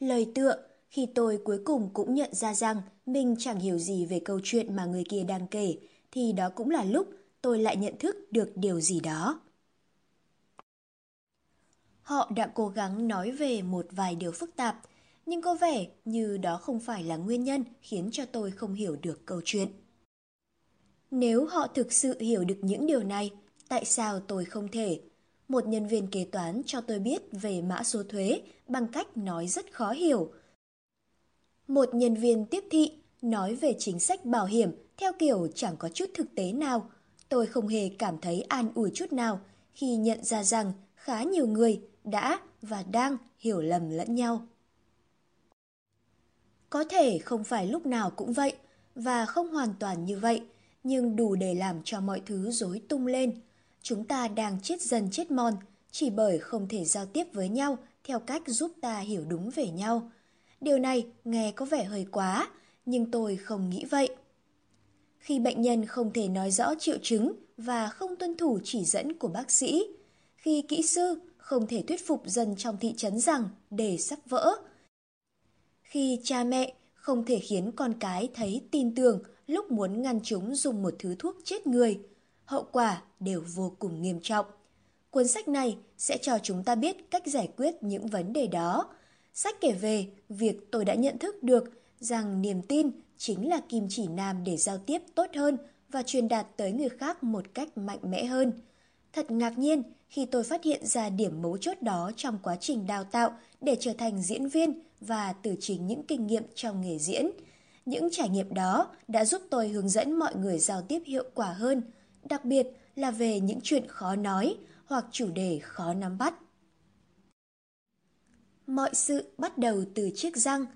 Lời tựa, khi tôi cuối cùng cũng nhận ra rằng mình chẳng hiểu gì về câu chuyện mà người kia đang kể, thì đó cũng là lúc tôi lại nhận thức được điều gì đó. Họ đã cố gắng nói về một vài điều phức tạp, nhưng có vẻ như đó không phải là nguyên nhân khiến cho tôi không hiểu được câu chuyện. Nếu họ thực sự hiểu được những điều này, tại sao tôi không thể? Một nhân viên kế toán cho tôi biết về mã số thuế bằng cách nói rất khó hiểu. Một nhân viên tiếp thị nói về chính sách bảo hiểm theo kiểu chẳng có chút thực tế nào. Tôi không hề cảm thấy an ủi chút nào khi nhận ra rằng khá nhiều người đã và đang hiểu lầm lẫn nhau. Có thể không phải lúc nào cũng vậy và không hoàn toàn như vậy, nhưng đủ để làm cho mọi thứ rối tung lên. Chúng ta đang chết dần chết mòn chỉ bởi không thể giao tiếp với nhau theo cách giúp ta hiểu đúng về nhau. Điều này nghe có vẻ hơi quá, nhưng tôi không nghĩ vậy. Khi bệnh nhân không thể nói rõ triệu chứng và không tuân thủ chỉ dẫn của bác sĩ, khi kỹ sư không thể thuyết phục dân trong thị trấn rằng đề sắp vỡ, khi cha mẹ không thể khiến con cái thấy tin tưởng lúc muốn ngăn chúng dùng một thứ thuốc chết người, hậu quả đều vô cùng nghiêm trọng. Cuốn sách này sẽ cho chúng ta biết cách giải quyết những vấn đề đó. Sách kể về việc tôi đã nhận thức được rằng niềm tin chính là kim chỉ nam để giao tiếp tốt hơn và truyền đạt tới người khác một cách mạnh mẽ hơn. Thật ngạc nhiên khi tôi phát hiện ra điểm mấu chốt đó trong quá trình đào tạo để trở thành diễn viên và từ chính những kinh nghiệm trong nghề diễn. Những trải nghiệm đó đã giúp tôi hướng dẫn mọi người giao tiếp hiệu quả hơn, đặc biệt là về những chuyện khó nói hoặc chủ đề khó nắm bắt. Mọi sự bắt đầu từ chiếc răng.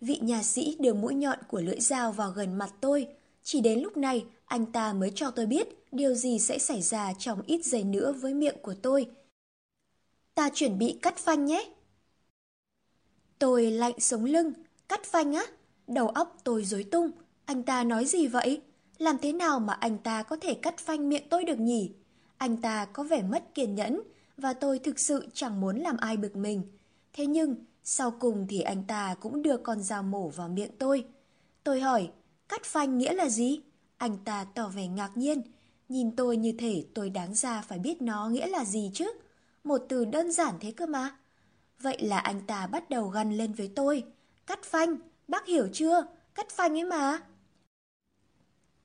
Vị nhà sĩ đưa mũi nhọn của lưỡi dao vào gần mặt tôi. Chỉ đến lúc này, anh ta mới cho tôi biết điều gì sẽ xảy ra trong ít giây nữa với miệng của tôi. Ta chuẩn bị cắt phanh nhé. Tôi lạnh sống lưng, cắt phanh á? Đầu óc tôi rối tung. Anh ta nói gì vậy? Làm thế nào mà anh ta có thể cắt phanh miệng tôi được nhỉ? Anh ta có vẻ mất kiên nhẫn và tôi thực sự chẳng muốn làm ai bực mình. Thế nhưng, sau cùng thì anh ta cũng đưa con dao mổ vào miệng tôi. Tôi hỏi, cắt phanh nghĩa là gì? Anh ta tỏ vẻ ngạc nhiên, nhìn tôi như thể tôi đáng ra phải biết nó nghĩa là gì chứ. Một từ đơn giản thế cơ mà. Vậy là anh ta bắt đầu gằn lên với tôi. Cắt phanh, bác hiểu chưa? Cắt phanh ấy mà.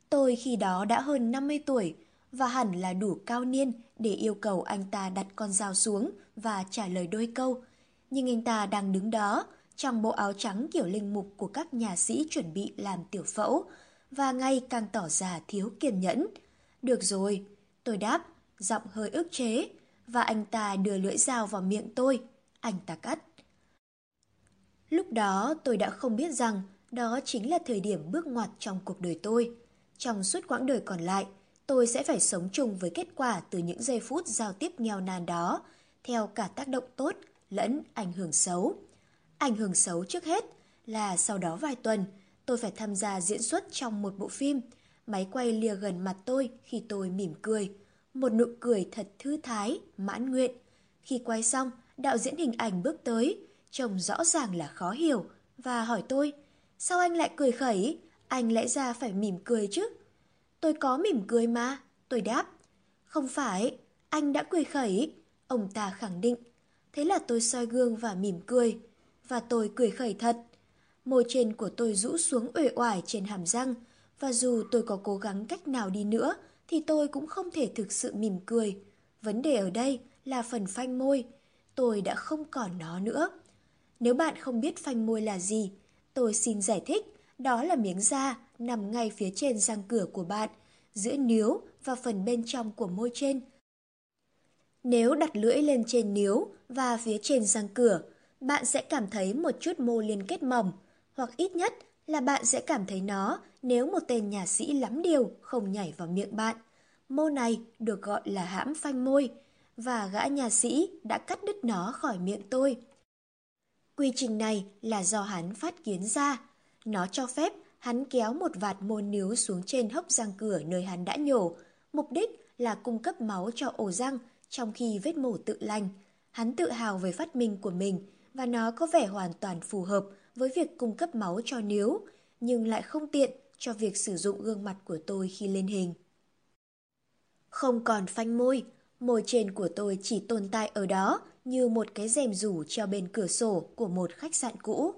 Tôi khi đó đã hơn 50 tuổi và hẳn là đủ cao niên để yêu cầu anh ta đặt con dao xuống và trả lời đôi câu. Nhưng anh ta đang đứng đó, trong bộ áo trắng kiểu linh mục của các nhà sĩ chuẩn bị làm tiểu phẫu, và ngay càng tỏ ra thiếu kiên nhẫn. Được rồi, tôi đáp, giọng hơi ức chế, và anh ta đưa lưỡi dao vào miệng tôi. Anh ta cắt. Lúc đó tôi đã không biết rằng đó chính là thời điểm bước ngoặt trong cuộc đời tôi. Trong suốt quãng đời còn lại, tôi sẽ phải sống chung với kết quả từ những giây phút giao tiếp nghèo nàn đó, theo cả tác động tốt lẫn ảnh hưởng xấu. Ảnh hưởng xấu trước hết là sau đó vài tuần, tôi phải tham gia diễn xuất trong một bộ phim. Máy quay lìa gần mặt tôi khi tôi mỉm cười. Một nụ cười thật thư thái, mãn nguyện. Khi quay xong, đạo diễn hình ảnh bước tới, trông rõ ràng là khó hiểu, và hỏi tôi, sao anh lại cười khẩy? Anh lẽ ra phải mỉm cười chứ? Tôi có mỉm cười mà, tôi đáp. Không phải, anh đã cười khẩy. Ông ta khẳng định. Thế là tôi soi gương và mỉm cười. Và tôi cười khẩy thật. Môi trên của tôi rũ xuống uể oải trên hàm răng. Và dù tôi có cố gắng cách nào đi nữa, thì tôi cũng không thể thực sự mỉm cười. Vấn đề ở đây là phần phanh môi. Tôi đã không còn nó nữa. Nếu bạn không biết phanh môi là gì, tôi xin giải thích. Đó là miếng da nằm ngay phía trên răng cửa của bạn, giữa níu và phần bên trong của môi trên. Nếu đặt lưỡi lên trên níu và phía trên răng cửa, bạn sẽ cảm thấy một chút mô liên kết mỏng, hoặc ít nhất là bạn sẽ cảm thấy nó nếu một tên nhà sĩ lắm điều không nhảy vào miệng bạn. Mô này được gọi là hãm phanh môi, và gã nhà sĩ đã cắt đứt nó khỏi miệng tôi. Quy trình này là do hắn phát kiến ra. Nó cho phép hắn kéo một vạt môn níu xuống trên hốc răng cửa nơi hắn đã nhổ, mục đích là cung cấp máu cho ổ răng trong khi vết mổ tự lành. Hắn tự hào về phát minh của mình và nó có vẻ hoàn toàn phù hợp với việc cung cấp máu cho níu, nhưng lại không tiện cho việc sử dụng gương mặt của tôi khi lên hình. Không còn phanh môi, môi trên của tôi chỉ tồn tại ở đó như một cái rèm rủ treo bên cửa sổ của một khách sạn cũ.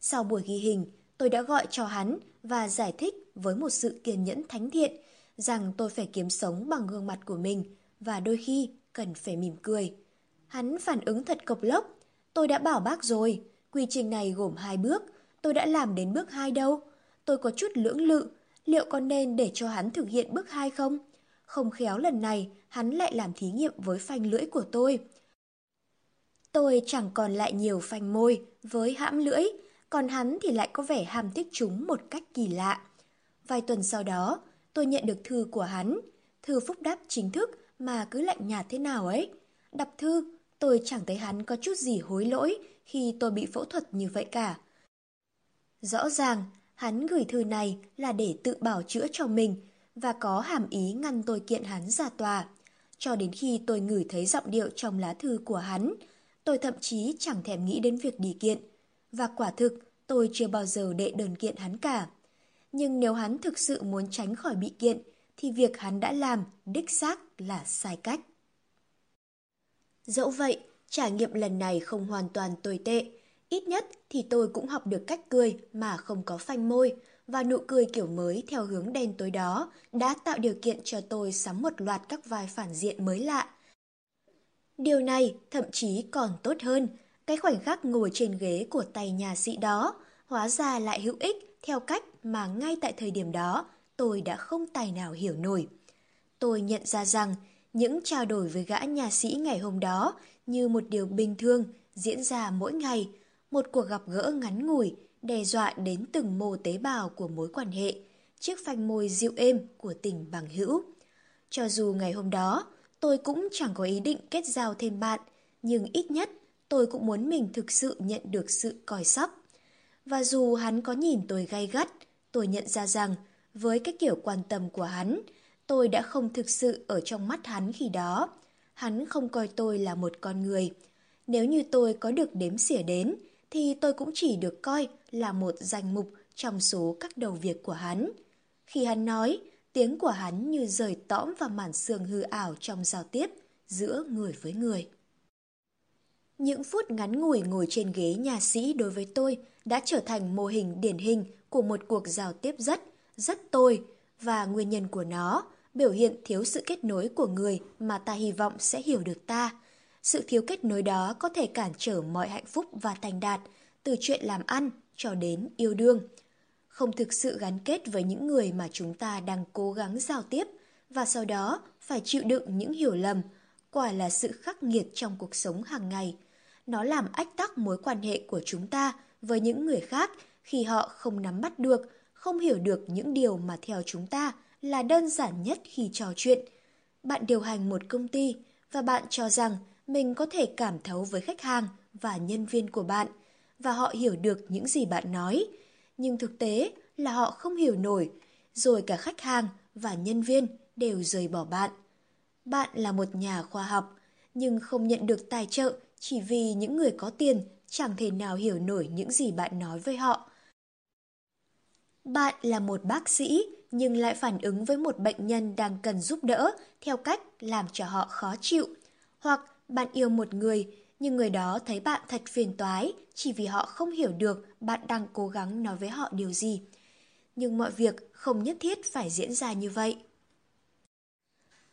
Sau buổi ghi hình, tôi đã gọi cho hắn và giải thích với một sự kiên nhẫn thánh thiện rằng tôi phải kiếm sống bằng gương mặt của mình và đôi khi cần phải mỉm cười. Hắn phản ứng thật cộc lốc. Tôi đã bảo bác rồi, quy trình này gồm hai bước, tôi đã làm đến bước hai đâu. Tôi có chút lưỡng lự, liệu có nên để cho hắn thực hiện bước hai không? Không khéo lần này, hắn lại làm thí nghiệm với phanh lưỡi của tôi. Tôi chẳng còn lại nhiều phanh môi với hãm lưỡi, còn hắn thì lại có vẻ ham thích chúng một cách kỳ lạ. Vài tuần sau đó, tôi nhận được thư của hắn, thư phúc đáp chính thức mà cứ lạnh nhạt thế nào ấy. Đọc thư, tôi chẳng thấy hắn có chút gì hối lỗi khi tôi bị phẫu thuật như vậy cả. Rõ ràng, hắn gửi thư này là để tự bảo chữa cho mình và có hàm ý ngăn tôi kiện hắn ra tòa. Cho đến khi tôi ngửi thấy giọng điệu trong lá thư của hắn, tôi thậm chí chẳng thèm nghĩ đến việc đi kiện. Và quả thực, tôi chưa bao giờ đệ đơn kiện hắn cả. Nhưng nếu hắn thực sự muốn tránh khỏi bị kiện, thì việc hắn đã làm đích xác là sai cách. Dẫu vậy, trải nghiệm lần này không hoàn toàn tồi tệ. Ít nhất thì tôi cũng học được cách cười mà không có phanh môi, và nụ cười kiểu mới theo hướng đen tối đó đã tạo điều kiện cho tôi sắm một loạt các vai phản diện mới lạ. Điều này thậm chí còn tốt hơn, cái khoảnh khắc ngồi trên ghế của tay nhà sĩ đó hóa ra lại hữu ích theo cách mà ngay tại thời điểm đó tôi đã không tài nào hiểu nổi. Tôi nhận ra rằng những trao đổi với gã nhà sĩ ngày hôm đó như một điều bình thường diễn ra mỗi ngày, một cuộc gặp gỡ ngắn ngủi đe dọa đến từng mô tế bào của mối quan hệ, chiếc phanh môi dịu êm của tình bằng hữu. Cho dù ngày hôm đó, tôi cũng chẳng có ý định kết giao thêm bạn, nhưng ít nhất tôi cũng muốn mình thực sự nhận được sự coi sóc. Và dù hắn có nhìn tôi gay gắt, tôi nhận ra rằng với cái kiểu quan tâm của hắn, tôi đã không thực sự ở trong mắt hắn khi đó. Hắn không coi tôi là một con người. Nếu như tôi có được đếm xỉa đến, thì tôi cũng chỉ được coi là một danh mục trong số các đầu việc của hắn. Khi hắn nói, tiếng của hắn như rời tõm vào màn sương hư ảo trong giao tiếp giữa người với người. Những phút ngắn ngủi ngồi trên ghế nhà sĩ đối với tôi đã trở thành mô hình điển hình của một cuộc giao tiếp rất, rất tôi và nguyên nhân của nó biểu hiện thiếu sự kết nối của người mà ta hy vọng sẽ hiểu được ta. Sự thiếu kết nối đó có thể cản trở mọi hạnh phúc và thành đạt, từ chuyện làm ăn cho đến yêu đương. Không thực sự gắn kết với những người mà chúng ta đang cố gắng giao tiếp và sau đó phải chịu đựng những hiểu lầm, quả là sự khắc nghiệt trong cuộc sống hàng ngày. Nó làm ách tắc mối quan hệ của chúng ta với những người khác khi họ không nắm bắt được, không hiểu được những điều mà theo chúng ta là đơn giản nhất khi trò chuyện. Bạn điều hành một công ty và bạn cho rằng mình có thể cảm thấu với khách hàng và nhân viên của bạn và họ hiểu được những gì bạn nói, nhưng thực tế là họ không hiểu nổi, rồi cả khách hàng và nhân viên đều rời bỏ bạn. Bạn là một nhà khoa học, nhưng không nhận được tài trợ chỉ vì những người có tiền chẳng thể nào hiểu nổi những gì bạn nói với họ. Bạn là một bác sĩ nhưng lại phản ứng với một bệnh nhân đang cần giúp đỡ theo cách làm cho họ khó chịu. Hoặc bạn yêu một người nhưng người đó thấy bạn thật phiền toái chỉ vì họ không hiểu được bạn đang cố gắng nói với họ điều gì. Nhưng mọi việc không nhất thiết phải diễn ra như vậy.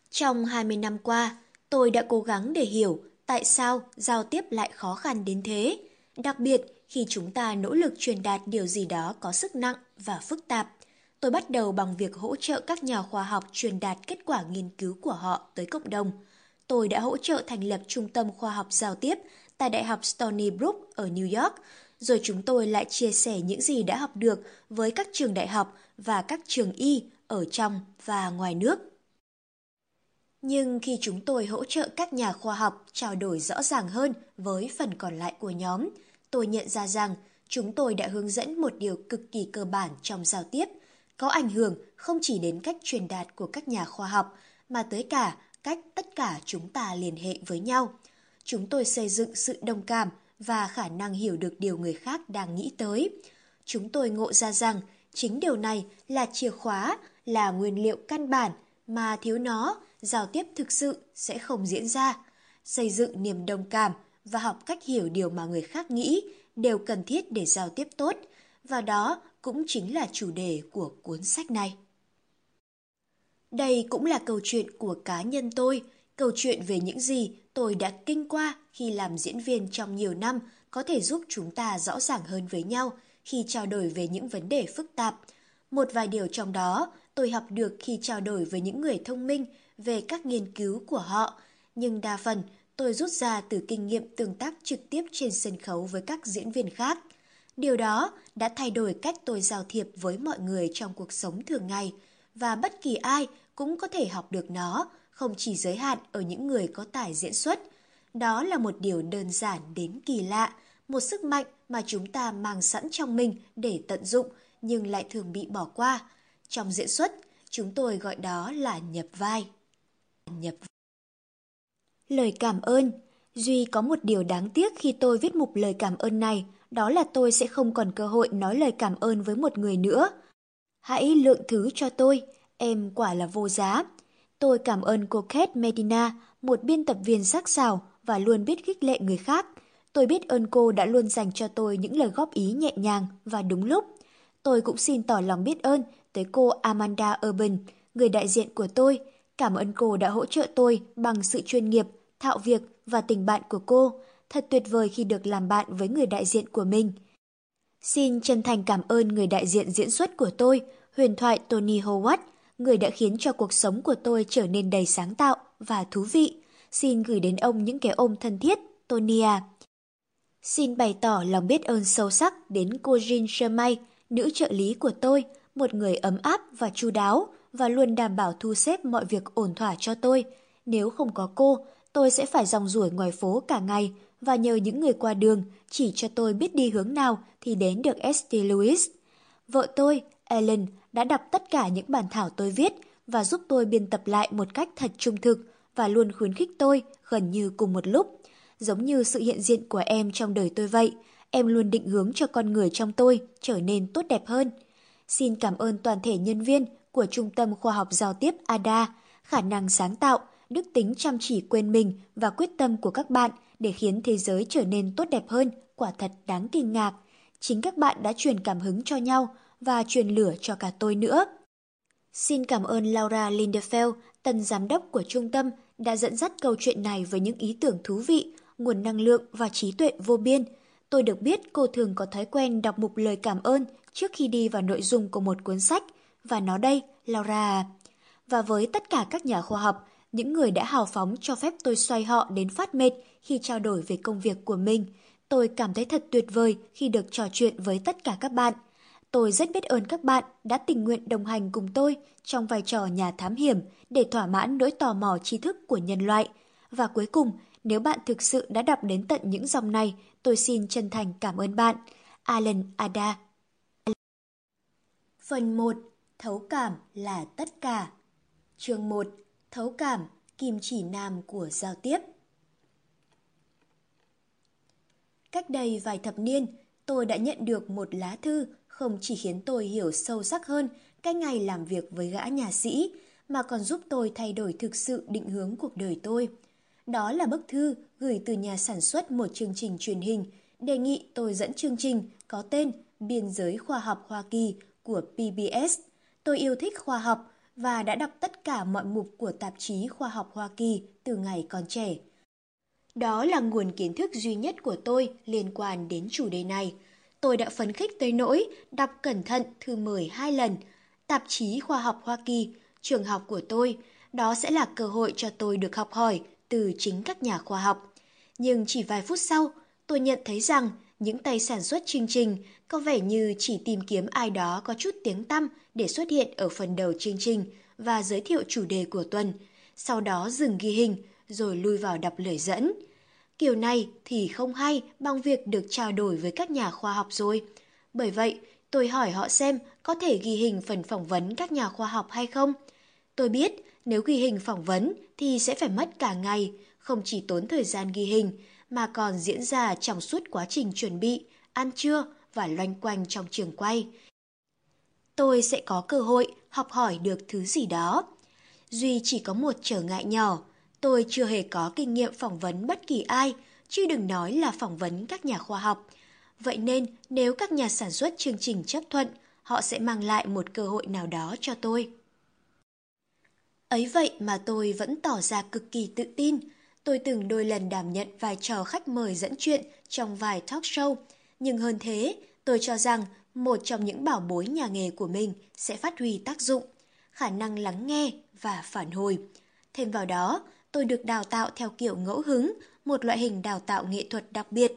Trong 20 năm qua, tôi đã cố gắng để hiểu tại sao giao tiếp lại khó khăn đến thế, đặc biệt khi chúng ta nỗ lực truyền đạt điều gì đó có sức nặng và phức tạp. Tôi bắt đầu bằng việc hỗ trợ các nhà khoa học truyền đạt kết quả nghiên cứu của họ tới cộng đồng – tôi đã hỗ trợ thành lập trung tâm khoa học giao tiếp tại Đại học Stony Brook ở New York, rồi chúng tôi lại chia sẻ những gì đã học được với các trường đại học và các trường y ở trong và ngoài nước. Nhưng khi chúng tôi hỗ trợ các nhà khoa học trao đổi rõ ràng hơn với phần còn lại của nhóm, tôi nhận ra rằng chúng tôi đã hướng dẫn một điều cực kỳ cơ bản trong giao tiếp, có ảnh hưởng không chỉ đến cách truyền đạt của các nhà khoa học, mà tới cả cách tất cả chúng ta liên hệ với nhau. Chúng tôi xây dựng sự đồng cảm và khả năng hiểu được điều người khác đang nghĩ tới. Chúng tôi ngộ ra rằng chính điều này là chìa khóa, là nguyên liệu căn bản mà thiếu nó, giao tiếp thực sự sẽ không diễn ra. Xây dựng niềm đồng cảm và học cách hiểu điều mà người khác nghĩ đều cần thiết để giao tiếp tốt, và đó cũng chính là chủ đề của cuốn sách này. Đây cũng là câu chuyện của cá nhân tôi, câu chuyện về những gì tôi đã kinh qua khi làm diễn viên trong nhiều năm có thể giúp chúng ta rõ ràng hơn với nhau khi trao đổi về những vấn đề phức tạp. Một vài điều trong đó tôi học được khi trao đổi với những người thông minh về các nghiên cứu của họ, nhưng đa phần tôi rút ra từ kinh nghiệm tương tác trực tiếp trên sân khấu với các diễn viên khác. Điều đó đã thay đổi cách tôi giao thiệp với mọi người trong cuộc sống thường ngày, và bất kỳ ai cũng có thể học được nó, không chỉ giới hạn ở những người có tài diễn xuất. Đó là một điều đơn giản đến kỳ lạ, một sức mạnh mà chúng ta mang sẵn trong mình để tận dụng nhưng lại thường bị bỏ qua. Trong diễn xuất, chúng tôi gọi đó là nhập vai. Nhập Lời cảm ơn Duy có một điều đáng tiếc khi tôi viết mục lời cảm ơn này, đó là tôi sẽ không còn cơ hội nói lời cảm ơn với một người nữa. Hãy lượng thứ cho tôi, em quả là vô giá. Tôi cảm ơn cô Kate Medina, một biên tập viên sắc sảo và luôn biết khích lệ người khác. Tôi biết ơn cô đã luôn dành cho tôi những lời góp ý nhẹ nhàng và đúng lúc. Tôi cũng xin tỏ lòng biết ơn tới cô Amanda Urban, người đại diện của tôi. Cảm ơn cô đã hỗ trợ tôi bằng sự chuyên nghiệp, thạo việc và tình bạn của cô. Thật tuyệt vời khi được làm bạn với người đại diện của mình. Xin chân thành cảm ơn người đại diện diễn xuất của tôi, huyền thoại Tony Howard, người đã khiến cho cuộc sống của tôi trở nên đầy sáng tạo và thú vị. Xin gửi đến ông những cái ôm thân thiết, Tony à. Xin bày tỏ lòng biết ơn sâu sắc đến cô Jean Shermay, nữ trợ lý của tôi, một người ấm áp và chu đáo và luôn đảm bảo thu xếp mọi việc ổn thỏa cho tôi. Nếu không có cô, tôi sẽ phải dòng ruổi ngoài phố cả ngày và nhờ những người qua đường chỉ cho tôi biết đi hướng nào thì đến được St. Louis. Vợ tôi, Ellen, đã đọc tất cả những bản thảo tôi viết và giúp tôi biên tập lại một cách thật trung thực và luôn khuyến khích tôi gần như cùng một lúc. Giống như sự hiện diện của em trong đời tôi vậy, em luôn định hướng cho con người trong tôi trở nên tốt đẹp hơn. Xin cảm ơn toàn thể nhân viên của Trung tâm Khoa học Giao tiếp ADA, khả năng sáng tạo, đức tính chăm chỉ quên mình và quyết tâm của các bạn để khiến thế giới trở nên tốt đẹp hơn, quả thật đáng kinh ngạc. Chính các bạn đã truyền cảm hứng cho nhau và truyền lửa cho cả tôi nữa. Xin cảm ơn Laura Lindefeld, tân giám đốc của trung tâm, đã dẫn dắt câu chuyện này với những ý tưởng thú vị, nguồn năng lượng và trí tuệ vô biên. Tôi được biết cô thường có thói quen đọc mục lời cảm ơn trước khi đi vào nội dung của một cuốn sách. Và nó đây, Laura Và với tất cả các nhà khoa học, những người đã hào phóng cho phép tôi xoay họ đến phát mệt khi trao đổi về công việc của mình. Tôi cảm thấy thật tuyệt vời khi được trò chuyện với tất cả các bạn. Tôi rất biết ơn các bạn đã tình nguyện đồng hành cùng tôi trong vai trò nhà thám hiểm để thỏa mãn nỗi tò mò tri thức của nhân loại. Và cuối cùng, nếu bạn thực sự đã đọc đến tận những dòng này, tôi xin chân thành cảm ơn bạn. Alan Ada Phần 1. Thấu cảm là tất cả Chương 1. Thấu cảm, kim chỉ nam của giao tiếp Cách đây vài thập niên, tôi đã nhận được một lá thư không chỉ khiến tôi hiểu sâu sắc hơn cái ngày làm việc với gã nhà sĩ, mà còn giúp tôi thay đổi thực sự định hướng cuộc đời tôi. Đó là bức thư gửi từ nhà sản xuất một chương trình truyền hình, đề nghị tôi dẫn chương trình có tên Biên giới khoa học Hoa Kỳ của PBS. Tôi yêu thích khoa học và đã đọc tất cả mọi mục của tạp chí khoa học Hoa Kỳ từ ngày còn trẻ. Đó là nguồn kiến thức duy nhất của tôi liên quan đến chủ đề này. Tôi đã phấn khích tới nỗi đọc cẩn thận thư mời hai lần. Tạp chí khoa học Hoa Kỳ, trường học của tôi, đó sẽ là cơ hội cho tôi được học hỏi từ chính các nhà khoa học. Nhưng chỉ vài phút sau, tôi nhận thấy rằng những tay sản xuất chương trình có vẻ như chỉ tìm kiếm ai đó có chút tiếng tăm để xuất hiện ở phần đầu chương trình và giới thiệu chủ đề của tuần, sau đó dừng ghi hình rồi lui vào đọc lời dẫn. Kiểu này thì không hay bằng việc được trao đổi với các nhà khoa học rồi. Bởi vậy, tôi hỏi họ xem có thể ghi hình phần phỏng vấn các nhà khoa học hay không. Tôi biết nếu ghi hình phỏng vấn thì sẽ phải mất cả ngày, không chỉ tốn thời gian ghi hình, mà còn diễn ra trong suốt quá trình chuẩn bị, ăn trưa và loanh quanh trong trường quay. Tôi sẽ có cơ hội học hỏi được thứ gì đó. Duy chỉ có một trở ngại nhỏ, tôi chưa hề có kinh nghiệm phỏng vấn bất kỳ ai, chứ đừng nói là phỏng vấn các nhà khoa học. Vậy nên, nếu các nhà sản xuất chương trình chấp thuận, họ sẽ mang lại một cơ hội nào đó cho tôi. Ấy vậy mà tôi vẫn tỏ ra cực kỳ tự tin. Tôi từng đôi lần đảm nhận vai trò khách mời dẫn chuyện trong vài talk show. Nhưng hơn thế, tôi cho rằng một trong những bảo bối nhà nghề của mình sẽ phát huy tác dụng, khả năng lắng nghe và phản hồi. Thêm vào đó, tôi được đào tạo theo kiểu ngẫu hứng, một loại hình đào tạo nghệ thuật đặc biệt,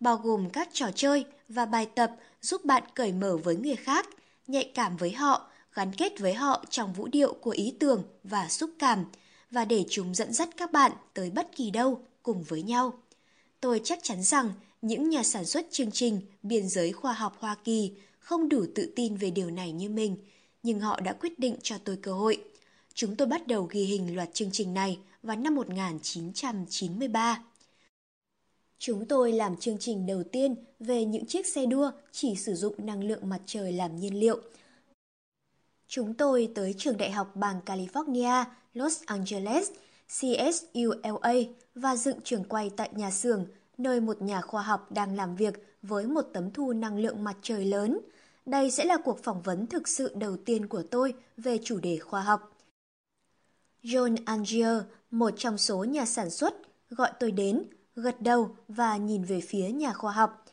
bao gồm các trò chơi và bài tập giúp bạn cởi mở với người khác, nhạy cảm với họ, gắn kết với họ trong vũ điệu của ý tưởng và xúc cảm, và để chúng dẫn dắt các bạn tới bất kỳ đâu cùng với nhau. Tôi chắc chắn rằng những nhà sản xuất chương trình biên giới khoa học Hoa Kỳ không đủ tự tin về điều này như mình, nhưng họ đã quyết định cho tôi cơ hội. Chúng tôi bắt đầu ghi hình loạt chương trình này vào năm 1993. Chúng tôi làm chương trình đầu tiên về những chiếc xe đua chỉ sử dụng năng lượng mặt trời làm nhiên liệu. Chúng tôi tới trường đại học bang California, Los Angeles, CSULA và dựng trường quay tại nhà xưởng, nơi một nhà khoa học đang làm việc với một tấm thu năng lượng mặt trời lớn. Đây sẽ là cuộc phỏng vấn thực sự đầu tiên của tôi về chủ đề khoa học. John Angier, một trong số nhà sản xuất, gọi tôi đến, gật đầu và nhìn về phía nhà khoa học.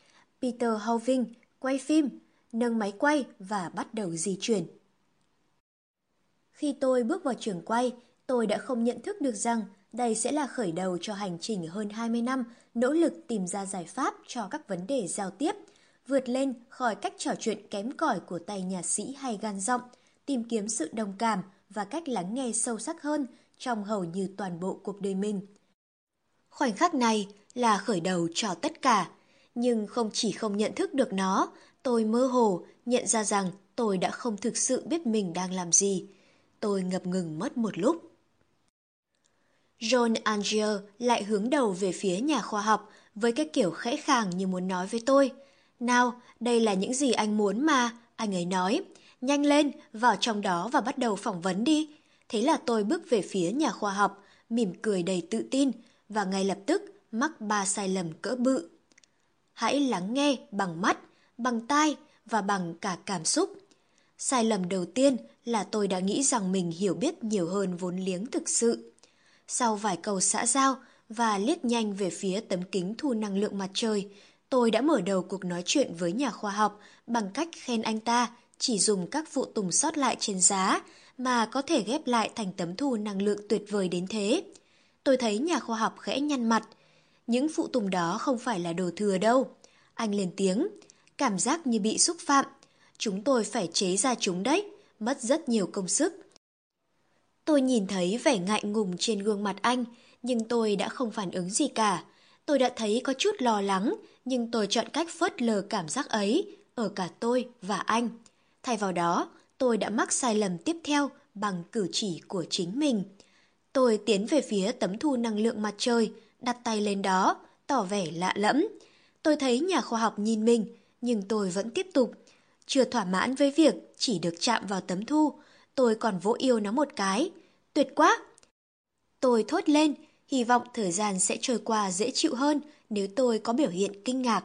Peter Hoving quay phim, nâng máy quay và bắt đầu di chuyển. Khi tôi bước vào trường quay, tôi đã không nhận thức được rằng đây sẽ là khởi đầu cho hành trình hơn 20 năm nỗ lực tìm ra giải pháp cho các vấn đề giao tiếp, vượt lên khỏi cách trò chuyện kém cỏi của tay nhà sĩ hay gan giọng, tìm kiếm sự đồng cảm và cách lắng nghe sâu sắc hơn trong hầu như toàn bộ cuộc đời mình. Khoảnh khắc này là khởi đầu cho tất cả, nhưng không chỉ không nhận thức được nó, tôi mơ hồ nhận ra rằng tôi đã không thực sự biết mình đang làm gì. Tôi ngập ngừng mất một lúc. John Angier lại hướng đầu về phía nhà khoa học với cái kiểu khẽ khàng như muốn nói với tôi. Nào, đây là những gì anh muốn mà, anh ấy nói. Nhanh lên, vào trong đó và bắt đầu phỏng vấn đi. Thế là tôi bước về phía nhà khoa học, mỉm cười đầy tự tin và ngay lập tức mắc ba sai lầm cỡ bự. Hãy lắng nghe bằng mắt, bằng tai và bằng cả cảm xúc. Sai lầm đầu tiên là tôi đã nghĩ rằng mình hiểu biết nhiều hơn vốn liếng thực sự. Sau vài câu xã giao và liếc nhanh về phía tấm kính thu năng lượng mặt trời, tôi đã mở đầu cuộc nói chuyện với nhà khoa học bằng cách khen anh ta chỉ dùng các phụ tùng sót lại trên giá mà có thể ghép lại thành tấm thu năng lượng tuyệt vời đến thế. Tôi thấy nhà khoa học khẽ nhăn mặt. Những phụ tùng đó không phải là đồ thừa đâu. Anh lên tiếng, cảm giác như bị xúc phạm. Chúng tôi phải chế ra chúng đấy, mất rất nhiều công sức. Tôi nhìn thấy vẻ ngại ngùng trên gương mặt anh, nhưng tôi đã không phản ứng gì cả. Tôi đã thấy có chút lo lắng, nhưng tôi chọn cách phớt lờ cảm giác ấy ở cả tôi và anh. Thay vào đó, tôi đã mắc sai lầm tiếp theo bằng cử chỉ của chính mình. Tôi tiến về phía tấm thu năng lượng mặt trời, đặt tay lên đó, tỏ vẻ lạ lẫm. Tôi thấy nhà khoa học nhìn mình, nhưng tôi vẫn tiếp tục. Chưa thỏa mãn với việc chỉ được chạm vào tấm thu, tôi còn vỗ yêu nó một cái. Tuyệt quá! Tôi thốt lên, hy vọng thời gian sẽ trôi qua dễ chịu hơn nếu tôi có biểu hiện kinh ngạc.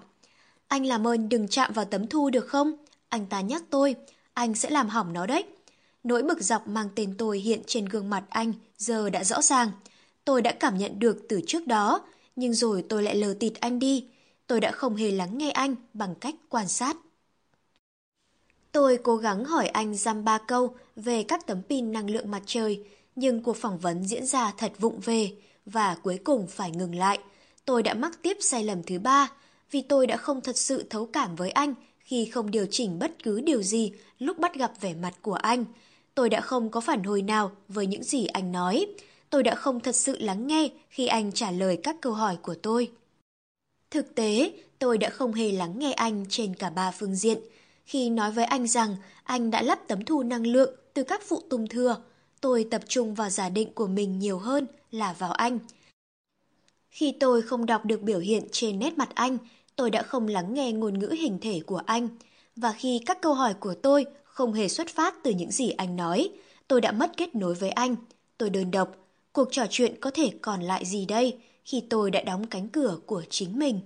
Anh làm ơn đừng chạm vào tấm thu được không? Anh ta nhắc tôi, anh sẽ làm hỏng nó đấy. Nỗi bực dọc mang tên tôi hiện trên gương mặt anh giờ đã rõ ràng. Tôi đã cảm nhận được từ trước đó, nhưng rồi tôi lại lờ tịt anh đi. Tôi đã không hề lắng nghe anh bằng cách quan sát. Tôi cố gắng hỏi anh dăm ba câu về các tấm pin năng lượng mặt trời, nhưng cuộc phỏng vấn diễn ra thật vụng về và cuối cùng phải ngừng lại. Tôi đã mắc tiếp sai lầm thứ ba vì tôi đã không thật sự thấu cảm với anh khi không điều chỉnh bất cứ điều gì lúc bắt gặp vẻ mặt của anh. Tôi đã không có phản hồi nào với những gì anh nói. Tôi đã không thật sự lắng nghe khi anh trả lời các câu hỏi của tôi. Thực tế, tôi đã không hề lắng nghe anh trên cả ba phương diện. Khi nói với anh rằng anh đã lắp tấm thu năng lượng từ các phụ tùng thừa, tôi tập trung vào giả định của mình nhiều hơn là vào anh. Khi tôi không đọc được biểu hiện trên nét mặt anh, tôi đã không lắng nghe ngôn ngữ hình thể của anh. Và khi các câu hỏi của tôi không hề xuất phát từ những gì anh nói, tôi đã mất kết nối với anh. Tôi đơn độc. Cuộc trò chuyện có thể còn lại gì đây khi tôi đã đóng cánh cửa của chính mình?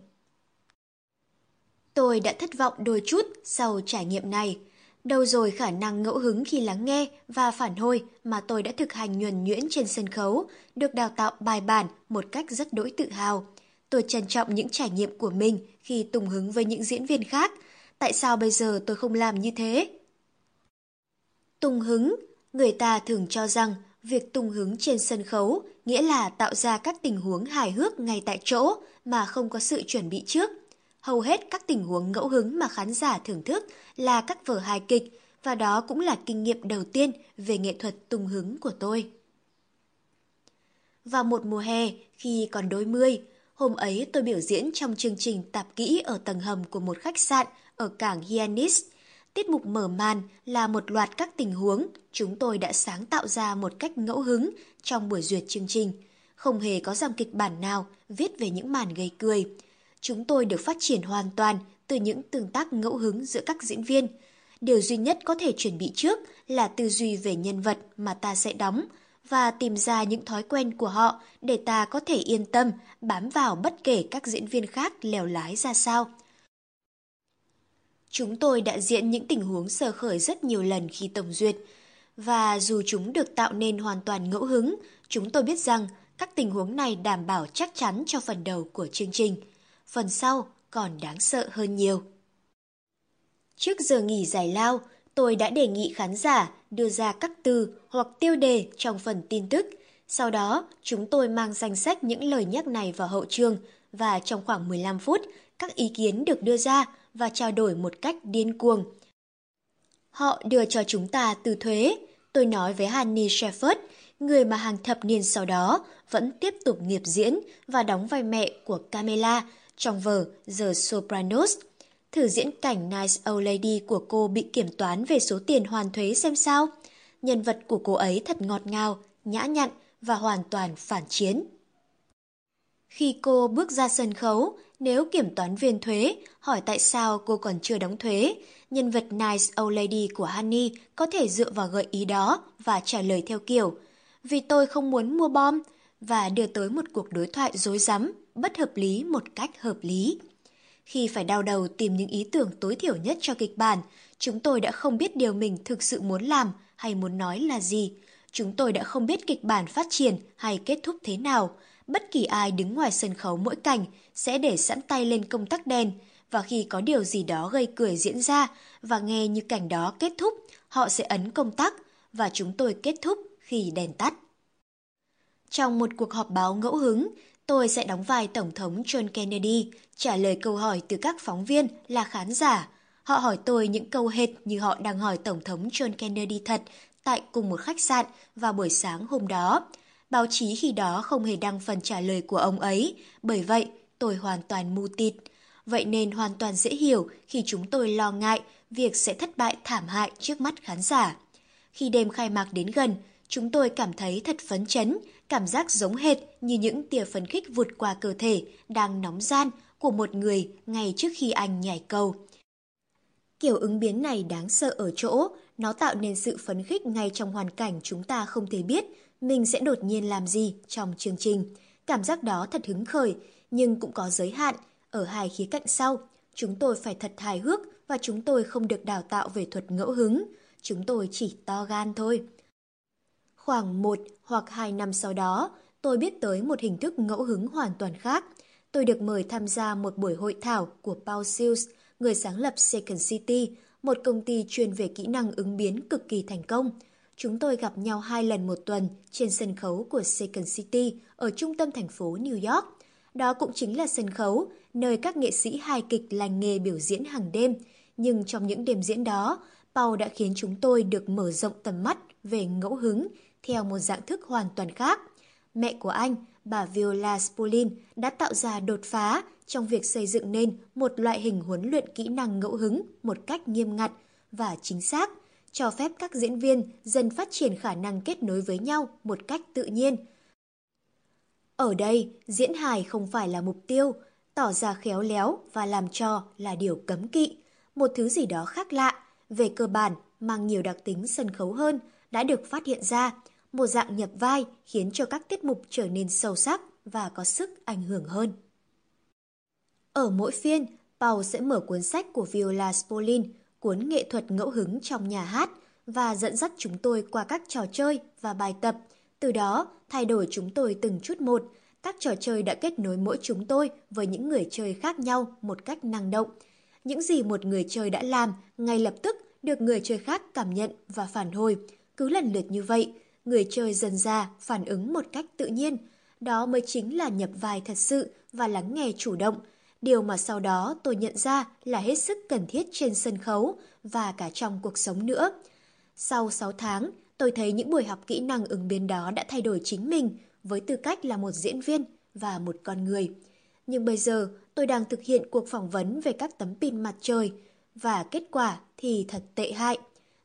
Tôi đã thất vọng đôi chút sau trải nghiệm này. Đâu rồi khả năng ngẫu hứng khi lắng nghe và phản hồi mà tôi đã thực hành nhuần nhuyễn trên sân khấu, được đào tạo bài bản một cách rất đỗi tự hào. Tôi trân trọng những trải nghiệm của mình khi tùng hứng với những diễn viên khác. Tại sao bây giờ tôi không làm như thế? Tùng hứng Người ta thường cho rằng việc tùng hứng trên sân khấu nghĩa là tạo ra các tình huống hài hước ngay tại chỗ mà không có sự chuẩn bị trước. Hầu hết các tình huống ngẫu hứng mà khán giả thưởng thức là các vở hài kịch và đó cũng là kinh nghiệm đầu tiên về nghệ thuật tung hứng của tôi. Vào một mùa hè, khi còn đôi mươi, hôm ấy tôi biểu diễn trong chương trình tạp kỹ ở tầng hầm của một khách sạn ở cảng Hyannis. Tiết mục mở màn là một loạt các tình huống chúng tôi đã sáng tạo ra một cách ngẫu hứng trong buổi duyệt chương trình. Không hề có dòng kịch bản nào viết về những màn gây cười. Chúng tôi được phát triển hoàn toàn từ những tương tác ngẫu hứng giữa các diễn viên. Điều duy nhất có thể chuẩn bị trước là tư duy về nhân vật mà ta sẽ đóng và tìm ra những thói quen của họ để ta có thể yên tâm bám vào bất kể các diễn viên khác lèo lái ra sao. Chúng tôi đã diễn những tình huống sơ khởi rất nhiều lần khi tổng duyệt, và dù chúng được tạo nên hoàn toàn ngẫu hứng, chúng tôi biết rằng các tình huống này đảm bảo chắc chắn cho phần đầu của chương trình. Phần sau còn đáng sợ hơn nhiều. Trước giờ nghỉ giải lao, tôi đã đề nghị khán giả đưa ra các từ hoặc tiêu đề trong phần tin tức. Sau đó, chúng tôi mang danh sách những lời nhắc này vào hậu trường và trong khoảng 15 phút, các ý kiến được đưa ra và trao đổi một cách điên cuồng. Họ đưa cho chúng ta từ thuế. Tôi nói với Hanny Shepard, người mà hàng thập niên sau đó vẫn tiếp tục nghiệp diễn và đóng vai mẹ của Camilla trong vở The Sopranos. Thử diễn cảnh Nice Old Lady của cô bị kiểm toán về số tiền hoàn thuế xem sao. Nhân vật của cô ấy thật ngọt ngào, nhã nhặn và hoàn toàn phản chiến. Khi cô bước ra sân khấu, nếu kiểm toán viên thuế hỏi tại sao cô còn chưa đóng thuế, nhân vật Nice Old Lady của Honey có thể dựa vào gợi ý đó và trả lời theo kiểu Vì tôi không muốn mua bom và đưa tới một cuộc đối thoại dối rắm bất hợp lý một cách hợp lý. Khi phải đau đầu tìm những ý tưởng tối thiểu nhất cho kịch bản, chúng tôi đã không biết điều mình thực sự muốn làm hay muốn nói là gì. Chúng tôi đã không biết kịch bản phát triển hay kết thúc thế nào. Bất kỳ ai đứng ngoài sân khấu mỗi cảnh sẽ để sẵn tay lên công tắc đèn, và khi có điều gì đó gây cười diễn ra và nghe như cảnh đó kết thúc, họ sẽ ấn công tắc và chúng tôi kết thúc khi đèn tắt. Trong một cuộc họp báo ngẫu hứng, tôi sẽ đóng vai Tổng thống John Kennedy, trả lời câu hỏi từ các phóng viên là khán giả. Họ hỏi tôi những câu hệt như họ đang hỏi Tổng thống John Kennedy thật tại cùng một khách sạn vào buổi sáng hôm đó. Báo chí khi đó không hề đăng phần trả lời của ông ấy, bởi vậy tôi hoàn toàn mù tịt. Vậy nên hoàn toàn dễ hiểu khi chúng tôi lo ngại việc sẽ thất bại thảm hại trước mắt khán giả. Khi đêm khai mạc đến gần, chúng tôi cảm thấy thật phấn chấn, cảm giác giống hệt như những tia phấn khích vụt qua cơ thể đang nóng gian của một người ngay trước khi anh nhảy cầu. Kiểu ứng biến này đáng sợ ở chỗ, nó tạo nên sự phấn khích ngay trong hoàn cảnh chúng ta không thể biết mình sẽ đột nhiên làm gì trong chương trình. Cảm giác đó thật hứng khởi, nhưng cũng có giới hạn. Ở hai khía cạnh sau, chúng tôi phải thật hài hước và chúng tôi không được đào tạo về thuật ngẫu hứng. Chúng tôi chỉ to gan thôi. Khoảng một hoặc hai năm sau đó, tôi biết tới một hình thức ngẫu hứng hoàn toàn khác. Tôi được mời tham gia một buổi hội thảo của Paul Seals, người sáng lập Second City, một công ty chuyên về kỹ năng ứng biến cực kỳ thành công. Chúng tôi gặp nhau hai lần một tuần trên sân khấu của Second City ở trung tâm thành phố New York. Đó cũng chính là sân khấu, nơi các nghệ sĩ hài kịch lành nghề biểu diễn hàng đêm. Nhưng trong những đêm diễn đó, Paul đã khiến chúng tôi được mở rộng tầm mắt về ngẫu hứng theo một dạng thức hoàn toàn khác. Mẹ của anh, bà Viola Spolin, đã tạo ra đột phá trong việc xây dựng nên một loại hình huấn luyện kỹ năng ngẫu hứng một cách nghiêm ngặt và chính xác, cho phép các diễn viên dần phát triển khả năng kết nối với nhau một cách tự nhiên. Ở đây, diễn hài không phải là mục tiêu, tỏ ra khéo léo và làm cho là điều cấm kỵ, một thứ gì đó khác lạ, về cơ bản mang nhiều đặc tính sân khấu hơn đã được phát hiện ra, một dạng nhập vai khiến cho các tiết mục trở nên sâu sắc và có sức ảnh hưởng hơn. Ở mỗi phiên, Paul sẽ mở cuốn sách của Viola Spolin, cuốn nghệ thuật ngẫu hứng trong nhà hát, và dẫn dắt chúng tôi qua các trò chơi và bài tập. Từ đó, thay đổi chúng tôi từng chút một. Các trò chơi đã kết nối mỗi chúng tôi với những người chơi khác nhau một cách năng động. Những gì một người chơi đã làm ngay lập tức được người chơi khác cảm nhận và phản hồi. Cứ lần lượt như vậy, người chơi dần ra phản ứng một cách tự nhiên. Đó mới chính là nhập vai thật sự và lắng nghe chủ động. Điều mà sau đó tôi nhận ra là hết sức cần thiết trên sân khấu và cả trong cuộc sống nữa. Sau 6 tháng, tôi thấy những buổi học kỹ năng ứng biến đó đã thay đổi chính mình với tư cách là một diễn viên và một con người. Nhưng bây giờ tôi đang thực hiện cuộc phỏng vấn về các tấm pin mặt trời và kết quả thì thật tệ hại.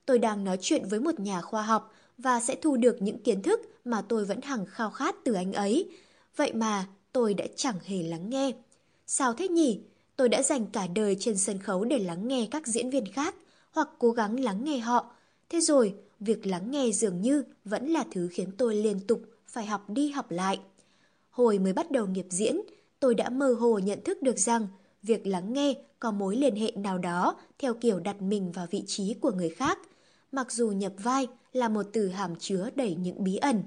Tôi đang nói chuyện với một nhà khoa học và sẽ thu được những kiến thức mà tôi vẫn hằng khao khát từ anh ấy. Vậy mà tôi đã chẳng hề lắng nghe. Sao thế nhỉ? Tôi đã dành cả đời trên sân khấu để lắng nghe các diễn viên khác hoặc cố gắng lắng nghe họ. Thế rồi, việc lắng nghe dường như vẫn là thứ khiến tôi liên tục phải học đi học lại. Hồi mới bắt đầu nghiệp diễn, tôi đã mơ hồ nhận thức được rằng việc lắng nghe có mối liên hệ nào đó theo kiểu đặt mình vào vị trí của người khác, mặc dù nhập vai là một từ hàm chứa đầy những bí ẩn.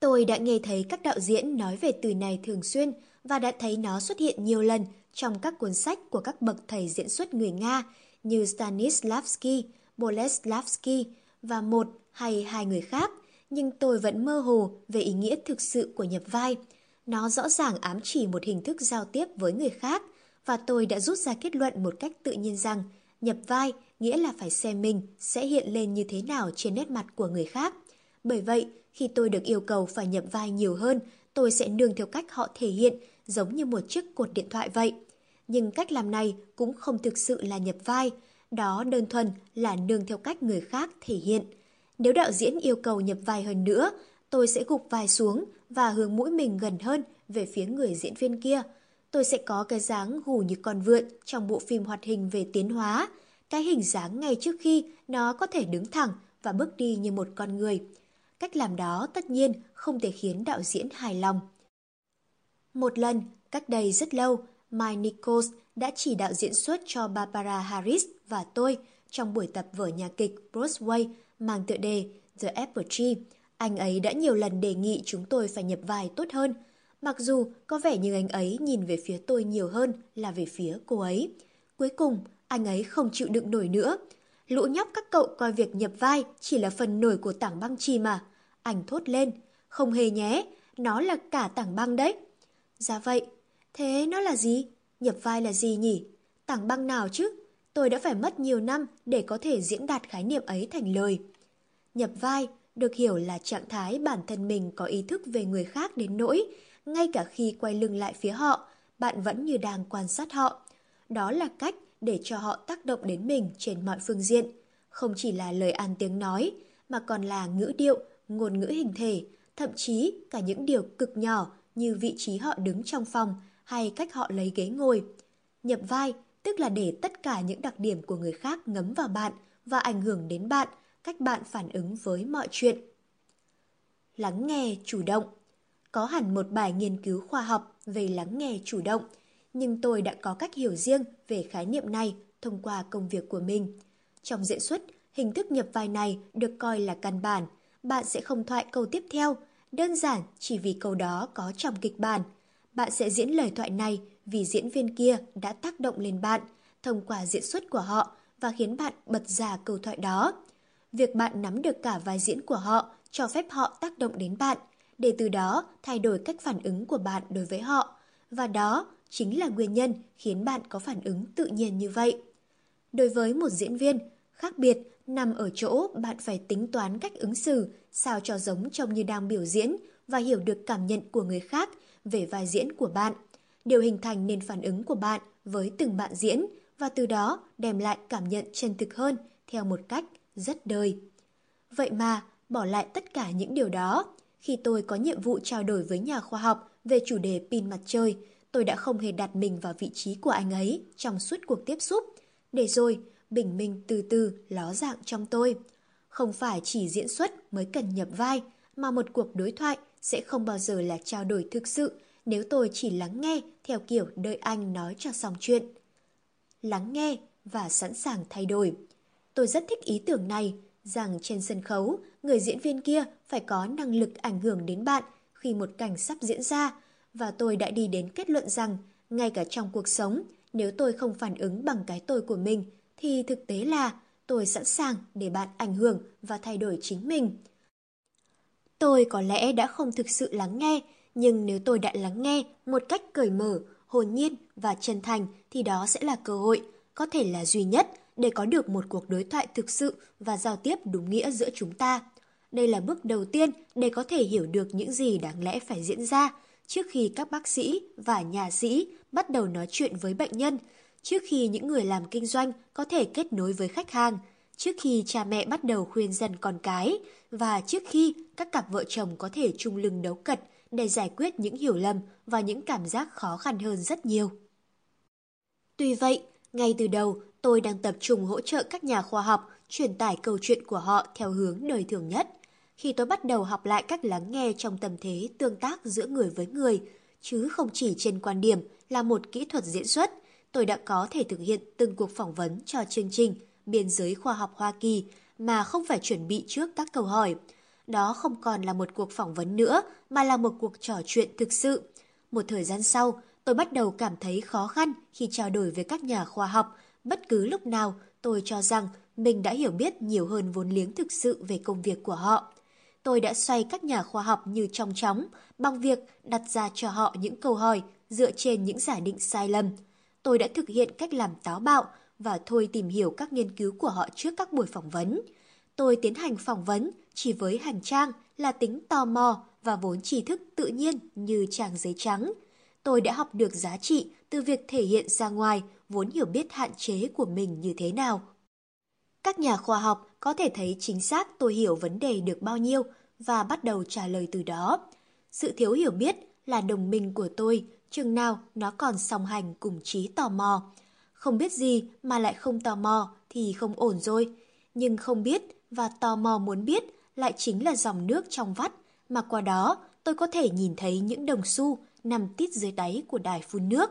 Tôi đã nghe thấy các đạo diễn nói về từ này thường xuyên và đã thấy nó xuất hiện nhiều lần trong các cuốn sách của các bậc thầy diễn xuất người Nga như Stanislavski, Boleslavski và một hay hai người khác, nhưng tôi vẫn mơ hồ về ý nghĩa thực sự của nhập vai. Nó rõ ràng ám chỉ một hình thức giao tiếp với người khác, và tôi đã rút ra kết luận một cách tự nhiên rằng nhập vai nghĩa là phải xem mình sẽ hiện lên như thế nào trên nét mặt của người khác. Bởi vậy, khi tôi được yêu cầu phải nhập vai nhiều hơn, tôi sẽ nương theo cách họ thể hiện, giống như một chiếc cột điện thoại vậy. Nhưng cách làm này cũng không thực sự là nhập vai, đó đơn thuần là nương theo cách người khác thể hiện. Nếu đạo diễn yêu cầu nhập vai hơn nữa, tôi sẽ gục vai xuống và hướng mũi mình gần hơn về phía người diễn viên kia. Tôi sẽ có cái dáng gù như con vượn trong bộ phim hoạt hình về tiến hóa, cái hình dáng ngay trước khi nó có thể đứng thẳng và bước đi như một con người. Cách làm đó tất nhiên không thể khiến đạo diễn hài lòng. Một lần, cách đây rất lâu, Mike Nichols đã chỉ đạo diễn xuất cho Barbara Harris và tôi trong buổi tập vở nhà kịch Broadway mang tựa đề The Apple Tree. Anh ấy đã nhiều lần đề nghị chúng tôi phải nhập vai tốt hơn, mặc dù có vẻ như anh ấy nhìn về phía tôi nhiều hơn là về phía cô ấy. Cuối cùng, anh ấy không chịu đựng nổi nữa. Lũ nhóc các cậu coi việc nhập vai chỉ là phần nổi của tảng băng chì mà. Anh thốt lên, không hề nhé, nó là cả tảng băng đấy. Dạ vậy, thế nó là gì? Nhập vai là gì nhỉ? Tảng băng nào chứ? Tôi đã phải mất nhiều năm để có thể diễn đạt khái niệm ấy thành lời. Nhập vai được hiểu là trạng thái bản thân mình có ý thức về người khác đến nỗi, ngay cả khi quay lưng lại phía họ, bạn vẫn như đang quan sát họ. Đó là cách để cho họ tác động đến mình trên mọi phương diện, không chỉ là lời ăn tiếng nói, mà còn là ngữ điệu, ngôn ngữ hình thể, thậm chí cả những điều cực nhỏ như vị trí họ đứng trong phòng hay cách họ lấy ghế ngồi. Nhập vai tức là để tất cả những đặc điểm của người khác ngấm vào bạn và ảnh hưởng đến bạn, cách bạn phản ứng với mọi chuyện. Lắng nghe chủ động có hẳn một bài nghiên cứu khoa học về lắng nghe chủ động, nhưng tôi đã có cách hiểu riêng về khái niệm này thông qua công việc của mình. Trong diễn xuất, hình thức nhập vai này được coi là căn bản. Bạn sẽ không thoại câu tiếp theo, đơn giản chỉ vì câu đó có trong kịch bản. Bạn sẽ diễn lời thoại này vì diễn viên kia đã tác động lên bạn thông qua diễn xuất của họ và khiến bạn bật ra câu thoại đó. Việc bạn nắm được cả vai diễn của họ cho phép họ tác động đến bạn, để từ đó thay đổi cách phản ứng của bạn đối với họ. Và đó chính là nguyên nhân khiến bạn có phản ứng tự nhiên như vậy. Đối với một diễn viên, khác biệt nằm ở chỗ bạn phải tính toán cách ứng xử sao cho giống trông như đang biểu diễn và hiểu được cảm nhận của người khác về vai diễn của bạn điều hình thành nên phản ứng của bạn với từng bạn diễn và từ đó đem lại cảm nhận chân thực hơn theo một cách rất đời. Vậy mà, bỏ lại tất cả những điều đó, khi tôi có nhiệm vụ trao đổi với nhà khoa học về chủ đề pin mặt trời, tôi đã không hề đặt mình vào vị trí của anh ấy trong suốt cuộc tiếp xúc. Để rồi, bình minh từ từ ló dạng trong tôi. Không phải chỉ diễn xuất mới cần nhập vai, mà một cuộc đối thoại sẽ không bao giờ là trao đổi thực sự nếu tôi chỉ lắng nghe theo kiểu đợi anh nói cho xong chuyện. Lắng nghe và sẵn sàng thay đổi. Tôi rất thích ý tưởng này, rằng trên sân khấu, người diễn viên kia phải có năng lực ảnh hưởng đến bạn khi một cảnh sắp diễn ra, và tôi đã đi đến kết luận rằng, ngay cả trong cuộc sống, nếu tôi không phản ứng bằng cái tôi của mình, thì thực tế là tôi sẵn sàng để bạn ảnh hưởng và thay đổi chính mình. Tôi có lẽ đã không thực sự lắng nghe, nhưng nếu tôi đã lắng nghe một cách cởi mở, hồn nhiên và chân thành thì đó sẽ là cơ hội, có thể là duy nhất để có được một cuộc đối thoại thực sự và giao tiếp đúng nghĩa giữa chúng ta. Đây là bước đầu tiên để có thể hiểu được những gì đáng lẽ phải diễn ra trước khi các bác sĩ và nhà sĩ bắt đầu nói chuyện với bệnh nhân, trước khi những người làm kinh doanh có thể kết nối với khách hàng, trước khi cha mẹ bắt đầu khuyên dần con cái và trước khi các cặp vợ chồng có thể chung lưng đấu cật để giải quyết những hiểu lầm và những cảm giác khó khăn hơn rất nhiều. Tuy vậy, ngay từ đầu, tôi đang tập trung hỗ trợ các nhà khoa học truyền tải câu chuyện của họ theo hướng đời thường nhất. Khi tôi bắt đầu học lại cách lắng nghe trong tâm thế tương tác giữa người với người, chứ không chỉ trên quan điểm là một kỹ thuật diễn xuất, tôi đã có thể thực hiện từng cuộc phỏng vấn cho chương trình Biên giới khoa học Hoa Kỳ mà không phải chuẩn bị trước các câu hỏi. Đó không còn là một cuộc phỏng vấn nữa, mà là một cuộc trò chuyện thực sự. Một thời gian sau, tôi bắt đầu cảm thấy khó khăn khi trao đổi với các nhà khoa học. Bất cứ lúc nào, tôi cho rằng mình đã hiểu biết nhiều hơn vốn liếng thực sự về công việc của họ. Tôi đã xoay các nhà khoa học như trong chóng bằng việc đặt ra cho họ những câu hỏi dựa trên những giả định sai lầm. Tôi đã thực hiện cách làm táo bạo và thôi tìm hiểu các nghiên cứu của họ trước các buổi phỏng vấn. Tôi tiến hành phỏng vấn chỉ với hành trang là tính tò mò và vốn tri thức tự nhiên như trang giấy trắng. Tôi đã học được giá trị từ việc thể hiện ra ngoài vốn hiểu biết hạn chế của mình như thế nào. Các nhà khoa học có thể thấy chính xác tôi hiểu vấn đề được bao nhiêu và bắt đầu trả lời từ đó. Sự thiếu hiểu biết là đồng minh của tôi, chừng nào nó còn song hành cùng trí tò mò. Không biết gì mà lại không tò mò thì không ổn rồi. Nhưng không biết và tò mò muốn biết lại chính là dòng nước trong vắt, mà qua đó tôi có thể nhìn thấy những đồng xu nằm tít dưới đáy của đài phun nước.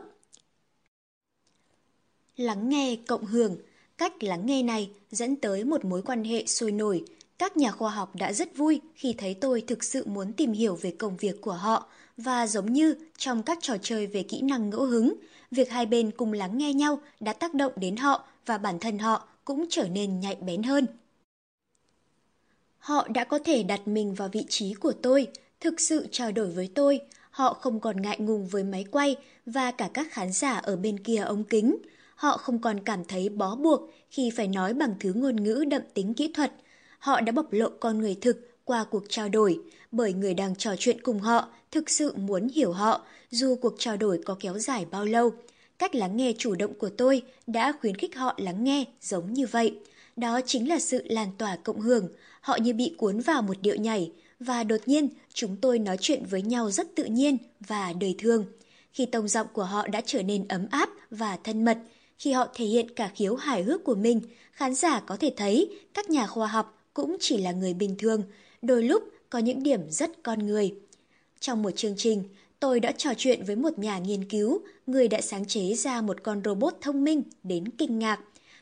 Lắng nghe cộng hưởng, cách lắng nghe này dẫn tới một mối quan hệ sôi nổi. Các nhà khoa học đã rất vui khi thấy tôi thực sự muốn tìm hiểu về công việc của họ và giống như trong các trò chơi về kỹ năng ngẫu hứng, việc hai bên cùng lắng nghe nhau đã tác động đến họ và bản thân họ cũng trở nên nhạy bén hơn. Họ đã có thể đặt mình vào vị trí của tôi, thực sự trao đổi với tôi. Họ không còn ngại ngùng với máy quay và cả các khán giả ở bên kia ống kính. Họ không còn cảm thấy bó buộc khi phải nói bằng thứ ngôn ngữ đậm tính kỹ thuật. Họ đã bộc lộ con người thực qua cuộc trao đổi, bởi người đang trò chuyện cùng họ thực sự muốn hiểu họ, dù cuộc trao đổi có kéo dài bao lâu. Cách lắng nghe chủ động của tôi đã khuyến khích họ lắng nghe giống như vậy. Đó chính là sự lan tỏa cộng hưởng, họ như bị cuốn vào một điệu nhảy, và đột nhiên chúng tôi nói chuyện với nhau rất tự nhiên và đời thương. Khi tông giọng của họ đã trở nên ấm áp và thân mật, khi họ thể hiện cả khiếu hài hước của mình, khán giả có thể thấy các nhà khoa học cũng chỉ là người bình thường, đôi lúc có những điểm rất con người. Trong một chương trình, tôi đã trò chuyện với một nhà nghiên cứu, người đã sáng chế ra một con robot thông minh đến kinh ngạc.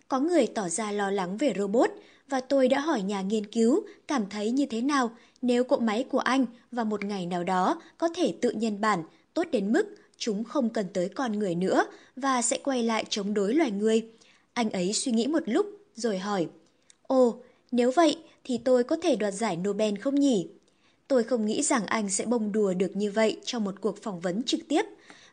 Có người tỏ ra lo lắng về robot và tôi đã hỏi nhà nghiên cứu cảm thấy như thế nào nếu cỗ máy của anh vào một ngày nào đó có thể tự nhân bản tốt đến mức chúng không cần tới con người nữa và sẽ quay lại chống đối loài người. Anh ấy suy nghĩ một lúc rồi hỏi, Ồ, nếu vậy thì tôi có thể đoạt giải Nobel không nhỉ? Tôi không nghĩ rằng anh sẽ bông đùa được như vậy trong một cuộc phỏng vấn trực tiếp.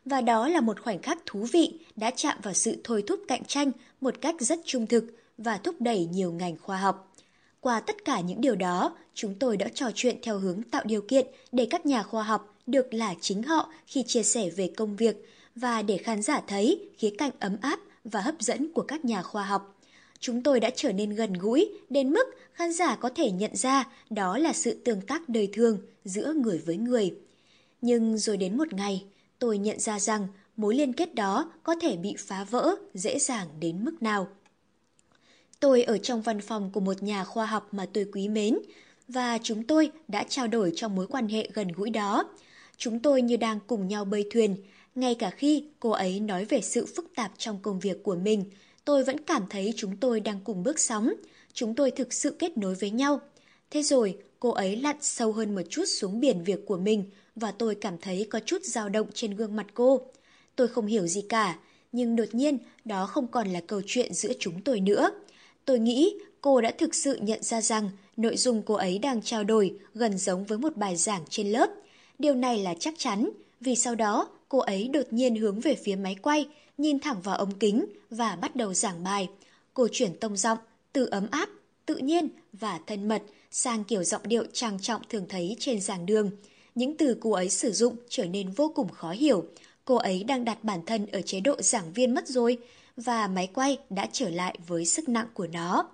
Và đó là một khoảnh khắc thú vị đã chạm vào sự thôi thúc cạnh tranh một cách rất trung thực và thúc đẩy nhiều ngành khoa học. Qua tất cả những điều đó, chúng tôi đã trò chuyện theo hướng tạo điều kiện để các nhà khoa học được là chính họ khi chia sẻ về công việc và để khán giả thấy khía cạnh ấm áp và hấp dẫn của các nhà khoa học. chúng tôi đã trở nên gần gũi đến mức khán giả có thể nhận ra đó là sự tương tác đời thường giữa người với người. Nhưng rồi đến một ngày, tôi nhận ra rằng mối liên kết đó có thể bị phá vỡ dễ dàng đến mức nào. Tôi ở trong văn phòng của một nhà khoa học mà tôi quý mến, và chúng tôi đã trao đổi trong mối quan hệ gần gũi đó. Chúng tôi như đang cùng nhau bơi thuyền, ngay cả khi cô ấy nói về sự phức tạp trong công việc của mình, tôi vẫn cảm thấy chúng tôi đang cùng bước sóng. Chúng tôi thực sự kết nối với nhau. Thế rồi, cô ấy lặn sâu hơn một chút xuống biển việc của mình và tôi cảm thấy có chút dao động trên gương mặt cô. Tôi không hiểu gì cả, nhưng đột nhiên đó không còn là câu chuyện giữa chúng tôi nữa. Tôi nghĩ cô đã thực sự nhận ra rằng nội dung cô ấy đang trao đổi gần giống với một bài giảng trên lớp. Điều này là chắc chắn, vì sau đó cô ấy đột nhiên hướng về phía máy quay, nhìn thẳng vào ống kính và bắt đầu giảng bài. Cô chuyển tông giọng, từ ấm áp, tự nhiên và thân mật sang kiểu giọng điệu trang trọng thường thấy trên giảng đường. Những từ cô ấy sử dụng trở nên vô cùng khó hiểu. Cô ấy đang đặt bản thân ở chế độ giảng viên mất rồi, và máy quay đã trở lại với sức nặng của nó.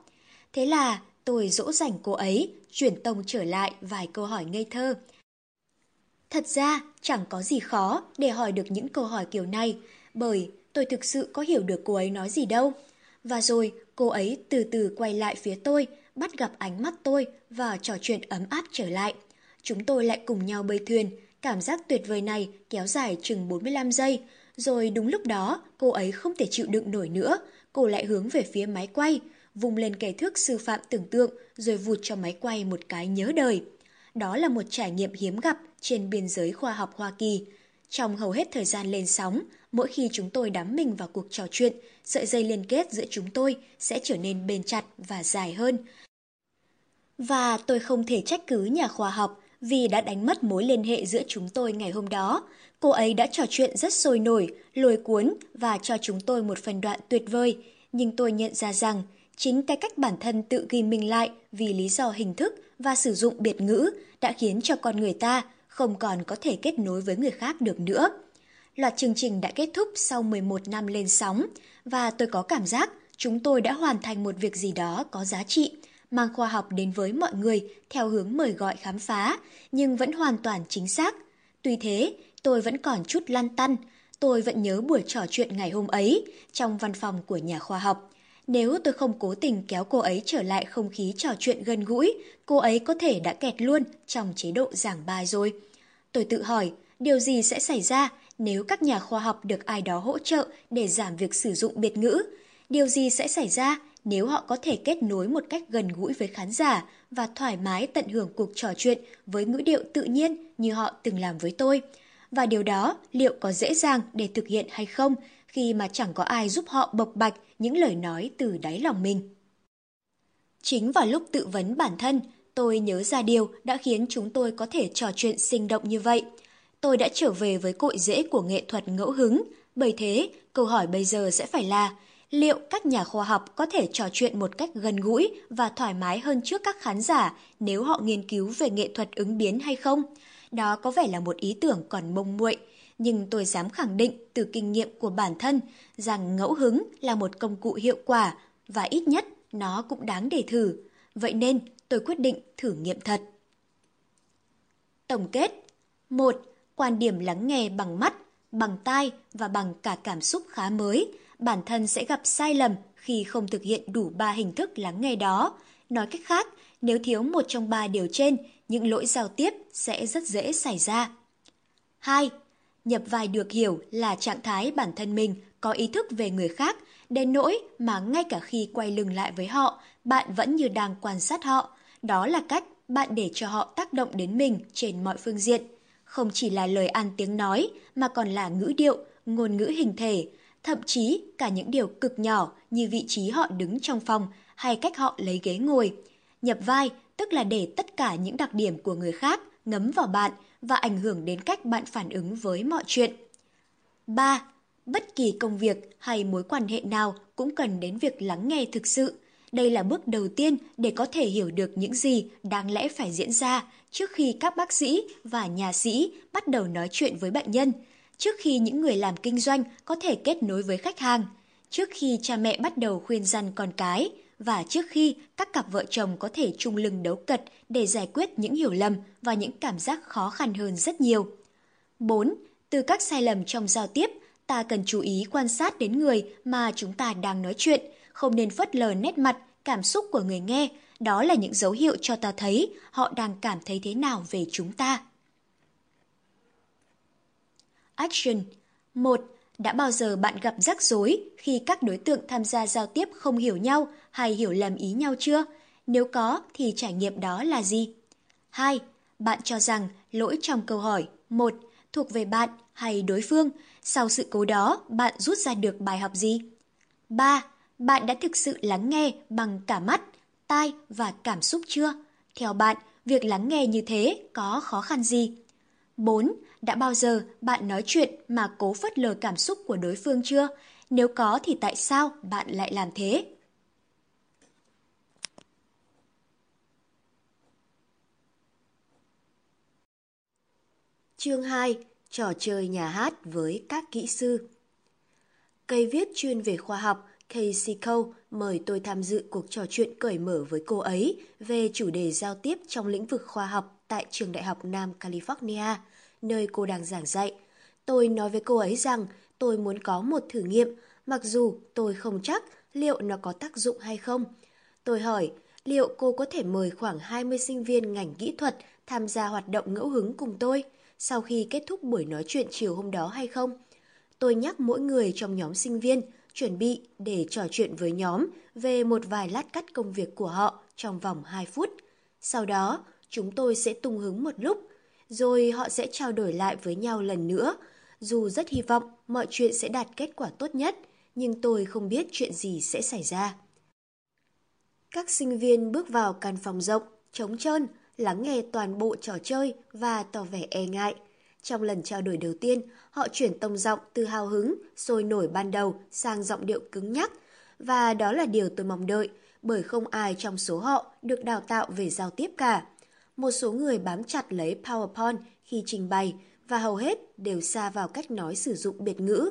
Thế là tôi dỗ dành cô ấy, chuyển tông trở lại vài câu hỏi ngây thơ. Thật ra, chẳng có gì khó để hỏi được những câu hỏi kiểu này, bởi tôi thực sự có hiểu được cô ấy nói gì đâu. Và rồi, cô ấy từ từ quay lại phía tôi, bắt gặp ánh mắt tôi và trò chuyện ấm áp trở lại. Chúng tôi lại cùng nhau bơi thuyền, cảm giác tuyệt vời này kéo dài chừng 45 giây, rồi đúng lúc đó, cô ấy không thể chịu đựng nổi nữa, cô lại hướng về phía máy quay, vùng lên kẻ thước sư phạm tưởng tượng rồi vụt cho máy quay một cái nhớ đời. Đó là một trải nghiệm hiếm gặp trên biên giới khoa học Hoa Kỳ. Trong hầu hết thời gian lên sóng, mỗi khi chúng tôi đắm mình vào cuộc trò chuyện, sợi dây liên kết giữa chúng tôi sẽ trở nên bền chặt và dài hơn. Và tôi không thể trách cứ nhà khoa học vì đã đánh mất mối liên hệ giữa chúng tôi ngày hôm đó. Cô ấy đã trò chuyện rất sôi nổi, lôi cuốn và cho chúng tôi một phần đoạn tuyệt vời. Nhưng tôi nhận ra rằng, chính cái cách bản thân tự ghi mình lại vì lý do hình thức và sử dụng biệt ngữ đã khiến cho con người ta không còn có thể kết nối với người khác được nữa. Loạt chương trình đã kết thúc sau 11 năm lên sóng và tôi có cảm giác chúng tôi đã hoàn thành một việc gì đó có giá trị, mang khoa học đến với mọi người theo hướng mời gọi khám phá, nhưng vẫn hoàn toàn chính xác. Tuy thế, tôi vẫn còn chút lăn tăn. Tôi vẫn nhớ buổi trò chuyện ngày hôm ấy trong văn phòng của nhà khoa học. Nếu tôi không cố tình kéo cô ấy trở lại không khí trò chuyện gần gũi, cô ấy có thể đã kẹt luôn trong chế độ giảng bài rồi. Tôi tự hỏi, điều gì sẽ xảy ra nếu các nhà khoa học được ai đó hỗ trợ để giảm việc sử dụng biệt ngữ? Điều gì sẽ xảy ra nếu họ có thể kết nối một cách gần gũi với khán giả và thoải mái tận hưởng cuộc trò chuyện với ngữ điệu tự nhiên như họ từng làm với tôi? và điều đó liệu có dễ dàng để thực hiện hay không khi mà chẳng có ai giúp họ bộc bạch những lời nói từ đáy lòng mình. Chính vào lúc tự vấn bản thân, tôi nhớ ra điều đã khiến chúng tôi có thể trò chuyện sinh động như vậy. Tôi đã trở về với cội rễ của nghệ thuật ngẫu hứng, bởi thế câu hỏi bây giờ sẽ phải là liệu các nhà khoa học có thể trò chuyện một cách gần gũi và thoải mái hơn trước các khán giả nếu họ nghiên cứu về nghệ thuật ứng biến hay không? Đó có vẻ là một ý tưởng còn mông muội, nhưng tôi dám khẳng định từ kinh nghiệm của bản thân rằng ngẫu hứng là một công cụ hiệu quả và ít nhất nó cũng đáng để thử. Vậy nên tôi quyết định thử nghiệm thật. Tổng kết 1. Quan điểm lắng nghe bằng mắt, bằng tai và bằng cả cảm xúc khá mới. Bản thân sẽ gặp sai lầm khi không thực hiện đủ ba hình thức lắng nghe đó. Nói cách khác, nếu thiếu một trong ba điều trên những lỗi giao tiếp sẽ rất dễ xảy ra. 2. Nhập vai được hiểu là trạng thái bản thân mình có ý thức về người khác, đến nỗi mà ngay cả khi quay lưng lại với họ, bạn vẫn như đang quan sát họ. Đó là cách bạn để cho họ tác động đến mình trên mọi phương diện. Không chỉ là lời ăn tiếng nói, mà còn là ngữ điệu, ngôn ngữ hình thể, thậm chí cả những điều cực nhỏ như vị trí họ đứng trong phòng hay cách họ lấy ghế ngồi. Nhập vai tức là để tất cả những đặc điểm của người khác ngấm vào bạn và ảnh hưởng đến cách bạn phản ứng với mọi chuyện. 3. Bất kỳ công việc hay mối quan hệ nào cũng cần đến việc lắng nghe thực sự. Đây là bước đầu tiên để có thể hiểu được những gì đáng lẽ phải diễn ra trước khi các bác sĩ và nhà sĩ bắt đầu nói chuyện với bệnh nhân, trước khi những người làm kinh doanh có thể kết nối với khách hàng. trước khi cha mẹ bắt đầu khuyên răn con cái và trước khi các cặp vợ chồng có thể chung lưng đấu cật để giải quyết những hiểu lầm và những cảm giác khó khăn hơn rất nhiều. 4. Từ các sai lầm trong giao tiếp, ta cần chú ý quan sát đến người mà chúng ta đang nói chuyện, không nên phớt lờ nét mặt, cảm xúc của người nghe. Đó là những dấu hiệu cho ta thấy họ đang cảm thấy thế nào về chúng ta. Action 1. Đã bao giờ bạn gặp rắc rối khi các đối tượng tham gia giao tiếp không hiểu nhau hay hiểu lầm ý nhau chưa? Nếu có thì trải nghiệm đó là gì? 2. Bạn cho rằng lỗi trong câu hỏi 1 thuộc về bạn hay đối phương? Sau sự cố đó, bạn rút ra được bài học gì? 3. Bạn đã thực sự lắng nghe bằng cả mắt, tai và cảm xúc chưa? Theo bạn, việc lắng nghe như thế có khó khăn gì? 4. Đã bao giờ bạn nói chuyện mà cố phớt lờ cảm xúc của đối phương chưa? Nếu có thì tại sao bạn lại làm thế? Chương 2. Trò chơi nhà hát với các kỹ sư Cây viết chuyên về khoa học Casey Cole mời tôi tham dự cuộc trò chuyện cởi mở với cô ấy về chủ đề giao tiếp trong lĩnh vực khoa học tại trường đại học Nam California, nơi cô đang giảng dạy. Tôi nói với cô ấy rằng tôi muốn có một thử nghiệm, mặc dù tôi không chắc liệu nó có tác dụng hay không. Tôi hỏi liệu cô có thể mời khoảng 20 sinh viên ngành kỹ thuật tham gia hoạt động ngẫu hứng cùng tôi sau khi kết thúc buổi nói chuyện chiều hôm đó hay không? Tôi nhắc mỗi người trong nhóm sinh viên chuẩn bị để trò chuyện với nhóm về một vài lát cắt công việc của họ trong vòng 2 phút. Sau đó, chúng tôi sẽ tung hứng một lúc, rồi họ sẽ trao đổi lại với nhau lần nữa. Dù rất hy vọng mọi chuyện sẽ đạt kết quả tốt nhất, nhưng tôi không biết chuyện gì sẽ xảy ra. Các sinh viên bước vào căn phòng rộng, trống trơn, lắng nghe toàn bộ trò chơi và tỏ vẻ e ngại. Trong lần trao đổi đầu tiên, họ chuyển tông giọng từ hào hứng, sôi nổi ban đầu sang giọng điệu cứng nhắc. Và đó là điều tôi mong đợi, bởi không ai trong số họ được đào tạo về giao tiếp cả. Một số người bám chặt lấy PowerPoint khi trình bày và hầu hết đều xa vào cách nói sử dụng biệt ngữ.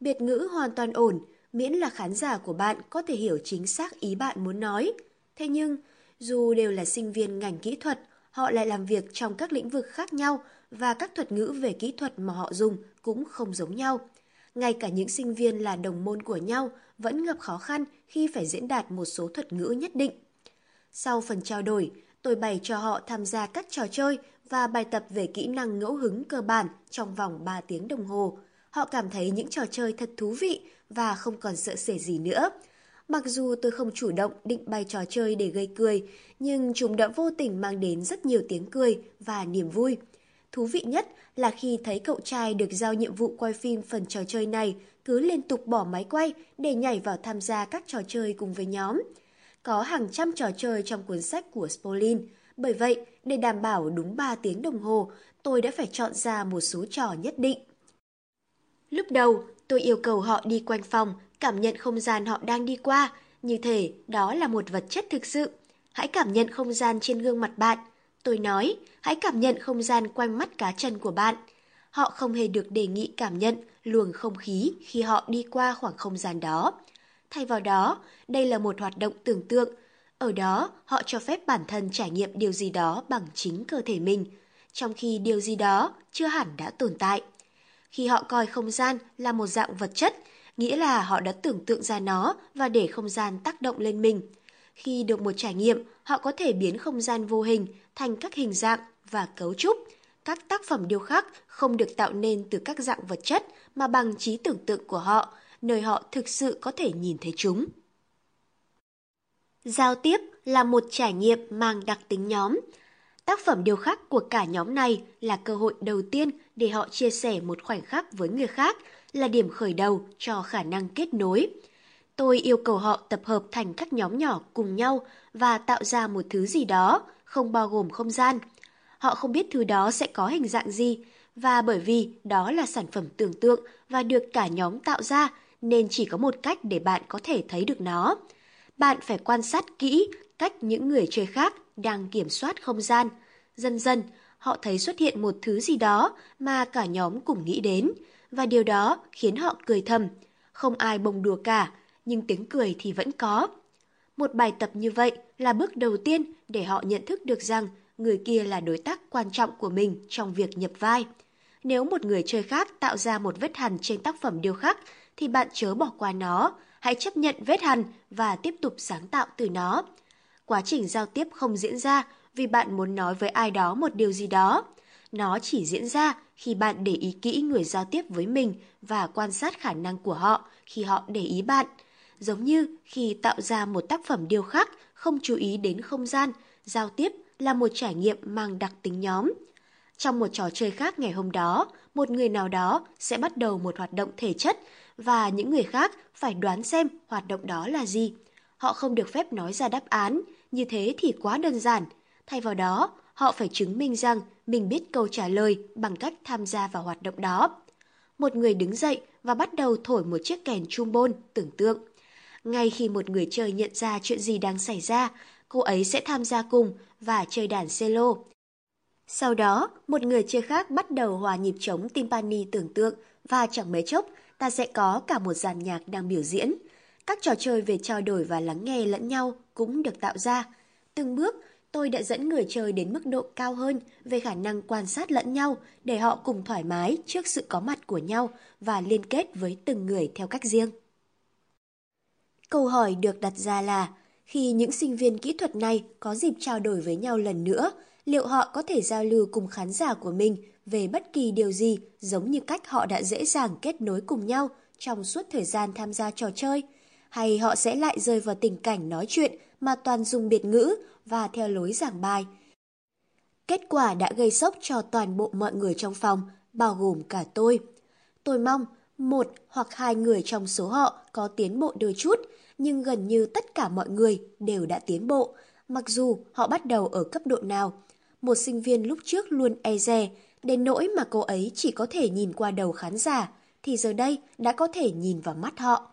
Biệt ngữ hoàn toàn ổn, miễn là khán giả của bạn có thể hiểu chính xác ý bạn muốn nói. Thế nhưng, dù đều là sinh viên ngành kỹ thuật, họ lại làm việc trong các lĩnh vực khác nhau và các thuật ngữ về kỹ thuật mà họ dùng cũng không giống nhau. Ngay cả những sinh viên là đồng môn của nhau vẫn gặp khó khăn khi phải diễn đạt một số thuật ngữ nhất định. Sau phần trao đổi, tôi bày cho họ tham gia các trò chơi và bài tập về kỹ năng ngẫu hứng cơ bản trong vòng 3 tiếng đồng hồ. Họ cảm thấy những trò chơi thật thú vị và không còn sợ sệt gì nữa. Mặc dù tôi không chủ động định bày trò chơi để gây cười, nhưng chúng đã vô tình mang đến rất nhiều tiếng cười và niềm vui. Thú vị nhất là khi thấy cậu trai được giao nhiệm vụ quay phim phần trò chơi này cứ liên tục bỏ máy quay để nhảy vào tham gia các trò chơi cùng với nhóm. Có hàng trăm trò chơi trong cuốn sách của Spolin, bởi vậy để đảm bảo đúng 3 tiếng đồng hồ, tôi đã phải chọn ra một số trò nhất định. Lúc đầu, tôi yêu cầu họ đi quanh phòng, cảm nhận không gian họ đang đi qua, như thể đó là một vật chất thực sự. Hãy cảm nhận không gian trên gương mặt bạn. Tôi nói, hãy cảm nhận không gian quanh mắt cá chân của bạn. Họ không hề được đề nghị cảm nhận luồng không khí khi họ đi qua khoảng không gian đó. Thay vào đó, đây là một hoạt động tưởng tượng. Ở đó, họ cho phép bản thân trải nghiệm điều gì đó bằng chính cơ thể mình, trong khi điều gì đó chưa hẳn đã tồn tại. Khi họ coi không gian là một dạng vật chất, nghĩa là họ đã tưởng tượng ra nó và để không gian tác động lên mình. Khi được một trải nghiệm, họ có thể biến không gian vô hình thành các hình dạng và cấu trúc. Các tác phẩm điêu khắc không được tạo nên từ các dạng vật chất mà bằng trí tưởng tượng của họ, nơi họ thực sự có thể nhìn thấy chúng. Giao tiếp là một trải nghiệm mang đặc tính nhóm. Tác phẩm điêu khắc của cả nhóm này là cơ hội đầu tiên để họ chia sẻ một khoảnh khắc với người khác, là điểm khởi đầu cho khả năng kết nối. Tôi yêu cầu họ tập hợp thành các nhóm nhỏ cùng nhau và tạo ra một thứ gì đó, không bao gồm không gian. Họ không biết thứ đó sẽ có hình dạng gì, và bởi vì đó là sản phẩm tưởng tượng và được cả nhóm tạo ra, nên chỉ có một cách để bạn có thể thấy được nó. Bạn phải quan sát kỹ cách những người chơi khác đang kiểm soát không gian. Dần dần, họ thấy xuất hiện một thứ gì đó mà cả nhóm cùng nghĩ đến, và điều đó khiến họ cười thầm. Không ai bông đùa cả, nhưng tiếng cười thì vẫn có. Một bài tập như vậy là bước đầu tiên để họ nhận thức được rằng người kia là đối tác quan trọng của mình trong việc nhập vai. Nếu một người chơi khác tạo ra một vết hằn trên tác phẩm điêu khắc, thì bạn chớ bỏ qua nó, hãy chấp nhận vết hằn và tiếp tục sáng tạo từ nó. Quá trình giao tiếp không diễn ra vì bạn muốn nói với ai đó một điều gì đó. Nó chỉ diễn ra khi bạn để ý kỹ người giao tiếp với mình và quan sát khả năng của họ khi họ để ý bạn. Giống như khi tạo ra một tác phẩm điêu khắc không chú ý đến không gian, giao tiếp là một trải nghiệm mang đặc tính nhóm. Trong một trò chơi khác ngày hôm đó, một người nào đó sẽ bắt đầu một hoạt động thể chất và những người khác phải đoán xem hoạt động đó là gì. Họ không được phép nói ra đáp án, như thế thì quá đơn giản. Thay vào đó, họ phải chứng minh rằng mình biết câu trả lời bằng cách tham gia vào hoạt động đó. Một người đứng dậy và bắt đầu thổi một chiếc kèn trombone tưởng tượng. Ngay khi một người chơi nhận ra chuyện gì đang xảy ra, cô ấy sẽ tham gia cùng và chơi đàn cello. Sau đó, một người chơi khác bắt đầu hòa nhịp trống timpani tưởng tượng và chẳng mấy chốc ta sẽ có cả một dàn nhạc đang biểu diễn. Các trò chơi về trao đổi và lắng nghe lẫn nhau cũng được tạo ra. Từng bước, tôi đã dẫn người chơi đến mức độ cao hơn về khả năng quan sát lẫn nhau để họ cùng thoải mái trước sự có mặt của nhau và liên kết với từng người theo cách riêng. Câu hỏi được đặt ra là, khi những sinh viên kỹ thuật này có dịp trao đổi với nhau lần nữa, liệu họ có thể giao lưu cùng khán giả của mình về bất kỳ điều gì giống như cách họ đã dễ dàng kết nối cùng nhau trong suốt thời gian tham gia trò chơi? Hay họ sẽ lại rơi vào tình cảnh nói chuyện mà toàn dùng biệt ngữ và theo lối giảng bài? Kết quả đã gây sốc cho toàn bộ mọi người trong phòng, bao gồm cả tôi. Tôi mong một hoặc hai người trong số họ có tiến bộ đôi chút, nhưng gần như tất cả mọi người đều đã tiến bộ, mặc dù họ bắt đầu ở cấp độ nào. Một sinh viên lúc trước luôn e dè, đến nỗi mà cô ấy chỉ có thể nhìn qua đầu khán giả, thì giờ đây đã có thể nhìn vào mắt họ.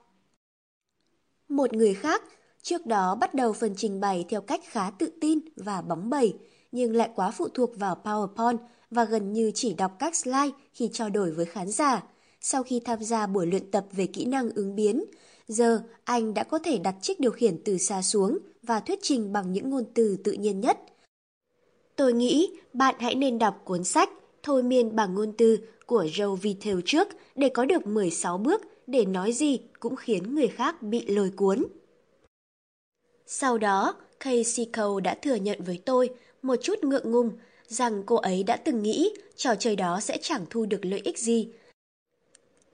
Một người khác, trước đó bắt đầu phần trình bày theo cách khá tự tin và bóng bẩy, nhưng lại quá phụ thuộc vào PowerPoint và gần như chỉ đọc các slide khi trao đổi với khán giả. Sau khi tham gia buổi luyện tập về kỹ năng ứng biến, giờ anh đã có thể đặt chiếc điều khiển từ xa xuống và thuyết trình bằng những ngôn từ tự nhiên nhất. Tôi nghĩ bạn hãy nên đọc cuốn sách Thôi miên bằng ngôn từ của Joe Vitale trước để có được 16 bước để nói gì cũng khiến người khác bị lôi cuốn. Sau đó, Casey Cole đã thừa nhận với tôi một chút ngượng ngùng rằng cô ấy đã từng nghĩ trò chơi đó sẽ chẳng thu được lợi ích gì.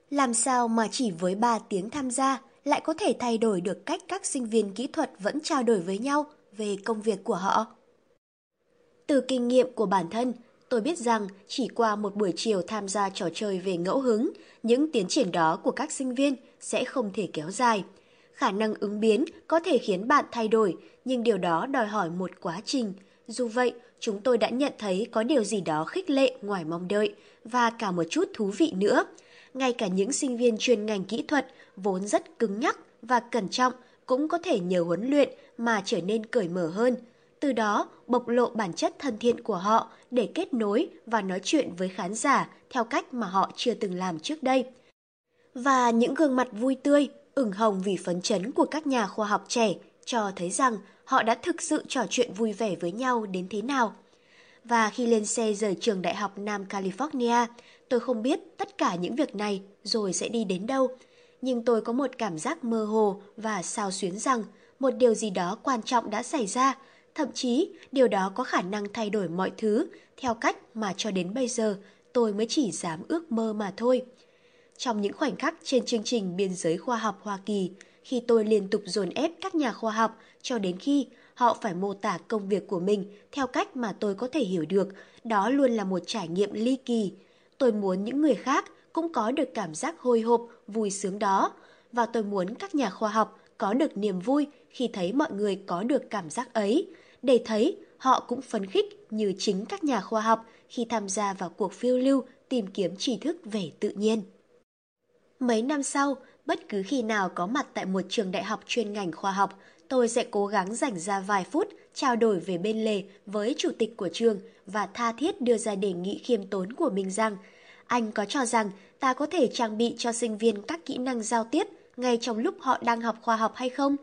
Làm sao mà chỉ với 3 tiếng tham gia lại có thể thay đổi được cách các sinh viên kỹ thuật vẫn trao đổi với nhau về công việc của họ? Từ kinh nghiệm của bản thân, tôi biết rằng chỉ qua một buổi chiều tham gia trò chơi về ngẫu hứng, những tiến triển đó của các sinh viên sẽ không thể kéo dài. Khả năng ứng biến có thể khiến bạn thay đổi, nhưng điều đó đòi hỏi một quá trình. Dù vậy, chúng tôi đã nhận thấy có điều gì đó khích lệ ngoài mong đợi và cả một chút thú vị nữa. Ngay cả những sinh viên chuyên ngành kỹ thuật vốn rất cứng nhắc và cẩn trọng cũng có thể nhờ huấn luyện mà trở nên cởi mở hơn, từ đó bộc lộ bản chất thân thiện của họ để kết nối và nói chuyện với khán giả theo cách mà họ chưa từng làm trước đây. Và những gương mặt vui tươi, ửng hồng vì phấn chấn của các nhà khoa học trẻ cho thấy rằng họ đã thực sự trò chuyện vui vẻ với nhau đến thế nào. Và khi lên xe rời trường đại học Nam California, tôi không biết tất cả những việc này rồi sẽ đi đến đâu. Nhưng tôi có một cảm giác mơ hồ và sao xuyến rằng một điều gì đó quan trọng đã xảy ra Thậm chí, điều đó có khả năng thay đổi mọi thứ theo cách mà cho đến bây giờ tôi mới chỉ dám ước mơ mà thôi. Trong những khoảnh khắc trên chương trình biên giới khoa học Hoa Kỳ, khi tôi liên tục dồn ép các nhà khoa học cho đến khi họ phải mô tả công việc của mình theo cách mà tôi có thể hiểu được, đó luôn là một trải nghiệm ly kỳ. Tôi muốn những người khác cũng có được cảm giác hồi hộp, vui sướng đó, và tôi muốn các nhà khoa học có được niềm vui khi thấy mọi người có được cảm giác ấy để thấy họ cũng phấn khích như chính các nhà khoa học khi tham gia vào cuộc phiêu lưu tìm kiếm tri thức về tự nhiên. Mấy năm sau, bất cứ khi nào có mặt tại một trường đại học chuyên ngành khoa học, tôi sẽ cố gắng dành ra vài phút trao đổi về bên lề với chủ tịch của trường và tha thiết đưa ra đề nghị khiêm tốn của mình rằng anh có cho rằng ta có thể trang bị cho sinh viên các kỹ năng giao tiếp ngay trong lúc họ đang học khoa học hay không?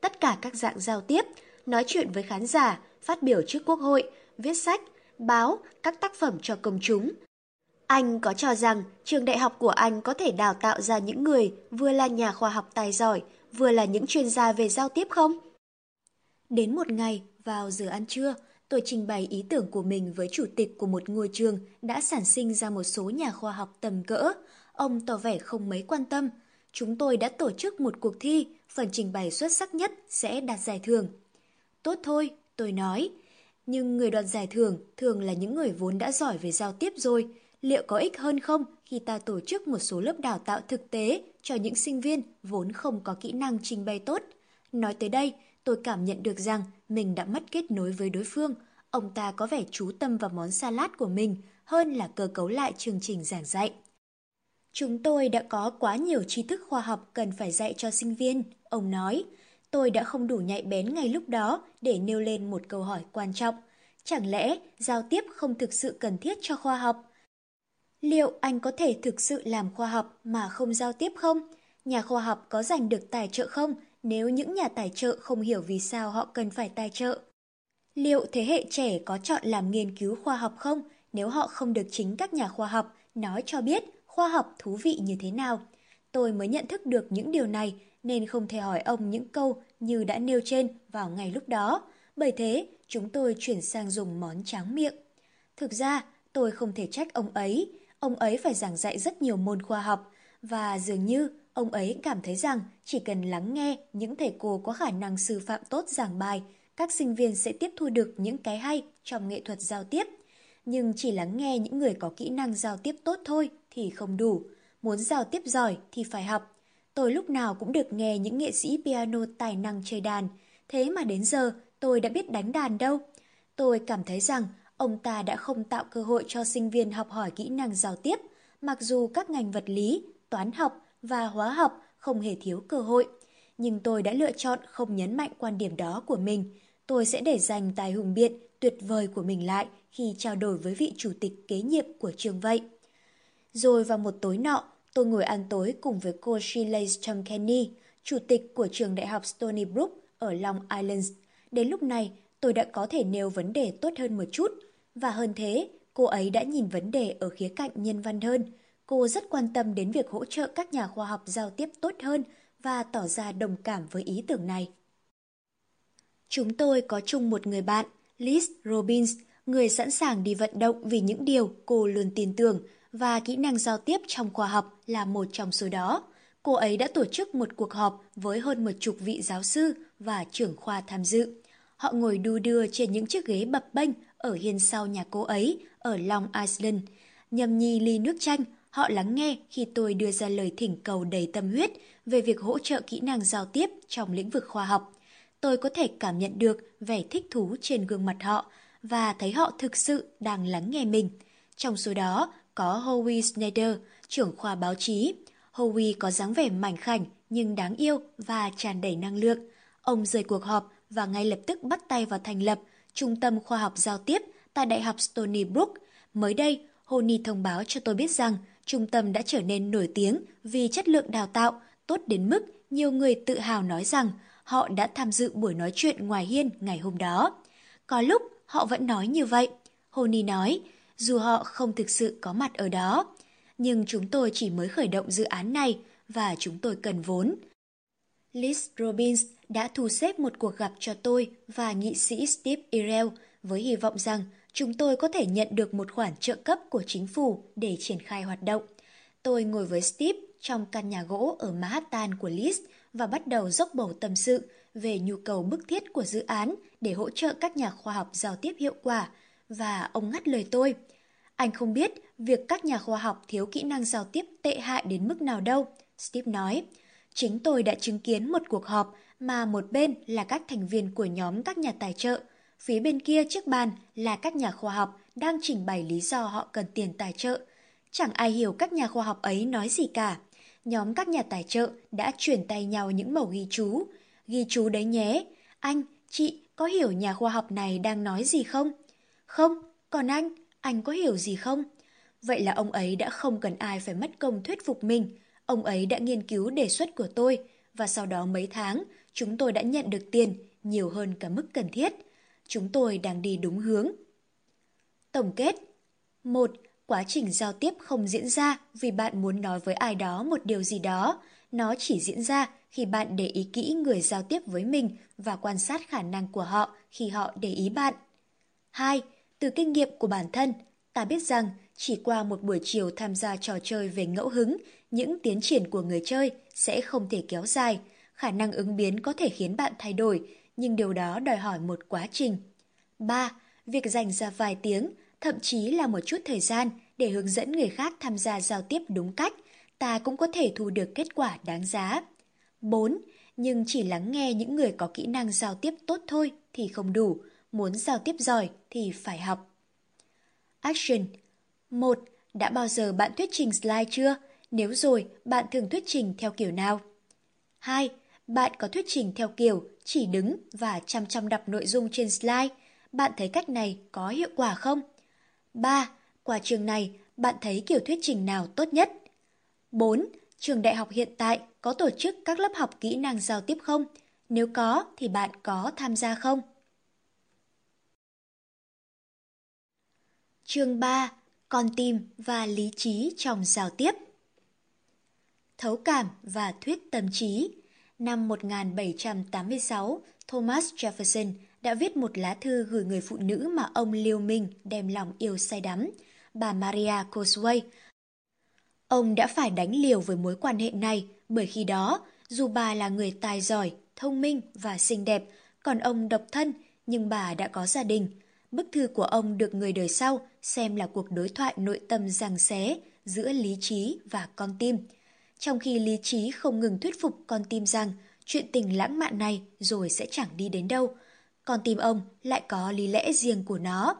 Tất cả các dạng giao tiếp, nói chuyện với khán giả, phát biểu trước quốc hội, viết sách, báo, các tác phẩm cho công chúng. Anh có cho rằng trường đại học của anh có thể đào tạo ra những người vừa là nhà khoa học tài giỏi, vừa là những chuyên gia về giao tiếp không? Đến một ngày, vào giờ ăn trưa, tôi trình bày ý tưởng của mình với chủ tịch của một ngôi trường đã sản sinh ra một số nhà khoa học tầm cỡ. Ông tỏ vẻ không mấy quan tâm. Chúng tôi đã tổ chức một cuộc thi, phần trình bày xuất sắc nhất sẽ đạt giải thưởng. Tốt thôi, tôi nói. Nhưng người đoạt giải thưởng thường là những người vốn đã giỏi về giao tiếp rồi. Liệu có ích hơn không khi ta tổ chức một số lớp đào tạo thực tế cho những sinh viên vốn không có kỹ năng trình bày tốt? Nói tới đây, tôi cảm nhận được rằng mình đã mất kết nối với đối phương. Ông ta có vẻ chú tâm vào món salad của mình hơn là cơ cấu lại chương trình giảng dạy. Chúng tôi đã có quá nhiều tri thức khoa học cần phải dạy cho sinh viên, ông nói. Tôi đã không đủ nhạy bén ngay lúc đó để nêu lên một câu hỏi quan trọng. Chẳng lẽ giao tiếp không thực sự cần thiết cho khoa học? Liệu anh có thể thực sự làm khoa học mà không giao tiếp không? Nhà khoa học có giành được tài trợ không nếu những nhà tài trợ không hiểu vì sao họ cần phải tài trợ? Liệu thế hệ trẻ có chọn làm nghiên cứu khoa học không nếu họ không được chính các nhà khoa học nói cho biết khoa học thú vị như thế nào? Tôi mới nhận thức được những điều này nên không thể hỏi ông những câu như đã nêu trên vào ngày lúc đó. Bởi thế, chúng tôi chuyển sang dùng món tráng miệng. Thực ra, tôi không thể trách ông ấy. Ông ấy phải giảng dạy rất nhiều môn khoa học và dường như ông ấy cảm thấy rằng chỉ cần lắng nghe những thầy cô có khả năng sư phạm tốt giảng bài, các sinh viên sẽ tiếp thu được những cái hay trong nghệ thuật giao tiếp. Nhưng chỉ lắng nghe những người có kỹ năng giao tiếp tốt thôi thì không đủ. Muốn giao tiếp giỏi thì phải học. Tôi lúc nào cũng được nghe những nghệ sĩ piano tài năng chơi đàn. Thế mà đến giờ tôi đã biết đánh đàn đâu. Tôi cảm thấy rằng ông ta đã không tạo cơ hội cho sinh viên học hỏi kỹ năng giao tiếp, mặc dù các ngành vật lý, toán học và hóa học không hề thiếu cơ hội. Nhưng tôi đã lựa chọn không nhấn mạnh quan điểm đó của mình. Tôi sẽ để dành tài hùng biện tuyệt vời của mình lại khi trao đổi với vị chủ tịch kế nhiệm của trường vậy. Rồi vào một tối nọ, tôi ngồi ăn tối cùng với cô Shirley Tom Kenny, chủ tịch của trường đại học Stony Brook ở Long Island. Đến lúc này, tôi đã có thể nêu vấn đề tốt hơn một chút. Và hơn thế, cô ấy đã nhìn vấn đề ở khía cạnh nhân văn hơn. Cô rất quan tâm đến việc hỗ trợ các nhà khoa học giao tiếp tốt hơn và tỏ ra đồng cảm với ý tưởng này. Chúng tôi có chung một người bạn, Liz Robbins, người sẵn sàng đi vận động vì những điều cô luôn tin tưởng và kỹ năng giao tiếp trong khoa học là một trong số đó. Cô ấy đã tổ chức một cuộc họp với hơn một chục vị giáo sư và trưởng khoa tham dự. Họ ngồi đu đưa trên những chiếc ghế bập bênh ở hiên sau nhà cô ấy ở Long Island. Nhâm nhi ly nước chanh, họ lắng nghe khi tôi đưa ra lời thỉnh cầu đầy tâm huyết về việc hỗ trợ kỹ năng giao tiếp trong lĩnh vực khoa học. Tôi có thể cảm nhận được vẻ thích thú trên gương mặt họ và thấy họ thực sự đang lắng nghe mình. Trong số đó có Howie Snyder, trưởng khoa báo chí. Howie có dáng vẻ mảnh khảnh nhưng đáng yêu và tràn đầy năng lượng. Ông rời cuộc họp và ngay lập tức bắt tay vào thành lập Trung tâm Khoa học Giao tiếp tại Đại học Stony Brook. Mới đây, Honey thông báo cho tôi biết rằng trung tâm đã trở nên nổi tiếng vì chất lượng đào tạo tốt đến mức nhiều người tự hào nói rằng họ đã tham dự buổi nói chuyện ngoài hiên ngày hôm đó. Có lúc họ vẫn nói như vậy. Honey nói, dù họ không thực sự có mặt ở đó. Nhưng chúng tôi chỉ mới khởi động dự án này và chúng tôi cần vốn. Liz Robbins đã thu xếp một cuộc gặp cho tôi và nghị sĩ Steve Irel với hy vọng rằng chúng tôi có thể nhận được một khoản trợ cấp của chính phủ để triển khai hoạt động. Tôi ngồi với Steve trong căn nhà gỗ ở Manhattan của Liz và bắt đầu dốc bầu tâm sự về nhu cầu bức thiết của dự án để hỗ trợ các nhà khoa học giao tiếp hiệu quả và ông ngắt lời tôi. Anh không biết việc các nhà khoa học thiếu kỹ năng giao tiếp tệ hại đến mức nào đâu, Steve nói. Chính tôi đã chứng kiến một cuộc họp mà một bên là các thành viên của nhóm các nhà tài trợ, phía bên kia chiếc bàn là các nhà khoa học đang trình bày lý do họ cần tiền tài trợ. Chẳng ai hiểu các nhà khoa học ấy nói gì cả. Nhóm các nhà tài trợ đã chuyển tay nhau những mẩu ghi chú. Ghi chú đấy nhé. Anh, chị có hiểu nhà khoa học này đang nói gì không? Không, còn anh, anh có hiểu gì không? Vậy là ông ấy đã không cần ai phải mất công thuyết phục mình. Ông ấy đã nghiên cứu đề xuất của tôi và sau đó mấy tháng chúng tôi đã nhận được tiền nhiều hơn cả mức cần thiết. Chúng tôi đang đi đúng hướng. Tổng kết một Quá trình giao tiếp không diễn ra vì bạn muốn nói với ai đó một điều gì đó. Nó chỉ diễn ra khi bạn để ý kỹ người giao tiếp với mình và quan sát khả năng của họ khi họ để ý bạn. 2. Từ kinh nghiệm của bản thân, ta biết rằng chỉ qua một buổi chiều tham gia trò chơi về ngẫu hứng, những tiến triển của người chơi sẽ không thể kéo dài. Khả năng ứng biến có thể khiến bạn thay đổi, nhưng điều đó đòi hỏi một quá trình. 3. Việc dành ra vài tiếng, thậm chí là một chút thời gian để hướng dẫn người khác tham gia giao tiếp đúng cách, ta cũng có thể thu được kết quả đáng giá. 4. Nhưng chỉ lắng nghe những người có kỹ năng giao tiếp tốt thôi thì không đủ, muốn giao tiếp giỏi thì phải học. Action 1. Đã bao giờ bạn thuyết trình slide chưa? Nếu rồi, bạn thường thuyết trình theo kiểu nào? 2. Bạn có thuyết trình theo kiểu chỉ đứng và chăm chăm đọc nội dung trên slide. Bạn thấy cách này có hiệu quả không? 3. Qua trường này, bạn thấy kiểu thuyết trình nào tốt nhất? 4. Trường đại học hiện tại có tổ chức các lớp học kỹ năng giao tiếp không? Nếu có thì bạn có tham gia không? Chương 3. Con tim và lý trí trong giao tiếp Thấu cảm và thuyết tâm trí Năm 1786, Thomas Jefferson đã viết một lá thư gửi người phụ nữ mà ông liêu minh đem lòng yêu say đắm, bà Maria Cosway. Ông đã phải đánh liều với mối quan hệ này bởi khi đó, dù bà là người tài giỏi, thông minh và xinh đẹp, còn ông độc thân nhưng bà đã có gia đình. Bức thư của ông được người đời sau xem là cuộc đối thoại nội tâm giằng xé giữa lý trí và con tim. Trong khi lý trí không ngừng thuyết phục con tim rằng chuyện tình lãng mạn này rồi sẽ chẳng đi đến đâu, con tim ông lại có lý lẽ riêng của nó.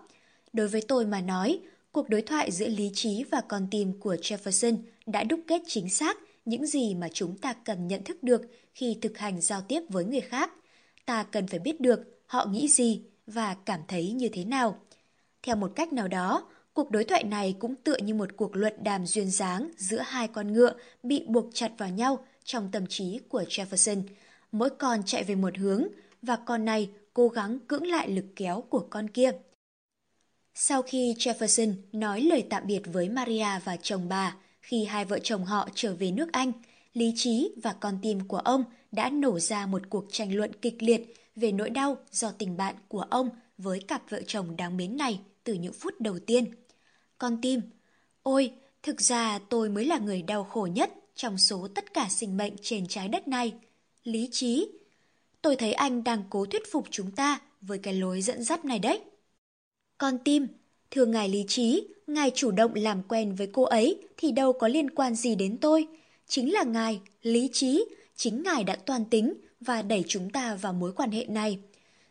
Đối với tôi mà nói, cuộc đối thoại giữa lý trí và con tim của Jefferson đã đúc kết chính xác những gì mà chúng ta cần nhận thức được khi thực hành giao tiếp với người khác. Ta cần phải biết được họ nghĩ gì và cảm thấy như thế nào. Theo một cách nào đó, cuộc đối thoại này cũng tựa như một cuộc luận đàm duyên dáng giữa hai con ngựa bị buộc chặt vào nhau trong tâm trí của Jefferson. Mỗi con chạy về một hướng và con này cố gắng cưỡng lại lực kéo của con kia. Sau khi Jefferson nói lời tạm biệt với Maria và chồng bà, khi hai vợ chồng họ trở về nước Anh, lý trí và con tim của ông đã nổ ra một cuộc tranh luận kịch liệt về nỗi đau do tình bạn của ông với cặp vợ chồng đáng mến này từ những phút đầu tiên. Con tim, ôi, thực ra tôi mới là người đau khổ nhất trong số tất cả sinh mệnh trên trái đất này. Lý trí, tôi thấy anh đang cố thuyết phục chúng ta với cái lối dẫn dắt này đấy. Con tim, thưa ngài lý trí, ngài chủ động làm quen với cô ấy thì đâu có liên quan gì đến tôi. Chính là ngài, lý trí, chính ngài đã toàn tính và đẩy chúng ta vào mối quan hệ này.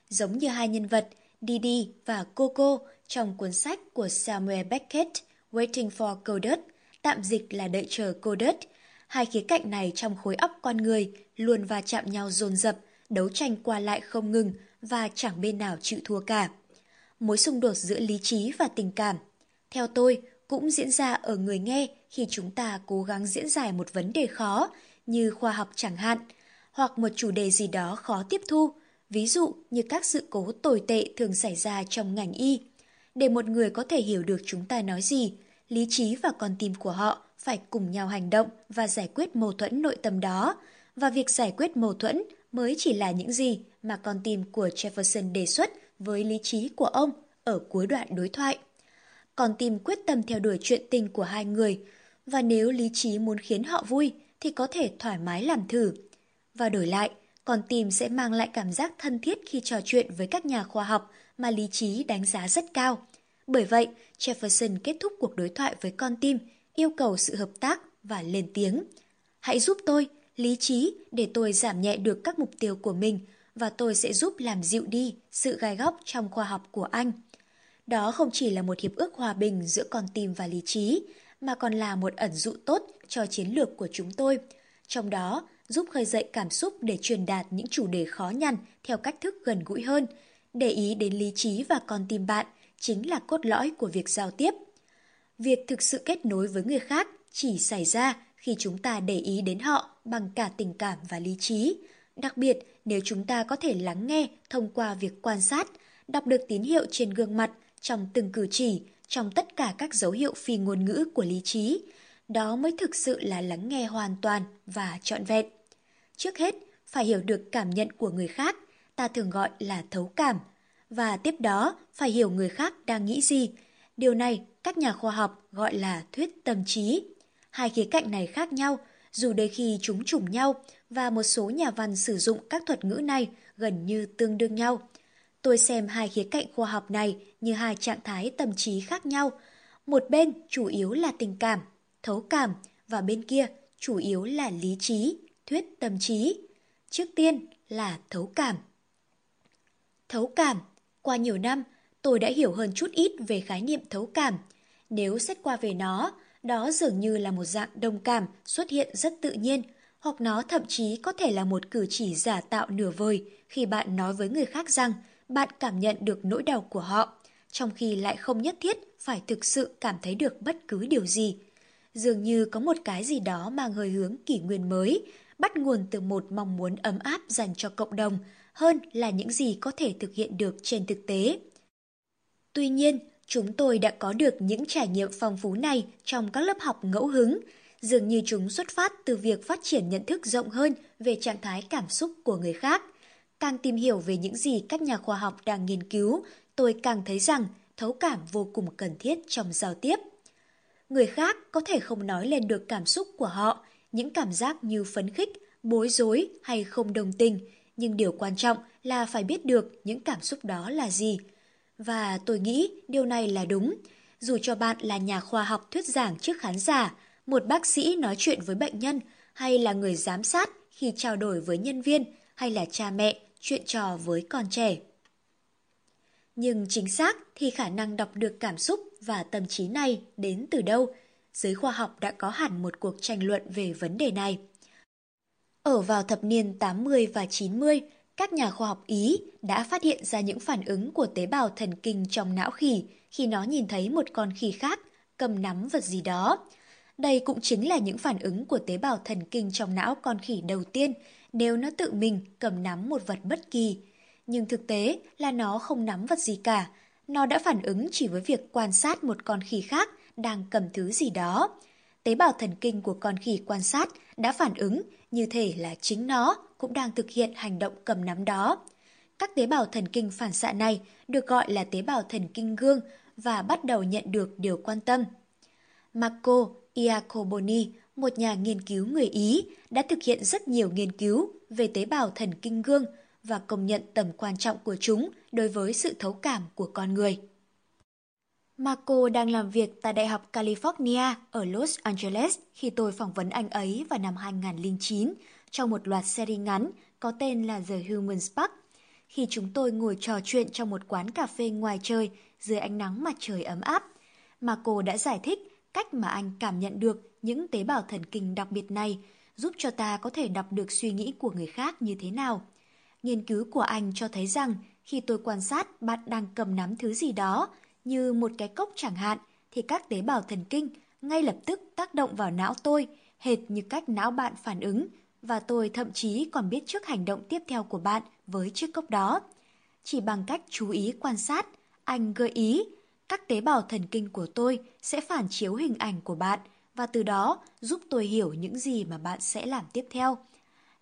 Giống như hai nhân vật, Didi và Coco trong cuốn sách của Samuel Beckett, Waiting for Godot, tạm dịch là đợi chờ Godot. Hai khía cạnh này trong khối óc con người luôn va chạm nhau dồn dập, đấu tranh qua lại không ngừng và chẳng bên nào chịu thua cả. Mối xung đột giữa lý trí và tình cảm, theo tôi, cũng diễn ra ở người nghe khi chúng ta cố gắng diễn giải một vấn đề khó, như khoa học chẳng hạn, hoặc một chủ đề gì đó khó tiếp thu, ví dụ như các sự cố tồi tệ thường xảy ra trong ngành y. Để một người có thể hiểu được chúng ta nói gì, lý trí và con tim của họ phải cùng nhau hành động và giải quyết mâu thuẫn nội tâm đó, và việc giải quyết mâu thuẫn mới chỉ là những gì mà con tim của Jefferson đề xuất với lý trí của ông ở cuối đoạn đối thoại. Con tim quyết tâm theo đuổi chuyện tình của hai người, và nếu lý trí muốn khiến họ vui thì có thể thoải mái làm thử. Và đổi lại, con tim sẽ mang lại cảm giác thân thiết khi trò chuyện với các nhà khoa học mà lý trí đánh giá rất cao. Bởi vậy, Jefferson kết thúc cuộc đối thoại với con tim, yêu cầu sự hợp tác và lên tiếng. Hãy giúp tôi, lý trí, để tôi giảm nhẹ được các mục tiêu của mình và tôi sẽ giúp làm dịu đi sự gai góc trong khoa học của anh. Đó không chỉ là một hiệp ước hòa bình giữa con tim và lý trí, mà còn là một ẩn dụ tốt cho chiến lược của chúng tôi. Trong đó, giúp khơi dậy cảm xúc để truyền đạt những chủ đề khó nhằn theo cách thức gần gũi hơn. Để ý đến lý trí và con tim bạn chính là cốt lõi của việc giao tiếp. Việc thực sự kết nối với người khác chỉ xảy ra khi chúng ta để ý đến họ bằng cả tình cảm và lý trí. Đặc biệt, nếu chúng ta có thể lắng nghe thông qua việc quan sát, đọc được tín hiệu trên gương mặt, trong từng cử chỉ, trong tất cả các dấu hiệu phi ngôn ngữ của lý trí, đó mới thực sự là lắng nghe hoàn toàn và trọn vẹn. Trước hết, phải hiểu được cảm nhận của người khác, ta thường gọi là thấu cảm, và tiếp đó phải hiểu người khác đang nghĩ gì. Điều này các nhà khoa học gọi là thuyết tâm trí. Hai khía cạnh này khác nhau, dù đôi khi chúng trùng nhau và một số nhà văn sử dụng các thuật ngữ này gần như tương đương nhau. Tôi xem hai khía cạnh khoa học này như hai trạng thái tâm trí khác nhau. Một bên chủ yếu là tình cảm, thấu cảm và bên kia chủ yếu là lý trí, thuyết tâm trí. Trước tiên là thấu cảm. Thấu cảm, qua nhiều năm, tôi đã hiểu hơn chút ít về khái niệm thấu cảm. Nếu xét qua về nó, đó dường như là một dạng đồng cảm xuất hiện rất tự nhiên, hoặc nó thậm chí có thể là một cử chỉ giả tạo nửa vời khi bạn nói với người khác rằng bạn cảm nhận được nỗi đau của họ, trong khi lại không nhất thiết phải thực sự cảm thấy được bất cứ điều gì. Dường như có một cái gì đó mang hơi hướng kỷ nguyên mới, bắt nguồn từ một mong muốn ấm áp dành cho cộng đồng, hơn là những gì có thể thực hiện được trên thực tế. Tuy nhiên, chúng tôi đã có được những trải nghiệm phong phú này trong các lớp học ngẫu hứng, dường như chúng xuất phát từ việc phát triển nhận thức rộng hơn về trạng thái cảm xúc của người khác. Càng tìm hiểu về những gì các nhà khoa học đang nghiên cứu, tôi càng thấy rằng thấu cảm vô cùng cần thiết trong giao tiếp. Người khác có thể không nói lên được cảm xúc của họ, những cảm giác như phấn khích, bối rối hay không đồng tình, nhưng điều quan trọng là phải biết được những cảm xúc đó là gì. Và tôi nghĩ điều này là đúng. Dù cho bạn là nhà khoa học thuyết giảng trước khán giả, một bác sĩ nói chuyện với bệnh nhân, hay là người giám sát khi trao đổi với nhân viên, hay là cha mẹ chuyện trò với con trẻ. Nhưng chính xác thì khả năng đọc được cảm xúc và tâm trí này đến từ đâu? Giới khoa học đã có hẳn một cuộc tranh luận về vấn đề này. Ở vào thập niên 80 và 90, các nhà khoa học Ý đã phát hiện ra những phản ứng của tế bào thần kinh trong não khỉ khi nó nhìn thấy một con khỉ khác cầm nắm vật gì đó. Đây cũng chính là những phản ứng của tế bào thần kinh trong não con khỉ đầu tiên nếu nó tự mình cầm nắm một vật bất kỳ. Nhưng thực tế là nó không nắm vật gì cả. Nó đã phản ứng chỉ với việc quan sát một con khỉ khác đang cầm thứ gì đó. Tế bào thần kinh của con khỉ quan sát đã phản ứng như thể là chính nó cũng đang thực hiện hành động cầm nắm đó. Các tế bào thần kinh phản xạ này được gọi là tế bào thần kinh gương và bắt đầu nhận được điều quan tâm. Marco Iacoboni, một nhà nghiên cứu người Ý, đã thực hiện rất nhiều nghiên cứu về tế bào thần kinh gương và công nhận tầm quan trọng của chúng đối với sự thấu cảm của con người. Marco đang làm việc tại Đại học California ở Los Angeles khi tôi phỏng vấn anh ấy vào năm 2009 trong một loạt series ngắn có tên là The Human Spark. Khi chúng tôi ngồi trò chuyện trong một quán cà phê ngoài trời dưới ánh nắng mặt trời ấm áp, Marco đã giải thích cách mà anh cảm nhận được những tế bào thần kinh đặc biệt này giúp cho ta có thể đọc được suy nghĩ của người khác như thế nào. Nghiên cứu của anh cho thấy rằng khi tôi quan sát bạn đang cầm nắm thứ gì đó, như một cái cốc chẳng hạn, thì các tế bào thần kinh ngay lập tức tác động vào não tôi, hệt như cách não bạn phản ứng, và tôi thậm chí còn biết trước hành động tiếp theo của bạn với chiếc cốc đó. Chỉ bằng cách chú ý quan sát, anh gợi ý, các tế bào thần kinh của tôi sẽ phản chiếu hình ảnh của bạn và từ đó giúp tôi hiểu những gì mà bạn sẽ làm tiếp theo.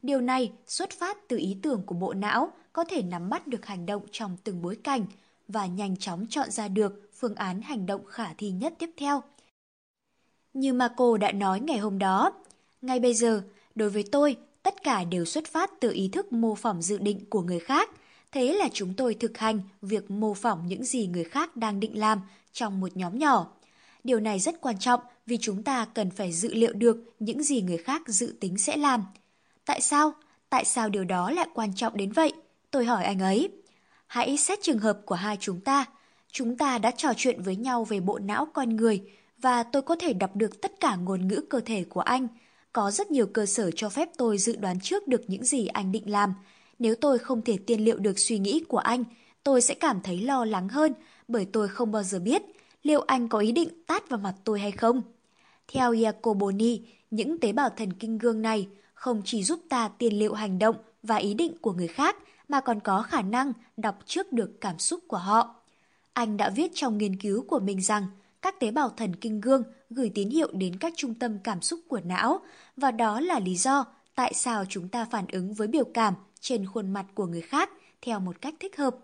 Điều này xuất phát từ ý tưởng của bộ não có thể nắm bắt được hành động trong từng bối cảnh và nhanh chóng chọn ra được phương án hành động khả thi nhất tiếp theo. Như mà cô đã nói ngày hôm đó, ngay bây giờ, đối với tôi, tất cả đều xuất phát từ ý thức mô phỏng dự định của người khác. Thế là chúng tôi thực hành việc mô phỏng những gì người khác đang định làm trong một nhóm nhỏ. Điều này rất quan trọng vì chúng ta cần phải dự liệu được những gì người khác dự tính sẽ làm. Tại sao? Tại sao điều đó lại quan trọng đến vậy? Tôi hỏi anh ấy. Hãy xét trường hợp của hai chúng ta. Chúng ta đã trò chuyện với nhau về bộ não con người và tôi có thể đọc được tất cả ngôn ngữ cơ thể của anh. Có rất nhiều cơ sở cho phép tôi dự đoán trước được những gì anh định làm. Nếu tôi không thể tiên liệu được suy nghĩ của anh, tôi sẽ cảm thấy lo lắng hơn bởi tôi không bao giờ biết liệu anh có ý định tát vào mặt tôi hay không. Theo Jacoboni, những tế bào thần kinh gương này không chỉ giúp ta tiền liệu hành động và ý định của người khác mà còn có khả năng đọc trước được cảm xúc của họ. Anh đã viết trong nghiên cứu của mình rằng các tế bào thần kinh gương gửi tín hiệu đến các trung tâm cảm xúc của não và đó là lý do tại sao chúng ta phản ứng với biểu cảm trên khuôn mặt của người khác theo một cách thích hợp.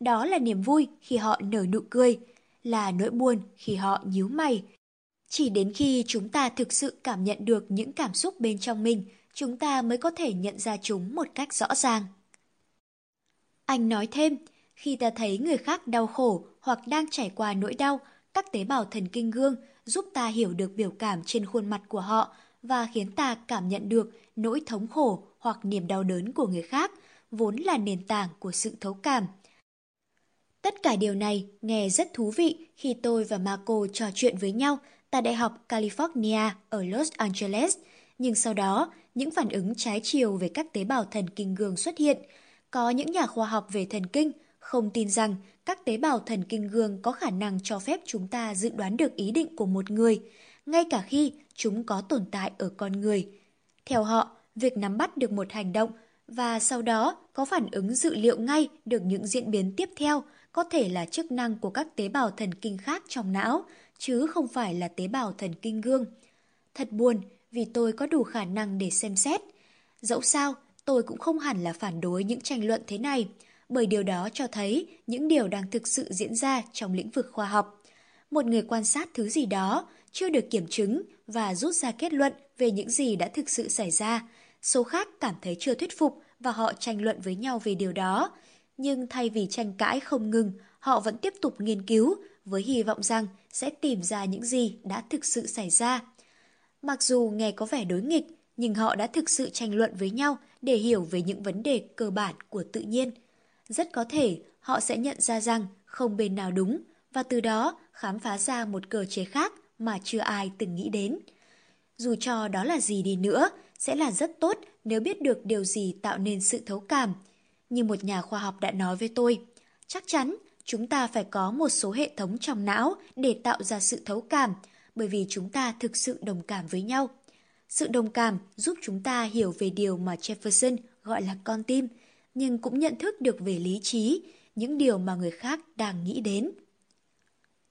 Đó là niềm vui khi họ nở nụ cười, là nỗi buồn khi họ nhíu mày. Chỉ đến khi chúng ta thực sự cảm nhận được những cảm xúc bên trong mình, chúng ta mới có thể nhận ra chúng một cách rõ ràng. Anh nói thêm, khi ta thấy người khác đau khổ hoặc đang trải qua nỗi đau, các tế bào thần kinh gương giúp ta hiểu được biểu cảm trên khuôn mặt của họ và khiến ta cảm nhận được nỗi thống khổ hoặc niềm đau đớn của người khác, vốn là nền tảng của sự thấu cảm. Tất cả điều này nghe rất thú vị khi tôi và Marco trò chuyện với nhau tại Đại học California ở Los Angeles, nhưng sau đó những phản ứng trái chiều về các tế bào thần kinh gương xuất hiện. Có những nhà khoa học về thần kinh không tin rằng các tế bào thần kinh gương có khả năng cho phép chúng ta dự đoán được ý định của một người, ngay cả khi chúng có tồn tại ở con người. Theo họ, việc nắm bắt được một hành động và sau đó có phản ứng dự liệu ngay được những diễn biến tiếp theo có thể là chức năng của các tế bào thần kinh khác trong não, chứ không phải là tế bào thần kinh gương. Thật buồn vì tôi có đủ khả năng để xem xét. Dẫu sao, tôi cũng không hẳn là phản đối những tranh luận thế này, bởi điều đó cho thấy những điều đang thực sự diễn ra trong lĩnh vực khoa học. Một người quan sát thứ gì đó chưa được kiểm chứng và rút ra kết luận về những gì đã thực sự xảy ra. Số khác cảm thấy chưa thuyết phục và họ tranh luận với nhau về điều đó. Nhưng thay vì tranh cãi không ngừng, họ vẫn tiếp tục nghiên cứu với hy vọng rằng sẽ tìm ra những gì đã thực sự xảy ra. Mặc dù nghe có vẻ đối nghịch, nhưng họ đã thực sự tranh luận với nhau để hiểu về những vấn đề cơ bản của tự nhiên. Rất có thể họ sẽ nhận ra rằng không bên nào đúng và từ đó khám phá ra một cơ chế khác mà chưa ai từng nghĩ đến. Dù cho đó là gì đi nữa, sẽ là rất tốt nếu biết được điều gì tạo nên sự thấu cảm. Như một nhà khoa học đã nói với tôi, chắc chắn chúng ta phải có một số hệ thống trong não để tạo ra sự thấu cảm, bởi vì chúng ta thực sự đồng cảm với nhau. Sự đồng cảm giúp chúng ta hiểu về điều mà Jefferson gọi là con tim, nhưng cũng nhận thức được về lý trí, những điều mà người khác đang nghĩ đến.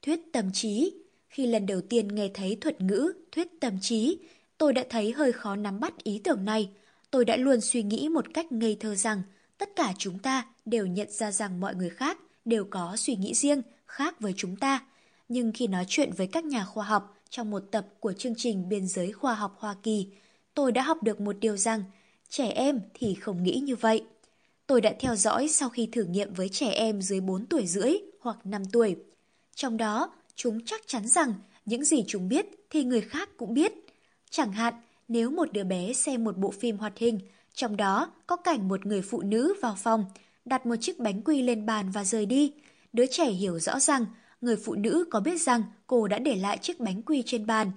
Thuyết tâm trí Khi lần đầu tiên nghe thấy thuật ngữ thuyết tâm trí, tôi đã thấy hơi khó nắm bắt ý tưởng này. Tôi đã luôn suy nghĩ một cách ngây thơ rằng tất cả chúng ta đều nhận ra rằng mọi người khác đều có suy nghĩ riêng, khác với chúng ta. Nhưng khi nói chuyện với các nhà khoa học trong một tập của chương trình Biên giới khoa học Hoa Kỳ, tôi đã học được một điều rằng trẻ em thì không nghĩ như vậy. Tôi đã theo dõi sau khi thử nghiệm với trẻ em dưới 4 tuổi rưỡi hoặc 5 tuổi. Trong đó, chúng chắc chắn rằng những gì chúng biết thì người khác cũng biết. Chẳng hạn, nếu một đứa bé xem một bộ phim hoạt hình, trong đó có cảnh một người phụ nữ vào phòng, đặt một chiếc bánh quy lên bàn và rời đi, đứa trẻ hiểu rõ rằng người phụ nữ có biết rằng cô đã để lại chiếc bánh quy trên bàn.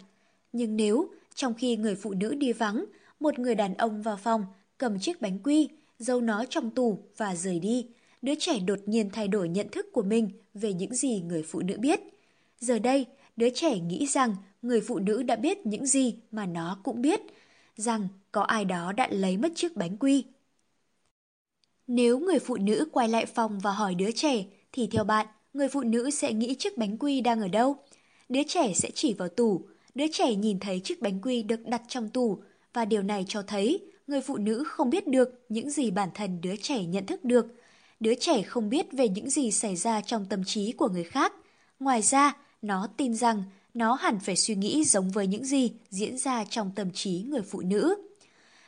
Nhưng nếu, trong khi người phụ nữ đi vắng, một người đàn ông vào phòng, cầm chiếc bánh quy, giấu nó trong tủ và rời đi, đứa trẻ đột nhiên thay đổi nhận thức của mình về những gì người phụ nữ biết. Giờ đây, đứa trẻ nghĩ rằng người phụ nữ đã biết những gì mà nó cũng biết, rằng có ai đó đã lấy mất chiếc bánh quy. Nếu người phụ nữ quay lại phòng và hỏi đứa trẻ, thì theo bạn, người phụ nữ sẽ nghĩ chiếc bánh quy đang ở đâu? Đứa trẻ sẽ chỉ vào tủ, đứa trẻ nhìn thấy chiếc bánh quy được đặt trong tủ, và điều này cho thấy người phụ nữ không biết được những gì bản thân đứa trẻ nhận thức được. Đứa trẻ không biết về những gì xảy ra trong tâm trí của người khác. Ngoài ra, nó tin rằng nó hẳn phải suy nghĩ giống với những gì diễn ra trong tâm trí người phụ nữ.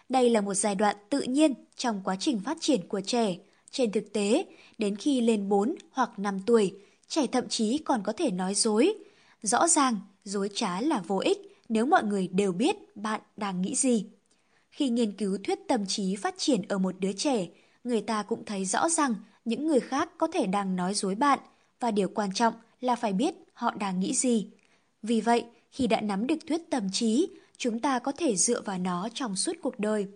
Đây là một giai đoạn tự nhiên trong quá trình phát triển của trẻ. Trên thực tế, đến khi lên 4 hoặc 5 tuổi, trẻ thậm chí còn có thể nói dối. Rõ ràng, dối trá là vô ích nếu mọi người đều biết bạn đang nghĩ gì. Khi nghiên cứu thuyết tâm trí phát triển ở một đứa trẻ, người ta cũng thấy rõ rằng những người khác có thể đang nói dối bạn và điều quan trọng là phải biết họ đang nghĩ gì. Vì vậy, khi đã nắm được thuyết tâm trí, chúng ta có thể dựa vào nó trong suốt cuộc đời.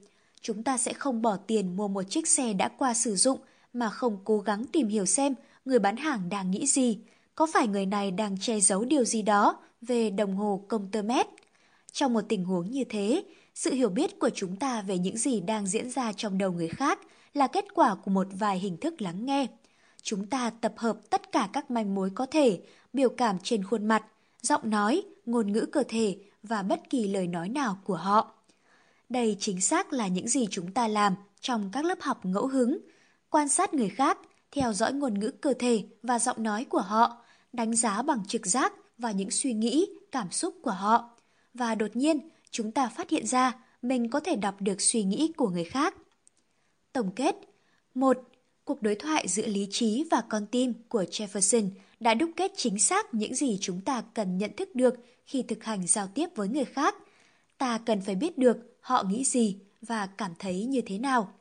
Chúng ta sẽ không bỏ tiền mua một chiếc xe đã qua sử dụng mà không cố gắng tìm hiểu xem người bán hàng đang nghĩ gì, có phải người này đang che giấu điều gì đó về đồng hồ công tơ mét. Trong một tình huống như thế, sự hiểu biết của chúng ta về những gì đang diễn ra trong đầu người khác là kết quả của một vài hình thức lắng nghe. Chúng ta tập hợp tất cả các manh mối có thể, biểu cảm trên khuôn mặt, giọng nói, ngôn ngữ cơ thể và bất kỳ lời nói nào của họ. Đây chính xác là những gì chúng ta làm trong các lớp học ngẫu hứng. Quan sát người khác, theo dõi ngôn ngữ cơ thể và giọng nói của họ, đánh giá bằng trực giác và những suy nghĩ, cảm xúc của họ. Và đột nhiên, chúng ta phát hiện ra mình có thể đọc được suy nghĩ của người khác. Tổng kết 1. Cuộc đối thoại giữa lý trí và con tim của Jefferson đã đúc kết chính xác những gì chúng ta cần nhận thức được khi thực hành giao tiếp với người khác. Ta cần phải biết được họ nghĩ gì và cảm thấy như thế nào.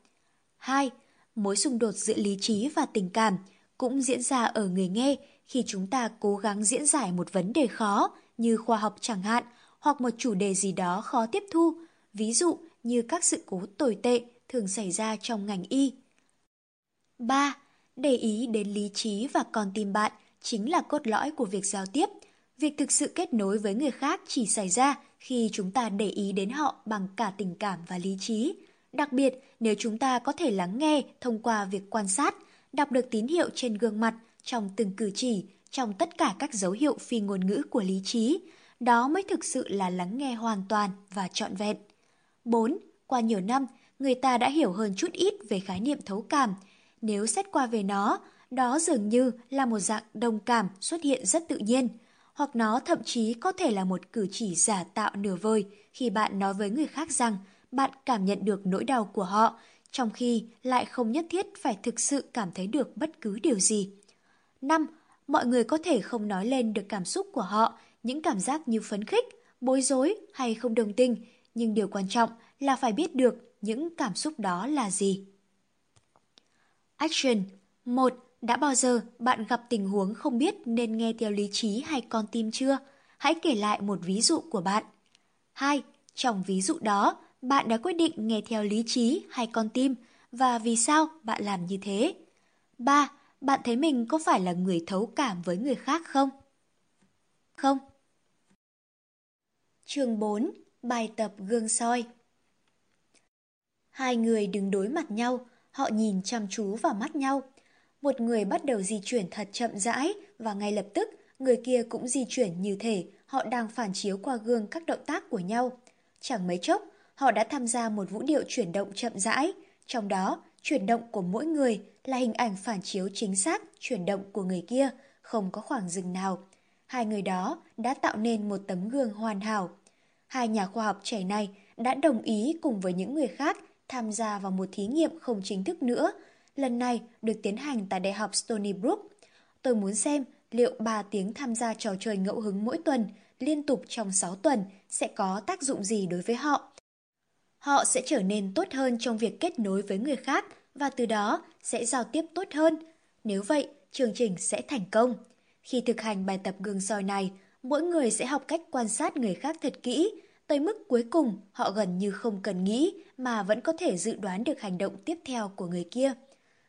2. Mối xung đột giữa lý trí và tình cảm cũng diễn ra ở người nghe khi chúng ta cố gắng diễn giải một vấn đề khó như khoa học chẳng hạn hoặc một chủ đề gì đó khó tiếp thu, ví dụ như các sự cố tồi tệ thường xảy ra trong ngành y. 3. Để ý đến lý trí và con tim bạn chính là cốt lõi của việc giao tiếp. Việc thực sự kết nối với người khác chỉ xảy ra khi chúng ta để ý đến họ bằng cả tình cảm và lý trí. Đặc biệt, nếu chúng ta có thể lắng nghe thông qua việc quan sát, đọc được tín hiệu trên gương mặt, trong từng cử chỉ, trong tất cả các dấu hiệu phi ngôn ngữ của lý trí, đó mới thực sự là lắng nghe hoàn toàn và trọn vẹn. 4. Qua nhiều năm, người ta đã hiểu hơn chút ít về khái niệm thấu cảm. Nếu xét qua về nó, đó dường như là một dạng đồng cảm xuất hiện rất tự nhiên, hoặc nó thậm chí có thể là một cử chỉ giả tạo nửa vời khi bạn nói với người khác rằng bạn cảm nhận được nỗi đau của họ, trong khi lại không nhất thiết phải thực sự cảm thấy được bất cứ điều gì. 5. Mọi người có thể không nói lên được cảm xúc của họ, những cảm giác như phấn khích, bối rối hay không đồng tình, nhưng điều quan trọng là phải biết được những cảm xúc đó là gì. Action 1. Đã bao giờ bạn gặp tình huống không biết nên nghe theo lý trí hay con tim chưa? Hãy kể lại một ví dụ của bạn. 2. Trong ví dụ đó, bạn đã quyết định nghe theo lý trí hay con tim và vì sao bạn làm như thế? 3. Bạn thấy mình có phải là người thấu cảm với người khác không? Không. Chương 4. Bài tập gương soi Hai người đứng đối mặt nhau, họ nhìn chăm chú vào mắt nhau. Một người bắt đầu di chuyển thật chậm rãi và ngay lập tức người kia cũng di chuyển như thể họ đang phản chiếu qua gương các động tác của nhau. Chẳng mấy chốc, họ đã tham gia một vũ điệu chuyển động chậm rãi, trong đó chuyển động của mỗi người là hình ảnh phản chiếu chính xác chuyển động của người kia, không có khoảng dừng nào. Hai người đó đã tạo nên một tấm gương hoàn hảo. Hai nhà khoa học trẻ này đã đồng ý cùng với những người khác tham gia vào một thí nghiệm không chính thức nữa. Lần này được tiến hành tại Đại học Stony Brook. Tôi muốn xem liệu 3 tiếng tham gia trò chơi ngẫu hứng mỗi tuần, liên tục trong 6 tuần, sẽ có tác dụng gì đối với họ. Họ sẽ trở nên tốt hơn trong việc kết nối với người khác và từ đó sẽ giao tiếp tốt hơn. Nếu vậy, chương trình sẽ thành công. Khi thực hành bài tập gương soi này, mỗi người sẽ học cách quan sát người khác thật kỹ, tới mức cuối cùng họ gần như không cần nghĩ mà vẫn có thể dự đoán được hành động tiếp theo của người kia.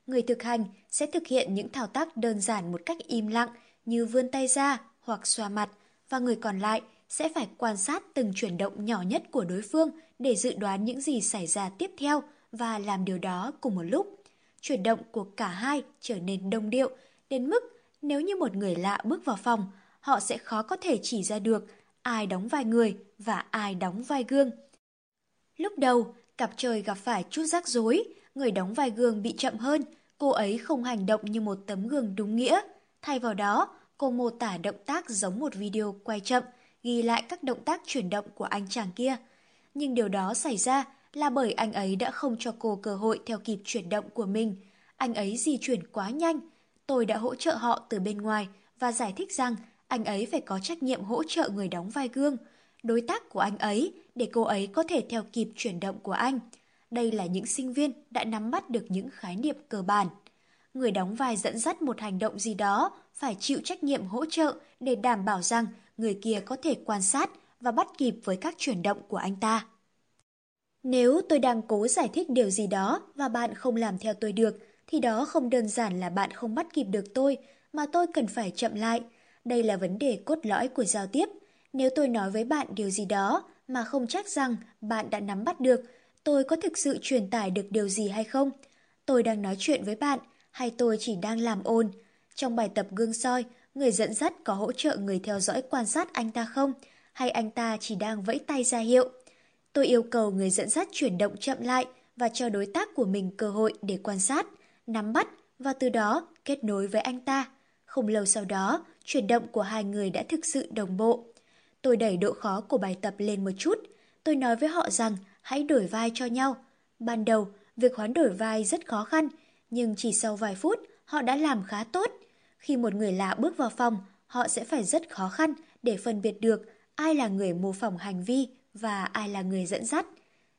Người thực hành sẽ thực hiện những thao tác đơn giản một cách im lặng như vươn tay ra hoặc xoa mặt và người còn lại sẽ phải quan sát từng chuyển động nhỏ nhất của đối phương để dự đoán những gì xảy ra tiếp theo và làm điều đó cùng một lúc. Chuyển động của cả hai trở nên đồng điệu đến mức nếu như một người lạ bước vào phòng, họ sẽ khó có thể chỉ ra được ai đóng vai người và ai đóng vai gương. Lúc đầu, cặp trời gặp phải chút rắc rối, người đóng vai gương bị chậm hơn, cô ấy không hành động như một tấm gương đúng nghĩa. Thay vào đó, cô mô tả động tác giống một video quay chậm, ghi lại các động tác chuyển động của anh chàng kia. Nhưng điều đó xảy ra là bởi anh ấy đã không cho cô cơ hội theo kịp chuyển động của mình. Anh ấy di chuyển quá nhanh. Tôi đã hỗ trợ họ từ bên ngoài và giải thích rằng anh ấy phải có trách nhiệm hỗ trợ người đóng vai gương, đối tác của anh ấy, để cô ấy có thể theo kịp chuyển động của anh. Đây là những sinh viên đã nắm bắt được những khái niệm cơ bản. Người đóng vai dẫn dắt một hành động gì đó phải chịu trách nhiệm hỗ trợ để đảm bảo rằng người kia có thể quan sát và bắt kịp với các chuyển động của anh ta. Nếu tôi đang cố giải thích điều gì đó và bạn không làm theo tôi được, thì đó không đơn giản là bạn không bắt kịp được tôi, mà tôi cần phải chậm lại. Đây là vấn đề cốt lõi của giao tiếp. Nếu tôi nói với bạn điều gì đó mà không chắc rằng bạn đã nắm bắt được tôi có thực sự truyền tải được điều gì hay không. Tôi đang nói chuyện với bạn hay tôi chỉ đang làm ồn. Trong bài tập gương soi, người dẫn dắt có hỗ trợ người theo dõi quan sát anh ta không? Hay anh ta chỉ đang vẫy tay ra hiệu? Tôi yêu cầu người dẫn dắt chuyển động chậm lại và cho đối tác của mình cơ hội để quan sát, nắm bắt và từ đó kết nối với anh ta. Không lâu sau đó, chuyển động của hai người đã thực sự đồng bộ. Tôi đẩy độ khó của bài tập lên một chút. Tôi nói với họ rằng hãy đổi vai cho nhau. Ban đầu, việc hoán đổi vai rất khó khăn, nhưng chỉ sau vài phút, họ đã làm khá tốt. Khi một người lạ bước vào phòng, họ sẽ phải rất khó khăn để phân biệt được ai là người mô phỏng hành vi và ai là người dẫn dắt.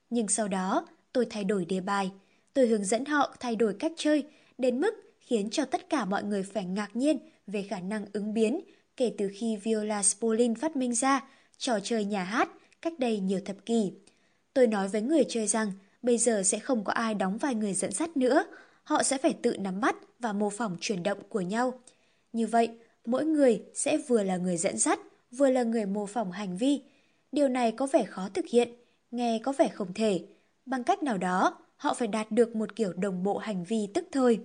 Nhưng sau đó, tôi thay đổi đề bài. Tôi hướng dẫn họ thay đổi cách chơi, đến mức khiến cho tất cả mọi người phải ngạc nhiên về khả năng ứng biến kể từ khi Viola Spolin phát minh ra trò chơi nhà hát cách đây nhiều thập kỷ. Tôi nói với người chơi rằng bây giờ sẽ không có ai đóng vai người dẫn dắt nữa, họ sẽ phải tự nắm bắt và mô phỏng chuyển động của nhau. Như vậy, mỗi người sẽ vừa là người dẫn dắt, vừa là người mô phỏng hành vi. Điều này có vẻ khó thực hiện, nghe có vẻ không thể. Bằng cách nào đó, họ phải đạt được một kiểu đồng bộ hành vi tức thời.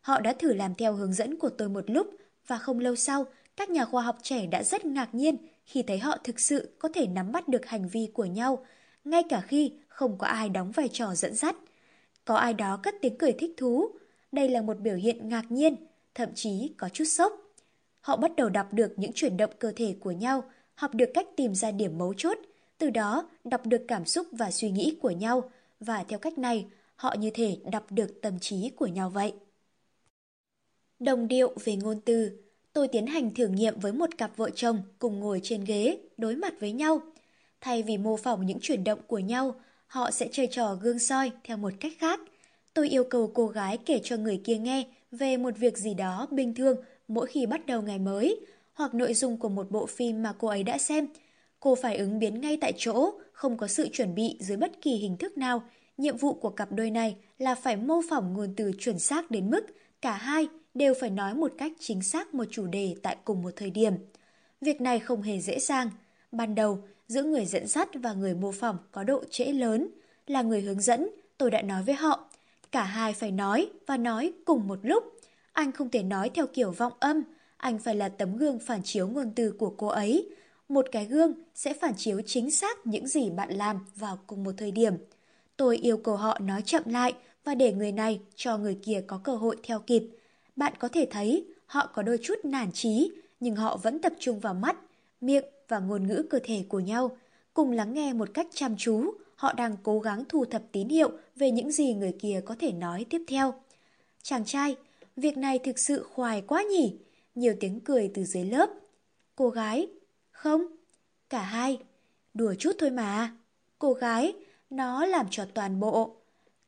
Họ đã thử làm theo hướng dẫn của tôi một lúc và không lâu sau, các nhà khoa học trẻ đã rất ngạc nhiên khi thấy họ thực sự có thể nắm bắt được hành vi của nhau, ngay cả khi không có ai đóng vai trò dẫn dắt. Có ai đó cất tiếng cười thích thú. Đây là một biểu hiện ngạc nhiên, thậm chí có chút sốc. Họ bắt đầu đọc được những chuyển động cơ thể của nhau, học được cách tìm ra điểm mấu chốt, từ đó đọc được cảm xúc và suy nghĩ của nhau, và theo cách này, họ như thể đọc được tâm trí của nhau vậy. Đồng điệu về ngôn từ Tôi tiến hành thử nghiệm với một cặp vợ chồng cùng ngồi trên ghế, đối mặt với nhau. Thay vì mô phỏng những chuyển động của nhau, họ sẽ chơi trò gương soi theo một cách khác. Tôi yêu cầu cô gái kể cho người kia nghe về một việc gì đó bình thường mỗi khi bắt đầu ngày mới, hoặc nội dung của một bộ phim mà cô ấy đã xem. Cô phải ứng biến ngay tại chỗ, không có sự chuẩn bị dưới bất kỳ hình thức nào. Nhiệm vụ của cặp đôi này là phải mô phỏng nguồn từ chuẩn xác đến mức cả hai đều phải nói một cách chính xác một chủ đề tại cùng một thời điểm. Việc này không hề dễ dàng. Ban đầu, giữa người dẫn dắt và người mô phỏng có độ trễ lớn. Là người hướng dẫn, tôi đã nói với họ, cả hai phải nói và nói cùng một lúc. Anh không thể nói theo kiểu vọng âm, anh phải là tấm gương phản chiếu ngôn từ của cô ấy. Một cái gương sẽ phản chiếu chính xác những gì bạn làm vào cùng một thời điểm. Tôi yêu cầu họ nói chậm lại và để người này cho người kia có cơ hội theo kịp. Bạn có thể thấy họ có đôi chút nản trí, nhưng họ vẫn tập trung vào mắt, miệng và ngôn ngữ cơ thể của nhau. Cùng lắng nghe một cách chăm chú, họ đang cố gắng thu thập tín hiệu về những gì người kia có thể nói tiếp theo. Chàng trai, việc này thực sự khoái quá nhỉ? Nhiều tiếng cười từ dưới lớp. Cô gái, không. Cả hai, đùa chút thôi mà. Cô gái, nó làm cho toàn bộ.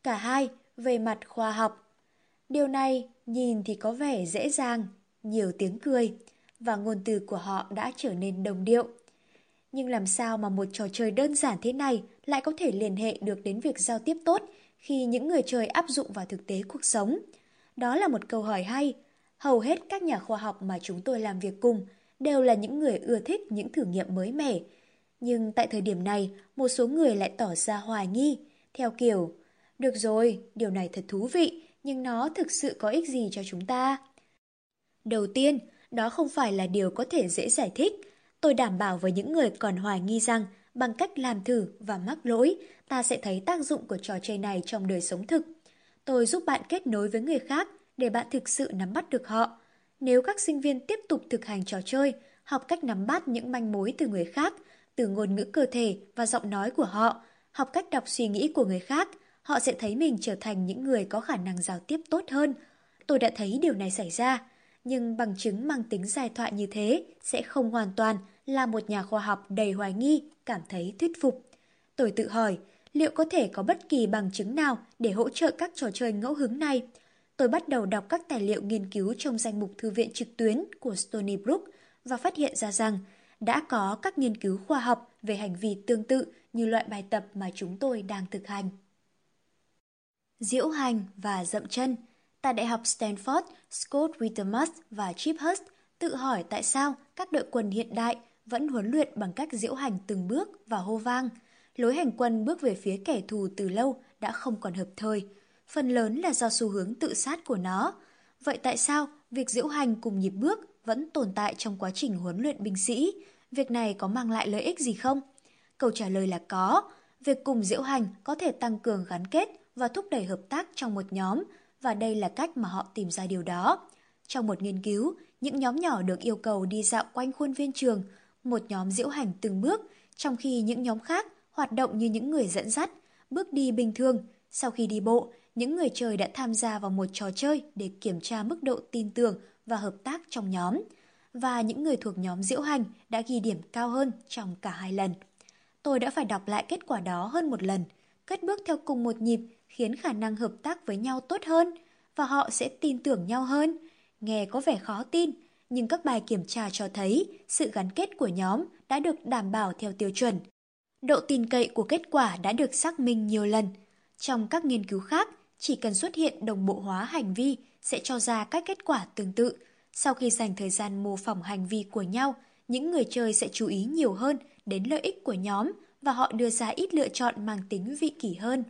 Cả hai, về mặt khoa học. Điều này nhìn thì có vẻ dễ dàng, nhiều tiếng cười, và ngôn từ của họ đã trở nên đồng điệu. Nhưng làm sao mà một trò chơi đơn giản thế này lại có thể liên hệ được đến việc giao tiếp tốt khi những người chơi áp dụng vào thực tế cuộc sống? Đó là một câu hỏi hay. Hầu hết các nhà khoa học mà chúng tôi làm việc cùng đều là những người ưa thích những thử nghiệm mới mẻ. Nhưng tại thời điểm này, một số người lại tỏ ra hoài nghi, theo kiểu Được rồi, điều này thật thú vị, nhưng nó thực sự có ích gì cho chúng ta? Đầu tiên, đó không phải là điều có thể dễ giải thích. Tôi đảm bảo với những người còn hoài nghi rằng bằng cách làm thử và mắc lỗi, ta sẽ thấy tác dụng của trò chơi này trong đời sống thực. Tôi giúp bạn kết nối với người khác để bạn thực sự nắm bắt được họ. Nếu các sinh viên tiếp tục thực hành trò chơi, học cách nắm bắt những manh mối từ người khác, từ ngôn ngữ cơ thể và giọng nói của họ, học cách đọc suy nghĩ của người khác, họ sẽ thấy mình trở thành những người có khả năng giao tiếp tốt hơn. Tôi đã thấy điều này xảy ra, nhưng bằng chứng mang tính giải thoại như thế sẽ không hoàn toàn là một nhà khoa học đầy hoài nghi cảm thấy thuyết phục. Tôi tự hỏi, liệu có thể có bất kỳ bằng chứng nào để hỗ trợ các trò chơi ngẫu hứng này? Tôi bắt đầu đọc các tài liệu nghiên cứu trong danh mục thư viện trực tuyến của Stony Brook và phát hiện ra rằng đã có các nghiên cứu khoa học về hành vi tương tự như loại bài tập mà chúng tôi đang thực hành diễu hành và dậm chân. Tại Đại học Stanford, Scott Wittemus và Chip Hurst tự hỏi tại sao các đội quân hiện đại vẫn huấn luyện bằng cách diễu hành từng bước và hô vang. Lối hành quân bước về phía kẻ thù từ lâu đã không còn hợp thời. Phần lớn là do xu hướng tự sát của nó. Vậy tại sao việc diễu hành cùng nhịp bước vẫn tồn tại trong quá trình huấn luyện binh sĩ? Việc này có mang lại lợi ích gì không? Câu trả lời là có. Việc cùng diễu hành có thể tăng cường gắn kết và thúc đẩy hợp tác trong một nhóm, và đây là cách mà họ tìm ra điều đó. Trong một nghiên cứu, những nhóm nhỏ được yêu cầu đi dạo quanh khuôn viên trường, một nhóm diễu hành từng bước, trong khi những nhóm khác hoạt động như những người dẫn dắt, bước đi bình thường. Sau khi đi bộ, những người chơi đã tham gia vào một trò chơi để kiểm tra mức độ tin tưởng và hợp tác trong nhóm. Và những người thuộc nhóm diễu hành đã ghi điểm cao hơn trong cả hai lần. Tôi đã phải đọc lại kết quả đó hơn một lần. Cất bước theo cùng một nhịp khiến khả năng hợp tác với nhau tốt hơn và họ sẽ tin tưởng nhau hơn. Nghe có vẻ khó tin, nhưng các bài kiểm tra cho thấy sự gắn kết của nhóm đã được đảm bảo theo tiêu chuẩn. Độ tin cậy của kết quả đã được xác minh nhiều lần. Trong các nghiên cứu khác, chỉ cần xuất hiện đồng bộ hóa hành vi sẽ cho ra các kết quả tương tự. Sau khi dành thời gian mô phỏng hành vi của nhau, những người chơi sẽ chú ý nhiều hơn đến lợi ích của nhóm và họ đưa ra ít lựa chọn mang tính vị kỷ hơn.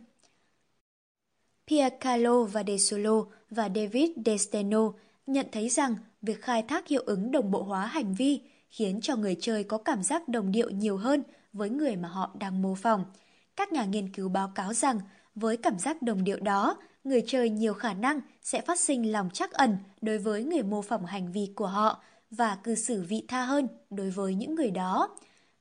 Pier Carlo và De Solo và David Desteno nhận thấy rằng việc khai thác hiệu ứng đồng bộ hóa hành vi khiến cho người chơi có cảm giác đồng điệu nhiều hơn với người mà họ đang mô phỏng. Các nhà nghiên cứu báo cáo rằng với cảm giác đồng điệu đó, người chơi nhiều khả năng sẽ phát sinh lòng trắc ẩn đối với người mô phỏng hành vi của họ và cư xử vị tha hơn đối với những người đó.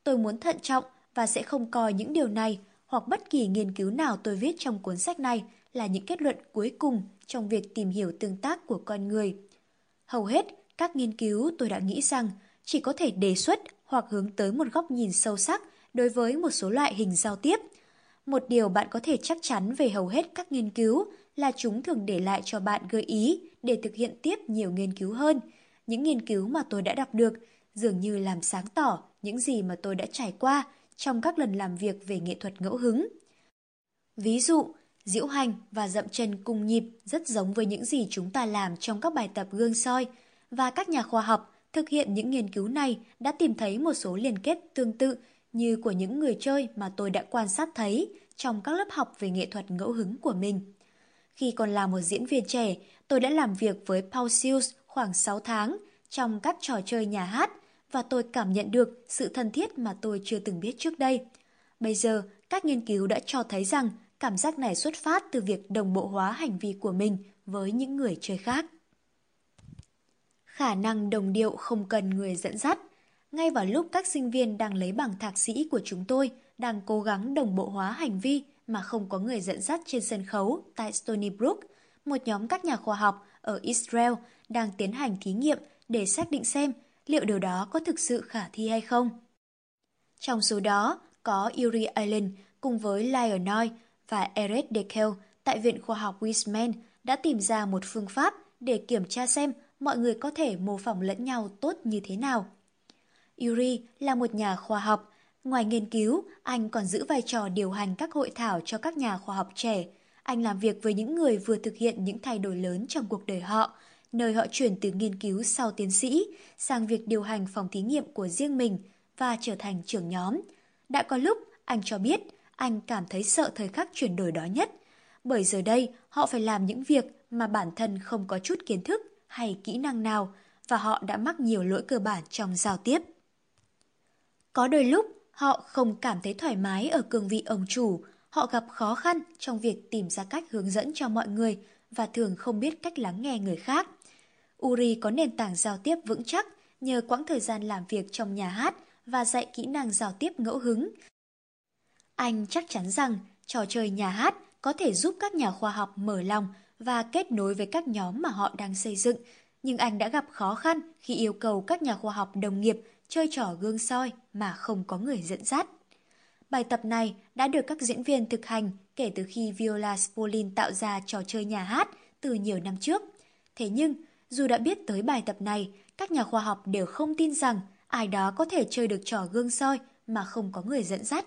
Tôi muốn thận trọng và sẽ không coi những điều này hoặc bất kỳ nghiên cứu nào tôi viết trong cuốn sách này là những kết luận cuối cùng trong việc tìm hiểu tương tác của con người. Hầu hết các nghiên cứu tôi đã nghĩ rằng chỉ có thể đề xuất hoặc hướng tới một góc nhìn sâu sắc đối với một số loại hình giao tiếp. Một điều bạn có thể chắc chắn về hầu hết các nghiên cứu là chúng thường để lại cho bạn gợi ý để thực hiện tiếp nhiều nghiên cứu hơn. Những nghiên cứu mà tôi đã đọc được dường như làm sáng tỏ những gì mà tôi đã trải qua trong các lần làm việc về nghệ thuật ngẫu hứng. Ví dụ, diễu hành và dậm chân cùng nhịp rất giống với những gì chúng ta làm trong các bài tập gương soi, và các nhà khoa học thực hiện những nghiên cứu này đã tìm thấy một số liên kết tương tự như của những người chơi mà tôi đã quan sát thấy trong các lớp học về nghệ thuật ngẫu hứng của mình. Khi còn là một diễn viên trẻ, tôi đã làm việc với Paul Seals khoảng 6 tháng trong các trò chơi nhà hát và tôi cảm nhận được sự thân thiết mà tôi chưa từng biết trước đây. Bây giờ, các nghiên cứu đã cho thấy rằng cảm giác này xuất phát từ việc đồng bộ hóa hành vi của mình với những người chơi khác. Khả năng đồng điệu không cần người dẫn dắt. Ngay vào lúc các sinh viên đang lấy bằng thạc sĩ của chúng tôi đang cố gắng đồng bộ hóa hành vi mà không có người dẫn dắt trên sân khấu tại Stony Brook, một nhóm các nhà khoa học ở Israel đang tiến hành thí nghiệm để xác định xem liệu điều đó có thực sự khả thi hay không. Trong số đó có Yuri Allen cùng với Lionel và Eric Dekel tại Viện Khoa học Weizmann đã tìm ra một phương pháp để kiểm tra xem mọi người có thể mô phỏng lẫn nhau tốt như thế nào. Yuri là một nhà khoa học. Ngoài nghiên cứu, anh còn giữ vai trò điều hành các hội thảo cho các nhà khoa học trẻ. Anh làm việc với những người vừa thực hiện những thay đổi lớn trong cuộc đời họ, nơi họ chuyển từ nghiên cứu sau tiến sĩ sang việc điều hành phòng thí nghiệm của riêng mình và trở thành trưởng nhóm. Đã có lúc anh cho biết anh cảm thấy sợ thời khắc chuyển đổi đó nhất, bởi giờ đây họ phải làm những việc mà bản thân không có chút kiến thức hay kỹ năng nào và họ đã mắc nhiều lỗi cơ bản trong giao tiếp. Có đôi lúc họ không cảm thấy thoải mái ở cương vị ông chủ, họ gặp khó khăn trong việc tìm ra cách hướng dẫn cho mọi người và thường không biết cách lắng nghe người khác. Uri có nền tảng giao tiếp vững chắc nhờ quãng thời gian làm việc trong nhà hát và dạy kỹ năng giao tiếp ngẫu hứng. Anh chắc chắn rằng trò chơi nhà hát có thể giúp các nhà khoa học mở lòng và kết nối với các nhóm mà họ đang xây dựng, nhưng anh đã gặp khó khăn khi yêu cầu các nhà khoa học đồng nghiệp chơi trò gương soi mà không có người dẫn dắt. Bài tập này đã được các diễn viên thực hành kể từ khi Viola Spolin tạo ra trò chơi nhà hát từ nhiều năm trước. Thế nhưng, dù đã biết tới bài tập này, các nhà khoa học đều không tin rằng ai đó có thể chơi được trò gương soi mà không có người dẫn dắt.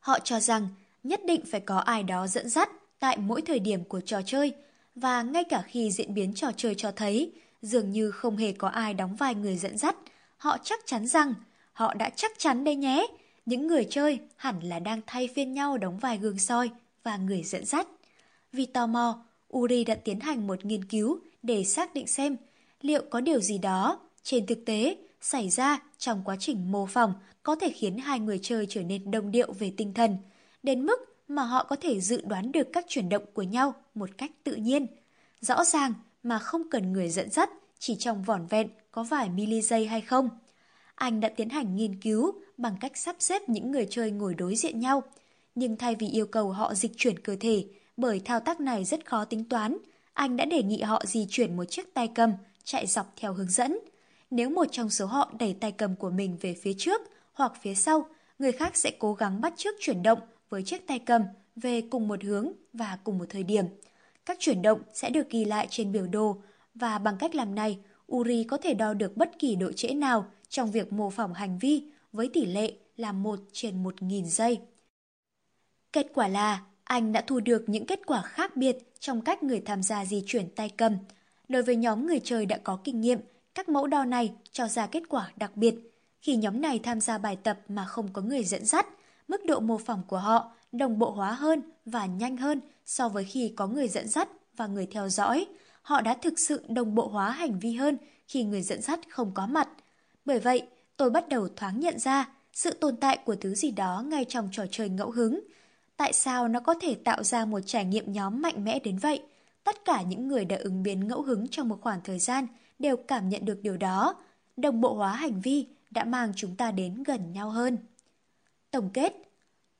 Họ cho rằng nhất định phải có ai đó dẫn dắt tại mỗi thời điểm của trò chơi và ngay cả khi diễn biến trò chơi cho thấy dường như không hề có ai đóng vai người dẫn dắt, họ chắc chắn rằng họ đã chắc chắn đây nhé. Những người chơi hẳn là đang thay phiên nhau đóng vai gương soi và người dẫn dắt. Vì tò mò, Uri đã tiến hành một nghiên cứu để xác định xem liệu có điều gì đó trên thực tế xảy ra trong quá trình mô phỏng có thể khiến hai người chơi trở nên đồng điệu về tinh thần, đến mức mà họ có thể dự đoán được các chuyển động của nhau một cách tự nhiên. Rõ ràng mà không cần người dẫn dắt, chỉ trong vỏn vẹn có vài mili giây hay không. Anh đã tiến hành nghiên cứu bằng cách sắp xếp những người chơi ngồi đối diện nhau. Nhưng thay vì yêu cầu họ dịch chuyển cơ thể, bởi thao tác này rất khó tính toán, anh đã đề nghị họ di chuyển một chiếc tay cầm, chạy dọc theo hướng dẫn. Nếu một trong số họ đẩy tay cầm của mình về phía trước hoặc phía sau, người khác sẽ cố gắng bắt chước chuyển động với chiếc tay cầm về cùng một hướng và cùng một thời điểm. Các chuyển động sẽ được ghi lại trên biểu đồ và bằng cách làm này, Uri có thể đo được bất kỳ độ trễ nào trong việc mô phỏng hành vi với tỷ lệ là 1 trên 1.000 giây. Kết quả là anh đã thu được những kết quả khác biệt trong cách người tham gia di chuyển tay cầm. Đối với nhóm người chơi đã có kinh nghiệm, các mẫu đo này cho ra kết quả đặc biệt. Khi nhóm này tham gia bài tập mà không có người dẫn dắt, mức độ mô phỏng của họ đồng bộ hóa hơn và nhanh hơn so với khi có người dẫn dắt và người theo dõi. Họ đã thực sự đồng bộ hóa hành vi hơn khi người dẫn dắt không có mặt. Bởi vậy, tôi bắt đầu thoáng nhận ra sự tồn tại của thứ gì đó ngay trong trò chơi ngẫu hứng. Tại sao nó có thể tạo ra một trải nghiệm nhóm mạnh mẽ đến vậy? Tất cả những người đã ứng biến ngẫu hứng trong một khoảng thời gian đều cảm nhận được điều đó. Đồng bộ hóa hành vi đã mang chúng ta đến gần nhau hơn. Tổng kết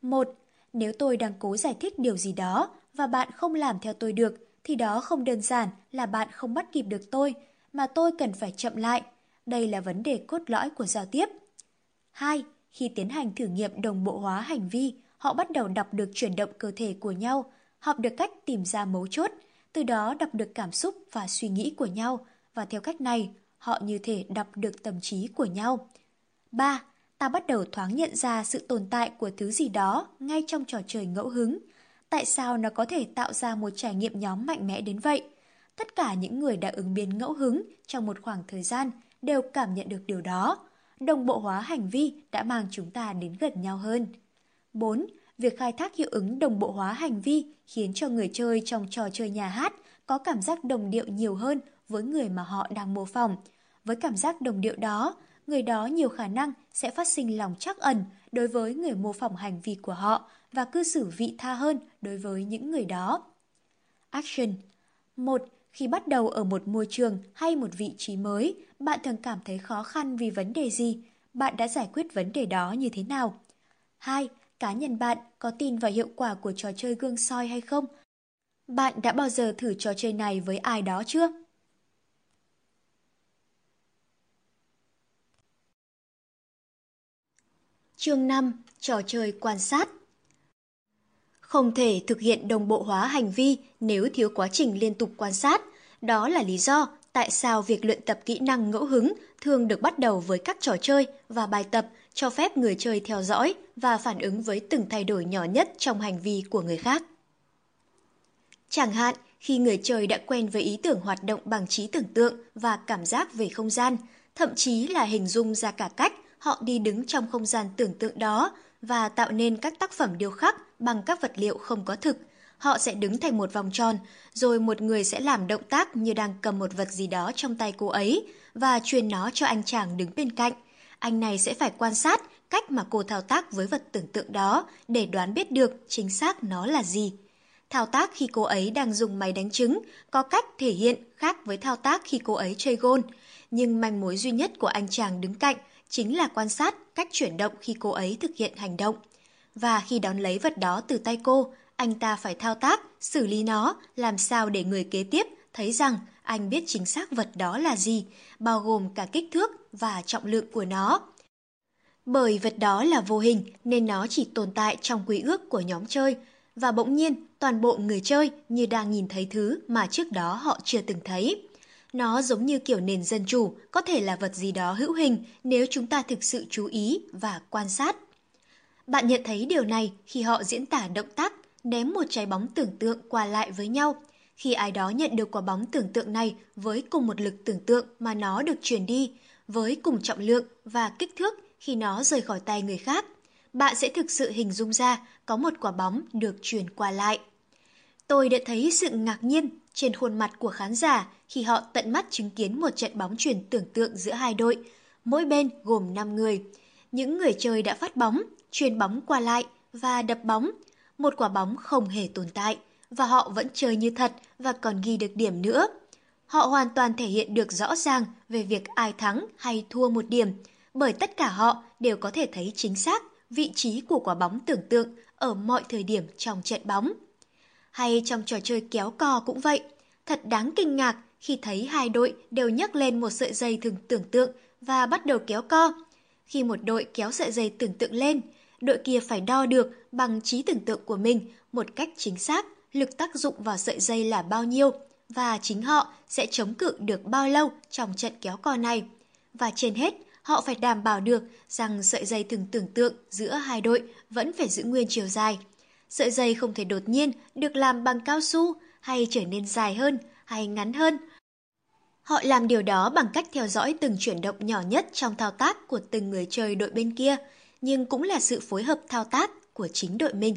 một Nếu tôi đang cố giải thích điều gì đó và bạn không làm theo tôi được, thì đó không đơn giản là bạn không bắt kịp được tôi, mà tôi cần phải chậm lại. Đây là vấn đề cốt lõi của giao tiếp. 2. Khi tiến hành thử nghiệm đồng bộ hóa hành vi, họ bắt đầu đọc được chuyển động cơ thể của nhau, học được cách tìm ra mấu chốt, từ đó đọc được cảm xúc và suy nghĩ của nhau, và theo cách này, họ như thể đọc được tâm trí của nhau. 3. Ta bắt đầu thoáng nhận ra sự tồn tại của thứ gì đó ngay trong trò chơi ngẫu hứng. Tại sao nó có thể tạo ra một trải nghiệm nhóm mạnh mẽ đến vậy? Tất cả những người đã ứng biến ngẫu hứng trong một khoảng thời gian đều cảm nhận được điều đó. Đồng bộ hóa hành vi đã mang chúng ta đến gần nhau hơn. 4. Việc khai thác hiệu ứng đồng bộ hóa hành vi khiến cho người chơi trong trò chơi nhà hát có cảm giác đồng điệu nhiều hơn với người mà họ đang mô phỏng. Với cảm giác đồng điệu đó, người đó nhiều khả năng sẽ phát sinh lòng trắc ẩn đối với người mô phỏng hành vi của họ và cư xử vị tha hơn đối với những người đó. Action 1. Khi bắt đầu ở một môi trường hay một vị trí mới, bạn thường cảm thấy khó khăn vì vấn đề gì? Bạn đã giải quyết vấn đề đó như thế nào? 2. Cá nhân bạn có tin vào hiệu quả của trò chơi gương soi hay không? Bạn đã bao giờ thử trò chơi này với ai đó chưa? Chương 5. Trò chơi quan sát Không thể thực hiện đồng bộ hóa hành vi nếu thiếu quá trình liên tục quan sát. Đó là lý do tại sao việc luyện tập kỹ năng ngẫu hứng thường được bắt đầu với các trò chơi và bài tập cho phép người chơi theo dõi và phản ứng với từng thay đổi nhỏ nhất trong hành vi của người khác. Chẳng hạn, khi người chơi đã quen với ý tưởng hoạt động bằng trí tưởng tượng và cảm giác về không gian, thậm chí là hình dung ra cả cách họ đi đứng trong không gian tưởng tượng đó và tạo nên các tác phẩm điêu khắc bằng các vật liệu không có thực. Họ sẽ đứng thành một vòng tròn, rồi một người sẽ làm động tác như đang cầm một vật gì đó trong tay cô ấy và truyền nó cho anh chàng đứng bên cạnh. Anh này sẽ phải quan sát cách mà cô thao tác với vật tưởng tượng đó để đoán biết được chính xác nó là gì. Thao tác khi cô ấy đang dùng máy đánh trứng có cách thể hiện khác với thao tác khi cô ấy chơi gôn. Nhưng manh mối duy nhất của anh chàng đứng cạnh chính là quan sát cách chuyển động khi cô ấy thực hiện hành động. Và khi đón lấy vật đó từ tay cô, anh ta phải thao tác, xử lý nó, làm sao để người kế tiếp thấy rằng anh biết chính xác vật đó là gì, bao gồm cả kích thước và trọng lượng của nó. Bởi vật đó là vô hình nên nó chỉ tồn tại trong quý ước của nhóm chơi, và bỗng nhiên toàn bộ người chơi như đang nhìn thấy thứ mà trước đó họ chưa từng thấy. Nó giống như kiểu nền dân chủ, có thể là vật gì đó hữu hình nếu chúng ta thực sự chú ý và quan sát. Bạn nhận thấy điều này khi họ diễn tả động tác ném một trái bóng tưởng tượng qua lại với nhau. Khi ai đó nhận được quả bóng tưởng tượng này với cùng một lực tưởng tượng mà nó được truyền đi, với cùng trọng lượng và kích thước khi nó rời khỏi tay người khác. Bạn sẽ thực sự hình dung ra có một quả bóng được truyền qua lại. Tôi đã thấy sự ngạc nhiên trên khuôn mặt của khán giả khi họ tận mắt chứng kiến một trận bóng truyền tưởng tượng giữa hai đội, mỗi bên gồm 5 người. Những người chơi đã phát bóng, truyền bóng qua lại và đập bóng. Một quả bóng không hề tồn tại và họ vẫn chơi như thật và còn ghi được điểm nữa. Họ hoàn toàn thể hiện được rõ ràng về việc ai thắng hay thua một điểm, bởi tất cả họ đều có thể thấy chính xác vị trí của quả bóng tưởng tượng ở mọi thời điểm trong trận bóng. Hay trong trò chơi kéo cò cũng vậy, thật đáng kinh ngạc khi thấy hai đội đều nhấc lên một sợi dây thường tưởng tượng và bắt đầu kéo co. Khi một đội kéo sợi dây tưởng tượng lên, đội kia phải đo được bằng trí tưởng tượng của mình một cách chính xác lực tác dụng vào sợi dây là bao nhiêu và chính họ sẽ chống cự được bao lâu trong trận kéo co này. Và trên hết, họ phải đảm bảo được rằng sợi dây thường tưởng tượng giữa hai đội vẫn phải giữ nguyên chiều dài. Sợi dây không thể đột nhiên được làm bằng cao su hay trở nên dài hơn hay ngắn hơn. Họ làm điều đó bằng cách theo dõi từng chuyển động nhỏ nhất trong thao tác của từng người chơi đội bên kia, nhưng cũng là sự phối hợp thao tác của chính đội mình.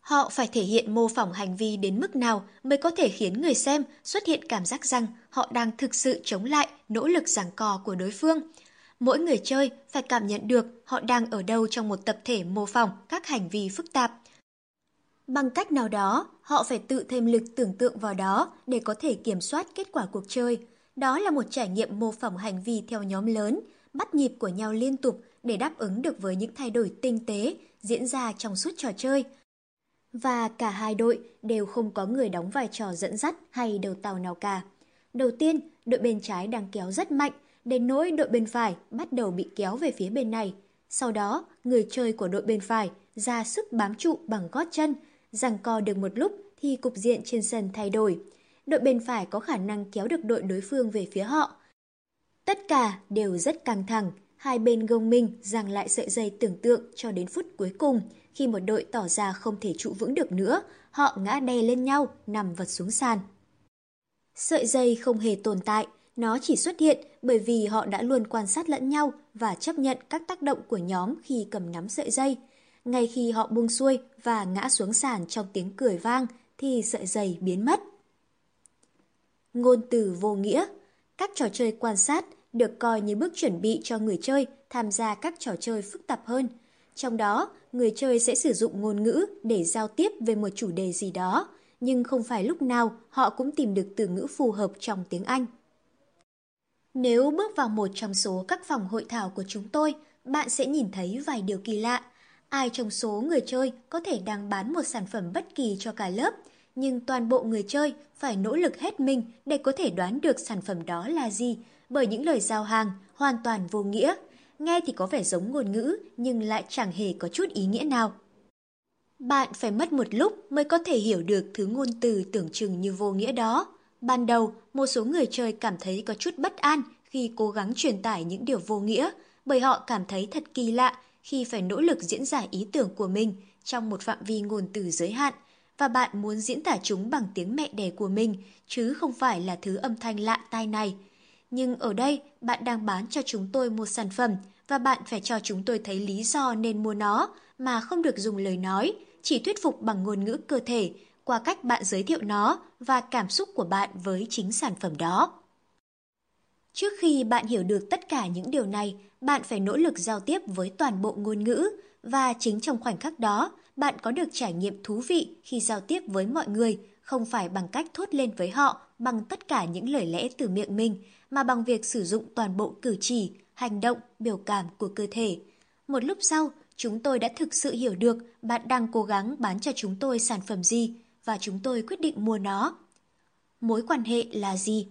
Họ phải thể hiện mô phỏng hành vi đến mức nào mới có thể khiến người xem xuất hiện cảm giác rằng họ đang thực sự chống lại nỗ lực giằng co của đối phương. Mỗi người chơi phải cảm nhận được họ đang ở đâu trong một tập thể mô phỏng các hành vi phức tạp. Bằng cách nào đó, họ phải tự thêm lực tưởng tượng vào đó để có thể kiểm soát kết quả cuộc chơi. Đó là một trải nghiệm mô phỏng hành vi theo nhóm lớn, bắt nhịp của nhau liên tục để đáp ứng được với những thay đổi tinh tế diễn ra trong suốt trò chơi. Và cả hai đội đều không có người đóng vai trò dẫn dắt hay đầu tàu nào cả. Đầu tiên, đội bên trái đang kéo rất mạnh, đến nỗi đội bên phải bắt đầu bị kéo về phía bên này. Sau đó, người chơi của đội bên phải ra sức bám trụ bằng gót chân, rằng co được một lúc thì cục diện trên sân thay đổi. Đội bên phải có khả năng kéo được đội đối phương về phía họ. Tất cả đều rất căng thẳng, hai bên gông minh giằng lại sợi dây tưởng tượng cho đến phút cuối cùng. Khi một đội tỏ ra không thể trụ vững được nữa, họ ngã đè lên nhau, nằm vật xuống sàn. Sợi dây không hề tồn tại, nó chỉ xuất hiện bởi vì họ đã luôn quan sát lẫn nhau và chấp nhận các tác động của nhóm khi cầm nắm sợi dây. Ngay khi họ buông xuôi và ngã xuống sàn trong tiếng cười vang, thì sợi dây biến mất. Ngôn từ vô nghĩa Các trò chơi quan sát được coi như bước chuẩn bị cho người chơi tham gia các trò chơi phức tạp hơn. Trong đó, người chơi sẽ sử dụng ngôn ngữ để giao tiếp về một chủ đề gì đó, nhưng không phải lúc nào họ cũng tìm được từ ngữ phù hợp trong tiếng Anh. Nếu bước vào một trong số các phòng hội thảo của chúng tôi, bạn sẽ nhìn thấy vài điều kỳ lạ. Ai trong số người chơi có thể đang bán một sản phẩm bất kỳ cho cả lớp, nhưng toàn bộ người chơi phải nỗ lực hết mình để có thể đoán được sản phẩm đó là gì, bởi những lời giao hàng hoàn toàn vô nghĩa. Nghe thì có vẻ giống ngôn ngữ, nhưng lại chẳng hề có chút ý nghĩa nào. Bạn phải mất một lúc mới có thể hiểu được thứ ngôn từ tưởng chừng như vô nghĩa đó. Ban đầu, một số người chơi cảm thấy có chút bất an khi cố gắng truyền tải những điều vô nghĩa, bởi họ cảm thấy thật kỳ lạ khi phải nỗ lực diễn giải ý tưởng của mình trong một phạm vi ngôn từ giới hạn, và bạn muốn diễn tả chúng bằng tiếng mẹ đẻ của mình, chứ không phải là thứ âm thanh lạ tai này. Nhưng ở đây, bạn đang bán cho chúng tôi một sản phẩm và bạn phải cho chúng tôi thấy lý do nên mua nó mà không được dùng lời nói, chỉ thuyết phục bằng ngôn ngữ cơ thể qua cách bạn giới thiệu nó và cảm xúc của bạn với chính sản phẩm đó. Trước khi bạn hiểu được tất cả những điều này, bạn phải nỗ lực giao tiếp với toàn bộ ngôn ngữ và chính trong khoảnh khắc đó, bạn có được trải nghiệm thú vị khi giao tiếp với mọi người, không phải bằng cách thốt lên với họ bằng tất cả những lời lẽ từ miệng mình, mà bằng việc sử dụng toàn bộ cử chỉ, hành động, biểu cảm của cơ thể. Một lúc sau, chúng tôi đã thực sự hiểu được bạn đang cố gắng bán cho chúng tôi sản phẩm gì và chúng tôi quyết định mua nó. Mối quan hệ là gì?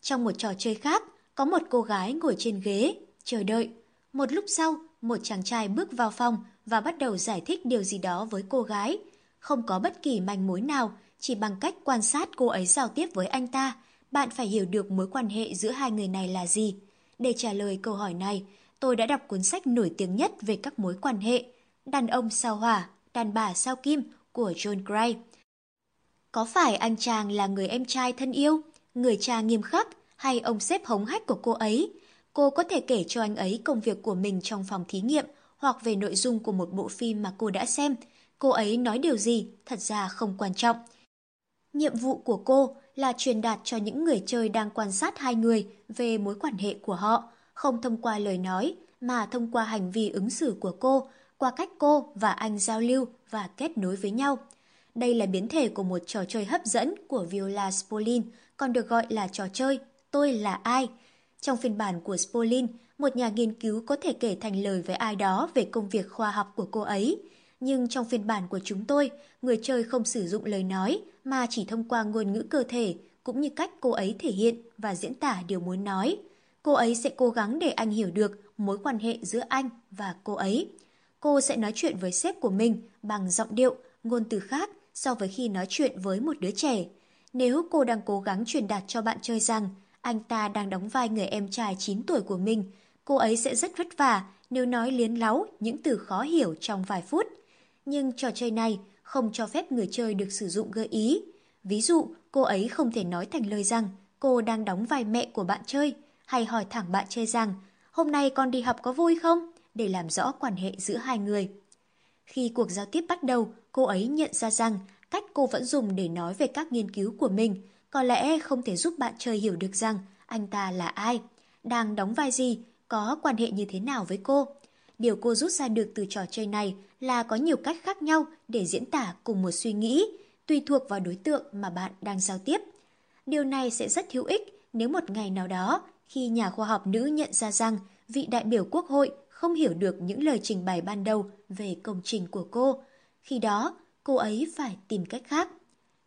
Trong một trò chơi khác, có một cô gái ngồi trên ghế, chờ đợi. Một lúc sau, một chàng trai bước vào phòng và bắt đầu giải thích điều gì đó với cô gái. Không có bất kỳ manh mối nào, chỉ bằng cách quan sát cô ấy giao tiếp với anh ta, bạn phải hiểu được mối quan hệ giữa hai người này là gì. Để trả lời câu hỏi này, tôi đã đọc cuốn sách nổi tiếng nhất về các mối quan hệ Đàn ông sao hỏa, đàn bà sao kim của John Gray. Có phải anh chàng là người em trai thân yêu, người cha nghiêm khắc hay ông sếp hống hách của cô ấy? Cô có thể kể cho anh ấy công việc của mình trong phòng thí nghiệm hoặc về nội dung của một bộ phim mà cô đã xem. Cô ấy nói điều gì thật ra không quan trọng. Nhiệm vụ của cô là truyền đạt cho những người chơi đang quan sát hai người về mối quan hệ của họ, không thông qua lời nói mà thông qua hành vi ứng xử của cô, qua cách cô và anh giao lưu và kết nối với nhau. Đây là biến thể của một trò chơi hấp dẫn của Viola Spolin, còn được gọi là trò chơi Tôi là ai? Trong phiên bản của Spolin, một nhà nghiên cứu có thể kể thành lời với ai đó về công việc khoa học của cô ấy. Nhưng trong phiên bản của chúng tôi, người chơi không sử dụng lời nói mà chỉ thông qua ngôn ngữ cơ thể cũng như cách cô ấy thể hiện và diễn tả điều muốn nói. Cô ấy sẽ cố gắng để anh hiểu được mối quan hệ giữa anh và cô ấy. Cô sẽ nói chuyện với sếp của mình bằng giọng điệu, ngôn từ khác so với khi nói chuyện với một đứa trẻ. Nếu cô đang cố gắng truyền đạt cho bạn chơi rằng anh ta đang đóng vai người em trai 9 tuổi của mình, cô ấy sẽ rất vất vả nếu nói liến láo những từ khó hiểu trong vài phút. Nhưng trò chơi này không cho phép người chơi được sử dụng gợi ý. Ví dụ, cô ấy không thể nói thành lời rằng cô đang đóng vai mẹ của bạn chơi, hay hỏi thẳng bạn chơi rằng hôm nay con đi học có vui không? Để làm rõ quan hệ giữa hai người. Khi cuộc giao tiếp bắt đầu, cô ấy nhận ra rằng cách cô vẫn dùng để nói về các nghiên cứu của mình có lẽ không thể giúp bạn chơi hiểu được rằng anh ta là ai, đang đóng vai gì, có quan hệ như thế nào với cô. Điều cô rút ra được từ trò chơi này là có nhiều cách khác nhau để diễn tả cùng một suy nghĩ, tùy thuộc vào đối tượng mà bạn đang giao tiếp. Điều này sẽ rất hữu ích nếu một ngày nào đó, khi nhà khoa học nữ nhận ra rằng vị đại biểu quốc hội không hiểu được những lời trình bày ban đầu về công trình của cô. Khi đó, cô ấy phải tìm cách khác.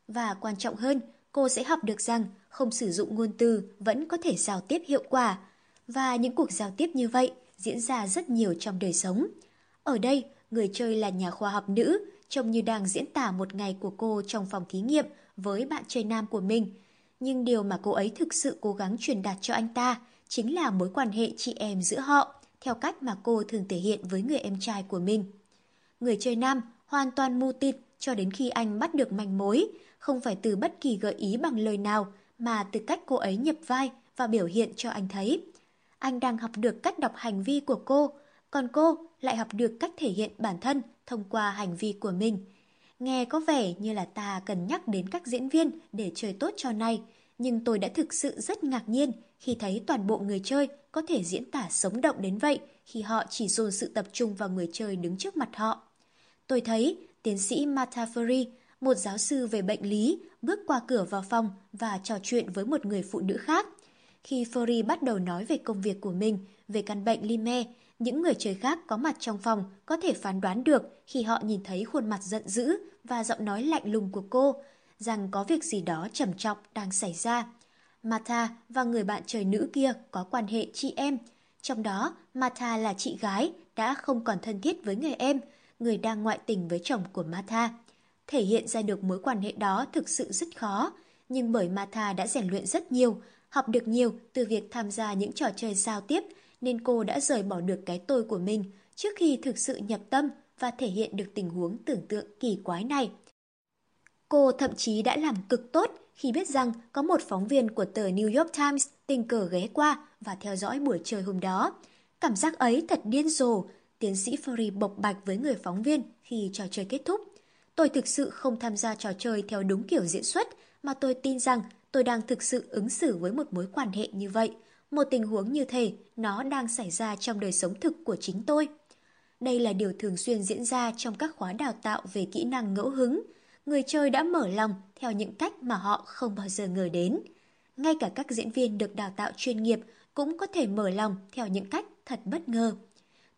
Và quan trọng hơn, cô sẽ học được rằng không sử dụng ngôn từ vẫn có thể giao tiếp hiệu quả. Và những cuộc giao tiếp như vậy diễn ra rất nhiều trong đời sống. Ở đây, người chơi là nhà khoa học nữ, trông như đang diễn tả một ngày của cô trong phòng thí nghiệm với bạn chơi nam của mình. Nhưng điều mà cô ấy thực sự cố gắng truyền đạt cho anh ta chính là mối quan hệ chị em giữa họ, theo cách mà cô thường thể hiện với người em trai của mình. Người chơi nam hoàn toàn mù tịt cho đến khi anh bắt được manh mối, không phải từ bất kỳ gợi ý bằng lời nào, mà từ cách cô ấy nhập vai và biểu hiện cho anh thấy. Anh đang học được cách đọc hành vi của cô, còn cô lại học được cách thể hiện bản thân thông qua hành vi của mình. Nghe có vẻ như là ta cần nhắc đến các diễn viên để chơi tốt trò này, nhưng tôi đã thực sự rất ngạc nhiên khi thấy toàn bộ người chơi có thể diễn tả sống động đến vậy khi họ chỉ dồn sự tập trung vào người chơi đứng trước mặt họ. Tôi thấy tiến sĩ Martha một giáo sư về bệnh lý, bước qua cửa vào phòng và trò chuyện với một người phụ nữ khác. Khi Ferry bắt đầu nói về công việc của mình, về căn bệnh Lyme, những người chơi khác có mặt trong phòng có thể phán đoán được khi họ nhìn thấy khuôn mặt giận dữ và giọng nói lạnh lùng của cô, rằng có việc gì đó trầm trọng đang xảy ra. Martha và người bạn trời nữ kia có quan hệ chị em. Trong đó, Martha là chị gái, đã không còn thân thiết với người em, người đang ngoại tình với chồng của Martha. Thể hiện ra được mối quan hệ đó thực sự rất khó, nhưng bởi Martha đã rèn luyện rất nhiều, học được nhiều từ việc tham gia những trò chơi giao tiếp, nên cô đã rời bỏ được cái tôi của mình trước khi thực sự nhập tâm và thể hiện được tình huống tưởng tượng kỳ quái này. Cô thậm chí đã làm cực tốt khi biết rằng có một phóng viên của tờ New York Times tình cờ ghé qua và theo dõi buổi chơi hôm đó. Cảm giác ấy thật điên rồ, tiến sĩ Furry bộc bạch với người phóng viên khi trò chơi kết thúc. Tôi thực sự không tham gia trò chơi theo đúng kiểu diễn xuất, mà tôi tin rằng tôi đang thực sự ứng xử với một mối quan hệ như vậy. Một tình huống như thế, nó đang xảy ra trong đời sống thực của chính tôi. Đây là điều thường xuyên diễn ra trong các khóa đào tạo về kỹ năng ngẫu hứng. Người chơi đã mở lòng theo những cách mà họ không bao giờ ngờ đến. Ngay cả các diễn viên được đào tạo chuyên nghiệp cũng có thể mở lòng theo những cách thật bất ngờ.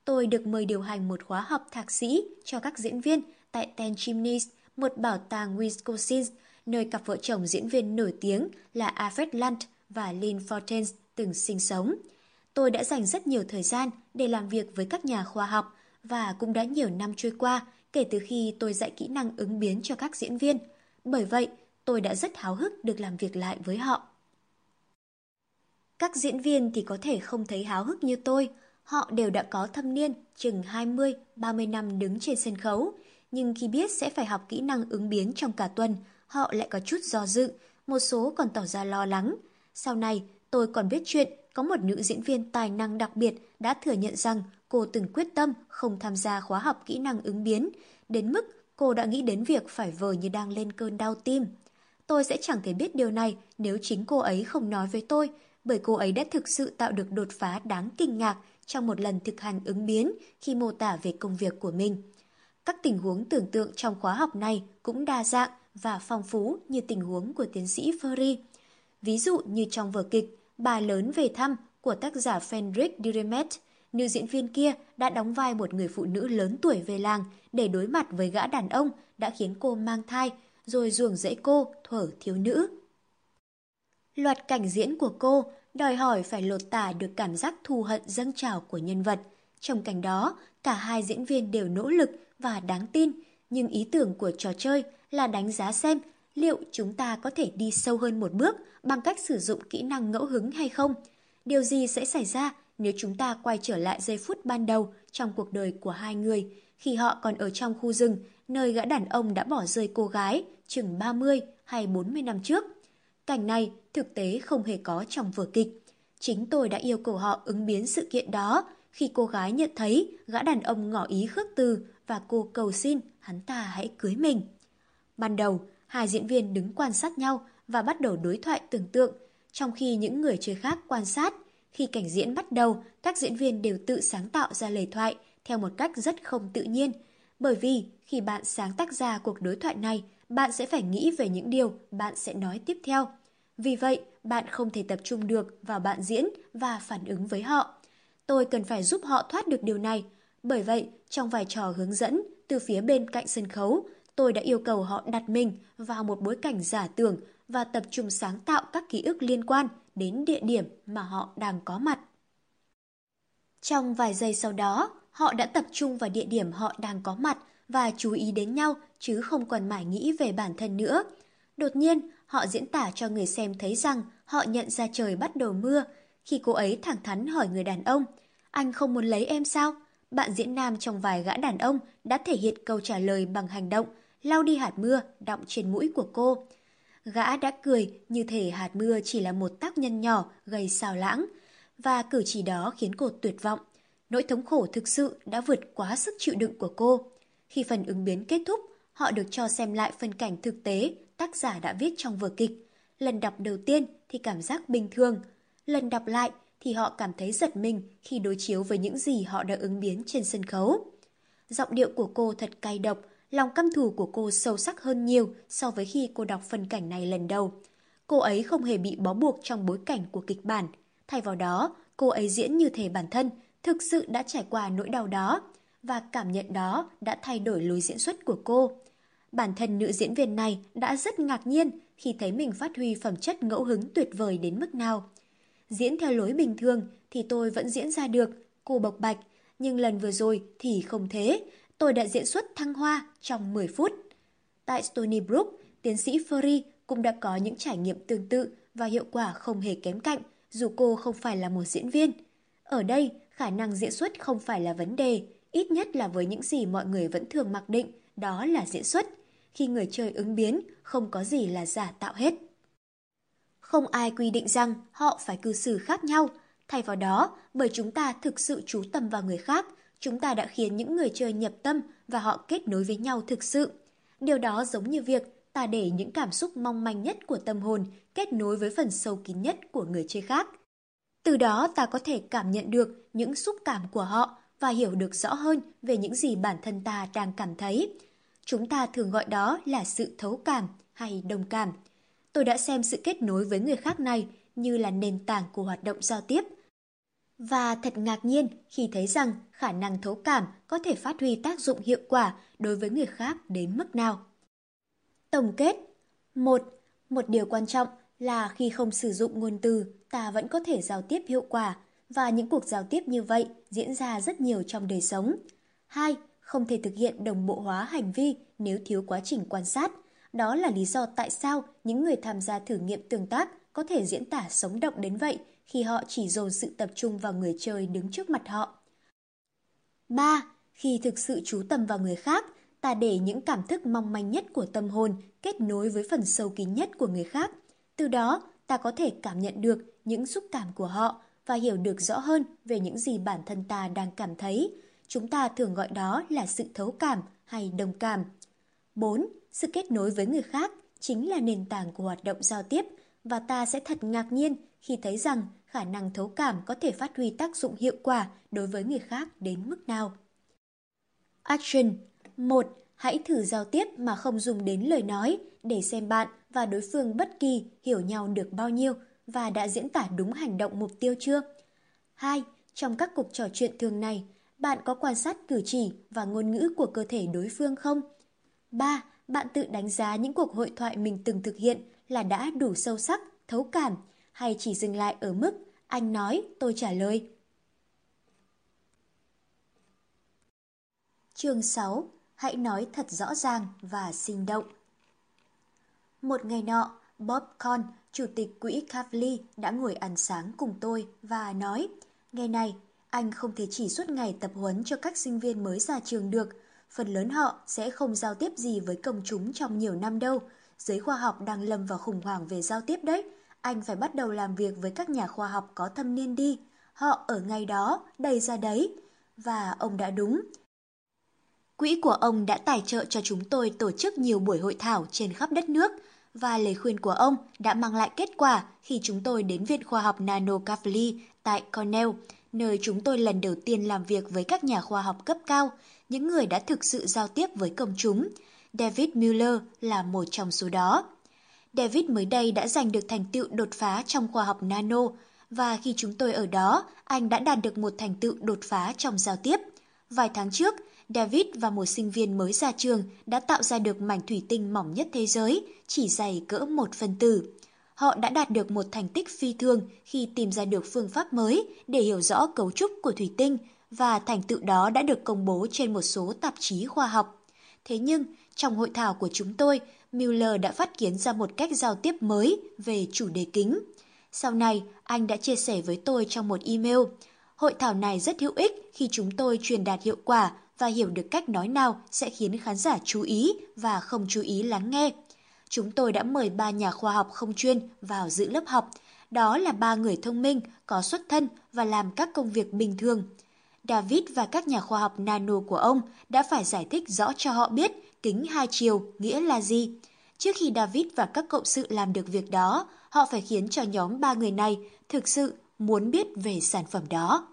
Tôi được mời điều hành một khóa học thạc sĩ cho các diễn viên tại Ten Chimneys, một bảo tàng Wisconsin, nơi cặp vợ chồng diễn viên nổi tiếng là Alfred Lunt và Lynn Fortens từng sinh sống. Tôi đã dành rất nhiều thời gian để làm việc với các nhà khoa học và cũng đã nhiều năm trôi qua kể từ khi tôi dạy kỹ năng ứng biến cho các diễn viên. Bởi vậy, tôi đã rất háo hức được làm việc lại với họ. Các diễn viên thì có thể không thấy háo hức như tôi, họ đều đã có thâm niên, chừng 20-30 năm đứng trên sân khấu, nhưng khi biết sẽ phải học kỹ năng ứng biến trong cả tuần, họ lại có chút do dự, một số còn tỏ ra lo lắng. Sau này, tôi còn biết chuyện có một nữ diễn viên tài năng đặc biệt đã thừa nhận rằng cô từng quyết tâm không tham gia khóa học kỹ năng ứng biến, đến mức cô đã nghĩ đến việc phải vờ như đang lên cơn đau tim. Tôi sẽ chẳng thể biết điều này nếu chính cô ấy không nói với tôi, bởi cô ấy đã thực sự tạo được đột phá đáng kinh ngạc trong một lần thực hành ứng biến khi mô tả về công việc của mình. Các tình huống tưởng tượng trong khóa học này cũng đa dạng và phong phú như tình huống của tiến sĩ Furry. Ví dụ như trong vở kịch Bà lớn về thăm của tác giả Fenric Dirimet, nữ diễn viên kia đã đóng vai một người phụ nữ lớn tuổi về làng để đối mặt với gã đàn ông đã khiến cô mang thai, rồi ruồng rẫy cô thở thiếu nữ. Loạt cảnh diễn của cô đòi hỏi phải lột tả được cảm giác thù hận dâng trào của nhân vật. Trong cảnh đó, cả hai diễn viên đều nỗ lực và đáng tin, nhưng ý tưởng của trò chơi là đánh giá xem liệu chúng ta có thể đi sâu hơn một bước bằng cách sử dụng kỹ năng ngẫu hứng hay không. Điều gì sẽ xảy ra nếu chúng ta quay trở lại giây phút ban đầu trong cuộc đời của hai người khi họ còn ở trong khu rừng nơi gã đàn ông đã bỏ rơi cô gái chừng 30 hay 40 năm trước. Cảnh này thực tế không hề có trong vở kịch. Chính tôi đã yêu cầu họ ứng biến sự kiện đó khi cô gái nhận thấy gã đàn ông ngỏ ý khước từ và cô cầu xin hắn ta hãy cưới mình. Ban đầu, hai diễn viên đứng quan sát nhau và bắt đầu đối thoại tưởng tượng, trong khi những người chơi khác quan sát. Khi cảnh diễn bắt đầu, các diễn viên đều tự sáng tạo ra lời thoại theo một cách rất không tự nhiên. Bởi vì khi bạn sáng tác ra cuộc đối thoại này, bạn sẽ phải nghĩ về những điều bạn sẽ nói tiếp theo. Vì vậy, bạn không thể tập trung được vào bạn diễn và phản ứng với họ. Tôi cần phải giúp họ thoát được điều này. Bởi vậy, trong vai trò hướng dẫn, từ phía bên cạnh sân khấu, tôi đã yêu cầu họ đặt mình vào một bối cảnh giả tưởng và tập trung sáng tạo các ký ức liên quan đến địa điểm mà họ đang có mặt. Trong vài giây sau đó, họ đã tập trung vào địa điểm họ đang có mặt và chú ý đến nhau chứ không còn mải nghĩ về bản thân nữa. Đột nhiên, họ diễn tả cho người xem thấy rằng họ nhận ra trời bắt đầu mưa. Khi cô ấy thẳng thắn hỏi người đàn ông, anh không muốn lấy em sao? Bạn diễn nam trong vài gã đàn ông đã thể hiện câu trả lời bằng hành động, lau đi hạt mưa đọng trên mũi của cô. Gã đã cười như thể hạt mưa chỉ là một tác nhân nhỏ gây xào lãng, và cử chỉ đó khiến cô tuyệt vọng. Nỗi thống khổ thực sự đã vượt quá sức chịu đựng của cô. Khi phần ứng biến kết thúc, họ được cho xem lại phân cảnh thực tế tác giả đã viết trong vở kịch. Lần đọc đầu tiên thì cảm giác bình thường, lần đọc lại thì họ cảm thấy giật mình khi đối chiếu với những gì họ đã ứng biến trên sân khấu. Giọng điệu của cô thật cay độc, lòng căm thù của cô sâu sắc hơn nhiều so với khi cô đọc phân cảnh này lần đầu. Cô ấy không hề bị bó buộc trong bối cảnh của kịch bản. Thay vào đó, cô ấy diễn như thể bản thân thực sự đã trải qua nỗi đau đó và cảm nhận đó đã thay đổi lối diễn xuất của cô. Bản thân nữ diễn viên này đã rất ngạc nhiên khi thấy mình phát huy phẩm chất ngẫu hứng tuyệt vời đến mức nào. Diễn theo lối bình thường thì tôi vẫn diễn ra được, cô bộc bạch, nhưng lần vừa rồi thì không thế, tôi đã diễn xuất thăng hoa trong 10 phút. Tại Stony Brook, tiến sĩ Furry cũng đã có những trải nghiệm tương tự và hiệu quả không hề kém cạnh, dù cô không phải là một diễn viên. Ở đây, khả năng diễn xuất không phải là vấn đề, ít nhất là với những gì mọi người vẫn thường mặc định, đó là diễn xuất. Khi người chơi ứng biến, không có gì là giả tạo hết. Không ai quy định rằng họ phải cư xử khác nhau, thay vào đó, bởi chúng ta thực sự chú tâm vào người khác, chúng ta đã khiến những người chơi nhập tâm và họ kết nối với nhau thực sự. Điều đó giống như việc ta để những cảm xúc mong manh nhất của tâm hồn kết nối với phần sâu kín nhất của người chơi khác. Từ đó ta có thể cảm nhận được những xúc cảm của họ và hiểu được rõ hơn về những gì bản thân ta đang cảm thấy. Chúng ta thường gọi đó là sự thấu cảm hay đồng cảm. Tôi đã xem sự kết nối với người khác này như là nền tảng của hoạt động giao tiếp. Và thật ngạc nhiên khi thấy rằng khả năng thấu cảm có thể phát huy tác dụng hiệu quả đối với người khác đến mức nào. Tổng kết một Một điều quan trọng là khi không sử dụng ngôn từ, ta vẫn có thể giao tiếp hiệu quả và những cuộc giao tiếp như vậy diễn ra rất nhiều trong đời sống. 2. Không thể thực hiện đồng bộ hóa hành vi nếu thiếu quá trình quan sát. Đó là lý do tại sao những người tham gia thử nghiệm tương tác có thể diễn tả sống động đến vậy khi họ chỉ dồn sự tập trung vào người chơi đứng trước mặt họ. 3. Khi thực sự chú tâm vào người khác, ta để những cảm thức mong manh nhất của tâm hồn kết nối với phần sâu kín nhất của người khác. Từ đó, ta có thể cảm nhận được những xúc cảm của họ và hiểu được rõ hơn về những gì bản thân ta đang cảm thấy. Chúng ta thường gọi đó là sự thấu cảm hay đồng cảm. 4. Sự kết nối với người khác chính là nền tảng của hoạt động giao tiếp và ta sẽ thật ngạc nhiên khi thấy rằng khả năng thấu cảm có thể phát huy tác dụng hiệu quả đối với người khác đến mức nào. Action 1. Hãy thử giao tiếp mà không dùng đến lời nói để xem bạn và đối phương bất kỳ hiểu nhau được bao nhiêu và đã diễn tả đúng hành động mục tiêu chưa. 2. Trong các cuộc trò chuyện thường này, bạn có quan sát cử chỉ và ngôn ngữ của cơ thể đối phương không? 3. Bạn tự đánh giá những cuộc hội thoại mình từng thực hiện là đã đủ sâu sắc, thấu cảm hay chỉ dừng lại ở mức anh nói, tôi trả lời. Chương 6. Hãy nói thật rõ ràng và sinh động. Một ngày nọ, Bob Con, chủ tịch quỹ Kavli đã ngồi ăn sáng cùng tôi và nói Ngày này, anh không thể chỉ suốt ngày tập huấn cho các sinh viên mới ra trường được. Phần lớn họ sẽ không giao tiếp gì với công chúng trong nhiều năm đâu. Giới khoa học đang lâm vào khủng hoảng về giao tiếp đấy. Anh phải bắt đầu làm việc với các nhà khoa học có thâm niên đi. Họ ở ngay đó, đầy ra đấy. Và ông đã đúng. Quỹ của ông đã tài trợ cho chúng tôi tổ chức nhiều buổi hội thảo trên khắp đất nước và lời khuyên của ông đã mang lại kết quả khi chúng tôi đến Viện Khoa học Nano Kavli tại Cornell, nơi chúng tôi lần đầu tiên làm việc với các nhà khoa học cấp cao, những người đã thực sự giao tiếp với công chúng. David Mueller là một trong số đó. David mới đây đã giành được thành tựu đột phá trong khoa học nano và khi chúng tôi ở đó, anh đã đạt được một thành tựu đột phá trong giao tiếp. Vài tháng trước, David và một sinh viên mới ra trường đã tạo ra được mảnh thủy tinh mỏng nhất thế giới, chỉ dày cỡ một phần tử. Họ đã đạt được một thành tích phi thường khi tìm ra được phương pháp mới để hiểu rõ cấu trúc của thủy tinh và thành tựu đó đã được công bố trên một số tạp chí khoa học. Thế nhưng, trong hội thảo của chúng tôi, Mueller đã phát kiến ra một cách giao tiếp mới về chủ đề kính. Sau này, anh đã chia sẻ với tôi trong một email. Hội thảo này rất hữu ích khi chúng tôi truyền đạt hiệu quả và hiểu được cách nói nào sẽ khiến khán giả chú ý và không chú ý lắng nghe. Chúng tôi đã mời ba nhà khoa học không chuyên vào giữ lớp học. Đó là ba người thông minh, có xuất thân và làm các công việc bình thường. David và các nhà khoa học nano của ông đã phải giải thích rõ cho họ biết kính hai chiều nghĩa là gì. Trước khi David và các cộng sự làm được việc đó, họ phải khiến cho nhóm ba người này thực sự muốn biết về sản phẩm đó.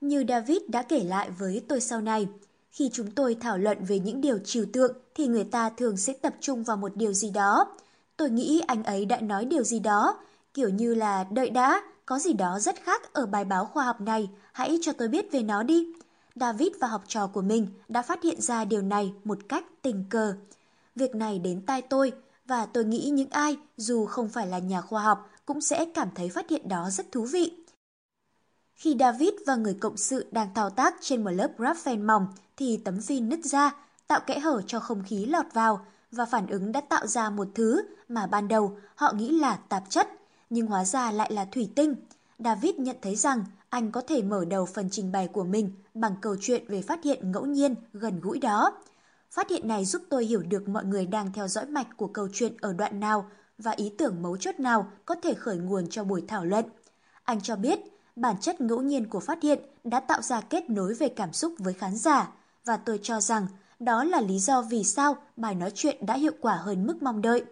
Như David đã kể lại với tôi sau này, khi chúng tôi thảo luận về những điều trừu tượng thì người ta thường sẽ tập trung vào một điều gì đó. Tôi nghĩ anh ấy đã nói điều gì đó, kiểu như là đợi đã, có gì đó rất khác ở bài báo khoa học này, hãy cho tôi biết về nó đi. David và học trò của mình đã phát hiện ra điều này một cách tình cờ. Việc này đến tai tôi và tôi nghĩ những ai dù không phải là nhà khoa học cũng sẽ cảm thấy phát hiện đó rất thú vị. Khi David và người cộng sự đang thao tác trên một lớp graphene mỏng thì tấm phim nứt ra, tạo kẽ hở cho không khí lọt vào và phản ứng đã tạo ra một thứ mà ban đầu họ nghĩ là tạp chất, nhưng hóa ra lại là thủy tinh. David nhận thấy rằng anh có thể mở đầu phần trình bày của mình bằng câu chuyện về phát hiện ngẫu nhiên gần gũi đó. Phát hiện này giúp tôi hiểu được mọi người đang theo dõi mạch của câu chuyện ở đoạn nào và ý tưởng mấu chốt nào có thể khởi nguồn cho buổi thảo luận. Anh cho biết, bản chất ngẫu nhiên của phát hiện đã tạo ra kết nối về cảm xúc với khán giả và tôi cho rằng đó là lý do vì sao bài nói chuyện đã hiệu quả hơn mức mong đợi.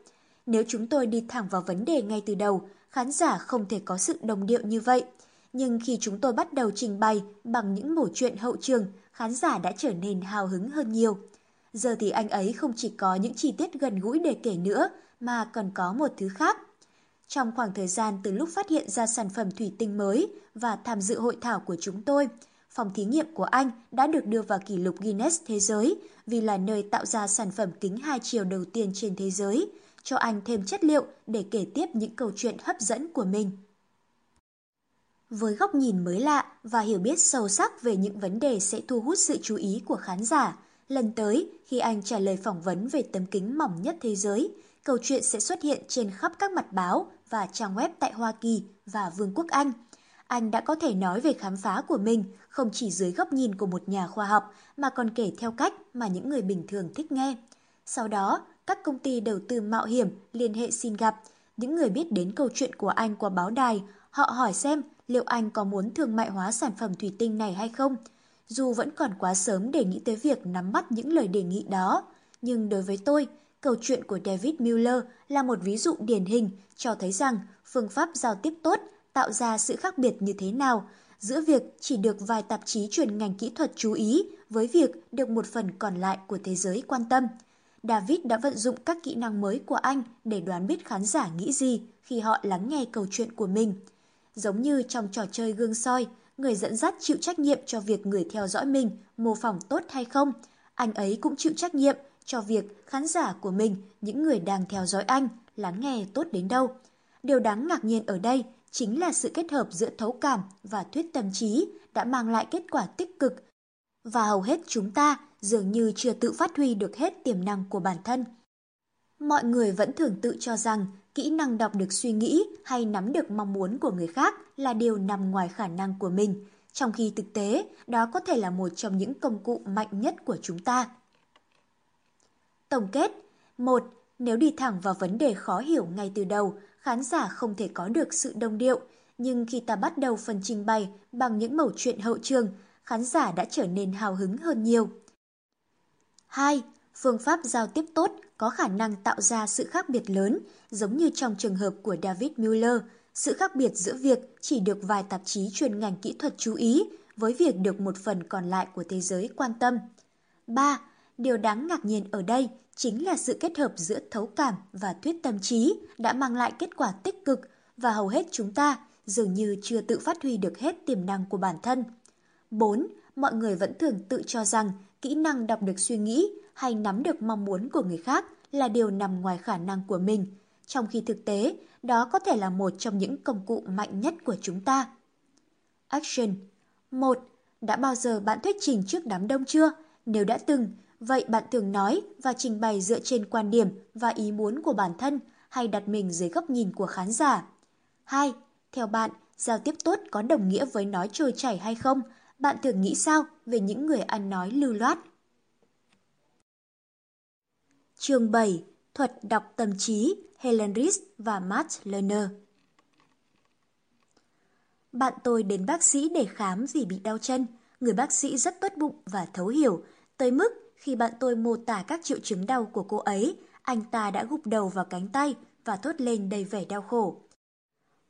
Nếu chúng tôi đi thẳng vào vấn đề ngay từ đầu, khán giả không thể có sự đồng điệu như vậy. Nhưng khi chúng tôi bắt đầu trình bày bằng những mẩu chuyện hậu trường, khán giả đã trở nên hào hứng hơn nhiều. Giờ thì anh ấy không chỉ có những chi tiết gần gũi để kể nữa, mà còn có một thứ khác. Trong khoảng thời gian từ lúc phát hiện ra sản phẩm thủy tinh mới và tham dự hội thảo của chúng tôi, phòng thí nghiệm của anh đã được đưa vào kỷ lục Guinness Thế giới vì là nơi tạo ra sản phẩm kính hai chiều đầu tiên trên thế giới, cho anh thêm chất liệu để kể tiếp những câu chuyện hấp dẫn của mình. Với góc nhìn mới lạ và hiểu biết sâu sắc về những vấn đề sẽ thu hút sự chú ý của khán giả, lần tới khi anh trả lời phỏng vấn về tấm kính mỏng nhất thế giới, câu chuyện sẽ xuất hiện trên khắp các mặt báo và trang web tại Hoa Kỳ và Vương quốc Anh. Anh đã có thể nói về khám phá của mình không chỉ dưới góc nhìn của một nhà khoa học mà còn kể theo cách mà những người bình thường thích nghe. Sau đó, các công ty đầu tư mạo hiểm liên hệ xin gặp những người biết đến câu chuyện của anh qua báo đài Họ hỏi xem liệu anh có muốn thương mại hóa sản phẩm thủy tinh này hay không. Dù vẫn còn quá sớm để nghĩ tới việc nắm bắt những lời đề nghị đó, nhưng đối với tôi, câu chuyện của David Mueller là một ví dụ điển hình cho thấy rằng phương pháp giao tiếp tốt tạo ra sự khác biệt như thế nào giữa việc chỉ được vài tạp chí chuyên ngành kỹ thuật chú ý với việc được một phần còn lại của thế giới quan tâm. David đã vận dụng các kỹ năng mới của anh để đoán biết khán giả nghĩ gì khi họ lắng nghe câu chuyện của mình. Giống như trong trò chơi gương soi, người dẫn dắt chịu trách nhiệm cho việc người theo dõi mình mô phỏng tốt hay không. Anh ấy cũng chịu trách nhiệm cho việc khán giả của mình, những người đang theo dõi anh, lắng nghe tốt đến đâu. Điều đáng ngạc nhiên ở đây chính là sự kết hợp giữa thấu cảm và thuyết tâm trí đã mang lại kết quả tích cực. Và hầu hết chúng ta dường như chưa tự phát huy được hết tiềm năng của bản thân. Mọi người vẫn thường tự cho rằng kỹ năng đọc được suy nghĩ hay nắm được mong muốn của người khác là điều nằm ngoài khả năng của mình, trong khi thực tế đó có thể là một trong những công cụ mạnh nhất của chúng ta. Tổng kết 1. Nếu đi thẳng vào vấn đề khó hiểu ngay từ đầu, khán giả không thể có được sự đồng điệu, nhưng khi ta bắt đầu phần trình bày bằng những mẩu chuyện hậu trường, khán giả đã trở nên hào hứng hơn nhiều. 2. Phương pháp giao tiếp tốt có khả năng tạo ra sự khác biệt lớn, giống như trong trường hợp của David Mueller, sự khác biệt giữa việc chỉ được vài tạp chí chuyên ngành kỹ thuật chú ý với việc được một phần còn lại của thế giới quan tâm. 3. Điều đáng ngạc nhiên ở đây chính là sự kết hợp giữa thấu cảm và thuyết tâm trí đã mang lại kết quả tích cực và hầu hết chúng ta dường như chưa tự phát huy được hết tiềm năng của bản thân. 4. Mọi người vẫn thường tự cho rằng kỹ năng đọc được suy nghĩ hay nắm được mong muốn của người khác là điều nằm ngoài khả năng của mình, trong khi thực tế đó có thể là một trong những công cụ mạnh nhất của chúng ta. Action 1. Đã bao giờ bạn thuyết trình trước đám đông chưa? Nếu đã từng, vậy bạn thường nói và trình bày dựa trên quan điểm và ý muốn của bản thân hay đặt mình dưới góc nhìn của khán giả? 2. Theo bạn, giao tiếp tốt có đồng nghĩa với nói trôi chảy hay không? Bạn thường nghĩ sao về những người ăn nói lưu loát? Chương 7. Thuật đọc tâm trí Helen Ries và Matt Lerner Bạn tôi đến bác sĩ để khám vì bị đau chân. Người bác sĩ rất tốt bụng và thấu hiểu, tới mức khi bạn tôi mô tả các triệu chứng đau của cô ấy, anh ta đã gục đầu vào cánh tay và thốt lên đầy vẻ đau khổ.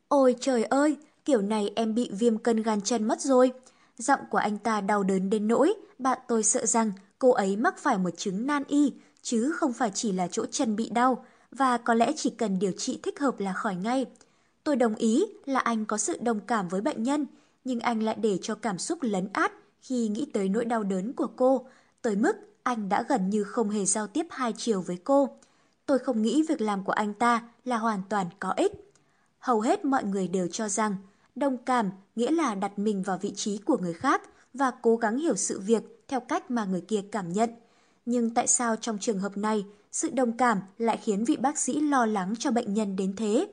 Ôi trời ơi, kiểu này em bị viêm cân gan chân mất rồi. Giọng của anh ta đau đớn đến nỗi, bạn tôi sợ rằng cô ấy mắc phải một chứng nan y, chứ không phải chỉ là chỗ chân bị đau, và có lẽ chỉ cần điều trị thích hợp là khỏi ngay. Tôi đồng ý là anh có sự đồng cảm với bệnh nhân, nhưng anh lại để cho cảm xúc lấn át khi nghĩ tới nỗi đau đớn của cô, tới mức anh đã gần như không hề giao tiếp hai chiều với cô. Tôi không nghĩ việc làm của anh ta là hoàn toàn có ích. Hầu hết mọi người đều cho rằng đồng cảm nghĩa là đặt mình vào vị trí của người khác và cố gắng hiểu sự việc theo cách mà người kia cảm nhận. Nhưng tại sao trong trường hợp này, sự đồng cảm lại khiến vị bác sĩ lo lắng cho bệnh nhân đến thế?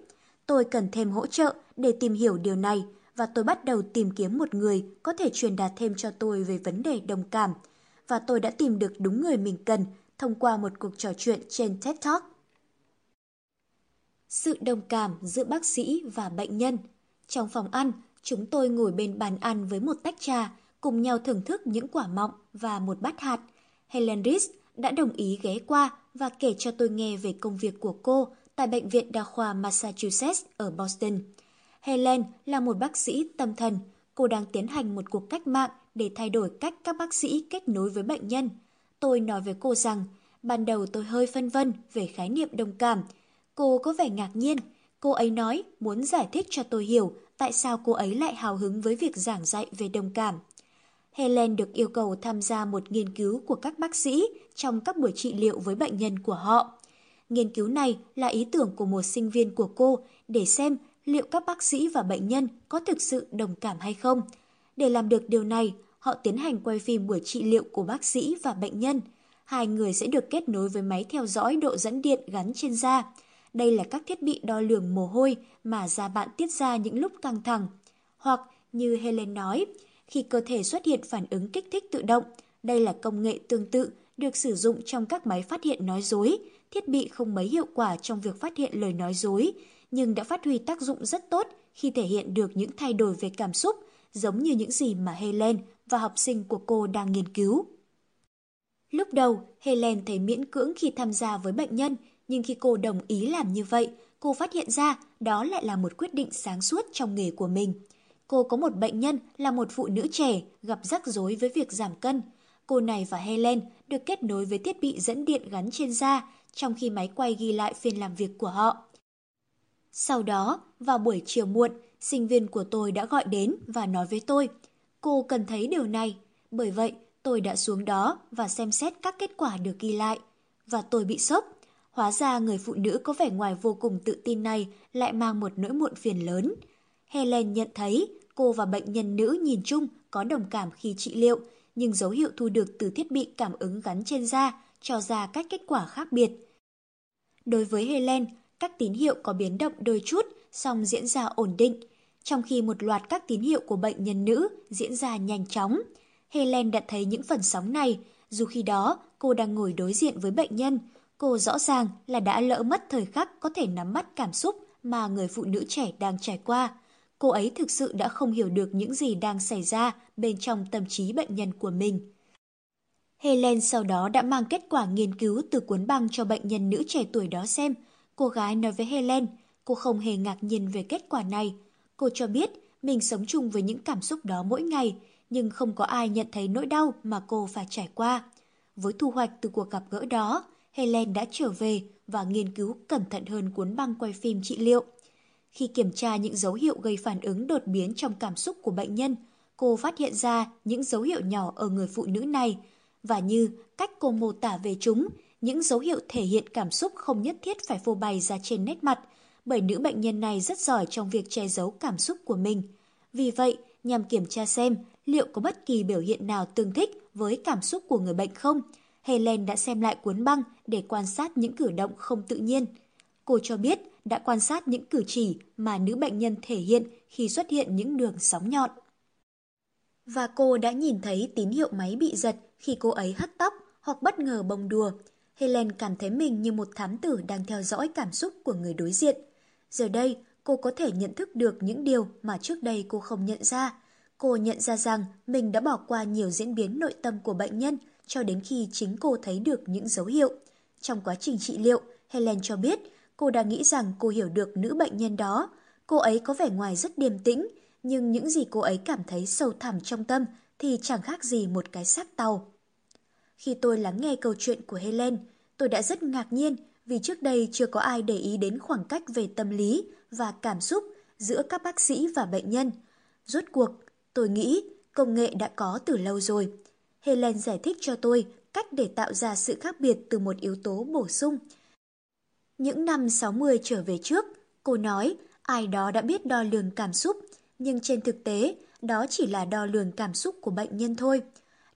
Tôi cần thêm hỗ trợ để tìm hiểu điều này và tôi bắt đầu tìm kiếm một người có thể truyền đạt thêm cho tôi về vấn đề đồng cảm. Và tôi đã tìm được đúng người mình cần thông qua một cuộc trò chuyện trên TED Talk. Sự đồng cảm giữa bác sĩ và bệnh nhân trong phòng ăn, chúng tôi ngồi bên bàn ăn với một tách trà, cùng nhau thưởng thức những quả mọng và một bát hạt. Helen Rees đã đồng ý ghé qua và kể cho tôi nghe về công việc của cô tại Bệnh viện Đa khoa Massachusetts ở Boston. Helen là một bác sĩ tâm thần. Cô đang tiến hành một cuộc cách mạng để thay đổi cách các bác sĩ kết nối với bệnh nhân. Tôi nói với cô rằng, ban đầu tôi hơi phân vân về khái niệm đồng cảm. Cô có vẻ ngạc nhiên. Cô ấy nói muốn giải thích cho tôi hiểu tại sao cô ấy lại hào hứng với việc giảng dạy về đồng cảm. Helen được yêu cầu tham gia một nghiên cứu của các bác sĩ trong các buổi trị liệu với bệnh nhân của họ. Nghiên cứu này là ý tưởng của một sinh viên của cô để xem liệu các bác sĩ và bệnh nhân có thực sự đồng cảm hay không. Để làm được điều này, họ tiến hành quay phim buổi trị liệu của bác sĩ và bệnh nhân. Hai người sẽ được kết nối với máy theo dõi độ dẫn điện gắn trên da. Đây là các thiết bị đo lường mồ hôi mà da bạn tiết ra những lúc căng thẳng. Hoặc, như Helen nói, khi cơ thể xuất hiện phản ứng kích thích tự động. Đây là công nghệ tương tự được sử dụng trong các máy phát hiện nói dối, thiết bị không mấy hiệu quả trong việc phát hiện lời nói dối, nhưng đã phát huy tác dụng rất tốt khi thể hiện được những thay đổi về cảm xúc, giống như những gì mà Helen và học sinh của cô đang nghiên cứu. Lúc đầu, Helen thấy miễn cưỡng khi tham gia với bệnh nhân, nhưng khi cô đồng ý làm như vậy, cô phát hiện ra đó lại là một quyết định sáng suốt trong nghề của mình. Cô có một bệnh nhân là một phụ nữ trẻ gặp rắc rối với việc giảm cân. Cô này và Helen được kết nối với thiết bị dẫn điện gắn trên da, trong khi máy quay ghi lại phiên làm việc của họ. Sau đó, vào buổi chiều muộn, sinh viên của tôi đã gọi đến và nói với tôi, cô cần thấy điều này. Bởi vậy, tôi đã xuống đó và xem xét các kết quả được ghi lại. Và tôi bị sốc. Hóa ra người phụ nữ có vẻ ngoài vô cùng tự tin này lại mang một nỗi muộn phiền lớn. Helen nhận thấy cô và bệnh nhân nữ nhìn chung có đồng cảm khi trị liệu, nhưng dấu hiệu thu được từ thiết bị cảm ứng gắn trên da cho ra các kết quả khác biệt. Đối với Helen, các tín hiệu có biến động đôi chút, song diễn ra ổn định, trong khi một loạt các tín hiệu của bệnh nhân nữ diễn ra nhanh chóng. Helen đã thấy những phần sóng này, dù khi đó cô đang ngồi đối diện với bệnh nhân, cô rõ ràng là đã lỡ mất thời khắc có thể nắm bắt cảm xúc mà người phụ nữ trẻ đang trải qua. Cô ấy thực sự đã không hiểu được những gì đang xảy ra bên trong tâm trí bệnh nhân của mình. Helen sau đó đã mang kết quả nghiên cứu từ cuốn băng cho bệnh nhân nữ trẻ tuổi đó xem. Cô gái nói với Helen, cô không hề ngạc nhiên về kết quả này. Cô cho biết mình sống chung với những cảm xúc đó mỗi ngày, nhưng không có ai nhận thấy nỗi đau mà cô phải trải qua. Với thu hoạch từ cuộc gặp gỡ đó, Helen đã trở về và nghiên cứu cẩn thận hơn cuốn băng quay phim trị liệu. Khi kiểm tra những dấu hiệu gây phản ứng đột biến trong cảm xúc của bệnh nhân, cô phát hiện ra những dấu hiệu nhỏ ở người phụ nữ này và như cách cô mô tả về chúng, những dấu hiệu thể hiện cảm xúc không nhất thiết phải phô bày ra trên nét mặt, bởi nữ bệnh nhân này rất giỏi trong việc che giấu cảm xúc của mình. Vì vậy, nhằm kiểm tra xem liệu có bất kỳ biểu hiện nào tương thích với cảm xúc của người bệnh không, Helen đã xem lại cuốn băng để quan sát những cử động không tự nhiên. Cô cho biết đã quan sát những cử chỉ mà nữ bệnh nhân thể hiện khi xuất hiện những đường sóng nhọn. Và cô đã nhìn thấy tín hiệu máy bị giật khi cô ấy hất tóc hoặc bất ngờ bông đùa. Helen cảm thấy mình như một thám tử đang theo dõi cảm xúc của người đối diện. Giờ đây, cô có thể nhận thức được những điều mà trước đây cô không nhận ra. Cô nhận ra rằng mình đã bỏ qua nhiều diễn biến nội tâm của bệnh nhân cho đến khi chính cô thấy được những dấu hiệu. Trong quá trình trị liệu, Helen cho biết cô đã nghĩ rằng cô hiểu được nữ bệnh nhân đó. Cô ấy có vẻ ngoài rất điềm tĩnh, nhưng những gì cô ấy cảm thấy sâu thẳm trong tâm thì chẳng khác gì một cái xác tàu. Khi tôi lắng nghe câu chuyện của Helen, tôi đã rất ngạc nhiên vì trước đây chưa có ai để ý đến khoảng cách về tâm lý và cảm xúc giữa các bác sĩ và bệnh nhân. Rốt cuộc, tôi nghĩ công nghệ đã có từ lâu rồi. Helen giải thích cho tôi cách để tạo ra sự khác biệt từ một yếu tố bổ sung. Những năm 60 trở về trước, cô nói ai đó đã biết đo lường cảm xúc, nhưng trên thực tế, đó chỉ là đo lường cảm xúc của bệnh nhân thôi.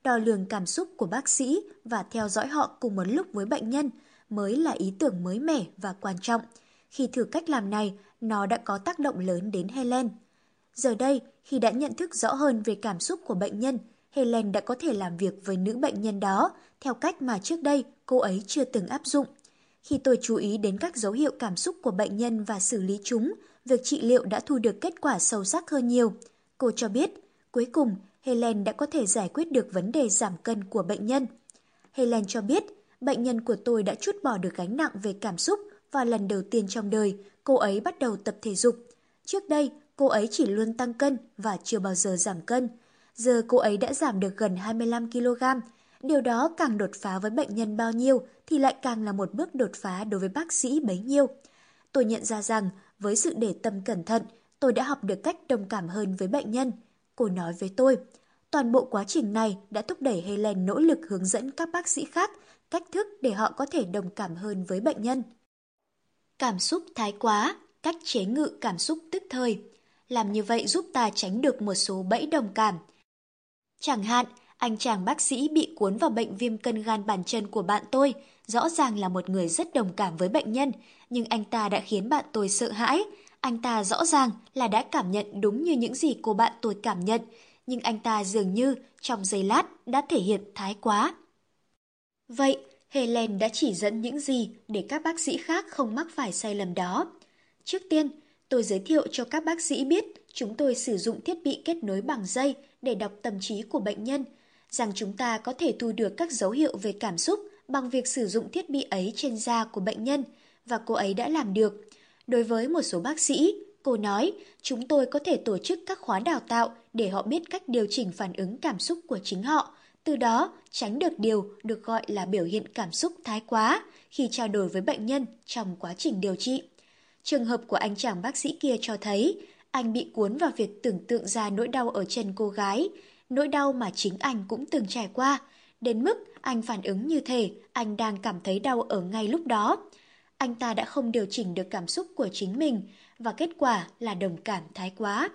Đo lường cảm xúc của bác sĩ và theo dõi họ cùng một lúc với bệnh nhân mới là ý tưởng mới mẻ và quan trọng. Khi thử cách làm này, nó đã có tác động lớn đến Helen. Giờ đây, khi đã nhận thức rõ hơn về cảm xúc của bệnh nhân, Helen đã có thể làm việc với nữ bệnh nhân đó theo cách mà trước đây cô ấy chưa từng áp dụng. Khi tôi chú ý đến các dấu hiệu cảm xúc của bệnh nhân và xử lý chúng, việc trị liệu đã thu được kết quả sâu sắc hơn nhiều. Cô cho biết, cuối cùng Helen đã có thể giải quyết được vấn đề giảm cân của bệnh nhân. Helen cho biết, bệnh nhân của tôi đã chút bỏ được gánh nặng về cảm xúc và lần đầu tiên trong đời, cô ấy bắt đầu tập thể dục. Trước đây, cô ấy chỉ luôn tăng cân và chưa bao giờ giảm cân. Giờ cô ấy đã giảm được gần 25 kg. Điều đó càng đột phá với bệnh nhân bao nhiêu thì lại càng là một bước đột phá đối với bác sĩ bấy nhiêu. Tôi nhận ra rằng với sự để tâm cẩn thận, tôi đã học được cách đồng cảm hơn với bệnh nhân. Cô nói với tôi, toàn bộ quá trình này đã thúc đẩy Helen nỗ lực hướng dẫn các bác sĩ khác cách thức để họ có thể đồng cảm hơn với bệnh nhân. Cảm xúc thái quá, cách chế ngự cảm xúc tức thời. Làm như vậy giúp ta tránh được một số bẫy đồng cảm. Chẳng hạn, anh chàng bác sĩ bị cuốn vào bệnh viêm cân gan bàn chân của bạn tôi, rõ ràng là một người rất đồng cảm với bệnh nhân, nhưng anh ta đã khiến bạn tôi sợ hãi. Anh ta rõ ràng là đã cảm nhận đúng như những gì cô bạn tôi cảm nhận, nhưng anh ta dường như trong giây lát đã thể hiện thái quá. Vậy, Helen đã chỉ dẫn những gì để các bác sĩ khác không mắc phải sai lầm đó? Trước tiên, tôi giới thiệu cho các bác sĩ biết chúng tôi sử dụng thiết bị kết nối bằng dây để đọc tâm trí của bệnh nhân, rằng chúng ta có thể thu được các dấu hiệu về cảm xúc bằng việc sử dụng thiết bị ấy trên da của bệnh nhân, và cô ấy đã làm được. Đối với một số bác sĩ, cô nói chúng tôi có thể tổ chức các khóa đào tạo để họ biết cách điều chỉnh phản ứng cảm xúc của chính họ, từ đó tránh được điều được gọi là biểu hiện cảm xúc thái quá khi trao đổi với bệnh nhân trong quá trình điều trị. Trường hợp của anh chàng bác sĩ kia cho thấy anh bị cuốn vào việc tưởng tượng ra nỗi đau ở chân cô gái, nỗi đau mà chính anh cũng từng trải qua, đến mức anh phản ứng như thể anh đang cảm thấy đau ở ngay lúc đó. Anh ta đã không điều chỉnh được cảm xúc của chính mình và kết quả là đồng cảm thái quá.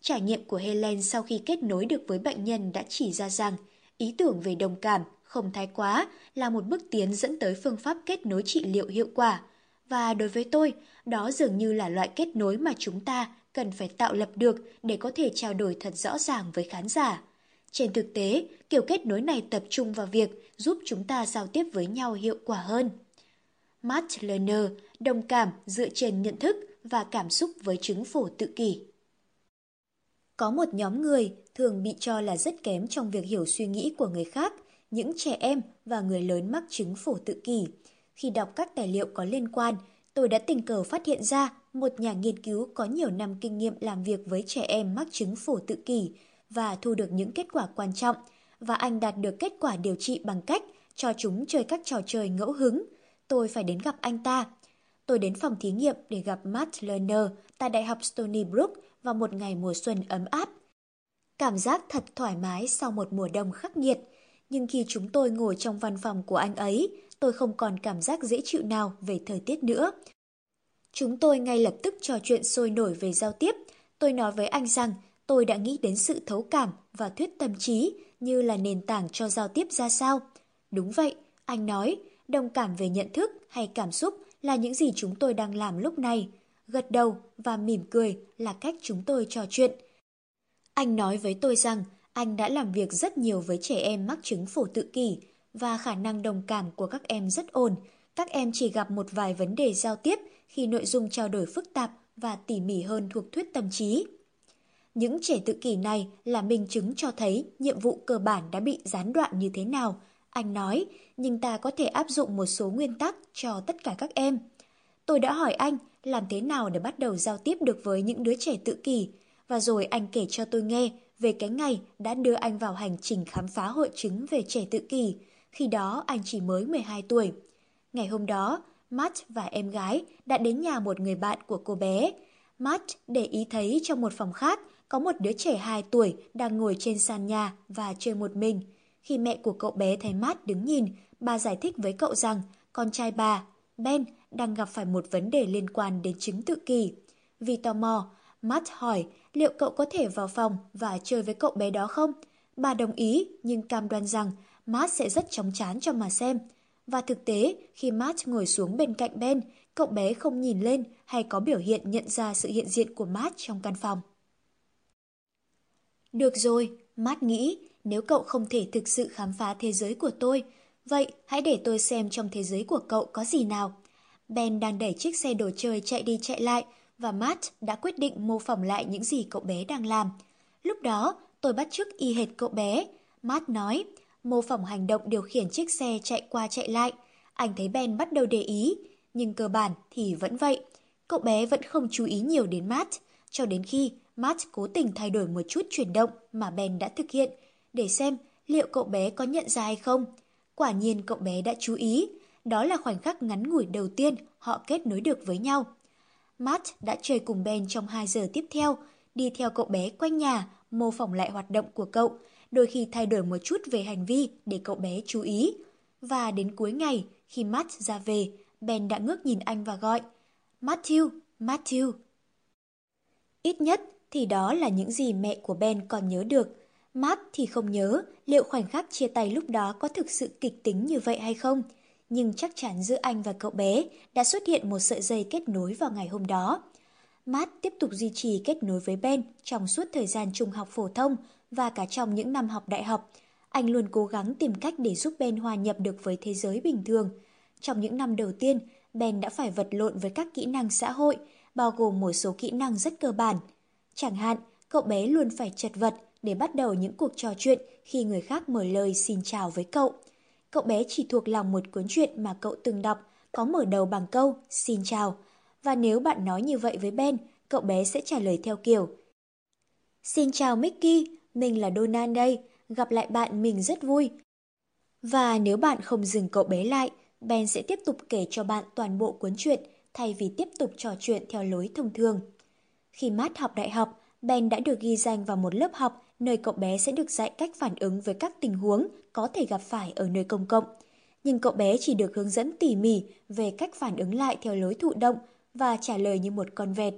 Trải nghiệm của Helen sau khi kết nối được với bệnh nhân đã chỉ ra rằng ý tưởng về đồng cảm không thái quá là một bước tiến dẫn tới phương pháp kết nối trị liệu hiệu quả. Và đối với tôi, đó dường như là loại kết nối mà chúng ta cần phải tạo lập được để có thể trao đổi thật rõ ràng với khán giả. Trên thực tế, kiểu kết nối này tập trung vào việc giúp chúng ta giao tiếp với nhau hiệu quả hơn. Matt Lerner, đồng cảm dựa trên nhận thức và cảm xúc với chứng phổ tự kỷ. Có một nhóm người thường bị cho là rất kém trong việc hiểu suy nghĩ của người khác, những trẻ em và người lớn mắc chứng phổ tự kỷ. Khi đọc các tài liệu có liên quan, tôi đã tình cờ phát hiện ra một nhà nghiên cứu có nhiều năm kinh nghiệm làm việc với trẻ em mắc chứng phổ tự kỷ và thu được những kết quả quan trọng, và anh đạt được kết quả điều trị bằng cách cho chúng chơi các trò chơi ngẫu hứng. Tôi phải đến gặp anh ta. Tôi đến phòng thí nghiệm để gặp Matt Lerner tại Đại học Stony Brook vào một ngày mùa xuân ấm áp. Cảm giác thật thoải mái sau một mùa đông khắc nghiệt, nhưng khi chúng tôi ngồi trong văn phòng của anh ấy, tôi không còn cảm giác dễ chịu nào về thời tiết nữa. Chúng tôi ngay lập tức trò chuyện sôi nổi về giao tiếp. Tôi nói với anh rằng tôi đã nghĩ đến sự thấu cảm và thuyết tâm trí như là nền tảng cho giao tiếp ra sao. Đúng vậy, anh nói, đồng cảm về nhận thức hay cảm xúc là những gì chúng tôi đang làm lúc này. Gật đầu và mỉm cười là cách chúng tôi trò chuyện. Anh nói với tôi rằng anh đã làm việc rất nhiều với trẻ em mắc chứng phổ tự kỷ và khả năng đồng cảm của các em rất ổn. Các em chỉ gặp một vài vấn đề giao tiếp khi nội dung trao đổi phức tạp và tỉ mỉ hơn thuộc thuyết tâm trí. Những trẻ tự kỷ này là minh chứng cho thấy nhiệm vụ cơ bản đã bị gián đoạn như thế nào. Anh nói, nhưng ta có thể áp dụng một số nguyên tắc cho tất cả các em. Tôi đã hỏi anh làm thế nào để bắt đầu giao tiếp được với những đứa trẻ tự kỷ, và rồi anh kể cho tôi nghe về cái ngày đã đưa anh vào hành trình khám phá hội chứng về trẻ tự kỷ. Khi đó anh chỉ mới 12 tuổi. Ngày hôm đó, Matt và em gái đã đến nhà một người bạn của cô bé. Matt để ý thấy trong một phòng khác có một đứa trẻ 2 tuổi đang ngồi trên sàn nhà và chơi một mình. Khi mẹ của cậu bé thấy Matt đứng nhìn, bà giải thích với cậu rằng con trai bà, Ben, đang gặp phải một vấn đề liên quan đến chứng tự kỷ. Vì tò mò, Matt hỏi liệu cậu có thể vào phòng và chơi với cậu bé đó không? Bà đồng ý nhưng cam đoan rằng Matt sẽ rất chóng chán cho mà xem. Và thực tế, khi Matt ngồi xuống bên cạnh Ben, cậu bé không nhìn lên hay có biểu hiện nhận ra sự hiện diện của Matt trong căn phòng. Được rồi, Matt nghĩ, nếu cậu không thể thực sự khám phá thế giới của tôi, vậy hãy để tôi xem trong thế giới của cậu có gì nào. Ben đang đẩy chiếc xe đồ chơi chạy đi chạy lại và Matt đã quyết định mô phỏng lại những gì cậu bé đang làm. Lúc đó, tôi bắt chước y hệt cậu bé. Matt nói, mô phỏng hành động điều khiển chiếc xe chạy qua chạy lại. Anh thấy Ben bắt đầu để ý, nhưng cơ bản thì vẫn vậy. Cậu bé vẫn không chú ý nhiều đến Matt, cho đến khi Matt cố tình thay đổi một chút chuyển động mà Ben đã thực hiện, để xem liệu cậu bé có nhận ra hay không. Quả nhiên cậu bé đã chú ý, đó là khoảnh khắc ngắn ngủi đầu tiên họ kết nối được với nhau. Matt đã chơi cùng Ben trong 2 giờ tiếp theo, đi theo cậu bé quanh nhà, mô phỏng lại hoạt động của cậu, đôi khi thay đổi một chút về hành vi để cậu bé chú ý. Và đến cuối ngày, khi Matt ra về, Ben đã ngước nhìn anh và gọi Matthew, Matthew. Ít nhất thì đó là những gì mẹ của Ben còn nhớ được. Matt thì không nhớ liệu khoảnh khắc chia tay lúc đó có thực sự kịch tính như vậy hay không. Nhưng chắc chắn giữa anh và cậu bé đã xuất hiện một sợi dây kết nối vào ngày hôm đó. Matt tiếp tục duy trì kết nối với Ben trong suốt thời gian trung học phổ thông và cả trong những năm học đại học. Anh luôn cố gắng tìm cách để giúp Ben hòa nhập được với thế giới bình thường. Trong những năm đầu tiên, Ben đã phải vật lộn với các kỹ năng xã hội, bao gồm một số kỹ năng rất cơ bản. Chẳng hạn, cậu bé luôn phải chật vật để bắt đầu những cuộc trò chuyện khi người khác mở lời xin chào với cậu. Cậu bé chỉ thuộc lòng một cuốn truyện mà cậu từng đọc, có mở đầu bằng câu xin chào. Và nếu bạn nói như vậy với Ben, cậu bé sẽ trả lời theo kiểu Xin chào Mickey, mình là Donald đây, gặp lại bạn mình rất vui. Và nếu bạn không dừng cậu bé lại, Ben sẽ tiếp tục kể cho bạn toàn bộ cuốn truyện thay vì tiếp tục trò chuyện theo lối thông thường. Khi Matt học đại học, Ben đã được ghi danh vào một lớp học nơi cậu bé sẽ được dạy cách phản ứng với các tình huống có thể gặp phải ở nơi công cộng. Nhưng cậu bé chỉ được hướng dẫn tỉ mỉ về cách phản ứng lại theo lối thụ động và trả lời như một con vẹt.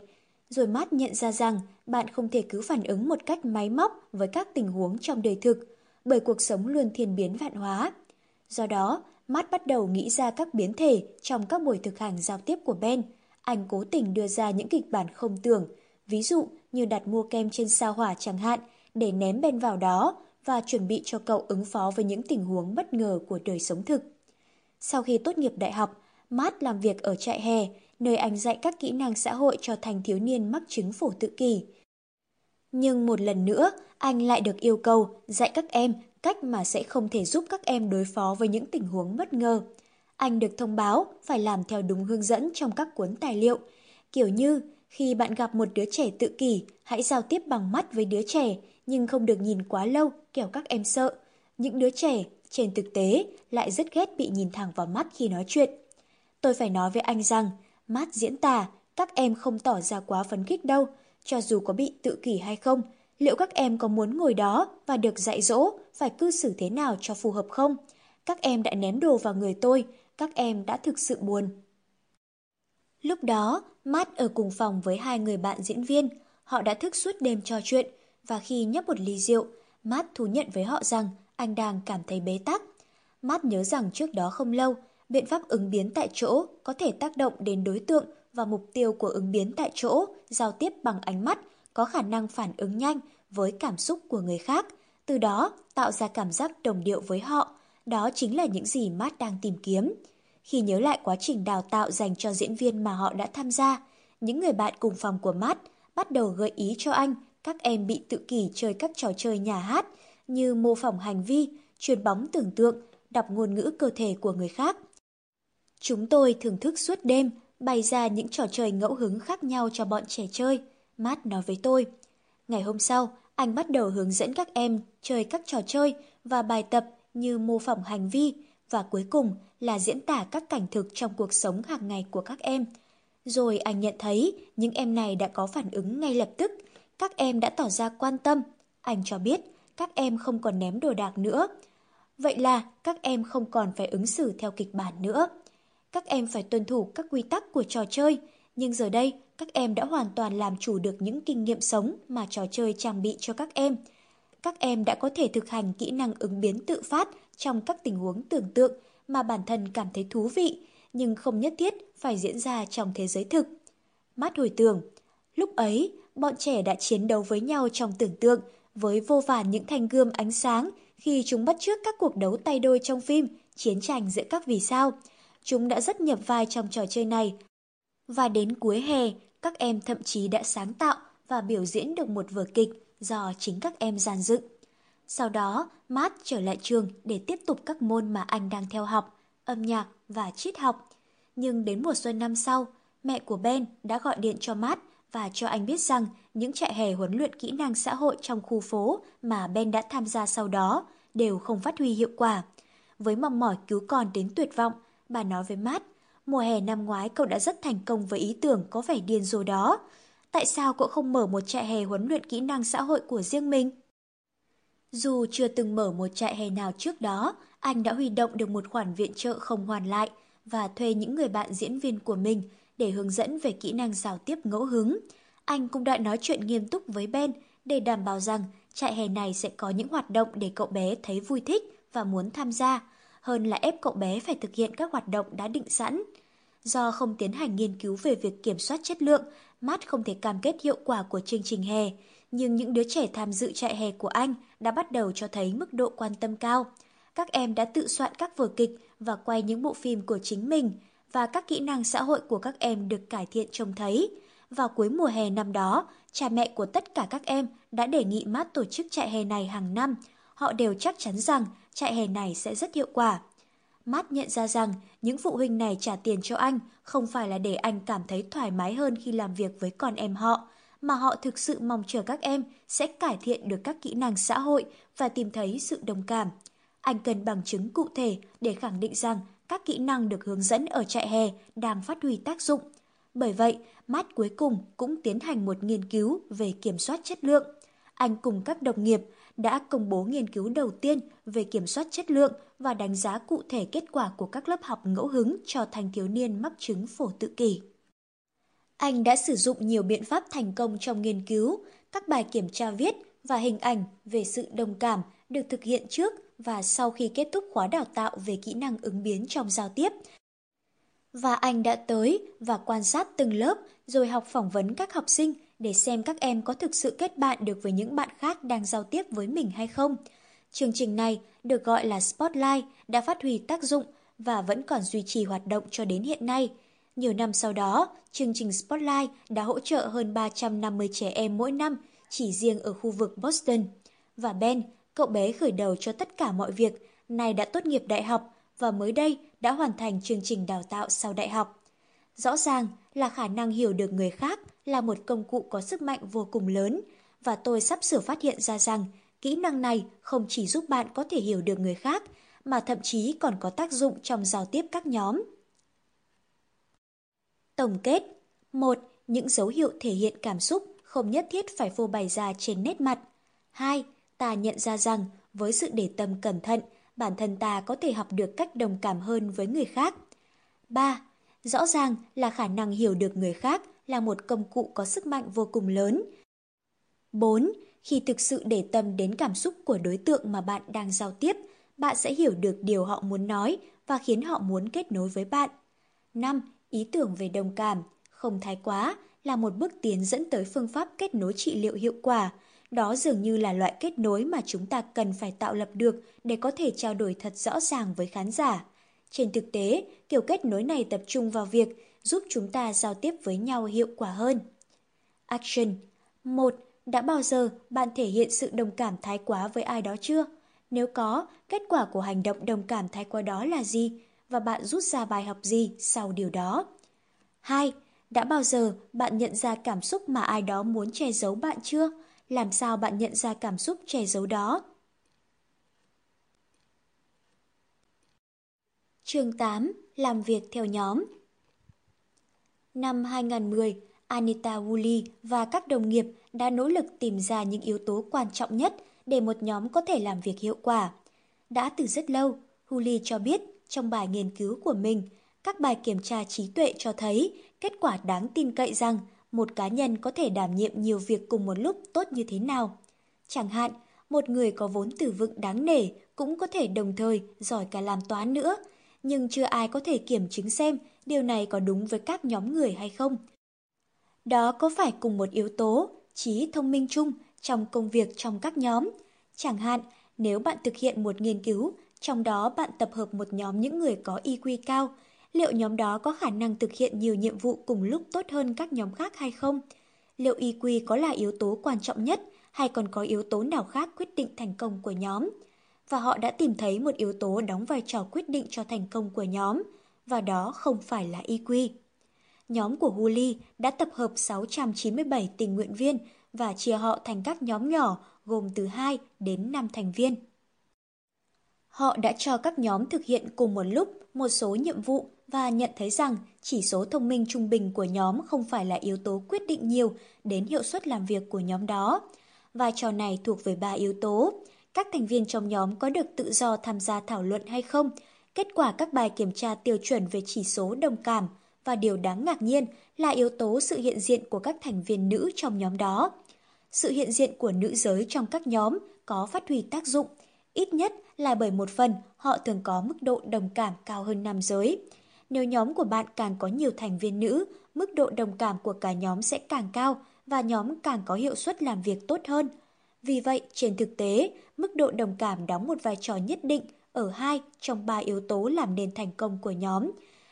Rồi Matt nhận ra rằng bạn không thể cứ phản ứng một cách máy móc với các tình huống trong đời thực, bởi cuộc sống luôn thiên biến vạn hóa. Do đó, Matt bắt đầu nghĩ ra các biến thể trong các buổi thực hành giao tiếp của Ben. Anh cố tình đưa ra những kịch bản không tưởng, ví dụ như đặt mua kem trên sao hỏa chẳng hạn, để ném Ben vào đó và chuẩn bị cho cậu ứng phó với những tình huống bất ngờ của đời sống thực. Sau khi tốt nghiệp đại học, Matt làm việc ở trại hè, nơi anh dạy các kỹ năng xã hội cho thành thiếu niên mắc chứng phổ tự kỷ. Nhưng một lần nữa, anh lại được yêu cầu dạy các em cách mà sẽ không thể giúp các em đối phó với những tình huống bất ngờ. Anh được thông báo phải làm theo đúng hướng dẫn trong các cuốn tài liệu, kiểu như khi bạn gặp một đứa trẻ tự kỷ, hãy giao tiếp bằng mắt với đứa trẻ, nhưng không được nhìn quá lâu, kẻo các em sợ. Những đứa trẻ, trên thực tế, lại rất ghét bị nhìn thẳng vào mắt khi nói chuyện. Tôi phải nói với anh rằng, mắt diễn tả, các em không tỏ ra quá phấn khích đâu, cho dù có bị tự kỷ hay không, liệu các em có muốn ngồi đó và được dạy dỗ phải cư xử thế nào cho phù hợp không? Các em đã ném đồ vào người tôi, các em đã thực sự buồn. Lúc đó, Matt ở cùng phòng với hai người bạn diễn viên, họ đã thức suốt đêm trò chuyện, và khi nhấp một ly rượu, Matt thú nhận với họ rằng anh đang cảm thấy bế tắc. Matt nhớ rằng trước đó không lâu, biện pháp ứng biến tại chỗ có thể tác động đến đối tượng và mục tiêu của ứng biến tại chỗ, giao tiếp bằng ánh mắt, có khả năng phản ứng nhanh với cảm xúc của người khác, từ đó tạo ra cảm giác đồng điệu với họ. Đó chính là những gì Matt đang tìm kiếm. Khi nhớ lại quá trình đào tạo dành cho diễn viên mà họ đã tham gia, những người bạn cùng phòng của Matt bắt đầu gợi ý cho anh các em bị tự kỷ chơi các trò chơi nhà hát như mô phỏng hành vi, truyền bóng tưởng tượng, đọc ngôn ngữ cơ thể của người khác. Chúng tôi thưởng thức suốt đêm, bày ra những trò chơi ngẫu hứng khác nhau cho bọn trẻ chơi. Matt nói với tôi. Ngày hôm sau, anh bắt đầu hướng dẫn các em chơi các trò chơi và bài tập như mô phỏng hành vi và cuối cùng là diễn tả các cảnh thực trong cuộc sống hàng ngày của các em. Rồi anh nhận thấy những em này đã có phản ứng ngay lập tức. Các em đã tỏ ra quan tâm. Anh cho biết các em không còn ném đồ đạc nữa. Vậy là các em không còn phải ứng xử theo kịch bản nữa. Các em phải tuân thủ các quy tắc của trò chơi, nhưng giờ đây các em đã hoàn toàn làm chủ được những kinh nghiệm sống mà trò chơi trang bị cho các em. Các em đã có thể thực hành kỹ năng ứng biến tự phát trong các tình huống tưởng tượng mà bản thân cảm thấy thú vị, nhưng không nhất thiết phải diễn ra trong thế giới thực. Mát hồi tưởng, lúc ấy, bọn trẻ đã chiến đấu với nhau trong tưởng tượng với vô vàn những thanh gươm ánh sáng khi chúng bắt chước các cuộc đấu tay đôi trong phim Chiến tranh giữa các vì sao. Chúng đã rất nhập vai trong trò chơi này. Và đến cuối hè, các em thậm chí đã sáng tạo và biểu diễn được một vở kịch do chính các em dàn dựng. Sau đó, Matt trở lại trường để tiếp tục các môn mà anh đang theo học, âm nhạc và triết học. Nhưng đến mùa xuân năm sau, mẹ của Ben đã gọi điện cho Matt và cho anh biết rằng những trại hè huấn luyện kỹ năng xã hội trong khu phố mà Ben đã tham gia sau đó đều không phát huy hiệu quả. Với mong mỏi cứu con đến tuyệt vọng, bà nói với Matt, mùa hè năm ngoái cậu đã rất thành công với ý tưởng có vẻ điên rồ đó. Tại sao cậu không mở một trại hè huấn luyện kỹ năng xã hội của riêng mình? Dù chưa từng mở một trại hè nào trước đó, anh đã huy động được một khoản viện trợ không hoàn lại và thuê những người bạn diễn viên của mình để hướng dẫn về kỹ năng giao tiếp ngẫu hứng. Anh cũng đã nói chuyện nghiêm túc với Ben để đảm bảo rằng trại hè này sẽ có những hoạt động để cậu bé thấy vui thích và muốn tham gia, hơn là ép cậu bé phải thực hiện các hoạt động đã định sẵn. Do không tiến hành nghiên cứu về việc kiểm soát chất lượng, Matt không thể cam kết hiệu quả của chương trình hè, nhưng những đứa trẻ tham dự trại hè của anh đã bắt đầu cho thấy mức độ quan tâm cao. Các em đã tự soạn các vở kịch và quay những bộ phim của chính mình, và các kỹ năng xã hội của các em được cải thiện trông thấy. vào cuối mùa hè năm đó, cha mẹ của tất cả các em đã đề nghị Matt tổ chức trại hè này hàng năm. Họ đều chắc chắn rằng trại hè này sẽ rất hiệu quả. Matt nhận ra rằng những phụ huynh này trả tiền cho anh không phải là để anh cảm thấy thoải mái hơn khi làm việc với con em họ, mà họ thực sự mong chờ các em sẽ cải thiện được các kỹ năng xã hội và tìm thấy sự đồng cảm. Anh cần bằng chứng cụ thể để khẳng định rằng các kỹ năng được hướng dẫn ở trại hè đang phát huy tác dụng. Bởi vậy, Matt cuối cùng cũng tiến hành một nghiên cứu về kiểm soát chất lượng. Anh cùng các đồng nghiệp đã công bố nghiên cứu đầu tiên về kiểm soát chất lượng và đánh giá cụ thể kết quả của các lớp học ngẫu hứng cho thanh thiếu niên mắc chứng phổ tự kỷ. Anh đã sử dụng nhiều biện pháp thành công trong nghiên cứu, các bài kiểm tra viết và hình ảnh về sự đồng cảm được thực hiện trước và sau khi kết thúc khóa đào tạo về kỹ năng ứng biến trong giao tiếp. Và anh đã tới và quan sát từng lớp rồi học phỏng vấn các học sinh để xem các em có thực sự kết bạn được với những bạn khác đang giao tiếp với mình hay không. Chương trình này được gọi là Spotlight đã phát huy tác dụng và vẫn còn duy trì hoạt động cho đến hiện nay. Nhiều năm sau đó, chương trình Spotlight đã hỗ trợ hơn 350 trẻ em mỗi năm chỉ riêng ở khu vực Boston. Và Ben, cậu bé khởi đầu cho tất cả mọi việc, nay đã tốt nghiệp đại học và mới đây đã hoàn thành chương trình đào tạo sau đại học. Rõ ràng là khả năng hiểu được người khác là một công cụ có sức mạnh vô cùng lớn và tôi sắp sửa phát hiện ra rằng kỹ năng này không chỉ giúp bạn có thể hiểu được người khác mà thậm chí còn có tác dụng trong giao tiếp các nhóm. Tổng kết 1. Những dấu hiệu thể hiện cảm xúc không nhất thiết phải phô bày ra trên nét mặt. 2. Ta nhận ra rằng với sự để tâm cẩn thận, bản thân ta có thể học được cách đồng cảm hơn với người khác. 3. Rõ ràng là khả năng hiểu được người khác là một công cụ có sức mạnh vô cùng lớn. 4. Khi thực sự để tâm đến cảm xúc của đối tượng mà bạn đang giao tiếp, bạn sẽ hiểu được điều họ muốn nói và khiến họ muốn kết nối với bạn. 5. Ý tưởng về đồng cảm, không thái quá, là một bước tiến dẫn tới phương pháp kết nối trị liệu hiệu quả. Đó dường như là loại kết nối mà chúng ta cần phải tạo lập được để có thể trao đổi thật rõ ràng với khán giả. Trên thực tế, kiểu kết nối này tập trung vào việc giúp chúng ta giao tiếp với nhau hiệu quả hơn. Action 1. Đã bao giờ bạn thể hiện sự đồng cảm thái quá với ai đó chưa? Nếu có, kết quả của hành động đồng cảm thái quá đó là gì? Và bạn rút ra bài học gì sau điều đó? 2. Đã bao giờ bạn nhận ra cảm xúc mà ai đó muốn che giấu bạn chưa? Làm sao bạn nhận ra cảm xúc che giấu đó? Chương 8. Làm việc theo nhóm Năm 2010, Anita Woolley và các đồng nghiệp đã nỗ lực tìm ra những yếu tố quan trọng nhất để một nhóm có thể làm việc hiệu quả. Đã từ rất lâu, Woolley cho biết trong bài nghiên cứu của mình, các bài kiểm tra trí tuệ cho thấy kết quả đáng tin cậy rằng một cá nhân có thể đảm nhiệm nhiều việc cùng một lúc tốt như thế nào. Chẳng hạn, một người có vốn từ vựng đáng nể cũng có thể đồng thời giỏi cả làm toán nữa, nhưng chưa ai có thể kiểm chứng xem điều này có đúng với các nhóm người hay không. Đó có phải cùng một yếu tố, trí thông minh chung trong công việc trong các nhóm. Chẳng hạn, nếu bạn thực hiện một nghiên cứu, trong đó bạn tập hợp một nhóm những người có IQ cao, liệu nhóm đó có khả năng thực hiện nhiều nhiệm vụ cùng lúc tốt hơn các nhóm khác hay không? Liệu IQ có là yếu tố quan trọng nhất hay còn có yếu tố nào khác quyết định thành công của nhóm? Và họ đã tìm thấy một yếu tố đóng vai trò quyết định cho thành công của nhóm, và đó không phải là IQ. Nhóm của Huli đã tập hợp 697 tình nguyện viên và chia họ thành các nhóm nhỏ gồm từ 2 đến 5 thành viên. Họ đã cho các nhóm thực hiện cùng một lúc một số nhiệm vụ và nhận thấy rằng chỉ số thông minh trung bình của nhóm không phải là yếu tố quyết định nhiều đến hiệu suất làm việc của nhóm đó. Vai trò này thuộc về ba yếu tố. Các thành viên trong nhóm có được tự do tham gia thảo luận hay không, kết quả các bài kiểm tra tiêu chuẩn về chỉ số đồng cảm và điều đáng ngạc nhiên là yếu tố sự hiện diện của các thành viên nữ trong nhóm đó. Sự hiện diện của nữ giới trong các nhóm có phát huy tác dụng, ít nhất là bởi một phần họ thường có mức độ đồng cảm cao hơn nam giới. Nếu nhóm của bạn càng có nhiều thành viên nữ, mức độ đồng cảm của cả nhóm sẽ càng cao và nhóm càng có hiệu suất làm việc tốt hơn. Vì vậy, trên thực tế, mức độ đồng cảm đóng một vai trò nhất định ở hai trong ba yếu tố làm nên thành công của nhóm.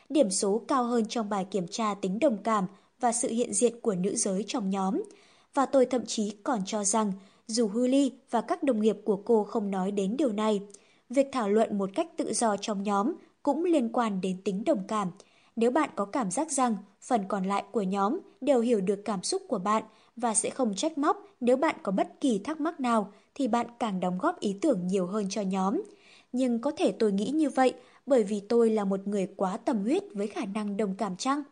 Điểm số cao hơn trong bài kiểm tra tính đồng cảm và sự hiện diện của nữ giới trong nhóm. Và tôi thậm chí còn cho rằng, dù Huli và các đồng nghiệp của cô không nói đến điều này, việc thảo luận một cách tự do trong nhóm cũng liên quan đến tính đồng cảm. Nếu bạn có cảm giác rằng phần còn lại của nhóm đều hiểu được cảm xúc của bạn và sẽ không trách móc nếu bạn có bất kỳ thắc mắc nào thì bạn càng đóng góp ý tưởng nhiều hơn cho nhóm. Nhưng có thể tôi nghĩ như vậy bởi vì tôi là một người quá tâm huyết với khả năng đồng cảm chăng?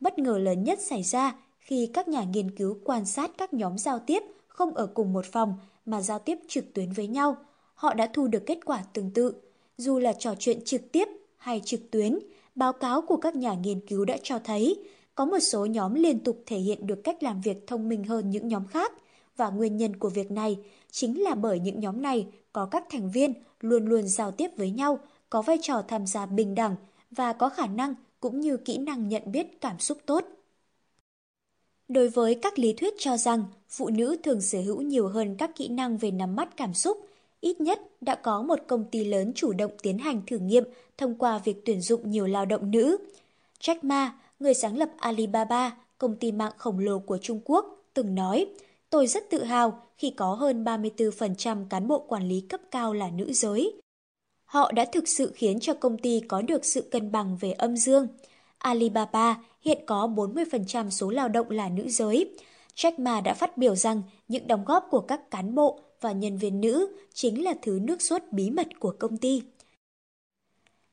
Bất ngờ lớn nhất xảy ra khi các nhà nghiên cứu quan sát các nhóm giao tiếp không ở cùng một phòng mà giao tiếp trực tuyến với nhau. Họ đã thu được kết quả tương tự. Dù là trò chuyện trực tiếp hay trực tuyến, báo cáo của các nhà nghiên cứu đã cho thấy có một số nhóm liên tục thể hiện được cách làm việc thông minh hơn những nhóm khác. Và nguyên nhân của việc này chính là bởi những nhóm này có các thành viên luôn luôn giao tiếp với nhau, có vai trò tham gia bình đẳng và có khả năng cũng như kỹ năng nhận biết cảm xúc tốt. Đối với các lý thuyết cho rằng phụ nữ thường sở hữu nhiều hơn các kỹ năng về nắm bắt cảm xúc, ít nhất đã có một công ty lớn chủ động tiến hành thử nghiệm thông qua việc tuyển dụng nhiều lao động nữ. Jack Ma, người sáng lập Alibaba, công ty mạng khổng lồ của Trung Quốc, từng nói, tôi rất tự hào khi có hơn 34% cán bộ quản lý cấp cao là nữ giới. Họ đã thực sự khiến cho công ty có được sự cân bằng về âm dương. Alibaba hiện có 40% số lao động là nữ giới. Jack Ma đã phát biểu rằng những đóng góp của các cán bộ và nhân viên nữ chính là thứ nước suốt bí mật của công ty.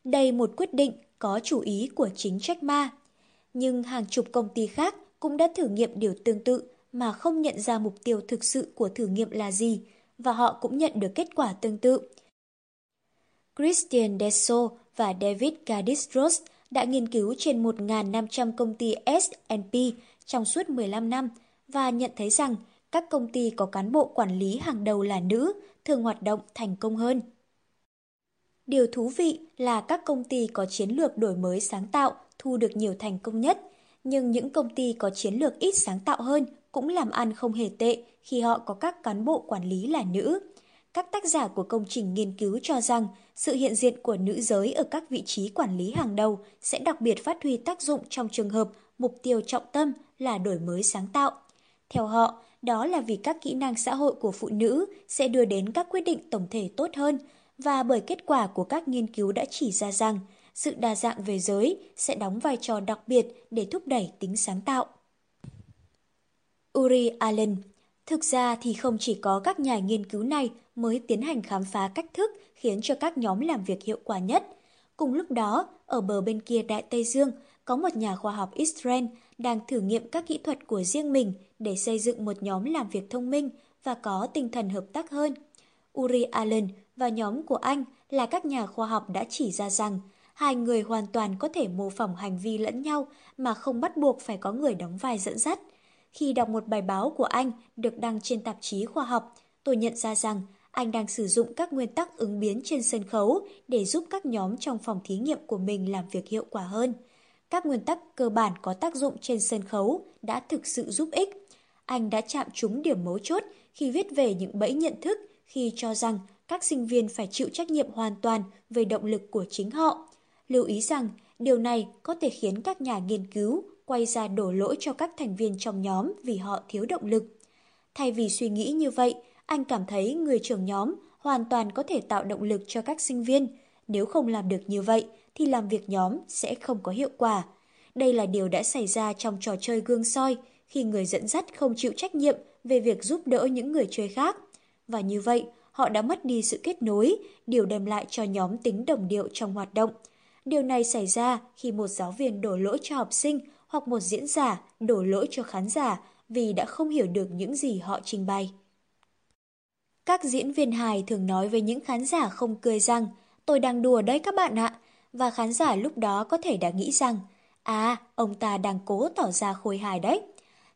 Đây một quyết định có chủ ý của chính Jack Ma. Nhưng hàng chục công ty khác cũng đã thử nghiệm điều tương tự mà không nhận ra mục tiêu thực sự của thử nghiệm là gì, và họ cũng nhận được kết quả tương tự. Christian Deso và David Gadistros đã nghiên cứu trên 1.500 công ty S&P trong suốt 15 năm và nhận thấy rằng các công ty có cán bộ quản lý hàng đầu là nữ thường hoạt động thành công hơn. Điều thú vị là các công ty có chiến lược đổi mới sáng tạo thu được nhiều thành công nhất, nhưng những công ty có chiến lược ít sáng tạo hơn cũng làm ăn không hề tệ khi họ có các cán bộ quản lý là nữ. Các tác giả của công trình nghiên cứu cho rằng sự hiện diện của nữ giới ở các vị trí quản lý hàng đầu sẽ đặc biệt phát huy tác dụng trong trường hợp mục tiêu trọng tâm là đổi mới sáng tạo. Theo họ, đó là vì các kỹ năng xã hội của phụ nữ sẽ đưa đến các quyết định tổng thể tốt hơn và bởi kết quả của các nghiên cứu đã chỉ ra rằng sự đa dạng về giới sẽ đóng vai trò đặc biệt để thúc đẩy tính sáng tạo. Uri Allen Thực ra thì không chỉ có các nhà nghiên cứu này mới tiến hành khám phá cách thức khiến cho các nhóm làm việc hiệu quả nhất. Cùng lúc đó, ở bờ bên kia Đại Tây Dương, có một nhà khoa học Israel đang thử nghiệm các kỹ thuật của riêng mình để xây dựng một nhóm làm việc thông minh và có tinh thần hợp tác hơn. Uri Allen và nhóm của anh là các nhà khoa học đã chỉ ra rằng hai người hoàn toàn có thể mô phỏng hành vi lẫn nhau mà không bắt buộc phải có người đóng vai dẫn dắt. Khi đọc một bài báo của anh được đăng trên tạp chí khoa học, tôi nhận ra rằng anh đang sử dụng các nguyên tắc ứng biến trên sân khấu để giúp các nhóm trong phòng thí nghiệm của mình làm việc hiệu quả hơn. Các nguyên tắc cơ bản có tác dụng trên sân khấu đã thực sự giúp ích. Anh đã chạm trúng điểm mấu chốt khi viết về những bẫy nhận thức khi cho rằng các sinh viên phải chịu trách nhiệm hoàn toàn về động lực của chính họ. Lưu ý rằng điều này có thể khiến các nhà nghiên cứu quay ra đổ lỗi cho các thành viên trong nhóm vì họ thiếu động lực. Thay vì suy nghĩ như vậy, anh cảm thấy người trưởng nhóm hoàn toàn có thể tạo động lực cho các sinh viên. Nếu không làm được như vậy, thì làm việc nhóm sẽ không có hiệu quả. Đây là điều đã xảy ra trong trò chơi gương soi, khi người dẫn dắt không chịu trách nhiệm về việc giúp đỡ những người chơi khác. Và như vậy, họ đã mất đi sự kết nối, điều đem lại cho nhóm tính đồng điệu trong hoạt động. Điều này xảy ra khi một giáo viên đổ lỗi cho học sinh hoặc một diễn giả đổ lỗi cho khán giả vì đã không hiểu được những gì họ trình bày. Các diễn viên hài thường nói với những khán giả không cười rằng tôi đang đùa đấy các bạn ạ, và khán giả lúc đó có thể đã nghĩ rằng à, ông ta đang cố tỏ ra khôi hài đấy.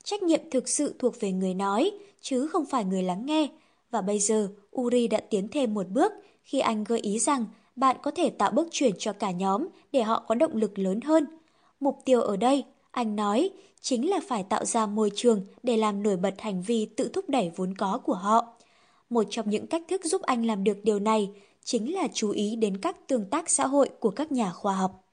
Trách nhiệm thực sự thuộc về người nói, chứ không phải người lắng nghe. Và bây giờ, Uri đã tiến thêm một bước khi anh gợi ý rằng bạn có thể tạo bước chuyển cho cả nhóm để họ có động lực lớn hơn. Mục tiêu ở đây anh nói, chính là phải tạo ra môi trường để làm nổi bật hành vi tự thúc đẩy vốn có của họ. Một trong những cách thức giúp anh làm được điều này chính là chú ý đến các tương tác xã hội của các nhà khoa học.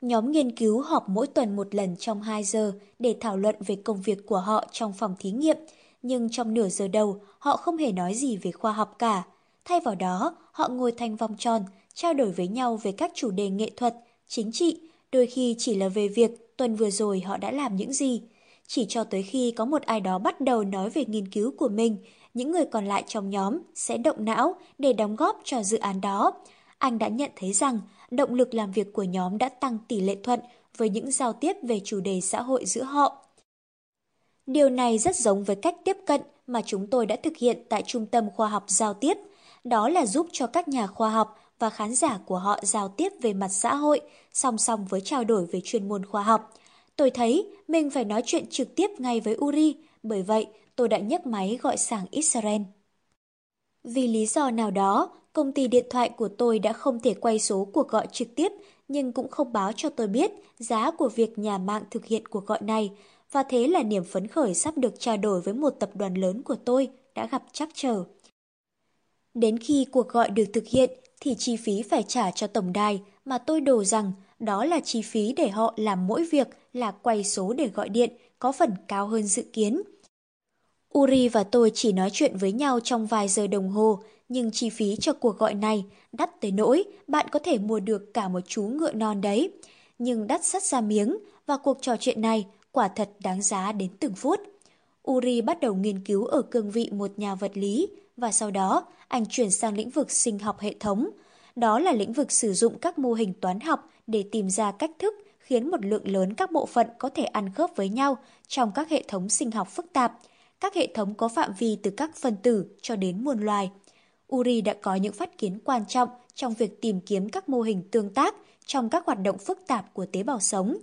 Nhóm nghiên cứu họp mỗi tuần một lần trong 2 giờ để thảo luận về công việc của họ trong phòng thí nghiệm, nhưng trong nửa giờ đầu họ không hề nói gì về khoa học cả. Thay vào đó, họ ngồi thành vòng tròn, trao đổi với nhau về các chủ đề nghệ thuật, chính trị, đôi khi chỉ là về việc tuần vừa rồi họ đã làm những gì. Chỉ cho tới khi có một ai đó bắt đầu nói về nghiên cứu của mình, những người còn lại trong nhóm sẽ động não để đóng góp cho dự án đó. Anh đã nhận thấy rằng động lực làm việc của nhóm đã tăng tỷ lệ thuận với những giao tiếp về chủ đề xã hội giữa họ. Điều này rất giống với cách tiếp cận mà chúng tôi đã thực hiện tại Trung tâm Khoa học Giao tiếp. Đó là giúp cho các nhà khoa học và khán giả của họ giao tiếp về mặt xã hội, song song với trao đổi về chuyên môn khoa học. Tôi thấy mình phải nói chuyện trực tiếp ngay với Uri, bởi vậy tôi đã nhấc máy gọi sang Israel. Vì lý do nào đó, công ty điện thoại của tôi đã không thể quay số cuộc gọi trực tiếp, nhưng cũng không báo cho tôi biết giá của việc nhà mạng thực hiện cuộc gọi này, và thế là niềm phấn khởi sắp được trao đổi với một tập đoàn lớn của tôi đã gặp trắc trở. Đến khi cuộc gọi được thực hiện thì chi phí phải trả cho tổng đài mà tôi đồ rằng đó là chi phí để họ làm mỗi việc là quay số để gọi điện có phần cao hơn dự kiến. Uri và tôi chỉ nói chuyện với nhau trong vài giờ đồng hồ, nhưng chi phí cho cuộc gọi này đắt tới nỗi bạn có thể mua được cả một chú ngựa non đấy. Nhưng đắt sắt ra miếng và cuộc trò chuyện này quả thật đáng giá đến từng phút. Uri bắt đầu nghiên cứu ở cương vị một nhà vật lý và sau đó anh chuyển sang lĩnh vực sinh học hệ thống. Đó là lĩnh vực sử dụng các mô hình toán học để tìm ra cách thức khiến một lượng lớn các bộ phận có thể ăn khớp với nhau trong các hệ thống sinh học phức tạp. Các hệ thống có phạm vi từ các phân tử cho đến muôn loài. Uri đã có những phát kiến quan trọng trong việc tìm kiếm các mô hình tương tác trong các hoạt động phức tạp của tế bào sống.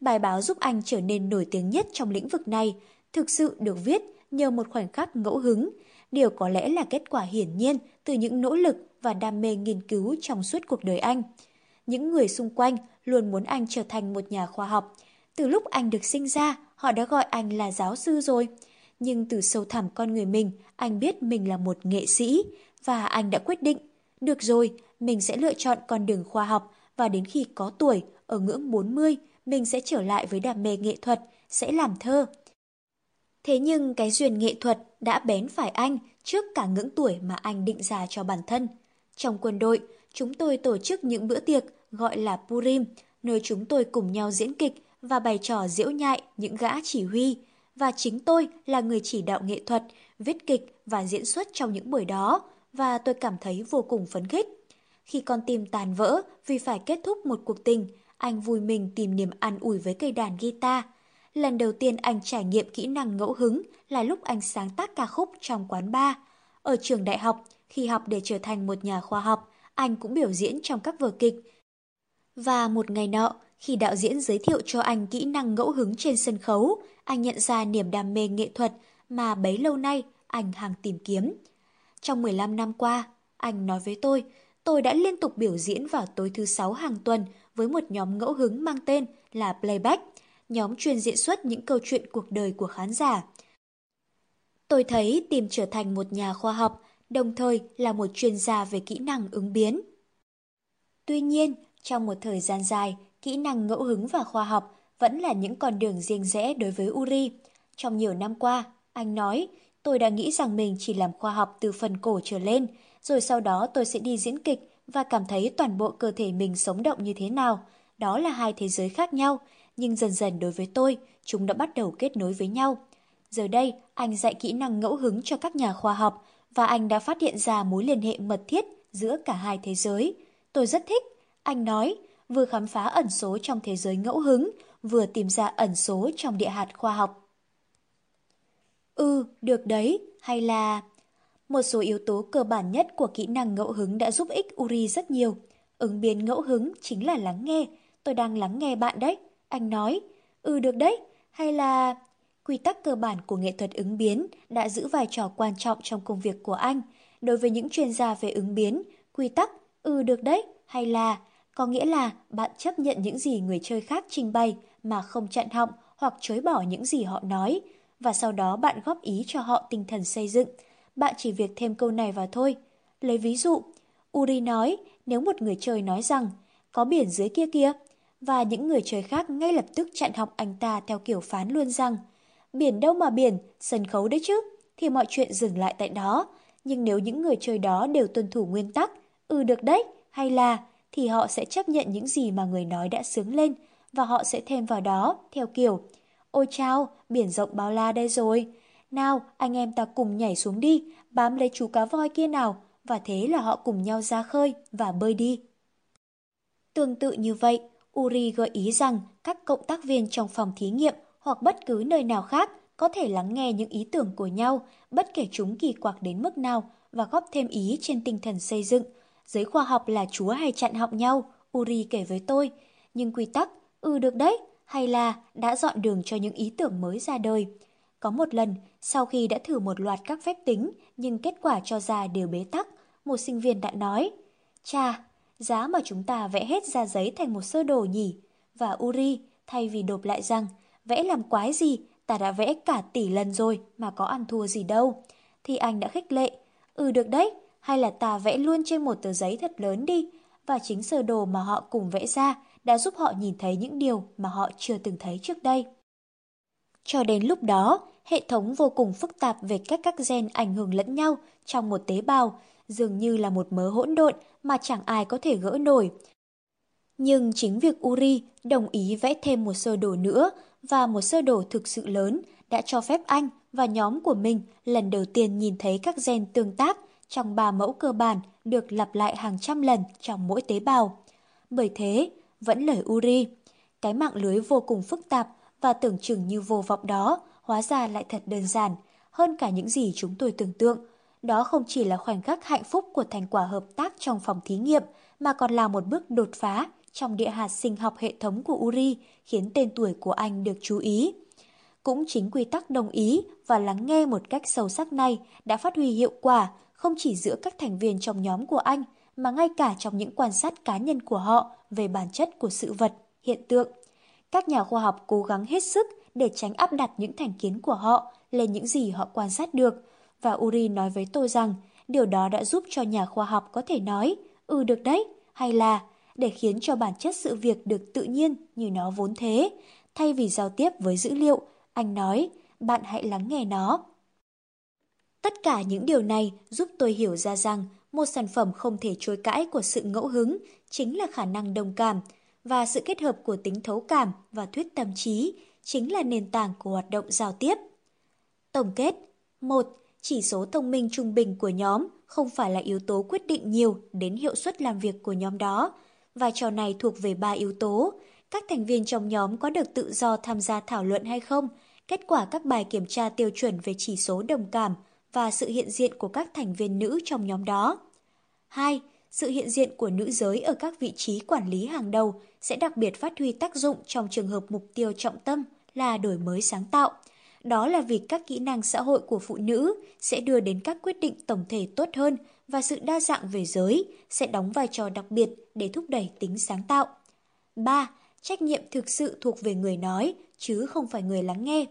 Bài báo giúp anh trở nên nổi tiếng nhất trong lĩnh vực này, thực sự được viết nhờ một khoảnh khắc ngẫu hứng, điều có lẽ là kết quả hiển nhiên từ những nỗ lực và đam mê nghiên cứu trong suốt cuộc đời anh. Những người xung quanh luôn muốn anh trở thành một nhà khoa học. Từ lúc anh được sinh ra, họ đã gọi anh là giáo sư rồi. Nhưng từ sâu thẳm con người mình, anh biết mình là một nghệ sĩ và anh đã quyết định, được rồi, mình sẽ lựa chọn con đường khoa học và đến khi có tuổi, ở ngưỡng 40, mình sẽ trở lại với đam mê nghệ thuật, sẽ làm thơ. Thế nhưng cái duyên nghệ thuật đã bén phải anh trước cả ngưỡng tuổi mà anh định ra cho bản thân. Trong quân đội, chúng tôi tổ chức những bữa tiệc gọi là Purim, nơi chúng tôi cùng nhau diễn kịch và bày trò diễu nhại những gã chỉ huy. Và chính tôi là người chỉ đạo nghệ thuật, viết kịch và diễn xuất trong những buổi đó, và tôi cảm thấy vô cùng phấn khích. Khi con tim tàn vỡ vì phải kết thúc một cuộc tình, anh vui mình tìm niềm an ủi với cây đàn guitar. Lần đầu tiên anh trải nghiệm kỹ năng ngẫu hứng là lúc anh sáng tác ca khúc trong quán bar. Ở trường đại học, khi học để trở thành một nhà khoa học, anh cũng biểu diễn trong các vở kịch. Và một ngày nọ, khi đạo diễn giới thiệu cho anh kỹ năng ngẫu hứng trên sân khấu, anh nhận ra niềm đam mê nghệ thuật mà bấy lâu nay anh hàng tìm kiếm. Trong 15 năm qua, anh nói với tôi, tôi đã liên tục biểu diễn vào tối thứ sáu hàng tuần với một nhóm ngẫu hứng mang tên là Playback, nhóm truyền diễn xuất những câu chuyện cuộc đời của khán giả. Tôi thấy tìm trở thành một nhà khoa học, đồng thời là một chuyên gia về kỹ năng ứng biến. Tuy nhiên, trong một thời gian dài, kỹ năng ngẫu hứng và khoa học vẫn là những con đường riêng rẽ đối với Uri. Trong nhiều năm qua, anh nói, tôi đã nghĩ rằng mình chỉ làm khoa học từ phần cổ trở lên, rồi sau đó tôi sẽ đi diễn kịch và cảm thấy toàn bộ cơ thể mình sống động như thế nào. Đó là hai thế giới khác nhau, nhưng dần dần đối với tôi, chúng đã bắt đầu kết nối với nhau. Giờ đây, anh dạy kỹ năng ngẫu hứng cho các nhà khoa học và anh đã phát hiện ra mối liên hệ mật thiết giữa cả hai thế giới. Tôi rất thích. Anh nói, vừa khám phá ẩn số trong thế giới ngẫu hứng, vừa tìm ra ẩn số trong địa hạt khoa học. Ừ, được đấy, hay là... Một số yếu tố cơ bản nhất của kỹ năng ngẫu hứng đã giúp ích Uri rất nhiều. Ứng biến ngẫu hứng chính là lắng nghe. Tôi đang lắng nghe bạn đấy. Anh nói, ừ được đấy, hay là... Quy tắc cơ bản của nghệ thuật ứng biến đã giữ vai trò quan trọng trong công việc của anh. Đối với những chuyên gia về ứng biến, quy tắc, ừ được đấy, hay là... Có nghĩa là bạn chấp nhận những gì người chơi khác trình bày mà không chặn họng hoặc chối bỏ những gì họ nói. Và sau đó bạn góp ý cho họ tinh thần xây dựng. Bạn chỉ việc thêm câu này vào thôi. Lấy ví dụ, Uri nói nếu một người chơi nói rằng có biển dưới kia kia, và những người chơi khác ngay lập tức chặn học anh ta theo kiểu phán luôn rằng biển đâu mà biển, sân khấu đấy chứ, thì mọi chuyện dừng lại tại đó. Nhưng nếu những người chơi đó đều tuân thủ nguyên tắc, ừ được đấy, hay là, thì họ sẽ chấp nhận những gì mà người nói đã sướng lên, và họ sẽ thêm vào đó, theo kiểu, ôi chao, biển rộng bao la đây rồi. Nào, anh em ta cùng nhảy xuống đi, bám lấy chú cá voi kia nào, và thế là họ cùng nhau ra khơi và bơi đi. Tương tự như vậy, Uri gợi ý rằng các cộng tác viên trong phòng thí nghiệm hoặc bất cứ nơi nào khác có thể lắng nghe những ý tưởng của nhau, bất kể chúng kỳ quặc đến mức nào và góp thêm ý trên tinh thần xây dựng. Giới khoa học là chúa hay chặn họng nhau, Uri kể với tôi. Nhưng quy tắc, ừ được đấy, hay là đã dọn đường cho những ý tưởng mới ra đời. Có một lần, sau khi đã thử một loạt các phép tính, nhưng kết quả cho ra đều bế tắc, một sinh viên đã nói, Cha, giá mà chúng ta vẽ hết ra giấy thành một sơ đồ nhỉ? Và Uri, thay vì đột lại rằng, vẽ làm quái gì, ta đã vẽ cả tỷ lần rồi mà có ăn thua gì đâu. Thì anh đã khích lệ, ừ được đấy, hay là ta vẽ luôn trên một tờ giấy thật lớn đi. Và chính sơ đồ mà họ cùng vẽ ra đã giúp họ nhìn thấy những điều mà họ chưa từng thấy trước đây. Cho đến lúc đó, hệ thống vô cùng phức tạp về cách các gen ảnh hưởng lẫn nhau trong một tế bào, dường như là một mớ hỗn độn mà chẳng ai có thể gỡ nổi. Nhưng chính việc Uri đồng ý vẽ thêm một sơ đồ nữa và một sơ đồ thực sự lớn đã cho phép anh và nhóm của mình lần đầu tiên nhìn thấy các gen tương tác trong ba mẫu cơ bản được lặp lại hàng trăm lần trong mỗi tế bào. Bởi thế, vẫn lời Uri, cái mạng lưới vô cùng phức tạp và tưởng chừng như vô vọng đó hóa ra lại thật đơn giản, hơn cả những gì chúng tôi tưởng tượng. Đó không chỉ là khoảnh khắc hạnh phúc của thành quả hợp tác trong phòng thí nghiệm, mà còn là một bước đột phá trong địa hạt sinh học hệ thống của Uri, khiến tên tuổi của anh được chú ý. Cũng chính quy tắc đồng ý và lắng nghe một cách sâu sắc này đã phát huy hiệu quả không chỉ giữa các thành viên trong nhóm của anh, mà ngay cả trong những quan sát cá nhân của họ về bản chất của sự vật, hiện tượng. Các nhà khoa học cố gắng hết sức để tránh áp đặt những thành kiến của họ lên những gì họ quan sát được. Và Uri nói với tôi rằng điều đó đã giúp cho nhà khoa học có thể nói ừ được đấy, hay là để khiến cho bản chất sự việc được tự nhiên như nó vốn thế. Thay vì giao tiếp với dữ liệu, anh nói, bạn hãy lắng nghe nó. Tất cả những điều này giúp tôi hiểu ra rằng một sản phẩm không thể chối cãi của sự ngẫu hứng chính là khả năng đồng cảm, và sự kết hợp của tính thấu cảm và thuyết tâm trí chính là nền tảng của hoạt động giao tiếp. Tổng kết 1. Chỉ số thông minh trung bình của nhóm không phải là yếu tố quyết định nhiều đến hiệu suất làm việc của nhóm đó. Vai trò này thuộc về ba yếu tố. Các thành viên trong nhóm có được tự do tham gia thảo luận hay không, kết quả các bài kiểm tra tiêu chuẩn về chỉ số đồng cảm và sự hiện diện của các thành viên nữ trong nhóm đó. 2 sự hiện diện của nữ giới ở các vị trí quản lý hàng đầu sẽ đặc biệt phát huy tác dụng trong trường hợp mục tiêu trọng tâm là đổi mới sáng tạo. Đó là vì các kỹ năng xã hội của phụ nữ sẽ đưa đến các quyết định tổng thể tốt hơn và sự đa dạng về giới sẽ đóng vai trò đặc biệt để thúc đẩy tính sáng tạo. 3. Trách nhiệm thực sự thuộc về người nói, chứ không phải người lắng nghe.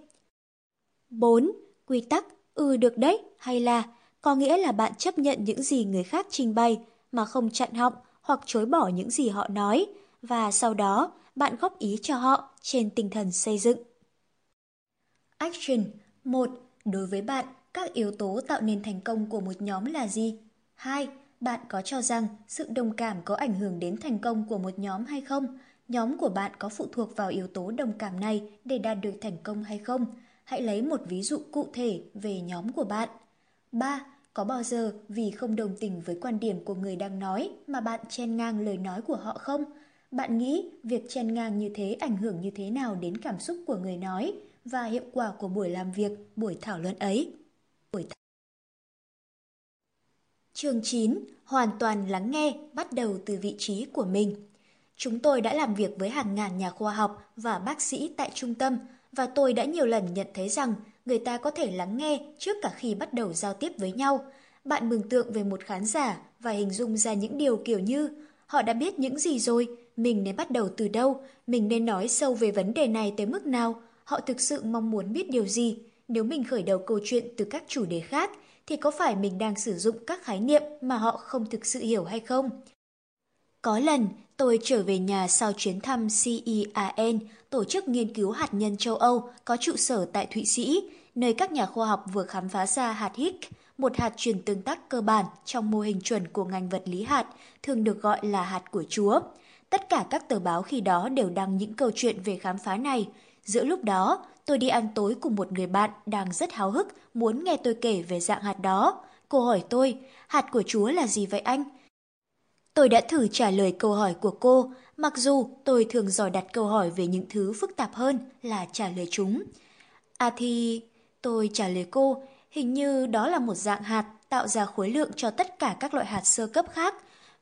4. Quy tắc, ừ được đấy, hay là, có nghĩa là bạn chấp nhận những gì người khác trình bày, mà không chặn họng hoặc chối bỏ những gì họ nói, và sau đó bạn góp ý cho họ trên tinh thần xây dựng. Action 1. Đối với bạn, các yếu tố tạo nên thành công của một nhóm là gì? 2. Bạn có cho rằng sự đồng cảm có ảnh hưởng đến thành công của một nhóm hay không? Nhóm của bạn có phụ thuộc vào yếu tố đồng cảm này để đạt được thành công hay không? Hãy lấy một ví dụ cụ thể về nhóm của bạn. 3. Có bao giờ vì không đồng tình với quan điểm của người đang nói mà bạn chen ngang lời nói của họ không? Bạn nghĩ việc chen ngang như thế ảnh hưởng như thế nào đến cảm xúc của người nói và hiệu quả của buổi làm việc, buổi thảo luận ấy? Buổi th... Chương 9. Hoàn toàn lắng nghe, bắt đầu từ vị trí của mình. Chúng tôi đã làm việc với hàng ngàn nhà khoa học và bác sĩ tại trung tâm và tôi đã nhiều lần nhận thấy rằng người ta có thể lắng nghe trước cả khi bắt đầu giao tiếp với nhau. Bạn mường tượng về một khán giả và hình dung ra những điều kiểu như họ đã biết những gì rồi, mình nên bắt đầu từ đâu, mình nên nói sâu về vấn đề này tới mức nào, họ thực sự mong muốn biết điều gì. Nếu mình khởi đầu câu chuyện từ các chủ đề khác, thì có phải mình đang sử dụng các khái niệm mà họ không thực sự hiểu hay không? Có lần, tôi trở về nhà sau chuyến thăm CERN, tổ chức nghiên cứu hạt nhân châu Âu có trụ sở tại Thụy Sĩ, nơi các nhà khoa học vừa khám phá ra hạt Higgs, một hạt truyền tương tác cơ bản trong mô hình chuẩn của ngành vật lý hạt, thường được gọi là hạt của Chúa. Tất cả các tờ báo khi đó đều đăng những câu chuyện về khám phá này. Giữa lúc đó, tôi đi ăn tối cùng một người bạn đang rất háo hức muốn nghe tôi kể về dạng hạt đó. Cô hỏi tôi, hạt của Chúa là gì vậy anh? Tôi đã thử trả lời câu hỏi của cô, mặc dù tôi thường giỏi đặt câu hỏi về những thứ phức tạp hơn là trả lời chúng. À thì, tôi trả lời cô, hình như đó là một dạng hạt tạo ra khối lượng cho tất cả các loại hạt sơ cấp khác.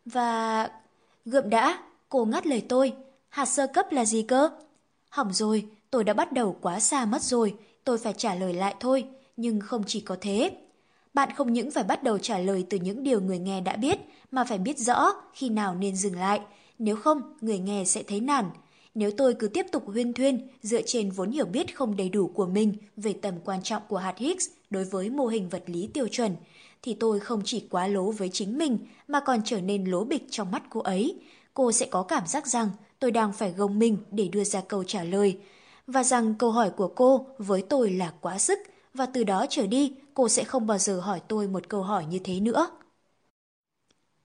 Và... Gượm đã, cô ngắt lời tôi, hạt sơ cấp là gì cơ? Hỏng rồi, tôi đã bắt đầu quá xa mất rồi, tôi phải trả lời lại thôi, nhưng không chỉ có thế. Bạn không những phải bắt đầu trả lời từ những điều người nghe đã biết, mà phải biết rõ khi nào nên dừng lại, nếu không người nghe sẽ thấy nản. Nếu tôi cứ tiếp tục huyên thuyên dựa trên vốn hiểu biết không đầy đủ của mình về tầm quan trọng của hạt Higgs đối với mô hình vật lý tiêu chuẩn, thì tôi không chỉ quá lố với chính mình mà còn trở nên lố bịch trong mắt cô ấy. Cô sẽ có cảm giác rằng tôi đang phải gồng mình để đưa ra câu trả lời, và rằng câu hỏi của cô với tôi là quá sức, và từ đó trở đi cô sẽ không bao giờ hỏi tôi một câu hỏi như thế nữa.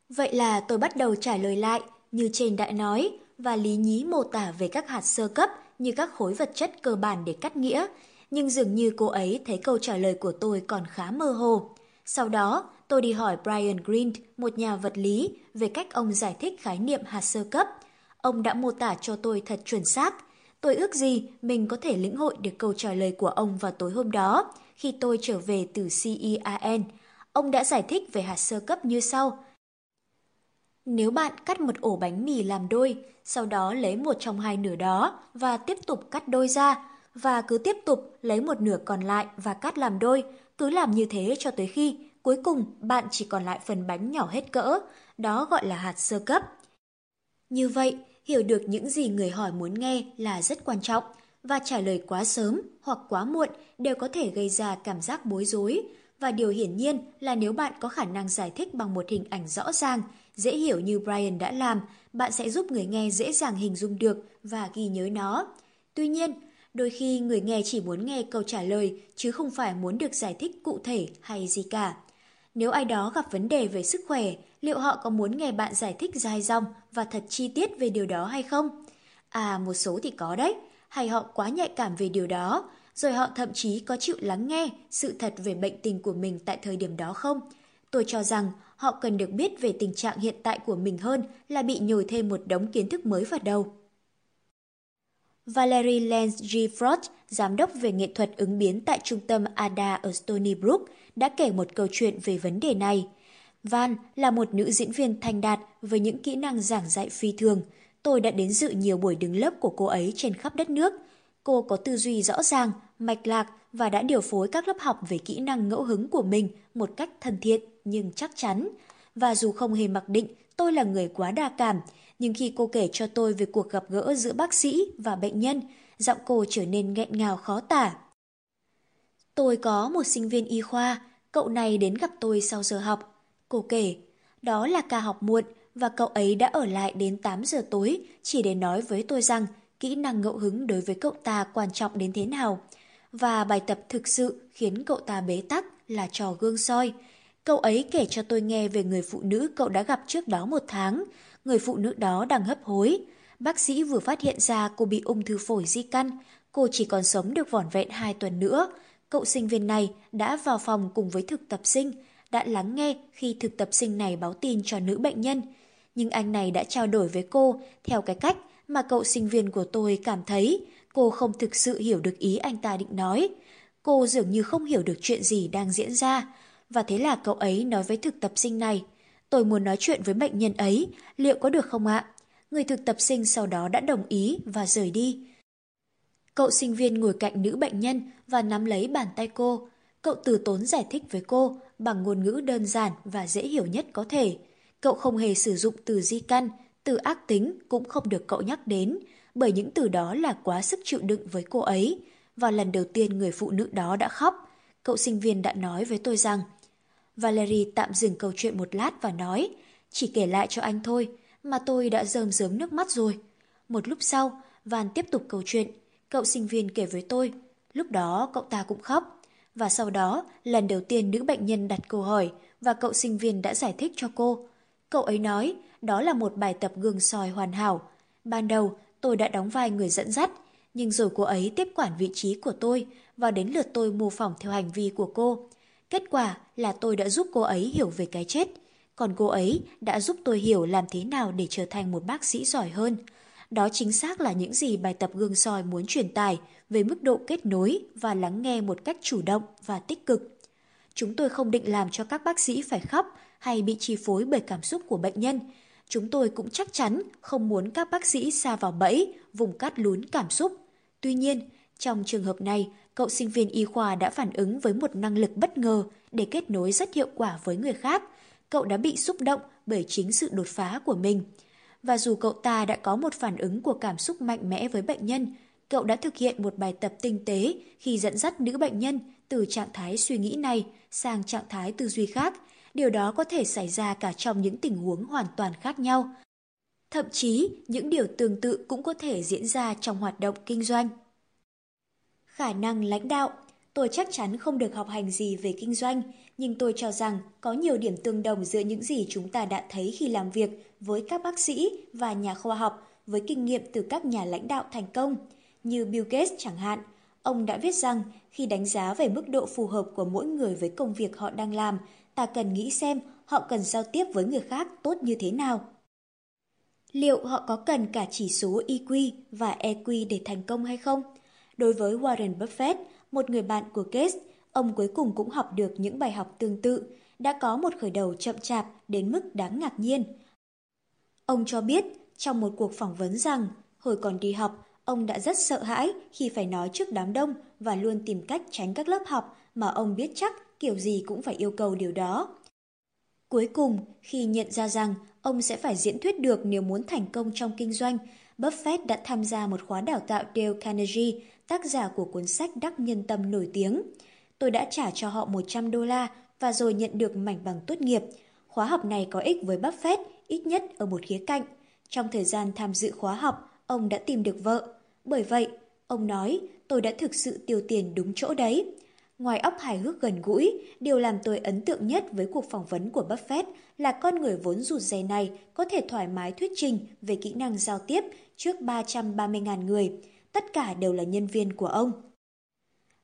Vậy là tôi bắt đầu trả lời lại, như trên đã nói, và lý nhí mô tả về các hạt sơ cấp như các khối vật chất cơ bản để cắt nghĩa, nhưng dường như cô ấy thấy câu trả lời của tôi còn khá mơ hồ. Sau đó, tôi đi hỏi Brian Green, một nhà vật lý, về cách ông giải thích khái niệm hạt sơ cấp. Ông đã mô tả cho tôi thật chuẩn xác. Tôi ước gì mình có thể lĩnh hội được câu trả lời của ông vào tối hôm đó, khi tôi trở về từ CERN. Ông đã giải thích về hạt sơ cấp như sau. Nếu bạn cắt một ổ bánh mì làm đôi, sau đó lấy một trong hai nửa đó và tiếp tục cắt đôi ra, và cứ tiếp tục lấy một nửa còn lại và cắt làm đôi, cứ làm như thế cho tới khi cuối cùng bạn chỉ còn lại phần bánh nhỏ hết cỡ, đó gọi là hạt sơ cấp. Như vậy, hiểu được những gì người hỏi muốn nghe là rất quan trọng, và trả lời quá sớm hoặc quá muộn đều có thể gây ra cảm giác bối rối, và điều hiển nhiên là nếu bạn có khả năng giải thích bằng một hình ảnh rõ ràng, dễ hiểu như Brian đã làm, bạn sẽ giúp người nghe dễ dàng hình dung được và ghi nhớ nó. Tuy nhiên, đôi khi người nghe chỉ muốn nghe câu trả lời chứ không phải muốn được giải thích cụ thể hay gì cả. Nếu ai đó gặp vấn đề về sức khỏe, liệu họ có muốn nghe bạn giải thích dài dòng và thật chi tiết về điều đó hay không? À, một số thì có đấy, hay họ quá nhạy cảm về điều đó, rồi họ thậm chí có chịu lắng nghe sự thật về bệnh tình của mình tại thời điểm đó không? Tôi cho rằng họ cần được biết về tình trạng hiện tại của mình hơn là bị nhồi thêm một đống kiến thức mới vào đầu. Valerie Lenz G. Frost, giám đốc về nghệ thuật ứng biến tại trung tâm ADA ở Stony Brook, đã kể một câu chuyện về vấn đề này. Van là một nữ diễn viên thành đạt với những kỹ năng giảng dạy phi thường. Tôi đã đến dự nhiều buổi đứng lớp của cô ấy trên khắp đất nước. Cô có tư duy rõ ràng, mạch lạc và đã điều phối các lớp học về kỹ năng ngẫu hứng của mình một cách thân thiện nhưng chắc chắn. Và dù không hề mặc định tôi là người quá đa cảm, nhưng khi cô kể cho tôi về cuộc gặp gỡ giữa bác sĩ và bệnh nhân, giọng cô trở nên nghẹn ngào khó tả. Tôi có một sinh viên y khoa, cậu này đến gặp tôi sau giờ học. Cô kể, đó là ca học muộn và cậu ấy đã ở lại đến 8 giờ tối chỉ để nói với tôi rằng kỹ năng ngẫu hứng đối với cậu ta quan trọng đến thế nào. Và bài tập thực sự khiến cậu ta bế tắc là trò gương soi. Cậu ấy kể cho tôi nghe về người phụ nữ cậu đã gặp trước đó một tháng. Người phụ nữ đó đang hấp hối. Bác sĩ vừa phát hiện ra cô bị ung thư phổi di căn. Cô chỉ còn sống được vỏn vẹn 2 tuần nữa. Cậu sinh viên này đã vào phòng cùng với thực tập sinh, đã lắng nghe khi thực tập sinh này báo tin cho nữ bệnh nhân. Nhưng anh này đã trao đổi với cô theo cái cách mà cậu sinh viên của tôi cảm thấy cô không thực sự hiểu được ý anh ta định nói. Cô dường như không hiểu được chuyện gì đang diễn ra. Và thế là cậu ấy nói với thực tập sinh này, tôi muốn nói chuyện với bệnh nhân ấy, liệu có được không ạ? Người thực tập sinh sau đó đã đồng ý và rời đi. Cậu sinh viên ngồi cạnh nữ bệnh nhân và nắm lấy bàn tay cô. Cậu từ tốn giải thích với cô bằng ngôn ngữ đơn giản và dễ hiểu nhất có thể. Cậu không hề sử dụng từ di căn, từ ác tính cũng không được cậu nhắc đến, bởi những từ đó là quá sức chịu đựng với cô ấy. Và lần đầu tiên người phụ nữ đó đã khóc, cậu sinh viên đã nói với tôi rằng Valerie tạm dừng câu chuyện một lát và nói, chỉ kể lại cho anh thôi, mà tôi đã rơm rớm nước mắt rồi. Một lúc sau, Van tiếp tục câu chuyện. Cậu sinh viên kể với tôi. Lúc đó cậu ta cũng khóc. Và sau đó, lần đầu tiên nữ bệnh nhân đặt câu hỏi và cậu sinh viên đã giải thích cho cô. Cậu ấy nói đó là một bài tập gương soi hoàn hảo. Ban đầu, tôi đã đóng vai người dẫn dắt, nhưng rồi cô ấy tiếp quản vị trí của tôi và đến lượt tôi mô phỏng theo hành vi của cô. Kết quả là tôi đã giúp cô ấy hiểu về cái chết, còn cô ấy đã giúp tôi hiểu làm thế nào để trở thành một bác sĩ giỏi hơn. Đó chính xác là những gì bài tập gương soi muốn truyền tải về mức độ kết nối và lắng nghe một cách chủ động và tích cực. Chúng tôi không định làm cho các bác sĩ phải khóc hay bị chi phối bởi cảm xúc của bệnh nhân. Chúng tôi cũng chắc chắn không muốn các bác sĩ xa vào bẫy, vùng cắt lún cảm xúc. Tuy nhiên, trong trường hợp này, cậu sinh viên y khoa đã phản ứng với một năng lực bất ngờ để kết nối rất hiệu quả với người khác. Cậu đã bị xúc động bởi chính sự đột phá của mình. Và dù cậu ta đã có một phản ứng của cảm xúc mạnh mẽ với bệnh nhân, cậu đã thực hiện một bài tập tinh tế khi dẫn dắt nữ bệnh nhân từ trạng thái suy nghĩ này sang trạng thái tư duy khác. Điều đó có thể xảy ra cả trong những tình huống hoàn toàn khác nhau. Thậm chí, những điều tương tự cũng có thể diễn ra trong hoạt động kinh doanh. Khả năng lãnh đạo Tôi chắc chắn không được học hành gì về kinh doanh, nhưng tôi cho rằng có nhiều điểm tương đồng giữa những gì chúng ta đã thấy khi làm việc với các bác sĩ và nhà khoa học với kinh nghiệm từ các nhà lãnh đạo thành công, như Bill Gates chẳng hạn. Ông đã viết rằng khi đánh giá về mức độ phù hợp của mỗi người với công việc họ đang làm, ta cần nghĩ xem họ cần giao tiếp với người khác tốt như thế nào. Liệu họ có cần cả chỉ số EQ và EQ để thành công hay không? Đối với Warren Buffett, một người bạn của Gates, ông cuối cùng cũng học được những bài học tương tự, đã có một khởi đầu chậm chạp đến mức đáng ngạc nhiên. Ông cho biết trong một cuộc phỏng vấn rằng hồi còn đi học, ông đã rất sợ hãi khi phải nói trước đám đông và luôn tìm cách tránh các lớp học mà ông biết chắc kiểu gì cũng phải yêu cầu điều đó. Cuối cùng, khi nhận ra rằng ông sẽ phải diễn thuyết được nếu muốn thành công trong kinh doanh, Buffett đã tham gia một khóa đào tạo Dale Carnegie, tác giả của cuốn sách Đắc Nhân Tâm nổi tiếng. Tôi đã trả cho họ 100 đô la và rồi nhận được mảnh bằng tốt nghiệp. Khóa học này có ích với Buffett, ít nhất ở một khía cạnh. Trong thời gian tham dự khóa học, ông đã tìm được vợ. Bởi vậy, ông nói, tôi đã thực sự tiêu tiền đúng chỗ đấy. Ngoài óc hài hước gần gũi, điều làm tôi ấn tượng nhất với cuộc phỏng vấn của Buffett là con người vốn rụt rè này có thể thoải mái thuyết trình về kỹ năng giao tiếp trước 330.000 người. Tất cả đều là nhân viên của ông.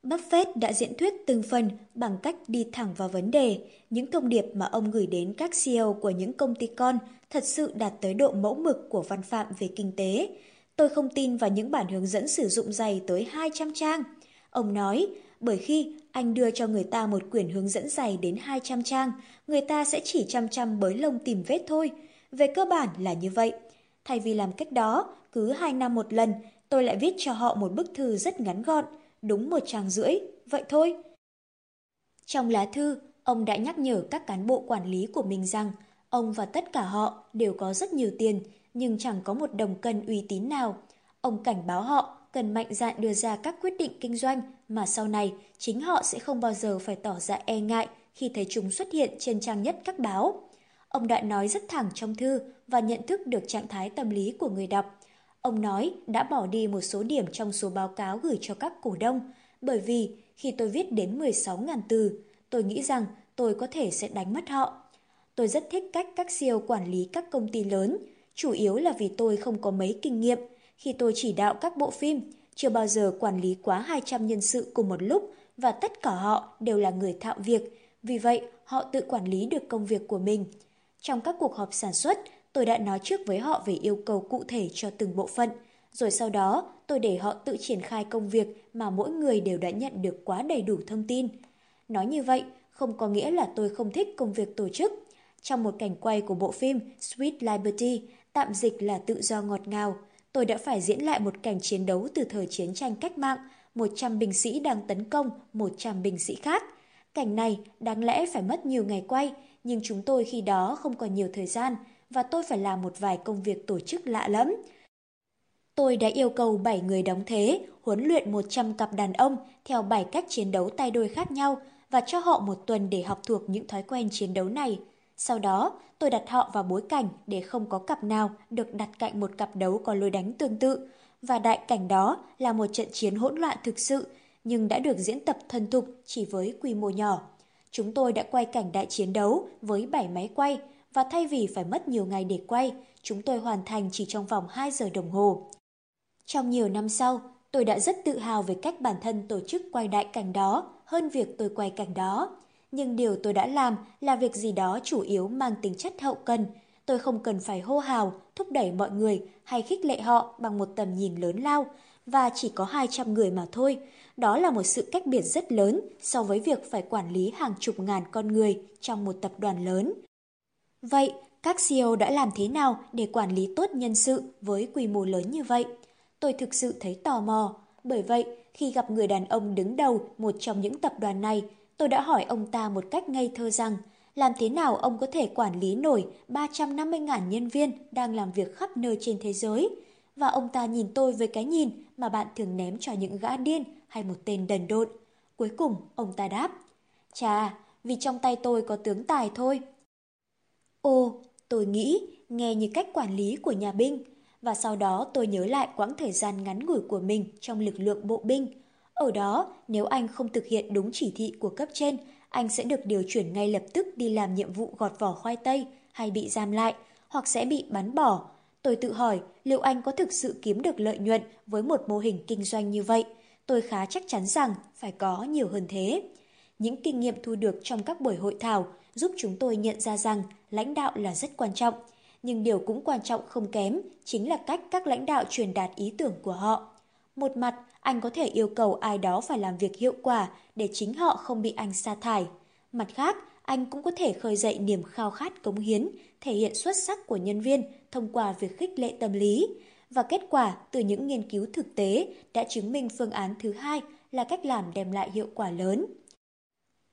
Buffett đã diễn thuyết từng phần bằng cách đi thẳng vào vấn đề. Những thông điệp mà ông gửi đến các CEO của những công ty con thật sự đạt tới độ mẫu mực của văn phạm về kinh tế. Tôi không tin vào những bản hướng dẫn sử dụng dày tới 200 trang. Ông nói, bởi khi anh đưa cho người ta một quyển hướng dẫn dày đến 200 trang, người ta sẽ chỉ chăm chăm bới lông tìm vết thôi. Về cơ bản là như vậy. Thay vì làm cách đó, cứ 2 năm một lần, tôi lại viết cho họ một bức thư rất ngắn gọn, đúng một trang rưỡi, vậy thôi. Trong lá thư, ông đã nhắc nhở các cán bộ quản lý của mình rằng ông và tất cả họ đều có rất nhiều tiền, nhưng chẳng có một đồng cân uy tín nào. Ông cảnh báo họ cần mạnh dạn đưa ra các quyết định kinh doanh mà sau này chính họ sẽ không bao giờ phải tỏ ra e ngại khi thấy chúng xuất hiện trên trang nhất các báo. Ông đã nói rất thẳng trong thư và nhận thức được trạng thái tâm lý của người đọc. Ông nói đã bỏ đi một số điểm trong số báo cáo gửi cho các cổ đông, bởi vì khi tôi viết đến 16.000 từ, tôi nghĩ rằng tôi có thể sẽ đánh mất họ. Tôi rất thích cách các siêu quản lý các công ty lớn, chủ yếu là vì tôi không có mấy kinh nghiệm khi tôi chỉ đạo các bộ phim, chưa bao giờ quản lý quá 200 nhân sự cùng một lúc và tất cả họ đều là người thạo việc, vì vậy họ tự quản lý được công việc của mình. Trong các cuộc họp sản xuất, tôi đã nói trước với họ về yêu cầu cụ thể cho từng bộ phận, rồi sau đó tôi để họ tự triển khai công việc mà mỗi người đều đã nhận được quá đầy đủ thông tin. Nói như vậy, không có nghĩa là tôi không thích công việc tổ chức. Trong một cảnh quay của bộ phim Sweet Liberty, tạm dịch là tự do ngọt ngào, tôi đã phải diễn lại một cảnh chiến đấu từ thời chiến tranh cách mạng, 100 binh sĩ đang tấn công 100 binh sĩ khác. Cảnh này đáng lẽ phải mất nhiều ngày quay, nhưng chúng tôi khi đó không còn nhiều thời gian và tôi phải làm một vài công việc tổ chức lạ lẫm. Tôi đã yêu cầu 7 người đóng thế huấn luyện 100 cặp đàn ông theo 7 cách chiến đấu tay đôi khác nhau và cho họ một tuần để học thuộc những thói quen chiến đấu này. Sau đó, tôi đặt họ vào bối cảnh để không có cặp nào được đặt cạnh một cặp đấu có lối đánh tương tự. Và đại cảnh đó là một trận chiến hỗn loạn thực sự, nhưng đã được diễn tập thân thục chỉ với quy mô nhỏ. Chúng tôi đã quay cảnh đại chiến đấu với 7 máy quay, và thay vì phải mất nhiều ngày để quay, chúng tôi hoàn thành chỉ trong vòng 2 giờ đồng hồ. Trong nhiều năm sau, tôi đã rất tự hào về cách bản thân tổ chức quay đại cảnh đó hơn việc tôi quay cảnh đó. Nhưng điều tôi đã làm là việc gì đó chủ yếu mang tính chất hậu cần. Tôi không cần phải hô hào, thúc đẩy mọi người hay khích lệ họ bằng một tầm nhìn lớn lao, và chỉ có 200 người mà thôi. Đó là một sự cách biệt rất lớn so với việc phải quản lý hàng chục ngàn con người trong một tập đoàn lớn. Vậy, các CEO đã làm thế nào để quản lý tốt nhân sự với quy mô lớn như vậy? Tôi thực sự thấy tò mò. Bởi vậy, khi gặp người đàn ông đứng đầu một trong những tập đoàn này, tôi đã hỏi ông ta một cách ngây thơ rằng làm thế nào ông có thể quản lý nổi 350.000 nhân viên đang làm việc khắp nơi trên thế giới? Và ông ta nhìn tôi với cái nhìn mà bạn thường ném cho những gã điên hay một tên đần độn. Cuối cùng, ông ta đáp, Chà, vì trong tay tôi có tướng tài thôi. Ồ, tôi nghĩ, nghe như cách quản lý của nhà binh, và sau đó tôi nhớ lại quãng thời gian ngắn ngủi của mình trong lực lượng bộ binh. Ở đó, nếu anh không thực hiện đúng chỉ thị của cấp trên, anh sẽ được điều chuyển ngay lập tức đi làm nhiệm vụ gọt vỏ khoai tây hay bị giam lại, hoặc sẽ bị bắn bỏ. Tôi tự hỏi liệu anh có thực sự kiếm được lợi nhuận với một mô hình kinh doanh như vậy. Tôi khá chắc chắn rằng phải có nhiều hơn thế. Những kinh nghiệm thu được trong các buổi hội thảo giúp chúng tôi nhận ra rằng lãnh đạo là rất quan trọng. Nhưng điều cũng quan trọng không kém chính là cách các lãnh đạo truyền đạt ý tưởng của họ. Một mặt, anh có thể yêu cầu ai đó phải làm việc hiệu quả để chính họ không bị anh sa thải. Mặt khác, anh cũng có thể khơi dậy niềm khao khát cống hiến, thể hiện xuất sắc của nhân viên thông qua việc khích lệ tâm lý. Và kết quả từ những nghiên cứu thực tế đã chứng minh phương án thứ hai là cách làm đem lại hiệu quả lớn.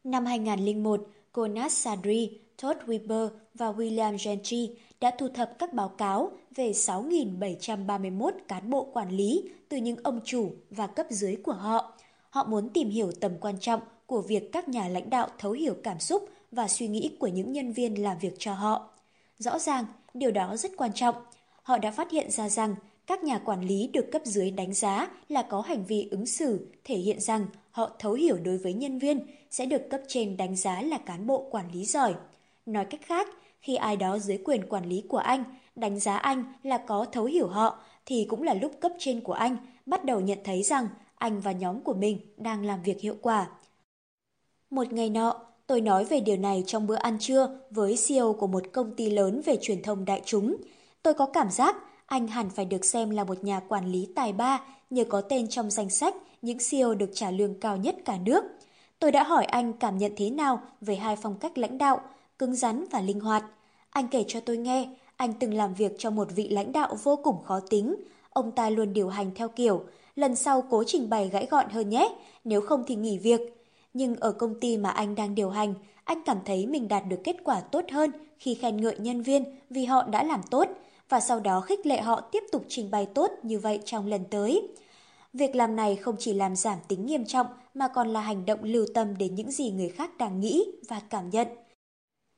Năm 2001, cô Sadri, Todd Weber và William Gentry đã thu thập các báo cáo về 6.731 cán bộ quản lý từ những ông chủ và cấp dưới của họ. Họ muốn tìm hiểu tầm quan trọng của việc các nhà lãnh đạo thấu hiểu cảm xúc và suy nghĩ của những nhân viên làm việc cho họ. Rõ ràng, điều đó rất quan trọng. Họ đã phát hiện ra rằng các nhà quản lý được cấp dưới đánh giá là có hành vi ứng xử thể hiện rằng họ thấu hiểu đối với nhân viên sẽ được cấp trên đánh giá là cán bộ quản lý giỏi. Nói cách khác, khi ai đó dưới quyền quản lý của anh đánh giá anh là có thấu hiểu họ thì cũng là lúc cấp trên của anh bắt đầu nhận thấy rằng anh và nhóm của mình đang làm việc hiệu quả. Một ngày nọ, tôi nói về điều này trong bữa ăn trưa với CEO của một công ty lớn về truyền thông đại chúng. Tôi có cảm giác anh hẳn phải được xem là một nhà quản lý tài ba nhờ có tên trong danh sách những CEO được trả lương cao nhất cả nước. Tôi đã hỏi anh cảm nhận thế nào về hai phong cách lãnh đạo, cứng rắn và linh hoạt. Anh kể cho tôi nghe, anh từng làm việc cho một vị lãnh đạo vô cùng khó tính. Ông ta luôn điều hành theo kiểu, lần sau cố trình bày gãy gọn hơn nhé, nếu không thì nghỉ việc. Nhưng ở công ty mà anh đang điều hành, anh cảm thấy mình đạt được kết quả tốt hơn khi khen ngợi nhân viên vì họ đã làm tốt và sau đó khích lệ họ tiếp tục trình bày tốt như vậy trong lần tới. Việc làm này không chỉ làm giảm tính nghiêm trọng mà còn là hành động lưu tâm đến những gì người khác đang nghĩ và cảm nhận.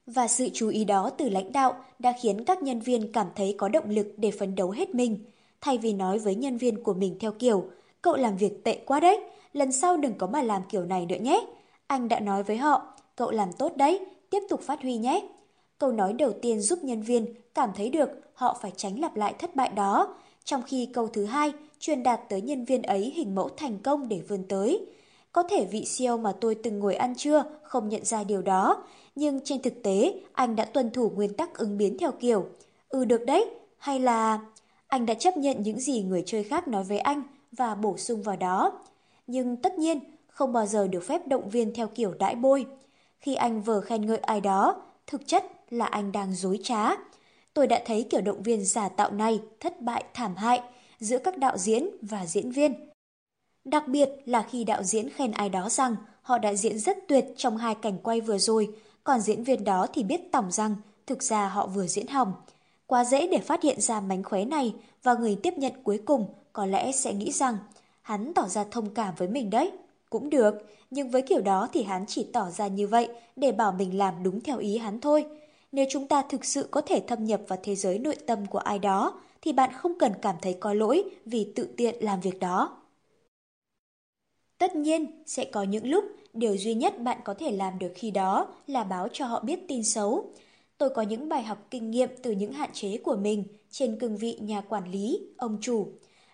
Và sự chú ý đó từ lãnh đạo đã khiến các nhân viên cảm thấy có động lực để phấn đấu hết mình. Thay vì nói với nhân viên của mình theo kiểu, cậu làm việc tệ quá đấy, lần sau đừng có mà làm kiểu này nữa nhé. Anh đã nói với họ, cậu làm tốt đấy, tiếp tục phát huy nhé. Câu nói đầu tiên giúp nhân viên cảm thấy được họ phải tránh lặp lại thất bại đó, trong khi câu thứ hai truyền đạt tới nhân viên ấy hình mẫu thành công để vươn tới. Có thể vị CEO mà tôi từng ngồi ăn trưa không nhận ra điều đó, nhưng trên thực tế anh đã tuân thủ nguyên tắc ứng biến theo kiểu Ừ được đấy, hay là anh đã chấp nhận những gì người chơi khác nói với anh và bổ sung vào đó. Nhưng tất nhiên không bao giờ được phép động viên theo kiểu đãi bôi. Khi anh vừa khen ngợi ai đó, thực chất là anh đang dối trá. Tôi đã thấy kiểu động viên giả tạo này thất bại thảm hại giữa các đạo diễn và diễn viên. Đặc biệt là khi đạo diễn khen ai đó rằng họ đã diễn rất tuyệt trong hai cảnh quay vừa rồi, còn diễn viên đó thì biết tỏng rằng thực ra họ vừa diễn hỏng. Quá dễ để phát hiện ra mánh khóe này và người tiếp nhận cuối cùng có lẽ sẽ nghĩ rằng hắn tỏ ra thông cảm với mình đấy. Cũng được, nhưng với kiểu đó thì hắn chỉ tỏ ra như vậy để bảo mình làm đúng theo ý hắn thôi. Nếu chúng ta thực sự có thể thâm nhập vào thế giới nội tâm của ai đó, thì bạn không cần cảm thấy có lỗi vì tự tiện làm việc đó. Tất nhiên, sẽ có những lúc điều duy nhất bạn có thể làm được khi đó là báo cho họ biết tin xấu. Tôi có những bài học kinh nghiệm từ những hạn chế của mình trên cương vị nhà quản lý, ông chủ.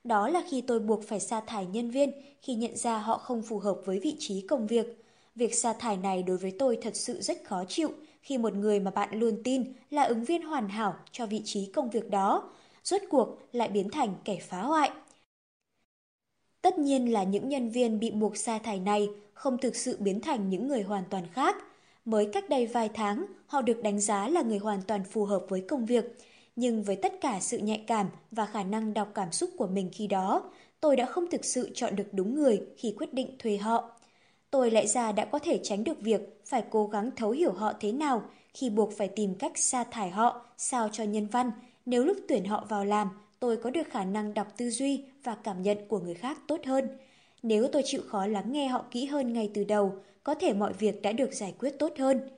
Đó là khi tôi buộc phải sa thải nhân viên khi nhận ra họ không phù hợp với vị trí công việc. Việc sa thải này đối với tôi thật sự rất khó chịu khi một người mà bạn luôn tin là ứng viên hoàn hảo cho vị trí công việc đó, rốt cuộc lại biến thành kẻ phá hoại. Tất nhiên là những nhân viên bị buộc sa thải này không thực sự biến thành những người hoàn toàn khác. Mới cách đây vài tháng, họ được đánh giá là người hoàn toàn phù hợp với công việc. Nhưng với tất cả sự nhạy cảm và khả năng đọc cảm xúc của mình khi đó, tôi đã không thực sự chọn được đúng người khi quyết định thuê họ. Tôi lại ra đã có thể tránh được việc phải cố gắng thấu hiểu họ thế nào khi buộc phải tìm cách sa thải họ sao cho nhân văn nếu lúc tuyển họ vào làm tôi có được khả năng đọc tư duy và cảm nhận của người khác tốt hơn. Nếu tôi chịu khó lắng nghe họ kỹ hơn ngay từ đầu, có thể mọi việc đã được giải quyết tốt hơn.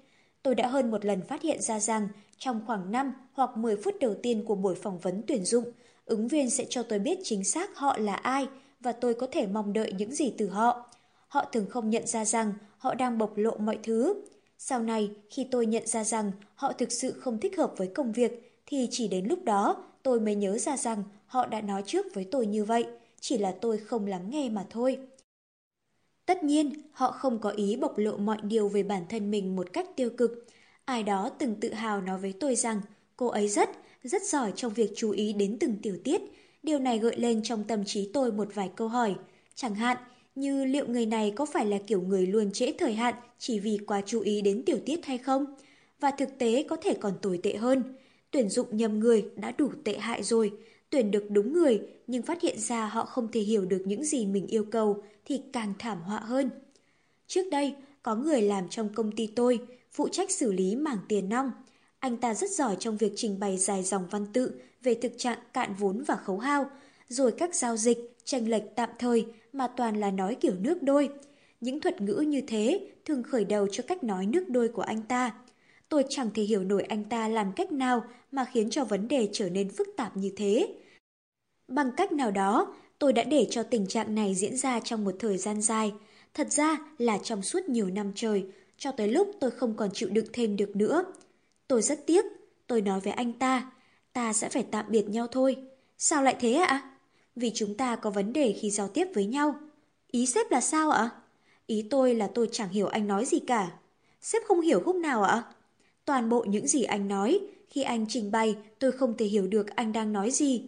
Tôi đã hơn một lần phát hiện ra rằng trong khoảng 5 hoặc 10 phút đầu tiên của buổi phỏng vấn tuyển dụng, ứng viên sẽ cho tôi biết chính xác họ là ai và tôi có thể mong đợi những gì từ họ. Họ thường không nhận ra rằng họ đang bộc lộ mọi thứ. Sau này, khi tôi nhận ra rằng họ thực sự không thích hợp với công việc, thì chỉ đến lúc đó tôi mới nhớ ra rằng họ đã nói trước với tôi như vậy, chỉ là tôi không lắng nghe mà thôi. Tất nhiên, họ không có ý bộc lộ mọi điều về bản thân mình một cách tiêu cực. Ai đó từng tự hào nói với tôi rằng cô ấy rất, rất giỏi trong việc chú ý đến từng tiểu tiết. Điều này gợi lên trong tâm trí tôi một vài câu hỏi. Chẳng hạn, như liệu người này có phải là kiểu người luôn trễ thời hạn chỉ vì quá chú ý đến tiểu tiết hay không? Và thực tế có thể còn tồi tệ hơn. Tuyển dụng nhầm người đã đủ tệ hại rồi. Tuyển được đúng người nhưng phát hiện ra họ không thể hiểu được những gì mình yêu cầu thì càng thảm họa hơn. Trước đây, có người làm trong công ty tôi, phụ trách xử lý mảng tiền nong. Anh ta rất giỏi trong việc trình bày dài dòng văn tự về thực trạng cạn vốn và khấu hao, rồi các giao dịch, tranh lệch tạm thời mà toàn là nói kiểu nước đôi. Những thuật ngữ như thế thường khởi đầu cho cách nói nước đôi của anh ta. Tôi chẳng thể hiểu nổi anh ta làm cách nào mà khiến cho vấn đề trở nên phức tạp như thế. Bằng cách nào đó, tôi đã để cho tình trạng này diễn ra trong một thời gian dài. Thật ra là trong suốt nhiều năm trời, cho tới lúc tôi không còn chịu đựng thêm được nữa. Tôi rất tiếc, tôi nói với anh ta, ta sẽ phải tạm biệt nhau thôi. Sao lại thế ạ? Vì chúng ta có vấn đề khi giao tiếp với nhau. Ý sếp là sao ạ? Ý tôi là tôi chẳng hiểu anh nói gì cả. Sếp không hiểu khúc nào ạ? Toàn bộ những gì anh nói, khi anh trình bày tôi không thể hiểu được anh đang nói gì.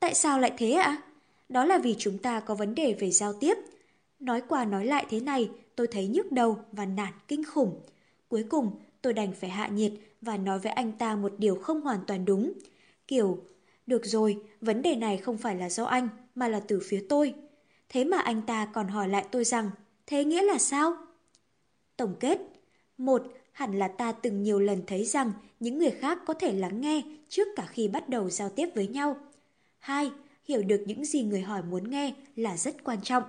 Tại sao lại thế ạ? Đó là vì chúng ta có vấn đề về giao tiếp. Nói qua nói lại thế này, tôi thấy nhức đầu và nản kinh khủng. Cuối cùng, tôi đành phải hạ nhiệt và nói với anh ta một điều không hoàn toàn đúng. Kiểu, được rồi, vấn đề này không phải là do anh, mà là từ phía tôi. Thế mà anh ta còn hỏi lại tôi rằng, thế nghĩa là sao? Tổng kết một Hẳn là ta từng nhiều lần thấy rằng những người khác có thể lắng nghe trước cả khi bắt đầu giao tiếp với nhau. 2. Hiểu được những gì người hỏi muốn nghe là rất quan trọng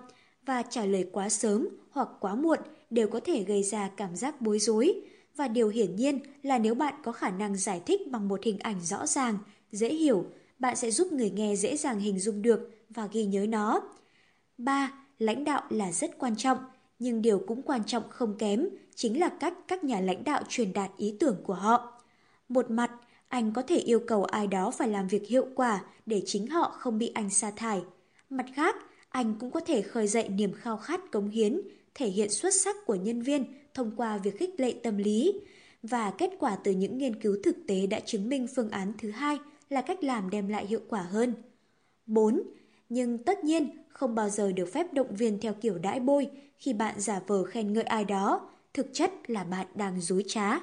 và trả lời quá sớm hoặc quá muộn đều có thể gây ra cảm giác bối rối. Và điều hiển nhiên là nếu bạn có khả năng giải thích bằng một hình ảnh rõ ràng, dễ hiểu, bạn sẽ giúp người nghe dễ dàng hình dung được và ghi nhớ nó. 3. Lãnh đạo là rất quan trọng, nhưng điều cũng quan trọng không kém chính là cách các nhà lãnh đạo truyền đạt ý tưởng của họ. Một mặt, anh có thể yêu cầu ai đó phải làm việc hiệu quả để chính họ không bị anh sa thải. Mặt khác, anh cũng có thể khơi dậy niềm khao khát cống hiến, thể hiện xuất sắc của nhân viên thông qua việc khích lệ tâm lý. Và kết quả từ những nghiên cứu thực tế đã chứng minh phương án thứ hai là cách làm đem lại hiệu quả hơn. 4. Nhưng tất nhiên không bao giờ được phép động viên theo kiểu đãi bôi khi bạn giả vờ khen ngợi ai đó, thực chất là bạn đang dối trá.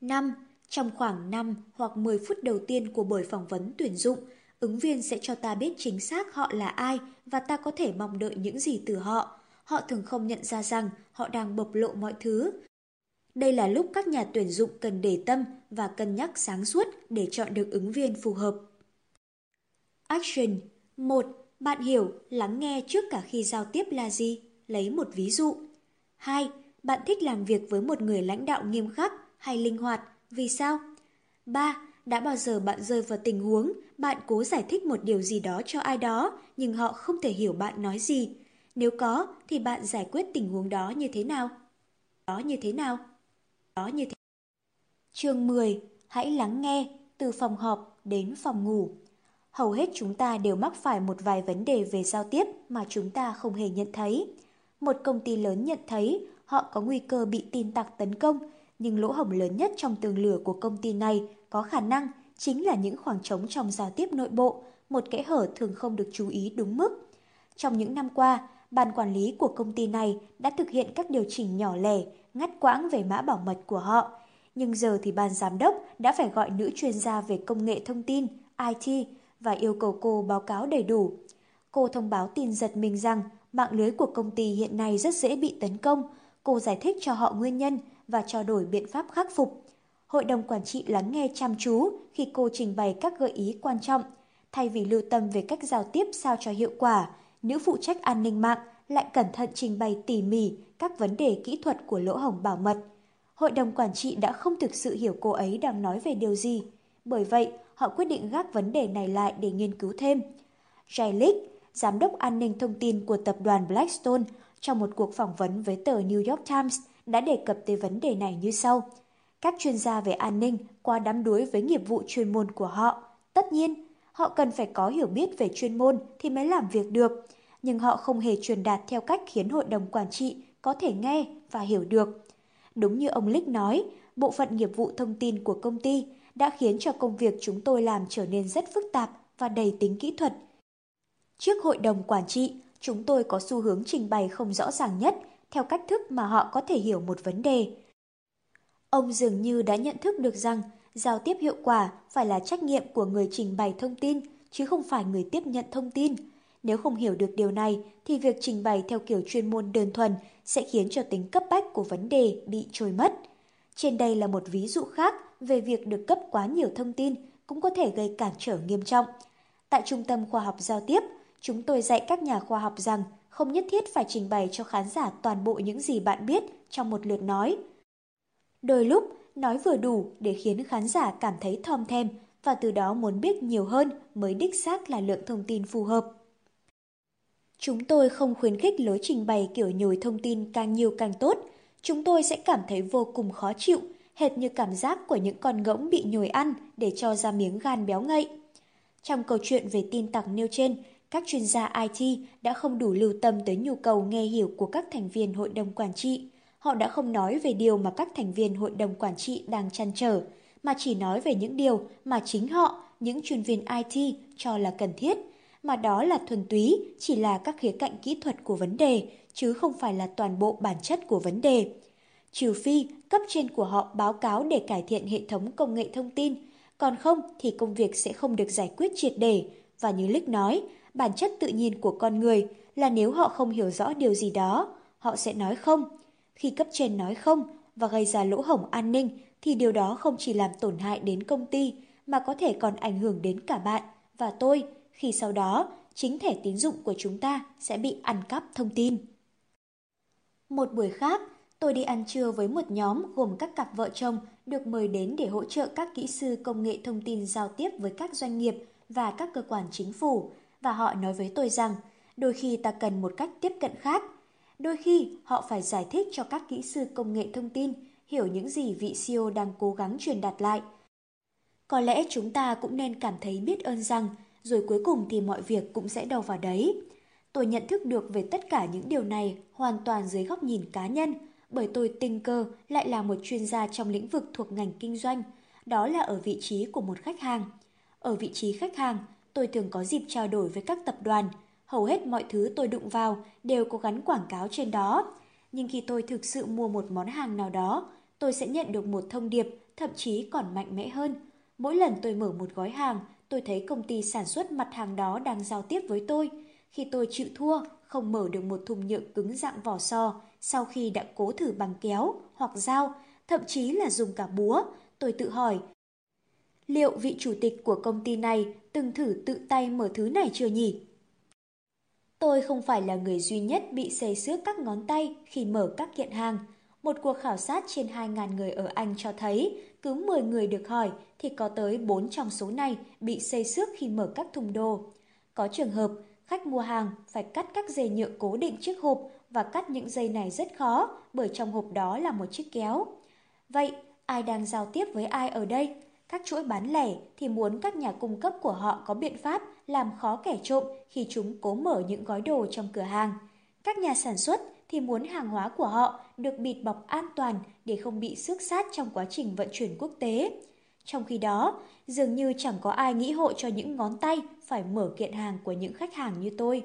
5. Trong khoảng 5 hoặc 10 phút đầu tiên của buổi phỏng vấn tuyển dụng, ứng viên sẽ cho ta biết chính xác họ là ai và ta có thể mong đợi những gì từ họ. Họ thường không nhận ra rằng họ đang bộc lộ mọi thứ. Đây là lúc các nhà tuyển dụng cần để tâm và cân nhắc sáng suốt để chọn được ứng viên phù hợp. Action 1. Bạn hiểu, lắng nghe trước cả khi giao tiếp là gì? Lấy một ví dụ. 2. Bạn thích làm việc với một người lãnh đạo nghiêm khắc hay linh hoạt Vì sao? 3. Đã bao giờ bạn rơi vào tình huống bạn cố giải thích một điều gì đó cho ai đó nhưng họ không thể hiểu bạn nói gì? Nếu có thì bạn giải quyết tình huống đó như thế nào? Đó như thế nào? Đó như thế Chương 10. Hãy lắng nghe từ phòng họp đến phòng ngủ. Hầu hết chúng ta đều mắc phải một vài vấn đề về giao tiếp mà chúng ta không hề nhận thấy. Một công ty lớn nhận thấy họ có nguy cơ bị tin tặc tấn công, nhưng lỗ hổng lớn nhất trong tường lửa của công ty này có khả năng chính là những khoảng trống trong giao tiếp nội bộ, một kẽ hở thường không được chú ý đúng mức. Trong những năm qua, ban quản lý của công ty này đã thực hiện các điều chỉnh nhỏ lẻ, ngắt quãng về mã bảo mật của họ. Nhưng giờ thì ban giám đốc đã phải gọi nữ chuyên gia về công nghệ thông tin, IT, và yêu cầu cô báo cáo đầy đủ. Cô thông báo tin giật mình rằng mạng lưới của công ty hiện nay rất dễ bị tấn công. Cô giải thích cho họ nguyên nhân và trao đổi biện pháp khắc phục. Hội đồng quản trị lắng nghe chăm chú khi cô trình bày các gợi ý quan trọng. Thay vì lưu tâm về cách giao tiếp sao cho hiệu quả, nữ phụ trách an ninh mạng lại cẩn thận trình bày tỉ mỉ các vấn đề kỹ thuật của lỗ hổng bảo mật. Hội đồng quản trị đã không thực sự hiểu cô ấy đang nói về điều gì. Bởi vậy, họ quyết định gác vấn đề này lại để nghiên cứu thêm. Jay Lick, giám đốc an ninh thông tin của tập đoàn Blackstone, trong một cuộc phỏng vấn với tờ New York Times đã đề cập tới vấn đề này như sau. Các chuyên gia về an ninh qua đắm đuối với nghiệp vụ chuyên môn của họ. Tất nhiên, họ cần phải có hiểu biết về chuyên môn thì mới làm việc được, nhưng họ không hề truyền đạt theo cách khiến hội đồng quản trị có thể nghe và hiểu được. Đúng như ông Lick nói, bộ phận nghiệp vụ thông tin của công ty đã khiến cho công việc chúng tôi làm trở nên rất phức tạp và đầy tính kỹ thuật. Trước hội đồng quản trị, chúng tôi có xu hướng trình bày không rõ ràng nhất theo cách thức mà họ có thể hiểu một vấn đề. Ông dường như đã nhận thức được rằng giao tiếp hiệu quả phải là trách nhiệm của người trình bày thông tin, chứ không phải người tiếp nhận thông tin. Nếu không hiểu được điều này, thì việc trình bày theo kiểu chuyên môn đơn thuần sẽ khiến cho tính cấp bách của vấn đề bị trôi mất. Trên đây là một ví dụ khác về việc được cấp quá nhiều thông tin cũng có thể gây cản trở nghiêm trọng. Tại Trung tâm Khoa học Giao tiếp, chúng tôi dạy các nhà khoa học rằng không nhất thiết phải trình bày cho khán giả toàn bộ những gì bạn biết trong một lượt nói. Đôi lúc, nói vừa đủ để khiến khán giả cảm thấy thòm thèm và từ đó muốn biết nhiều hơn mới đích xác là lượng thông tin phù hợp. Chúng tôi không khuyến khích lối trình bày kiểu nhồi thông tin càng nhiều càng tốt. Chúng tôi sẽ cảm thấy vô cùng khó chịu hệt như cảm giác của những con ngỗng bị nhồi ăn để cho ra miếng gan béo ngậy. Trong câu chuyện về tin tặc nêu trên, các chuyên gia IT đã không đủ lưu tâm tới nhu cầu nghe hiểu của các thành viên hội đồng quản trị. Họ đã không nói về điều mà các thành viên hội đồng quản trị đang chăn trở, mà chỉ nói về những điều mà chính họ, những chuyên viên IT cho là cần thiết, mà đó là thuần túy chỉ là các khía cạnh kỹ thuật của vấn đề, chứ không phải là toàn bộ bản chất của vấn đề trừ phi cấp trên của họ báo cáo để cải thiện hệ thống công nghệ thông tin, còn không thì công việc sẽ không được giải quyết triệt để. Và như Lick nói, bản chất tự nhiên của con người là nếu họ không hiểu rõ điều gì đó, họ sẽ nói không. Khi cấp trên nói không và gây ra lỗ hổng an ninh thì điều đó không chỉ làm tổn hại đến công ty mà có thể còn ảnh hưởng đến cả bạn và tôi khi sau đó chính thẻ tín dụng của chúng ta sẽ bị ăn cắp thông tin. Một buổi khác, Tôi đi ăn trưa với một nhóm gồm các cặp vợ chồng được mời đến để hỗ trợ các kỹ sư công nghệ thông tin giao tiếp với các doanh nghiệp và các cơ quan chính phủ. Và họ nói với tôi rằng, đôi khi ta cần một cách tiếp cận khác. Đôi khi họ phải giải thích cho các kỹ sư công nghệ thông tin hiểu những gì vị CEO đang cố gắng truyền đạt lại. Có lẽ chúng ta cũng nên cảm thấy biết ơn rằng rồi cuối cùng thì mọi việc cũng sẽ đâu vào đấy. Tôi nhận thức được về tất cả những điều này hoàn toàn dưới góc nhìn cá nhân, bởi tôi tình cờ lại là một chuyên gia trong lĩnh vực thuộc ngành kinh doanh, đó là ở vị trí của một khách hàng. Ở vị trí khách hàng, tôi thường có dịp trao đổi với các tập đoàn, hầu hết mọi thứ tôi đụng vào đều có gắn quảng cáo trên đó. Nhưng khi tôi thực sự mua một món hàng nào đó, tôi sẽ nhận được một thông điệp, thậm chí còn mạnh mẽ hơn. Mỗi lần tôi mở một gói hàng, tôi thấy công ty sản xuất mặt hàng đó đang giao tiếp với tôi. Khi tôi chịu thua, không mở được một thùng nhựa cứng dạng vỏ sò, sau khi đã cố thử bằng kéo hoặc dao, thậm chí là dùng cả búa, tôi tự hỏi liệu vị chủ tịch của công ty này từng thử tự tay mở thứ này chưa nhỉ? Tôi không phải là người duy nhất bị xây xước các ngón tay khi mở các kiện hàng. Một cuộc khảo sát trên 2.000 người ở Anh cho thấy cứ 10 người được hỏi thì có tới 4 trong số này bị xây xước khi mở các thùng đồ. Có trường hợp khách mua hàng phải cắt các dây nhựa cố định chiếc hộp và cắt những dây này rất khó bởi trong hộp đó là một chiếc kéo. Vậy, ai đang giao tiếp với ai ở đây? Các chuỗi bán lẻ thì muốn các nhà cung cấp của họ có biện pháp làm khó kẻ trộm khi chúng cố mở những gói đồ trong cửa hàng. Các nhà sản xuất thì muốn hàng hóa của họ được bịt bọc an toàn để không bị xước sát trong quá trình vận chuyển quốc tế. Trong khi đó, dường như chẳng có ai nghĩ hộ cho những ngón tay phải mở kiện hàng của những khách hàng như tôi.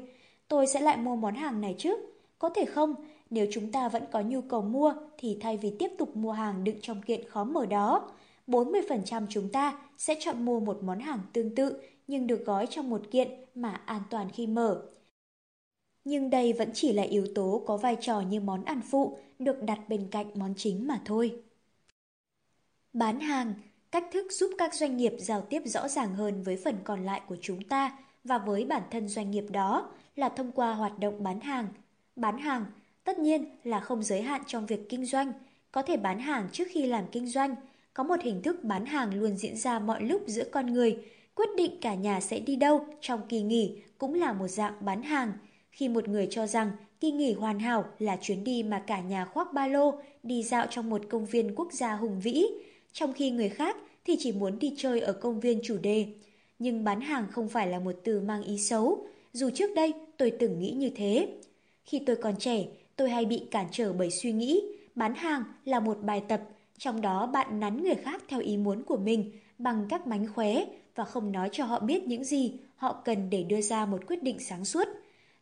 Tôi sẽ lại mua món hàng này chứ? Có thể không? Nếu chúng ta vẫn có nhu cầu mua thì thay vì tiếp tục mua hàng đựng trong kiện khó mở đó, 40% chúng ta sẽ chọn mua một món hàng tương tự nhưng được gói trong một kiện mà an toàn khi mở. Nhưng đây vẫn chỉ là yếu tố có vai trò như món ăn phụ được đặt bên cạnh món chính mà thôi. Bán hàng, cách thức giúp các doanh nghiệp giao tiếp rõ ràng hơn với phần còn lại của chúng ta và với bản thân doanh nghiệp đó là thông qua hoạt động bán hàng. Bán hàng, tất nhiên là không giới hạn trong việc kinh doanh, có thể bán hàng trước khi làm kinh doanh, có một hình thức bán hàng luôn diễn ra mọi lúc giữa con người, quyết định cả nhà sẽ đi đâu trong kỳ nghỉ cũng là một dạng bán hàng. Khi một người cho rằng kỳ nghỉ hoàn hảo là chuyến đi mà cả nhà khoác ba lô, đi dạo trong một công viên quốc gia hùng vĩ, trong khi người khác thì chỉ muốn đi chơi ở công viên chủ đề. Nhưng bán hàng không phải là một từ mang ý xấu, dù trước đây tôi từng nghĩ như thế. Khi tôi còn trẻ, tôi hay bị cản trở bởi suy nghĩ bán hàng là một bài tập, trong đó bạn nắn người khác theo ý muốn của mình bằng các mánh khóe và không nói cho họ biết những gì họ cần để đưa ra một quyết định sáng suốt.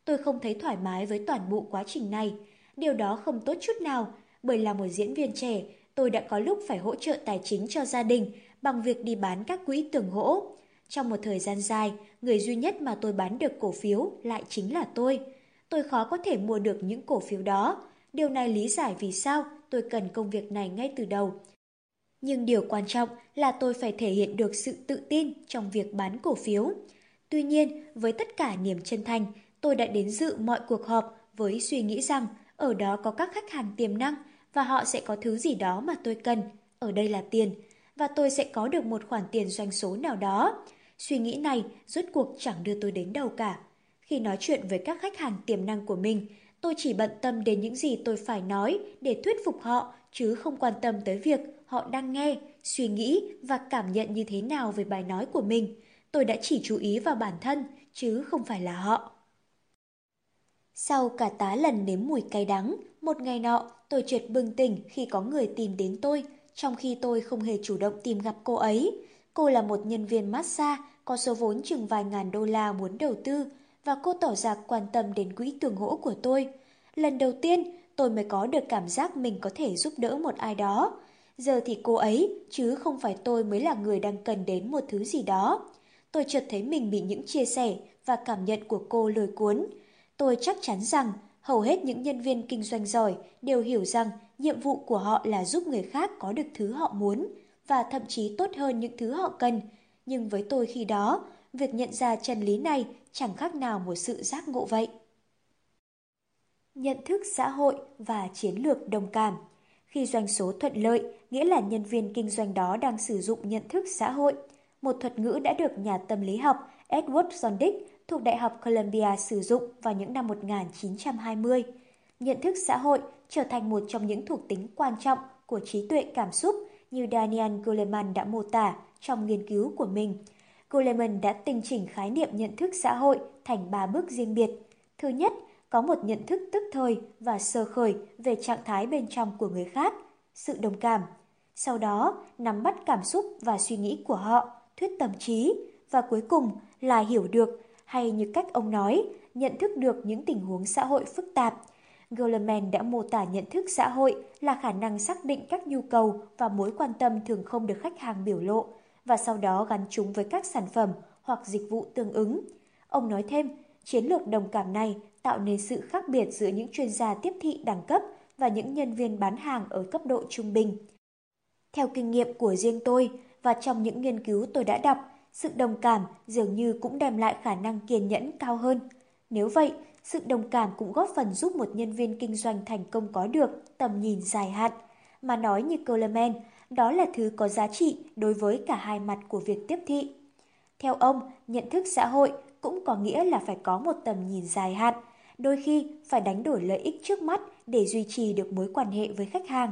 Tôi không thấy thoải mái với toàn bộ quá trình này. Điều đó không tốt chút nào, bởi là một diễn viên trẻ, tôi đã có lúc phải hỗ trợ tài chính cho gia đình bằng việc đi bán các quỹ tưởng hỗ. Trong một thời gian dài, người duy nhất mà tôi bán được cổ phiếu lại chính là tôi. Tôi khó có thể mua được những cổ phiếu đó. Điều này lý giải vì sao tôi cần công việc này ngay từ đầu. Nhưng điều quan trọng là tôi phải thể hiện được sự tự tin trong việc bán cổ phiếu. Tuy nhiên, với tất cả niềm chân thành, tôi đã đến dự mọi cuộc họp với suy nghĩ rằng ở đó có các khách hàng tiềm năng và họ sẽ có thứ gì đó mà tôi cần. Ở đây là tiền, và tôi sẽ có được một khoản tiền doanh số nào đó. Suy nghĩ này rốt cuộc chẳng đưa tôi đến đâu cả. Khi nói chuyện với các khách hàng tiềm năng của mình, tôi chỉ bận tâm đến những gì tôi phải nói để thuyết phục họ, chứ không quan tâm tới việc họ đang nghe, suy nghĩ và cảm nhận như thế nào về bài nói của mình. Tôi đã chỉ chú ý vào bản thân, chứ không phải là họ. Sau cả tá lần nếm mùi cay đắng, một ngày nọ tôi chợt bừng tỉnh khi có người tìm đến tôi, trong khi tôi không hề chủ động tìm gặp cô ấy. Cô là một nhân viên massage, có số vốn chừng vài ngàn đô la muốn đầu tư, và cô tỏ ra quan tâm đến quỹ tường hỗ của tôi. Lần đầu tiên, tôi mới có được cảm giác mình có thể giúp đỡ một ai đó. Giờ thì cô ấy, chứ không phải tôi mới là người đang cần đến một thứ gì đó. Tôi chợt thấy mình bị những chia sẻ và cảm nhận của cô lôi cuốn. Tôi chắc chắn rằng hầu hết những nhân viên kinh doanh giỏi đều hiểu rằng nhiệm vụ của họ là giúp người khác có được thứ họ muốn và thậm chí tốt hơn những thứ họ cần. Nhưng với tôi khi đó, việc nhận ra chân lý này chẳng khác nào một sự giác ngộ vậy. Nhận thức xã hội và chiến lược đồng cảm Khi doanh số thuận lợi, nghĩa là nhân viên kinh doanh đó đang sử dụng nhận thức xã hội. Một thuật ngữ đã được nhà tâm lý học Edward Zondick thuộc Đại học Columbia sử dụng vào những năm 1920. Nhận thức xã hội trở thành một trong những thuộc tính quan trọng của trí tuệ cảm xúc như Daniel Goleman đã mô tả trong nghiên cứu của mình. Goleman đã tinh chỉnh khái niệm nhận thức xã hội thành ba bước riêng biệt. Thứ nhất, có một nhận thức tức thời và sơ khởi về trạng thái bên trong của người khác, sự đồng cảm. Sau đó, nắm bắt cảm xúc và suy nghĩ của họ, thuyết tâm trí, và cuối cùng là hiểu được, hay như cách ông nói, nhận thức được những tình huống xã hội phức tạp. Goleman đã mô tả nhận thức xã hội là khả năng xác định các nhu cầu và mối quan tâm thường không được khách hàng biểu lộ, và sau đó gắn chúng với các sản phẩm hoặc dịch vụ tương ứng. Ông nói thêm, chiến lược đồng cảm này tạo nên sự khác biệt giữa những chuyên gia tiếp thị đẳng cấp và những nhân viên bán hàng ở cấp độ trung bình. Theo kinh nghiệm của riêng tôi và trong những nghiên cứu tôi đã đọc, sự đồng cảm dường như cũng đem lại khả năng kiên nhẫn cao hơn. Nếu vậy, sự đồng cảm cũng góp phần giúp một nhân viên kinh doanh thành công có được tầm nhìn dài hạn. Mà nói như Coleman, đó là thứ có giá trị đối với cả hai mặt của việc tiếp thị. Theo ông, nhận thức xã hội cũng có nghĩa là phải có một tầm nhìn dài hạn, đôi khi phải đánh đổi lợi ích trước mắt để duy trì được mối quan hệ với khách hàng.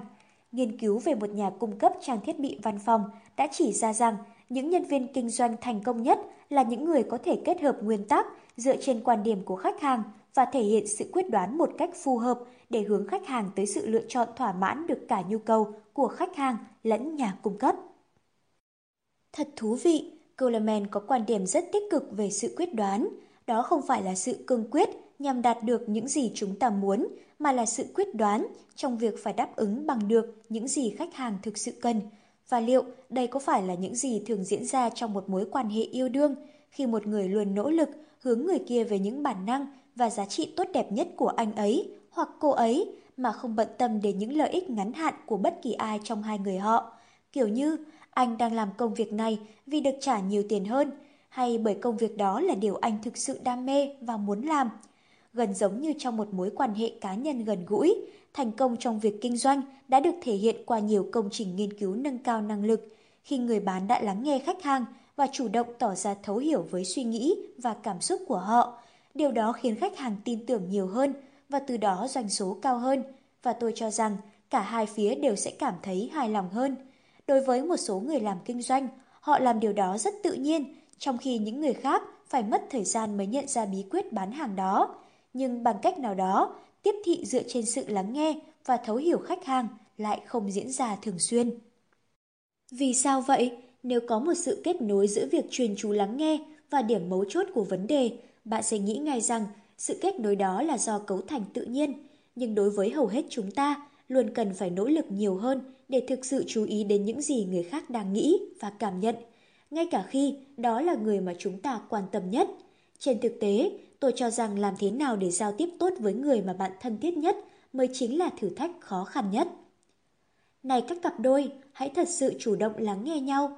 Nghiên cứu về một nhà cung cấp trang thiết bị văn phòng đã chỉ ra rằng những nhân viên kinh doanh thành công nhất là những người có thể kết hợp nguyên tắc dựa trên quan điểm của khách hàng và thể hiện sự quyết đoán một cách phù hợp để hướng khách hàng tới sự lựa chọn thỏa mãn được cả nhu cầu của khách hàng lẫn nhà cung cấp. Thật thú vị, Coleman có quan điểm rất tích cực về sự quyết đoán. Đó không phải là sự cương quyết nhằm đạt được những gì chúng ta muốn, mà là sự quyết đoán trong việc phải đáp ứng bằng được những gì khách hàng thực sự cần. Và liệu đây có phải là những gì thường diễn ra trong một mối quan hệ yêu đương, khi một người luôn nỗ lực hướng người kia về những bản năng và giá trị tốt đẹp nhất của anh ấy hoặc cô ấy mà không bận tâm đến những lợi ích ngắn hạn của bất kỳ ai trong hai người họ. Kiểu như, anh đang làm công việc này vì được trả nhiều tiền hơn, hay bởi công việc đó là điều anh thực sự đam mê và muốn làm. Gần giống như trong một mối quan hệ cá nhân gần gũi, thành công trong việc kinh doanh đã được thể hiện qua nhiều công trình nghiên cứu nâng cao năng lực, khi người bán đã lắng nghe khách hàng và chủ động tỏ ra thấu hiểu với suy nghĩ và cảm xúc của họ. Điều đó khiến khách hàng tin tưởng nhiều hơn và từ đó doanh số cao hơn. Và tôi cho rằng cả hai phía đều sẽ cảm thấy hài lòng hơn. Đối với một số người làm kinh doanh, họ làm điều đó rất tự nhiên, trong khi những người khác phải mất thời gian mới nhận ra bí quyết bán hàng đó. Nhưng bằng cách nào đó, tiếp thị dựa trên sự lắng nghe và thấu hiểu khách hàng lại không diễn ra thường xuyên. Vì sao vậy? Nếu có một sự kết nối giữa việc truyền chú lắng nghe và điểm mấu chốt của vấn đề, bạn sẽ nghĩ ngay rằng sự kết nối đó là do cấu thành tự nhiên. Nhưng đối với hầu hết chúng ta, luôn cần phải nỗ lực nhiều hơn để thực sự chú ý đến những gì người khác đang nghĩ và cảm nhận, ngay cả khi đó là người mà chúng ta quan tâm nhất. Trên thực tế, tôi cho rằng làm thế nào để giao tiếp tốt với người mà bạn thân thiết nhất mới chính là thử thách khó khăn nhất. Này các cặp đôi, hãy thật sự chủ động lắng nghe nhau.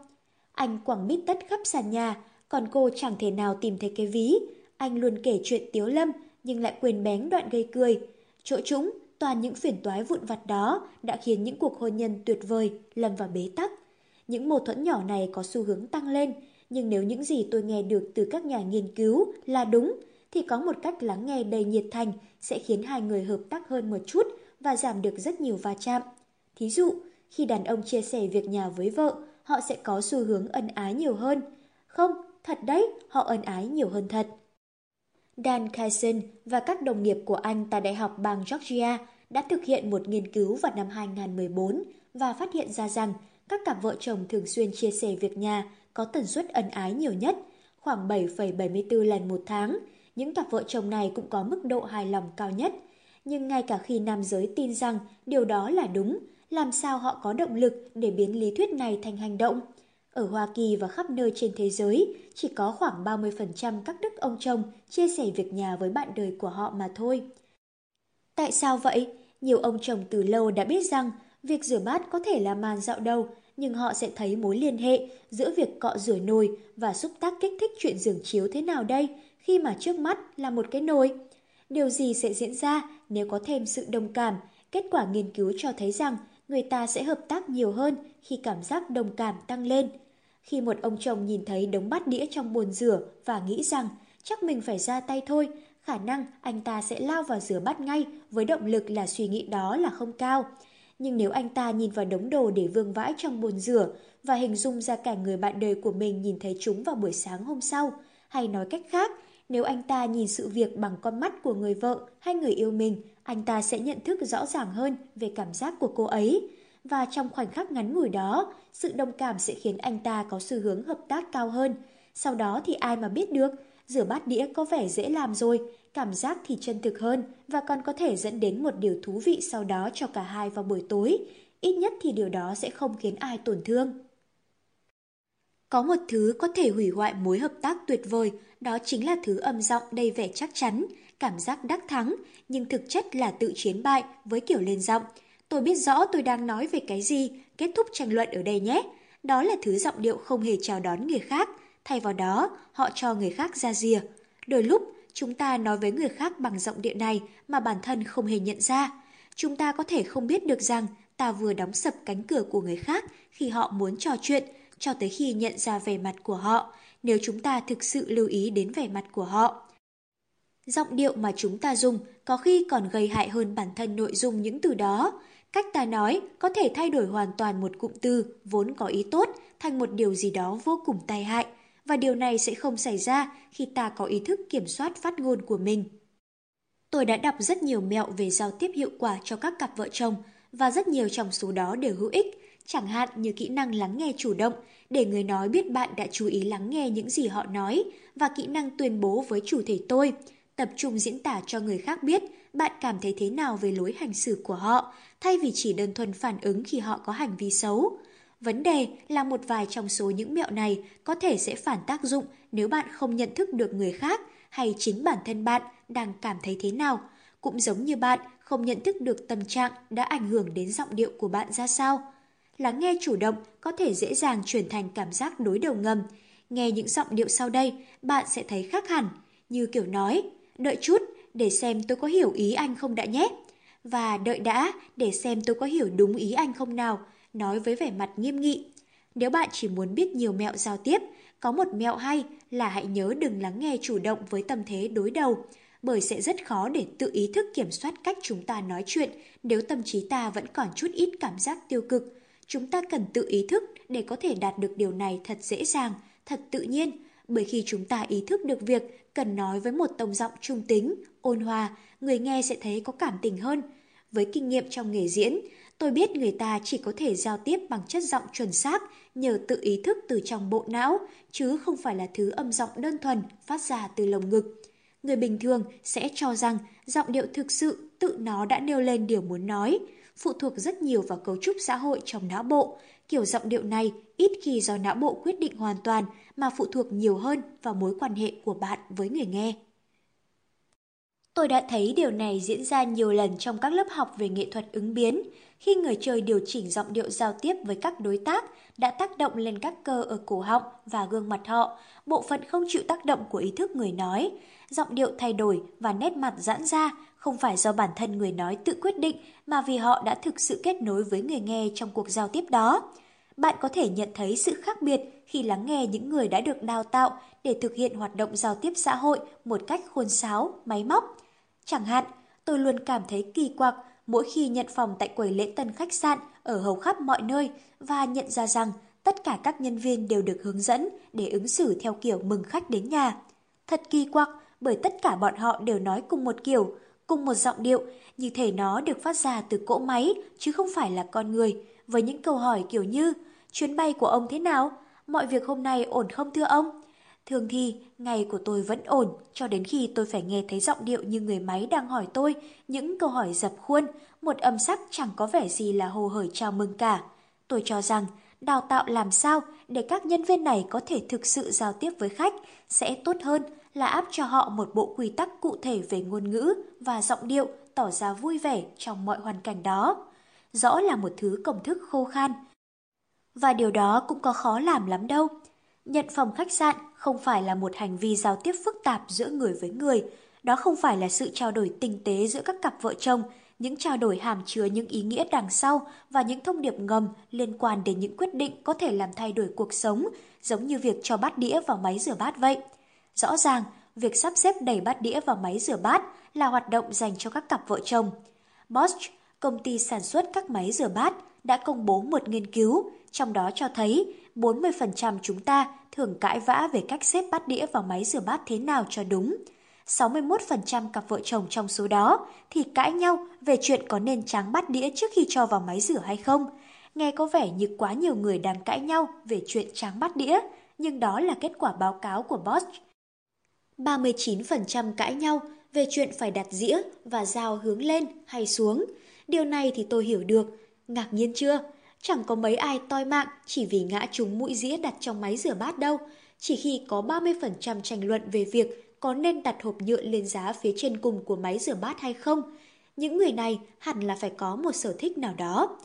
Anh quẳng mít tất khắp sàn nhà, còn cô chẳng thể nào tìm thấy cái ví. Anh luôn kể chuyện tiếu lâm, nhưng lại quên bén đoạn gây cười. Chỗ chúng, toàn những phiền toái vụn vặt đó đã khiến những cuộc hôn nhân tuyệt vời lâm vào bế tắc. Những mâu thuẫn nhỏ này có xu hướng tăng lên, nhưng nếu những gì tôi nghe được từ các nhà nghiên cứu là đúng, thì có một cách lắng nghe đầy nhiệt thành sẽ khiến hai người hợp tác hơn một chút và giảm được rất nhiều va chạm. Thí dụ, khi đàn ông chia sẻ việc nhà với vợ, họ sẽ có xu hướng ân ái nhiều hơn. Không, thật đấy, họ ân ái nhiều hơn thật. Dan Kyson và các đồng nghiệp của anh tại Đại học bang Georgia đã thực hiện một nghiên cứu vào năm 2014 và phát hiện ra rằng các cặp vợ chồng thường xuyên chia sẻ việc nhà có tần suất ân ái nhiều nhất, khoảng 7,74 lần một tháng. Những cặp vợ chồng này cũng có mức độ hài lòng cao nhất. Nhưng ngay cả khi nam giới tin rằng điều đó là đúng, làm sao họ có động lực để biến lý thuyết này thành hành động? Ở Hoa Kỳ và khắp nơi trên thế giới, chỉ có khoảng 30% các đức ông chồng chia sẻ việc nhà với bạn đời của họ mà thôi. Tại sao vậy? Nhiều ông chồng từ lâu đã biết rằng việc rửa bát có thể là màn dạo đầu, nhưng họ sẽ thấy mối liên hệ giữa việc cọ rửa nồi và xúc tác kích thích chuyện giường chiếu thế nào đây khi mà trước mắt là một cái nồi. Điều gì sẽ diễn ra nếu có thêm sự đồng cảm? Kết quả nghiên cứu cho thấy rằng người ta sẽ hợp tác nhiều hơn khi cảm giác đồng cảm tăng lên. Khi một ông chồng nhìn thấy đống bát đĩa trong bồn rửa và nghĩ rằng chắc mình phải ra tay thôi, khả năng anh ta sẽ lao vào rửa bát ngay với động lực là suy nghĩ đó là không cao. Nhưng nếu anh ta nhìn vào đống đồ để vương vãi trong bồn rửa và hình dung ra cả người bạn đời của mình nhìn thấy chúng vào buổi sáng hôm sau, hay nói cách khác, nếu anh ta nhìn sự việc bằng con mắt của người vợ hay người yêu mình, anh ta sẽ nhận thức rõ ràng hơn về cảm giác của cô ấy. Và trong khoảnh khắc ngắn ngủi đó, sự đồng cảm sẽ khiến anh ta có xu hướng hợp tác cao hơn. Sau đó thì ai mà biết được, rửa bát đĩa có vẻ dễ làm rồi, cảm giác thì chân thực hơn và còn có thể dẫn đến một điều thú vị sau đó cho cả hai vào buổi tối. Ít nhất thì điều đó sẽ không khiến ai tổn thương. Có một thứ có thể hủy hoại mối hợp tác tuyệt vời, đó chính là thứ âm giọng đầy vẻ chắc chắn, cảm giác đắc thắng, nhưng thực chất là tự chiến bại với kiểu lên giọng. Tôi biết rõ tôi đang nói về cái gì, kết thúc tranh luận ở đây nhé. Đó là thứ giọng điệu không hề chào đón người khác, thay vào đó họ cho người khác ra rìa. Đôi lúc chúng ta nói với người khác bằng giọng điệu này mà bản thân không hề nhận ra. Chúng ta có thể không biết được rằng ta vừa đóng sập cánh cửa của người khác khi họ muốn trò chuyện, cho tới khi nhận ra vẻ mặt của họ, nếu chúng ta thực sự lưu ý đến vẻ mặt của họ. Giọng điệu mà chúng ta dùng có khi còn gây hại hơn bản thân nội dung những từ đó. Cách ta nói có thể thay đổi hoàn toàn một cụm từ vốn có ý tốt thành một điều gì đó vô cùng tai hại, và điều này sẽ không xảy ra khi ta có ý thức kiểm soát phát ngôn của mình. Tôi đã đọc rất nhiều mẹo về giao tiếp hiệu quả cho các cặp vợ chồng và rất nhiều trong số đó đều hữu ích, chẳng hạn như kỹ năng lắng nghe chủ động để người nói biết bạn đã chú ý lắng nghe những gì họ nói và kỹ năng tuyên bố với chủ thể tôi, tập trung diễn tả cho người khác biết bạn cảm thấy thế nào về lối hành xử của họ, thay vì chỉ đơn thuần phản ứng khi họ có hành vi xấu. Vấn đề là một vài trong số những mẹo này có thể sẽ phản tác dụng nếu bạn không nhận thức được người khác hay chính bản thân bạn đang cảm thấy thế nào. Cũng giống như bạn không nhận thức được tâm trạng đã ảnh hưởng đến giọng điệu của bạn ra sao. Lắng nghe chủ động có thể dễ dàng chuyển thành cảm giác đối đầu ngầm. Nghe những giọng điệu sau đây, bạn sẽ thấy khác hẳn, như kiểu nói, đợi chút để xem tôi có hiểu ý anh không đã nhé. Và đợi đã để xem tôi có hiểu đúng ý anh không nào, nói với vẻ mặt nghiêm nghị. Nếu bạn chỉ muốn biết nhiều mẹo giao tiếp, có một mẹo hay là hãy nhớ đừng lắng nghe chủ động với tâm thế đối đầu, bởi sẽ rất khó để tự ý thức kiểm soát cách chúng ta nói chuyện nếu tâm trí ta vẫn còn chút ít cảm giác tiêu cực. Chúng ta cần tự ý thức để có thể đạt được điều này thật dễ dàng, thật tự nhiên, bởi khi chúng ta ý thức được việc cần nói với một tông giọng trung tính, ôn hòa, người nghe sẽ thấy có cảm tình hơn. Với kinh nghiệm trong nghề diễn, tôi biết người ta chỉ có thể giao tiếp bằng chất giọng chuẩn xác nhờ tự ý thức từ trong bộ não, chứ không phải là thứ âm giọng đơn thuần phát ra từ lồng ngực. Người bình thường sẽ cho rằng giọng điệu thực sự tự nó đã nêu lên điều muốn nói, phụ thuộc rất nhiều vào cấu trúc xã hội trong não bộ. Kiểu giọng điệu này ít khi do não bộ quyết định hoàn toàn mà phụ thuộc nhiều hơn vào mối quan hệ của bạn với người nghe. Tôi đã thấy điều này diễn ra nhiều lần trong các lớp học về nghệ thuật ứng biến, khi người chơi điều chỉnh giọng điệu giao tiếp với các đối tác đã tác động lên các cơ ở cổ họng và gương mặt họ, bộ phận không chịu tác động của ý thức người nói. Giọng điệu thay đổi và nét mặt giãn ra không phải do bản thân người nói tự quyết định mà vì họ đã thực sự kết nối với người nghe trong cuộc giao tiếp đó. Bạn có thể nhận thấy sự khác biệt khi lắng nghe những người đã được đào tạo để thực hiện hoạt động giao tiếp xã hội một cách khôn sáo, máy móc. Chẳng hạn, tôi luôn cảm thấy kỳ quặc mỗi khi nhận phòng tại quầy lễ tân khách sạn ở hầu khắp mọi nơi và nhận ra rằng tất cả các nhân viên đều được hướng dẫn để ứng xử theo kiểu mừng khách đến nhà. Thật kỳ quặc bởi tất cả bọn họ đều nói cùng một kiểu, cùng một giọng điệu, như thể nó được phát ra từ cỗ máy chứ không phải là con người, với những câu hỏi kiểu như chuyến bay của ông thế nào? Mọi việc hôm nay ổn không thưa ông? Thường thì, ngày của tôi vẫn ổn, cho đến khi tôi phải nghe thấy giọng điệu như người máy đang hỏi tôi những câu hỏi dập khuôn, một âm sắc chẳng có vẻ gì là hồ hởi chào mừng cả. Tôi cho rằng, đào tạo làm sao để các nhân viên này có thể thực sự giao tiếp với khách sẽ tốt hơn là áp cho họ một bộ quy tắc cụ thể về ngôn ngữ và giọng điệu tỏ ra vui vẻ trong mọi hoàn cảnh đó. Rõ là một thứ công thức khô khan. Và điều đó cũng có khó làm lắm đâu. Nhận phòng khách sạn không phải là một hành vi giao tiếp phức tạp giữa người với người. Đó không phải là sự trao đổi tinh tế giữa các cặp vợ chồng, những trao đổi hàm chứa những ý nghĩa đằng sau và những thông điệp ngầm liên quan đến những quyết định có thể làm thay đổi cuộc sống, giống như việc cho bát đĩa vào máy rửa bát vậy. Rõ ràng, việc sắp xếp đẩy bát đĩa vào máy rửa bát là hoạt động dành cho các cặp vợ chồng. Bosch, công ty sản xuất các máy rửa bát, đã công bố một nghiên cứu, trong đó cho thấy 40% chúng ta thường cãi vã về cách xếp bát đĩa vào máy rửa bát thế nào cho đúng. 61% cặp vợ chồng trong số đó thì cãi nhau về chuyện có nên tráng bát đĩa trước khi cho vào máy rửa hay không. Nghe có vẻ như quá nhiều người đang cãi nhau về chuyện tráng bát đĩa, nhưng đó là kết quả báo cáo của Bosch. 39% cãi nhau về chuyện phải đặt dĩa và dao hướng lên hay xuống. Điều này thì tôi hiểu được. Ngạc nhiên chưa? Chẳng có mấy ai toi mạng chỉ vì ngã trúng mũi dĩa đặt trong máy rửa bát đâu. Chỉ khi có 30% tranh luận về việc có nên đặt hộp nhựa lên giá phía trên cùng của máy rửa bát hay không. Những người này hẳn là phải có một sở thích nào đó.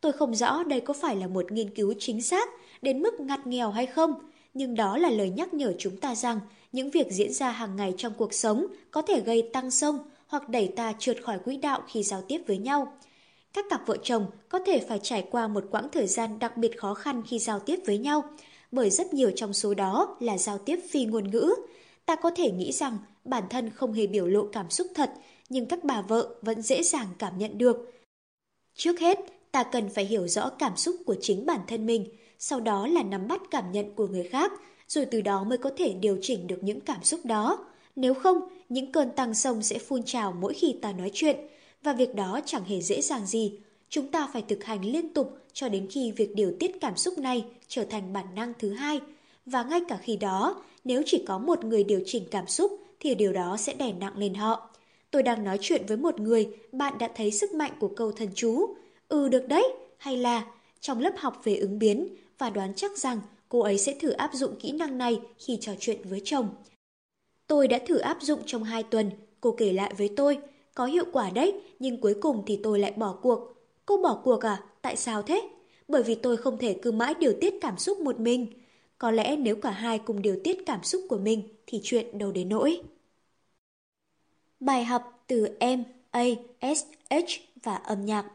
Tôi không rõ đây có phải là một nghiên cứu chính xác đến mức ngặt nghèo hay không, nhưng đó là lời nhắc nhở chúng ta rằng những việc diễn ra hàng ngày trong cuộc sống có thể gây tăng sông hoặc đẩy ta trượt khỏi quỹ đạo khi giao tiếp với nhau. các cặp vợ chồng có thể phải trải qua một quãng thời gian đặc biệt khó khăn khi giao tiếp với nhau, bởi rất nhiều trong số đó là giao tiếp phi ngôn ngữ. Ta có thể nghĩ rằng bản thân không hề biểu lộ cảm xúc thật, nhưng các bà vợ vẫn dễ dàng cảm nhận được. Trước hết, ta cần phải hiểu rõ cảm xúc của chính bản thân mình, sau đó là nắm bắt cảm nhận của người khác, rồi từ đó mới có thể điều chỉnh được những cảm xúc đó. Nếu không, những cơn tăng sông sẽ phun trào mỗi khi ta nói chuyện, và việc đó chẳng hề dễ dàng gì. Chúng ta phải thực hành liên tục cho đến khi việc điều tiết cảm xúc này trở thành bản năng thứ hai. Và ngay cả khi đó, nếu chỉ có một người điều chỉnh cảm xúc thì điều đó sẽ đè nặng lên họ. Tôi đang nói chuyện với một người, bạn đã thấy sức mạnh của câu thần chú. Ừ được đấy, hay là trong lớp học về ứng biến và đoán chắc rằng cô ấy sẽ thử áp dụng kỹ năng này khi trò chuyện với chồng. Tôi đã thử áp dụng trong hai tuần, cô kể lại với tôi. Có hiệu quả đấy, nhưng cuối cùng thì tôi lại bỏ cuộc. Cô bỏ cuộc à? Tại sao thế? Bởi vì tôi không thể cứ mãi điều tiết cảm xúc một mình. Có lẽ nếu cả hai cùng điều tiết cảm xúc của mình thì chuyện đâu đến nỗi. Bài học từ M, A, S, H và âm nhạc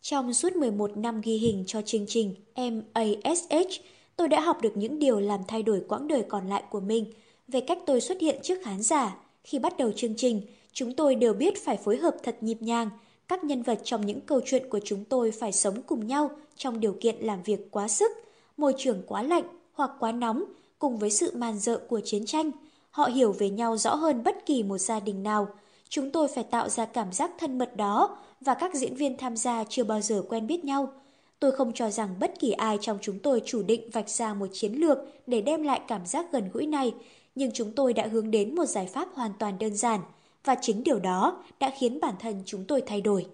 Trong suốt 11 năm ghi hình cho chương trình MASH, tôi đã học được những điều làm thay đổi quãng đời còn lại của mình về cách tôi xuất hiện trước khán giả. Khi bắt đầu chương trình, chúng tôi đều biết phải phối hợp thật nhịp nhàng. Các nhân vật trong những câu chuyện của chúng tôi phải sống cùng nhau trong điều kiện làm việc quá sức, môi trường quá lạnh hoặc quá nóng, cùng với sự màn dợ của chiến tranh. Họ hiểu về nhau rõ hơn bất kỳ một gia đình nào. Chúng tôi phải tạo ra cảm giác thân mật đó và các diễn viên tham gia chưa bao giờ quen biết nhau. Tôi không cho rằng bất kỳ ai trong chúng tôi chủ định vạch ra một chiến lược để đem lại cảm giác gần gũi này, nhưng chúng tôi đã hướng đến một giải pháp hoàn toàn đơn giản, và chính điều đó đã khiến bản thân chúng tôi thay đổi.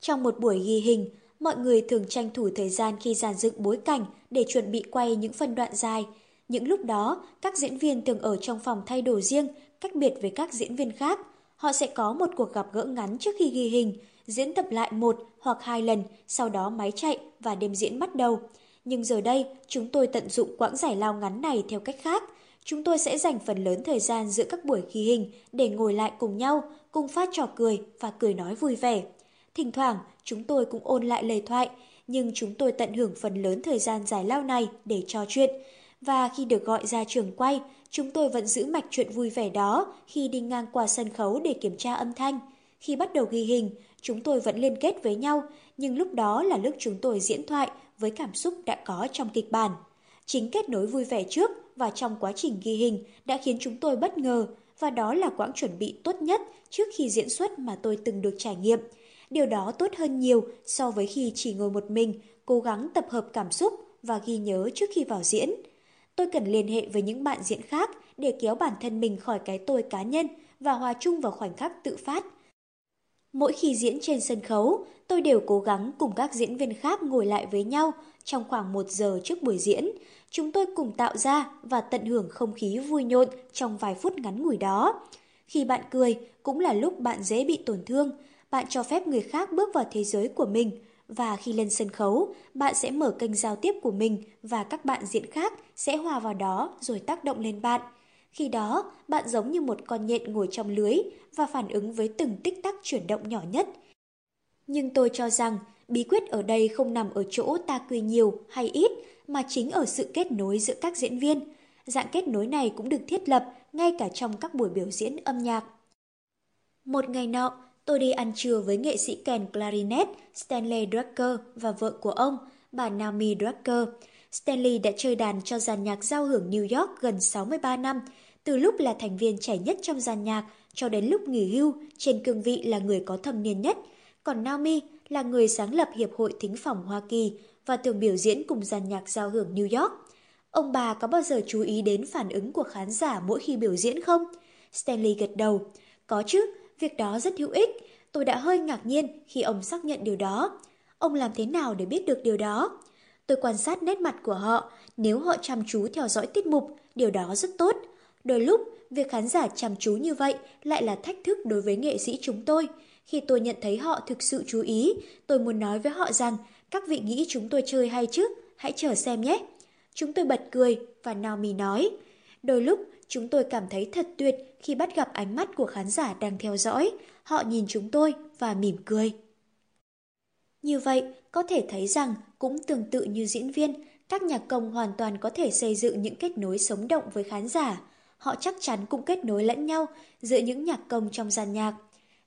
Trong một buổi ghi hình, mọi người thường tranh thủ thời gian khi dàn dựng bối cảnh để chuẩn bị quay những phân đoạn dài. Những lúc đó, các diễn viên thường ở trong phòng thay đồ riêng, cách biệt với các diễn viên khác. Họ sẽ có một cuộc gặp gỡ ngắn trước khi ghi hình, diễn tập lại một hoặc hai lần, sau đó máy chạy và đêm diễn bắt đầu. Nhưng giờ đây, chúng tôi tận dụng quãng giải lao ngắn này theo cách khác. Chúng tôi sẽ dành phần lớn thời gian giữa các buổi ghi hình để ngồi lại cùng nhau, cùng phát trò cười và cười nói vui vẻ. Thỉnh thoảng, chúng tôi cũng ôn lại lời thoại, nhưng chúng tôi tận hưởng phần lớn thời gian giải lao này để trò chuyện. Và khi được gọi ra trường quay, chúng tôi vẫn giữ mạch chuyện vui vẻ đó khi đi ngang qua sân khấu để kiểm tra âm thanh. Khi bắt đầu ghi hình, chúng tôi vẫn liên kết với nhau, nhưng lúc đó là lúc chúng tôi diễn thoại với cảm xúc đã có trong kịch bản. Chính kết nối vui vẻ trước và trong quá trình ghi hình đã khiến chúng tôi bất ngờ và đó là quãng chuẩn bị tốt nhất trước khi diễn xuất mà tôi từng được trải nghiệm. Điều đó tốt hơn nhiều so với khi chỉ ngồi một mình, cố gắng tập hợp cảm xúc và ghi nhớ trước khi vào diễn. Tôi cần liên hệ với những bạn diễn khác để kéo bản thân mình khỏi cái tôi cá nhân và hòa chung vào khoảnh khắc tự phát. Mỗi khi diễn trên sân khấu, tôi đều cố gắng cùng các diễn viên khác ngồi lại với nhau trong khoảng một giờ trước buổi diễn. Chúng tôi cùng tạo ra và tận hưởng không khí vui nhộn trong vài phút ngắn ngủi đó. Khi bạn cười, cũng là lúc bạn dễ bị tổn thương. Bạn cho phép người khác bước vào thế giới của mình. Và khi lên sân khấu, bạn sẽ mở kênh giao tiếp của mình và các bạn diễn khác sẽ hòa vào đó rồi tác động lên bạn. Khi đó, bạn giống như một con nhện ngồi trong lưới và phản ứng với từng tích tắc chuyển động nhỏ nhất. Nhưng tôi cho rằng bí quyết ở đây không nằm ở chỗ ta cười nhiều hay ít, mà chính ở sự kết nối giữa các diễn viên. Dạng kết nối này cũng được thiết lập ngay cả trong các buổi biểu diễn âm nhạc. Một ngày nọ, tôi đi ăn trưa với nghệ sĩ kèn clarinet Stanley Drucker và vợ của ông, bà Naomi Drucker. Stanley đã chơi đàn cho dàn nhạc giao hưởng New York gần 63 năm, từ lúc là thành viên trẻ nhất trong dàn nhạc cho đến lúc nghỉ hưu trên cương vị là người có thâm niên nhất. Còn Naomi là người sáng lập Hiệp hội Thính phòng Hoa Kỳ và thường biểu diễn cùng dàn nhạc giao hưởng New York. Ông bà có bao giờ chú ý đến phản ứng của khán giả mỗi khi biểu diễn không? Stanley gật đầu. Có chứ, việc đó rất hữu ích. Tôi đã hơi ngạc nhiên khi ông xác nhận điều đó. Ông làm thế nào để biết được điều đó? Tôi quan sát nét mặt của họ, nếu họ chăm chú theo dõi tiết mục, điều đó rất tốt. Đôi lúc, việc khán giả chăm chú như vậy lại là thách thức đối với nghệ sĩ chúng tôi. Khi tôi nhận thấy họ thực sự chú ý, tôi muốn nói với họ rằng các vị nghĩ chúng tôi chơi hay chứ, hãy chờ xem nhé. Chúng tôi bật cười và Naomi nói. Đôi lúc, chúng tôi cảm thấy thật tuyệt khi bắt gặp ánh mắt của khán giả đang theo dõi. Họ nhìn chúng tôi và mỉm cười. Như vậy, có thể thấy rằng cũng tương tự như diễn viên, các nhạc công hoàn toàn có thể xây dựng những kết nối sống động với khán giả. Họ chắc chắn cũng kết nối lẫn nhau giữa những nhạc công trong gian nhạc.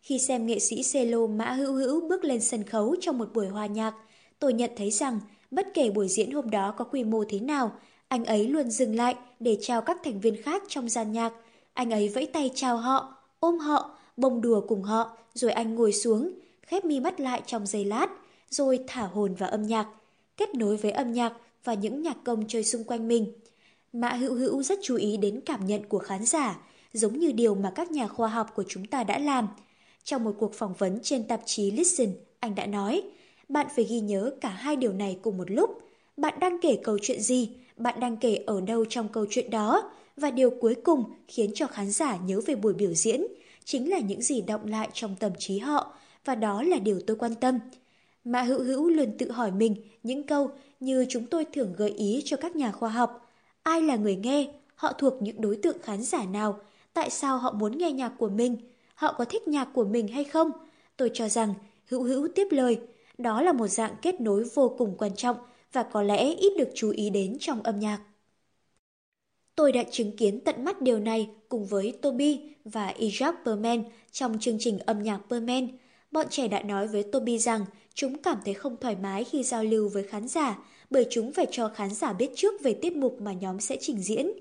Khi xem nghệ sĩ cello Mã Hữu Hữu bước lên sân khấu trong một buổi hòa nhạc, tôi nhận thấy rằng bất kể buổi diễn hôm đó có quy mô thế nào, anh ấy luôn dừng lại để chào các thành viên khác trong gian nhạc. Anh ấy vẫy tay chào họ, ôm họ, bông đùa cùng họ, rồi anh ngồi xuống, khép mi mắt lại trong giây lát, rồi thả hồn vào âm nhạc, kết nối với âm nhạc và những nhạc công chơi xung quanh mình. Mã Hữu Hữu rất chú ý đến cảm nhận của khán giả, giống như điều mà các nhà khoa học của chúng ta đã làm. Trong một cuộc phỏng vấn trên tạp chí Listen, anh đã nói, bạn phải ghi nhớ cả hai điều này cùng một lúc. Bạn đang kể câu chuyện gì? Bạn đang kể ở đâu trong câu chuyện đó? Và điều cuối cùng khiến cho khán giả nhớ về buổi biểu diễn chính là những gì động lại trong tâm trí họ, và đó là điều tôi quan tâm. Mã Hữu Hữu luôn tự hỏi mình những câu như chúng tôi thường gợi ý cho các nhà khoa học. Ai là người nghe? Họ thuộc những đối tượng khán giả nào? Tại sao họ muốn nghe nhạc của mình? Họ có thích nhạc của mình hay không? Tôi cho rằng Hữu Hữu tiếp lời, đó là một dạng kết nối vô cùng quan trọng và có lẽ ít được chú ý đến trong âm nhạc. Tôi đã chứng kiến tận mắt điều này cùng với Toby và Isaac Perman trong chương trình âm nhạc Perman. Bọn trẻ đã nói với Toby rằng chúng cảm thấy không thoải mái khi giao lưu với khán giả bởi chúng phải cho khán giả biết trước về tiết mục mà nhóm sẽ trình diễn.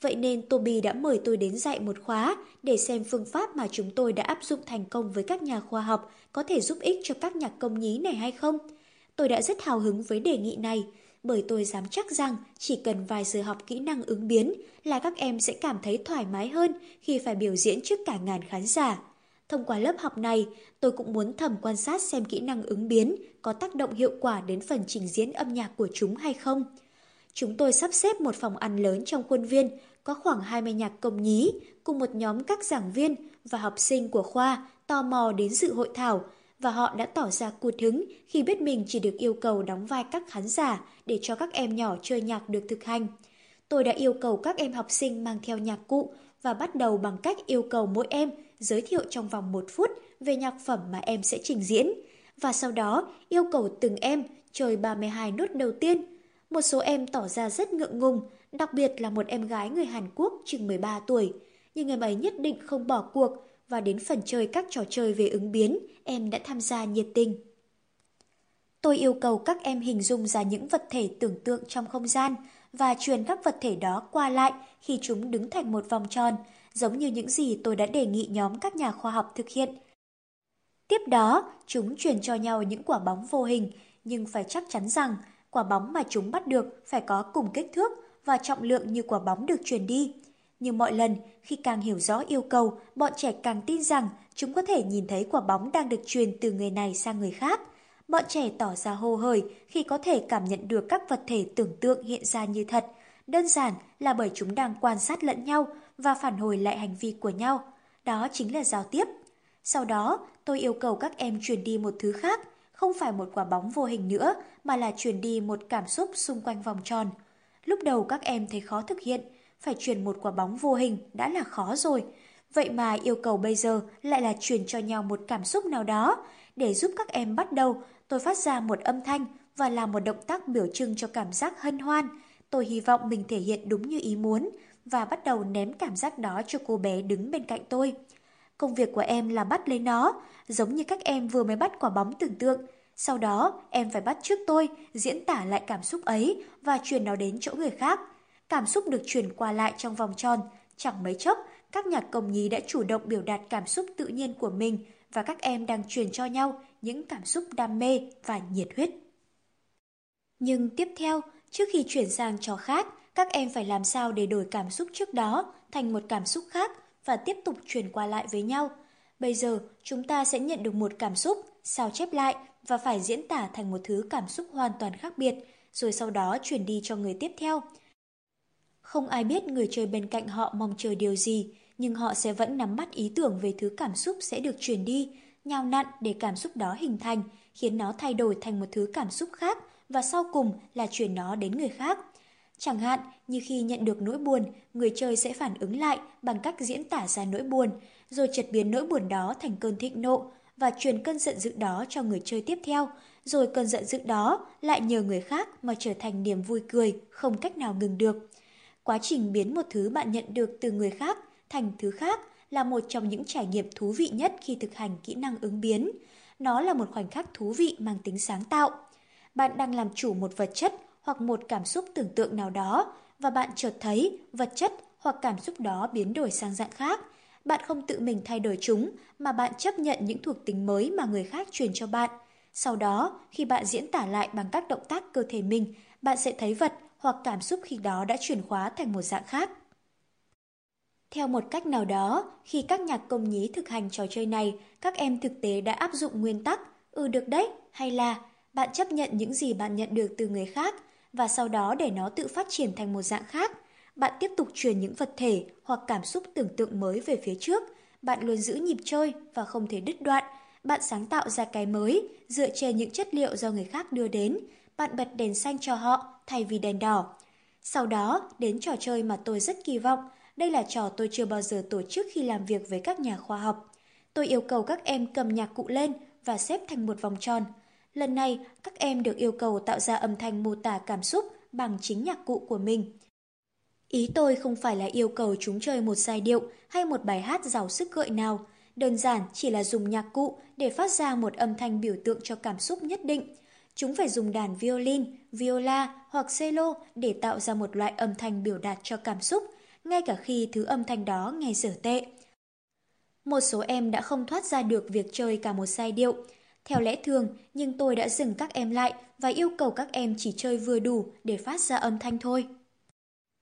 Vậy nên Toby đã mời tôi đến dạy một khóa để xem phương pháp mà chúng tôi đã áp dụng thành công với các nhà khoa học có thể giúp ích cho các nhạc công nhí này hay không. Tôi đã rất hào hứng với đề nghị này, bởi tôi dám chắc rằng chỉ cần vài giờ học kỹ năng ứng biến là các em sẽ cảm thấy thoải mái hơn khi phải biểu diễn trước cả ngàn khán giả. Thông qua lớp học này, tôi cũng muốn thầm quan sát xem kỹ năng ứng biến có tác động hiệu quả đến phần trình diễn âm nhạc của chúng hay không. Chúng tôi sắp xếp một phòng ăn lớn trong khuôn viên, có khoảng 20 nhạc công nhí, cùng một nhóm các giảng viên và học sinh của khoa tò mò đến dự hội thảo, và họ đã tỏ ra cụt hứng khi biết mình chỉ được yêu cầu đóng vai các khán giả để cho các em nhỏ chơi nhạc được thực hành. Tôi đã yêu cầu các em học sinh mang theo nhạc cụ và bắt đầu bằng cách yêu cầu mỗi em giới thiệu trong vòng một phút về nhạc phẩm mà em sẽ trình diễn, và sau đó yêu cầu từng em chơi 32 nốt đầu tiên. Một số em tỏ ra rất ngượng ngùng, đặc biệt là một em gái người Hàn Quốc chừng 13 tuổi, nhưng em ấy nhất định không bỏ cuộc và đến phần chơi các trò chơi về ứng biến, em đã tham gia nhiệt tình. Tôi yêu cầu các em hình dung ra những vật thể tưởng tượng trong không gian và truyền các vật thể đó qua lại khi chúng đứng thành một vòng tròn, giống như những gì tôi đã đề nghị nhóm các nhà khoa học thực hiện. Tiếp đó, chúng truyền cho nhau những quả bóng vô hình, nhưng phải chắc chắn rằng quả bóng mà chúng bắt được phải có cùng kích thước và trọng lượng như quả bóng được truyền đi. Như mọi lần, khi càng hiểu rõ yêu cầu, bọn trẻ càng tin rằng chúng có thể nhìn thấy quả bóng đang được truyền từ người này sang người khác. Bọn trẻ tỏ ra hô hởi khi có thể cảm nhận được các vật thể tưởng tượng hiện ra như thật, đơn giản là bởi chúng đang quan sát lẫn nhau và phản hồi lại hành vi của nhau. Đó chính là giao tiếp. Sau đó, tôi yêu cầu các em truyền đi một thứ khác, không phải một quả bóng vô hình nữa, mà là truyền đi một cảm xúc xung quanh vòng tròn. Lúc đầu các em thấy khó thực hiện, phải truyền một quả bóng vô hình đã là khó rồi. Vậy mà yêu cầu bây giờ lại là truyền cho nhau một cảm xúc nào đó. Để giúp các em bắt đầu, tôi phát ra một âm thanh và làm một động tác biểu trưng cho cảm giác hân hoan. Tôi hy vọng mình thể hiện đúng như ý muốn và bắt đầu ném cảm giác đó cho cô bé đứng bên cạnh tôi. Công việc của em là bắt lấy nó, giống như các em vừa mới bắt quả bóng tưởng tượng. Sau đó, em phải bắt trước tôi, diễn tả lại cảm xúc ấy và truyền nó đến chỗ người khác. Cảm xúc được truyền qua lại trong vòng tròn. Chẳng mấy chốc, các nhạc công nhí đã chủ động biểu đạt cảm xúc tự nhiên của mình và các em đang truyền cho nhau những cảm xúc đam mê và nhiệt huyết. Nhưng tiếp theo, trước khi chuyển sang trò khác, các em phải làm sao để đổi cảm xúc trước đó thành một cảm xúc khác và tiếp tục truyền qua lại với nhau. Bây giờ, chúng ta sẽ nhận được một cảm xúc, sao chép lại và phải diễn tả thành một thứ cảm xúc hoàn toàn khác biệt, rồi sau đó truyền đi cho người tiếp theo. Không ai biết người chơi bên cạnh họ mong chờ điều gì, nhưng họ sẽ vẫn nắm bắt ý tưởng về thứ cảm xúc sẽ được truyền đi, nhào nặn để cảm xúc đó hình thành, khiến nó thay đổi thành một thứ cảm xúc khác và sau cùng là truyền nó đến người khác. Chẳng hạn như khi nhận được nỗi buồn, người chơi sẽ phản ứng lại bằng cách diễn tả ra nỗi buồn, rồi chợt biến nỗi buồn đó thành cơn thịnh nộ và truyền cơn giận dữ đó cho người chơi tiếp theo, rồi cơn giận dữ đó lại nhờ người khác mà trở thành niềm vui cười, không cách nào ngừng được. Quá trình biến một thứ bạn nhận được từ người khác thành thứ khác là một trong những trải nghiệm thú vị nhất khi thực hành kỹ năng ứng biến. Nó là một khoảnh khắc thú vị mang tính sáng tạo. Bạn đang làm chủ một vật chất hoặc một cảm xúc tưởng tượng nào đó và bạn chợt thấy vật chất hoặc cảm xúc đó biến đổi sang dạng khác. Bạn không tự mình thay đổi chúng mà bạn chấp nhận những thuộc tính mới mà người khác truyền cho bạn. Sau đó, khi bạn diễn tả lại bằng các động tác cơ thể mình, bạn sẽ thấy vật hoặc cảm xúc khi đó đã chuyển hóa thành một dạng khác. Theo một cách nào đó, khi các nhạc công nhí thực hành trò chơi này, các em thực tế đã áp dụng nguyên tắc ừ được đấy hay là bạn chấp nhận những gì bạn nhận được từ người khác và sau đó để nó tự phát triển thành một dạng khác. Bạn tiếp tục truyền những vật thể hoặc cảm xúc tưởng tượng mới về phía trước. Bạn luôn giữ nhịp chơi và không thể đứt đoạn. Bạn sáng tạo ra cái mới dựa trên những chất liệu do người khác đưa đến. Bạn bật đèn xanh cho họ thay vì đèn đỏ. Sau đó, đến trò chơi mà tôi rất kỳ vọng. Đây là trò tôi chưa bao giờ tổ chức khi làm việc với các nhà khoa học. Tôi yêu cầu các em cầm nhạc cụ lên và xếp thành một vòng tròn. Lần này, các em được yêu cầu tạo ra âm thanh mô tả cảm xúc bằng chính nhạc cụ của mình. Ý tôi không phải là yêu cầu chúng chơi một giai điệu hay một bài hát giàu sức gợi nào, đơn giản chỉ là dùng nhạc cụ để phát ra một âm thanh biểu tượng cho cảm xúc nhất định. Chúng phải dùng đàn violin, viola hoặc cello để tạo ra một loại âm thanh biểu đạt cho cảm xúc, ngay cả khi thứ âm thanh đó nghe dở tệ. Một số em đã không thoát ra được việc chơi cả một giai điệu, theo lẽ thường, nhưng tôi đã dừng các em lại và yêu cầu các em chỉ chơi vừa đủ để phát ra âm thanh thôi.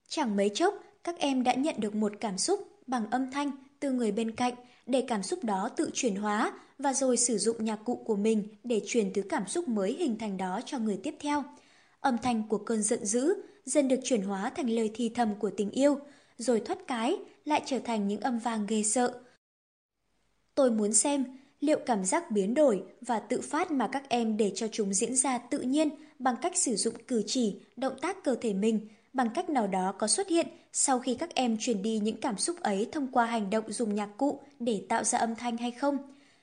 Chẳng mấy chốc, các em đã nhận được một cảm xúc bằng âm thanh từ người bên cạnh để cảm xúc đó tự chuyển hóa và rồi sử dụng nhạc cụ của mình để truyền thứ cảm xúc mới hình thành đó cho người tiếp theo. Âm thanh của cơn giận dữ dần được chuyển hóa thành lời thì thầm của tình yêu, rồi thoát cái lại trở thành những âm vang ghê sợ. Tôi muốn xem liệu cảm giác biến đổi và tự phát mà các em để cho chúng diễn ra tự nhiên bằng cách sử dụng cử chỉ, động tác cơ thể mình, bằng cách nào đó có xuất hiện sau khi các em truyền đi những cảm xúc ấy thông qua hành động dùng nhạc cụ để tạo ra âm thanh hay không.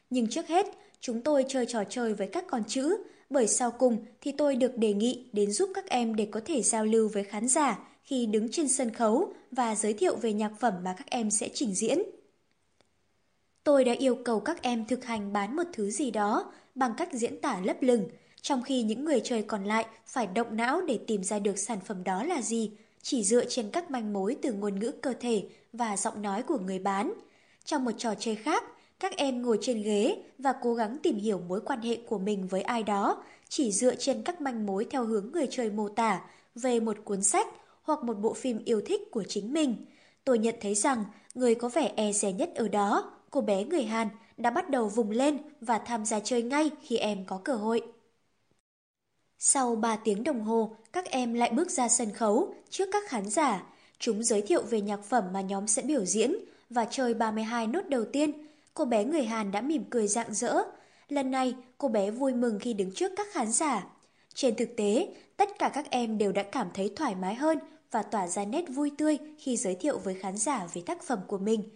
Nhưng trước hết, chúng tôi chơi trò chơi với các con chữ, bởi sau cùng thì tôi được đề nghị đến giúp các em để có thể giao lưu với khán giả khi đứng trên sân khấu và giới thiệu về nhạc phẩm mà các em sẽ trình diễn. Tôi đã yêu cầu các em thực hành bán một thứ gì đó bằng cách diễn tả lấp lửng, trong khi những người chơi còn lại phải động não để tìm ra được sản phẩm đó là gì, chỉ dựa trên các manh mối từ ngôn ngữ cơ thể và giọng nói của người bán. Trong một trò chơi khác, các em ngồi trên ghế và cố gắng tìm hiểu mối quan hệ của mình với ai đó, chỉ dựa trên các manh mối theo hướng người chơi mô tả về một cuốn sách hoặc một bộ phim yêu thích của chính mình. Tôi nhận thấy rằng người có vẻ e dè nhất ở đó cô bé người Hàn đã bắt đầu vùng lên và tham gia chơi ngay khi em có cơ hội. Sau 3 tiếng đồng hồ, các em lại bước ra sân khấu trước các khán giả. Chúng giới thiệu về nhạc phẩm mà nhóm sẽ biểu diễn và chơi 32 nốt đầu tiên. Cô bé người Hàn đã mỉm cười rạng rỡ. Lần này, cô bé vui mừng khi đứng trước các khán giả. Trên thực tế, tất cả các em đều đã cảm thấy thoải mái hơn và tỏa ra nét vui tươi khi giới thiệu với khán giả về tác phẩm của mình.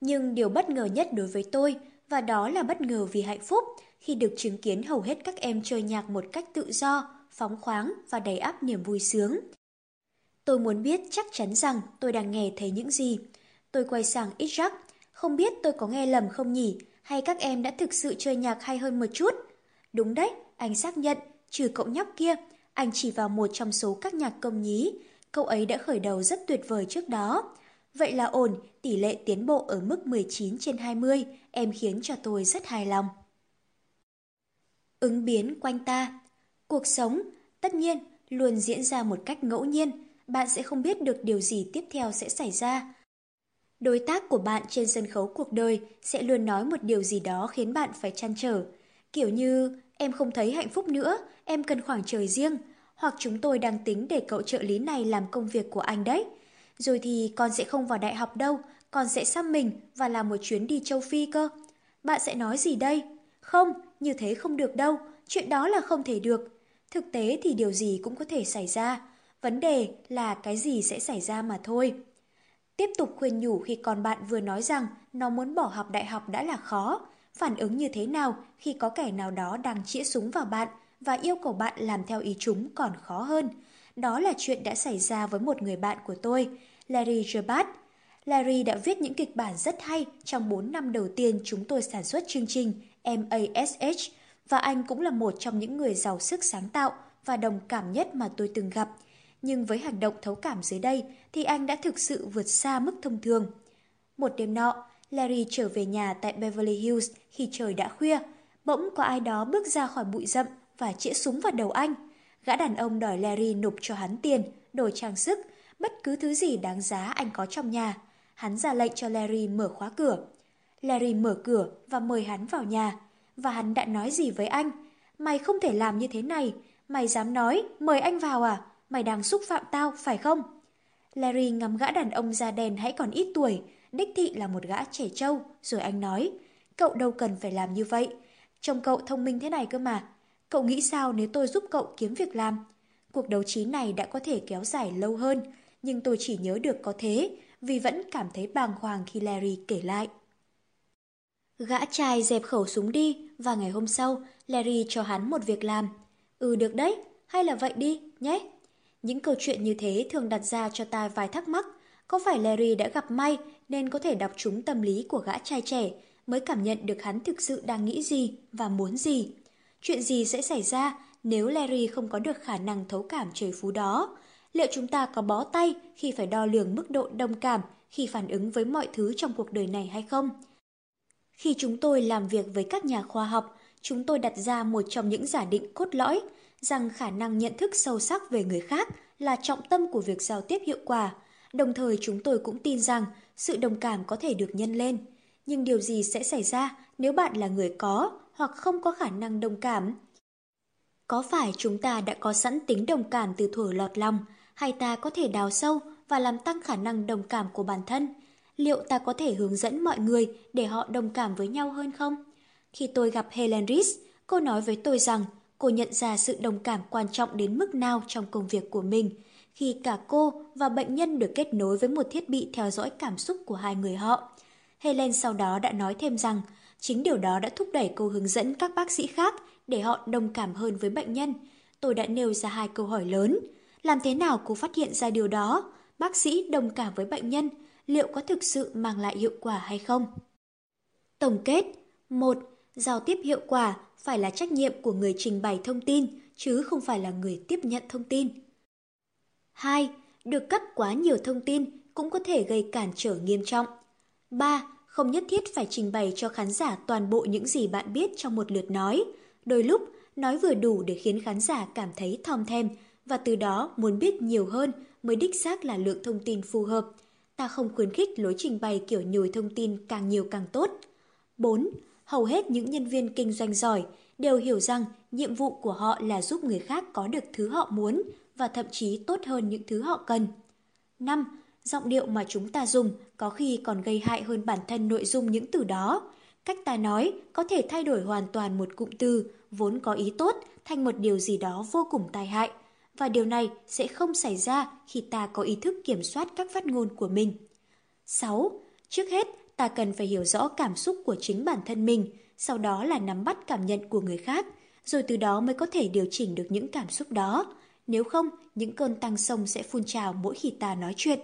Nhưng điều bất ngờ nhất đối với tôi, và đó là bất ngờ vì hạnh phúc, khi được chứng kiến hầu hết các em chơi nhạc một cách tự do, phóng khoáng và đầy áp niềm vui sướng. Tôi muốn biết chắc chắn rằng tôi đang nghe thấy những gì. Tôi quay sang Isaac, không biết tôi có nghe lầm không nhỉ, hay các em đã thực sự chơi nhạc hay hơn một chút? Đúng đấy, anh xác nhận, trừ cậu nhóc kia, anh chỉ vào một trong số các nhạc công nhí. Cậu ấy đã khởi đầu rất tuyệt vời trước đó. Vậy là ổn, tỷ lệ tiến bộ ở mức 19 trên 20, em khiến cho tôi rất hài lòng. Ứng biến quanh ta Cuộc sống, tất nhiên, luôn diễn ra một cách ngẫu nhiên, bạn sẽ không biết được điều gì tiếp theo sẽ xảy ra. Đối tác của bạn trên sân khấu cuộc đời sẽ luôn nói một điều gì đó khiến bạn phải chăn trở. Kiểu như, em không thấy hạnh phúc nữa, em cần khoảng trời riêng, hoặc chúng tôi đang tính để cậu trợ lý này làm công việc của anh đấy. Rồi thì con sẽ không vào đại học đâu, con sẽ xăm mình và làm một chuyến đi châu Phi cơ. Bạn sẽ nói gì đây? Không, như thế không được đâu, chuyện đó là không thể được. Thực tế thì điều gì cũng có thể xảy ra, vấn đề là cái gì sẽ xảy ra mà thôi. Tiếp tục khuyên nhủ khi con bạn vừa nói rằng nó muốn bỏ học đại học đã là khó, phản ứng như thế nào khi có kẻ nào đó đang chĩa súng vào bạn và yêu cầu bạn làm theo ý chúng còn khó hơn. Đó là chuyện đã xảy ra với một người bạn của tôi, Larry Gerbat. Larry đã viết những kịch bản rất hay trong 4 năm đầu tiên chúng tôi sản xuất chương trình MASH và anh cũng là một trong những người giàu sức sáng tạo và đồng cảm nhất mà tôi từng gặp. Nhưng với hành động thấu cảm dưới đây thì anh đã thực sự vượt xa mức thông thường. Một đêm nọ, Larry trở về nhà tại Beverly Hills khi trời đã khuya. Bỗng có ai đó bước ra khỏi bụi rậm và chĩa súng vào đầu anh. Gã đàn ông đòi Larry nộp cho hắn tiền, đồ trang sức, bất cứ thứ gì đáng giá anh có trong nhà. Hắn ra lệnh cho Larry mở khóa cửa. Larry mở cửa và mời hắn vào nhà. Và hắn đã nói gì với anh? Mày không thể làm như thế này. Mày dám nói, mời anh vào à? Mày đang xúc phạm tao, phải không? Larry ngắm gã đàn ông da đen hãy còn ít tuổi, đích thị là một gã trẻ trâu, rồi anh nói, cậu đâu cần phải làm như vậy. Trông cậu thông minh thế này cơ mà. Cậu nghĩ sao nếu tôi giúp cậu kiếm việc làm? Cuộc đấu trí này đã có thể kéo dài lâu hơn, nhưng tôi chỉ nhớ được có thế, vì vẫn cảm thấy bàng hoàng khi Larry kể lại. Gã trai dẹp khẩu súng đi và ngày hôm sau, Larry cho hắn một việc làm. Ừ được đấy, hay là vậy đi, nhé. Những câu chuyện như thế thường đặt ra cho ta vài thắc mắc. Có phải Larry đã gặp may nên có thể đọc trúng tâm lý của gã trai trẻ mới cảm nhận được hắn thực sự đang nghĩ gì và muốn gì? Chuyện gì sẽ xảy ra nếu Larry không có được khả năng thấu cảm trời phú đó? Liệu chúng ta có bó tay khi phải đo lường mức độ đồng cảm khi phản ứng với mọi thứ trong cuộc đời này hay không? Khi chúng tôi làm việc với các nhà khoa học, chúng tôi đặt ra một trong những giả định cốt lõi rằng khả năng nhận thức sâu sắc về người khác là trọng tâm của việc giao tiếp hiệu quả. Đồng thời chúng tôi cũng tin rằng sự đồng cảm có thể được nhân lên. Nhưng điều gì sẽ xảy ra nếu bạn là người có hoặc không có khả năng đồng cảm? Có phải chúng ta đã có sẵn tính đồng cảm từ thuở lọt lòng, hay ta có thể đào sâu và làm tăng khả năng đồng cảm của bản thân? Liệu ta có thể hướng dẫn mọi người để họ đồng cảm với nhau hơn không? Khi tôi gặp Helen Rees, cô nói với tôi rằng cô nhận ra sự đồng cảm quan trọng đến mức nào trong công việc của mình khi cả cô và bệnh nhân được kết nối với một thiết bị theo dõi cảm xúc của hai người họ. Helen sau đó đã nói thêm rằng chính điều đó đã thúc đẩy cô hướng dẫn các bác sĩ khác để họ đồng cảm hơn với bệnh nhân. Tôi đã nêu ra hai câu hỏi lớn. Làm thế nào cô phát hiện ra điều đó? Bác sĩ đồng cảm với bệnh nhân, liệu có thực sự mang lại hiệu quả hay không? Tổng kết 1. Giao tiếp hiệu quả phải là trách nhiệm của người trình bày thông tin, chứ không phải là người tiếp nhận thông tin. 2. Được cấp quá nhiều thông tin cũng có thể gây cản trở nghiêm trọng. 3. Không nhất thiết phải trình bày cho khán giả toàn bộ những gì bạn biết trong một lượt nói. Đôi lúc, nói vừa đủ để khiến khán giả cảm thấy thòm thèm và từ đó muốn biết nhiều hơn mới đích xác là lượng thông tin phù hợp. Ta không khuyến khích lối trình bày kiểu nhồi thông tin càng nhiều càng tốt. 4 hầu hết những nhân viên kinh doanh giỏi đều hiểu rằng nhiệm vụ của họ là giúp người khác có được thứ họ muốn và thậm chí tốt hơn những thứ họ cần. 5. Giọng điệu mà chúng ta dùng có khi còn gây hại hơn bản thân nội dung những từ đó. Cách ta nói có thể thay đổi hoàn toàn một cụm từ, vốn có ý tốt thành một điều gì đó vô cùng tai hại. Và điều này sẽ không xảy ra khi ta có ý thức kiểm soát các phát ngôn của mình. 6. Trước hết, ta cần phải hiểu rõ cảm xúc của chính bản thân mình, sau đó là nắm bắt cảm nhận của người khác, rồi từ đó mới có thể điều chỉnh được những cảm xúc đó. Nếu không, những cơn tăng sông sẽ phun trào mỗi khi ta nói chuyện.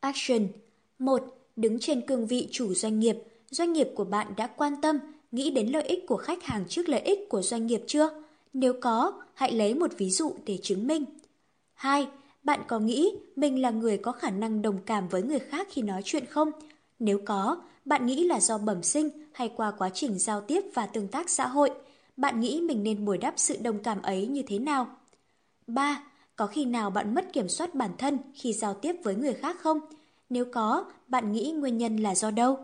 Action 1. Đứng trên cương vị chủ doanh nghiệp, doanh nghiệp của bạn đã quan tâm, nghĩ đến lợi ích của khách hàng trước lợi ích của doanh nghiệp chưa? Nếu có, hãy lấy một ví dụ để chứng minh. 2. Bạn có nghĩ mình là người có khả năng đồng cảm với người khác khi nói chuyện không? Nếu có, bạn nghĩ là do bẩm sinh hay qua quá trình giao tiếp và tương tác xã hội, bạn nghĩ mình nên bồi đắp sự đồng cảm ấy như thế nào? 3. Có khi nào bạn mất kiểm soát bản thân khi giao tiếp với người khác không? Nếu có, bạn nghĩ nguyên nhân là do đâu?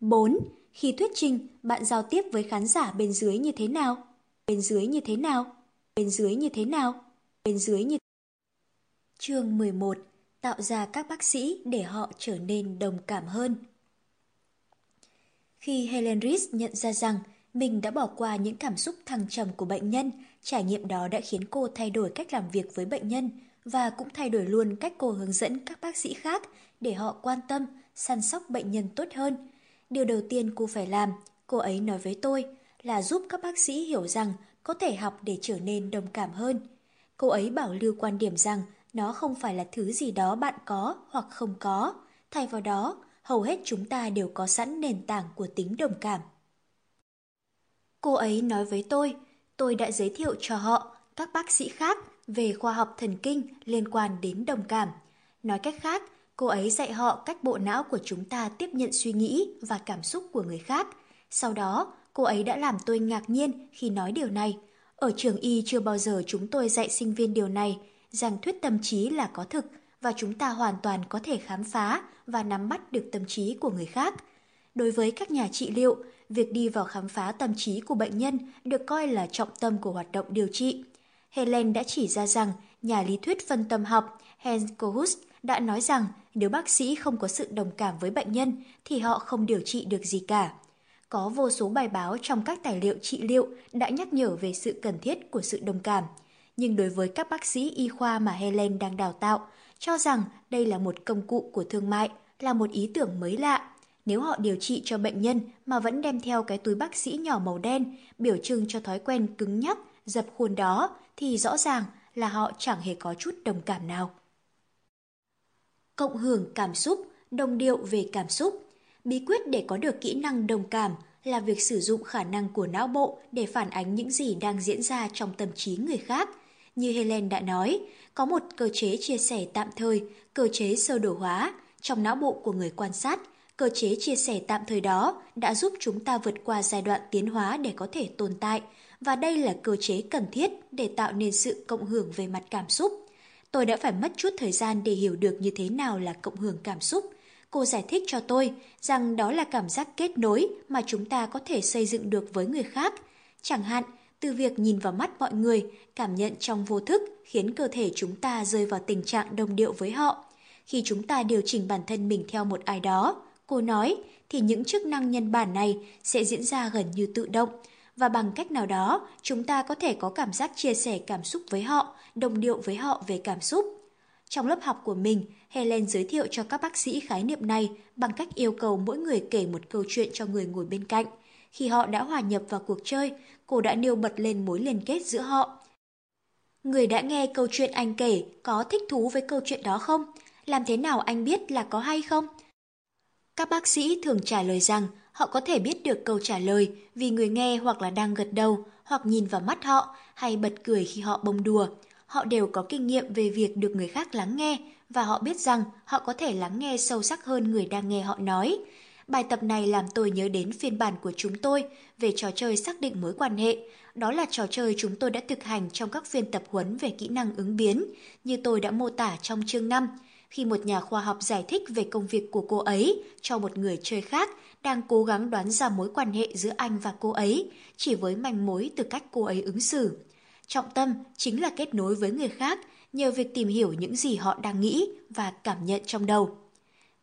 4. Khi thuyết trình, bạn giao tiếp với khán giả bên dưới như thế nào? Bên dưới như thế nào? Bên dưới như thế nào? Bên dưới như Chương 11 tạo ra các bác sĩ để họ trở nên đồng cảm hơn. Khi Helen Rees nhận ra rằng mình đã bỏ qua những cảm xúc thăng trầm của bệnh nhân, trải nghiệm đó đã khiến cô thay đổi cách làm việc với bệnh nhân và cũng thay đổi luôn cách cô hướng dẫn các bác sĩ khác để họ quan tâm, săn sóc bệnh nhân tốt hơn. điều đầu tiên cô phải làm, cô ấy nói với tôi, là giúp các bác sĩ hiểu rằng có thể học để trở nên đồng cảm hơn. Cô ấy bảo lưu quan điểm rằng nó không phải là thứ gì đó bạn có hoặc không có. Thay vào đó, hầu hết chúng ta đều có sẵn nền tảng của tính đồng cảm. Cô ấy nói với tôi, tôi đã giới thiệu cho họ, các bác sĩ khác, về khoa học thần kinh liên quan đến đồng cảm. Nói cách khác, cô ấy dạy họ cách bộ não của chúng ta tiếp nhận suy nghĩ và cảm xúc của người khác. Sau đó, cô ấy đã làm tôi ngạc nhiên khi nói điều này. Ở trường y chưa bao giờ chúng tôi dạy sinh viên điều này, rằng thuyết tâm trí là có thực và chúng ta hoàn toàn có thể khám phá và nắm bắt được tâm trí của người khác. Đối với các nhà trị liệu, việc đi vào khám phá tâm trí của bệnh nhân được coi là trọng tâm của hoạt động điều trị. Helen đã chỉ ra rằng nhà lý thuyết phân tâm học Hans Kohut đã nói rằng nếu bác sĩ không có sự đồng cảm với bệnh nhân thì họ không điều trị được gì cả. Có vô số bài báo trong các tài liệu trị liệu đã nhắc nhở về sự cần thiết của sự đồng cảm. Nhưng đối với các bác sĩ y khoa mà Helen đang đào tạo, cho rằng đây là một công cụ của thương mại, là một ý tưởng mới lạ. Nếu họ điều trị cho bệnh nhân mà vẫn đem theo cái túi bác sĩ nhỏ màu đen, biểu trưng cho thói quen cứng nhắc, dập khuôn đó, thì rõ ràng là họ chẳng hề có chút đồng cảm nào. Cộng hưởng cảm xúc, đồng điệu về cảm xúc. Bí quyết để có được kỹ năng đồng cảm là việc sử dụng khả năng của não bộ để phản ánh những gì đang diễn ra trong tâm trí người khác. Như Helen đã nói, có một cơ chế chia sẻ tạm thời, cơ chế sơ đồ hóa trong não bộ của người quan sát. Cơ chế chia sẻ tạm thời đó đã giúp chúng ta vượt qua giai đoạn tiến hóa để có thể tồn tại, và đây là cơ chế cần thiết để tạo nên sự cộng hưởng về mặt cảm xúc. Tôi đã phải mất chút thời gian để hiểu được như thế nào là cộng hưởng cảm xúc. Cô giải thích cho tôi rằng đó là cảm giác kết nối mà chúng ta có thể xây dựng được với người khác. Chẳng hạn, từ việc nhìn vào mắt mọi người, cảm nhận trong vô thức khiến cơ thể chúng ta rơi vào tình trạng đồng điệu với họ. Khi chúng ta điều chỉnh bản thân mình theo một ai đó, cô nói, thì những chức năng nhân bản này sẽ diễn ra gần như tự động, và bằng cách nào đó chúng ta có thể có cảm giác chia sẻ cảm xúc với họ, đồng điệu với họ về cảm xúc. Trong lớp học của mình, Helen giới thiệu cho các bác sĩ khái niệm này bằng cách yêu cầu mỗi người kể một câu chuyện cho người ngồi bên cạnh. Khi họ đã hòa nhập vào cuộc chơi, cô đã nêu bật lên mối liên kết giữa họ. Người đã nghe câu chuyện anh kể có thích thú với câu chuyện đó không? Làm thế nào anh biết là có hay không? Các bác sĩ thường trả lời rằng họ có thể biết được câu trả lời vì người nghe hoặc là đang gật đầu, hoặc nhìn vào mắt họ, hay bật cười khi họ bông đùa. Họ đều có kinh nghiệm về việc được người khác lắng nghe, và họ biết rằng họ có thể lắng nghe sâu sắc hơn người đang nghe họ nói. Bài tập này làm tôi nhớ đến phiên bản của chúng tôi về trò chơi xác định mối quan hệ. Đó là trò chơi chúng tôi đã thực hành trong các phiên tập huấn về kỹ năng ứng biến, như tôi đã mô tả trong chương 5 khi một nhà khoa học giải thích về công việc của cô ấy cho một người chơi khác đang cố gắng đoán ra mối quan hệ giữa anh và cô ấy, chỉ với manh mối từ cách cô ấy ứng xử. Trọng tâm chính là kết nối với người khác nhờ việc tìm hiểu những gì họ đang nghĩ và cảm nhận trong đầu.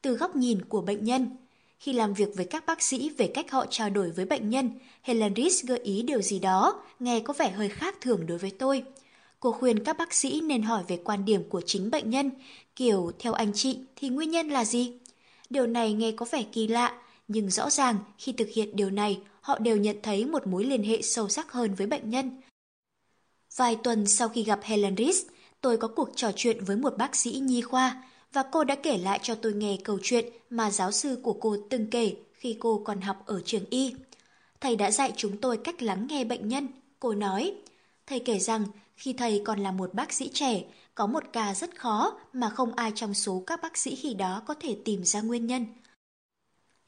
Từ góc nhìn của bệnh nhân, khi làm việc với các bác sĩ về cách họ trao đổi với bệnh nhân, Helen Rees gợi ý điều gì đó nghe có vẻ hơi khác thường đối với tôi. Cô khuyên các bác sĩ nên hỏi về quan điểm của chính bệnh nhân, kiểu theo anh chị thì nguyên nhân là gì? Điều này nghe có vẻ kỳ lạ, nhưng rõ ràng khi thực hiện điều này, họ đều nhận thấy một mối liên hệ sâu sắc hơn với bệnh nhân. Vài tuần sau khi gặp Helen Rees, tôi có cuộc trò chuyện với một bác sĩ nhi khoa và cô đã kể lại cho tôi nghe câu chuyện mà giáo sư của cô từng kể khi cô còn học ở trường y. Thầy đã dạy chúng tôi cách lắng nghe bệnh nhân, cô nói. Thầy kể rằng khi thầy còn là một bác sĩ trẻ, có một ca rất khó mà không ai trong số các bác sĩ khi đó có thể tìm ra nguyên nhân.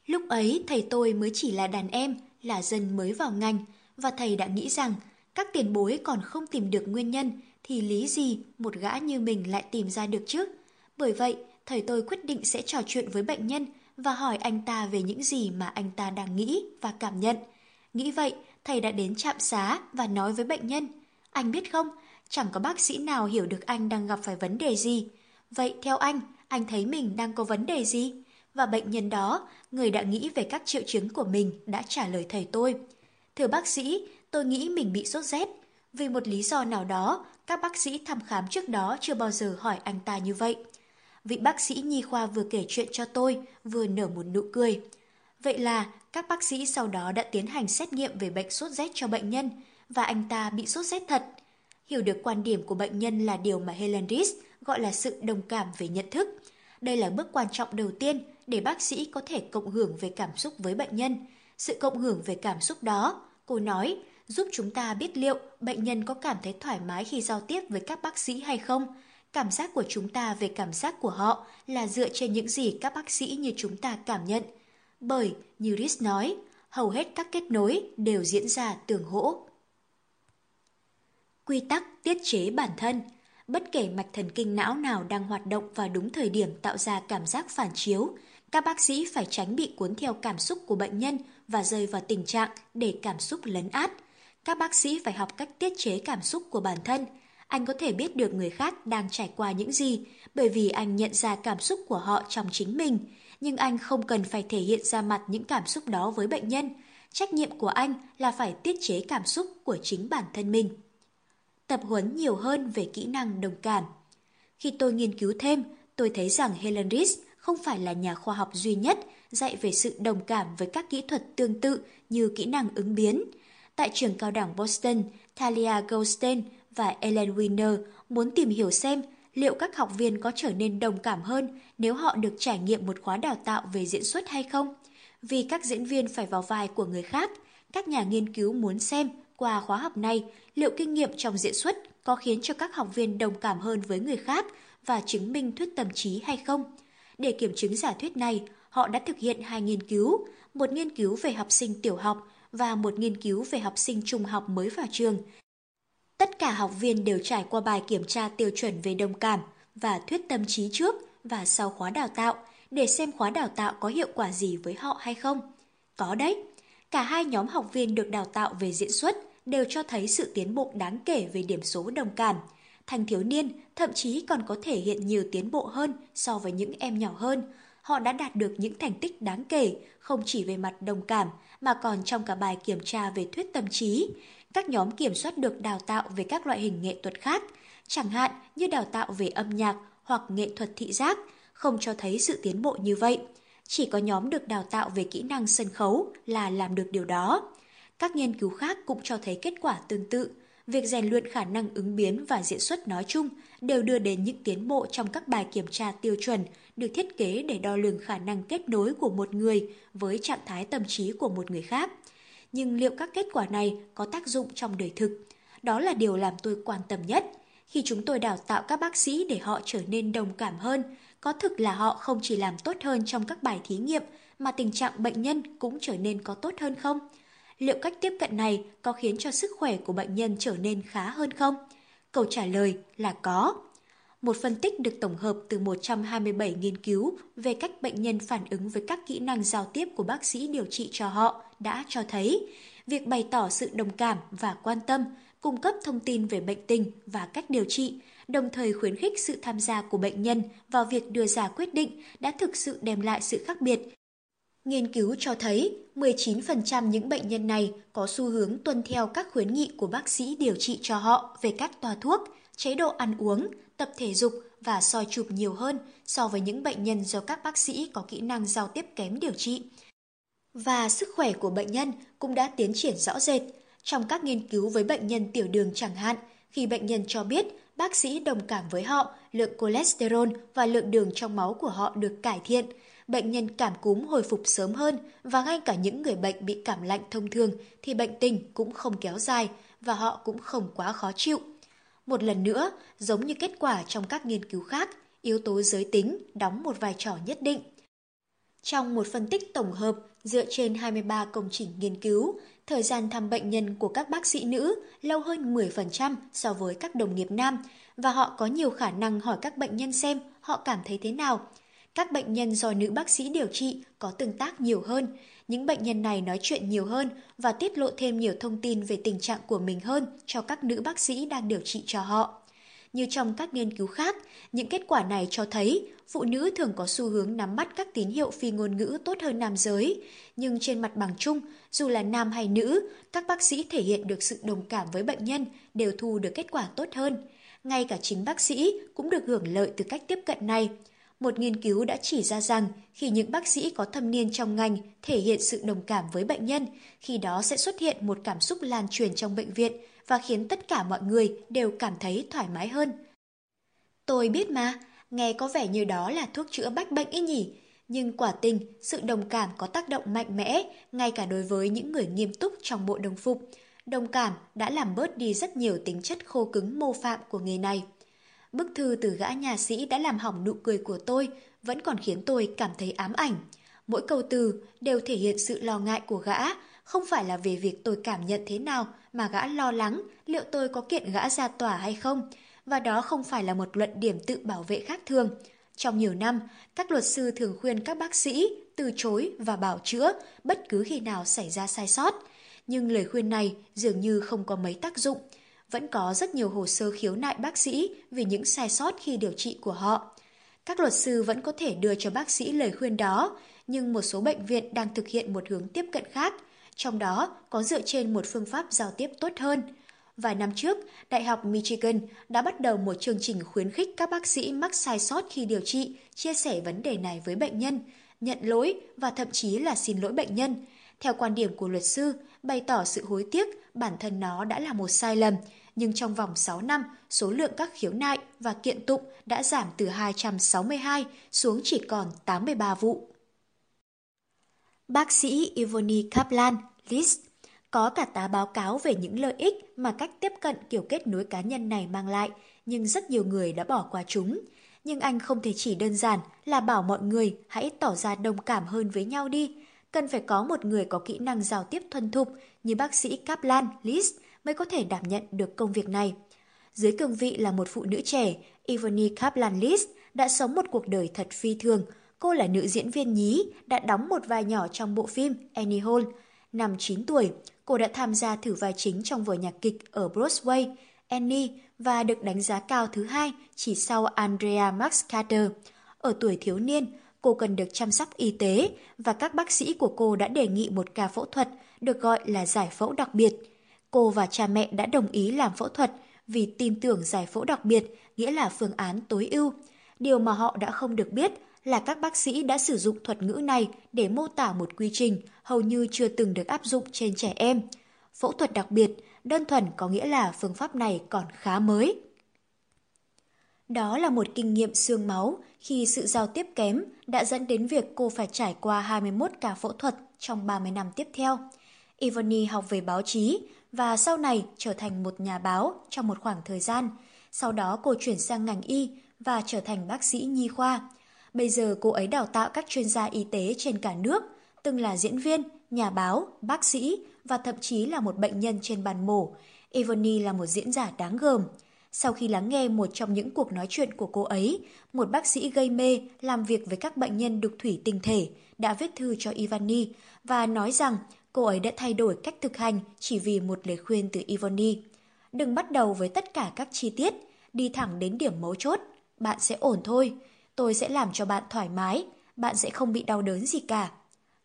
Lúc ấy thầy tôi mới chỉ là đàn em, là dân mới vào ngành, và thầy đã nghĩ rằng các tiền bối còn không tìm được nguyên nhân thì lý gì một gã như mình lại tìm ra được chứ? Bởi vậy, thầy tôi quyết định sẽ trò chuyện với bệnh nhân và hỏi anh ta về những gì mà anh ta đang nghĩ và cảm nhận. Nghĩ vậy, thầy đã đến trạm xá và nói với bệnh nhân, anh biết không, chẳng có bác sĩ nào hiểu được anh đang gặp phải vấn đề gì. Vậy theo anh, anh thấy mình đang có vấn đề gì? Và bệnh nhân đó, người đã nghĩ về các triệu chứng của mình đã trả lời thầy tôi. Thưa bác sĩ, tôi nghĩ mình bị sốt rét. Vì một lý do nào đó, các bác sĩ thăm khám trước đó chưa bao giờ hỏi anh ta như vậy. Vị bác sĩ nhi khoa vừa kể chuyện cho tôi, vừa nở một nụ cười. Vậy là các bác sĩ sau đó đã tiến hành xét nghiệm về bệnh sốt rét cho bệnh nhân và anh ta bị sốt rét thật. Hiểu được quan điểm của bệnh nhân là điều mà Helen Rees gọi là sự đồng cảm về nhận thức. Đây là bước quan trọng đầu tiên để bác sĩ có thể cộng hưởng về cảm xúc với bệnh nhân. Sự cộng hưởng về cảm xúc đó, cô nói, giúp chúng ta biết liệu bệnh nhân có cảm thấy thoải mái khi giao tiếp với các bác sĩ hay không. Cảm giác của chúng ta về cảm giác của họ là dựa trên những gì các bác sĩ như chúng ta cảm nhận. Bởi, như Rhys nói, hầu hết các kết nối đều diễn ra tường hỗ. Quy tắc tiết chế bản thân Bất kể mạch thần kinh não nào đang hoạt động vào đúng thời điểm tạo ra cảm giác phản chiếu, các bác sĩ phải tránh bị cuốn theo cảm xúc của bệnh nhân và rơi vào tình trạng để cảm xúc lấn át. Các bác sĩ phải học cách tiết chế cảm xúc của bản thân. Anh có thể biết được người khác đang trải qua những gì bởi vì anh nhận ra cảm xúc của họ trong chính mình. Nhưng anh không cần phải thể hiện ra mặt những cảm xúc đó với bệnh nhân. Trách nhiệm của anh là phải tiết chế cảm xúc của chính bản thân mình. Tập huấn nhiều hơn về kỹ năng đồng cảm. Khi tôi nghiên cứu thêm, tôi thấy rằng Helen Ries không phải là nhà khoa học duy nhất dạy về sự đồng cảm với các kỹ thuật tương tự như kỹ năng ứng biến. Tại trường cao đẳng Boston, Thalia Goldstein và Ellen Wiener muốn tìm hiểu xem liệu các học viên có trở nên đồng cảm hơn nếu họ được trải nghiệm một khóa đào tạo về diễn xuất hay không. Vì các diễn viên phải vào vai của người khác, các nhà nghiên cứu muốn xem qua khóa học này liệu kinh nghiệm trong diễn xuất có khiến cho các học viên đồng cảm hơn với người khác và chứng minh thuyết tâm trí hay không. Để kiểm chứng giả thuyết này, họ đã thực hiện hai nghiên cứu, một nghiên cứu về học sinh tiểu học và một nghiên cứu về học sinh trung học mới vào trường. Tất cả học viên đều trải qua bài kiểm tra tiêu chuẩn về đồng cảm và thuyết tâm trí trước và sau khóa đào tạo để xem khóa đào tạo có hiệu quả gì với họ hay không. Có đấy, cả hai nhóm học viên được đào tạo về diễn xuất đều cho thấy sự tiến bộ đáng kể về điểm số đồng cảm. Thành thiếu niên thậm chí còn có thể hiện nhiều tiến bộ hơn so với những em nhỏ hơn. Họ đã đạt được những thành tích đáng kể, không chỉ về mặt đồng cảm mà còn trong cả bài kiểm tra về thuyết tâm trí. Các nhóm kiểm soát được đào tạo về các loại hình nghệ thuật khác, chẳng hạn như đào tạo về âm nhạc hoặc nghệ thuật thị giác, không cho thấy sự tiến bộ như vậy. Chỉ có nhóm được đào tạo về kỹ năng sân khấu là làm được điều đó. Các nghiên cứu khác cũng cho thấy kết quả tương tự. Việc rèn luyện khả năng ứng biến và diễn xuất nói chung đều đưa đến những tiến bộ trong các bài kiểm tra tiêu chuẩn được thiết kế để đo lường khả năng kết nối của một người với trạng thái tâm trí của một người khác. Nhưng liệu các kết quả này có tác dụng trong đời thực? Đó là điều làm tôi quan tâm nhất. Khi chúng tôi đào tạo các bác sĩ để họ trở nên đồng cảm hơn, có thực là họ không chỉ làm tốt hơn trong các bài thí nghiệm mà tình trạng bệnh nhân cũng trở nên có tốt hơn không? liệu cách tiếp cận này có khiến cho sức khỏe của bệnh nhân trở nên khá hơn không? Câu trả lời là có. Một phân tích được tổng hợp từ 127 nghiên cứu về cách bệnh nhân phản ứng với các kỹ năng giao tiếp của bác sĩ điều trị cho họ đã cho thấy việc bày tỏ sự đồng cảm và quan tâm, cung cấp thông tin về bệnh tình và cách điều trị, đồng thời khuyến khích sự tham gia của bệnh nhân vào việc đưa ra quyết định đã thực sự đem lại sự khác biệt. Nghiên cứu cho thấy 19% những bệnh nhân này có xu hướng tuân theo các khuyến nghị của bác sĩ điều trị cho họ về các toa thuốc, chế độ ăn uống, tập thể dục và soi chụp nhiều hơn so với những bệnh nhân do các bác sĩ có kỹ năng giao tiếp kém điều trị. Và sức khỏe của bệnh nhân cũng đã tiến triển rõ rệt. Trong các nghiên cứu với bệnh nhân tiểu đường chẳng hạn, khi bệnh nhân cho biết bác sĩ đồng cảm với họ, lượng cholesterol và lượng đường trong máu của họ được cải thiện – bệnh nhân cảm cúm hồi phục sớm hơn và ngay cả những người bệnh bị cảm lạnh thông thường thì bệnh tình cũng không kéo dài và họ cũng không quá khó chịu. Một lần nữa, giống như kết quả trong các nghiên cứu khác, yếu tố giới tính đóng một vai trò nhất định. Trong một phân tích tổng hợp dựa trên 23 công trình nghiên cứu, thời gian thăm bệnh nhân của các bác sĩ nữ lâu hơn 10% so với các đồng nghiệp nam và họ có nhiều khả năng hỏi các bệnh nhân xem họ cảm thấy thế nào các bệnh nhân do nữ bác sĩ điều trị có tương tác nhiều hơn. Những bệnh nhân này nói chuyện nhiều hơn và tiết lộ thêm nhiều thông tin về tình trạng của mình hơn cho các nữ bác sĩ đang điều trị cho họ. Như trong các nghiên cứu khác, những kết quả này cho thấy phụ nữ thường có xu hướng nắm bắt các tín hiệu phi ngôn ngữ tốt hơn nam giới. Nhưng trên mặt bằng chung, dù là nam hay nữ, các bác sĩ thể hiện được sự đồng cảm với bệnh nhân đều thu được kết quả tốt hơn. Ngay cả chính bác sĩ cũng được hưởng lợi từ cách tiếp cận này. Một nghiên cứu đã chỉ ra rằng khi những bác sĩ có thâm niên trong ngành thể hiện sự đồng cảm với bệnh nhân, khi đó sẽ xuất hiện một cảm xúc lan truyền trong bệnh viện và khiến tất cả mọi người đều cảm thấy thoải mái hơn. Tôi biết mà, nghe có vẻ như đó là thuốc chữa bách bệnh ý nhỉ, nhưng quả tình, sự đồng cảm có tác động mạnh mẽ ngay cả đối với những người nghiêm túc trong bộ đồng phục. Đồng cảm đã làm bớt đi rất nhiều tính chất khô cứng mô phạm của nghề này. Bức thư từ gã nhà sĩ đã làm hỏng nụ cười của tôi, vẫn còn khiến tôi cảm thấy ám ảnh. Mỗi câu từ đều thể hiện sự lo ngại của gã, không phải là về việc tôi cảm nhận thế nào mà gã lo lắng liệu tôi có kiện gã ra tòa hay không. Và đó không phải là một luận điểm tự bảo vệ khác thường. Trong nhiều năm, các luật sư thường khuyên các bác sĩ từ chối và bảo chữa bất cứ khi nào xảy ra sai sót. Nhưng lời khuyên này dường như không có mấy tác dụng. Vẫn có rất nhiều hồ sơ khiếu nại bác sĩ vì những sai sót khi điều trị của họ. Các luật sư vẫn có thể đưa cho bác sĩ lời khuyên đó, nhưng một số bệnh viện đang thực hiện một hướng tiếp cận khác, trong đó có dựa trên một phương pháp giao tiếp tốt hơn. Vài năm trước, Đại học Michigan đã bắt đầu một chương trình khuyến khích các bác sĩ mắc sai sót khi điều trị, chia sẻ vấn đề này với bệnh nhân, nhận lỗi và thậm chí là xin lỗi bệnh nhân. Theo quan điểm của luật sư, bày tỏ sự hối tiếc bản thân nó đã là một sai lầm, nhưng trong vòng 6 năm, số lượng các khiếu nại và kiện tụng đã giảm từ 262 xuống chỉ còn 83 vụ. Bác sĩ Ivoni Kaplan, Liz, có cả tá báo cáo về những lợi ích mà cách tiếp cận kiểu kết nối cá nhân này mang lại, nhưng rất nhiều người đã bỏ qua chúng. Nhưng anh không thể chỉ đơn giản là bảo mọi người hãy tỏ ra đồng cảm hơn với nhau đi. Cần phải có một người có kỹ năng giao tiếp thuần thục như bác sĩ Kaplan, Liz mới có thể đảm nhận được công việc này. Dưới cương vị là một phụ nữ trẻ, Ivony Kaplan Liz đã sống một cuộc đời thật phi thường. Cô là nữ diễn viên nhí, đã đóng một vai nhỏ trong bộ phim Annie Hall. Năm 9 tuổi, cô đã tham gia thử vai chính trong vở nhạc kịch ở Broadway, Annie, và được đánh giá cao thứ hai chỉ sau Andrea Max Carter. Ở tuổi thiếu niên, cô cần được chăm sóc y tế và các bác sĩ của cô đã đề nghị một ca phẫu thuật được gọi là giải phẫu đặc biệt. Cô và cha mẹ đã đồng ý làm phẫu thuật vì tin tưởng giải phẫu đặc biệt nghĩa là phương án tối ưu. Điều mà họ đã không được biết là các bác sĩ đã sử dụng thuật ngữ này để mô tả một quy trình hầu như chưa từng được áp dụng trên trẻ em. Phẫu thuật đặc biệt, đơn thuần có nghĩa là phương pháp này còn khá mới. Đó là một kinh nghiệm xương máu khi sự giao tiếp kém đã dẫn đến việc cô phải trải qua 21 ca phẫu thuật trong 30 năm tiếp theo. Ivani học về báo chí và sau này trở thành một nhà báo trong một khoảng thời gian. Sau đó cô chuyển sang ngành y và trở thành bác sĩ nhi khoa. Bây giờ cô ấy đào tạo các chuyên gia y tế trên cả nước, từng là diễn viên, nhà báo, bác sĩ và thậm chí là một bệnh nhân trên bàn mổ. Evony là một diễn giả đáng gờm. Sau khi lắng nghe một trong những cuộc nói chuyện của cô ấy, một bác sĩ gây mê làm việc với các bệnh nhân đục thủy tinh thể đã viết thư cho Ivani và nói rằng cô ấy đã thay đổi cách thực hành chỉ vì một lời khuyên từ Ivani. Đừng bắt đầu với tất cả các chi tiết, đi thẳng đến điểm mấu chốt. Bạn sẽ ổn thôi. Tôi sẽ làm cho bạn thoải mái. Bạn sẽ không bị đau đớn gì cả.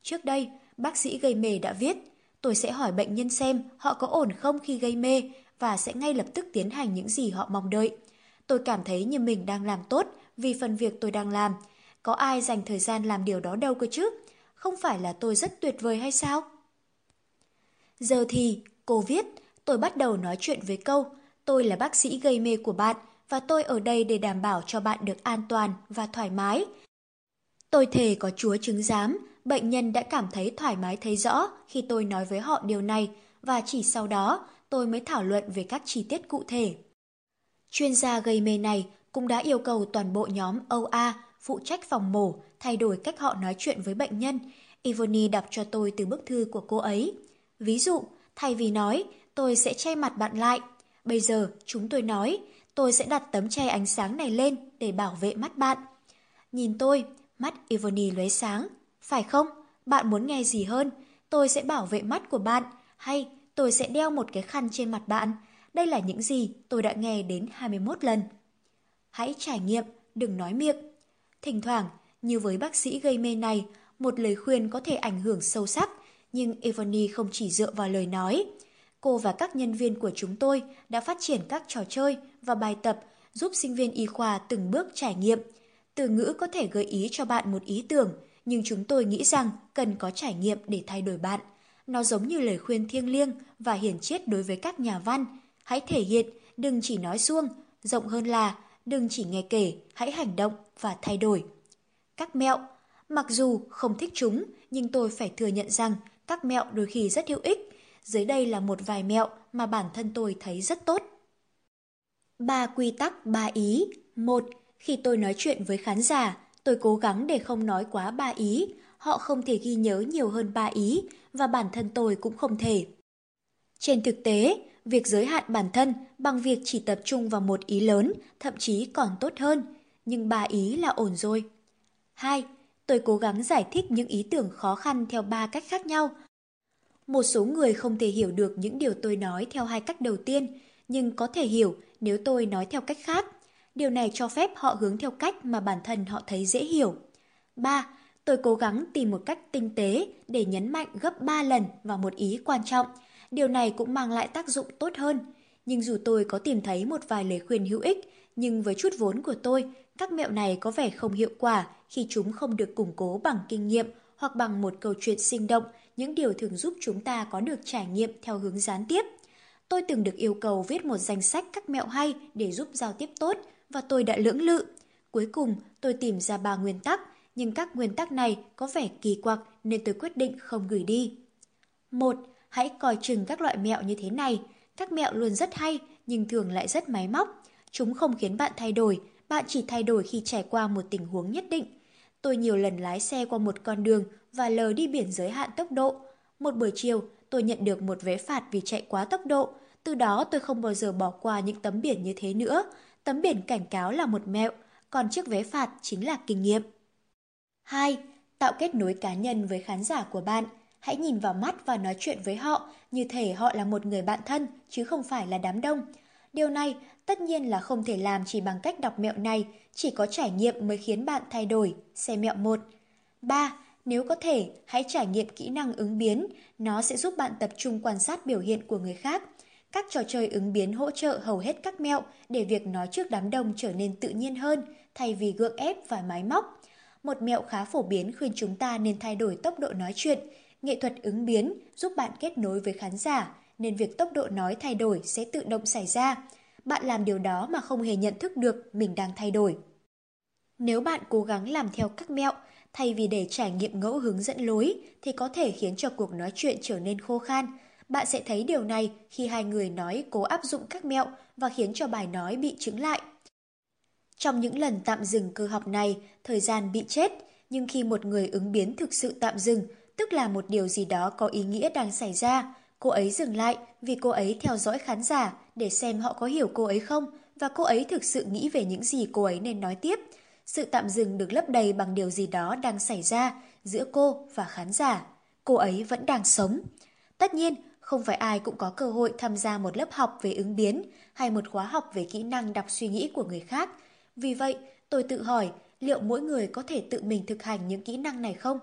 Trước đây, bác sĩ gây mê đã viết, tôi sẽ hỏi bệnh nhân xem họ có ổn không khi gây mê và sẽ ngay lập tức tiến hành những gì họ mong đợi. Tôi cảm thấy như mình đang làm tốt vì phần việc tôi đang làm. Có ai dành thời gian làm điều đó đâu cơ chứ? Không phải là tôi rất tuyệt vời hay sao? Giờ thì, cô viết, tôi bắt đầu nói chuyện với câu, tôi là bác sĩ gây mê của bạn và tôi ở đây để đảm bảo cho bạn được an toàn và thoải mái. Tôi thề có chúa chứng giám, bệnh nhân đã cảm thấy thoải mái thấy rõ khi tôi nói với họ điều này và chỉ sau đó tôi mới thảo luận về các chi tiết cụ thể. Chuyên gia gây mê này cũng đã yêu cầu toàn bộ nhóm OA phụ trách phòng mổ thay đổi cách họ nói chuyện với bệnh nhân. Ivoni đọc cho tôi từ bức thư của cô ấy. Ví dụ, thay vì nói, tôi sẽ che mặt bạn lại. Bây giờ, chúng tôi nói, tôi sẽ đặt tấm che ánh sáng này lên để bảo vệ mắt bạn. Nhìn tôi, mắt Ivoni lóe sáng. Phải không? Bạn muốn nghe gì hơn? Tôi sẽ bảo vệ mắt của bạn, hay tôi sẽ đeo một cái khăn trên mặt bạn. Đây là những gì tôi đã nghe đến 21 lần. Hãy trải nghiệm, đừng nói miệng. Thỉnh thoảng, như với bác sĩ gây mê này, một lời khuyên có thể ảnh hưởng sâu sắc, nhưng Evony không chỉ dựa vào lời nói. Cô và các nhân viên của chúng tôi đã phát triển các trò chơi và bài tập giúp sinh viên y khoa từng bước trải nghiệm. Từ ngữ có thể gợi ý cho bạn một ý tưởng, nhưng chúng tôi nghĩ rằng cần có trải nghiệm để thay đổi bạn. Nó giống như lời khuyên thiêng liêng và hiển triết đối với các nhà văn. Hãy thể hiện, đừng chỉ nói suông, rộng hơn là đừng chỉ nghe kể, hãy hành động và thay đổi. Các mẹo, mặc dù không thích chúng, nhưng tôi phải thừa nhận rằng các mẹo đôi khi rất hữu ích. Dưới đây là một vài mẹo mà bản thân tôi thấy rất tốt. Ba quy tắc ba ý. Một, khi tôi nói chuyện với khán giả, tôi cố gắng để không nói quá ba ý. Họ không thể ghi nhớ nhiều hơn ba ý và bản thân tôi cũng không thể. Trên thực tế, việc giới hạn bản thân bằng việc chỉ tập trung vào một ý lớn thậm chí còn tốt hơn, nhưng ba ý là ổn rồi. 2. Tôi cố gắng giải thích những ý tưởng khó khăn theo ba cách khác nhau. Một số người không thể hiểu được những điều tôi nói theo hai cách đầu tiên, nhưng có thể hiểu nếu tôi nói theo cách khác. Điều này cho phép họ hướng theo cách mà bản thân họ thấy dễ hiểu. 3. Tôi cố gắng tìm một cách tinh tế để nhấn mạnh gấp 3 lần vào một ý quan trọng. Điều này cũng mang lại tác dụng tốt hơn. Nhưng dù tôi có tìm thấy một vài lời khuyên hữu ích, nhưng với chút vốn của tôi, các mẹo này có vẻ không hiệu quả khi chúng không được củng cố bằng kinh nghiệm hoặc bằng một câu chuyện sinh động, những điều thường giúp chúng ta có được trải nghiệm theo hướng gián tiếp. Tôi từng được yêu cầu viết một danh sách các mẹo hay để giúp giao tiếp tốt và tôi đã lưỡng lự. Cuối cùng, tôi tìm ra ba nguyên tắc, nhưng các nguyên tắc này có vẻ kỳ quặc nên tôi quyết định không gửi đi. Một, Hãy coi chừng các loại mẹo như thế này. Các mẹo luôn rất hay, nhưng thường lại rất máy móc. Chúng không khiến bạn thay đổi, bạn chỉ thay đổi khi trải qua một tình huống nhất định. Tôi nhiều lần lái xe qua một con đường và lờ đi biển giới hạn tốc độ. Một buổi chiều, tôi nhận được một vé phạt vì chạy quá tốc độ. Từ đó tôi không bao giờ bỏ qua những tấm biển như thế nữa. Tấm biển cảnh cáo là một mẹo, còn chiếc vé phạt chính là kinh nghiệm. 2. Tạo kết nối cá nhân với khán giả của bạn. Hãy nhìn vào mắt và nói chuyện với họ như thể họ là một người bạn thân chứ không phải là đám đông. Điều này tất nhiên là không thể làm chỉ bằng cách đọc mẹo này, chỉ có trải nghiệm mới khiến bạn thay đổi. Xem mẹo 1. 3. Nếu có thể, hãy trải nghiệm kỹ năng ứng biến, nó sẽ giúp bạn tập trung quan sát biểu hiện của người khác. Các trò chơi ứng biến hỗ trợ hầu hết các mẹo để việc nói trước đám đông trở nên tự nhiên hơn, thay vì gượng ép và máy móc. Một mẹo khá phổ biến khuyên chúng ta nên thay đổi tốc độ nói chuyện. Nghệ thuật ứng biến giúp bạn kết nối với khán giả, nên việc tốc độ nói thay đổi sẽ tự động xảy ra. Bạn làm điều đó mà không hề nhận thức được mình đang thay đổi. Nếu bạn cố gắng làm theo các mẹo, thay vì để trải nghiệm ngẫu hứng dẫn lối, thì có thể khiến cho cuộc nói chuyện trở nên khô khan. Bạn sẽ thấy điều này khi hai người nói cố áp dụng các mẹo và khiến cho bài nói bị chứng lại. Trong những lần tạm dừng cơ học này, thời gian bị chết, nhưng khi một người ứng biến thực sự tạm dừng, tức là một điều gì đó có ý nghĩa đang xảy ra, cô ấy dừng lại vì cô ấy theo dõi khán giả để xem họ có hiểu cô ấy không và cô ấy thực sự nghĩ về những gì cô ấy nên nói tiếp. Sự tạm dừng được lấp đầy bằng điều gì đó đang xảy ra giữa cô và khán giả. Cô ấy vẫn đang sống. Tất nhiên, không phải ai cũng có cơ hội tham gia một lớp học về ứng biến hay một khóa học về kỹ năng đọc suy nghĩ của người khác. Vì vậy, tôi tự hỏi liệu mỗi người có thể tự mình thực hành những kỹ năng này không?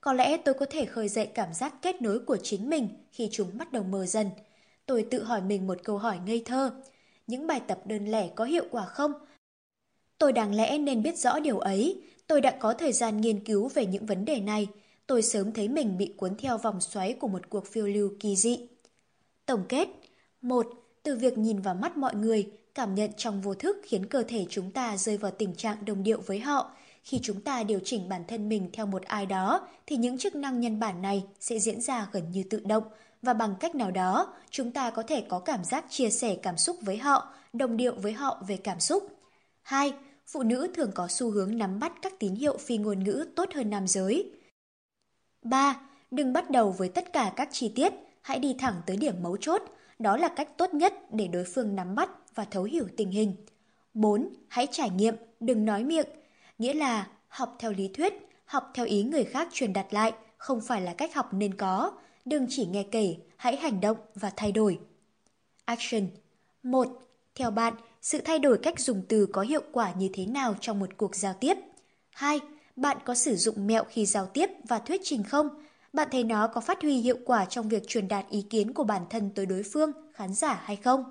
Có lẽ tôi có thể khơi dậy cảm giác kết nối của chính mình khi chúng bắt đầu mờ dần. Tôi tự hỏi mình một câu hỏi ngây thơ. Những bài tập đơn lẻ có hiệu quả không? Tôi đáng lẽ nên biết rõ điều ấy. Tôi đã có thời gian nghiên cứu về những vấn đề này. Tôi sớm thấy mình bị cuốn theo vòng xoáy của một cuộc phiêu lưu kỳ dị. Tổng kết một Từ việc nhìn vào mắt mọi người, cảm nhận trong vô thức khiến cơ thể chúng ta rơi vào tình trạng đồng điệu với họ. Khi chúng ta điều chỉnh bản thân mình theo một ai đó, thì những chức năng nhân bản này sẽ diễn ra gần như tự động, và bằng cách nào đó, chúng ta có thể có cảm giác chia sẻ cảm xúc với họ, đồng điệu với họ về cảm xúc. 2. Phụ nữ thường có xu hướng nắm bắt các tín hiệu phi ngôn ngữ tốt hơn nam giới. 3. Đừng bắt đầu với tất cả các chi tiết, hãy đi thẳng tới điểm mấu chốt. Đó là cách tốt nhất để đối phương nắm bắt và thấu hiểu tình hình. 4. Hãy trải nghiệm, đừng nói miệng. Nghĩa là học theo lý thuyết, học theo ý người khác truyền đạt lại, không phải là cách học nên có. Đừng chỉ nghe kể, hãy hành động và thay đổi. Action 1. Theo bạn, sự thay đổi cách dùng từ có hiệu quả như thế nào trong một cuộc giao tiếp? 2. Bạn có sử dụng mẹo khi giao tiếp và thuyết trình không? Bạn thấy nó có phát huy hiệu quả trong việc truyền đạt ý kiến của bản thân tới đối phương, khán giả hay không?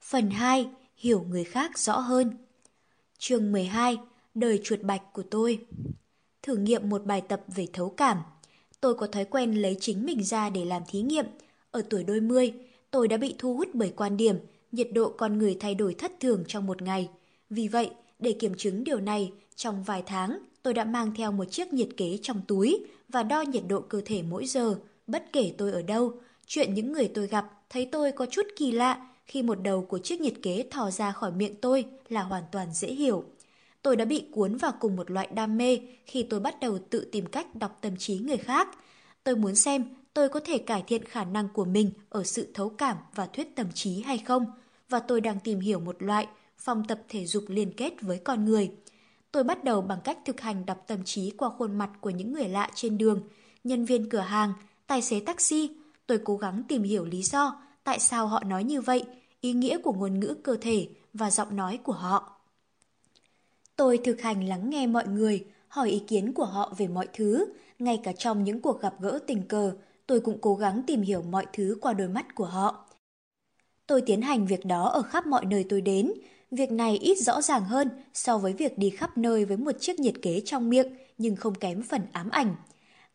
Phần 2. hiểu người khác rõ hơn. Chương 12: Đời chuột bạch của tôi. Thử nghiệm một bài tập về thấu cảm. Tôi có thói quen lấy chính mình ra để làm thí nghiệm. Ở tuổi đôi mươi, tôi đã bị thu hút bởi quan điểm nhiệt độ con người thay đổi thất thường trong một ngày. Vì vậy, để kiểm chứng điều này, trong vài tháng, tôi đã mang theo một chiếc nhiệt kế trong túi và đo nhiệt độ cơ thể mỗi giờ, bất kể tôi ở đâu. Chuyện những người tôi gặp thấy tôi có chút kỳ lạ khi một đầu của chiếc nhiệt kế thò ra khỏi miệng tôi là hoàn toàn dễ hiểu. Tôi đã bị cuốn vào cùng một loại đam mê khi tôi bắt đầu tự tìm cách đọc tâm trí người khác. Tôi muốn xem tôi có thể cải thiện khả năng của mình ở sự thấu cảm và thuyết tâm trí hay không, và tôi đang tìm hiểu một loại phòng tập thể dục liên kết với con người. Tôi bắt đầu bằng cách thực hành đọc tâm trí qua khuôn mặt của những người lạ trên đường, nhân viên cửa hàng, tài xế taxi. Tôi cố gắng tìm hiểu lý do tại sao họ nói như vậy, ý nghĩa của ngôn ngữ cơ thể và giọng nói của họ. Tôi thực hành lắng nghe mọi người, hỏi ý kiến của họ về mọi thứ, ngay cả trong những cuộc gặp gỡ tình cờ, tôi cũng cố gắng tìm hiểu mọi thứ qua đôi mắt của họ. Tôi tiến hành việc đó ở khắp mọi nơi tôi đến. Việc này ít rõ ràng hơn so với việc đi khắp nơi với một chiếc nhiệt kế trong miệng, nhưng không kém phần ám ảnh.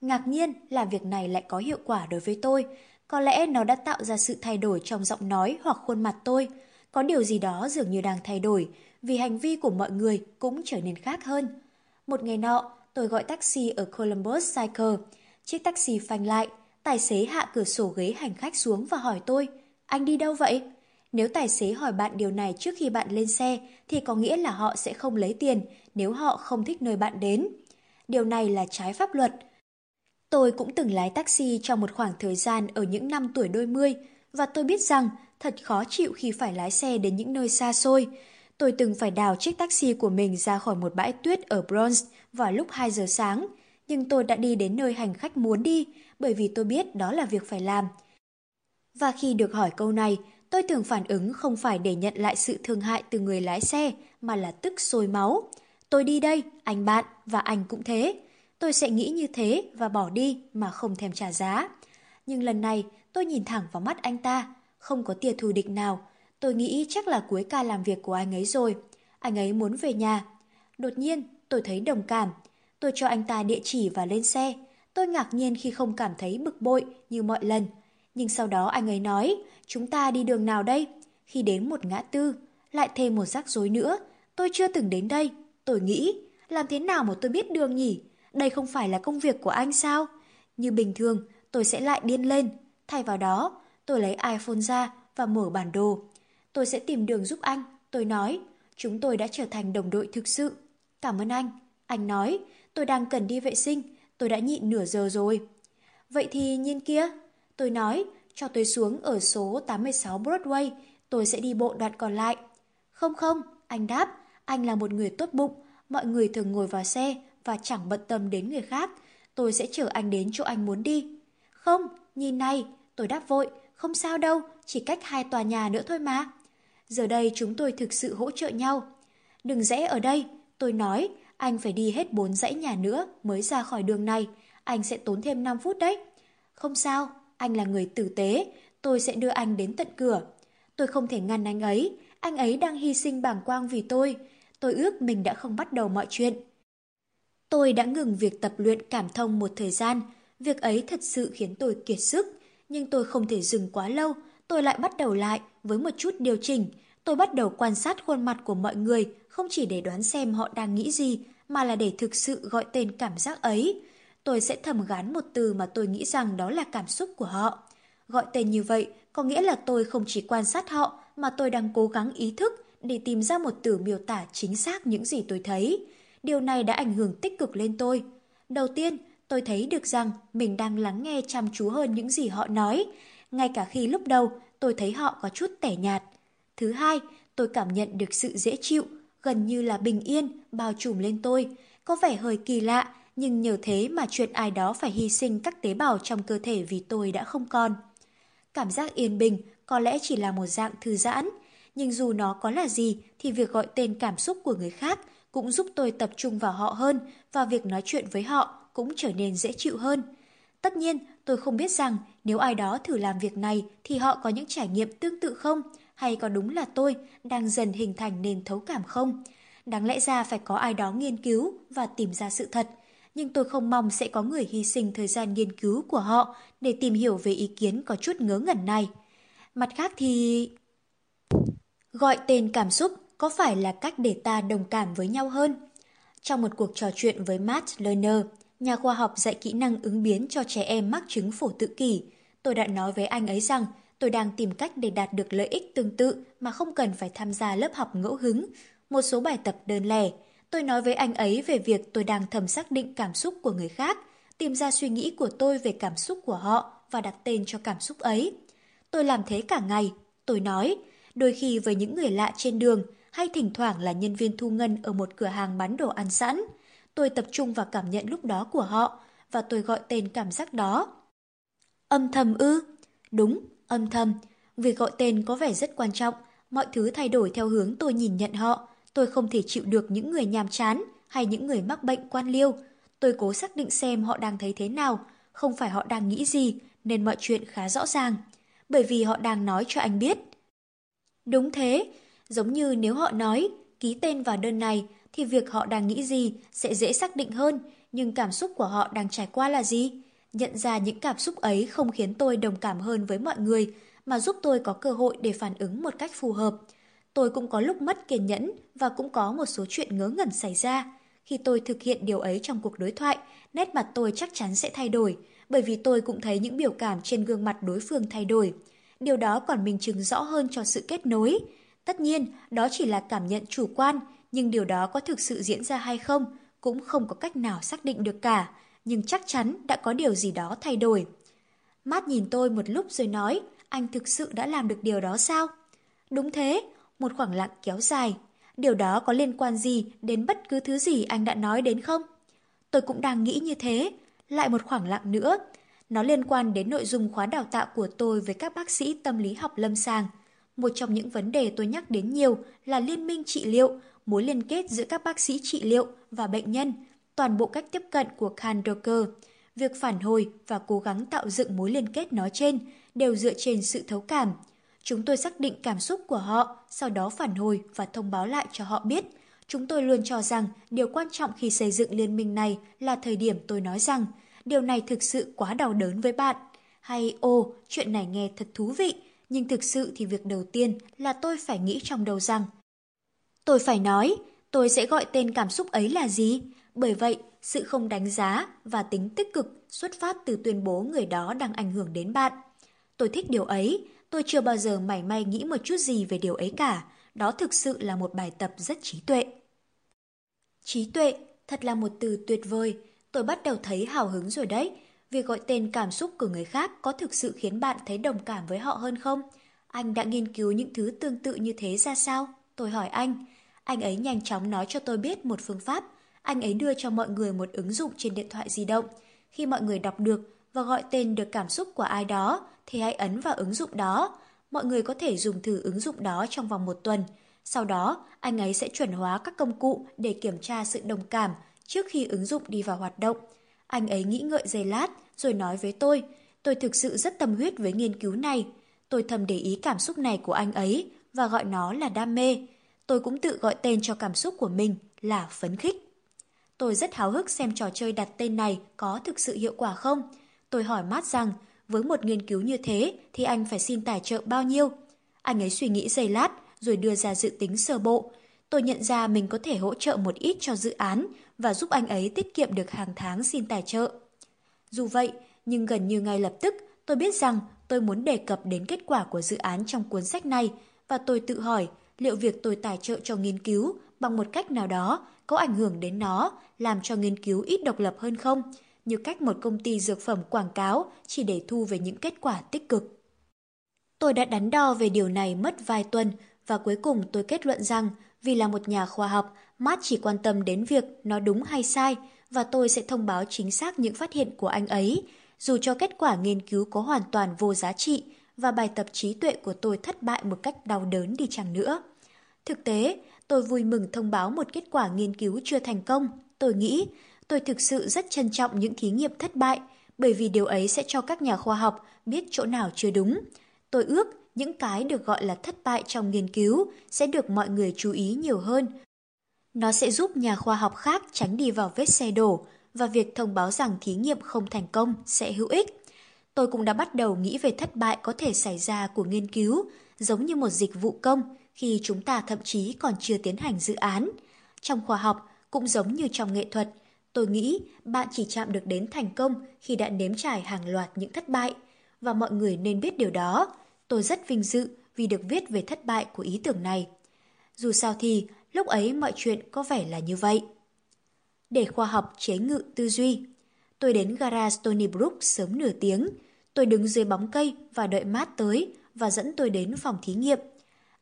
Ngạc nhiên là việc này lại có hiệu quả đối với tôi. Có lẽ nó đã tạo ra sự thay đổi trong giọng nói hoặc khuôn mặt tôi. Có điều gì đó dường như đang thay đổi, vì hành vi của mọi người cũng trở nên khác hơn. Một ngày nọ, tôi gọi taxi ở Columbus Cycle. Chiếc taxi phanh lại, tài xế hạ cửa sổ ghế hành khách xuống và hỏi tôi, anh đi đâu vậy? Nếu tài xế hỏi bạn điều này trước khi bạn lên xe thì có nghĩa là họ sẽ không lấy tiền nếu họ không thích nơi bạn đến. Điều này là trái pháp luật. Tôi cũng từng lái taxi trong một khoảng thời gian ở những năm tuổi đôi mươi và tôi biết rằng thật khó chịu khi phải lái xe đến những nơi xa xôi. Tôi từng phải đào chiếc taxi của mình ra khỏi một bãi tuyết ở Bronx vào lúc 2 giờ sáng, nhưng tôi đã đi đến nơi hành khách muốn đi bởi vì tôi biết đó là việc phải làm. Và khi được hỏi câu này, tôi thường phản ứng không phải để nhận lại sự thương hại từ người lái xe, mà là tức sôi máu. Tôi đi đây, anh bạn, và anh cũng thế. Tôi sẽ nghĩ như thế và bỏ đi mà không thèm trả giá. Nhưng lần này tôi nhìn thẳng vào mắt anh ta, không có tia thù địch nào. Tôi nghĩ chắc là cuối ca làm việc của anh ấy rồi. Anh ấy muốn về nhà. Đột nhiên tôi thấy đồng cảm. Tôi cho anh ta địa chỉ và lên xe. Tôi ngạc nhiên khi không cảm thấy bực bội như mọi lần. Nhưng sau đó anh ấy nói, chúng ta đi đường nào đây? Khi đến một ngã tư, lại thêm một rắc rối nữa. Tôi chưa từng đến đây. Tôi nghĩ, làm thế nào mà tôi biết đường nhỉ? Đây không phải là công việc của anh sao? Như bình thường, tôi sẽ lại điên lên. Thay vào đó, tôi lấy iPhone ra và mở bản đồ. Tôi sẽ tìm đường giúp anh. Tôi nói, chúng tôi đã trở thành đồng đội thực sự. Cảm ơn anh. Anh nói, tôi đang cần đi vệ sinh. Tôi đã nhịn nửa giờ rồi. Vậy thì nhìn kia. Tôi nói, cho tôi xuống ở số 86 Broadway. Tôi sẽ đi bộ đoạn còn lại. Không không, anh đáp. Anh là một người tốt bụng. Mọi người thường ngồi vào xe và chẳng bận tâm đến người khác. Tôi sẽ chở anh đến chỗ anh muốn đi. Không, nhìn này, tôi đáp vội. Không sao đâu, chỉ cách hai tòa nhà nữa thôi mà. Giờ đây chúng tôi thực sự hỗ trợ nhau. Đừng rẽ ở đây, tôi nói, anh phải đi hết bốn dãy nhà nữa mới ra khỏi đường này. Anh sẽ tốn thêm 5 phút đấy. Không sao, anh là người tử tế, tôi sẽ đưa anh đến tận cửa. Tôi không thể ngăn anh ấy, anh ấy đang hy sinh bảng quang vì tôi. Tôi ước mình đã không bắt đầu mọi chuyện. Tôi đã ngừng việc tập luyện cảm thông một thời gian, việc ấy thật sự khiến tôi kiệt sức, nhưng tôi không thể dừng quá lâu, tôi lại bắt đầu lại với một chút điều chỉnh. Tôi bắt đầu quan sát khuôn mặt của mọi người, không chỉ để đoán xem họ đang nghĩ gì, mà là để thực sự gọi tên cảm giác ấy. Tôi sẽ thầm gán một từ mà tôi nghĩ rằng đó là cảm xúc của họ. Gọi tên như vậy có nghĩa là tôi không chỉ quan sát họ, mà tôi đang cố gắng ý thức để tìm ra một từ miêu tả chính xác những gì tôi thấy. Điều này đã ảnh hưởng tích cực lên tôi. Đầu tiên, tôi thấy được rằng mình đang lắng nghe chăm chú hơn những gì họ nói, ngay cả khi lúc đầu tôi thấy họ có chút tẻ nhạt. Thứ hai, tôi cảm nhận được sự dễ chịu, gần như là bình yên, bao trùm lên tôi. Có vẻ hơi kỳ lạ, nhưng nhờ thế mà chuyện ai đó phải hy sinh các tế bào trong cơ thể vì tôi đã không còn. Cảm giác yên bình có lẽ chỉ là một dạng thư giãn, nhưng dù nó có là gì thì việc gọi tên cảm xúc của người khác cũng giúp tôi tập trung vào họ hơn và việc nói chuyện với họ cũng trở nên dễ chịu hơn. Tất nhiên, tôi không biết rằng nếu ai đó thử làm việc này thì họ có những trải nghiệm tương tự không hay có đúng là tôi đang dần hình thành nền thấu cảm không? Đáng lẽ ra phải có ai đó nghiên cứu và tìm ra sự thật, nhưng tôi không mong sẽ có người hy sinh thời gian nghiên cứu của họ để tìm hiểu về ý kiến có chút ngớ ngẩn này. Mặt khác thì... Gọi tên cảm xúc có phải là cách để ta đồng cảm với nhau hơn? Trong một cuộc trò chuyện với Matt Lerner, nhà khoa học dạy kỹ năng ứng biến cho trẻ em mắc chứng phổ tự kỷ, tôi đã nói với anh ấy rằng tôi đang tìm cách để đạt được lợi ích tương tự mà không cần phải tham gia lớp học ngẫu hứng, một số bài tập đơn lẻ. Tôi nói với anh ấy về việc tôi đang thầm xác định cảm xúc của người khác, tìm ra suy nghĩ của tôi về cảm xúc của họ và đặt tên cho cảm xúc ấy. Tôi làm thế cả ngày, tôi nói, đôi khi với những người lạ trên đường hay thỉnh thoảng là nhân viên thu ngân ở một cửa hàng bán đồ ăn sẵn. Tôi tập trung vào cảm nhận lúc đó của họ và tôi gọi tên cảm giác đó. Âm thầm ư? Đúng, âm thầm. Việc gọi tên có vẻ rất quan trọng, mọi thứ thay đổi theo hướng tôi nhìn nhận họ. Tôi không thể chịu được những người nhàm chán hay những người mắc bệnh quan liêu. Tôi cố xác định xem họ đang thấy thế nào, không phải họ đang nghĩ gì, nên mọi chuyện khá rõ ràng. Bởi vì họ đang nói cho anh biết. Đúng thế, giống như nếu họ nói ký tên vào đơn này thì việc họ đang nghĩ gì sẽ dễ xác định hơn, nhưng cảm xúc của họ đang trải qua là gì? Nhận ra những cảm xúc ấy không khiến tôi đồng cảm hơn với mọi người, mà giúp tôi có cơ hội để phản ứng một cách phù hợp. Tôi cũng có lúc mất kiên nhẫn và cũng có một số chuyện ngớ ngẩn xảy ra. Khi tôi thực hiện điều ấy trong cuộc đối thoại, nét mặt tôi chắc chắn sẽ thay đổi, bởi vì tôi cũng thấy những biểu cảm trên gương mặt đối phương thay đổi. Điều đó còn minh chứng rõ hơn cho sự kết nối. Tất nhiên, đó chỉ là cảm nhận chủ quan, nhưng điều đó có thực sự diễn ra hay không cũng không có cách nào xác định được cả, nhưng chắc chắn đã có điều gì đó thay đổi. Mát nhìn tôi một lúc rồi nói, anh thực sự đã làm được điều đó sao? Đúng thế, một khoảng lặng kéo dài. Điều đó có liên quan gì đến bất cứ thứ gì anh đã nói đến không? Tôi cũng đang nghĩ như thế. Lại một khoảng lặng nữa. Nó liên quan đến nội dung khóa đào tạo của tôi với các bác sĩ tâm lý học lâm sàng. Một trong những vấn đề tôi nhắc đến nhiều là liên minh trị liệu, mối liên kết giữa các bác sĩ trị liệu và bệnh nhân, toàn bộ cách tiếp cận của Karl Drucker. Việc phản hồi và cố gắng tạo dựng mối liên kết nói trên đều dựa trên sự thấu cảm. Chúng tôi xác định cảm xúc của họ, sau đó phản hồi và thông báo lại cho họ biết. Chúng tôi luôn cho rằng điều quan trọng khi xây dựng liên minh này là thời điểm tôi nói rằng điều này thực sự quá đau đớn với bạn. Hay ô, chuyện này nghe thật thú vị, nhưng thực sự thì việc đầu tiên là tôi phải nghĩ trong đầu rằng Tôi phải nói, tôi sẽ gọi tên cảm xúc ấy là gì? Bởi vậy, sự không đánh giá và tính tích cực xuất phát từ tuyên bố người đó đang ảnh hưởng đến bạn. Tôi thích điều ấy, tôi chưa bao giờ mảy may nghĩ một chút gì về điều ấy cả. Đó thực sự là một bài tập rất trí tuệ. Trí tuệ, thật là một từ tuyệt vời. Tôi bắt đầu thấy hào hứng rồi đấy. Việc gọi tên cảm xúc của người khác có thực sự khiến bạn thấy đồng cảm với họ hơn không? Anh đã nghiên cứu những thứ tương tự như thế ra sao? Tôi hỏi anh. Anh ấy nhanh chóng nói cho tôi biết một phương pháp. Anh ấy đưa cho mọi người một ứng dụng trên điện thoại di động. Khi mọi người đọc được và gọi tên được cảm xúc của ai đó, thì hãy ấn vào ứng dụng đó. Mọi người có thể dùng thử ứng dụng đó trong vòng một tuần. Sau đó, anh ấy sẽ chuẩn hóa các công cụ để kiểm tra sự đồng cảm trước khi ứng dụng đi vào hoạt động. Anh ấy nghĩ ngợi giây lát, rồi nói với tôi, tôi thực sự rất tâm huyết với nghiên cứu này. Tôi thầm để ý cảm xúc này của anh ấy và gọi nó là đam mê. Tôi cũng tự gọi tên cho cảm xúc của mình là phấn khích. Tôi rất háo hức xem trò chơi đặt tên này có thực sự hiệu quả không. Tôi hỏi Matt rằng, với một nghiên cứu như thế thì anh phải xin tài trợ bao nhiêu? Anh ấy suy nghĩ giây lát rồi đưa ra dự tính sơ bộ. Tôi nhận ra mình có thể hỗ trợ một ít cho dự án và giúp anh ấy tiết kiệm được hàng tháng xin tài trợ. Dù vậy, nhưng gần như ngay lập tức tôi biết rằng tôi muốn đề cập đến kết quả của dự án trong cuốn sách này và tôi tự hỏi liệu việc tôi tài trợ cho nghiên cứu bằng một cách nào đó có ảnh hưởng đến nó, làm cho nghiên cứu ít độc lập hơn không, như cách một công ty dược phẩm quảng cáo chỉ để thu về những kết quả tích cực. Tôi đã đắn đo về điều này mất vài tuần và cuối cùng tôi kết luận rằng vì là một nhà khoa học, Matt chỉ quan tâm đến việc nó đúng hay sai và tôi sẽ thông báo chính xác những phát hiện của anh ấy, dù cho kết quả nghiên cứu có hoàn toàn vô giá trị và bài tập trí tuệ của tôi thất bại một cách đau đớn đi chăng nữa. Thực tế, tôi vui mừng thông báo một kết quả nghiên cứu chưa thành công. Tôi nghĩ, tôi thực sự rất trân trọng những thí nghiệm thất bại, bởi vì điều ấy sẽ cho các nhà khoa học biết chỗ nào chưa đúng. Tôi ước những cái được gọi là thất bại trong nghiên cứu sẽ được mọi người chú ý nhiều hơn. Nó sẽ giúp nhà khoa học khác tránh đi vào vết xe đổ và việc thông báo rằng thí nghiệm không thành công sẽ hữu ích. Tôi cũng đã bắt đầu nghĩ về thất bại có thể xảy ra của nghiên cứu, giống như một dịch vụ công khi chúng ta thậm chí còn chưa tiến hành dự án. Trong khoa học, cũng giống như trong nghệ thuật, tôi nghĩ bạn chỉ chạm được đến thành công khi đã nếm trải hàng loạt những thất bại. Và mọi người nên biết điều đó. Tôi rất vinh dự vì được viết về thất bại của ý tưởng này. Dù sao thì, lúc ấy mọi chuyện có vẻ là như vậy. Để khoa học chế ngự tư duy, tôi đến gara Stony Brook sớm nửa tiếng. Tôi đứng dưới bóng cây và đợi mát tới và dẫn tôi đến phòng thí nghiệm.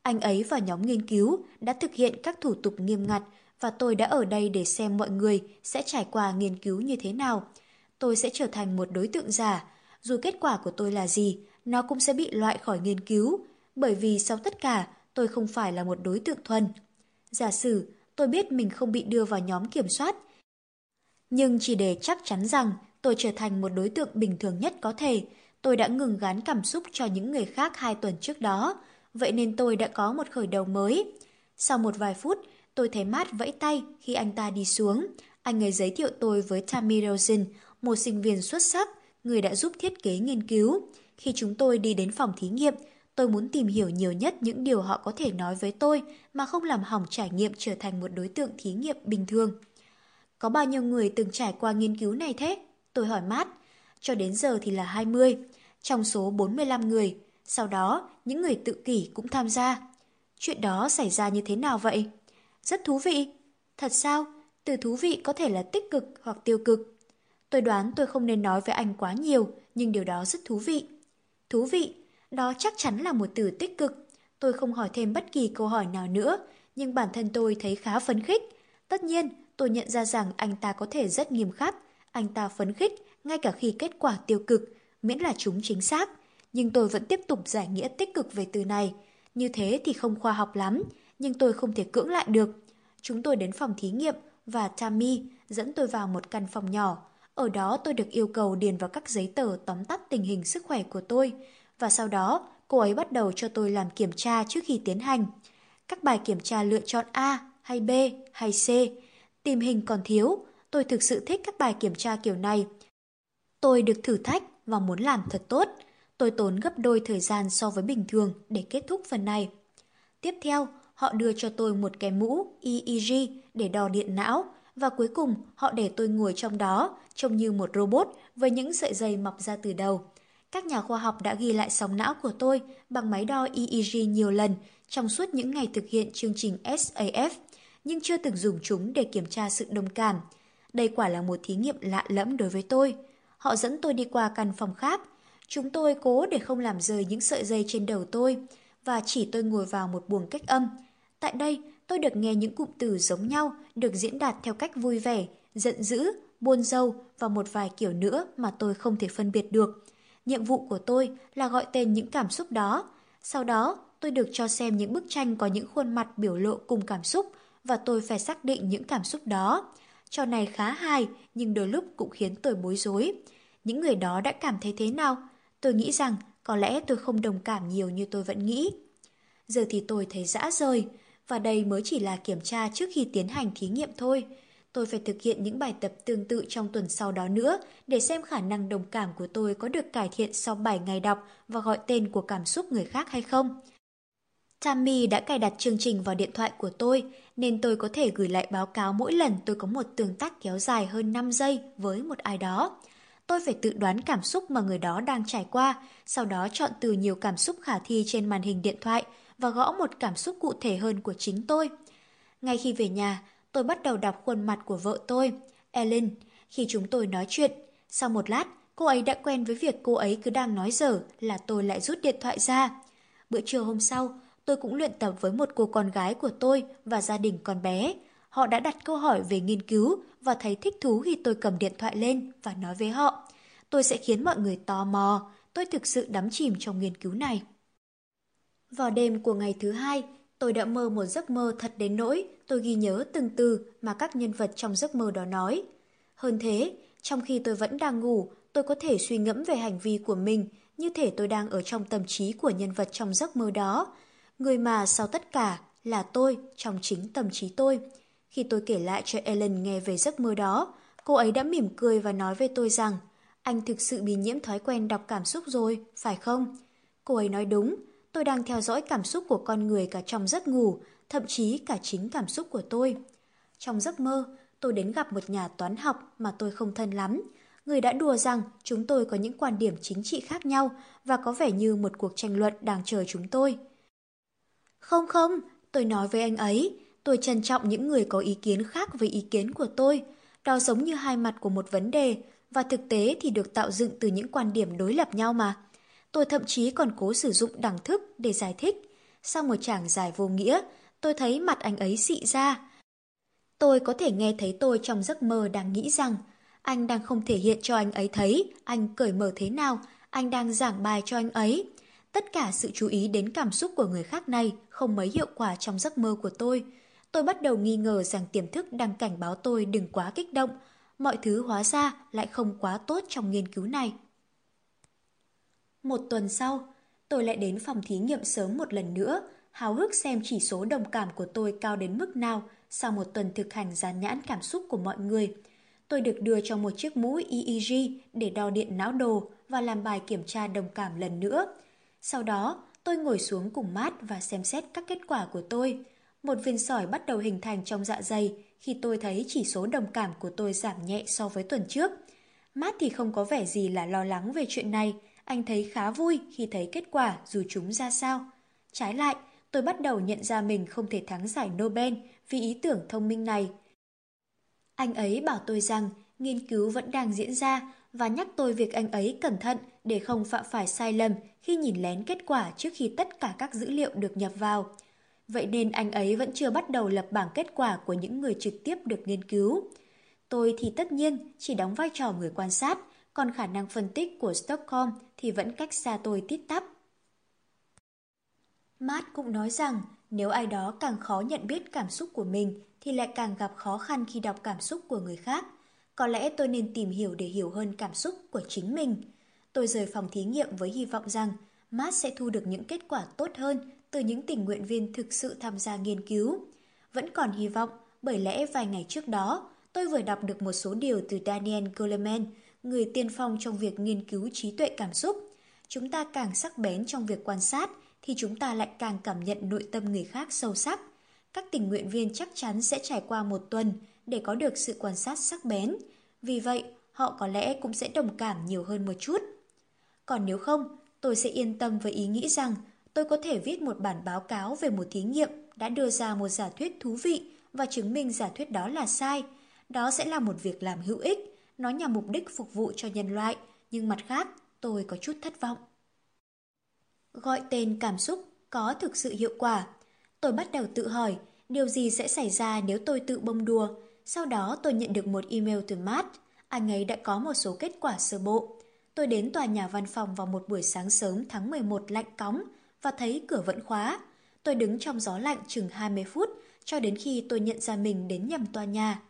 Anh ấy và nhóm nghiên cứu đã thực hiện các thủ tục nghiêm ngặt và tôi đã ở đây để xem mọi người sẽ trải qua nghiên cứu như thế nào. Tôi sẽ trở thành một đối tượng giả. Dù kết quả của tôi là gì, nó cũng sẽ bị loại khỏi nghiên cứu, bởi vì sau tất cả, tôi không phải là một đối tượng thuần. Giả sử, tôi biết mình không bị đưa vào nhóm kiểm soát, nhưng chỉ để chắc chắn rằng tôi trở thành một đối tượng bình thường nhất có thể, tôi đã ngừng gán cảm xúc cho những người khác hai tuần trước đó, vậy nên tôi đã có một khởi đầu mới. Sau một vài phút, tôi thấy Matt vẫy tay khi anh ta đi xuống. Anh ấy giới thiệu tôi với Tammy Rosen, một sinh viên xuất sắc, người đã giúp thiết kế nghiên cứu. Khi chúng tôi đi đến phòng thí nghiệm, tôi muốn tìm hiểu nhiều nhất những điều họ có thể nói với tôi mà không làm hỏng trải nghiệm trở thành một đối tượng thí nghiệm bình thường. Có bao nhiêu người từng trải qua nghiên cứu này thế? Tôi hỏi Matt. Cho đến giờ thì là 20, trong số 45 người. Sau đó, những người tự kỷ cũng tham gia. Chuyện đó xảy ra như thế nào vậy? Rất thú vị. Thật sao? Từ thú vị có thể là tích cực hoặc tiêu cực. Tôi đoán tôi không nên nói với anh quá nhiều, nhưng điều đó rất thú vị. Thú vị, đó chắc chắn là một từ tích cực. Tôi không hỏi thêm bất kỳ câu hỏi nào nữa, nhưng bản thân tôi thấy khá phấn khích. Tất nhiên, tôi nhận ra rằng anh ta có thể rất nghiêm khắc, anh ta phấn khích ngay cả khi kết quả tiêu cực, miễn là chúng chính xác. Nhưng tôi vẫn tiếp tục giải nghĩa tích cực về từ này. Như thế thì không khoa học lắm, nhưng tôi không thể cưỡng lại được. Chúng tôi đến phòng thí nghiệm và Tammy dẫn tôi vào một căn phòng nhỏ. Ở đó tôi được yêu cầu điền vào các giấy tờ tóm tắt tình hình sức khỏe của tôi. Và sau đó, cô ấy bắt đầu cho tôi làm kiểm tra trước khi tiến hành. Các bài kiểm tra lựa chọn A hay B hay C. Tìm hình còn thiếu, tôi thực sự thích các bài kiểm tra kiểu này. Tôi được thử thách và muốn làm thật tốt. Tôi tốn gấp đôi thời gian so với bình thường để kết thúc phần này. Tiếp theo, họ đưa cho tôi một cái mũ EEG để đo điện não và cuối cùng họ để tôi ngồi trong đó trông như một robot với những sợi dây mọc ra từ đầu. Các nhà khoa học đã ghi lại sóng não của tôi bằng máy đo EEG nhiều lần trong suốt những ngày thực hiện chương trình SAF, nhưng chưa từng dùng chúng để kiểm tra sự đồng cảm. Đây quả là một thí nghiệm lạ lẫm đối với tôi. Họ dẫn tôi đi qua căn phòng khác. Chúng tôi cố để không làm rơi những sợi dây trên đầu tôi và chỉ tôi ngồi vào một buồng cách âm. Tại đây, tôi được nghe những cụm từ giống nhau được diễn đạt theo cách vui vẻ, giận dữ, buồn rầu và một vài kiểu nữa mà tôi không thể phân biệt được. Nhiệm vụ của tôi là gọi tên những cảm xúc đó. Sau đó, tôi được cho xem những bức tranh có những khuôn mặt biểu lộ cùng cảm xúc và tôi phải xác định những cảm xúc đó. Trò này khá hài nhưng đôi lúc cũng khiến tôi bối rối. Những người đó đã cảm thấy thế nào? Tôi nghĩ rằng có lẽ tôi không đồng cảm nhiều như tôi vẫn nghĩ. Giờ thì tôi thấy dã rời, và đây mới chỉ là kiểm tra trước khi tiến hành thí nghiệm thôi. Tôi phải thực hiện những bài tập tương tự trong tuần sau đó nữa để xem khả năng đồng cảm của tôi có được cải thiện sau 7 ngày đọc và gọi tên của cảm xúc người khác hay không. Tammy đã cài đặt chương trình vào điện thoại của tôi nên tôi có thể gửi lại báo cáo mỗi lần tôi có một tương tác kéo dài hơn 5 giây với một ai đó. Tôi phải tự đoán cảm xúc mà người đó đang trải qua, sau đó chọn từ nhiều cảm xúc khả thi trên màn hình điện thoại và gõ một cảm xúc cụ thể hơn của chính tôi. Ngay khi về nhà, tôi bắt đầu đọc khuôn mặt của vợ tôi, Ellen, khi chúng tôi nói chuyện. Sau một lát, cô ấy đã quen với việc cô ấy cứ đang nói dở là tôi lại rút điện thoại ra. Bữa trưa hôm sau, tôi cũng luyện tập với một cô con gái của tôi và gia đình con bé. Họ đã đặt câu hỏi về nghiên cứu và thấy thích thú khi tôi cầm điện thoại lên và nói với họ. Tôi sẽ khiến mọi người tò mò. Tôi thực sự đắm chìm trong nghiên cứu này. Vào đêm của ngày thứ hai, tôi đã mơ một giấc mơ thật đến nỗi tôi ghi nhớ từng từ mà các nhân vật trong giấc mơ đó nói. Hơn thế, trong khi tôi vẫn đang ngủ, tôi có thể suy ngẫm về hành vi của mình như thể tôi đang ở trong tâm trí của nhân vật trong giấc mơ đó. Người mà sau tất cả là tôi trong chính tâm trí tôi. Khi tôi kể lại cho Ellen nghe về giấc mơ đó, cô ấy đã mỉm cười và nói với tôi rằng anh thực sự bị nhiễm thói quen đọc cảm xúc rồi, phải không? Cô ấy nói đúng, tôi đang theo dõi cảm xúc của con người cả trong giấc ngủ, thậm chí cả chính cảm xúc của tôi. Trong giấc mơ, tôi đến gặp một nhà toán học mà tôi không thân lắm. Người đã đùa rằng chúng tôi có những quan điểm chính trị khác nhau và có vẻ như một cuộc tranh luận đang chờ chúng tôi. Không không, tôi nói với anh ấy, tôi trân trọng những người có ý kiến khác với ý kiến của tôi. Đó giống như hai mặt của một vấn đề, và thực tế thì được tạo dựng từ những quan điểm đối lập nhau mà. Tôi thậm chí còn cố sử dụng đẳng thức để giải thích. Sau một chàng dài vô nghĩa, tôi thấy mặt anh ấy xị ra. Tôi có thể nghe thấy tôi trong giấc mơ đang nghĩ rằng anh đang không thể hiện cho anh ấy thấy anh cởi mở thế nào, anh đang giảng bài cho anh ấy. Tất cả sự chú ý đến cảm xúc của người khác này không mấy hiệu quả trong giấc mơ của tôi. Tôi bắt đầu nghi ngờ rằng tiềm thức đang cảnh báo tôi đừng quá kích động. Mọi thứ hóa ra lại không quá tốt trong nghiên cứu này. Một tuần sau, tôi lại đến phòng thí nghiệm sớm một lần nữa, háo hức xem chỉ số đồng cảm của tôi cao đến mức nào sau một tuần thực hành dán nhãn cảm xúc của mọi người. Tôi được đưa cho một chiếc mũi EEG để đo điện não đồ và làm bài kiểm tra đồng cảm lần nữa. Sau đó, tôi ngồi xuống cùng mát và xem xét các kết quả của tôi. Một viên sỏi bắt đầu hình thành trong dạ dày khi tôi thấy chỉ số đồng cảm của tôi giảm nhẹ so với tuần trước. Matt thì không có vẻ gì là lo lắng về chuyện này, anh thấy khá vui khi thấy kết quả dù chúng ra sao. Trái lại, tôi bắt đầu nhận ra mình không thể thắng giải Nobel vì ý tưởng thông minh này. Anh ấy bảo tôi rằng nghiên cứu vẫn đang diễn ra và nhắc tôi việc anh ấy cẩn thận để không phạm phải sai lầm khi nhìn lén kết quả trước khi tất cả các dữ liệu được nhập vào. Vậy nên anh ấy vẫn chưa bắt đầu lập bảng kết quả của những người trực tiếp được nghiên cứu. Tôi thì tất nhiên chỉ đóng vai trò người quan sát, còn khả năng phân tích của Stockholm thì vẫn cách xa tôi tít tắp. Matt cũng nói rằng nếu ai đó càng khó nhận biết cảm xúc của mình thì lại càng gặp khó khăn khi đọc cảm xúc của người khác. Có lẽ tôi nên tìm hiểu để hiểu hơn cảm xúc của chính mình. Tôi rời phòng thí nghiệm với hy vọng rằng Matt sẽ thu được những kết quả tốt hơn từ những tình nguyện viên thực sự tham gia nghiên cứu. Vẫn còn hy vọng bởi lẽ vài ngày trước đó tôi vừa đọc được một số điều từ Daniel Goleman, người tiên phong trong việc nghiên cứu trí tuệ cảm xúc. Chúng ta càng sắc bén trong việc quan sát thì chúng ta lại càng cảm nhận nội tâm người khác sâu sắc. Các tình nguyện viên chắc chắn sẽ trải qua một tuần để có được sự quan sát sắc bén. Vì vậy, họ có lẽ cũng sẽ đồng cảm nhiều hơn một chút. Còn nếu không, tôi sẽ yên tâm với ý nghĩ rằng tôi có thể viết một bản báo cáo về một thí nghiệm đã đưa ra một giả thuyết thú vị và chứng minh giả thuyết đó là sai. Đó sẽ là một việc làm hữu ích, nó nhằm mục đích phục vụ cho nhân loại, nhưng mặt khác, tôi có chút thất vọng. Gọi tên cảm xúc có thực sự hiệu quả. Tôi bắt đầu tự hỏi, điều gì sẽ xảy ra nếu tôi tự bông đùa. Sau đó tôi nhận được một email từ Matt. Anh ấy đã có một số kết quả sơ bộ. Tôi đến tòa nhà văn phòng vào một buổi sáng sớm tháng 11 lạnh cóng và thấy cửa vẫn khóa. Tôi đứng trong gió lạnh chừng 20 phút cho đến khi tôi nhận ra mình đến nhầm tòa nhà.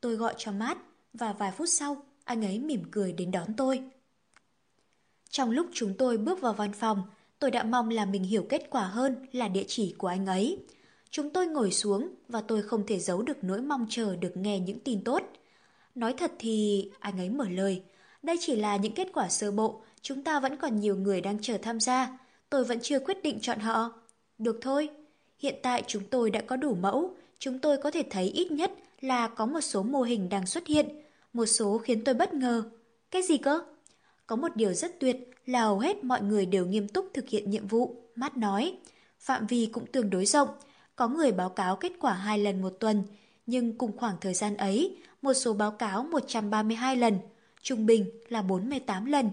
Tôi gọi cho Matt và vài phút sau anh ấy mỉm cười đến đón tôi. Trong lúc chúng tôi bước vào văn phòng, tôi đã mong là mình hiểu kết quả hơn là địa chỉ của anh ấy. Chúng tôi ngồi xuống và tôi không thể giấu được nỗi mong chờ được nghe những tin tốt. Nói thật thì anh ấy mở lời, đây chỉ là những kết quả sơ bộ, chúng ta vẫn còn nhiều người đang chờ tham gia. Tôi vẫn chưa quyết định chọn họ. Được thôi, hiện tại chúng tôi đã có đủ mẫu, chúng tôi có thể thấy ít nhất là có một số mô hình đang xuất hiện, một số khiến tôi bất ngờ. Cái gì cơ? Có một điều rất tuyệt là hầu hết mọi người đều nghiêm túc thực hiện nhiệm vụ, Mát nói. Phạm vi cũng tương đối rộng, có người báo cáo kết quả hai lần một tuần, nhưng cùng khoảng thời gian ấy, một số báo cáo 132 lần, trung bình là 48 lần.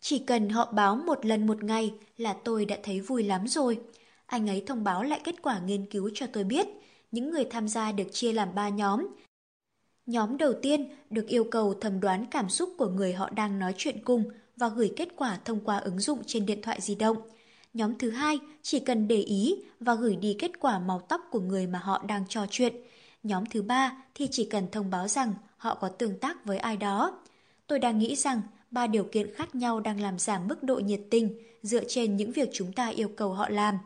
Chỉ cần họ báo một lần một ngày là tôi đã thấy vui lắm rồi. Anh ấy thông báo lại kết quả nghiên cứu cho tôi biết. Những người tham gia được chia làm 3 nhóm. Nhóm đầu tiên được yêu cầu thẩm đoán cảm xúc của người họ đang nói chuyện cùng và gửi kết quả thông qua ứng dụng trên điện thoại di động. Nhóm thứ hai chỉ cần để ý và gửi đi kết quả màu tóc của người mà họ đang trò chuyện. Nhóm thứ ba thì chỉ cần thông báo rằng họ có tương tác với ai đó. Tôi đang nghĩ rằng ba điều kiện khác nhau đang làm giảm mức độ nhiệt tình dựa trên những việc chúng ta yêu cầu họ làm.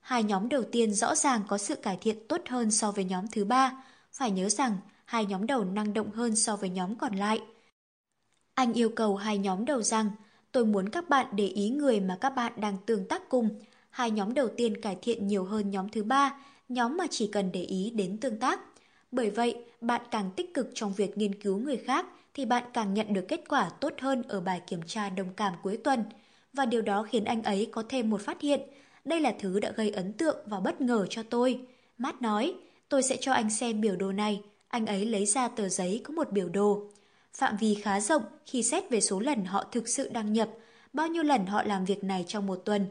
Hai nhóm đầu tiên rõ ràng có sự cải thiện tốt hơn so với nhóm thứ ba. Phải nhớ rằng, hai nhóm đầu năng động hơn so với nhóm còn lại. Anh yêu cầu hai nhóm đầu rằng, tôi muốn các bạn để ý người mà các bạn đang tương tác cùng. Hai nhóm đầu tiên cải thiện nhiều hơn nhóm thứ ba, nhóm mà chỉ cần để ý đến tương tác. Bởi vậy, bạn càng tích cực trong việc nghiên cứu người khác thì bạn càng nhận được kết quả tốt hơn ở bài kiểm tra đồng cảm cuối tuần. Và điều đó khiến anh ấy có thêm một phát hiện. Đây là thứ đã gây ấn tượng và bất ngờ cho tôi. Matt nói, tôi sẽ cho anh xem biểu đồ này. Anh ấy lấy ra tờ giấy có một biểu đồ. Phạm vi khá rộng khi xét về số lần họ thực sự đăng nhập, bao nhiêu lần họ làm việc này trong một tuần.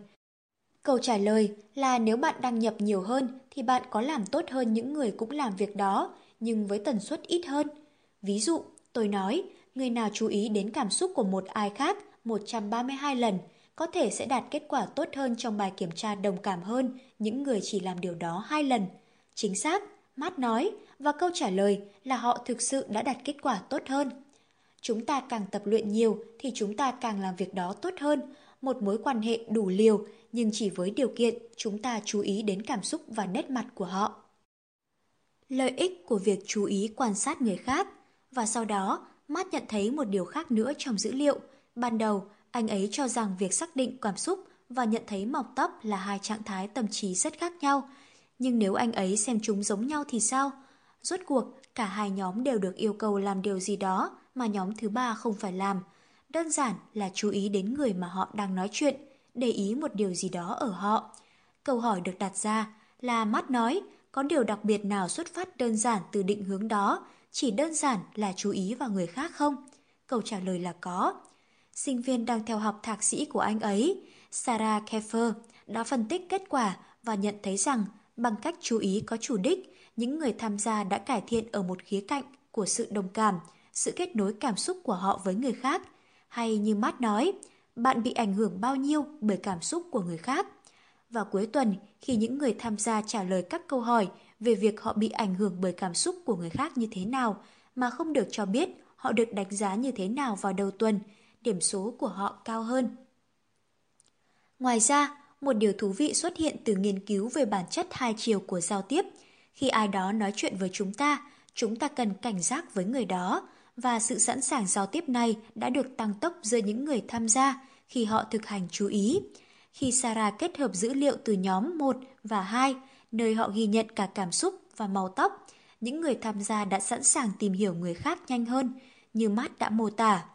Câu trả lời là nếu bạn đăng nhập nhiều hơn thì bạn có làm tốt hơn những người cũng làm việc đó, nhưng với tần suất ít hơn. Ví dụ, tôi nói, người nào chú ý đến cảm xúc của một ai khác 132 lần có thể sẽ đạt kết quả tốt hơn trong bài kiểm tra đồng cảm hơn những người chỉ làm điều đó hai lần. Chính xác, Matt nói, và câu trả lời là họ thực sự đã đạt kết quả tốt hơn. Chúng ta càng tập luyện nhiều thì chúng ta càng làm việc đó tốt hơn, một mối quan hệ đủ liều nhưng chỉ với điều kiện chúng ta chú ý đến cảm xúc và nét mặt của họ. Lợi ích của việc chú ý quan sát người khác và sau đó Matt nhận thấy một điều khác nữa trong dữ liệu. Ban đầu, anh ấy cho rằng việc xác định cảm xúc và nhận thấy mọc tóc là hai trạng thái tâm trí rất khác nhau. Nhưng nếu anh ấy xem chúng giống nhau thì sao? Rốt cuộc, cả hai nhóm đều được yêu cầu làm điều gì đó mà nhóm thứ ba không phải làm. Đơn giản là chú ý đến người mà họ đang nói chuyện, để ý một điều gì đó ở họ. Câu hỏi được đặt ra là mắt nói có điều đặc biệt nào xuất phát đơn giản từ định hướng đó, chỉ đơn giản là chú ý vào người khác không? Câu trả lời là có. Sinh viên đang theo học thạc sĩ của anh ấy, Sarah Keffer, đã phân tích kết quả và nhận thấy rằng bằng cách chú ý có chủ đích, những người tham gia đã cải thiện ở một khía cạnh của sự đồng cảm, sự kết nối cảm xúc của họ với người khác. Hay như Matt nói, bạn bị ảnh hưởng bao nhiêu bởi cảm xúc của người khác. Vào cuối tuần, khi những người tham gia trả lời các câu hỏi về việc họ bị ảnh hưởng bởi cảm xúc của người khác như thế nào mà không được cho biết họ được đánh giá như thế nào vào đầu tuần, điểm số của họ cao hơn. Ngoài ra, một điều thú vị xuất hiện từ nghiên cứu về bản chất hai chiều của giao tiếp. Khi ai đó nói chuyện với chúng ta, chúng ta cần cảnh giác với người đó, và sự sẵn sàng giao tiếp này đã được tăng tốc giữa những người tham gia khi họ thực hành chú ý. Khi Sarah kết hợp dữ liệu từ nhóm 1 và 2, nơi họ ghi nhận cả cảm xúc và màu tóc, những người tham gia đã sẵn sàng tìm hiểu người khác nhanh hơn, như Matt đã mô tả.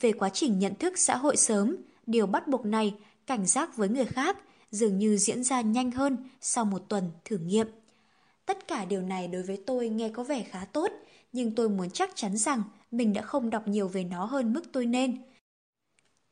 Về quá trình nhận thức xã hội sớm, điều bắt buộc này, cảnh giác với người khác, dường như diễn ra nhanh hơn sau một tuần thử nghiệm. Tất cả điều này đối với tôi nghe có vẻ khá tốt, nhưng tôi muốn chắc chắn rằng mình đã không đọc nhiều về nó hơn mức tôi nên.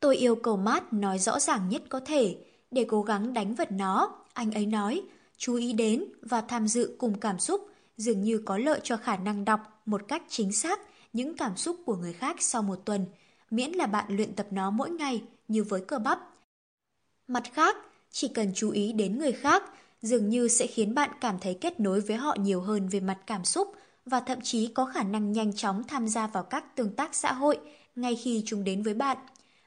Tôi yêu cầu Matt nói rõ ràng nhất có thể, để cố gắng đánh vật nó, anh ấy nói, chú ý đến và tham dự cùng cảm xúc dường như có lợi cho khả năng đọc một cách chính xác những cảm xúc của người khác sau một tuần, miễn là bạn luyện tập nó mỗi ngày như với cơ bắp. Mặt khác, chỉ cần chú ý đến người khác dường như sẽ khiến bạn cảm thấy kết nối với họ nhiều hơn về mặt cảm xúc và thậm chí có khả năng nhanh chóng tham gia vào các tương tác xã hội ngay khi chúng đến với bạn.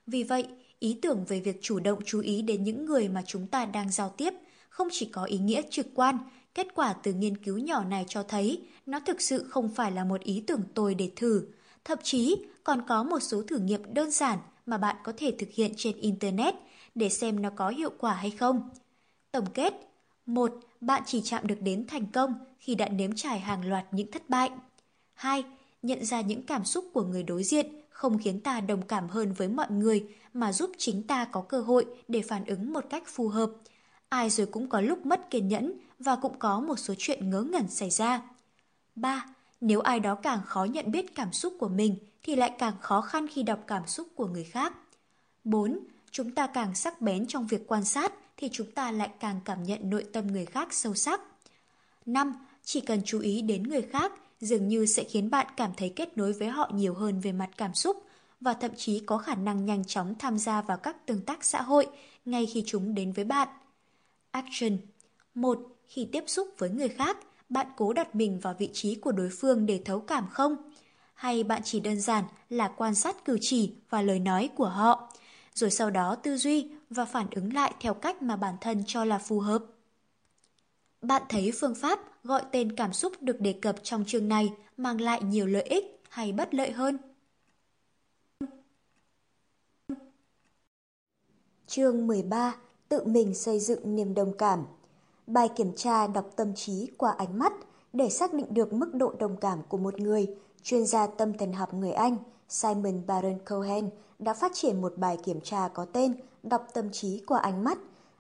Vì vậy, ý tưởng về việc chủ động chú ý đến những người mà chúng ta đang giao tiếp không chỉ có ý nghĩa trực quan, kết quả từ nghiên cứu nhỏ này cho thấy nó thực sự không phải là một ý tưởng tồi để thử. Thậm chí còn có một số thử nghiệm đơn giản mà bạn có thể thực hiện trên Internet để xem nó có hiệu quả hay không. Tổng kết 1. Bạn chỉ chạm được đến thành công khi đã nếm trải hàng loạt những thất bại. 2. Nhận ra những cảm xúc của người đối diện không khiến ta đồng cảm hơn với mọi người mà giúp chính ta có cơ hội để phản ứng một cách phù hợp. Ai rồi cũng có lúc mất kiên nhẫn và cũng có một số chuyện ngớ ngẩn xảy ra. 3. Nếu ai đó càng khó nhận biết cảm xúc của mình thì lại càng khó khăn khi đọc cảm xúc của người khác. 4. Chúng ta càng sắc bén trong việc quan sát thì chúng ta lại càng cảm nhận nội tâm người khác sâu sắc. 5. Chỉ cần chú ý đến người khác dường như sẽ khiến bạn cảm thấy kết nối với họ nhiều hơn về mặt cảm xúc và thậm chí có khả năng nhanh chóng tham gia vào các tương tác xã hội ngay khi chúng đến với bạn. Action 1. Khi tiếp xúc với người khác, bạn cố đặt mình vào vị trí của đối phương để thấu cảm không? hay bạn chỉ đơn giản là quan sát cử chỉ và lời nói của họ, rồi sau đó tư duy và phản ứng lại theo cách mà bản thân cho là phù hợp. Bạn thấy phương pháp gọi tên cảm xúc được đề cập trong chương này mang lại nhiều lợi ích hay bất lợi hơn? Chương 13. Tự mình xây dựng niềm đồng cảm Bài kiểm tra đọc tâm trí qua ánh mắt để xác định được mức độ đồng cảm của một người, chuyên gia tâm thần học người Anh Simon Baron Cohen đã phát triển một bài kiểm tra có tên Đọc tâm trí qua ánh mắt.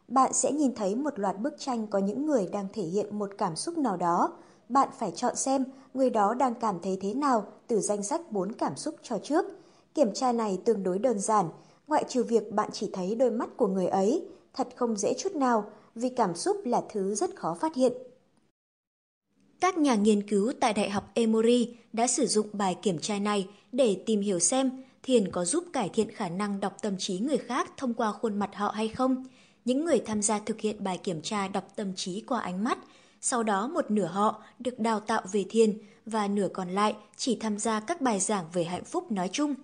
Bạn sẽ nhìn thấy một loạt bức tranh có những người đang thể hiện một cảm xúc nào đó. Bạn phải chọn xem người đó đang cảm thấy thế nào từ danh sách bốn cảm xúc cho trước. Kiểm tra này tương đối đơn giản, ngoại trừ việc bạn chỉ thấy đôi mắt của người ấy. Thật không dễ chút nào vì cảm xúc là thứ rất khó phát hiện. Các nhà nghiên cứu tại Đại học Emory đã sử dụng bài kiểm tra này để tìm hiểu xem thiền có giúp cải thiện khả năng đọc tâm trí người khác thông qua khuôn mặt họ hay không. Những người tham gia thực hiện bài kiểm tra đọc tâm trí qua ánh mắt, sau đó một nửa họ được đào tạo về thiền và nửa còn lại chỉ tham gia các bài giảng về hạnh phúc nói chung.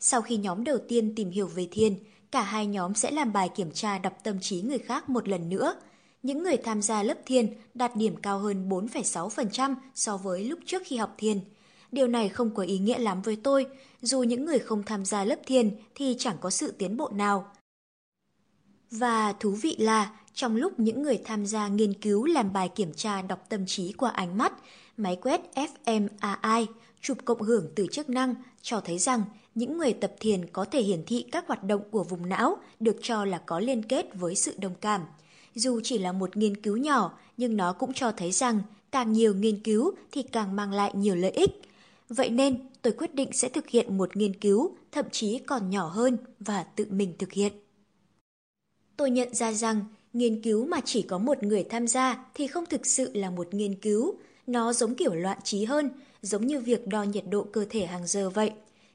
Sau khi nhóm đầu tiên tìm hiểu về thiền, cả hai nhóm sẽ làm bài kiểm tra đọc tâm trí người khác một lần nữa. Những người tham gia lớp thiền đạt điểm cao hơn 4,6% so với lúc trước khi học thiền. Điều này không có ý nghĩa lắm với tôi, dù những người không tham gia lớp thiền thì chẳng có sự tiến bộ nào. Và thú vị là, trong lúc những người tham gia nghiên cứu làm bài kiểm tra đọc tâm trí qua ánh mắt, máy quét fMRI, chụp cộng hưởng từ chức năng, cho thấy rằng những người tập thiền có thể hiển thị các hoạt động của vùng não được cho là có liên kết với sự đồng cảm. Dù chỉ là một nghiên cứu nhỏ, nhưng nó cũng cho thấy rằng càng nhiều nghiên cứu thì càng mang lại nhiều lợi ích. Vậy nên, tôi quyết định sẽ thực hiện một nghiên cứu, thậm chí còn nhỏ hơn và tự mình thực hiện. Tôi nhận ra rằng, nghiên cứu mà chỉ có một người tham gia thì không thực sự là một nghiên cứu. Nó giống kiểu loạn trí hơn, giống như việc đo nhiệt độ cơ thể hàng giờ vậy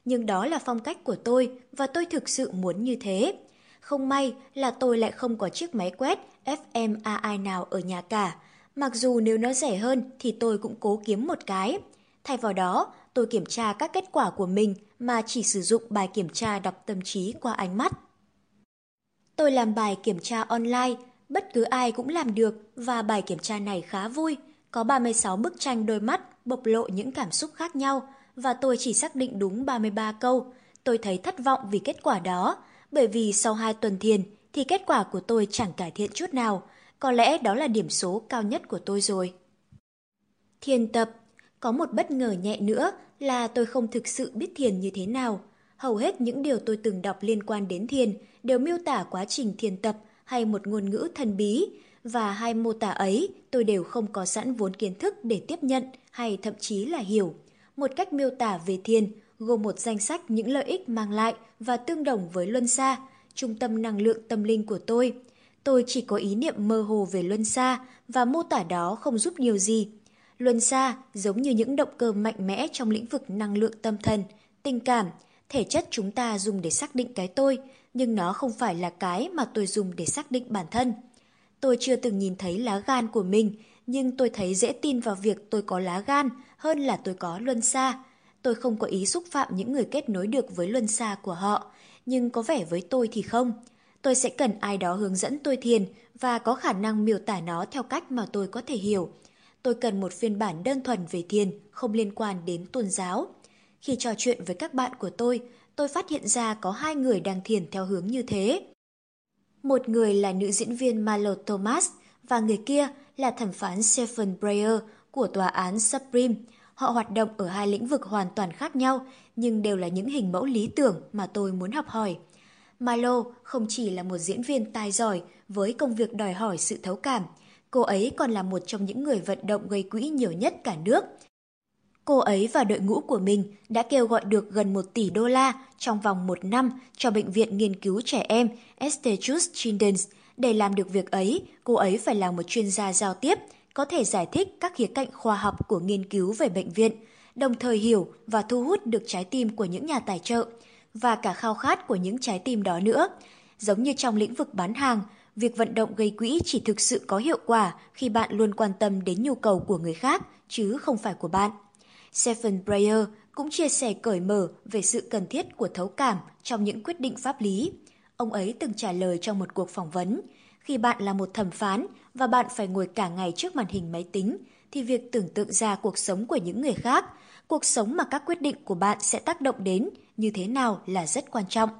nhưng đó là phong cách của tôi và tôi thực sự muốn như thế. Không may là tôi lại không có chiếc máy quét fmai nào ở nhà cả. Mặc dù nếu nó rẻ hơn thì tôi cũng cố kiếm một cái. Thay vào đó, tôi kiểm tra các kết quả của mình mà chỉ sử dụng bài kiểm tra đọc tâm trí qua ánh mắt. Tôi làm bài kiểm tra online, bất cứ ai cũng làm được và bài kiểm tra này khá vui. Có 36 bức tranh đôi mắt bộc lộ những cảm xúc khác nhau và tôi chỉ xác định đúng 33 câu. Tôi thấy thất vọng vì kết quả đó, bởi vì sau 2 tuần thiền thì kết quả của tôi chẳng cải thiện chút nào. Có lẽ đó là điểm số cao nhất của tôi rồi. Thiền tập Có một bất ngờ nhẹ nữa là tôi không thực sự biết thiền như thế nào. Hầu hết những điều tôi từng đọc liên quan đến thiền đều miêu tả quá trình thiền tập hay một ngôn ngữ thần bí, và hai mô tả ấy tôi đều không có sẵn vốn kiến thức để tiếp nhận hay thậm chí là hiểu một cách miêu tả về thiền, gồm một danh sách những lợi ích mang lại và tương đồng với luân xa, trung tâm năng lượng tâm linh của tôi. Tôi chỉ có ý niệm mơ hồ về luân xa và mô tả đó không giúp nhiều gì. Luân xa giống như những động cơ mạnh mẽ trong lĩnh vực năng lượng tâm thần, tình cảm, thể chất chúng ta dùng để xác định cái tôi, nhưng nó không phải là cái mà tôi dùng để xác định bản thân. Tôi chưa từng nhìn thấy lá gan của mình, nhưng tôi thấy dễ tin vào việc tôi có lá gan hơn là tôi có luân xa. Tôi không có ý xúc phạm những người kết nối được với luân xa của họ, nhưng có vẻ với tôi thì không. Tôi sẽ cần ai đó hướng dẫn tôi thiền và có khả năng miêu tả nó theo cách mà tôi có thể hiểu. Tôi cần một phiên bản đơn thuần về thiền, không liên quan đến tôn giáo. Khi trò chuyện với các bạn của tôi, tôi phát hiện ra có hai người đang thiền theo hướng như thế. Một người là nữ diễn viên Marlo Thomas và người kia là thẩm phán Stephen Breyer của tòa án Supreme. Họ hoạt động ở hai lĩnh vực hoàn toàn khác nhau, nhưng đều là những hình mẫu lý tưởng mà tôi muốn học hỏi. Milo không chỉ là một diễn viên tài giỏi với công việc đòi hỏi sự thấu cảm, cô ấy còn là một trong những người vận động gây quỹ nhiều nhất cả nước. Cô ấy và đội ngũ của mình đã kêu gọi được gần 1 tỷ đô la trong vòng một năm cho Bệnh viện Nghiên cứu Trẻ Em Estechus Children's. Để làm được việc ấy, cô ấy phải là một chuyên gia giao tiếp, có thể giải thích các khía cạnh khoa học của nghiên cứu về bệnh viện, đồng thời hiểu và thu hút được trái tim của những nhà tài trợ và cả khao khát của những trái tim đó nữa. Giống như trong lĩnh vực bán hàng, việc vận động gây quỹ chỉ thực sự có hiệu quả khi bạn luôn quan tâm đến nhu cầu của người khác, chứ không phải của bạn. Stephen Breyer cũng chia sẻ cởi mở về sự cần thiết của thấu cảm trong những quyết định pháp lý. Ông ấy từng trả lời trong một cuộc phỏng vấn, khi bạn là một thẩm phán và bạn phải ngồi cả ngày trước màn hình máy tính, thì việc tưởng tượng ra cuộc sống của những người khác, cuộc sống mà các quyết định của bạn sẽ tác động đến như thế nào là rất quan trọng.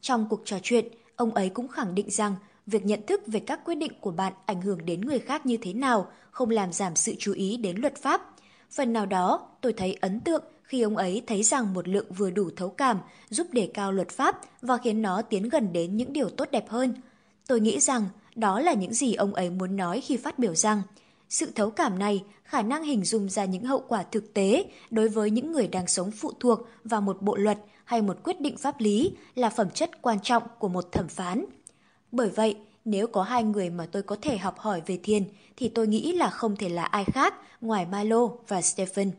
Trong cuộc trò chuyện, ông ấy cũng khẳng định rằng việc nhận thức về các quyết định của bạn ảnh hưởng đến người khác như thế nào không làm giảm sự chú ý đến luật pháp. Phần nào đó, tôi thấy ấn tượng khi ông ấy thấy rằng một lượng vừa đủ thấu cảm giúp đề cao luật pháp và khiến nó tiến gần đến những điều tốt đẹp hơn. Tôi nghĩ rằng đó là những gì ông ấy muốn nói khi phát biểu rằng sự thấu cảm này khả năng hình dung ra những hậu quả thực tế đối với những người đang sống phụ thuộc vào một bộ luật hay một quyết định pháp lý là phẩm chất quan trọng của một thẩm phán. Bởi vậy, nếu có hai người mà tôi có thể học hỏi về thiền, thì tôi nghĩ là không thể là ai khác ngoài Milo và Stephen.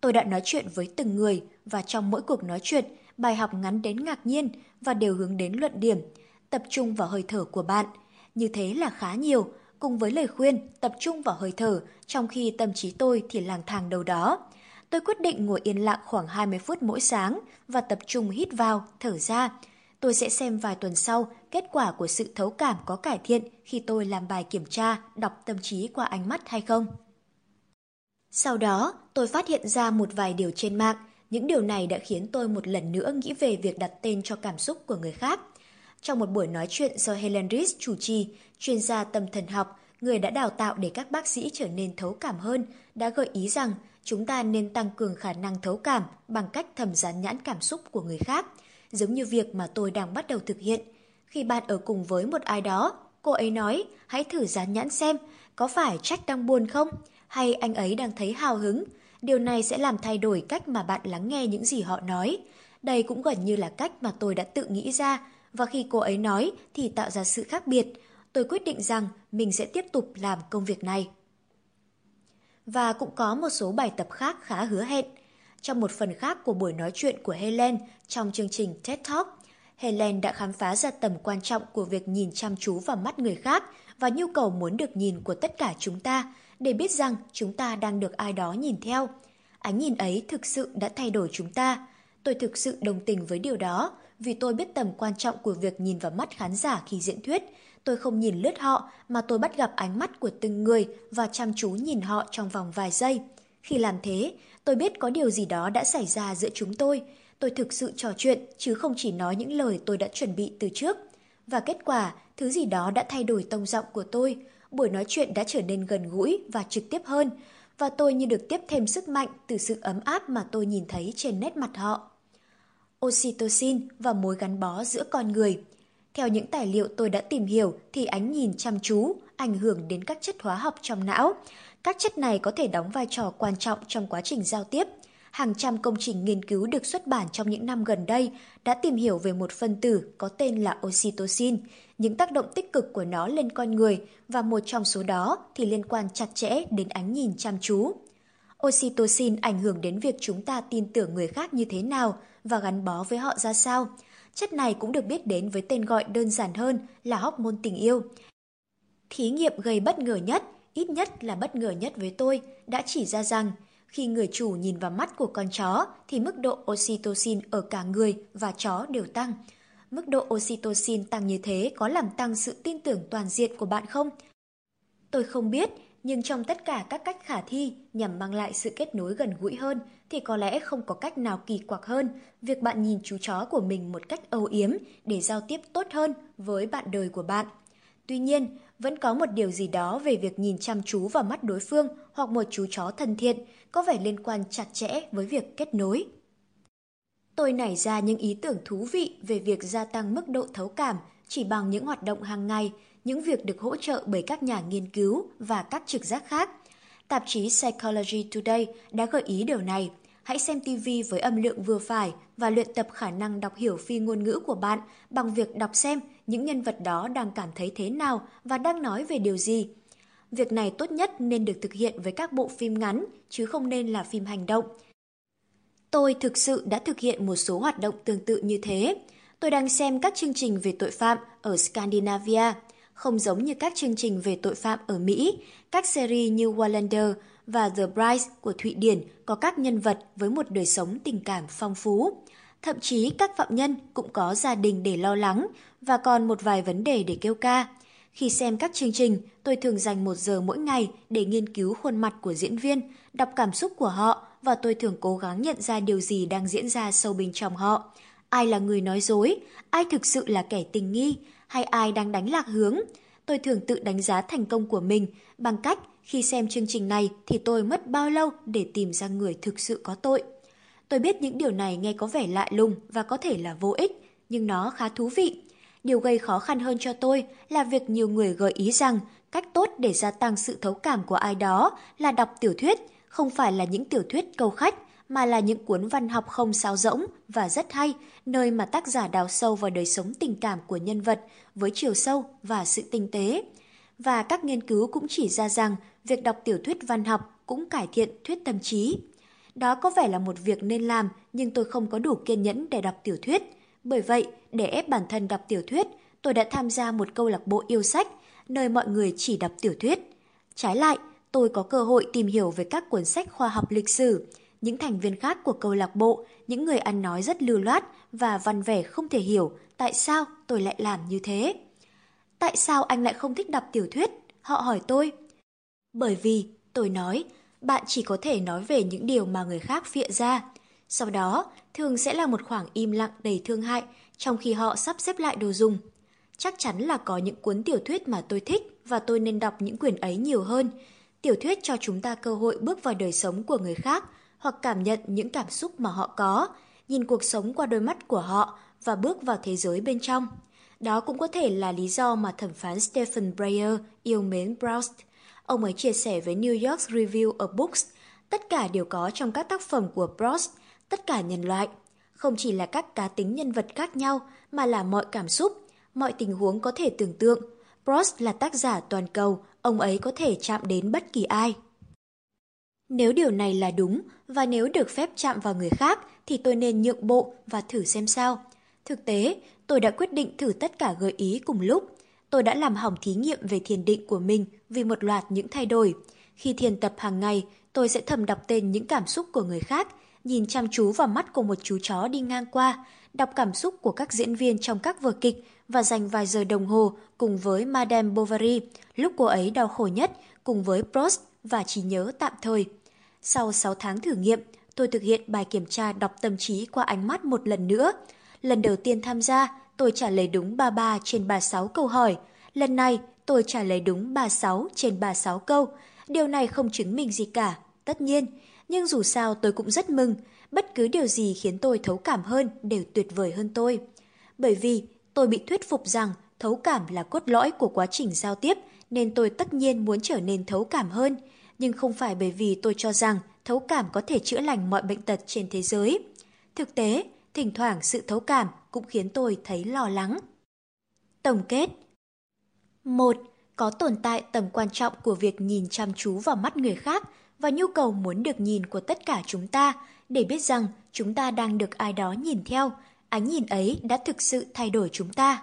Tôi đã nói chuyện với từng người và trong mỗi cuộc nói chuyện, bài học ngắn đến ngạc nhiên và đều hướng đến luận điểm, tập trung vào hơi thở của bạn. Như thế là khá nhiều, cùng với lời khuyên tập trung vào hơi thở trong khi tâm trí tôi thì lang thang đâu đó. Tôi quyết định ngồi yên lặng khoảng 20 phút mỗi sáng và tập trung hít vào, thở ra. Tôi sẽ xem vài tuần sau kết quả của sự thấu cảm có cải thiện khi tôi làm bài kiểm tra, đọc tâm trí qua ánh mắt hay không. Sau đó, tôi phát hiện ra một vài điều trên mạng. Những điều này đã khiến tôi một lần nữa nghĩ về việc đặt tên cho cảm xúc của người khác. Trong một buổi nói chuyện do Helen Rees chủ trì, chuyên gia tâm thần học, người đã đào tạo để các bác sĩ trở nên thấu cảm hơn, đã gợi ý rằng chúng ta nên tăng cường khả năng thấu cảm bằng cách thầm dán nhãn cảm xúc của người khác, giống như việc mà tôi đang bắt đầu thực hiện. Khi bạn ở cùng với một ai đó, cô ấy nói, hãy thử dán nhãn xem, có phải trách đang buồn không? Hay anh ấy đang thấy hào hứng? Điều này sẽ làm thay đổi cách mà bạn lắng nghe những gì họ nói. Đây cũng gần như là cách mà tôi đã tự nghĩ ra, và khi cô ấy nói thì tạo ra sự khác biệt. Tôi quyết định rằng mình sẽ tiếp tục làm công việc này. Và cũng có một số bài tập khác khá hứa hẹn. Trong một phần khác của buổi nói chuyện của Helen trong chương trình TED Talk, Helen đã khám phá ra tầm quan trọng của việc nhìn chăm chú vào mắt người khác và nhu cầu muốn được nhìn của tất cả chúng ta để biết rằng chúng ta đang được ai đó nhìn theo. Ánh nhìn ấy thực sự đã thay đổi chúng ta. Tôi thực sự đồng tình với điều đó vì tôi biết tầm quan trọng của việc nhìn vào mắt khán giả khi diễn thuyết. Tôi không nhìn lướt họ mà tôi bắt gặp ánh mắt của từng người và chăm chú nhìn họ trong vòng vài giây. Khi làm thế, tôi biết có điều gì đó đã xảy ra giữa chúng tôi. Tôi thực sự trò chuyện chứ không chỉ nói những lời tôi đã chuẩn bị từ trước. Và kết quả, thứ gì đó đã thay đổi tông giọng của tôi. Buổi nói chuyện đã trở nên gần gũi và trực tiếp hơn. Và tôi như được tiếp thêm sức mạnh từ sự ấm áp mà tôi nhìn thấy trên nét mặt họ oxytocin và mối gắn bó giữa con người. Theo những tài liệu tôi đã tìm hiểu thì ánh nhìn chăm chú ảnh hưởng đến các chất hóa học trong não. Các chất này có thể đóng vai trò quan trọng trong quá trình giao tiếp. Hàng trăm công trình nghiên cứu được xuất bản trong những năm gần đây đã tìm hiểu về một phân tử có tên là oxytocin, những tác động tích cực của nó lên con người và một trong số đó thì liên quan chặt chẽ đến ánh nhìn chăm chú. Oxytocin ảnh hưởng đến việc chúng ta tin tưởng người khác như thế nào và gắn bó với họ ra sao. Chất này cũng được biết đến với tên gọi đơn giản hơn là hormone tình yêu. Thí nghiệm gây bất ngờ nhất, ít nhất là bất ngờ nhất với tôi, đã chỉ ra rằng khi người chủ nhìn vào mắt của con chó thì mức độ oxytocin ở cả người và chó đều tăng. Mức độ oxytocin tăng như thế có làm tăng sự tin tưởng toàn diện của bạn không? Tôi không biết, nhưng trong tất cả các cách khả thi nhằm mang lại sự kết nối gần gũi hơn thì có lẽ không có cách nào kỳ quặc hơn việc bạn nhìn chú chó của mình một cách âu yếm để giao tiếp tốt hơn với bạn đời của bạn. Tuy nhiên, vẫn có một điều gì đó về việc nhìn chăm chú vào mắt đối phương hoặc một chú chó thân thiện có vẻ liên quan chặt chẽ với việc kết nối. Tôi nảy ra những ý tưởng thú vị về việc gia tăng mức độ thấu cảm chỉ bằng những hoạt động hàng ngày những việc được hỗ trợ bởi các nhà nghiên cứu và các trực giác khác. Tạp chí Psychology Today đã gợi ý điều này. Hãy xem TV với âm lượng vừa phải và luyện tập khả năng đọc hiểu phi ngôn ngữ của bạn bằng việc đọc xem những nhân vật đó đang cảm thấy thế nào và đang nói về điều gì. Việc này tốt nhất nên được thực hiện với các bộ phim ngắn, chứ không nên là phim hành động. Tôi thực sự đã thực hiện một số hoạt động tương tự như thế. Tôi đang xem các chương trình về tội phạm ở Scandinavia không giống như các chương trình về tội phạm ở Mỹ, các series như Wallander và The Brides của Thụy Điển có các nhân vật với một đời sống tình cảm phong phú. Thậm chí các phạm nhân cũng có gia đình để lo lắng và còn một vài vấn đề để kêu ca. Khi xem các chương trình, tôi thường dành một giờ mỗi ngày để nghiên cứu khuôn mặt của diễn viên, đọc cảm xúc của họ và tôi thường cố gắng nhận ra điều gì đang diễn ra sâu bên trong họ. Ai là người nói dối, ai thực sự là kẻ tình nghi, hay ai đang đánh lạc hướng. Tôi thường tự đánh giá thành công của mình bằng cách khi xem chương trình này thì tôi mất bao lâu để tìm ra người thực sự có tội. Tôi biết những điều này nghe có vẻ lạ lùng và có thể là vô ích, nhưng nó khá thú vị. Điều gây khó khăn hơn cho tôi là việc nhiều người gợi ý rằng cách tốt để gia tăng sự thấu cảm của ai đó là đọc tiểu thuyết, không phải là những tiểu thuyết câu khách, mà là những cuốn văn học không sáo rỗng và rất hay, nơi mà tác giả đào sâu vào đời sống tình cảm của nhân vật với chiều sâu và sự tinh tế. Và các nghiên cứu cũng chỉ ra rằng việc đọc tiểu thuyết văn học cũng cải thiện thuyết tâm trí. Đó có vẻ là một việc nên làm, nhưng tôi không có đủ kiên nhẫn để đọc tiểu thuyết. Bởi vậy, để ép bản thân đọc tiểu thuyết, tôi đã tham gia một câu lạc bộ yêu sách, nơi mọi người chỉ đọc tiểu thuyết. Trái lại, tôi có cơ hội tìm hiểu về các cuốn sách khoa học lịch sử. Những thành viên khác của câu lạc bộ, những người ăn nói rất lưu loát và văn vẻ không thể hiểu tại sao tôi lại làm như thế. Tại sao anh lại không thích đọc tiểu thuyết? Họ hỏi tôi. Bởi vì, tôi nói, bạn chỉ có thể nói về những điều mà người khác phịa ra. Sau đó, thường sẽ là một khoảng im lặng đầy thương hại trong khi họ sắp xếp lại đồ dùng. Chắc chắn là có những cuốn tiểu thuyết mà tôi thích và tôi nên đọc những quyển ấy nhiều hơn. Tiểu thuyết cho chúng ta cơ hội bước vào đời sống của người khác hoặc cảm nhận những cảm xúc mà họ có, nhìn cuộc sống qua đôi mắt của họ và bước vào thế giới bên trong. Đó cũng có thể là lý do mà thẩm phán Stephen Breyer yêu mến Proust. Ông ấy chia sẻ với New York Review of Books, tất cả đều có trong các tác phẩm của Proust, tất cả nhân loại. Không chỉ là các cá tính nhân vật khác nhau, mà là mọi cảm xúc, mọi tình huống có thể tưởng tượng. Proust là tác giả toàn cầu, ông ấy có thể chạm đến bất kỳ ai. Nếu điều này là đúng, và nếu được phép chạm vào người khác, thì tôi nên nhượng bộ và thử xem sao. Thực tế, tôi đã quyết định thử tất cả gợi ý cùng lúc. Tôi đã làm hỏng thí nghiệm về thiền định của mình vì một loạt những thay đổi. Khi thiền tập hàng ngày, tôi sẽ thầm đọc tên những cảm xúc của người khác, nhìn chăm chú vào mắt của một chú chó đi ngang qua, đọc cảm xúc của các diễn viên trong các vở kịch và dành vài giờ đồng hồ cùng với Madame Bovary, lúc cô ấy đau khổ nhất, cùng với Prost và trí nhớ tạm thời. Sau 6 tháng thử nghiệm, tôi thực hiện bài kiểm tra đọc tâm trí qua ánh mắt một lần nữa. Lần đầu tiên tham gia, tôi trả lời đúng 33 trên 36 câu hỏi. Lần này, tôi trả lời đúng 36 trên 36 câu. Điều này không chứng minh gì cả, tất nhiên. Nhưng dù sao tôi cũng rất mừng, bất cứ điều gì khiến tôi thấu cảm hơn đều tuyệt vời hơn tôi. Bởi vì tôi bị thuyết phục rằng thấu cảm là cốt lõi của quá trình giao tiếp, nên tôi tất nhiên muốn trở nên thấu cảm hơn. Nhưng không phải bởi vì tôi cho rằng thấu cảm có thể chữa lành mọi bệnh tật trên thế giới. Thực tế, thỉnh thoảng sự thấu cảm cũng khiến tôi thấy lo lắng. Tổng kết 1. Có tồn tại tầm quan trọng của việc nhìn chăm chú vào mắt người khác và nhu cầu muốn được nhìn của tất cả chúng ta để biết rằng chúng ta đang được ai đó nhìn theo, ánh nhìn ấy đã thực sự thay đổi chúng ta.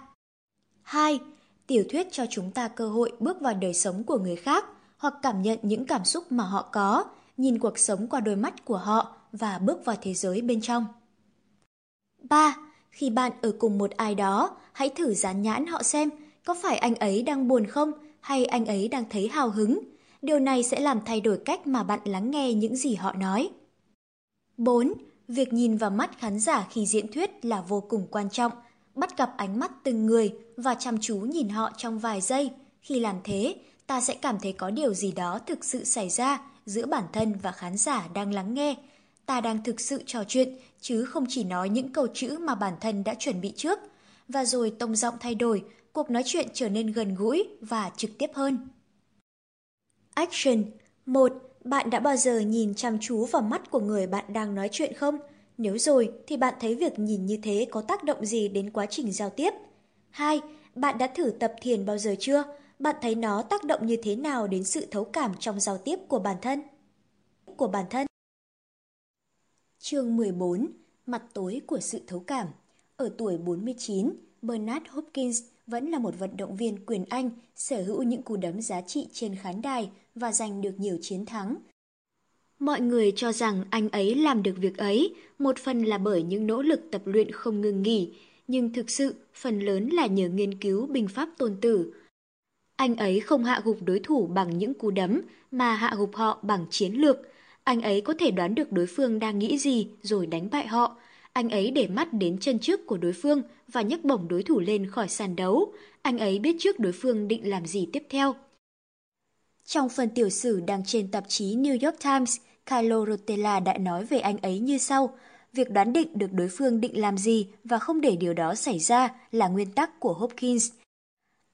2. Tiểu thuyết cho chúng ta cơ hội bước vào đời sống của người khác hoặc cảm nhận những cảm xúc mà họ có, nhìn cuộc sống qua đôi mắt của họ và bước vào thế giới bên trong. 3. Khi bạn ở cùng một ai đó, hãy thử dán nhãn họ xem có phải anh ấy đang buồn không hay anh ấy đang thấy hào hứng. Điều này sẽ làm thay đổi cách mà bạn lắng nghe những gì họ nói. 4. Việc nhìn vào mắt khán giả khi diễn thuyết là vô cùng quan trọng. Bắt gặp ánh mắt từng người và chăm chú nhìn họ trong vài giây. Khi làm thế, ta sẽ cảm thấy có điều gì đó thực sự xảy ra giữa bản thân và khán giả đang lắng nghe. Ta đang thực sự trò chuyện, chứ không chỉ nói những câu chữ mà bản thân đã chuẩn bị trước. Và rồi tông giọng thay đổi, cuộc nói chuyện trở nên gần gũi và trực tiếp hơn. Action 1. Bạn đã bao giờ nhìn chăm chú vào mắt của người bạn đang nói chuyện không? Nếu rồi thì bạn thấy việc nhìn như thế có tác động gì đến quá trình giao tiếp? 2. Bạn đã thử tập thiền bao giờ chưa? Bạn thấy nó tác động như thế nào đến sự thấu cảm trong giao tiếp của bản thân? Của bản thân. Chương 14. Mặt tối của sự thấu cảm. Ở tuổi 49, Bernard Hopkins vẫn là một vận động viên quyền Anh, sở hữu những cú đấm giá trị trên khán đài và giành được nhiều chiến thắng. Mọi người cho rằng anh ấy làm được việc ấy, một phần là bởi những nỗ lực tập luyện không ngừng nghỉ, nhưng thực sự phần lớn là nhờ nghiên cứu binh pháp tôn tử. Anh ấy không hạ gục đối thủ bằng những cú đấm, mà hạ gục họ bằng chiến lược. Anh ấy có thể đoán được đối phương đang nghĩ gì rồi đánh bại họ. Anh ấy để mắt đến chân trước của đối phương và nhấc bổng đối thủ lên khỏi sàn đấu. Anh ấy biết trước đối phương định làm gì tiếp theo. Trong phần tiểu sử đăng trên tạp chí New York Times, Carlo Rotella đã nói về anh ấy như sau. Việc đoán định được đối phương định làm gì và không để điều đó xảy ra là nguyên tắc của Hopkins.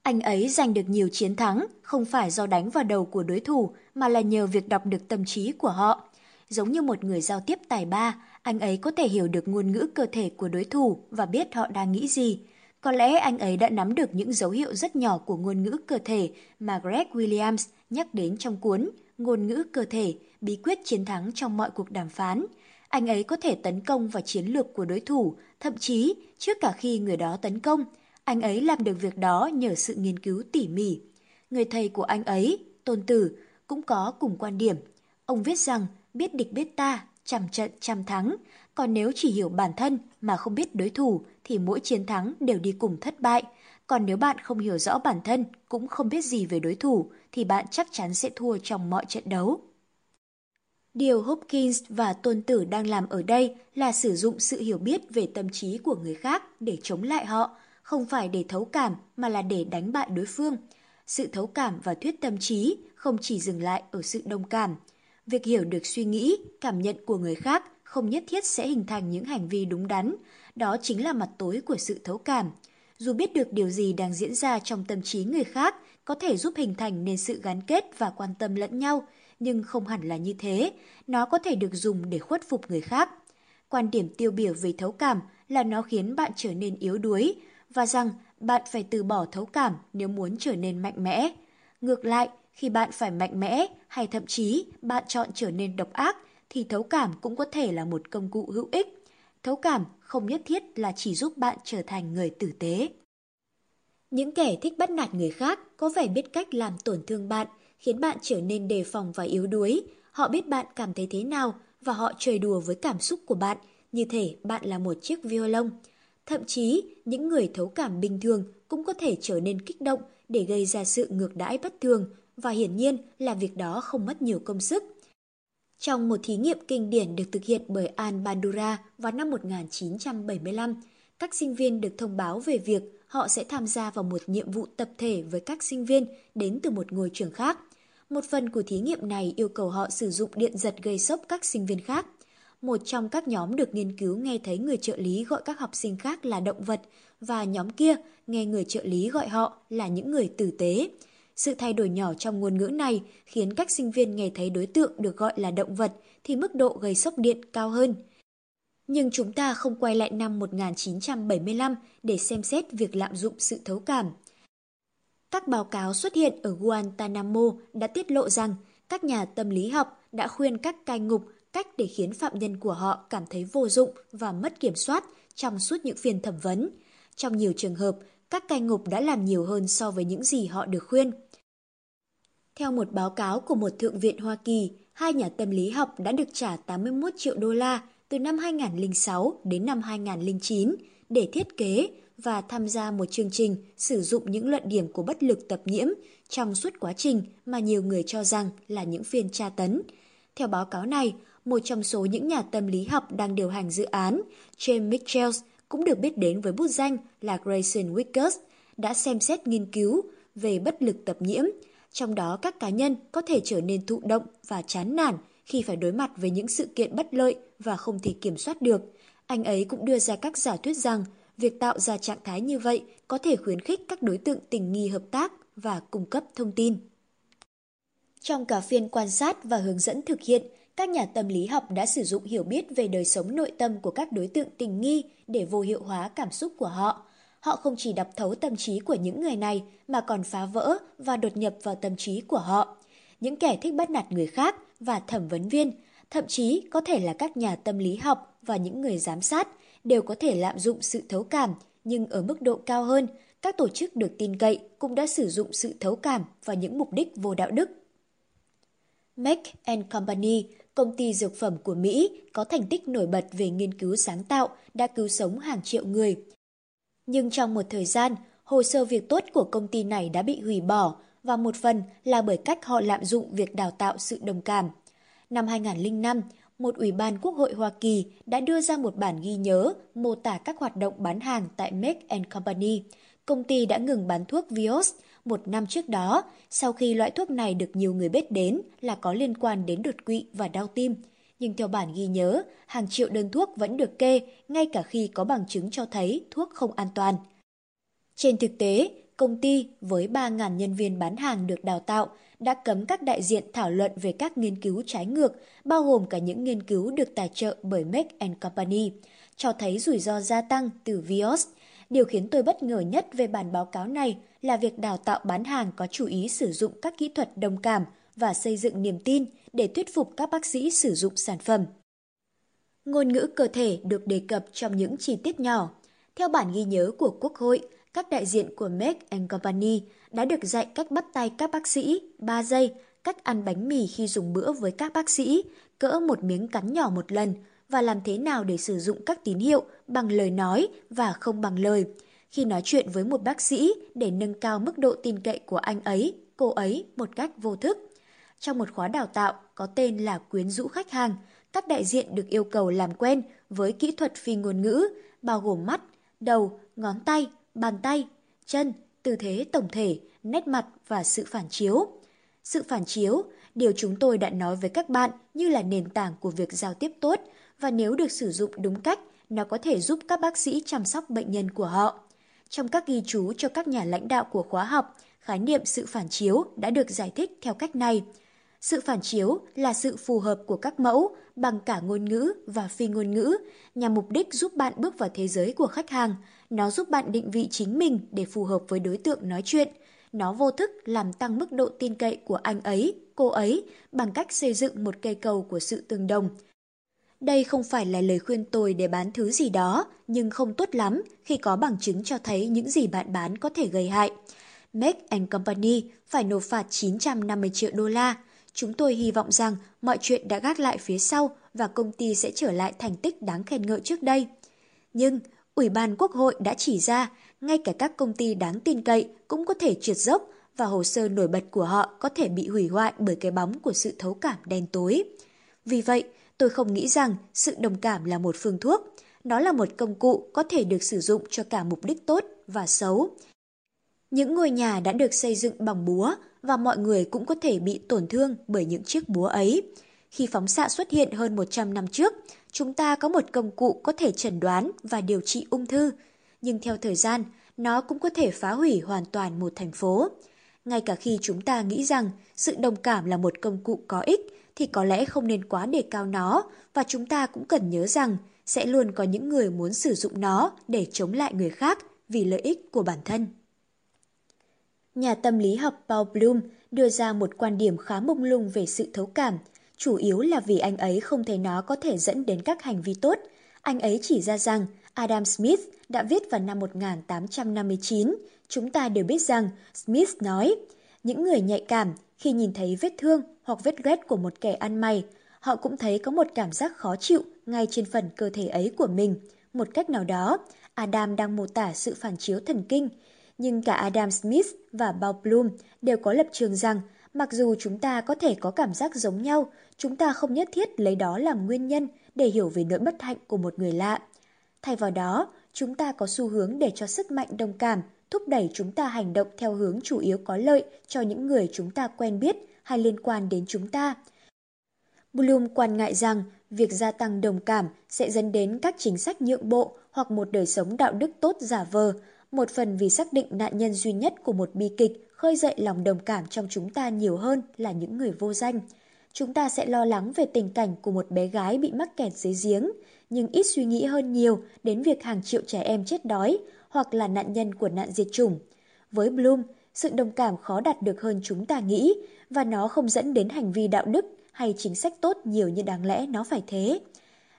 Anh ấy giành được nhiều chiến thắng không phải do đánh vào đầu của đối thủ mà là nhờ việc đọc được tâm trí của họ. Giống như một người giao tiếp tài ba, anh ấy có thể hiểu được ngôn ngữ cơ thể của đối thủ và biết họ đang nghĩ gì. Có lẽ anh ấy đã nắm được những dấu hiệu rất nhỏ của ngôn ngữ cơ thể mà Greg Williams nhắc đến trong cuốn Ngôn ngữ cơ thể, bí quyết chiến thắng trong mọi cuộc đàm phán. Anh ấy có thể tấn công vào chiến lược của đối thủ, thậm chí trước cả khi người đó tấn công. Anh ấy làm được việc đó nhờ sự nghiên cứu tỉ mỉ. Người thầy của anh ấy, Tôn Tử, cũng có cùng quan điểm. Ông viết rằng biết địch biết ta, trăm trận trăm thắng. Còn nếu chỉ hiểu bản thân mà không biết đối thủ thì mỗi chiến thắng đều đi cùng thất bại. Còn nếu bạn không hiểu rõ bản thân, cũng không biết gì về đối thủ, thì bạn chắc chắn sẽ thua trong mọi trận đấu. Điều Hopkins và Tôn Tử đang làm ở đây là sử dụng sự hiểu biết về tâm trí của người khác để chống lại họ, không phải để thấu cảm mà là để đánh bại đối phương. Sự thấu cảm và thuyết tâm trí không chỉ dừng lại ở sự đồng cảm. Việc hiểu được suy nghĩ, cảm nhận của người khác không nhất thiết sẽ hình thành những hành vi đúng đắn. Đó chính là mặt tối của sự thấu cảm. Dù biết được điều gì đang diễn ra trong tâm trí người khác có thể giúp hình thành nên sự gắn kết và quan tâm lẫn nhau, nhưng không hẳn là như thế. Nó có thể được dùng để khuất phục người khác. Quan điểm tiêu biểu về thấu cảm là nó khiến bạn trở nên yếu đuối và rằng bạn phải từ bỏ thấu cảm nếu muốn trở nên mạnh mẽ. Ngược lại, khi bạn phải mạnh mẽ hay thậm chí bạn chọn trở nên độc ác thì thấu cảm cũng có thể là một công cụ hữu ích. Thấu cảm không nhất thiết là chỉ giúp bạn trở thành người tử tế. Những kẻ thích bắt nạt người khác có vẻ biết cách làm tổn thương bạn, khiến bạn trở nên đề phòng và yếu đuối. Họ biết bạn cảm thấy thế nào và họ chơi đùa với cảm xúc của bạn, như thể bạn là một chiếc violon. Thậm chí, những người thấu cảm bình thường cũng có thể trở nên kích động để gây ra sự ngược đãi bất thường và hiển nhiên là việc đó không mất nhiều công sức. Trong một thí nghiệm kinh điển được thực hiện bởi Al Bandura vào năm 1975, các sinh viên được thông báo về việc họ sẽ tham gia vào một nhiệm vụ tập thể với các sinh viên đến từ một ngôi trường khác. Một phần của thí nghiệm này yêu cầu họ sử dụng điện giật gây sốc các sinh viên khác. Một trong các nhóm được nghiên cứu nghe thấy người trợ lý gọi các học sinh khác là động vật và nhóm kia nghe người trợ lý gọi họ là những người tử tế. Sự thay đổi nhỏ trong ngôn ngữ này khiến các sinh viên nghe thấy đối tượng được gọi là động vật thì mức độ gây sốc điện cao hơn. Nhưng chúng ta không quay lại năm 1975 để xem xét việc lạm dụng sự thấu cảm. Các báo cáo xuất hiện ở Guantanamo đã tiết lộ rằng các nhà tâm lý học đã khuyên các cai ngục cách để khiến phạm nhân của họ cảm thấy vô dụng và mất kiểm soát trong suốt những phiên thẩm vấn. Trong nhiều trường hợp, các cai ngục đã làm nhiều hơn so với những gì họ được khuyên. Theo một báo cáo của một thượng viện Hoa Kỳ, hai nhà tâm lý học đã được trả 81 triệu đô la từ năm 2006 đến năm 2009 để thiết kế và tham gia một chương trình sử dụng những luận điểm của bất lực tập nhiễm trong suốt quá trình mà nhiều người cho rằng là những phiên tra tấn. Theo báo cáo này, một trong số những nhà tâm lý học đang điều hành dự án, James Mitchells, cũng được biết đến với bút danh là Grayson Wickers, đã xem xét nghiên cứu về bất lực tập nhiễm, trong đó các cá nhân có thể trở nên thụ động và chán nản khi phải đối mặt với những sự kiện bất lợi và không thể kiểm soát được. Anh ấy cũng đưa ra các giả thuyết rằng việc tạo ra trạng thái như vậy có thể khuyến khích các đối tượng tình nghi hợp tác và cung cấp thông tin. Trong cả phiên quan sát và hướng dẫn thực hiện, các nhà tâm lý học đã sử dụng hiểu biết về đời sống nội tâm của các đối tượng tình nghi để vô hiệu hóa cảm xúc của họ. Họ không chỉ đập thấu tâm trí của những người này mà còn phá vỡ và đột nhập vào tâm trí của họ. Những kẻ thích bắt nạt người khác và thẩm vấn viên, thậm chí có thể là các nhà tâm lý học và những người giám sát, đều có thể lạm dụng sự thấu cảm, nhưng ở mức độ cao hơn, các tổ chức được tin cậy cũng đã sử dụng sự thấu cảm vào những mục đích vô đạo đức. mac and Company công ty dược phẩm của Mỹ có thành tích nổi bật về nghiên cứu sáng tạo đã cứu sống hàng triệu người. Nhưng trong một thời gian, hồ sơ việc tốt của công ty này đã bị hủy bỏ và một phần là bởi cách họ lạm dụng việc đào tạo sự đồng cảm. Năm 2005, một ủy ban quốc hội Hoa Kỳ đã đưa ra một bản ghi nhớ mô tả các hoạt động bán hàng tại Make and Company. Công ty đã ngừng bán thuốc Vios một năm trước đó, sau khi loại thuốc này được nhiều người biết đến là có liên quan đến đột quỵ và đau tim. Nhưng theo bản ghi nhớ, hàng triệu đơn thuốc vẫn được kê, ngay cả khi có bằng chứng cho thấy thuốc không an toàn. Trên thực tế, công ty với 3.000 nhân viên bán hàng được đào tạo đã cấm các đại diện thảo luận về các nghiên cứu trái ngược, bao gồm cả những nghiên cứu được tài trợ bởi Make and Company, cho thấy rủi ro gia tăng từ Vios. Điều khiến tôi bất ngờ nhất về bản báo cáo này là việc đào tạo bán hàng có chú ý sử dụng các kỹ thuật đồng cảm và xây dựng niềm tin để thuyết phục các bác sĩ sử dụng sản phẩm. Ngôn ngữ cơ thể được đề cập trong những chi tiết nhỏ. Theo bản ghi nhớ của Quốc hội, các đại diện của Make and Company đã được dạy cách bắt tay các bác sĩ 3 giây, cách ăn bánh mì khi dùng bữa với các bác sĩ, cỡ một miếng cắn nhỏ một lần và làm thế nào để sử dụng các tín hiệu bằng lời nói và không bằng lời khi nói chuyện với một bác sĩ để nâng cao mức độ tin cậy của anh ấy, cô ấy một cách vô thức. Trong một khóa đào tạo có tên là quyến rũ khách hàng, các đại diện được yêu cầu làm quen với kỹ thuật phi ngôn ngữ, bao gồm mắt, đầu, ngón tay, bàn tay, chân, tư thế tổng thể, nét mặt và sự phản chiếu. Sự phản chiếu, điều chúng tôi đã nói với các bạn như là nền tảng của việc giao tiếp tốt và nếu được sử dụng đúng cách, nó có thể giúp các bác sĩ chăm sóc bệnh nhân của họ. Trong các ghi chú cho các nhà lãnh đạo của khóa học, khái niệm sự phản chiếu đã được giải thích theo cách này. Sự phản chiếu là sự phù hợp của các mẫu bằng cả ngôn ngữ và phi ngôn ngữ nhằm mục đích giúp bạn bước vào thế giới của khách hàng. Nó giúp bạn định vị chính mình để phù hợp với đối tượng nói chuyện. Nó vô thức làm tăng mức độ tin cậy của anh ấy, cô ấy bằng cách xây dựng một cây cầu của sự tương đồng. Đây không phải là lời khuyên tôi để bán thứ gì đó, nhưng không tốt lắm khi có bằng chứng cho thấy những gì bạn bán có thể gây hại. Make and Company phải nộp phạt 950 triệu đô la. Chúng tôi hy vọng rằng mọi chuyện đã gác lại phía sau và công ty sẽ trở lại thành tích đáng khen ngợi trước đây. Nhưng, Ủy ban Quốc hội đã chỉ ra, ngay cả các công ty đáng tin cậy cũng có thể trượt dốc và hồ sơ nổi bật của họ có thể bị hủy hoại bởi cái bóng của sự thấu cảm đen tối. Vì vậy, tôi không nghĩ rằng sự đồng cảm là một phương thuốc. Nó là một công cụ có thể được sử dụng cho cả mục đích tốt và xấu. Những ngôi nhà đã được xây dựng bằng búa và mọi người cũng có thể bị tổn thương bởi những chiếc búa ấy. Khi phóng xạ xuất hiện hơn 100 năm trước, chúng ta có một công cụ có thể chẩn đoán và điều trị ung thư. Nhưng theo thời gian, nó cũng có thể phá hủy hoàn toàn một thành phố. Ngay cả khi chúng ta nghĩ rằng sự đồng cảm là một công cụ có ích, thì có lẽ không nên quá đề cao nó và chúng ta cũng cần nhớ rằng sẽ luôn có những người muốn sử dụng nó để chống lại người khác vì lợi ích của bản thân. Nhà tâm lý học Paul Bloom đưa ra một quan điểm khá mông lung về sự thấu cảm, chủ yếu là vì anh ấy không thấy nó có thể dẫn đến các hành vi tốt. Anh ấy chỉ ra rằng Adam Smith đã viết vào năm 1859, chúng ta đều biết rằng Smith nói, những người nhạy cảm khi nhìn thấy vết thương hoặc vết loét của một kẻ ăn mày, họ cũng thấy có một cảm giác khó chịu ngay trên phần cơ thể ấy của mình. Một cách nào đó, Adam đang mô tả sự phản chiếu thần kinh, nhưng cả Adam Smith và Bob Bloom đều có lập trường rằng mặc dù chúng ta có thể có cảm giác giống nhau, chúng ta không nhất thiết lấy đó làm nguyên nhân để hiểu về nỗi bất hạnh của một người lạ. Thay vào đó, chúng ta có xu hướng để cho sức mạnh đồng cảm thúc đẩy chúng ta hành động theo hướng chủ yếu có lợi cho những người chúng ta quen biết hay liên quan đến chúng ta. Bloom quan ngại rằng việc gia tăng đồng cảm sẽ dẫn đến các chính sách nhượng bộ hoặc một đời sống đạo đức tốt giả vờ, một phần vì xác định nạn nhân duy nhất của một bi kịch khơi dậy lòng đồng cảm trong chúng ta nhiều hơn là những người vô danh. Chúng ta sẽ lo lắng về tình cảnh của một bé gái bị mắc kẹt dưới giếng, nhưng ít suy nghĩ hơn nhiều đến việc hàng triệu trẻ em chết đói hoặc là nạn nhân của nạn diệt chủng. Với Bloom, sự đồng cảm khó đạt được hơn chúng ta nghĩ và nó không dẫn đến hành vi đạo đức hay chính sách tốt nhiều như đáng lẽ nó phải thế.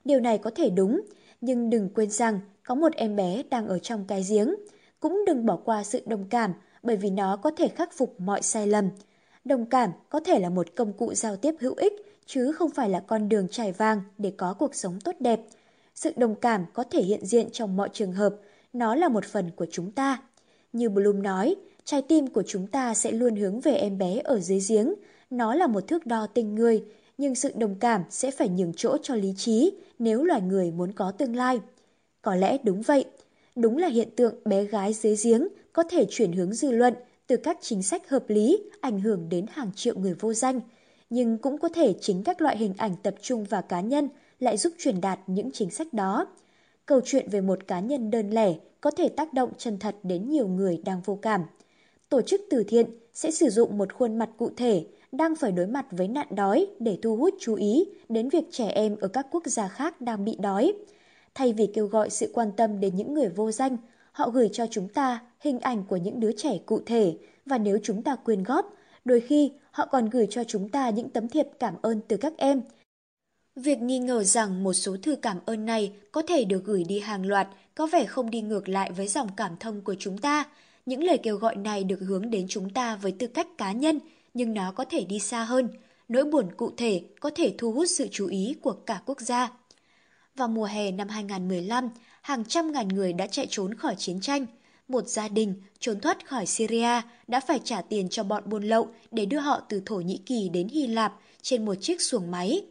Điều này có thể đúng, nhưng đừng quên rằng có một em bé đang ở trong cái giếng. Cũng đừng bỏ qua sự đồng cảm bởi vì nó có thể khắc phục mọi sai lầm. Đồng cảm có thể là một công cụ giao tiếp hữu ích, chứ không phải là con đường trải vàng để có cuộc sống tốt đẹp. Sự đồng cảm có thể hiện diện trong mọi trường hợp, nó là một phần của chúng ta. Như Bloom nói, trái tim của chúng ta sẽ luôn hướng về em bé ở dưới giếng. Nó là một thước đo tình người, nhưng sự đồng cảm sẽ phải nhường chỗ cho lý trí nếu loài người muốn có tương lai. Có lẽ đúng vậy. Đúng là hiện tượng bé gái dưới giếng có thể chuyển hướng dư luận từ các chính sách hợp lý ảnh hưởng đến hàng triệu người vô danh. Nhưng cũng có thể chính các loại hình ảnh tập trung vào cá nhân lại giúp truyền đạt những chính sách đó. Câu chuyện về một cá nhân đơn lẻ có thể tác động chân thật đến nhiều người đang vô cảm. Tổ chức từ thiện sẽ sử dụng một khuôn mặt cụ thể đang phải đối mặt với nạn đói để thu hút chú ý đến việc trẻ em ở các quốc gia khác đang bị đói. Thay vì kêu gọi sự quan tâm đến những người vô danh, họ gửi cho chúng ta hình ảnh của những đứa trẻ cụ thể và nếu chúng ta quyên góp, đôi khi họ còn gửi cho chúng ta những tấm thiệp cảm ơn từ các em. Việc nghi ngờ rằng một số thư cảm ơn này có thể được gửi đi hàng loạt có vẻ không đi ngược lại với dòng cảm thông của chúng ta. Những lời kêu gọi này được hướng đến chúng ta với tư cách cá nhân, nhưng nó có thể đi xa hơn. Nỗi buồn cụ thể có thể thu hút sự chú ý của cả quốc gia. Vào mùa hè năm 2015, hàng trăm ngàn người đã chạy trốn khỏi chiến tranh. Một gia đình trốn thoát khỏi Syria đã phải trả tiền cho bọn buôn lậu để đưa họ từ Thổ Nhĩ Kỳ đến Hy Lạp trên một chiếc xuồng máy.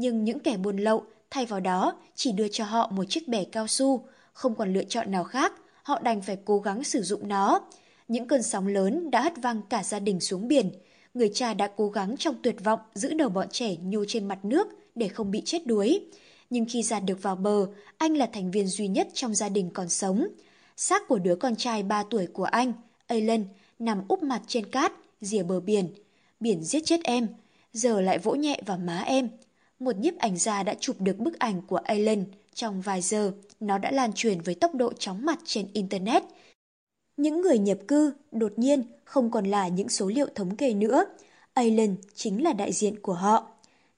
Nhưng những kẻ buôn lậu thay vào đó chỉ đưa cho họ một chiếc bè cao su, không còn lựa chọn nào khác, họ đành phải cố gắng sử dụng nó. Những cơn sóng lớn đã hất văng cả gia đình xuống biển. Người cha đã cố gắng trong tuyệt vọng giữ đầu bọn trẻ nhô trên mặt nước để không bị chết đuối nhưng khi ra được vào bờ, anh là thành viên duy nhất trong gia đình còn sống. Xác của đứa con trai 3 tuổi của anh, aylan nằm úp mặt trên cát, rìa bờ biển. Biển giết chết em, giờ lại vỗ nhẹ vào má em. Một nhiếp ảnh gia đã chụp được bức ảnh của Alan. Trong vài giờ, nó đã lan truyền với tốc độ chóng mặt trên Internet. Những người nhập cư, đột nhiên, không còn là những số liệu thống kê nữa. Alan chính là đại diện của họ.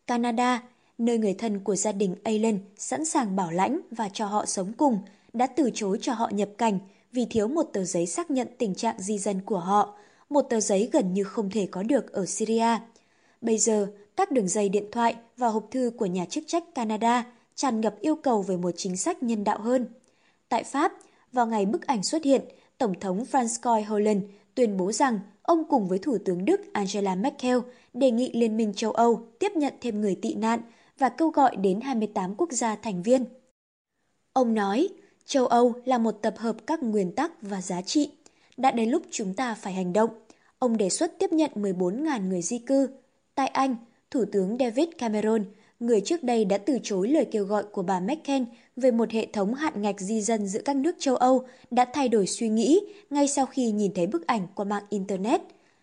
Canada nơi người thân của gia đình Alan sẵn sàng bảo lãnh và cho họ sống cùng, đã từ chối cho họ nhập cảnh vì thiếu một tờ giấy xác nhận tình trạng di dân của họ, một tờ giấy gần như không thể có được ở Syria. Bây giờ, các đường dây điện thoại và hộp thư của nhà chức trách Canada tràn ngập yêu cầu về một chính sách nhân đạo hơn. Tại Pháp, vào ngày bức ảnh xuất hiện, Tổng thống François Hollande tuyên bố rằng ông cùng với Thủ tướng Đức Angela Merkel đề nghị Liên minh châu Âu tiếp nhận thêm người tị nạn và kêu gọi đến 28 quốc gia thành viên. Ông nói, châu Âu là một tập hợp các nguyên tắc và giá trị. Đã đến lúc chúng ta phải hành động. Ông đề xuất tiếp nhận 14.000 người di cư. Tại Anh, Thủ tướng David Cameron, người trước đây đã từ chối lời kêu gọi của bà Merkel về một hệ thống hạn ngạch di dân giữa các nước châu Âu, đã thay đổi suy nghĩ ngay sau khi nhìn thấy bức ảnh qua mạng Internet.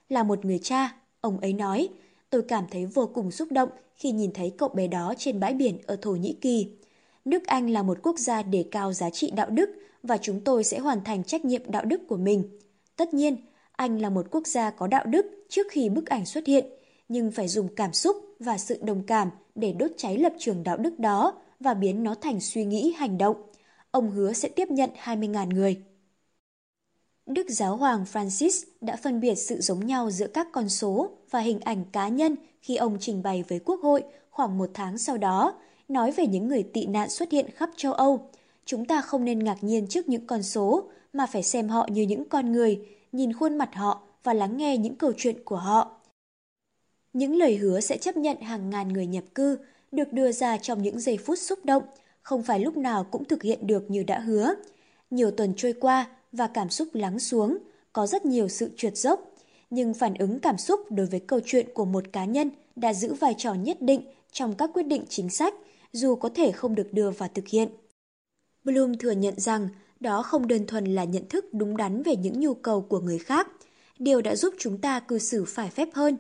Là một người cha, ông ấy nói, tôi cảm thấy vô cùng xúc động khi nhìn thấy cậu bé đó trên bãi biển ở Thổ Nhĩ Kỳ. Nước Anh là một quốc gia đề cao giá trị đạo đức và chúng tôi sẽ hoàn thành trách nhiệm đạo đức của mình. Tất nhiên, Anh là một quốc gia có đạo đức trước khi bức ảnh xuất hiện, nhưng phải dùng cảm xúc và sự đồng cảm để đốt cháy lập trường đạo đức đó và biến nó thành suy nghĩ hành động. Ông hứa sẽ tiếp nhận 20.000 người. Đức Giáo hoàng Francis đã phân biệt sự giống nhau giữa các con số và hình ảnh cá nhân khi ông trình bày với Quốc hội khoảng một tháng sau đó, nói về những người tị nạn xuất hiện khắp châu Âu. Chúng ta không nên ngạc nhiên trước những con số, mà phải xem họ như những con người, nhìn khuôn mặt họ và lắng nghe những câu chuyện của họ. Những lời hứa sẽ chấp nhận hàng ngàn người nhập cư được đưa ra trong những giây phút xúc động, không phải lúc nào cũng thực hiện được như đã hứa. Nhiều tuần trôi qua, và cảm xúc lắng xuống, có rất nhiều sự trượt dốc. Nhưng phản ứng cảm xúc đối với câu chuyện của một cá nhân đã giữ vai trò nhất định trong các quyết định chính sách, dù có thể không được đưa vào thực hiện. Bloom thừa nhận rằng đó không đơn thuần là nhận thức đúng đắn về những nhu cầu của người khác, điều đã giúp chúng ta cư xử phải phép hơn.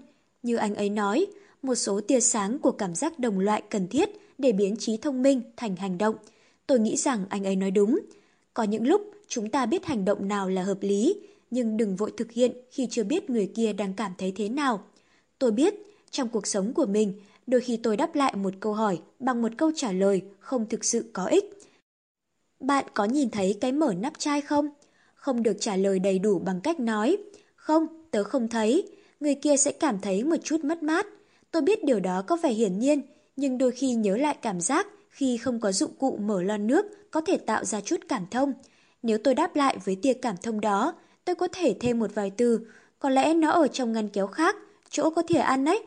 Như anh ấy nói, một số tia sáng của cảm giác đồng loại cần thiết để biến trí thông minh thành hành động. Tôi nghĩ rằng anh ấy nói đúng. Có những lúc chúng ta biết hành động nào là hợp lý, nhưng đừng vội thực hiện khi chưa biết người kia đang cảm thấy thế nào. Tôi biết, trong cuộc sống của mình, đôi khi tôi đáp lại một câu hỏi bằng một câu trả lời không thực sự có ích. Bạn có nhìn thấy cái mở nắp chai không? Không được trả lời đầy đủ bằng cách nói, không, tớ không thấy người kia sẽ cảm thấy một chút mất mát. Tôi biết điều đó có vẻ hiển nhiên, nhưng đôi khi nhớ lại cảm giác khi không có dụng cụ mở lon nước có thể tạo ra chút cảm thông. Nếu tôi đáp lại với tia cảm thông đó, tôi có thể thêm một vài từ, có lẽ nó ở trong ngăn kéo khác, chỗ có thể ăn đấy.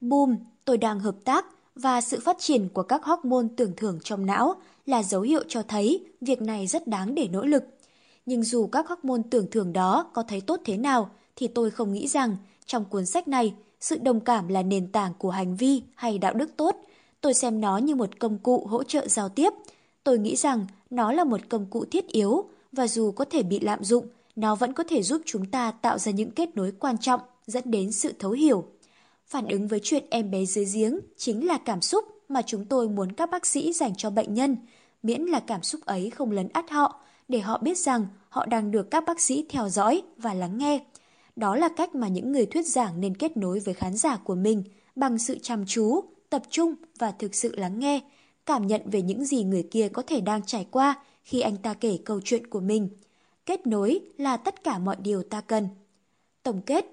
Boom, tôi đang hợp tác và sự phát triển của các hormone tưởng thưởng trong não là dấu hiệu cho thấy việc này rất đáng để nỗ lực. Nhưng dù các hormone tưởng thưởng đó có thấy tốt thế nào, thì tôi không nghĩ rằng trong cuốn sách này, sự đồng cảm là nền tảng của hành vi hay đạo đức tốt. Tôi xem nó như một công cụ hỗ trợ giao tiếp. Tôi nghĩ rằng nó là một công cụ thiết yếu và dù có thể bị lạm dụng, nó vẫn có thể giúp chúng ta tạo ra những kết nối quan trọng dẫn đến sự thấu hiểu. Phản ứng với chuyện em bé dưới giếng chính là cảm xúc mà chúng tôi muốn các bác sĩ dành cho bệnh nhân, miễn là cảm xúc ấy không lấn át họ, để họ biết rằng họ đang được các bác sĩ theo dõi và lắng nghe. Đó là cách mà những người thuyết giảng nên kết nối với khán giả của mình bằng sự chăm chú, tập trung và thực sự lắng nghe, cảm nhận về những gì người kia có thể đang trải qua khi anh ta kể câu chuyện của mình. Kết nối là tất cả mọi điều ta cần. Tổng kết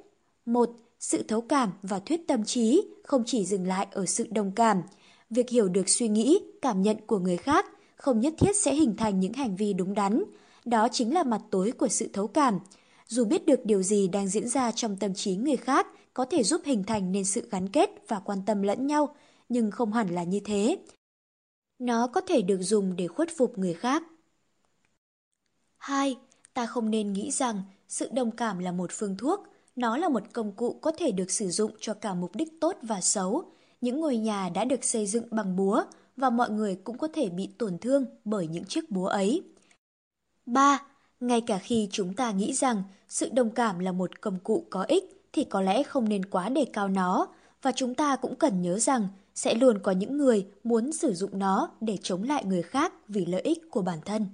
1. Sự thấu cảm và thuyết tâm trí không chỉ dừng lại ở sự đồng cảm. Việc hiểu được suy nghĩ, cảm nhận của người khác không nhất thiết sẽ hình thành những hành vi đúng đắn. Đó chính là mặt tối của sự thấu cảm. Dù biết được điều gì đang diễn ra trong tâm trí người khác có thể giúp hình thành nên sự gắn kết và quan tâm lẫn nhau, nhưng không hẳn là như thế. Nó có thể được dùng để khuất phục người khác. 2. Ta không nên nghĩ rằng sự đồng cảm là một phương thuốc, nó là một công cụ có thể được sử dụng cho cả mục đích tốt và xấu. Những ngôi nhà đã được xây dựng bằng búa và mọi người cũng có thể bị tổn thương bởi những chiếc búa ấy. 3. Ngay cả khi chúng ta nghĩ rằng sự đồng cảm là một công cụ có ích thì có lẽ không nên quá đề cao nó và chúng ta cũng cần nhớ rằng sẽ luôn có những người muốn sử dụng nó để chống lại người khác vì lợi ích của bản thân.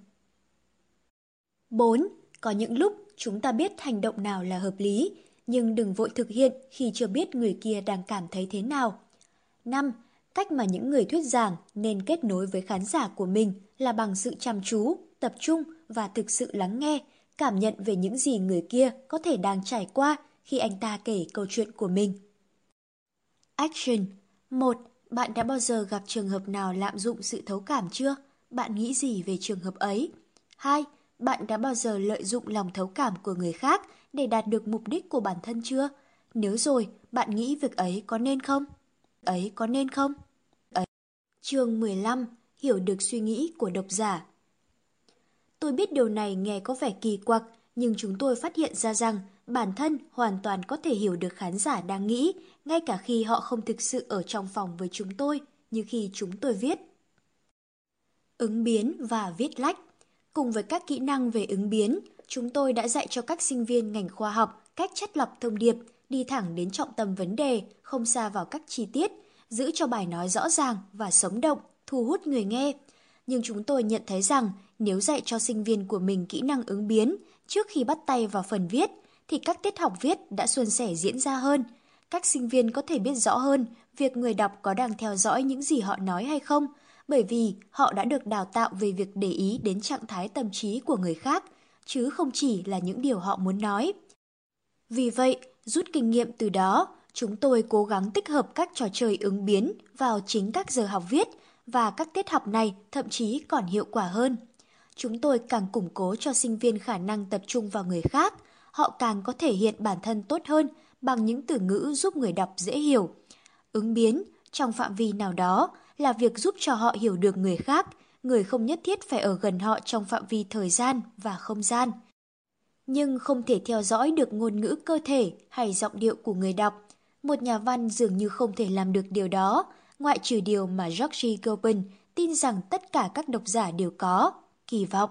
4. Có những lúc chúng ta biết hành động nào là hợp lý, nhưng đừng vội thực hiện khi chưa biết người kia đang cảm thấy thế nào. 5. Cách mà những người thuyết giảng nên kết nối với khán giả của mình là bằng sự chăm chú, tập trung và thực sự lắng nghe, cảm nhận về những gì người kia có thể đang trải qua khi anh ta kể câu chuyện của mình. Action 1. Bạn đã bao giờ gặp trường hợp nào lạm dụng sự thấu cảm chưa? Bạn nghĩ gì về trường hợp ấy? 2. Bạn đã bao giờ lợi dụng lòng thấu cảm của người khác để đạt được mục đích của bản thân chưa? Nếu rồi, bạn nghĩ việc ấy có nên không? Ấy có nên không? Ấy. Chương 15. Hiểu được suy nghĩ của độc giả Tôi biết điều này nghe có vẻ kỳ quặc, nhưng chúng tôi phát hiện ra rằng bản thân hoàn toàn có thể hiểu được khán giả đang nghĩ, ngay cả khi họ không thực sự ở trong phòng với chúng tôi, như khi chúng tôi viết. Ứng biến và viết lách Cùng với các kỹ năng về ứng biến, chúng tôi đã dạy cho các sinh viên ngành khoa học cách chất lọc thông điệp, đi thẳng đến trọng tâm vấn đề, không xa vào các chi tiết, giữ cho bài nói rõ ràng và sống động, thu hút người nghe. Nhưng chúng tôi nhận thấy rằng nếu dạy cho sinh viên của mình kỹ năng ứng biến trước khi bắt tay vào phần viết, thì các tiết học viết đã suôn sẻ diễn ra hơn. Các sinh viên có thể biết rõ hơn việc người đọc có đang theo dõi những gì họ nói hay không, bởi vì họ đã được đào tạo về việc để ý đến trạng thái tâm trí của người khác, chứ không chỉ là những điều họ muốn nói. Vì vậy, rút kinh nghiệm từ đó, chúng tôi cố gắng tích hợp các trò chơi ứng biến vào chính các giờ học viết và các tiết học này thậm chí còn hiệu quả hơn. Chúng tôi càng củng cố cho sinh viên khả năng tập trung vào người khác, họ càng có thể hiện bản thân tốt hơn bằng những từ ngữ giúp người đọc dễ hiểu. Ứng biến, trong phạm vi nào đó, là việc giúp cho họ hiểu được người khác, người không nhất thiết phải ở gần họ trong phạm vi thời gian và không gian. Nhưng không thể theo dõi được ngôn ngữ cơ thể hay giọng điệu của người đọc. Một nhà văn dường như không thể làm được điều đó, ngoại trừ điều mà George Gilpin tin rằng tất cả các độc giả đều có, kỳ vọng.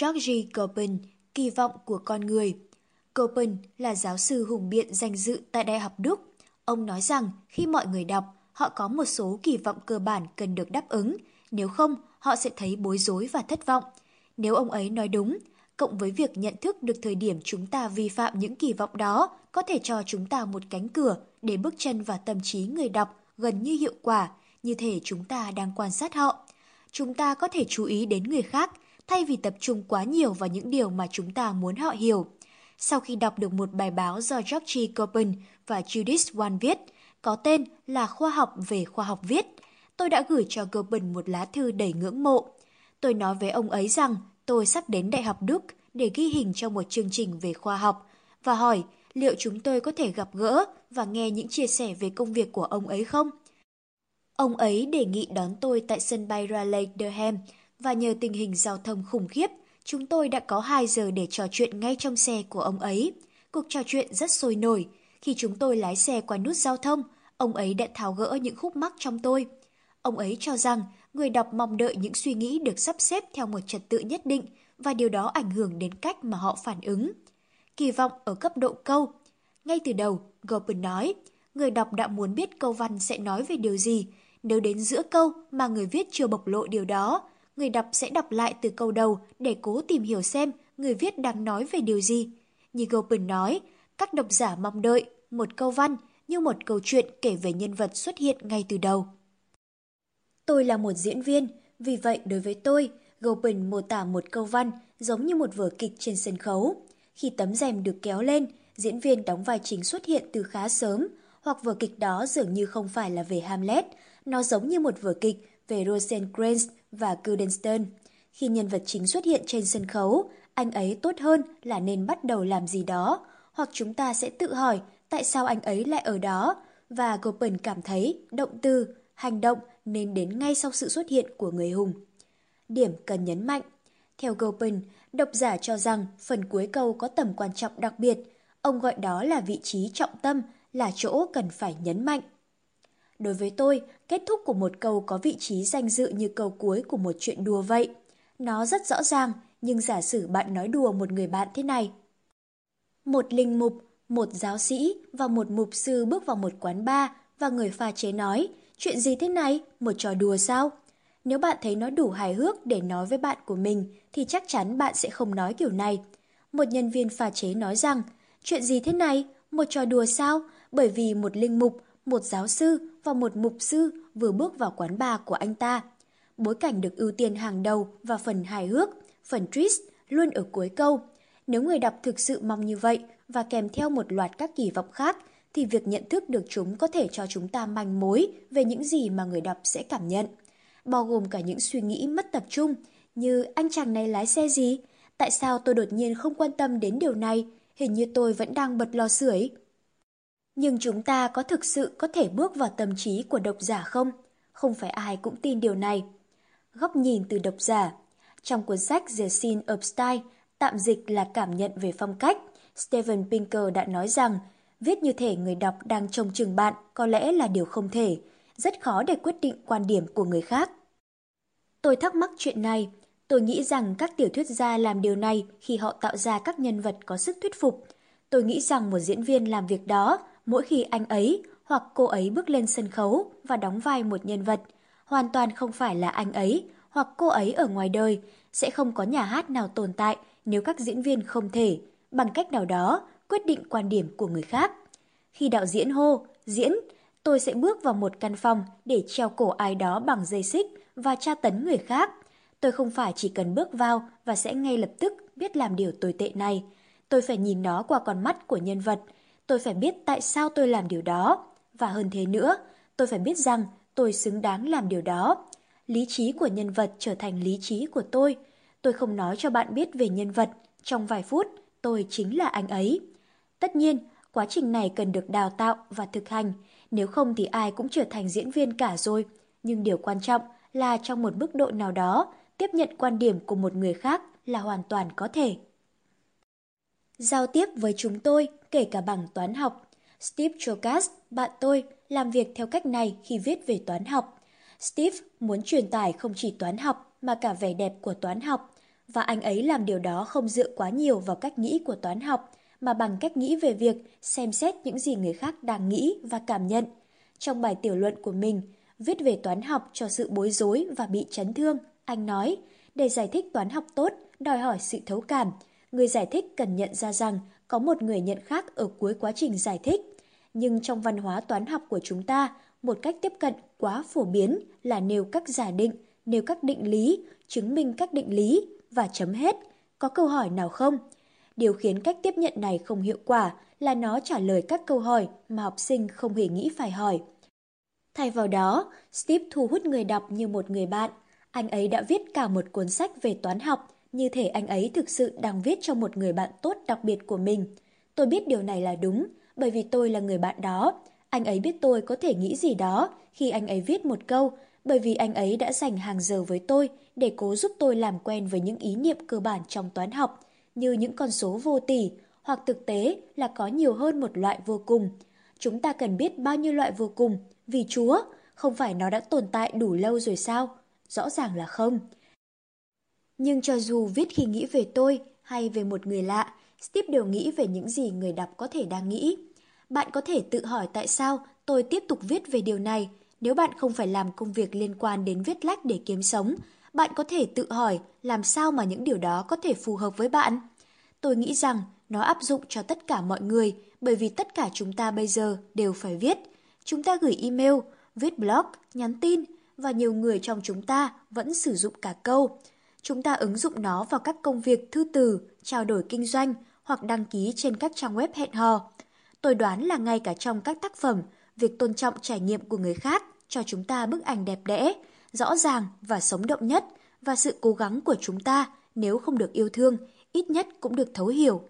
George Gilpin, kỳ vọng của con người. Gilpin là giáo sư hùng biện danh dự tại Đại học Đức. Ông nói rằng khi mọi người đọc, họ có một số kỳ vọng cơ bản cần được đáp ứng, nếu không họ sẽ thấy bối rối và thất vọng. Nếu ông ấy nói đúng, cộng với việc nhận thức được thời điểm chúng ta vi phạm những kỳ vọng đó có thể cho chúng ta một cánh cửa để bước chân vào tâm trí người đọc gần như hiệu quả, như thể chúng ta đang quan sát họ. Chúng ta có thể chú ý đến người khác thay vì tập trung quá nhiều vào những điều mà chúng ta muốn họ hiểu. Sau khi đọc được một bài báo do George Copen và Judith Wan viết, có tên là Khoa học về khoa học viết, tôi đã gửi cho Copen một lá thư đầy ngưỡng mộ. Tôi nói với ông ấy rằng tôi sắp đến Đại học Đức để ghi hình cho một chương trình về khoa học và hỏi liệu chúng tôi có thể gặp gỡ và nghe những chia sẻ về công việc của ông ấy không? Ông ấy đề nghị đón tôi tại sân bay Raleigh Durham và nhờ tình hình giao thông khủng khiếp, chúng tôi đã có 2 giờ để trò chuyện ngay trong xe của ông ấy. Cuộc trò chuyện rất sôi nổi. Khi chúng tôi lái xe qua nút giao thông, ông ấy đã tháo gỡ những khúc mắc trong tôi. Ông ấy cho rằng người đọc mong đợi những suy nghĩ được sắp xếp theo một trật tự nhất định và điều đó ảnh hưởng đến cách mà họ phản ứng. Kỳ vọng ở cấp độ câu. Ngay từ đầu, Gopin nói, người đọc đã muốn biết câu văn sẽ nói về điều gì. Nếu đến giữa câu mà người viết chưa bộc lộ điều đó, người đọc sẽ đọc lại từ câu đầu để cố tìm hiểu xem người viết đang nói về điều gì. Như Gopin nói, các độc giả mong đợi một câu văn như một câu chuyện kể về nhân vật xuất hiện ngay từ đầu. Tôi là một diễn viên, vì vậy đối với tôi, Gopin mô tả một câu văn giống như một vở kịch trên sân khấu. Khi tấm rèm được kéo lên, diễn viên đóng vai chính xuất hiện từ khá sớm, hoặc vở kịch đó dường như không phải là về Hamlet, nó giống như một vở kịch về Rosencrantz và Guildenstern. Khi nhân vật chính xuất hiện trên sân khấu, anh ấy tốt hơn là nên bắt đầu làm gì đó, hoặc chúng ta sẽ tự hỏi tại sao anh ấy lại ở đó, và Gopin cảm thấy động từ, hành động nên đến ngay sau sự xuất hiện của người hùng. Điểm cần nhấn mạnh Theo Gopin, độc giả cho rằng phần cuối câu có tầm quan trọng đặc biệt, ông gọi đó là vị trí trọng tâm, là chỗ cần phải nhấn mạnh. Đối với tôi, kết thúc của một câu có vị trí danh dự như câu cuối của một chuyện đùa vậy. Nó rất rõ ràng, nhưng giả sử bạn nói đùa một người bạn thế này. Một linh mục, một giáo sĩ và một mục sư bước vào một quán bar và người pha chế nói, chuyện gì thế này, một trò đùa sao? Nếu bạn thấy nó đủ hài hước để nói với bạn của mình thì chắc chắn bạn sẽ không nói kiểu này. Một nhân viên pha chế nói rằng, chuyện gì thế này, một trò đùa sao? Bởi vì một linh mục, một giáo sư và một mục sư vừa bước vào quán bar của anh ta. Bối cảnh được ưu tiên hàng đầu và phần hài hước, phần twist luôn ở cuối câu. Nếu người đọc thực sự mong như vậy và kèm theo một loạt các kỳ vọng khác, thì việc nhận thức được chúng có thể cho chúng ta manh mối về những gì mà người đọc sẽ cảm nhận. Bao gồm cả những suy nghĩ mất tập trung, như anh chàng này lái xe gì? Tại sao tôi đột nhiên không quan tâm đến điều này? Hình như tôi vẫn đang bật lò sưởi. Nhưng chúng ta có thực sự có thể bước vào tâm trí của độc giả không? Không phải ai cũng tin điều này. Góc nhìn từ độc giả Trong cuốn sách The Scene of Style, tạm dịch là cảm nhận về phong cách, Steven Pinker đã nói rằng viết như thể người đọc đang trông chừng bạn có lẽ là điều không thể, rất khó để quyết định quan điểm của người khác. Tôi thắc mắc chuyện này. Tôi nghĩ rằng các tiểu thuyết gia làm điều này khi họ tạo ra các nhân vật có sức thuyết phục. Tôi nghĩ rằng một diễn viên làm việc đó mỗi khi anh ấy hoặc cô ấy bước lên sân khấu và đóng vai một nhân vật, hoàn toàn không phải là anh ấy hoặc cô ấy ở ngoài đời, sẽ không có nhà hát nào tồn tại nếu các diễn viên không thể, bằng cách nào đó, quyết định quan điểm của người khác. Khi đạo diễn hô, diễn, tôi sẽ bước vào một căn phòng để treo cổ ai đó bằng dây xích và tra tấn người khác. Tôi không phải chỉ cần bước vào và sẽ ngay lập tức biết làm điều tồi tệ này. Tôi phải nhìn nó qua con mắt của nhân vật, Tôi phải biết tại sao tôi làm điều đó. Và hơn thế nữa, tôi phải biết rằng tôi xứng đáng làm điều đó. Lý trí của nhân vật trở thành lý trí của tôi. Tôi không nói cho bạn biết về nhân vật. Trong vài phút, tôi chính là anh ấy. Tất nhiên, quá trình này cần được đào tạo và thực hành. Nếu không thì ai cũng trở thành diễn viên cả rồi. Nhưng điều quan trọng là trong một mức độ nào đó, tiếp nhận quan điểm của một người khác là hoàn toàn có thể. Giao tiếp với chúng tôi kể cả bằng toán học. Steve Chokas, bạn tôi, làm việc theo cách này khi viết về toán học. Steve muốn truyền tải không chỉ toán học mà cả vẻ đẹp của toán học, và anh ấy làm điều đó không dựa quá nhiều vào cách nghĩ của toán học, mà bằng cách nghĩ về việc xem xét những gì người khác đang nghĩ và cảm nhận. Trong bài tiểu luận của mình, viết về toán học cho sự bối rối và bị chấn thương, anh nói, để giải thích toán học tốt, đòi hỏi sự thấu cảm. Người giải thích cần nhận ra rằng có một người nhận khác ở cuối quá trình giải thích. Nhưng trong văn hóa toán học của chúng ta, một cách tiếp cận quá phổ biến là nêu các giả định, nêu các định lý, chứng minh các định lý và chấm hết. Có câu hỏi nào không? điều khiến cách tiếp nhận này không hiệu quả là nó trả lời các câu hỏi mà học sinh không hề nghĩ phải hỏi. Thay vào đó, Steve thu hút người đọc như một người bạn. Anh ấy đã viết cả một cuốn sách về toán học, như thể anh ấy thực sự đang viết cho một người bạn tốt đặc biệt của mình. Tôi biết điều này là đúng, bởi vì tôi là người bạn đó. Anh ấy biết tôi có thể nghĩ gì đó khi anh ấy viết một câu, bởi vì anh ấy đã dành hàng giờ với tôi để cố giúp tôi làm quen với những ý niệm cơ bản trong toán học, như những con số vô tỷ, hoặc thực tế là có nhiều hơn một loại vô cùng. Chúng ta cần biết bao nhiêu loại vô cùng, vì Chúa, không phải nó đã tồn tại đủ lâu rồi sao? Rõ ràng là không. Nhưng cho dù viết khi nghĩ về tôi hay về một người lạ, Steve đều nghĩ về những gì người đọc có thể đang nghĩ. Bạn có thể tự hỏi tại sao tôi tiếp tục viết về điều này. Nếu bạn không phải làm công việc liên quan đến viết lách để kiếm sống, bạn có thể tự hỏi làm sao mà những điều đó có thể phù hợp với bạn. Tôi nghĩ rằng nó áp dụng cho tất cả mọi người bởi vì tất cả chúng ta bây giờ đều phải viết. Chúng ta gửi email, viết blog, nhắn tin và nhiều người trong chúng ta vẫn sử dụng cả câu. Chúng ta ứng dụng nó vào các công việc thư từ, trao đổi kinh doanh hoặc đăng ký trên các trang web hẹn hò. Tôi đoán là ngay cả trong các tác phẩm, việc tôn trọng trải nghiệm của người khác cho chúng ta bức ảnh đẹp đẽ, rõ ràng và sống động nhất và sự cố gắng của chúng ta nếu không được yêu thương, ít nhất cũng được thấu hiểu.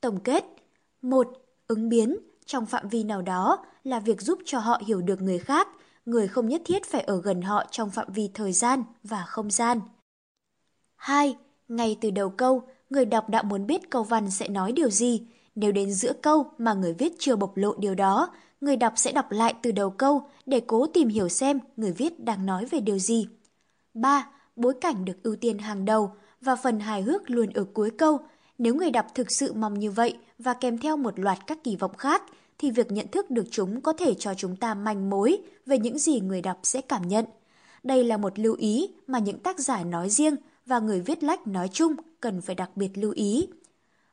Tổng kết một Ứng biến trong phạm vi nào đó là việc giúp cho họ hiểu được người khác, người không nhất thiết phải ở gần họ trong phạm vi thời gian và không gian. 2. Ngay từ đầu câu, người đọc đã muốn biết câu văn sẽ nói điều gì. Nếu đến giữa câu mà người viết chưa bộc lộ điều đó, người đọc sẽ đọc lại từ đầu câu để cố tìm hiểu xem người viết đang nói về điều gì. 3. Bối cảnh được ưu tiên hàng đầu và phần hài hước luôn ở cuối câu. Nếu người đọc thực sự mong như vậy và kèm theo một loạt các kỳ vọng khác, thì việc nhận thức được chúng có thể cho chúng ta manh mối về những gì người đọc sẽ cảm nhận. Đây là một lưu ý mà những tác giả nói riêng và người viết lách nói chung cần phải đặc biệt lưu ý.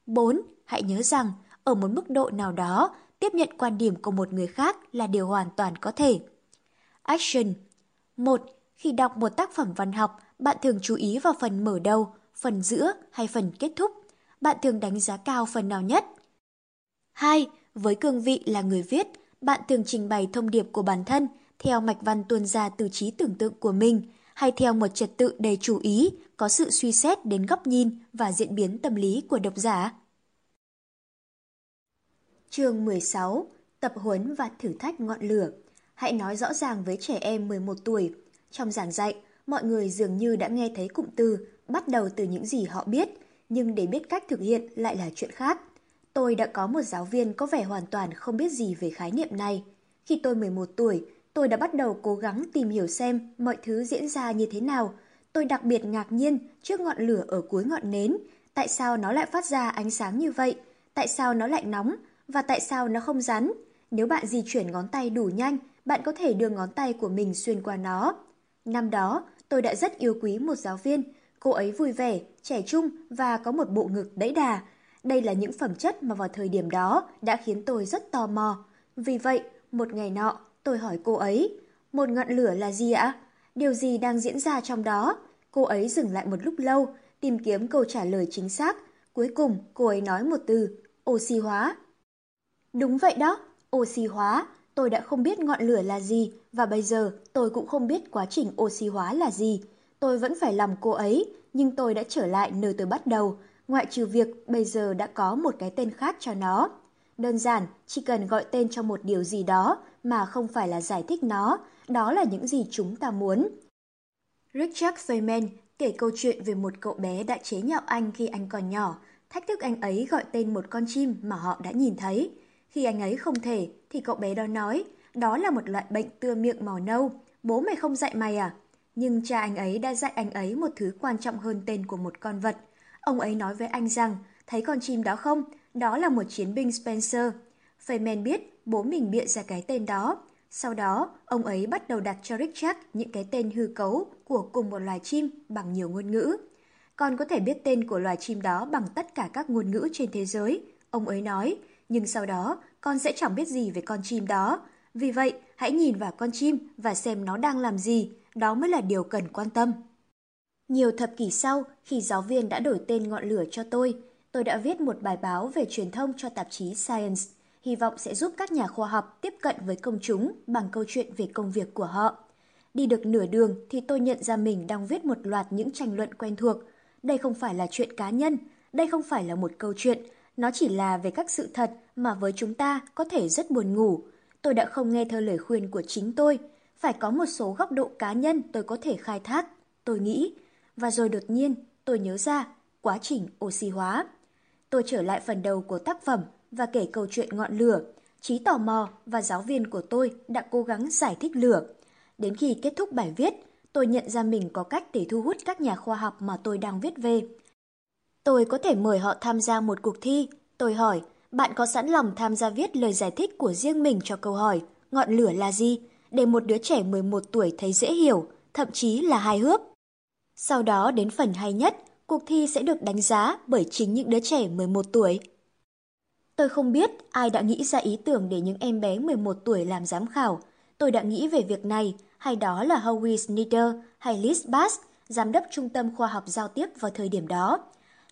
4. Hãy nhớ rằng, ở một mức độ nào đó, tiếp nhận quan điểm của một người khác là điều hoàn toàn có thể. Action 1. Khi đọc một tác phẩm văn học, bạn thường chú ý vào phần mở đầu, phần giữa hay phần kết thúc. Bạn thường đánh giá cao phần nào nhất? 2. Với cương vị là người viết, bạn thường trình bày thông điệp của bản thân theo mạch văn tuôn ra từ trí tưởng tượng của mình hay theo một trật tự đầy chú ý, có sự suy xét đến góc nhìn và diễn biến tâm lý của độc giả. Chương 16. Tập huấn và thử thách ngọn lửa. Hãy nói rõ ràng với trẻ em 11 tuổi. Trong giảng dạy, mọi người dường như đã nghe thấy cụm từ bắt đầu từ những gì họ biết, nhưng để biết cách thực hiện lại là chuyện khác. Tôi đã có một giáo viên có vẻ hoàn toàn không biết gì về khái niệm này. Khi tôi 11 tuổi, tôi đã bắt đầu cố gắng tìm hiểu xem mọi thứ diễn ra như thế nào. Tôi đặc biệt ngạc nhiên trước ngọn lửa ở cuối ngọn nến. Tại sao nó lại phát ra ánh sáng như vậy? Tại sao nó lại nóng? Và tại sao nó không rắn? Nếu bạn di chuyển ngón tay đủ nhanh, bạn có thể đưa ngón tay của mình xuyên qua nó. Năm đó, tôi đã rất yêu quý một giáo viên. Cô ấy vui vẻ, trẻ trung và có một bộ ngực đẫy đà. Đây là những phẩm chất mà vào thời điểm đó đã khiến tôi rất tò mò. Vì vậy, một ngày nọ, tôi hỏi cô ấy, một ngọn lửa là gì ạ? Điều gì đang diễn ra trong đó? Cô ấy dừng lại một lúc lâu, tìm kiếm câu trả lời chính xác. Cuối cùng, cô ấy nói một từ, oxy hóa. Đúng vậy đó, oxy hóa. Tôi đã không biết ngọn lửa là gì và bây giờ tôi cũng không biết quá trình oxy hóa là gì. Tôi vẫn phải làm cô ấy, nhưng tôi đã trở lại nơi tôi bắt đầu, ngoại trừ việc bây giờ đã có một cái tên khác cho nó. Đơn giản, chỉ cần gọi tên cho một điều gì đó mà không phải là giải thích nó, đó là những gì chúng ta muốn. Richard Feynman kể câu chuyện về một cậu bé đã chế nhạo anh khi anh còn nhỏ, thách thức anh ấy gọi tên một con chim mà họ đã nhìn thấy. Khi anh ấy không thể, thì cậu bé đó nói, đó là một loại bệnh tưa miệng màu nâu, bố mày không dạy mày à? Nhưng cha anh ấy đã dạy anh ấy một thứ quan trọng hơn tên của một con vật. Ông ấy nói với anh rằng, thấy con chim đó không? Đó là một chiến binh Spencer. Feynman biết bố mình bịa ra cái tên đó. Sau đó, ông ấy bắt đầu đặt cho Richard những cái tên hư cấu của cùng một loài chim bằng nhiều ngôn ngữ. Con có thể biết tên của loài chim đó bằng tất cả các ngôn ngữ trên thế giới, ông ấy nói, nhưng sau đó con sẽ chẳng biết gì về con chim đó. Vì vậy, hãy nhìn vào con chim và xem nó đang làm gì, đó mới là điều cần quan tâm. Nhiều thập kỷ sau, khi giáo viên đã đổi tên ngọn lửa cho tôi, tôi đã viết một bài báo về truyền thông cho tạp chí Science, hy vọng sẽ giúp các nhà khoa học tiếp cận với công chúng bằng câu chuyện về công việc của họ. Đi được nửa đường thì tôi nhận ra mình đang viết một loạt những tranh luận quen thuộc. Đây không phải là chuyện cá nhân, đây không phải là một câu chuyện, nó chỉ là về các sự thật mà với chúng ta có thể rất buồn ngủ. Tôi đã không nghe theo lời khuyên của chính tôi, phải có một số góc độ cá nhân tôi có thể khai thác, tôi nghĩ. Và rồi đột nhiên, tôi nhớ ra quá trình oxy hóa. Tôi trở lại phần đầu của tác phẩm và kể câu chuyện ngọn lửa. Trí tò mò và giáo viên của tôi đã cố gắng giải thích lửa. Đến khi kết thúc bài viết, tôi nhận ra mình có cách để thu hút các nhà khoa học mà tôi đang viết về. Tôi có thể mời họ tham gia một cuộc thi. Tôi hỏi, bạn có sẵn lòng tham gia viết lời giải thích của riêng mình cho câu hỏi ngọn lửa là gì? Để một đứa trẻ 11 tuổi thấy dễ hiểu, thậm chí là hài hước. Sau đó đến phần hay nhất, cuộc thi sẽ được đánh giá bởi chính những đứa trẻ 11 tuổi. Tôi không biết ai đã nghĩ ra ý tưởng để những em bé 11 tuổi làm giám khảo. Tôi đã nghĩ về việc này, hay đó là Howie Snyder hay Liz Bass, giám đốc trung tâm khoa học giao tiếp vào thời điểm đó.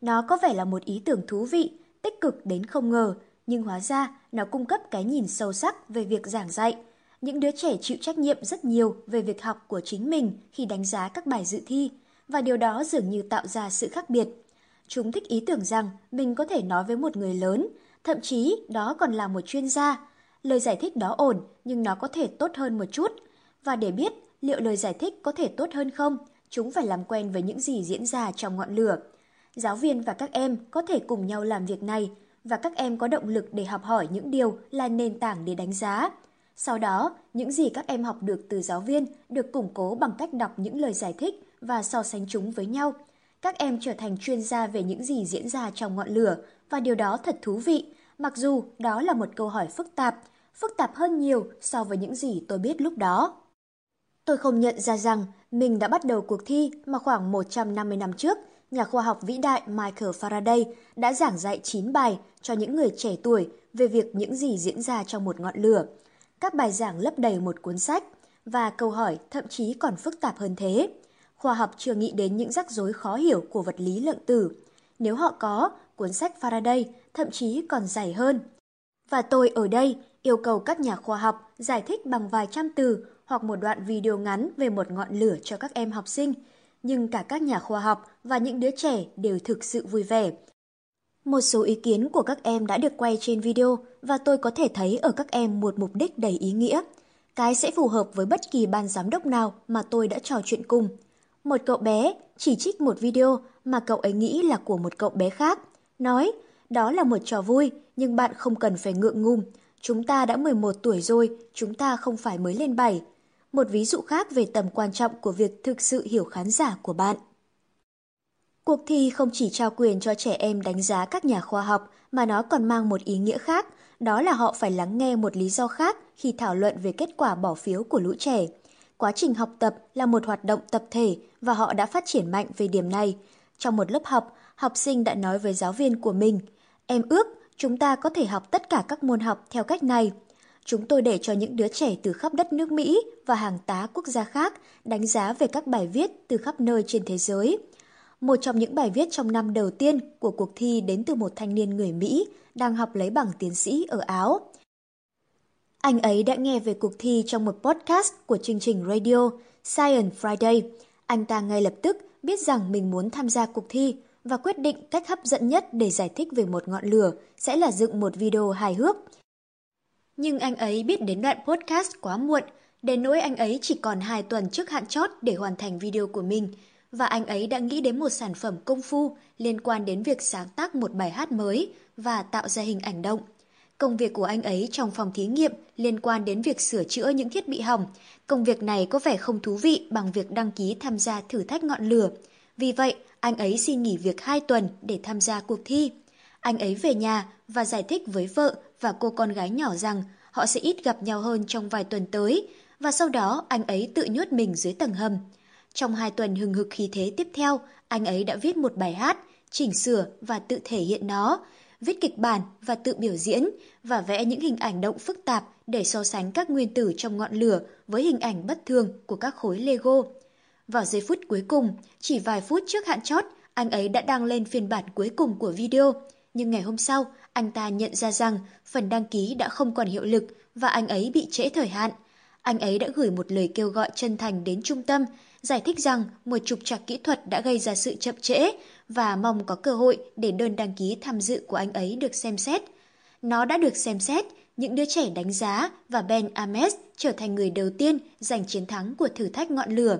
Nó có vẻ là một ý tưởng thú vị, tích cực đến không ngờ, nhưng hóa ra nó cung cấp cái nhìn sâu sắc về việc giảng dạy. Những đứa trẻ chịu trách nhiệm rất nhiều về việc học của chính mình khi đánh giá các bài dự thi, và điều đó dường như tạo ra sự khác biệt. Chúng thích ý tưởng rằng mình có thể nói với một người lớn, thậm chí đó còn là một chuyên gia. Lời giải thích đó ổn, nhưng nó có thể tốt hơn một chút. Và để biết liệu lời giải thích có thể tốt hơn không, chúng phải làm quen với những gì diễn ra trong ngọn lửa. Giáo viên và các em có thể cùng nhau làm việc này và các em có động lực để học hỏi những điều là nền tảng để đánh giá. Sau đó, những gì các em học được từ giáo viên được củng cố bằng cách đọc những lời giải thích và so sánh chúng với nhau. Các em trở thành chuyên gia về những gì diễn ra trong ngọn lửa và điều đó thật thú vị, mặc dù đó là một câu hỏi phức tạp, phức tạp hơn nhiều so với những gì tôi biết lúc đó. Tôi không nhận ra rằng mình đã bắt đầu cuộc thi mà khoảng 150 năm trước, nhà khoa học vĩ đại Michael Faraday đã giảng dạy 9 bài cho những người trẻ tuổi về việc những gì diễn ra trong một ngọn lửa. Các bài giảng lấp đầy một cuốn sách và câu hỏi thậm chí còn phức tạp hơn thế. Khoa học chưa nghĩ đến những rắc rối khó hiểu của vật lý lượng tử. Nếu họ có, cuốn sách Faraday thậm chí còn dài hơn. Và tôi ở đây yêu cầu các nhà khoa học giải thích bằng vài trăm từ hoặc một đoạn video ngắn về một ngọn lửa cho các em học sinh. Nhưng cả các nhà khoa học và những đứa trẻ đều thực sự vui vẻ. Một số ý kiến của các em đã được quay trên video và tôi có thể thấy ở các em một mục đích đầy ý nghĩa. Cái sẽ phù hợp với bất kỳ ban giám đốc nào mà tôi đã trò chuyện cùng. Một cậu bé chỉ trích một video mà cậu ấy nghĩ là của một cậu bé khác. Nói, đó là một trò vui, nhưng bạn không cần phải ngượng ngùng. Chúng ta đã 11 tuổi rồi, chúng ta không phải mới lên 7. Một ví dụ khác về tầm quan trọng của việc thực sự hiểu khán giả của bạn. Cuộc thi không chỉ trao quyền cho trẻ em đánh giá các nhà khoa học, mà nó còn mang một ý nghĩa khác, đó là họ phải lắng nghe một lý do khác khi thảo luận về kết quả bỏ phiếu của lũ trẻ. Quá trình học tập là một hoạt động tập thể và họ đã phát triển mạnh về điểm này. Trong một lớp học, học sinh đã nói với giáo viên của mình, em ước chúng ta có thể học tất cả các môn học theo cách này. Chúng tôi để cho những đứa trẻ từ khắp đất nước Mỹ và hàng tá quốc gia khác đánh giá về các bài viết từ khắp nơi trên thế giới. Một trong những bài viết trong năm đầu tiên của cuộc thi đến từ một thanh niên người Mỹ đang học lấy bằng tiến sĩ ở Áo. Anh ấy đã nghe về cuộc thi trong một podcast của chương trình radio Science Friday. Anh ta ngay lập tức biết rằng mình muốn tham gia cuộc thi và quyết định cách hấp dẫn nhất để giải thích về một ngọn lửa sẽ là dựng một video hài hước. Nhưng anh ấy biết đến đoạn podcast quá muộn, đến nỗi anh ấy chỉ còn 2 tuần trước hạn chót để hoàn thành video của mình, và anh ấy đã nghĩ đến một sản phẩm công phu liên quan đến việc sáng tác một bài hát mới và tạo ra hình ảnh động. Công việc của anh ấy trong phòng thí nghiệm liên quan đến việc sửa chữa những thiết bị hỏng. Công việc này có vẻ không thú vị bằng việc đăng ký tham gia thử thách ngọn lửa. Vì vậy, anh ấy xin nghỉ việc 2 tuần để tham gia cuộc thi. Anh ấy về nhà và giải thích với vợ và cô con gái nhỏ rằng họ sẽ ít gặp nhau hơn trong vài tuần tới, và sau đó anh ấy tự nhốt mình dưới tầng hầm. Trong hai tuần hừng hực khí thế tiếp theo, anh ấy đã viết một bài hát, chỉnh sửa và tự thể hiện nó, viết kịch bản và tự biểu diễn và vẽ những hình ảnh động phức tạp để so sánh các nguyên tử trong ngọn lửa với hình ảnh bất thường của các khối Lego. Vào giây phút cuối cùng, chỉ vài phút trước hạn chót, anh ấy đã đăng lên phiên bản cuối cùng của video. Nhưng ngày hôm sau, anh ta nhận ra rằng phần đăng ký đã không còn hiệu lực và anh ấy bị trễ thời hạn. Anh ấy đã gửi một lời kêu gọi chân thành đến trung tâm, giải thích rằng một trục trặc kỹ thuật đã gây ra sự chậm trễ và mong có cơ hội để đơn đăng ký tham dự của anh ấy được xem xét. Nó đã được xem xét, những đứa trẻ đánh giá và Ben Ames trở thành người đầu tiên giành chiến thắng của thử thách ngọn lửa.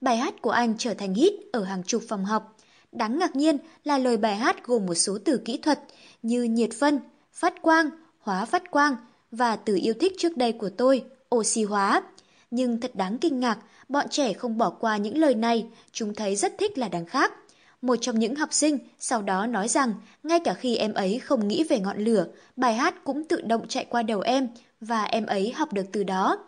Bài hát của anh trở thành hit ở hàng chục phòng học. Đáng ngạc nhiên là lời bài hát gồm một số từ kỹ thuật như nhiệt phân, phát quang, hóa phát quang và từ yêu thích trước đây của tôi, oxy hóa. Nhưng thật đáng kinh ngạc, bọn trẻ không bỏ qua những lời này, chúng thấy rất thích là đáng khác. Một trong những học sinh sau đó nói rằng ngay cả khi em ấy không nghĩ về ngọn lửa, bài hát cũng tự động chạy qua đầu em và em ấy học được từ đó.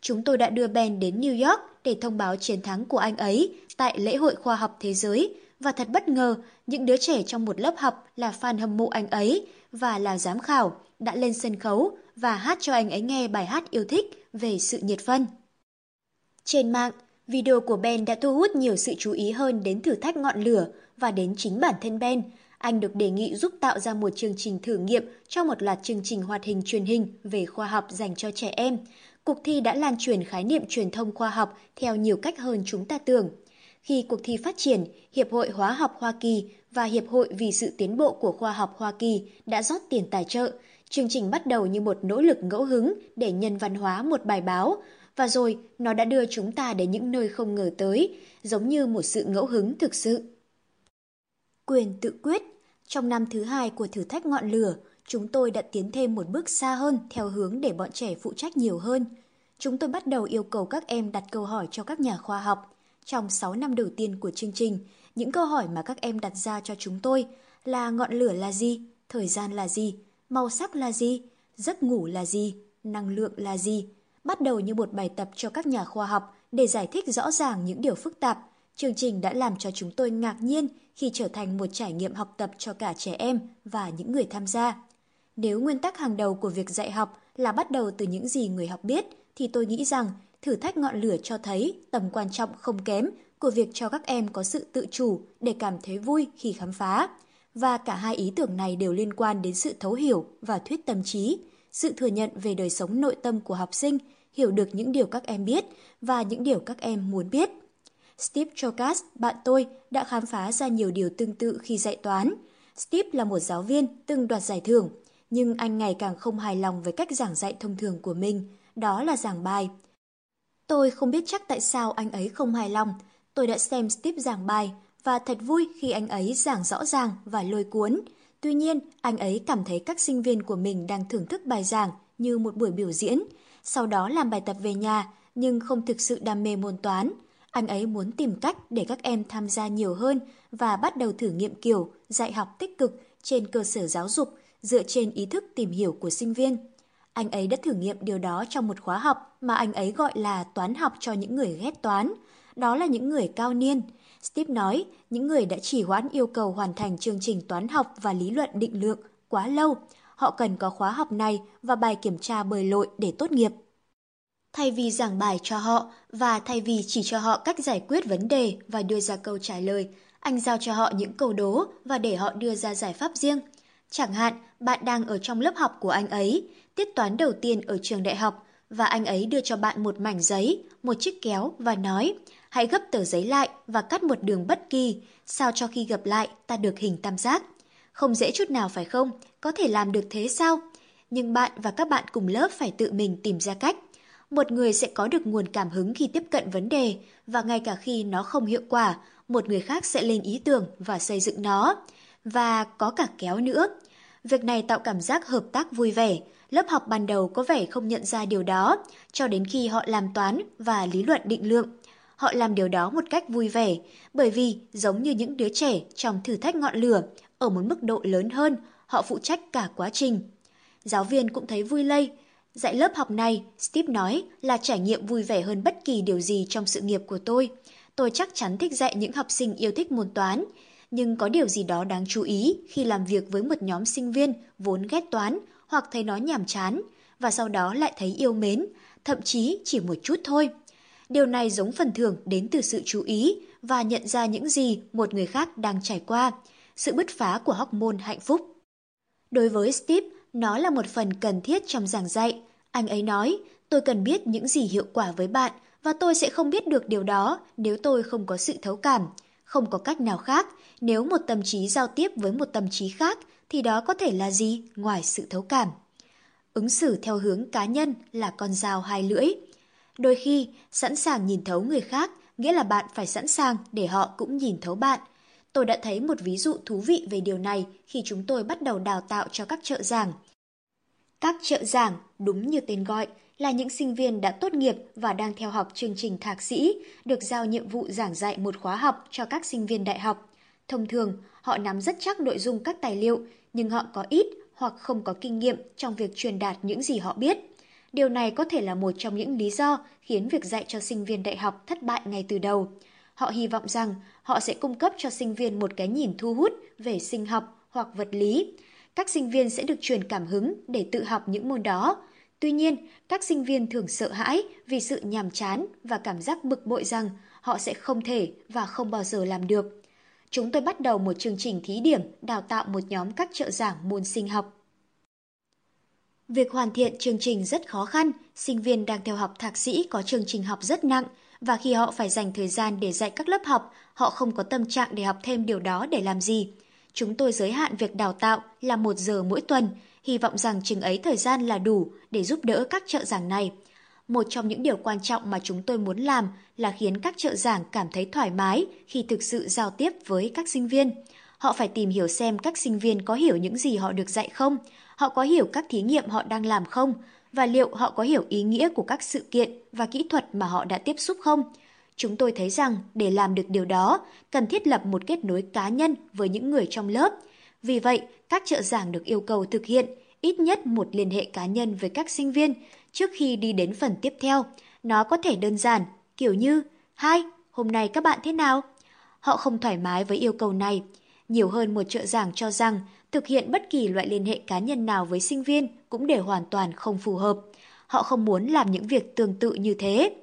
Chúng tôi đã đưa Ben đến New York để thông báo chiến thắng của anh ấy tại lễ hội khoa học thế giới và thật bất ngờ những đứa trẻ trong một lớp học là fan hâm mộ anh ấy và là giám khảo đã lên sân khấu và hát cho anh ấy nghe bài hát yêu thích về sự nhiệt phân. Trên mạng, video của Ben đã thu hút nhiều sự chú ý hơn đến thử thách ngọn lửa và đến chính bản thân Ben. Anh được đề nghị giúp tạo ra một chương trình thử nghiệm cho một loạt chương trình hoạt hình truyền hình về khoa học dành cho trẻ em. Cuộc thi đã lan truyền khái niệm truyền thông khoa học theo nhiều cách hơn chúng ta tưởng. Khi cuộc thi phát triển, Hiệp hội Hóa học Hoa Kỳ và Hiệp hội vì sự tiến bộ của khoa học Hoa Kỳ đã rót tiền tài trợ. Chương trình bắt đầu như một nỗ lực ngẫu hứng để nhân văn hóa một bài báo, và rồi nó đã đưa chúng ta đến những nơi không ngờ tới, giống như một sự ngẫu hứng thực sự. Quyền tự quyết Trong năm thứ hai của thử thách ngọn lửa, chúng tôi đã tiến thêm một bước xa hơn theo hướng để bọn trẻ phụ trách nhiều hơn. Chúng tôi bắt đầu yêu cầu các em đặt câu hỏi cho các nhà khoa học. Trong 6 năm đầu tiên của chương trình, những câu hỏi mà các em đặt ra cho chúng tôi là ngọn lửa là gì, thời gian là gì, màu sắc là gì, giấc ngủ là gì, năng lượng là gì. Bắt đầu như một bài tập cho các nhà khoa học để giải thích rõ ràng những điều phức tạp. Chương trình đã làm cho chúng tôi ngạc nhiên khi trở thành một trải nghiệm học tập cho cả trẻ em và những người tham gia. Nếu nguyên tắc hàng đầu của việc dạy học là bắt đầu từ những gì người học biết, thì tôi nghĩ rằng thử thách ngọn lửa cho thấy tầm quan trọng không kém của việc cho các em có sự tự chủ để cảm thấy vui khi khám phá. Và cả hai ý tưởng này đều liên quan đến sự thấu hiểu và thuyết tâm trí, sự thừa nhận về đời sống nội tâm của học sinh, hiểu được những điều các em biết và những điều các em muốn biết. Steve Chokas, bạn tôi, đã khám phá ra nhiều điều tương tự khi dạy toán. Steve là một giáo viên từng đoạt giải thưởng, nhưng anh ngày càng không hài lòng với cách giảng dạy thông thường của mình, đó là giảng bài. Tôi không biết chắc tại sao anh ấy không hài lòng. Tôi đã xem Steve giảng bài và thật vui khi anh ấy giảng rõ ràng và lôi cuốn. Tuy nhiên, anh ấy cảm thấy các sinh viên của mình đang thưởng thức bài giảng như một buổi biểu diễn, sau đó làm bài tập về nhà nhưng không thực sự đam mê môn toán. Anh ấy muốn tìm cách để các em tham gia nhiều hơn và bắt đầu thử nghiệm kiểu dạy học tích cực trên cơ sở giáo dục dựa trên ý thức tìm hiểu của sinh viên. Anh ấy đã thử nghiệm điều đó trong một khóa học mà anh ấy gọi là toán học cho những người ghét toán. Đó là những người cao niên. Steve nói, những người đã chỉ hoãn yêu cầu hoàn thành chương trình toán học và lý luận định lượng quá lâu. Họ cần có khóa học này và bài kiểm tra bơi lội để tốt nghiệp. Thay vì giảng bài cho họ và thay vì chỉ cho họ cách giải quyết vấn đề và đưa ra câu trả lời, anh giao cho họ những câu đố và để họ đưa ra giải pháp riêng. Chẳng hạn, bạn đang ở trong lớp học của anh ấy, tiết toán đầu tiên ở trường đại học và anh ấy đưa cho bạn một mảnh giấy, một chiếc kéo và nói hãy gấp tờ giấy lại và cắt một đường bất kỳ, sao cho khi gặp lại ta được hình tam giác. Không dễ chút nào phải không? Có thể làm được thế sao? Nhưng bạn và các bạn cùng lớp phải tự mình tìm ra cách. Một người sẽ có được nguồn cảm hứng khi tiếp cận vấn đề và ngay cả khi nó không hiệu quả, một người khác sẽ lên ý tưởng và xây dựng nó. Và có cả kéo nữa. Việc này tạo cảm giác hợp tác vui vẻ, lớp học ban đầu có vẻ không nhận ra điều đó, cho đến khi họ làm toán và lý luận định lượng. Họ làm điều đó một cách vui vẻ, bởi vì giống như những đứa trẻ trong thử thách ngọn lửa, ở một mức độ lớn hơn, họ phụ trách cả quá trình. Giáo viên cũng thấy vui lây. Dạy lớp học này, Steve nói là trải nghiệm vui vẻ hơn bất kỳ điều gì trong sự nghiệp của tôi. Tôi chắc chắn thích dạy những học sinh yêu thích môn toán, nhưng có điều gì đó đáng chú ý khi làm việc với một nhóm sinh viên vốn ghét toán hoặc thấy nó nhàm chán và sau đó lại thấy yêu mến, thậm chí chỉ một chút thôi. Điều này giống phần thưởng đến từ sự chú ý và nhận ra những gì một người khác đang trải qua, sự bứt phá của hormone hạnh phúc. Đối với Steve, nó là một phần cần thiết trong giảng dạy. Anh ấy nói, tôi cần biết những gì hiệu quả với bạn và tôi sẽ không biết được điều đó nếu tôi không có sự thấu cảm. Không có cách nào khác, nếu một tâm trí giao tiếp với một tâm trí khác thì đó có thể là gì ngoài sự thấu cảm. Ứng xử theo hướng cá nhân là con dao hai lưỡi. Đôi khi, sẵn sàng nhìn thấu người khác nghĩa là bạn phải sẵn sàng để họ cũng nhìn thấu bạn. Tôi đã thấy một ví dụ thú vị về điều này khi chúng tôi bắt đầu đào tạo cho các trợ giảng. Các trợ giảng, đúng như tên gọi, là những sinh viên đã tốt nghiệp và đang theo học chương trình thạc sĩ, được giao nhiệm vụ giảng dạy một khóa học cho các sinh viên đại học. Thông thường, họ nắm rất chắc nội dung các tài liệu, nhưng họ có ít hoặc không có kinh nghiệm trong việc truyền đạt những gì họ biết. Điều này có thể là một trong những lý do khiến việc dạy cho sinh viên đại học thất bại ngay từ đầu. Họ hy vọng rằng họ sẽ cung cấp cho sinh viên một cái nhìn thu hút về sinh học hoặc vật lý. Các sinh viên sẽ được truyền cảm hứng để tự học những môn đó. Tuy nhiên, các sinh viên thường sợ hãi vì sự nhàm chán và cảm giác bực bội rằng họ sẽ không thể và không bao giờ làm được. Chúng tôi bắt đầu một chương trình thí điểm đào tạo một nhóm các trợ giảng môn sinh học. Việc hoàn thiện chương trình rất khó khăn, sinh viên đang theo học thạc sĩ có chương trình học rất nặng, và khi họ phải dành thời gian để dạy các lớp học, họ không có tâm trạng để học thêm điều đó để làm gì. Chúng tôi giới hạn việc đào tạo là một giờ mỗi tuần, hy vọng rằng chừng ấy thời gian là đủ để giúp đỡ các trợ giảng này. Một trong những điều quan trọng mà chúng tôi muốn làm là khiến các trợ giảng cảm thấy thoải mái khi thực sự giao tiếp với các sinh viên. Họ phải tìm hiểu xem các sinh viên có hiểu những gì họ được dạy không, họ có hiểu các thí nghiệm họ đang làm không, và liệu họ có hiểu ý nghĩa của các sự kiện và kỹ thuật mà họ đã tiếp xúc không. Chúng tôi thấy rằng để làm được điều đó, cần thiết lập một kết nối cá nhân với những người trong lớp. Vì vậy, các trợ giảng được yêu cầu thực hiện ít nhất một liên hệ cá nhân với các sinh viên trước khi đi đến phần tiếp theo. Nó có thể đơn giản, kiểu như Hai, hôm nay các bạn thế nào? Họ không thoải mái với yêu cầu này. Nhiều hơn một trợ giảng cho rằng thực hiện bất kỳ loại liên hệ cá nhân nào với sinh viên cũng đều hoàn toàn không phù hợp. Họ không muốn làm những việc tương tự như thế.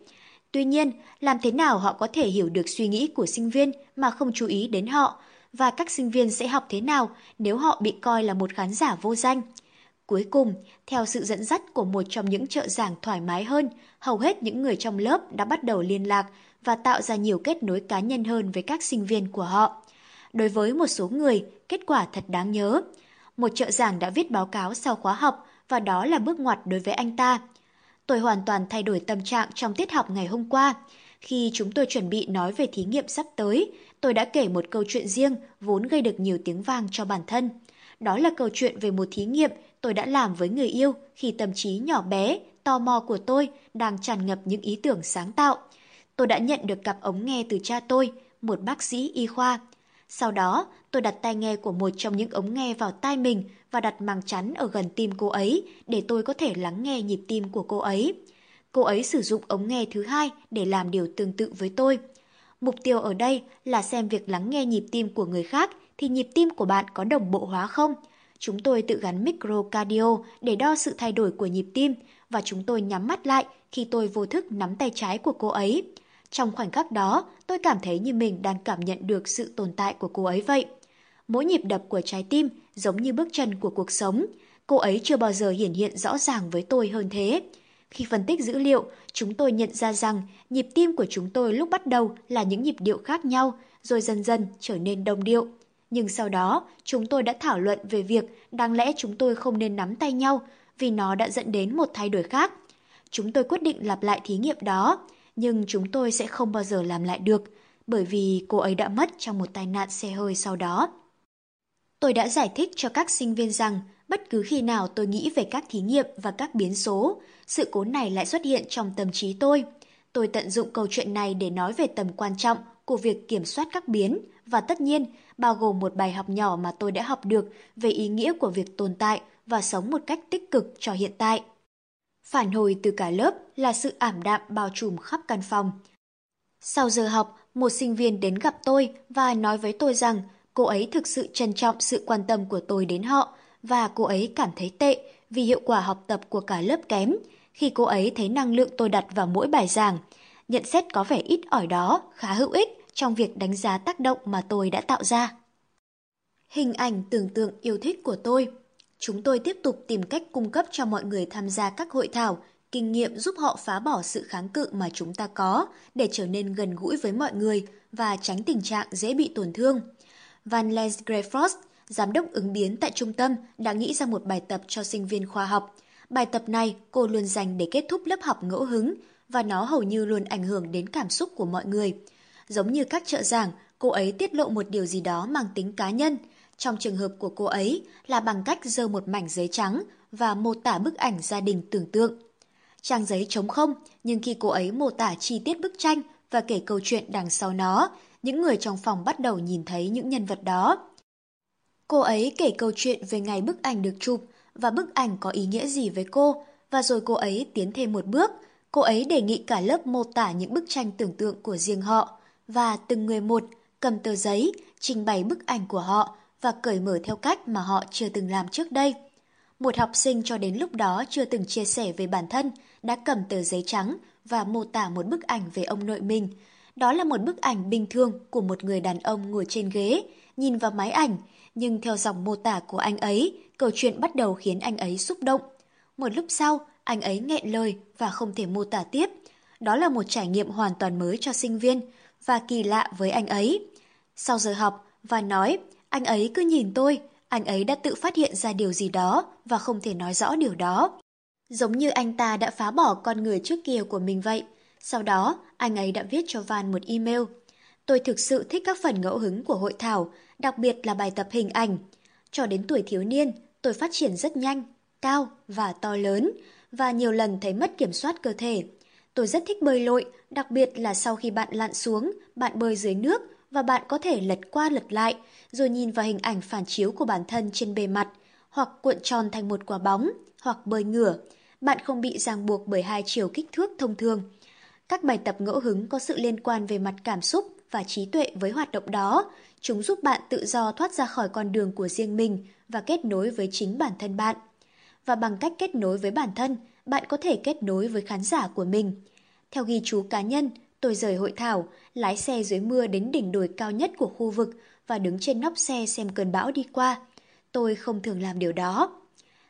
Tuy nhiên, làm thế nào họ có thể hiểu được suy nghĩ của sinh viên mà không chú ý đến họ, và các sinh viên sẽ học thế nào nếu họ bị coi là một khán giả vô danh? Cuối cùng, theo sự dẫn dắt của một trong những trợ giảng thoải mái hơn, hầu hết những người trong lớp đã bắt đầu liên lạc và tạo ra nhiều kết nối cá nhân hơn với các sinh viên của họ. Đối với một số người, kết quả thật đáng nhớ. Một trợ giảng đã viết báo cáo sau khóa học và đó là bước ngoặt đối với anh ta. Tôi hoàn toàn thay đổi tâm trạng trong tiết học ngày hôm qua. Khi chúng tôi chuẩn bị nói về thí nghiệm sắp tới, tôi đã kể một câu chuyện riêng vốn gây được nhiều tiếng vang cho bản thân. Đó là câu chuyện về một thí nghiệm tôi đã làm với người yêu khi tâm trí nhỏ bé, tò mò của tôi đang tràn ngập những ý tưởng sáng tạo. Tôi đã nhận được cặp ống nghe từ cha tôi, một bác sĩ y khoa. Sau đó, tôi đặt tai nghe của một trong những ống nghe vào tai mình và đặt màng chắn ở gần tim cô ấy để tôi có thể lắng nghe nhịp tim của cô ấy. Cô ấy sử dụng ống nghe thứ hai để làm điều tương tự với tôi. Mục tiêu ở đây là xem việc lắng nghe nhịp tim của người khác thì nhịp tim của bạn có đồng bộ hóa không. Chúng tôi tự gắn microcardio để đo sự thay đổi của nhịp tim và chúng tôi nhắm mắt lại khi tôi vô thức nắm tay trái của cô ấy. Trong khoảnh khắc đó, tôi cảm thấy như mình đang cảm nhận được sự tồn tại của cô ấy vậy. Mỗi nhịp đập của trái tim giống như bước chân của cuộc sống. Cô ấy chưa bao giờ hiển hiện rõ ràng với tôi hơn thế. Khi phân tích dữ liệu, chúng tôi nhận ra rằng nhịp tim của chúng tôi lúc bắt đầu là những nhịp điệu khác nhau, rồi dần dần trở nên đồng điệu. Nhưng sau đó, chúng tôi đã thảo luận về việc đáng lẽ chúng tôi không nên nắm tay nhau vì nó đã dẫn đến một thay đổi khác. Chúng tôi quyết định lặp lại thí nghiệm đó, nhưng chúng tôi sẽ không bao giờ làm lại được, bởi vì cô ấy đã mất trong một tai nạn xe hơi sau đó. Tôi đã giải thích cho các sinh viên rằng bất cứ khi nào tôi nghĩ về các thí nghiệm và các biến số, sự cố này lại xuất hiện trong tâm trí tôi. Tôi tận dụng câu chuyện này để nói về tầm quan trọng của việc kiểm soát các biến và tất nhiên bao gồm một bài học nhỏ mà tôi đã học được về ý nghĩa của việc tồn tại và sống một cách tích cực cho hiện tại. Phản hồi từ cả lớp là sự ảm đạm bao trùm khắp căn phòng. Sau giờ học, một sinh viên đến gặp tôi và nói với tôi rằng cô ấy thực sự trân trọng sự quan tâm của tôi đến họ và cô ấy cảm thấy tệ vì hiệu quả học tập của cả lớp kém khi cô ấy thấy năng lượng tôi đặt vào mỗi bài giảng. Nhận xét có vẻ ít ỏi đó, khá hữu ích trong việc đánh giá tác động mà tôi đã tạo ra. Hình ảnh tưởng tượng yêu thích của tôi Chúng tôi tiếp tục tìm cách cung cấp cho mọi người tham gia các hội thảo, kinh nghiệm giúp họ phá bỏ sự kháng cự mà chúng ta có để trở nên gần gũi với mọi người và tránh tình trạng dễ bị tổn thương. Van Les Greyfrost, giám đốc ứng biến tại trung tâm, đã nghĩ ra một bài tập cho sinh viên khoa học. Bài tập này cô luôn dành để kết thúc lớp học ngẫu hứng và nó hầu như luôn ảnh hưởng đến cảm xúc của mọi người. Giống như các trợ giảng, cô ấy tiết lộ một điều gì đó mang tính cá nhân. Trong trường hợp của cô ấy là bằng cách dơ một mảnh giấy trắng và mô tả bức ảnh gia đình tưởng tượng. Trang giấy trống không, nhưng khi cô ấy mô tả chi tiết bức tranh và kể câu chuyện đằng sau nó, những người trong phòng bắt đầu nhìn thấy những nhân vật đó. Cô ấy kể câu chuyện về ngày bức ảnh được chụp và bức ảnh có ý nghĩa gì với cô, và rồi cô ấy tiến thêm một bước. Cô ấy đề nghị cả lớp mô tả những bức tranh tưởng tượng của riêng họ, và từng người một cầm tờ giấy, trình bày bức ảnh của họ và cởi mở theo cách mà họ chưa từng làm trước đây. Một học sinh cho đến lúc đó chưa từng chia sẻ về bản thân đã cầm tờ giấy trắng và mô tả một bức ảnh về ông nội mình. Đó là một bức ảnh bình thường của một người đàn ông ngồi trên ghế, nhìn vào máy ảnh, nhưng theo dòng mô tả của anh ấy, câu chuyện bắt đầu khiến anh ấy xúc động. Một lúc sau, anh ấy nghẹn lời và không thể mô tả tiếp. Đó là một trải nghiệm hoàn toàn mới cho sinh viên và kỳ lạ với anh ấy. Sau giờ học, và nói, anh ấy cứ nhìn tôi, anh ấy đã tự phát hiện ra điều gì đó và không thể nói rõ điều đó. Giống như anh ta đã phá bỏ con người trước kia của mình vậy. Sau đó, anh ấy đã viết cho Van một email. Tôi thực sự thích các phần ngẫu hứng của hội thảo, đặc biệt là bài tập hình ảnh. Cho đến tuổi thiếu niên, tôi phát triển rất nhanh, cao và to lớn, và nhiều lần thấy mất kiểm soát cơ thể. Tôi rất thích bơi lội, đặc biệt là sau khi bạn lặn xuống, bạn bơi dưới nước và bạn có thể lật qua lật lại, rồi nhìn vào hình ảnh phản chiếu của bản thân trên bề mặt, hoặc cuộn tròn thành một quả bóng, hoặc bơi ngửa. Bạn không bị ràng buộc bởi hai chiều kích thước thông thường. Các bài tập ngẫu hứng có sự liên quan về mặt cảm xúc và trí tuệ với hoạt động đó. Chúng giúp bạn tự do thoát ra khỏi con đường của riêng mình và kết nối với chính bản thân bạn. Và bằng cách kết nối với bản thân, bạn có thể kết nối với khán giả của mình. Theo ghi chú cá nhân, tôi rời hội thảo, lái xe dưới mưa đến đỉnh đồi cao nhất của khu vực và đứng trên nóc xe xem cơn bão đi qua. Tôi không thường làm điều đó.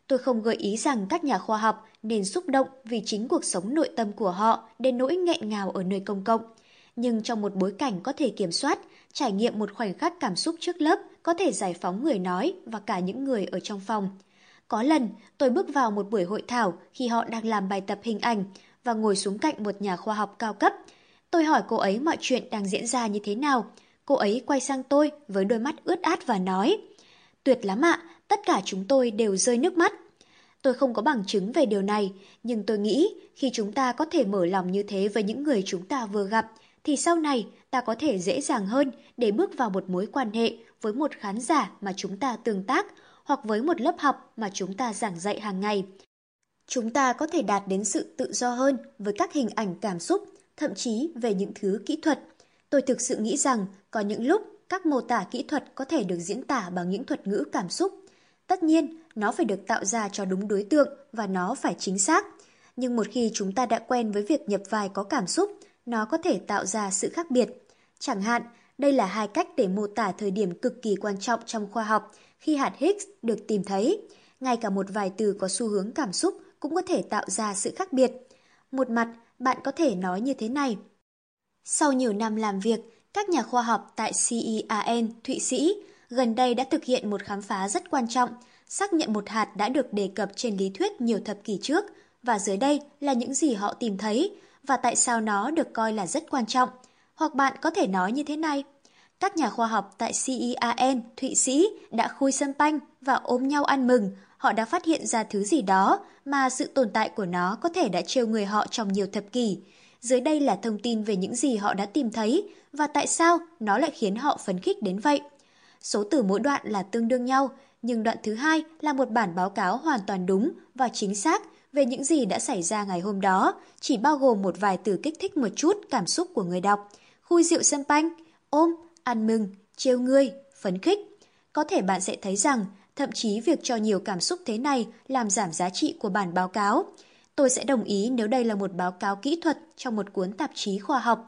Tôi không gợi ý rằng các nhà khoa học nên xúc động vì chính cuộc sống nội tâm của họ đến nỗi nghẹn ngào ở nơi công cộng. Nhưng trong một bối cảnh có thể kiểm soát, trải nghiệm một khoảnh khắc cảm xúc trước lớp có thể giải phóng người nói và cả những người ở trong phòng. Có lần, tôi bước vào một buổi hội thảo khi họ đang làm bài tập hình ảnh và ngồi xuống cạnh một nhà khoa học cao cấp. Tôi hỏi cô ấy mọi chuyện đang diễn ra như thế nào. Cô ấy quay sang tôi với đôi mắt ướt át và nói Tuyệt lắm ạ, tất cả chúng tôi đều rơi nước mắt. Tôi không có bằng chứng về điều này, nhưng tôi nghĩ khi chúng ta có thể mở lòng như thế với những người chúng ta vừa gặp, thì sau này ta có thể dễ dàng hơn để bước vào một mối quan hệ với một khán giả mà chúng ta tương tác hoặc với một lớp học mà chúng ta giảng dạy hàng ngày. Chúng ta có thể đạt đến sự tự do hơn với các hình ảnh cảm xúc, thậm chí về những thứ kỹ thuật. Tôi thực sự nghĩ rằng có những lúc các mô tả kỹ thuật có thể được diễn tả bằng những thuật ngữ cảm xúc. Tất nhiên, nó phải được tạo ra cho đúng đối tượng và nó phải chính xác. Nhưng một khi chúng ta đã quen với việc nhập vai có cảm xúc, nó có thể tạo ra sự khác biệt. Chẳng hạn, đây là hai cách để mô tả thời điểm cực kỳ quan trọng trong khoa học khi hạt Higgs được tìm thấy. Ngay cả một vài từ có xu hướng cảm xúc cũng có thể tạo ra sự khác biệt. Một mặt, bạn có thể nói như thế này. Sau nhiều năm làm việc, các nhà khoa học tại CERN, Thụy Sĩ, gần đây đã thực hiện một khám phá rất quan trọng, xác nhận một hạt đã được đề cập trên lý thuyết nhiều thập kỷ trước, và dưới đây là những gì họ tìm thấy, và tại sao nó được coi là rất quan trọng. Hoặc bạn có thể nói như thế này. Các nhà khoa học tại CERN, Thụy Sĩ đã khui sâm panh và ôm nhau ăn mừng. Họ đã phát hiện ra thứ gì đó mà sự tồn tại của nó có thể đã trêu người họ trong nhiều thập kỷ. Dưới đây là thông tin về những gì họ đã tìm thấy và tại sao nó lại khiến họ phấn khích đến vậy. Số từ mỗi đoạn là tương đương nhau, nhưng đoạn thứ hai là một bản báo cáo hoàn toàn đúng và chính xác về những gì đã xảy ra ngày hôm đó, chỉ bao gồm một vài từ kích thích một chút cảm xúc của người đọc. Khui rượu sâm panh, ôm, ăn mừng, trêu ngươi, phấn khích. Có thể bạn sẽ thấy rằng, thậm chí việc cho nhiều cảm xúc thế này làm giảm giá trị của bản báo cáo. tôi sẽ đồng ý nếu đây là một báo cáo kỹ thuật trong một cuốn tạp chí khoa học.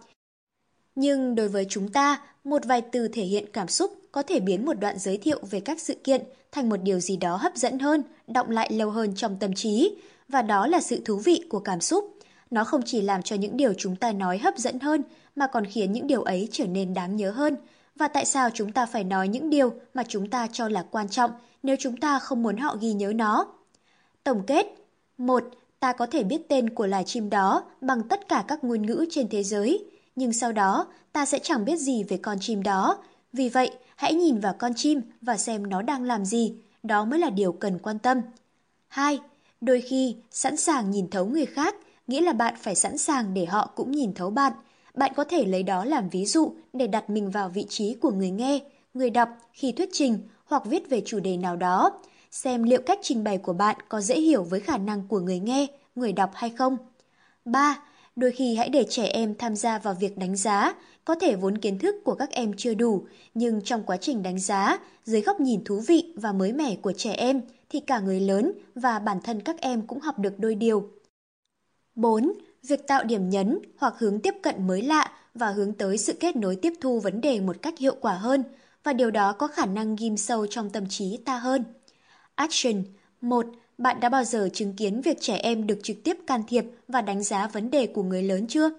Nhưng đối với chúng ta, một vài từ thể hiện cảm xúc có thể biến một đoạn giới thiệu về các sự kiện thành một điều gì đó hấp dẫn hơn, động lại lâu hơn trong tâm trí, và đó là sự thú vị của cảm xúc. Nó không chỉ làm cho những điều chúng ta nói hấp dẫn hơn, mà còn khiến những điều ấy trở nên đáng nhớ hơn. Và tại sao chúng ta phải nói những điều mà chúng ta cho là quan trọng nếu chúng ta không muốn họ ghi nhớ nó? Tổng kết một Ta có thể biết tên của loài chim đó bằng tất cả các ngôn ngữ trên thế giới, nhưng sau đó ta sẽ chẳng biết gì về con chim đó. Vì vậy, hãy nhìn vào con chim và xem nó đang làm gì, đó mới là điều cần quan tâm. 2. Đôi khi, sẵn sàng nhìn thấu người khác nghĩa là bạn phải sẵn sàng để họ cũng nhìn thấu bạn. Bạn có thể lấy đó làm ví dụ để đặt mình vào vị trí của người nghe, người đọc khi thuyết trình hoặc viết về chủ đề nào đó. Xem liệu cách trình bày của bạn có dễ hiểu với khả năng của người nghe, người đọc hay không. 3. Đôi khi hãy để trẻ em tham gia vào việc đánh giá, có thể vốn kiến thức của các em chưa đủ, nhưng trong quá trình đánh giá, dưới góc nhìn thú vị và mới mẻ của trẻ em, thì cả người lớn và bản thân các em cũng học được đôi điều. 4. Việc tạo điểm nhấn hoặc hướng tiếp cận mới lạ và hướng tới sự kết nối tiếp thu vấn đề một cách hiệu quả hơn, và điều đó có khả năng ghim sâu trong tâm trí ta hơn. Action 1. Bạn đã bao giờ chứng kiến việc trẻ em được trực tiếp can thiệp và đánh giá vấn đề của người lớn chưa?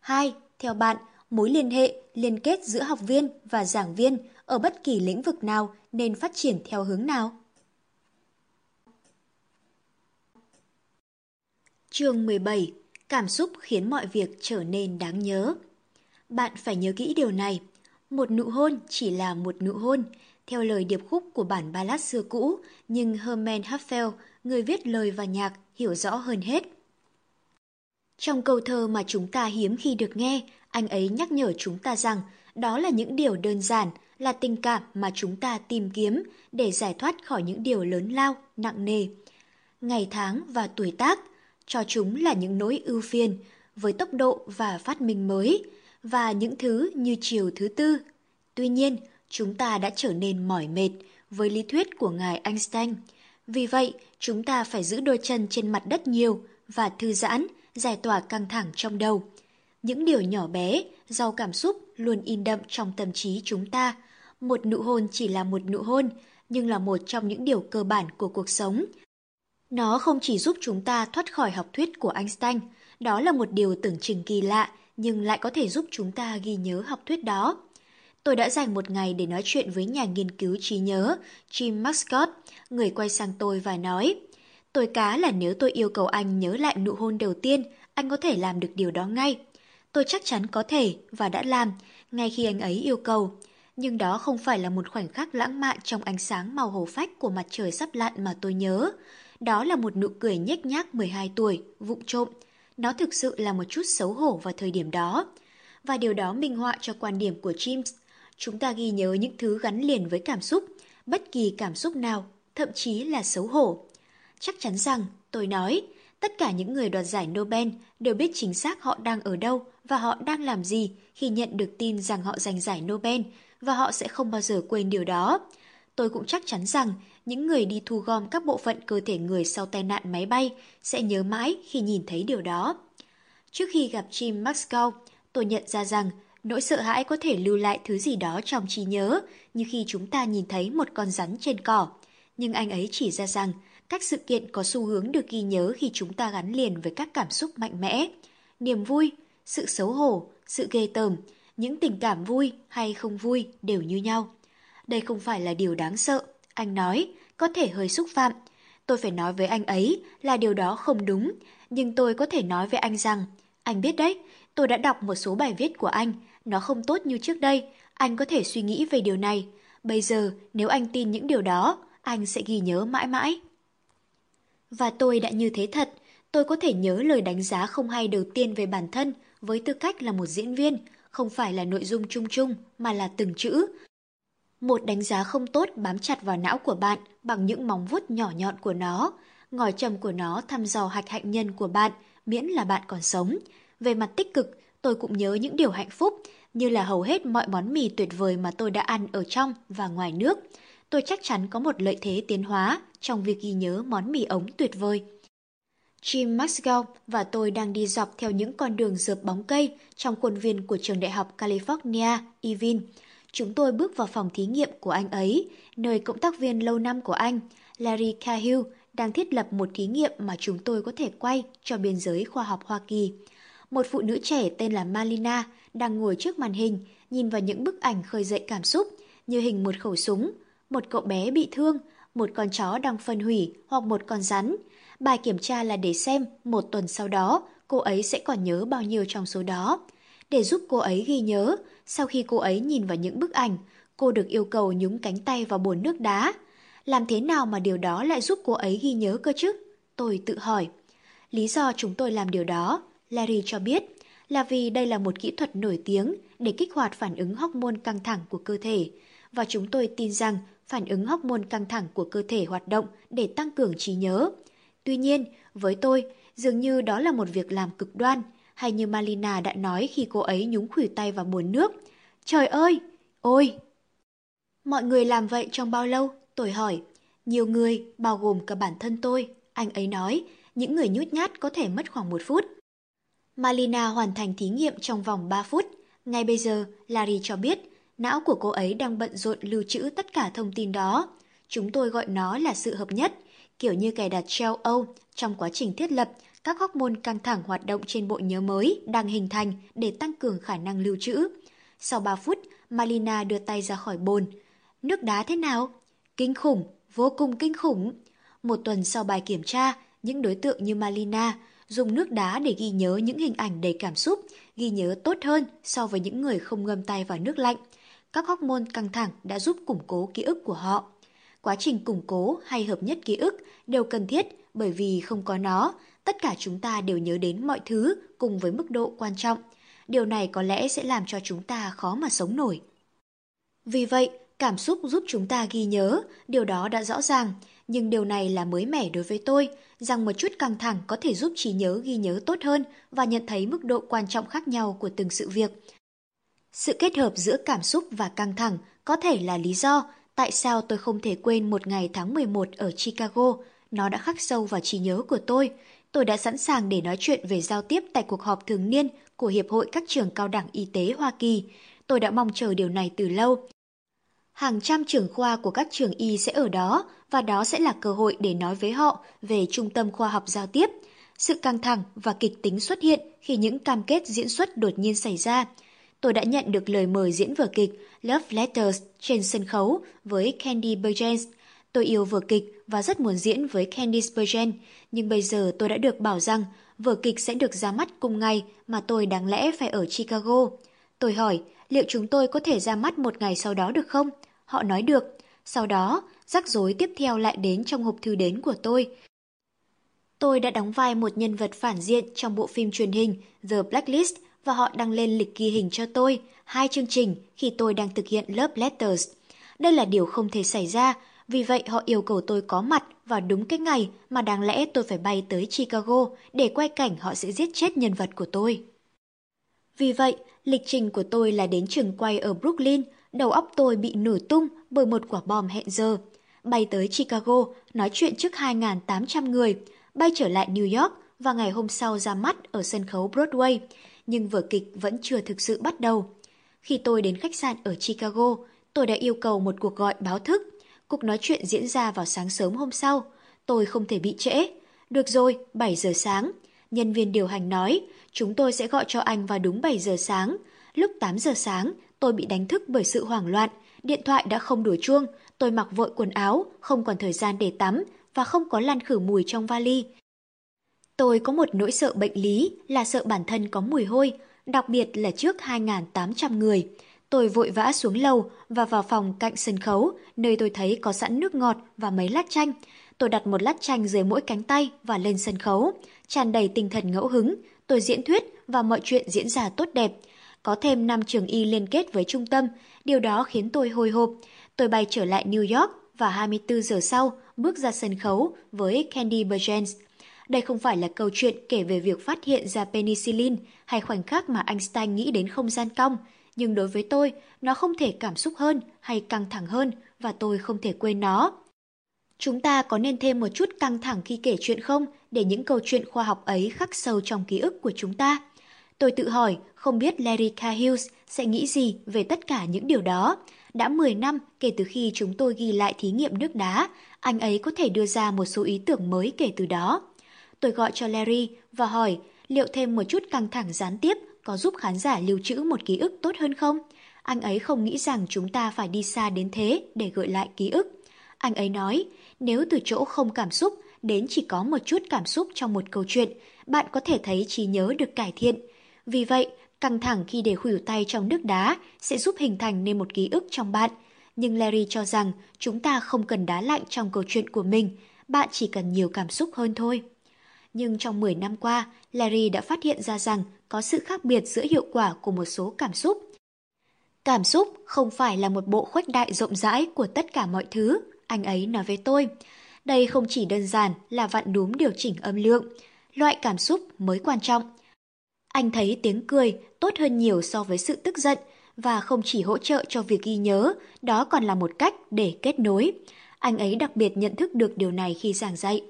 2. Theo bạn, mối liên hệ, liên kết giữa học viên và giảng viên ở bất kỳ lĩnh vực nào nên phát triển theo hướng nào? Chương 17. Cảm xúc khiến mọi việc trở nên đáng nhớ. Bạn phải nhớ kỹ điều này. Một nụ hôn chỉ là một nụ hôn, theo lời điệp khúc của bản ballad xưa cũ, nhưng Herman Hafel, người viết lời và nhạc, hiểu rõ hơn hết. Trong câu thơ mà chúng ta hiếm khi được nghe, anh ấy nhắc nhở chúng ta rằng đó là những điều đơn giản, là tình cảm mà chúng ta tìm kiếm để giải thoát khỏi những điều lớn lao, nặng nề. Ngày tháng và tuổi tác, cho chúng là những nỗi ưu phiền với tốc độ và phát minh mới và những thứ như chiều thứ tư. Tuy nhiên, chúng ta đã trở nên mỏi mệt với lý thuyết của ngài Einstein. Vì vậy, chúng ta phải giữ đôi chân trên mặt đất nhiều và thư giãn, giải tỏa căng thẳng trong đầu. Những điều nhỏ bé, giàu cảm xúc luôn in đậm trong tâm trí chúng ta. Một nụ hôn chỉ là một nụ hôn, nhưng là một trong những điều cơ bản của cuộc sống – nó không chỉ giúp chúng ta thoát khỏi học thuyết của Einstein, đó là một điều tưởng chừng kỳ lạ, nhưng lại có thể giúp chúng ta ghi nhớ học thuyết đó. Tôi đã dành một ngày để nói chuyện với nhà nghiên cứu trí nhớ Jim Mascott, người quay sang tôi và nói, tôi cá là nếu tôi yêu cầu anh nhớ lại nụ hôn đầu tiên, anh có thể làm được điều đó ngay. Tôi chắc chắn có thể và đã làm, ngay khi anh ấy yêu cầu. Nhưng đó không phải là một khoảnh khắc lãng mạn trong ánh sáng màu hồ phách của mặt trời sắp lặn mà tôi nhớ. Đó là một nụ cười nhếch nhác 12 tuổi, vụng trộm. Nó thực sự là một chút xấu hổ vào thời điểm đó. Và điều đó minh họa cho quan điểm của James. Chúng ta ghi nhớ những thứ gắn liền với cảm xúc, bất kỳ cảm xúc nào, thậm chí là xấu hổ. Chắc chắn rằng, tôi nói, tất cả những người đoạt giải Nobel đều biết chính xác họ đang ở đâu và họ đang làm gì khi nhận được tin rằng họ giành giải Nobel và họ sẽ không bao giờ quên điều đó. Tôi cũng chắc chắn rằng những người đi thu gom các bộ phận cơ thể người sau tai nạn máy bay sẽ nhớ mãi khi nhìn thấy điều đó. Trước khi gặp Jim Maxwell, tôi nhận ra rằng nỗi sợ hãi có thể lưu lại thứ gì đó trong trí nhớ, như khi chúng ta nhìn thấy một con rắn trên cỏ. Nhưng anh ấy chỉ ra rằng các sự kiện có xu hướng được ghi nhớ khi chúng ta gắn liền với các cảm xúc mạnh mẽ. Niềm vui, sự xấu hổ, sự ghê tởm, những tình cảm vui hay không vui đều như nhau. Đây không phải là điều đáng sợ, anh nói, có thể hơi xúc phạm. Tôi phải nói với anh ấy là điều đó không đúng, nhưng tôi có thể nói với anh rằng, anh biết đấy, tôi đã đọc một số bài viết của anh, nó không tốt như trước đây, anh có thể suy nghĩ về điều này. Bây giờ, nếu anh tin những điều đó, anh sẽ ghi nhớ mãi mãi. Và tôi đã như thế thật, tôi có thể nhớ lời đánh giá không hay đầu tiên về bản thân với tư cách là một diễn viên, không phải là nội dung chung chung mà là từng chữ, một đánh giá không tốt bám chặt vào não của bạn bằng những móng vuốt nhỏ nhọn của nó. Ngòi trầm của nó thăm dò hạch hạnh nhân của bạn, miễn là bạn còn sống. Về mặt tích cực, tôi cũng nhớ những điều hạnh phúc, như là hầu hết mọi món mì tuyệt vời mà tôi đã ăn ở trong và ngoài nước. Tôi chắc chắn có một lợi thế tiến hóa trong việc ghi nhớ món mì ống tuyệt vời. Jim Maxwell và tôi đang đi dọc theo những con đường dợp bóng cây trong khuôn viên của trường đại học California, Irvine. Chúng tôi bước vào phòng thí nghiệm của anh ấy, nơi cộng tác viên lâu năm của anh, Larry Cahill, đang thiết lập một thí nghiệm mà chúng tôi có thể quay cho biên giới khoa học Hoa Kỳ. Một phụ nữ trẻ tên là Malina đang ngồi trước màn hình, nhìn vào những bức ảnh khơi dậy cảm xúc, như hình một khẩu súng, một cậu bé bị thương, một con chó đang phân hủy hoặc một con rắn. Bài kiểm tra là để xem một tuần sau đó cô ấy sẽ còn nhớ bao nhiêu trong số đó. Để giúp cô ấy ghi nhớ, sau khi cô ấy nhìn vào những bức ảnh, cô được yêu cầu nhúng cánh tay vào bồn nước đá. Làm thế nào mà điều đó lại giúp cô ấy ghi nhớ cơ chứ? Tôi tự hỏi. Lý do chúng tôi làm điều đó, Larry cho biết, là vì đây là một kỹ thuật nổi tiếng để kích hoạt phản ứng hormone căng thẳng của cơ thể. Và chúng tôi tin rằng phản ứng hormone căng thẳng của cơ thể hoạt động để tăng cường trí nhớ. Tuy nhiên, với tôi, dường như đó là một việc làm cực đoan, hay như Malina đã nói khi cô ấy nhúng khủy tay vào bồn nước. Trời ơi! Ôi! Mọi người làm vậy trong bao lâu? Tôi hỏi. Nhiều người, bao gồm cả bản thân tôi. Anh ấy nói, những người nhút nhát có thể mất khoảng một phút. Malina hoàn thành thí nghiệm trong vòng 3 phút. Ngay bây giờ, Larry cho biết, não của cô ấy đang bận rộn lưu trữ tất cả thông tin đó. Chúng tôi gọi nó là sự hợp nhất, kiểu như cài đặt treo âu trong quá trình thiết lập các hormone căng thẳng hoạt động trên bộ nhớ mới đang hình thành để tăng cường khả năng lưu trữ. Sau 3 phút, Malina đưa tay ra khỏi bồn. Nước đá thế nào? Kinh khủng, vô cùng kinh khủng. Một tuần sau bài kiểm tra, những đối tượng như Malina dùng nước đá để ghi nhớ những hình ảnh đầy cảm xúc, ghi nhớ tốt hơn so với những người không ngâm tay vào nước lạnh. Các hormone căng thẳng đã giúp củng cố ký ức của họ. Quá trình củng cố hay hợp nhất ký ức đều cần thiết bởi vì không có nó, tất cả chúng ta đều nhớ đến mọi thứ cùng với mức độ quan trọng. Điều này có lẽ sẽ làm cho chúng ta khó mà sống nổi. Vì vậy, cảm xúc giúp chúng ta ghi nhớ, điều đó đã rõ ràng, nhưng điều này là mới mẻ đối với tôi, rằng một chút căng thẳng có thể giúp trí nhớ ghi nhớ tốt hơn và nhận thấy mức độ quan trọng khác nhau của từng sự việc. Sự kết hợp giữa cảm xúc và căng thẳng có thể là lý do tại sao tôi không thể quên một ngày tháng 11 ở Chicago. Nó đã khắc sâu vào trí nhớ của tôi. Tôi đã sẵn sàng để nói chuyện về giao tiếp tại cuộc họp thường niên của Hiệp hội các trường cao đẳng y tế Hoa Kỳ. Tôi đã mong chờ điều này từ lâu. Hàng trăm trưởng khoa của các trường y sẽ ở đó và đó sẽ là cơ hội để nói với họ về trung tâm khoa học giao tiếp. Sự căng thẳng và kịch tính xuất hiện khi những cam kết diễn xuất đột nhiên xảy ra. Tôi đã nhận được lời mời diễn vở kịch Love Letters trên sân khấu với Candy Burgess. Tôi yêu vở kịch và rất muốn diễn với Candice bergen nhưng bây giờ tôi đã được bảo rằng vở kịch sẽ được ra mắt cùng ngày mà tôi đáng lẽ phải ở Chicago. Tôi hỏi, liệu chúng tôi có thể ra mắt một ngày sau đó được không? Họ nói được. Sau đó, rắc rối tiếp theo lại đến trong hộp thư đến của tôi. Tôi đã đóng vai một nhân vật phản diện trong bộ phim truyền hình The Blacklist và họ đăng lên lịch ghi hình cho tôi hai chương trình khi tôi đang thực hiện lớp Letters. Đây là điều không thể xảy ra, vì vậy họ yêu cầu tôi có mặt vào đúng cái ngày mà đáng lẽ tôi phải bay tới Chicago để quay cảnh họ sẽ giết chết nhân vật của tôi. Vì vậy, lịch trình của tôi là đến trường quay ở Brooklyn, đầu óc tôi bị nổ tung bởi một quả bom hẹn giờ. Bay tới Chicago, nói chuyện trước 2.800 người, bay trở lại New York và ngày hôm sau ra mắt ở sân khấu Broadway, nhưng vở kịch vẫn chưa thực sự bắt đầu. Khi tôi đến khách sạn ở Chicago, tôi đã yêu cầu một cuộc gọi báo thức. Cuộc nói chuyện diễn ra vào sáng sớm hôm sau. Tôi không thể bị trễ. Được rồi, 7 giờ sáng. Nhân viên điều hành nói, chúng tôi sẽ gọi cho anh vào đúng 7 giờ sáng. Lúc 8 giờ sáng, tôi bị đánh thức bởi sự hoảng loạn. Điện thoại đã không đổ chuông. Tôi mặc vội quần áo, không còn thời gian để tắm và không có lăn khử mùi trong vali. Tôi có một nỗi sợ bệnh lý là sợ bản thân có mùi hôi, đặc biệt là trước 2.800 người. Tôi vội vã xuống lầu và vào phòng cạnh sân khấu, nơi tôi thấy có sẵn nước ngọt và mấy lát chanh. Tôi đặt một lát chanh dưới mỗi cánh tay và lên sân khấu, tràn đầy tinh thần ngẫu hứng. Tôi diễn thuyết và mọi chuyện diễn ra tốt đẹp. Có thêm năm trường y liên kết với trung tâm, điều đó khiến tôi hồi hộp. Tôi bay trở lại New York và 24 giờ sau bước ra sân khấu với Candy Burgens. Đây không phải là câu chuyện kể về việc phát hiện ra penicillin hay khoảnh khắc mà Einstein nghĩ đến không gian cong, nhưng đối với tôi, nó không thể cảm xúc hơn hay căng thẳng hơn và tôi không thể quên nó. Chúng ta có nên thêm một chút căng thẳng khi kể chuyện không để những câu chuyện khoa học ấy khắc sâu trong ký ức của chúng ta? Tôi tự hỏi, không biết Larry Cahills sẽ nghĩ gì về tất cả những điều đó. Đã 10 năm kể từ khi chúng tôi ghi lại thí nghiệm nước đá, anh ấy có thể đưa ra một số ý tưởng mới kể từ đó. Tôi gọi cho Larry và hỏi liệu thêm một chút căng thẳng gián tiếp có giúp khán giả lưu trữ một ký ức tốt hơn không? Anh ấy không nghĩ rằng chúng ta phải đi xa đến thế để gợi lại ký ức. Anh ấy nói, nếu từ chỗ không cảm xúc đến chỉ có một chút cảm xúc trong một câu chuyện, bạn có thể thấy trí nhớ được cải thiện. Vì vậy, căng thẳng khi để khuỷu tay trong nước đá sẽ giúp hình thành nên một ký ức trong bạn. Nhưng Larry cho rằng chúng ta không cần đá lạnh trong câu chuyện của mình, bạn chỉ cần nhiều cảm xúc hơn thôi. Nhưng trong 10 năm qua, Larry đã phát hiện ra rằng có sự khác biệt giữa hiệu quả của một số cảm xúc. Cảm xúc không phải là một bộ khuếch đại rộng rãi của tất cả mọi thứ, anh ấy nói với tôi. Đây không chỉ đơn giản là vặn đúm điều chỉnh âm lượng, loại cảm xúc mới quan trọng. Anh thấy tiếng cười tốt hơn nhiều so với sự tức giận và không chỉ hỗ trợ cho việc ghi nhớ, đó còn là một cách để kết nối. Anh ấy đặc biệt nhận thức được điều này khi giảng dạy.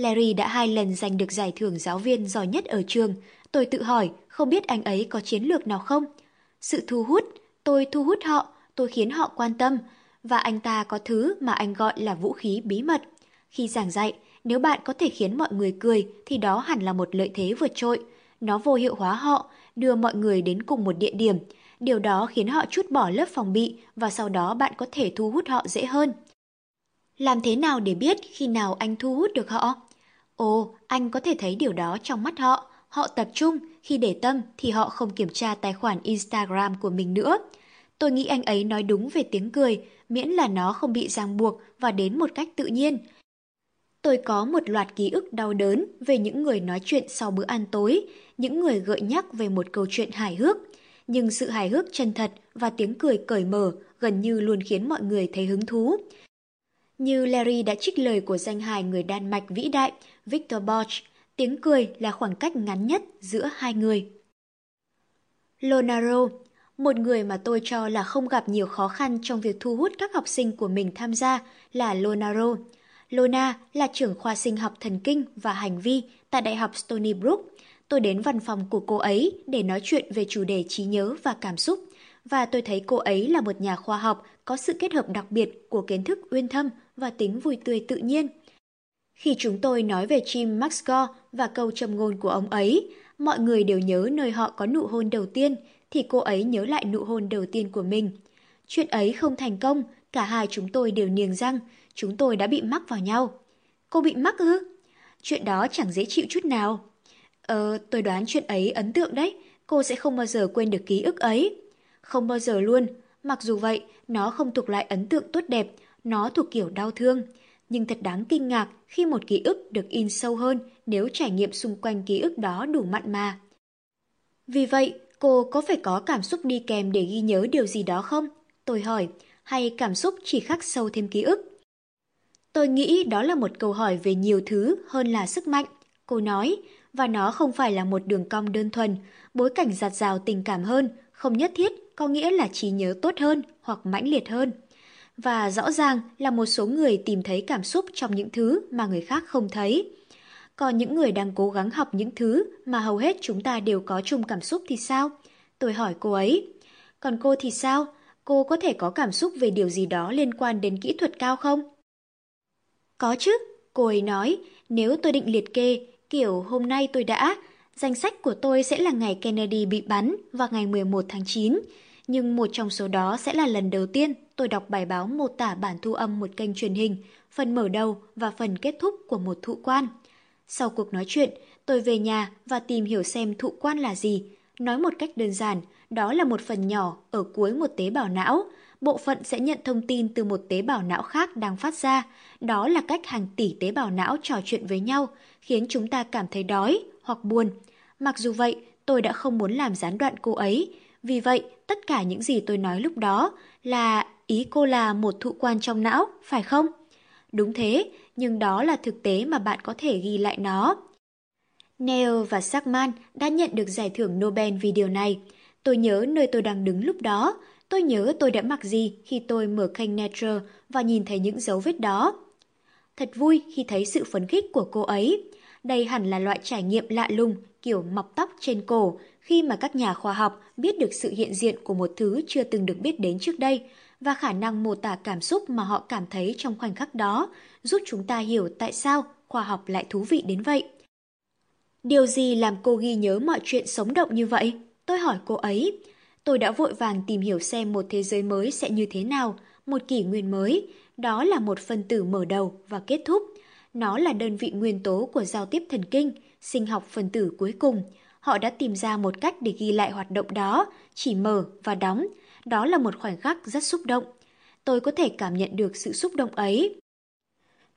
Larry đã hai lần giành được giải thưởng giáo viên giỏi nhất ở trường. Tôi tự hỏi, không biết anh ấy có chiến lược nào không? Sự thu hút, tôi thu hút họ, tôi khiến họ quan tâm, và anh ta có thứ mà anh gọi là vũ khí bí mật. Khi giảng dạy, nếu bạn có thể khiến mọi người cười thì đó hẳn là một lợi thế vượt trội. Nó vô hiệu hóa họ, đưa mọi người đến cùng một địa điểm. Điều đó khiến họ chút bỏ lớp phòng bị và sau đó bạn có thể thu hút họ dễ hơn. Làm thế nào để biết khi nào anh thu hút được họ? Ồ, anh có thể thấy điều đó trong mắt họ. Họ tập trung, khi để tâm thì họ không kiểm tra tài khoản Instagram của mình nữa. Tôi nghĩ anh ấy nói đúng về tiếng cười, miễn là nó không bị ràng buộc và đến một cách tự nhiên. Tôi có một loạt ký ức đau đớn về những người nói chuyện sau bữa ăn tối, những người gợi nhắc về một câu chuyện hài hước. Nhưng sự hài hước chân thật và tiếng cười cởi mở gần như luôn khiến mọi người thấy hứng thú. Như Larry đã trích lời của danh hài người Đan Mạch vĩ đại Victor Borch, tiếng cười là khoảng cách ngắn nhất giữa hai người. Lonaro, một người mà tôi cho là không gặp nhiều khó khăn trong việc thu hút các học sinh của mình tham gia là Lonaro. Lona là trưởng khoa sinh học thần kinh và hành vi tại Đại học Stony Brook. Tôi đến văn phòng của cô ấy để nói chuyện về chủ đề trí nhớ và cảm xúc, và tôi thấy cô ấy là một nhà khoa học có sự kết hợp đặc biệt của kiến thức uyên thâm và tính vui tươi tự nhiên. Khi chúng tôi nói về chim Max Gore và câu châm ngôn của ông ấy, mọi người đều nhớ nơi họ có nụ hôn đầu tiên, thì cô ấy nhớ lại nụ hôn đầu tiên của mình. Chuyện ấy không thành công, cả hai chúng tôi đều niềng răng, chúng tôi đã bị mắc vào nhau. Cô bị mắc ư? Chuyện đó chẳng dễ chịu chút nào. Ờ, tôi đoán chuyện ấy ấn tượng đấy, cô sẽ không bao giờ quên được ký ức ấy. Không bao giờ luôn, mặc dù vậy, nó không thuộc lại ấn tượng tốt đẹp, nó thuộc kiểu đau thương. Nhưng thật đáng kinh ngạc khi một ký ức được in sâu hơn nếu trải nghiệm xung quanh ký ức đó đủ mặn mà. Vì vậy, cô có phải có cảm xúc đi kèm để ghi nhớ điều gì đó không? Tôi hỏi, hay cảm xúc chỉ khắc sâu thêm ký ức? Tôi nghĩ đó là một câu hỏi về nhiều thứ hơn là sức mạnh, cô nói, và nó không phải là một đường cong đơn thuần, bối cảnh giạt rào tình cảm hơn, không nhất thiết có nghĩa là trí nhớ tốt hơn hoặc mãnh liệt hơn. Và rõ ràng là một số người tìm thấy cảm xúc trong những thứ mà người khác không thấy. Còn những người đang cố gắng học những thứ mà hầu hết chúng ta đều có chung cảm xúc thì sao? Tôi hỏi cô ấy. Còn cô thì sao? Cô có thể có cảm xúc về điều gì đó liên quan đến kỹ thuật cao không? Có chứ, cô ấy nói, nếu tôi định liệt kê, kiểu hôm nay tôi đã, danh sách của tôi sẽ là ngày Kennedy bị bắn vào ngày 11 tháng 9, nhưng một trong số đó sẽ là lần đầu tiên tôi đọc bài báo mô tả bản thu âm một kênh truyền hình, phần mở đầu và phần kết thúc của một thụ quan. Sau cuộc nói chuyện, tôi về nhà và tìm hiểu xem thụ quan là gì. Nói một cách đơn giản, đó là một phần nhỏ ở cuối một tế bào não. Bộ phận sẽ nhận thông tin từ một tế bào não khác đang phát ra. Đó là cách hàng tỷ tế bào não trò chuyện với nhau, khiến chúng ta cảm thấy đói hoặc buồn. Mặc dù vậy, tôi đã không muốn làm gián đoạn cô ấy. Vì vậy, tất cả những gì tôi nói lúc đó là ý cô là một thụ quan trong não, phải không? Đúng thế, nhưng đó là thực tế mà bạn có thể ghi lại nó. Neil và Sackman đã nhận được giải thưởng Nobel vì điều này. Tôi nhớ nơi tôi đang đứng lúc đó. Tôi nhớ tôi đã mặc gì khi tôi mở kênh Nature và nhìn thấy những dấu vết đó. Thật vui khi thấy sự phấn khích của cô ấy. Đây hẳn là loại trải nghiệm lạ lùng, kiểu mọc tóc trên cổ, khi mà các nhà khoa học biết được sự hiện diện của một thứ chưa từng được biết đến trước đây, và khả năng mô tả cảm xúc mà họ cảm thấy trong khoảnh khắc đó, giúp chúng ta hiểu tại sao khoa học lại thú vị đến vậy. Điều gì làm cô ghi nhớ mọi chuyện sống động như vậy? Tôi hỏi cô ấy. Tôi đã vội vàng tìm hiểu xem một thế giới mới sẽ như thế nào, một kỷ nguyên mới. Đó là một phân tử mở đầu và kết thúc. Nó là đơn vị nguyên tố của giao tiếp thần kinh, sinh học phân tử cuối cùng. Họ đã tìm ra một cách để ghi lại hoạt động đó, chỉ mở và đóng. Đó là một khoảnh khắc rất xúc động. Tôi có thể cảm nhận được sự xúc động ấy.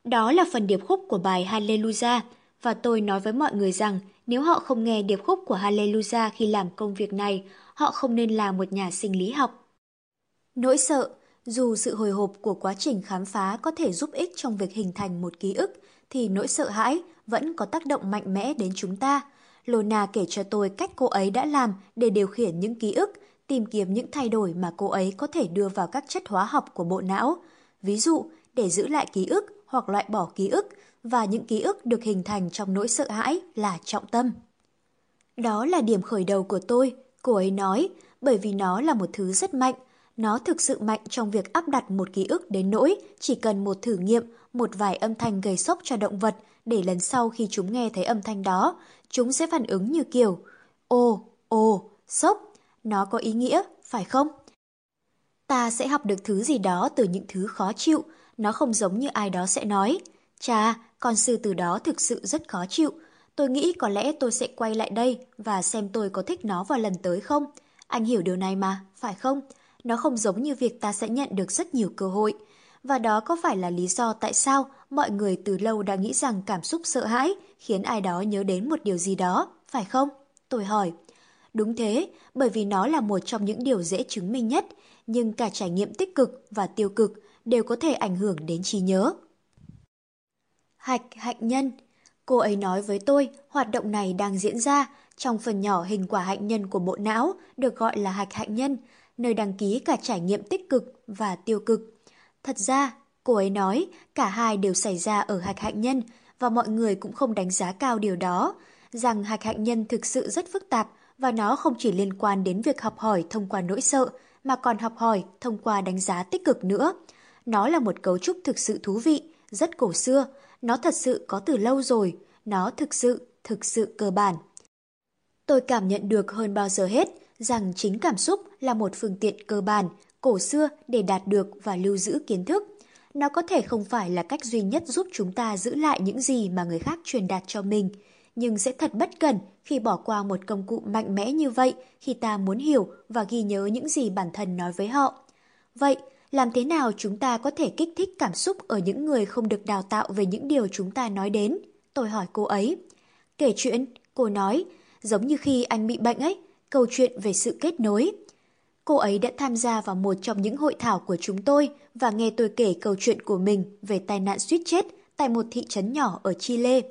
Đó là phần điệp khúc của bài Hallelujah, và tôi nói với mọi người rằng nếu họ không nghe điệp khúc của Hallelujah khi làm công việc này, họ không nên là một nhà sinh lý học. Nỗi sợ, dù sự hồi hộp của quá trình khám phá có thể giúp ích trong việc hình thành một ký ức, thì nỗi sợ hãi vẫn có tác động mạnh mẽ đến chúng ta. Lona kể cho tôi cách cô ấy đã làm để điều khiển những ký ức, tìm kiếm những thay đổi mà cô ấy có thể đưa vào các chất hóa học của bộ não. Ví dụ, để giữ lại ký ức hoặc loại bỏ ký ức và những ký ức được hình thành trong nỗi sợ hãi là trọng tâm. Đó là điểm khởi đầu của tôi, cô ấy nói, bởi vì nó là một thứ rất mạnh. Nó thực sự mạnh trong việc áp đặt một ký ức đến nỗi chỉ cần một thử nghiệm, một vài âm thanh gây sốc cho động vật để lần sau khi chúng nghe thấy âm thanh đó, chúng sẽ phản ứng như kiểu Ồ, ồ, sốc, nó có ý nghĩa, phải không? Ta sẽ học được thứ gì đó từ những thứ khó chịu, nó không giống như ai đó sẽ nói. Chà, con sư từ đó thực sự rất khó chịu. Tôi nghĩ có lẽ tôi sẽ quay lại đây và xem tôi có thích nó vào lần tới không. Anh hiểu điều này mà, phải không? Nó không giống như việc ta sẽ nhận được rất nhiều cơ hội. Và đó có phải là lý do tại sao mọi người từ lâu đã nghĩ rằng cảm xúc sợ hãi khiến ai đó nhớ đến một điều gì đó, phải không? Tôi hỏi. Đúng thế, bởi vì nó là một trong những điều dễ chứng minh nhất, nhưng cả trải nghiệm tích cực và tiêu cực đều có thể ảnh hưởng đến trí nhớ. Hạch hạnh nhân. Cô ấy nói với tôi hoạt động này đang diễn ra trong phần nhỏ hình quả hạnh nhân của bộ não được gọi là hạch hạnh nhân, nơi đăng ký cả trải nghiệm tích cực và tiêu cực. Thật ra, cô ấy nói cả hai đều xảy ra ở hạch hạnh nhân và mọi người cũng không đánh giá cao điều đó, rằng hạch hạnh nhân thực sự rất phức tạp và nó không chỉ liên quan đến việc học hỏi thông qua nỗi sợ mà còn học hỏi thông qua đánh giá tích cực nữa. Nó là một cấu trúc thực sự thú vị, rất cổ xưa, nó thật sự có từ lâu rồi, nó thực sự, thực sự cơ bản. Tôi cảm nhận được hơn bao giờ hết rằng chính cảm xúc là một phương tiện cơ bản, cổ xưa để đạt được và lưu giữ kiến thức. Nó có thể không phải là cách duy nhất giúp chúng ta giữ lại những gì mà người khác truyền đạt cho mình, nhưng sẽ thật bất cẩn khi bỏ qua một công cụ mạnh mẽ như vậy khi ta muốn hiểu và ghi nhớ những gì bản thân nói với họ. Vậy, làm thế nào chúng ta có thể kích thích cảm xúc ở những người không được đào tạo về những điều chúng ta nói đến? Tôi hỏi cô ấy. Kể chuyện, cô nói, giống như khi anh bị bệnh ấy, câu chuyện về sự kết nối. Cô ấy đã tham gia vào một trong những hội thảo của chúng tôi và nghe tôi kể câu chuyện của mình về tai nạn suýt chết tại một thị trấn nhỏ ở Chile.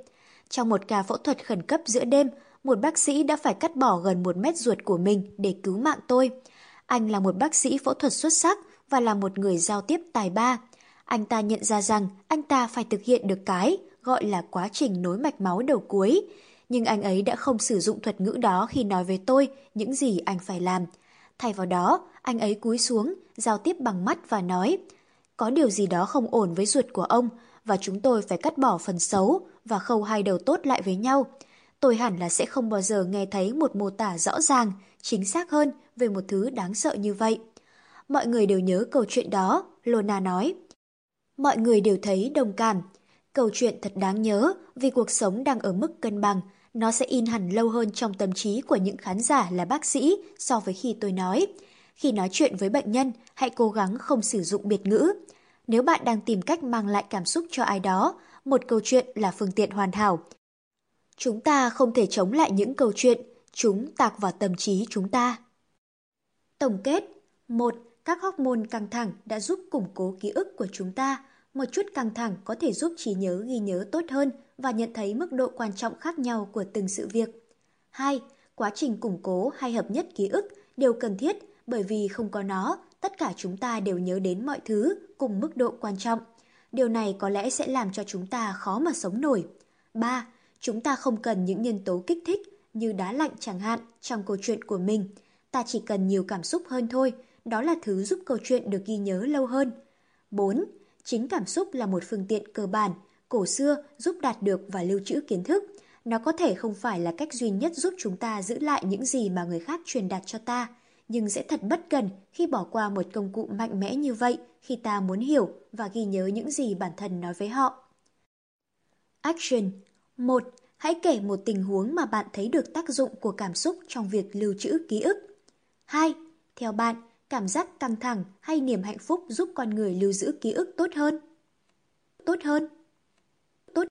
Trong một ca phẫu thuật khẩn cấp giữa đêm, một bác sĩ đã phải cắt bỏ gần một mét ruột của mình để cứu mạng tôi. Anh là một bác sĩ phẫu thuật xuất sắc và là một người giao tiếp tài ba. Anh ta nhận ra rằng anh ta phải thực hiện được cái gọi là quá trình nối mạch máu đầu cuối. Nhưng anh ấy đã không sử dụng thuật ngữ đó khi nói với tôi những gì anh phải làm. Thay vào đó, anh ấy cúi xuống, giao tiếp bằng mắt và nói Có điều gì đó không ổn với ruột của ông và chúng tôi phải cắt bỏ phần xấu và khâu hai đầu tốt lại với nhau. Tôi hẳn là sẽ không bao giờ nghe thấy một mô tả rõ ràng, chính xác hơn về một thứ đáng sợ như vậy. Mọi người đều nhớ câu chuyện đó, Lona nói. Mọi người đều thấy đồng cảm. Câu chuyện thật đáng nhớ vì cuộc sống đang ở mức cân bằng. Nó sẽ in hẳn lâu hơn trong tâm trí của những khán giả là bác sĩ so với khi tôi nói. Khi nói chuyện với bệnh nhân, hãy cố gắng không sử dụng biệt ngữ. Nếu bạn đang tìm cách mang lại cảm xúc cho ai đó, một câu chuyện là phương tiện hoàn hảo. Chúng ta không thể chống lại những câu chuyện, chúng tạc vào tâm trí chúng ta. Tổng kết 1 các hormone căng thẳng đã giúp củng cố ký ức của chúng ta. Một chút căng thẳng có thể giúp trí nhớ ghi nhớ tốt hơn và nhận thấy mức độ quan trọng khác nhau của từng sự việc. 2. Quá trình củng cố hay hợp nhất ký ức đều cần thiết bởi vì không có nó, tất cả chúng ta đều nhớ đến mọi thứ cùng mức độ quan trọng. Điều này có lẽ sẽ làm cho chúng ta khó mà sống nổi. 3. Chúng ta không cần những nhân tố kích thích như đá lạnh chẳng hạn trong câu chuyện của mình. Ta chỉ cần nhiều cảm xúc hơn thôi, đó là thứ giúp câu chuyện được ghi nhớ lâu hơn. 4. Chính cảm xúc là một phương tiện cơ bản, cổ xưa giúp đạt được và lưu trữ kiến thức. Nó có thể không phải là cách duy nhất giúp chúng ta giữ lại những gì mà người khác truyền đạt cho ta, nhưng sẽ thật bất cần khi bỏ qua một công cụ mạnh mẽ như vậy khi ta muốn hiểu và ghi nhớ những gì bản thân nói với họ. Action 1. Hãy kể một tình huống mà bạn thấy được tác dụng của cảm xúc trong việc lưu trữ ký ức. 2. Theo bạn, cảm giác căng thẳng hay niềm hạnh phúc giúp con người lưu giữ ký ức tốt hơn? Tốt hơn? Tốt.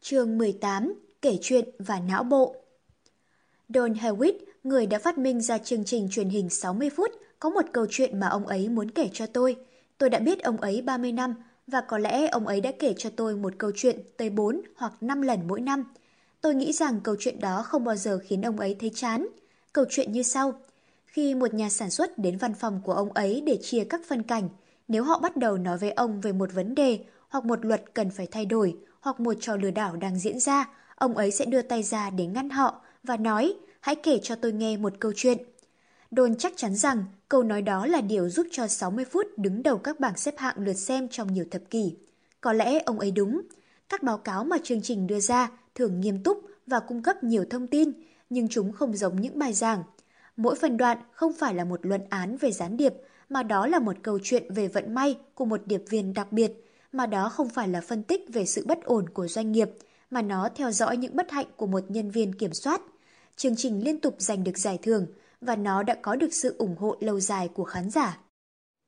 Chương 18. Kể chuyện và não bộ Don Hewitt, người đã phát minh ra chương trình truyền hình 60 phút, có một câu chuyện mà ông ấy muốn kể cho tôi. Tôi đã biết ông ấy 30 năm và có lẽ ông ấy đã kể cho tôi một câu chuyện tới 4 hoặc 5 lần mỗi năm. Tôi nghĩ rằng câu chuyện đó không bao giờ khiến ông ấy thấy chán. Câu chuyện như sau. Khi một nhà sản xuất đến văn phòng của ông ấy để chia các phân cảnh, nếu họ bắt đầu nói với ông về một vấn đề hoặc một luật cần phải thay đổi hoặc một trò lừa đảo đang diễn ra, ông ấy sẽ đưa tay ra để ngăn họ và nói hãy kể cho tôi nghe một câu chuyện. Đồn chắc chắn rằng câu nói đó là điều giúp cho 60 phút đứng đầu các bảng xếp hạng lượt xem trong nhiều thập kỷ. Có lẽ ông ấy đúng. Các báo cáo mà chương trình đưa ra thường nghiêm túc và cung cấp nhiều thông tin, nhưng chúng không giống những bài giảng. Mỗi phần đoạn không phải là một luận án về gián điệp, mà đó là một câu chuyện về vận may của một điệp viên đặc biệt, mà đó không phải là phân tích về sự bất ổn của doanh nghiệp, mà nó theo dõi những bất hạnh của một nhân viên kiểm soát. Chương trình liên tục giành được giải thưởng và nó đã có được sự ủng hộ lâu dài của khán giả.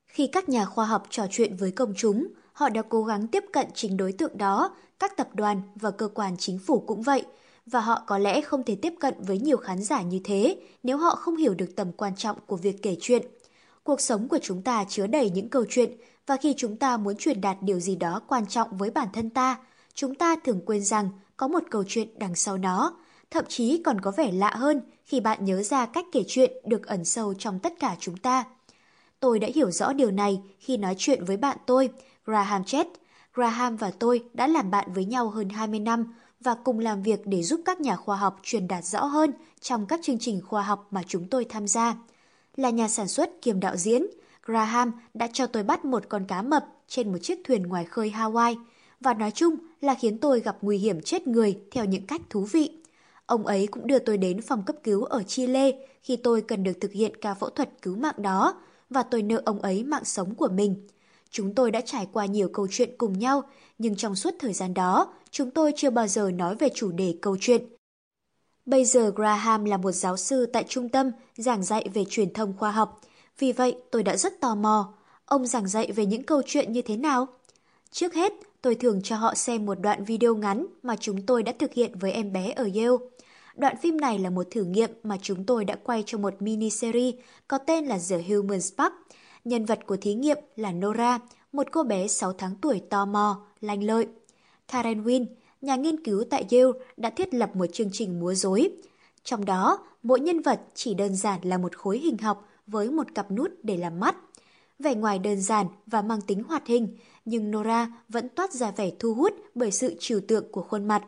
Khi các nhà khoa học trò chuyện với công chúng, họ đã cố gắng tiếp cận chính đối tượng đó, các tập đoàn và cơ quan chính phủ cũng vậy, và họ có lẽ không thể tiếp cận với nhiều khán giả như thế nếu họ không hiểu được tầm quan trọng của việc kể chuyện. Cuộc sống của chúng ta chứa đầy những câu chuyện và khi chúng ta muốn truyền đạt điều gì đó quan trọng với bản thân ta, chúng ta thường quên rằng có một câu chuyện đằng sau nó, thậm chí còn có vẻ lạ hơn khi bạn nhớ ra cách kể chuyện được ẩn sâu trong tất cả chúng ta. Tôi đã hiểu rõ điều này khi nói chuyện với bạn tôi, Graham Chet. Graham và tôi đã làm bạn với nhau hơn 20 năm và cùng làm việc để giúp các nhà khoa học truyền đạt rõ hơn trong các chương trình khoa học mà chúng tôi tham gia. Là nhà sản xuất kiêm đạo diễn, Graham đã cho tôi bắt một con cá mập trên một chiếc thuyền ngoài khơi Hawaii và nói chung là khiến tôi gặp nguy hiểm chết người theo những cách thú vị. Ông ấy cũng đưa tôi đến phòng cấp cứu ở Chile khi tôi cần được thực hiện ca phẫu thuật cứu mạng đó và tôi nợ ông ấy mạng sống của mình. Chúng tôi đã trải qua nhiều câu chuyện cùng nhau, nhưng trong suốt thời gian đó, chúng tôi chưa bao giờ nói về chủ đề câu chuyện. Bây giờ Graham là một giáo sư tại trung tâm giảng dạy về truyền thông khoa học. Vì vậy, tôi đã rất tò mò. Ông giảng dạy về những câu chuyện như thế nào? Trước hết, tôi thường cho họ xem một đoạn video ngắn mà chúng tôi đã thực hiện với em bé ở Yale. Đoạn phim này là một thử nghiệm mà chúng tôi đã quay cho một mini-series có tên là The Human Spark. Nhân vật của thí nghiệm là Nora, một cô bé 6 tháng tuổi tò mò, lanh lợi. Karen Wynn, nhà nghiên cứu tại Yale, đã thiết lập một chương trình múa rối. Trong đó, mỗi nhân vật chỉ đơn giản là một khối hình học với một cặp nút để làm mắt. Vẻ ngoài đơn giản và mang tính hoạt hình, nhưng Nora vẫn toát ra vẻ thu hút bởi sự trừu tượng của khuôn mặt.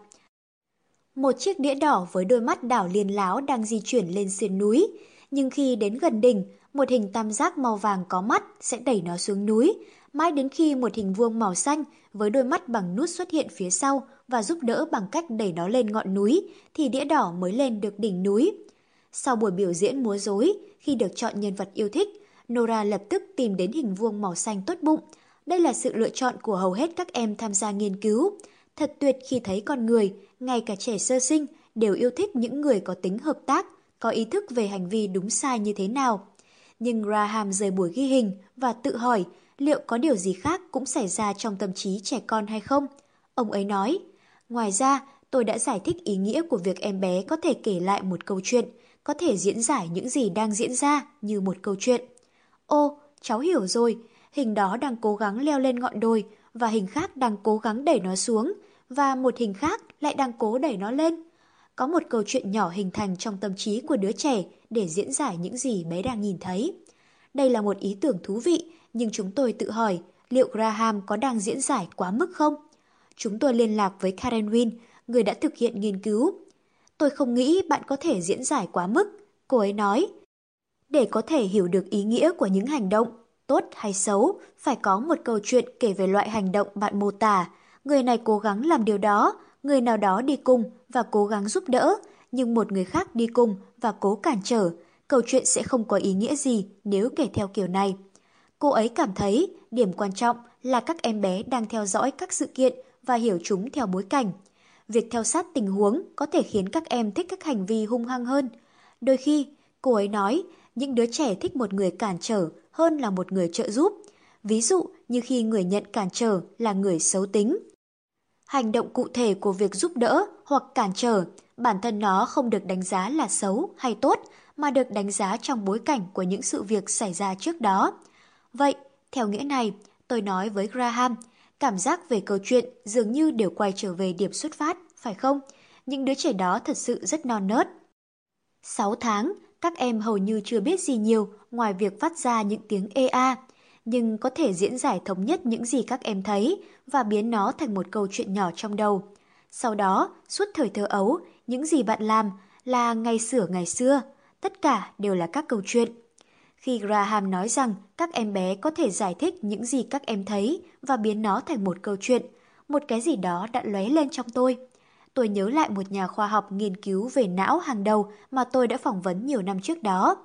Một chiếc đĩa đỏ với đôi mắt đảo liên láo đang di chuyển lên sườn núi, nhưng khi đến gần đỉnh, một hình tam giác màu vàng có mắt sẽ đẩy nó xuống núi, mãi đến khi một hình vuông màu xanh với đôi mắt bằng nút xuất hiện phía sau và giúp đỡ bằng cách đẩy nó lên ngọn núi, thì đĩa đỏ mới lên được đỉnh núi. Sau buổi biểu diễn múa rối, khi được chọn nhân vật yêu thích, Nora lập tức tìm đến hình vuông màu xanh tốt bụng. Đây là sự lựa chọn của hầu hết các em tham gia nghiên cứu. Thật tuyệt khi thấy con người, ngay cả trẻ sơ sinh, đều yêu thích những người có tính hợp tác, có ý thức về hành vi đúng sai như thế nào. Nhưng Graham rời buổi ghi hình và tự hỏi liệu có điều gì khác cũng xảy ra trong tâm trí trẻ con hay không. Ông ấy nói, ngoài ra tôi đã giải thích ý nghĩa của việc em bé có thể kể lại một câu chuyện, có thể diễn giải những gì đang diễn ra như một câu chuyện. Ô, cháu hiểu rồi, hình đó đang cố gắng leo lên ngọn đồi và hình khác đang cố gắng đẩy nó xuống và một hình khác lại đang cố đẩy nó lên. Có một câu chuyện nhỏ hình thành trong tâm trí của đứa trẻ để diễn giải những gì bé đang nhìn thấy. Đây là một ý tưởng thú vị, nhưng chúng tôi tự hỏi liệu Graham có đang diễn giải quá mức không? Chúng tôi liên lạc với Karen Wynn, người đã thực hiện nghiên cứu. Tôi không nghĩ bạn có thể diễn giải quá mức, cô ấy nói. Để có thể hiểu được ý nghĩa của những hành động, tốt hay xấu, phải có một câu chuyện kể về loại hành động bạn mô tả. Người này cố gắng làm điều đó, người nào đó đi cùng và cố gắng giúp đỡ, nhưng một người khác đi cùng và cố cản trở. Câu chuyện sẽ không có ý nghĩa gì nếu kể theo kiểu này. Cô ấy cảm thấy điểm quan trọng là các em bé đang theo dõi các sự kiện và hiểu chúng theo bối cảnh. Việc theo sát tình huống có thể khiến các em thích các hành vi hung hăng hơn. Đôi khi, cô ấy nói, những đứa trẻ thích một người cản trở hơn là một người trợ giúp. Ví dụ như khi người nhận cản trở là người xấu tính. Hành động cụ thể của việc giúp đỡ hoặc cản trở, bản thân nó không được đánh giá là xấu hay tốt, mà được đánh giá trong bối cảnh của những sự việc xảy ra trước đó. Vậy, theo nghĩa này, tôi nói với Graham, cảm giác về câu chuyện dường như đều quay trở về điểm xuất phát, phải không? Những đứa trẻ đó thật sự rất non nớt. 6 tháng, các em hầu như chưa biết gì nhiều ngoài việc phát ra những tiếng EA, nhưng có thể diễn giải thống nhất những gì các em thấy và biến nó thành một câu chuyện nhỏ trong đầu. Sau đó, suốt thời thơ ấu, những gì bạn làm là ngày sửa ngày xưa, tất cả đều là các câu chuyện. Khi Graham nói rằng các em bé có thể giải thích những gì các em thấy và biến nó thành một câu chuyện, một cái gì đó đã lóe lên trong tôi. Tôi nhớ lại một nhà khoa học nghiên cứu về não hàng đầu mà tôi đã phỏng vấn nhiều năm trước đó,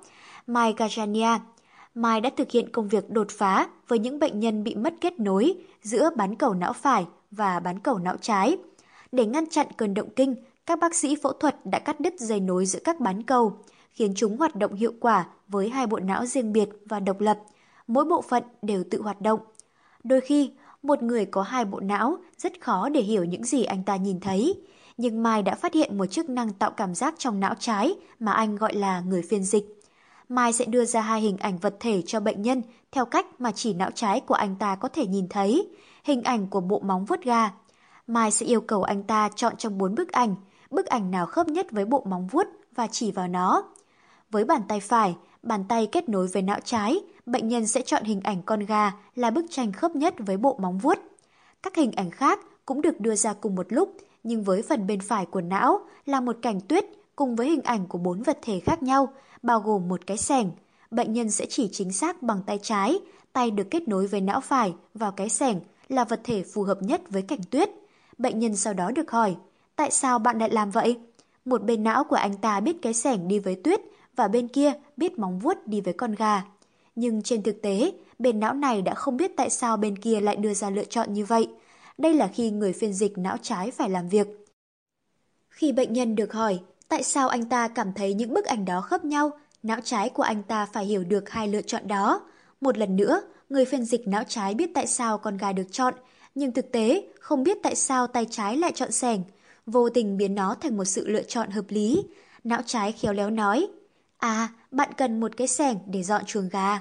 Mike Gajania. Mai đã thực hiện công việc đột phá với những bệnh nhân bị mất kết nối giữa bán cầu não phải và bán cầu não trái. Để ngăn chặn cơn động kinh, các bác sĩ phẫu thuật đã cắt đứt dây nối giữa các bán cầu khiến chúng hoạt động hiệu quả với hai bộ não riêng biệt và độc lập. Mỗi bộ phận đều tự hoạt động. Đôi khi, một người có hai bộ não rất khó để hiểu những gì anh ta nhìn thấy. Nhưng Mai đã phát hiện một chức năng tạo cảm giác trong não trái mà anh gọi là người phiên dịch. Mai sẽ đưa ra hai hình ảnh vật thể cho bệnh nhân theo cách mà chỉ não trái của anh ta có thể nhìn thấy, hình ảnh của bộ móng vuốt gà. Mai sẽ yêu cầu anh ta chọn trong bốn bức ảnh, bức ảnh nào khớp nhất với bộ móng vuốt và chỉ vào nó. Với bàn tay phải, bàn tay kết nối với não trái, bệnh nhân sẽ chọn hình ảnh con gà là bức tranh khớp nhất với bộ móng vuốt. Các hình ảnh khác cũng được đưa ra cùng một lúc, nhưng với phần bên phải của não là một cảnh tuyết cùng với hình ảnh của bốn vật thể khác nhau, bao gồm một cái sẻng. Bệnh nhân sẽ chỉ chính xác bằng tay trái, tay được kết nối với não phải vào cái sẻng là vật thể phù hợp nhất với cảnh tuyết. Bệnh nhân sau đó được hỏi, tại sao bạn lại làm vậy? Một bên não của anh ta biết cái sẻng đi với tuyết, và bên kia biết móng vuốt đi với con gà. Nhưng trên thực tế, bên não này đã không biết tại sao bên kia lại đưa ra lựa chọn như vậy. Đây là khi người phiên dịch não trái phải làm việc. Khi bệnh nhân được hỏi tại sao anh ta cảm thấy những bức ảnh đó khớp nhau, não trái của anh ta phải hiểu được hai lựa chọn đó. Một lần nữa, người phiên dịch não trái biết tại sao con gà được chọn, nhưng thực tế không biết tại sao tay trái lại chọn sẻng, vô tình biến nó thành một sự lựa chọn hợp lý. Não trái khéo léo nói, À, bạn cần một cái sẻng để dọn chuồng gà.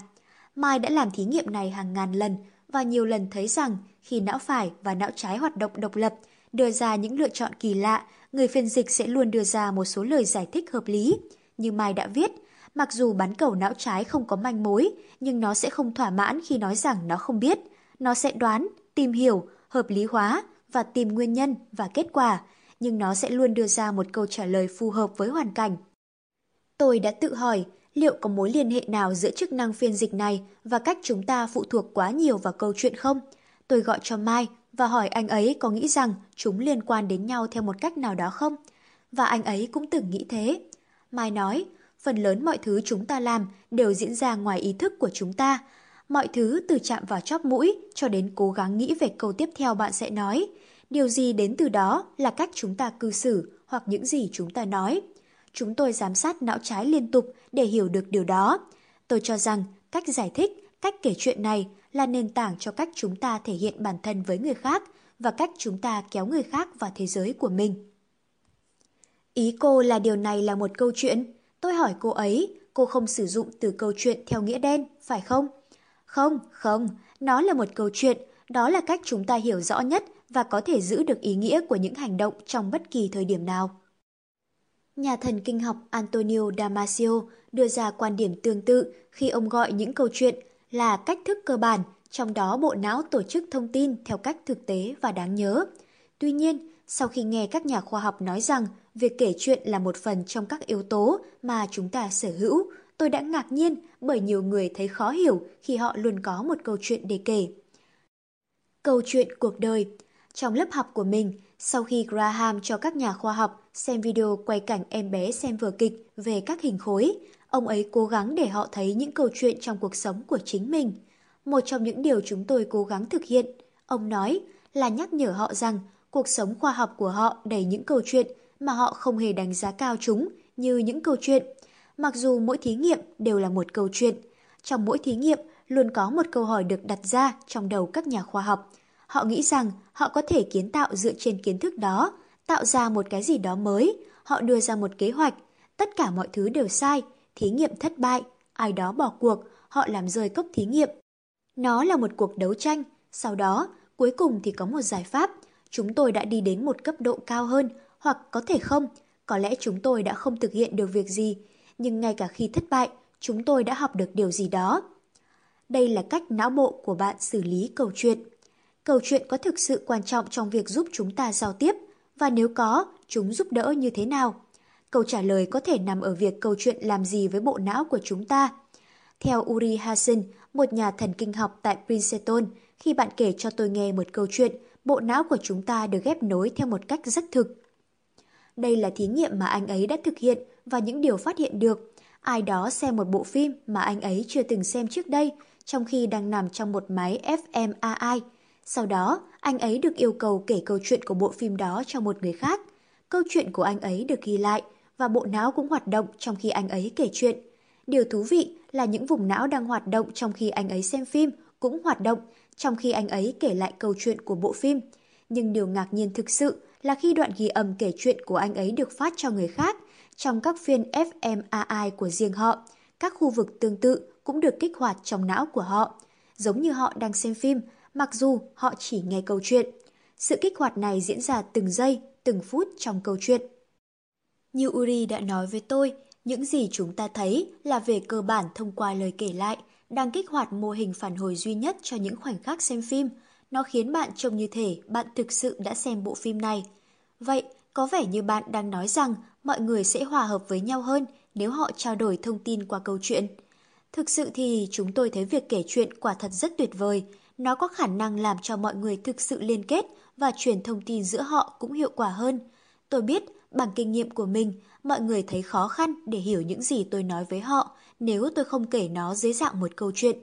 Mai đã làm thí nghiệm này hàng ngàn lần và nhiều lần thấy rằng khi não phải và não trái hoạt động độc lập, đưa ra những lựa chọn kỳ lạ, người phiên dịch sẽ luôn đưa ra một số lời giải thích hợp lý. Như Mai đã viết, mặc dù bán cầu não trái không có manh mối, nhưng nó sẽ không thỏa mãn khi nói rằng nó không biết. Nó sẽ đoán, tìm hiểu, hợp lý hóa và tìm nguyên nhân và kết quả, nhưng nó sẽ luôn đưa ra một câu trả lời phù hợp với hoàn cảnh Tôi đã tự hỏi liệu có mối liên hệ nào giữa chức năng phiên dịch này và cách chúng ta phụ thuộc quá nhiều vào câu chuyện không? Tôi gọi cho Mai và hỏi anh ấy có nghĩ rằng chúng liên quan đến nhau theo một cách nào đó không? Và anh ấy cũng từng nghĩ thế. Mai nói, phần lớn mọi thứ chúng ta làm đều diễn ra ngoài ý thức của chúng ta. Mọi thứ từ chạm vào chóp mũi cho đến cố gắng nghĩ về câu tiếp theo bạn sẽ nói. Điều gì đến từ đó là cách chúng ta cư xử hoặc những gì chúng ta nói. Chúng tôi giám sát não trái liên tục để hiểu được điều đó. Tôi cho rằng cách giải thích, cách kể chuyện này là nền tảng cho cách chúng ta thể hiện bản thân với người khác và cách chúng ta kéo người khác vào thế giới của mình. Ý cô là điều này là một câu chuyện. Tôi hỏi cô ấy, cô không sử dụng từ câu chuyện theo nghĩa đen, phải không? Không, không, nó là một câu chuyện, đó là cách chúng ta hiểu rõ nhất và có thể giữ được ý nghĩa của những hành động trong bất kỳ thời điểm nào. Nhà thần kinh học Antonio Damasio đưa ra quan điểm tương tự khi ông gọi những câu chuyện là cách thức cơ bản trong đó bộ não tổ chức thông tin theo cách thực tế và đáng nhớ. Tuy nhiên, sau khi nghe các nhà khoa học nói rằng việc kể chuyện là một phần trong các yếu tố mà chúng ta sở hữu, tôi đã ngạc nhiên bởi nhiều người thấy khó hiểu khi họ luôn có một câu chuyện để kể. Câu chuyện cuộc đời Trong lớp học của mình, sau khi Graham cho các nhà khoa học xem video quay cảnh em bé xem vở kịch về các hình khối, ông ấy cố gắng để họ thấy những câu chuyện trong cuộc sống của chính mình. Một trong những điều chúng tôi cố gắng thực hiện, ông nói, là nhắc nhở họ rằng cuộc sống khoa học của họ đầy những câu chuyện mà họ không hề đánh giá cao chúng như những câu chuyện. Mặc dù mỗi thí nghiệm đều là một câu chuyện, trong mỗi thí nghiệm luôn có một câu hỏi được đặt ra trong đầu các nhà khoa học. Họ nghĩ rằng họ có thể kiến tạo dựa trên kiến thức đó, tạo ra một cái gì đó mới. Họ đưa ra một kế hoạch. Tất cả mọi thứ đều sai, thí nghiệm thất bại, ai đó bỏ cuộc, họ làm rơi cốc thí nghiệm. Nó là một cuộc đấu tranh, sau đó, cuối cùng thì có một giải pháp. Chúng tôi đã đi đến một cấp độ cao hơn, hoặc có thể không, có lẽ chúng tôi đã không thực hiện được việc gì, nhưng ngay cả khi thất bại, chúng tôi đã học được điều gì đó. Đây là cách não bộ của bạn xử lý câu chuyện. Câu chuyện có thực sự quan trọng trong việc giúp chúng ta giao tiếp, và nếu có, chúng giúp đỡ như thế nào? Câu trả lời có thể nằm ở việc câu chuyện làm gì với bộ não của chúng ta. Theo Uri Hasen, một nhà thần kinh học tại Princeton, khi bạn kể cho tôi nghe một câu chuyện, bộ não của chúng ta được ghép nối theo một cách rất thực. Đây là thí nghiệm mà anh ấy đã thực hiện và những điều phát hiện được. Ai đó xem một bộ phim mà anh ấy chưa từng xem trước đây, trong khi đang nằm trong một máy fMRI. Sau đó, anh ấy được yêu cầu kể câu chuyện của bộ phim đó cho một người khác. Câu chuyện của anh ấy được ghi lại và bộ não cũng hoạt động trong khi anh ấy kể chuyện. Điều thú vị là những vùng não đang hoạt động trong khi anh ấy xem phim cũng hoạt động trong khi anh ấy kể lại câu chuyện của bộ phim. Nhưng điều ngạc nhiên thực sự là khi đoạn ghi âm kể chuyện của anh ấy được phát cho người khác, trong các phiên fMRI của riêng họ, các khu vực tương tự cũng được kích hoạt trong não của họ, giống như họ đang xem phim, mặc dù họ chỉ nghe câu chuyện. Sự kích hoạt này diễn ra từng giây, từng phút trong câu chuyện. Như Uri đã nói với tôi, những gì chúng ta thấy là về cơ bản thông qua lời kể lại, đang kích hoạt mô hình phản hồi duy nhất cho những khoảnh khắc xem phim. Nó khiến bạn trông như thể bạn thực sự đã xem bộ phim này. Vậy, có vẻ như bạn đang nói rằng mọi người sẽ hòa hợp với nhau hơn nếu họ trao đổi thông tin qua câu chuyện. Thực sự thì chúng tôi thấy việc kể chuyện quả thật rất tuyệt vời. Nó có khả năng làm cho mọi người thực sự liên kết và truyền thông tin giữa họ cũng hiệu quả hơn. Tôi biết, bằng kinh nghiệm của mình, mọi người thấy khó khăn để hiểu những gì tôi nói với họ nếu tôi không kể nó dưới dạng một câu chuyện.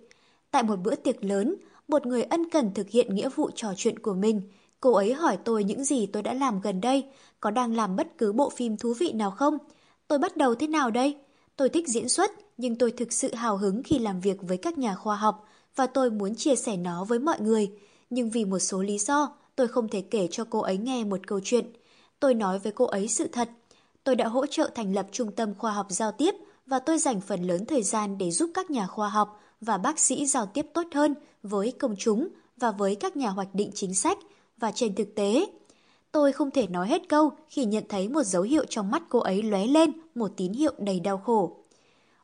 Tại một bữa tiệc lớn, một người ân cần thực hiện nghĩa vụ trò chuyện của mình. Cô ấy hỏi tôi những gì tôi đã làm gần đây, có đang làm bất cứ bộ phim thú vị nào không? Tôi bắt đầu thế nào đây? Tôi thích diễn xuất, nhưng tôi thực sự hào hứng khi làm việc với các nhà khoa học và tôi muốn chia sẻ nó với mọi người. Nhưng vì một số lý do, tôi không thể kể cho cô ấy nghe một câu chuyện. Tôi nói với cô ấy sự thật. Tôi đã hỗ trợ thành lập trung tâm khoa học giao tiếp và tôi dành phần lớn thời gian để giúp các nhà khoa học và bác sĩ giao tiếp tốt hơn với công chúng và với các nhà hoạch định chính sách và trên thực tế. Tôi không thể nói hết câu khi nhận thấy một dấu hiệu trong mắt cô ấy lóe lên một tín hiệu đầy đau khổ.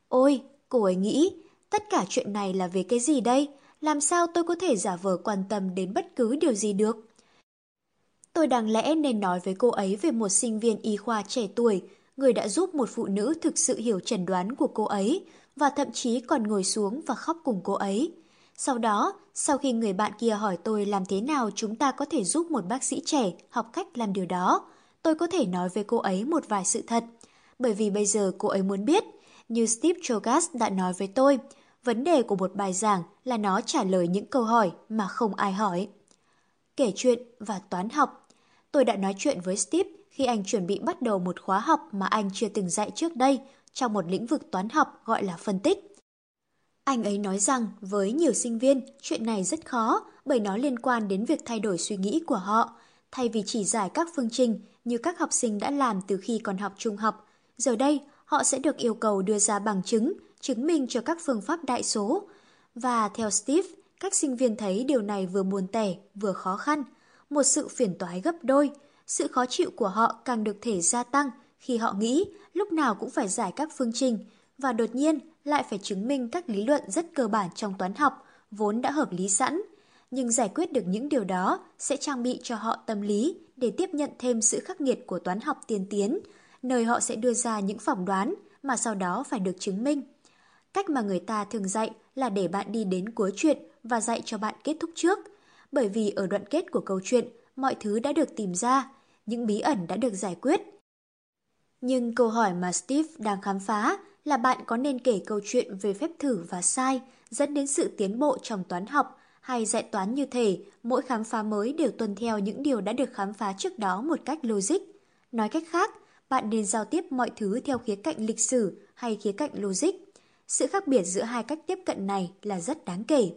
Ôi, cô ấy nghĩ, tất cả chuyện này là về cái gì đây? Làm sao tôi có thể giả vờ quan tâm đến bất cứ điều gì được? Tôi đáng lẽ nên nói với cô ấy về một sinh viên y khoa trẻ tuổi, người đã giúp một phụ nữ thực sự hiểu chẩn đoán của cô ấy và thậm chí còn ngồi xuống và khóc cùng cô ấy. Sau đó, sau khi người bạn kia hỏi tôi làm thế nào chúng ta có thể giúp một bác sĩ trẻ học cách làm điều đó, tôi có thể nói với cô ấy một vài sự thật. Bởi vì bây giờ cô ấy muốn biết, như Steve Chogas đã nói với tôi, vấn đề của một bài giảng là nó trả lời những câu hỏi mà không ai hỏi. Kể chuyện và toán học Tôi đã nói chuyện với Steve khi anh chuẩn bị bắt đầu một khóa học mà anh chưa từng dạy trước đây trong một lĩnh vực toán học gọi là phân tích. Anh ấy nói rằng với nhiều sinh viên, chuyện này rất khó bởi nó liên quan đến việc thay đổi suy nghĩ của họ. Thay vì chỉ giải các phương trình như các học sinh đã làm từ khi còn học trung học, giờ đây họ sẽ được yêu cầu đưa ra bằng chứng, chứng minh cho các phương pháp đại số. Và theo Steve, các sinh viên thấy điều này vừa buồn tẻ, vừa khó khăn, một sự phiền toái gấp đôi. Sự khó chịu của họ càng được thể gia tăng khi họ nghĩ lúc nào cũng phải giải các phương trình và đột nhiên lại phải chứng minh các lý luận rất cơ bản trong toán học vốn đã hợp lý sẵn, nhưng giải quyết được những điều đó sẽ trang bị cho họ tâm lý để tiếp nhận thêm sự khắc nghiệt của toán học tiên tiến, nơi họ sẽ đưa ra những phỏng đoán mà sau đó phải được chứng minh. Cách mà người ta thường dạy là để bạn đi đến cuối chuyện và dạy cho bạn kết thúc trước, bởi vì ở đoạn kết của câu chuyện, mọi thứ đã được tìm ra, những bí ẩn đã được giải quyết. Nhưng câu hỏi mà Steve đang khám phá là bạn có nên kể câu chuyện về phép thử và sai dẫn đến sự tiến bộ trong toán học hay dạy toán như thể mỗi khám phá mới đều tuân theo những điều đã được khám phá trước đó một cách logic. Nói cách khác, bạn nên giao tiếp mọi thứ theo khía cạnh lịch sử hay khía cạnh logic. Sự khác biệt giữa hai cách tiếp cận này là rất đáng kể.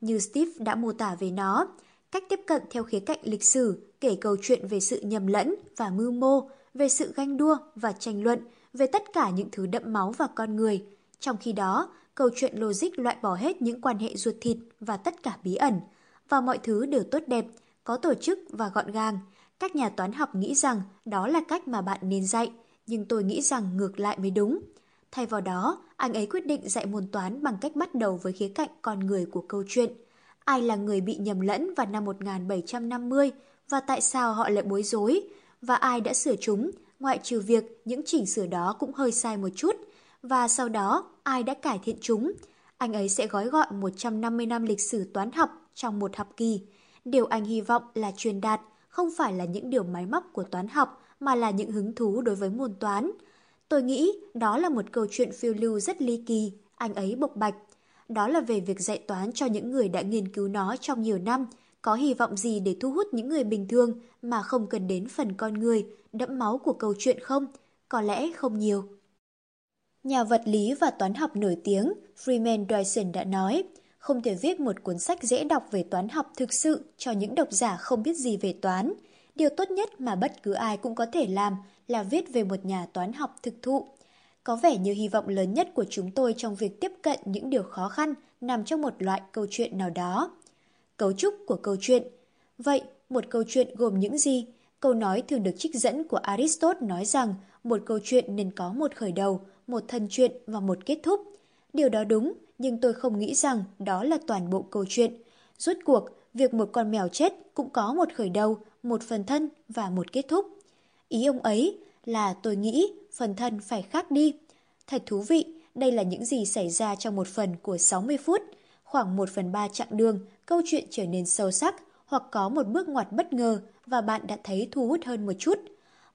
Như Steve đã mô tả về nó, cách tiếp cận theo khía cạnh lịch sử kể câu chuyện về sự nhầm lẫn và mưu mô, về sự ganh đua và tranh luận, về tất cả những thứ đậm máu và con người. Trong khi đó, câu chuyện logic loại bỏ hết những quan hệ ruột thịt và tất cả bí ẩn, và mọi thứ đều tốt đẹp, có tổ chức và gọn gàng. Các nhà toán học nghĩ rằng đó là cách mà bạn nên dạy, nhưng tôi nghĩ rằng ngược lại mới đúng. Thay vào đó, anh ấy quyết định dạy môn toán bằng cách bắt đầu với khía cạnh con người của câu chuyện. Ai là người bị nhầm lẫn vào năm 1750 và tại sao họ lại bối rối? Và ai đã sửa chúng, ngoại trừ việc những chỉnh sửa đó cũng hơi sai một chút. Và sau đó, ai đã cải thiện chúng? Anh ấy sẽ gói gọn 150 năm lịch sử toán học trong một học kỳ. Điều anh hy vọng là truyền đạt không phải là những điều máy móc của toán học mà là những hứng thú đối với môn toán. Tôi nghĩ đó là một câu chuyện phiêu lưu rất ly kỳ, anh ấy bộc bạch. Đó là về việc dạy toán cho những người đã nghiên cứu nó trong nhiều năm, có hy vọng gì để thu hút những người bình thường mà không cần đến phần con người, đẫm máu của câu chuyện không? Có lẽ không nhiều. Nhà vật lý và toán học nổi tiếng Freeman Dyson đã nói, không thể viết một cuốn sách dễ đọc về toán học thực sự cho những độc giả không biết gì về toán. Điều tốt nhất mà bất cứ ai cũng có thể làm là viết về một nhà toán học thực thụ. Có vẻ như hy vọng lớn nhất của chúng tôi trong việc tiếp cận những điều khó khăn nằm trong một loại câu chuyện nào đó. Cấu trúc của câu chuyện Vậy, một câu chuyện gồm những gì? Câu nói thường được trích dẫn của Aristotle nói rằng một câu chuyện nên có một khởi đầu, một thân chuyện và một kết thúc. Điều đó đúng, nhưng tôi không nghĩ rằng đó là toàn bộ câu chuyện. Rốt cuộc, việc một con mèo chết cũng có một khởi đầu, một phần thân và một kết thúc. Ý ông ấy là tôi nghĩ phần thân phải khác đi. Thật thú vị, đây là những gì xảy ra trong một phần của 60 phút. Khoảng một phần ba chặng đường, câu chuyện trở nên sâu sắc hoặc có một bước ngoặt bất ngờ và bạn đã thấy thu hút hơn một chút.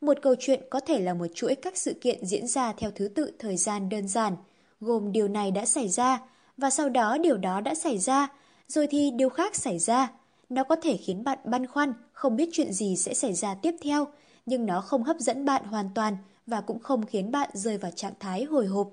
Một câu chuyện có thể là một chuỗi các sự kiện diễn ra theo thứ tự thời gian đơn giản, gồm điều này đã xảy ra, và sau đó điều đó đã xảy ra, rồi thì điều khác xảy ra. Nó có thể khiến bạn băn khoăn, không biết chuyện gì sẽ xảy ra tiếp theo, nhưng nó không hấp dẫn bạn hoàn toàn và cũng không khiến bạn rơi vào trạng thái hồi hộp.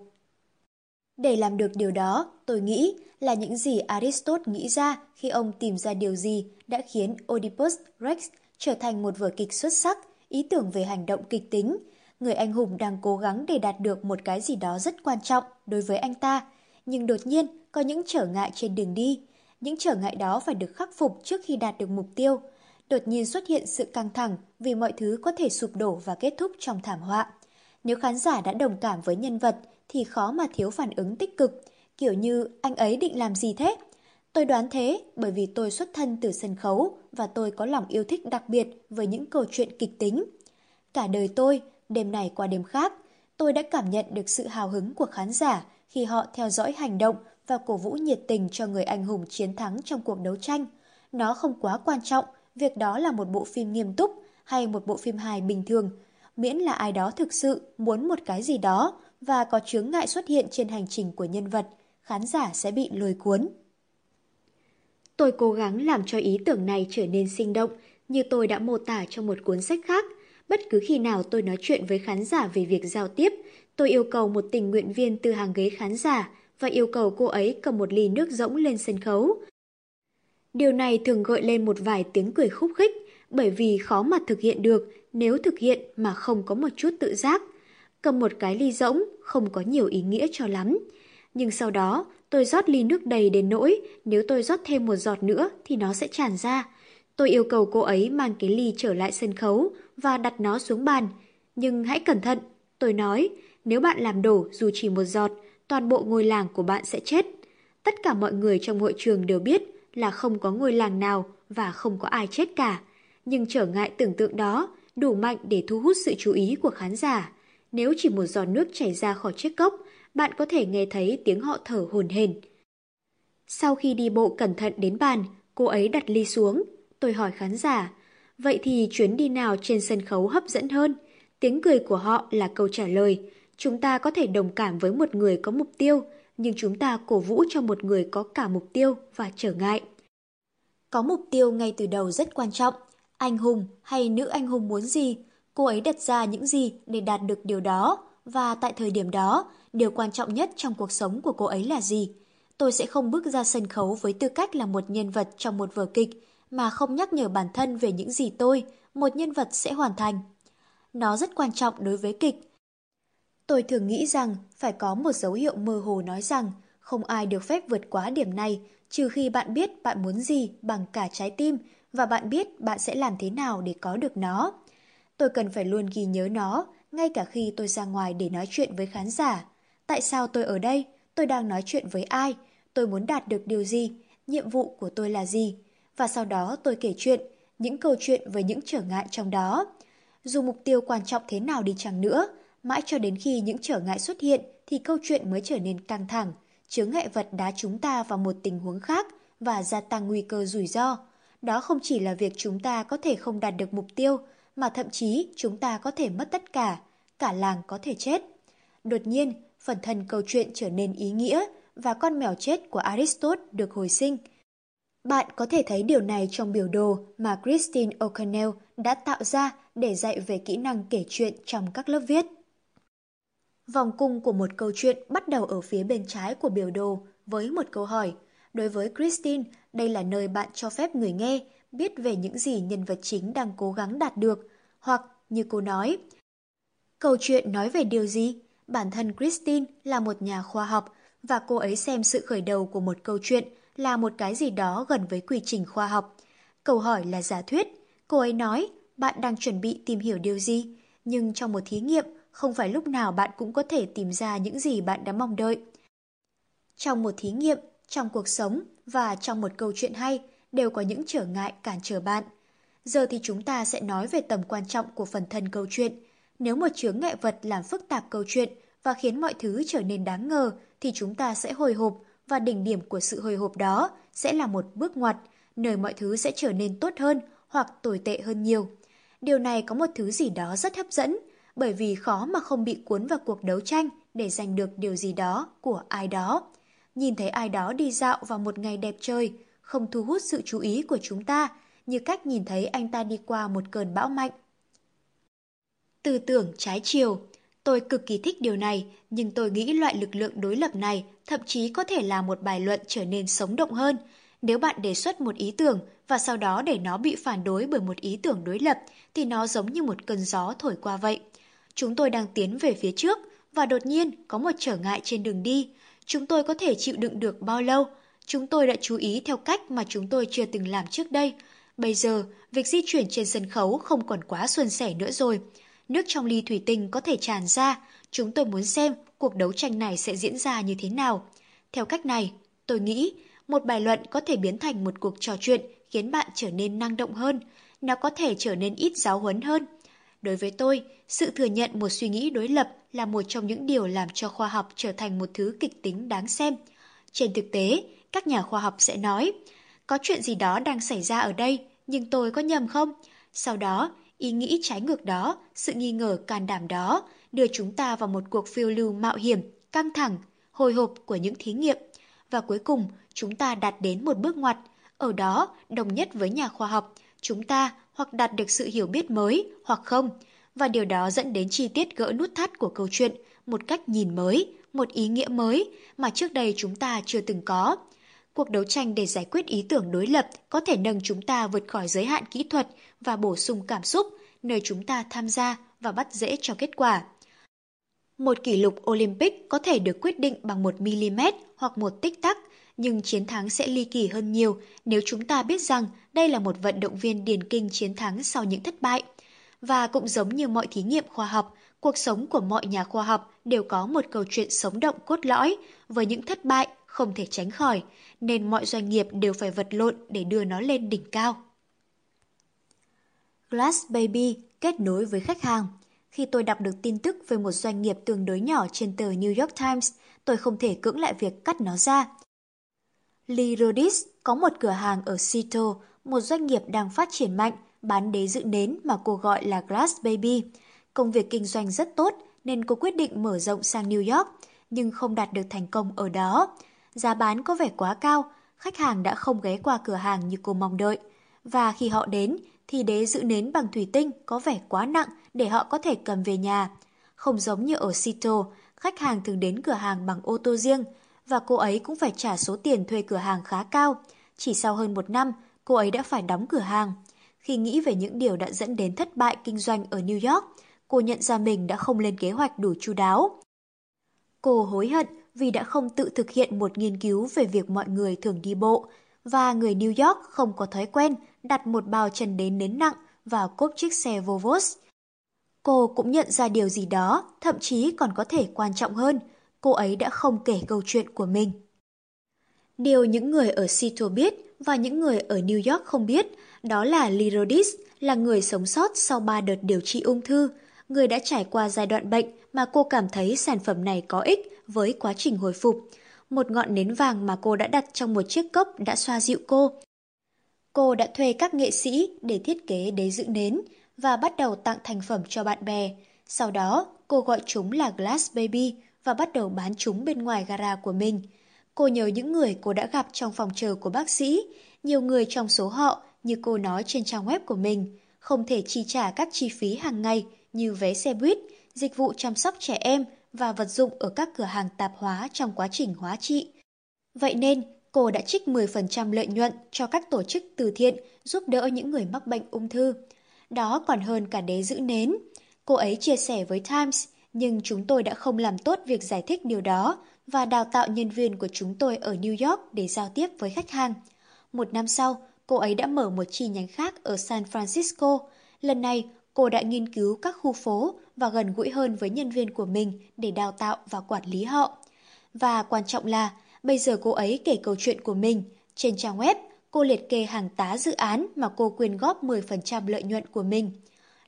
Để làm được điều đó, tôi nghĩ là những gì Aristotle nghĩ ra khi ông tìm ra điều gì đã khiến Oedipus Rex trở thành một vở kịch xuất sắc, ý tưởng về hành động kịch tính. Người anh hùng đang cố gắng để đạt được một cái gì đó rất quan trọng đối với anh ta, nhưng đột nhiên có những trở ngại trên đường đi. Những trở ngại đó phải được khắc phục trước khi đạt được mục tiêu. Đột nhiên xuất hiện sự căng thẳng vì mọi thứ có thể sụp đổ và kết thúc trong thảm họa. Nếu khán giả đã đồng cảm với nhân vật thì khó mà thiếu phản ứng tích cực, kiểu như anh ấy định làm gì thế? Tôi đoán thế bởi vì tôi xuất thân từ sân khấu và tôi có lòng yêu thích đặc biệt với những câu chuyện kịch tính. Cả đời tôi, đêm này qua đêm khác, tôi đã cảm nhận được sự hào hứng của khán giả khi họ theo dõi hành động và cổ vũ nhiệt tình cho người anh hùng chiến thắng trong cuộc đấu tranh. Nó không quá quan trọng việc đó là một bộ phim nghiêm túc hay một bộ phim hài bình thường, miễn là ai đó thực sự muốn một cái gì đó và có chướng ngại xuất hiện trên hành trình của nhân vật, khán giả sẽ bị lôi cuốn. Tôi cố gắng làm cho ý tưởng này trở nên sinh động, như tôi đã mô tả trong một cuốn sách khác. Bất cứ khi nào tôi nói chuyện với khán giả về việc giao tiếp, tôi yêu cầu một tình nguyện viên từ hàng ghế khán giả và yêu cầu cô ấy cầm một ly nước rỗng lên sân khấu. Điều này thường gợi lên một vài tiếng cười khúc khích, bởi vì khó mà thực hiện được nếu thực hiện mà không có một chút tự giác. Cầm một cái ly rỗng không có nhiều ý nghĩa cho lắm. Nhưng sau đó, tôi rót ly nước đầy đến nỗi nếu tôi rót thêm một giọt nữa thì nó sẽ tràn ra. Tôi yêu cầu cô ấy mang cái ly trở lại sân khấu và đặt nó xuống bàn. Nhưng hãy cẩn thận, tôi nói, nếu bạn làm đổ dù chỉ một giọt, toàn bộ ngôi làng của bạn sẽ chết. tất cả mọi người trong hội trường đều biết là không có ngôi làng nào và không có ai chết cả. Nhưng trở ngại tưởng tượng đó đủ mạnh để thu hút sự chú ý của khán giả. Nếu chỉ một giọt nước chảy ra khỏi chiếc cốc, bạn có thể nghe thấy tiếng họ thở hồn hển. Sau khi đi bộ cẩn thận đến bàn, cô ấy đặt ly xuống. Tôi hỏi khán giả, vậy thì chuyến đi nào trên sân khấu hấp dẫn hơn? Tiếng cười của họ là câu trả lời. Chúng ta có thể đồng cảm với một người có mục tiêu, nhưng chúng ta cổ vũ cho một người có cả mục tiêu và trở ngại. Có mục tiêu ngay từ đầu rất quan trọng. Anh hùng hay nữ anh hùng muốn gì? Cô ấy đặt ra những gì để đạt được điều đó? Và tại thời điểm đó, điều quan trọng nhất trong cuộc sống của cô ấy là gì? Tôi sẽ không bước ra sân khấu với tư cách là một nhân vật trong một vở kịch mà không nhắc nhở bản thân về những gì tôi, một nhân vật sẽ hoàn thành. Nó rất quan trọng đối với kịch. Tôi thường nghĩ rằng phải có một dấu hiệu mơ hồ nói rằng không ai được phép vượt quá điểm này trừ khi bạn biết bạn muốn gì bằng cả trái tim và bạn biết bạn sẽ làm thế nào để có được nó. Tôi cần phải luôn ghi nhớ nó, ngay cả khi tôi ra ngoài để nói chuyện với khán giả. Tại sao tôi ở đây? Tôi đang nói chuyện với ai? Tôi muốn đạt được điều gì? Nhiệm vụ của tôi là gì? Và sau đó tôi kể chuyện, những câu chuyện với những trở ngại trong đó. Dù mục tiêu quan trọng thế nào đi chăng nữa, mãi cho đến khi những trở ngại xuất hiện thì câu chuyện mới trở nên căng thẳng, chướng ngại vật đá chúng ta vào một tình huống khác và gia tăng nguy cơ rủi ro. Đó không chỉ là việc chúng ta có thể không đạt được mục tiêu, mà thậm chí chúng ta có thể mất tất cả, cả làng có thể chết. Đột nhiên, phần thân câu chuyện trở nên ý nghĩa và con mèo chết của Aristotle được hồi sinh. Bạn có thể thấy điều này trong biểu đồ mà Christine O'Connell đã tạo ra để dạy về kỹ năng kể chuyện trong các lớp viết. Vòng cung của một câu chuyện bắt đầu ở phía bên trái của biểu đồ với một câu hỏi. Đối với Christine, đây là nơi bạn cho phép người nghe biết về những gì nhân vật chính đang cố gắng đạt được, hoặc như cô nói. Câu chuyện nói về điều gì? Bản thân Christine là một nhà khoa học và cô ấy xem sự khởi đầu của một câu chuyện là một cái gì đó gần với quy trình khoa học. Câu hỏi là giả thuyết. Cô ấy nói, bạn đang chuẩn bị tìm hiểu điều gì? Nhưng trong một thí nghiệm, không phải lúc nào bạn cũng có thể tìm ra những gì bạn đã mong đợi. Trong một thí nghiệm, trong cuộc sống và trong một câu chuyện hay đều có những trở ngại cản trở bạn. Giờ thì chúng ta sẽ nói về tầm quan trọng của phần thân câu chuyện. Nếu một chướng ngại vật làm phức tạp câu chuyện và khiến mọi thứ trở nên đáng ngờ thì chúng ta sẽ hồi hộp và đỉnh điểm của sự hồi hộp đó sẽ là một bước ngoặt, nơi mọi thứ sẽ trở nên tốt hơn hoặc tồi tệ hơn nhiều. Điều này có một thứ gì đó rất hấp dẫn, bởi vì khó mà không bị cuốn vào cuộc đấu tranh để giành được điều gì đó của ai đó. Nhìn thấy ai đó đi dạo vào một ngày đẹp trời, không thu hút sự chú ý của chúng ta, như cách nhìn thấy anh ta đi qua một cơn bão mạnh. Tư tưởng trái chiều Tôi cực kỳ thích điều này, nhưng tôi nghĩ loại lực lượng đối lập này thậm chí có thể là một bài luận trở nên sống động hơn. Nếu bạn đề xuất một ý tưởng và sau đó để nó bị phản đối bởi một ý tưởng đối lập, thì nó giống như một cơn gió thổi qua vậy. Chúng tôi đang tiến về phía trước và đột nhiên có một trở ngại trên đường đi. Chúng tôi có thể chịu đựng được bao lâu? Chúng tôi đã chú ý theo cách mà chúng tôi chưa từng làm trước đây. Bây giờ, việc di chuyển trên sân khấu không còn quá suôn sẻ nữa rồi nước trong ly thủy tinh có thể tràn ra. Chúng tôi muốn xem cuộc đấu tranh này sẽ diễn ra như thế nào. Theo cách này, tôi nghĩ một bài luận có thể biến thành một cuộc trò chuyện khiến bạn trở nên năng động hơn. Nó có thể trở nên ít giáo huấn hơn. Đối với tôi, sự thừa nhận một suy nghĩ đối lập là một trong những điều làm cho khoa học trở thành một thứ kịch tính đáng xem. Trên thực tế, các nhà khoa học sẽ nói, có chuyện gì đó đang xảy ra ở đây, nhưng tôi có nhầm không? Sau đó, Ý nghĩ trái ngược đó, sự nghi ngờ can đảm đó đưa chúng ta vào một cuộc phiêu lưu mạo hiểm, căng thẳng, hồi hộp của những thí nghiệm. Và cuối cùng, chúng ta đạt đến một bước ngoặt. Ở đó, đồng nhất với nhà khoa học, chúng ta hoặc đạt được sự hiểu biết mới hoặc không. Và điều đó dẫn đến chi tiết gỡ nút thắt của câu chuyện, một cách nhìn mới, một ý nghĩa mới mà trước đây chúng ta chưa từng có. Cuộc đấu tranh để giải quyết ý tưởng đối lập có thể nâng chúng ta vượt khỏi giới hạn kỹ thuật và bổ sung cảm xúc, nơi chúng ta tham gia và bắt dễ cho kết quả. Một kỷ lục Olympic có thể được quyết định bằng một mm hoặc một tích tắc, nhưng chiến thắng sẽ ly kỳ hơn nhiều nếu chúng ta biết rằng đây là một vận động viên điền kinh chiến thắng sau những thất bại. Và cũng giống như mọi thí nghiệm khoa học, cuộc sống của mọi nhà khoa học đều có một câu chuyện sống động cốt lõi với những thất bại, không thể tránh khỏi, nên mọi doanh nghiệp đều phải vật lộn để đưa nó lên đỉnh cao. Glass Baby kết nối với khách hàng. Khi tôi đọc được tin tức về một doanh nghiệp tương đối nhỏ trên tờ New York Times, tôi không thể cưỡng lại việc cắt nó ra. Lee Rodis có một cửa hàng ở Seattle, một doanh nghiệp đang phát triển mạnh, bán đế dự nến mà cô gọi là Glass Baby. Công việc kinh doanh rất tốt nên cô quyết định mở rộng sang New York, nhưng không đạt được thành công ở đó. Giá bán có vẻ quá cao, khách hàng đã không ghé qua cửa hàng như cô mong đợi. Và khi họ đến, thì đế giữ nến bằng thủy tinh có vẻ quá nặng để họ có thể cầm về nhà. Không giống như ở Seattle, khách hàng thường đến cửa hàng bằng ô tô riêng, và cô ấy cũng phải trả số tiền thuê cửa hàng khá cao. Chỉ sau hơn một năm, cô ấy đã phải đóng cửa hàng. Khi nghĩ về những điều đã dẫn đến thất bại kinh doanh ở New York, cô nhận ra mình đã không lên kế hoạch đủ chu đáo. Cô hối hận vì đã không tự thực hiện một nghiên cứu về việc mọi người thường đi bộ, và người New York không có thói quen đặt một bao chân đến nến nặng vào cốp chiếc xe Volvos. Cô cũng nhận ra điều gì đó, thậm chí còn có thể quan trọng hơn, cô ấy đã không kể câu chuyện của mình. Điều những người ở Seattle biết và những người ở New York không biết đó là Lee Rodis là người sống sót sau 3 đợt điều trị ung thư, người đã trải qua giai đoạn bệnh mà cô cảm thấy sản phẩm này có ích với quá trình hồi phục. Một ngọn nến vàng mà cô đã đặt trong một chiếc cốc đã xoa dịu cô. Cô đã thuê các nghệ sĩ để thiết kế đế giữ nến và bắt đầu tặng thành phẩm cho bạn bè. Sau đó, cô gọi chúng là Glass Baby và bắt đầu bán chúng bên ngoài gara của mình. Cô nhớ những người cô đã gặp trong phòng chờ của bác sĩ, nhiều người trong số họ, như cô nói trên trang web của mình, không thể chi trả các chi phí hàng ngày như vé xe buýt, dịch vụ chăm sóc trẻ em và vật dụng ở các cửa hàng tạp hóa trong quá trình hóa trị. Vậy nên, cô đã trích 10% lợi nhuận cho các tổ chức từ thiện giúp đỡ những người mắc bệnh ung thư. Đó còn hơn cả đế giữ nến. Cô ấy chia sẻ với Times, nhưng chúng tôi đã không làm tốt việc giải thích điều đó và đào tạo nhân viên của chúng tôi ở New York để giao tiếp với khách hàng. Một năm sau, cô ấy đã mở một chi nhánh khác ở San Francisco. Lần này, cô đã nghiên cứu các khu phố và gần gũi hơn với nhân viên của mình để đào tạo và quản lý họ. Và quan trọng là, bây giờ cô ấy kể câu chuyện của mình. Trên trang web, cô liệt kê hàng tá dự án mà cô quyên góp 10% lợi nhuận của mình.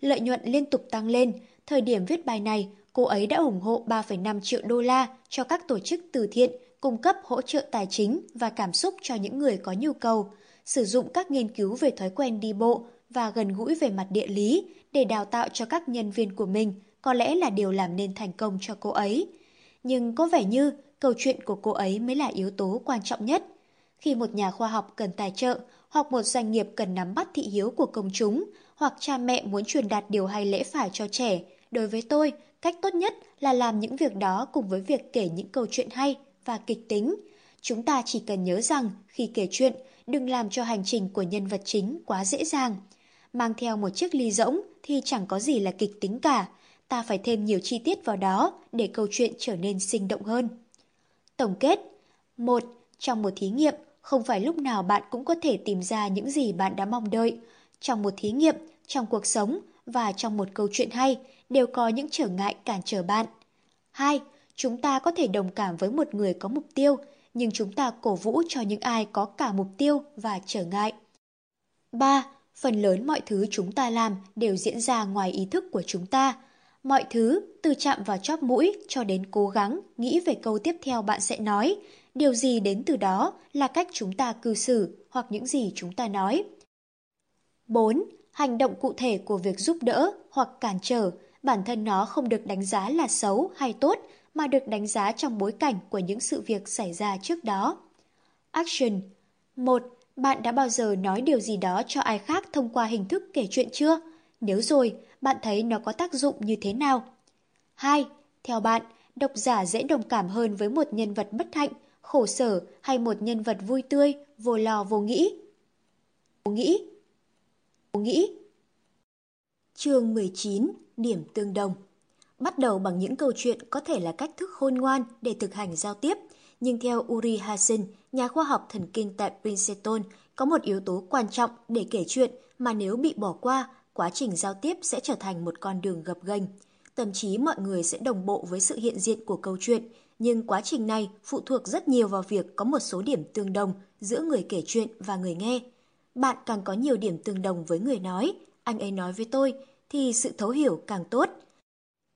Lợi nhuận liên tục tăng lên, thời điểm viết bài này, cô ấy đã ủng hộ 3,5 triệu đô la cho các tổ chức từ thiện, cung cấp hỗ trợ tài chính và cảm xúc cho những người có nhu cầu, sử dụng các nghiên cứu về thói quen đi bộ và gần gũi về mặt địa lý để đào tạo cho các nhân viên của mình có lẽ là điều làm nên thành công cho cô ấy. Nhưng có vẻ như câu chuyện của cô ấy mới là yếu tố quan trọng nhất. Khi một nhà khoa học cần tài trợ, hoặc một doanh nghiệp cần nắm bắt thị hiếu của công chúng, hoặc cha mẹ muốn truyền đạt điều hay lễ phải cho trẻ, đối với tôi, cách tốt nhất là làm những việc đó cùng với việc kể những câu chuyện hay và kịch tính. Chúng ta chỉ cần nhớ rằng khi kể chuyện, đừng làm cho hành trình của nhân vật chính quá dễ dàng. Mang theo một chiếc ly rỗng thì chẳng có gì là kịch tính cả, ta phải thêm nhiều chi tiết vào đó để câu chuyện trở nên sinh động hơn. Tổng kết một Trong một thí nghiệm, không phải lúc nào bạn cũng có thể tìm ra những gì bạn đã mong đợi. Trong một thí nghiệm, trong cuộc sống và trong một câu chuyện hay đều có những trở ngại cản trở bạn. 2. Chúng ta có thể đồng cảm với một người có mục tiêu, nhưng chúng ta cổ vũ cho những ai có cả mục tiêu và trở ngại. 3. Phần lớn mọi thứ chúng ta làm đều diễn ra ngoài ý thức của chúng ta. Mọi thứ, từ chạm vào chóp mũi cho đến cố gắng nghĩ về câu tiếp theo bạn sẽ nói, điều gì đến từ đó là cách chúng ta cư xử hoặc những gì chúng ta nói. 4. Hành động cụ thể của việc giúp đỡ hoặc cản trở, bản thân nó không được đánh giá là xấu hay tốt mà được đánh giá trong bối cảnh của những sự việc xảy ra trước đó. Action 1. Bạn đã bao giờ nói điều gì đó cho ai khác thông qua hình thức kể chuyện chưa? Nếu rồi, bạn thấy nó có tác dụng như thế nào? 2. Theo bạn, độc giả dễ đồng cảm hơn với một nhân vật bất hạnh, khổ sở hay một nhân vật vui tươi, vô lo vô nghĩ? Vô nghĩ. Vô nghĩ. Chương 19. Điểm tương đồng Bắt đầu bằng những câu chuyện có thể là cách thức khôn ngoan để thực hành giao tiếp, nhưng theo Uri Hasin, nhà khoa học thần kinh tại Princeton, có một yếu tố quan trọng để kể chuyện mà nếu bị bỏ qua quá trình giao tiếp sẽ trở thành một con đường gập ghềnh. Thậm chí mọi người sẽ đồng bộ với sự hiện diện của câu chuyện, nhưng quá trình này phụ thuộc rất nhiều vào việc có một số điểm tương đồng giữa người kể chuyện và người nghe. Bạn càng có nhiều điểm tương đồng với người nói, anh ấy nói với tôi, thì sự thấu hiểu càng tốt.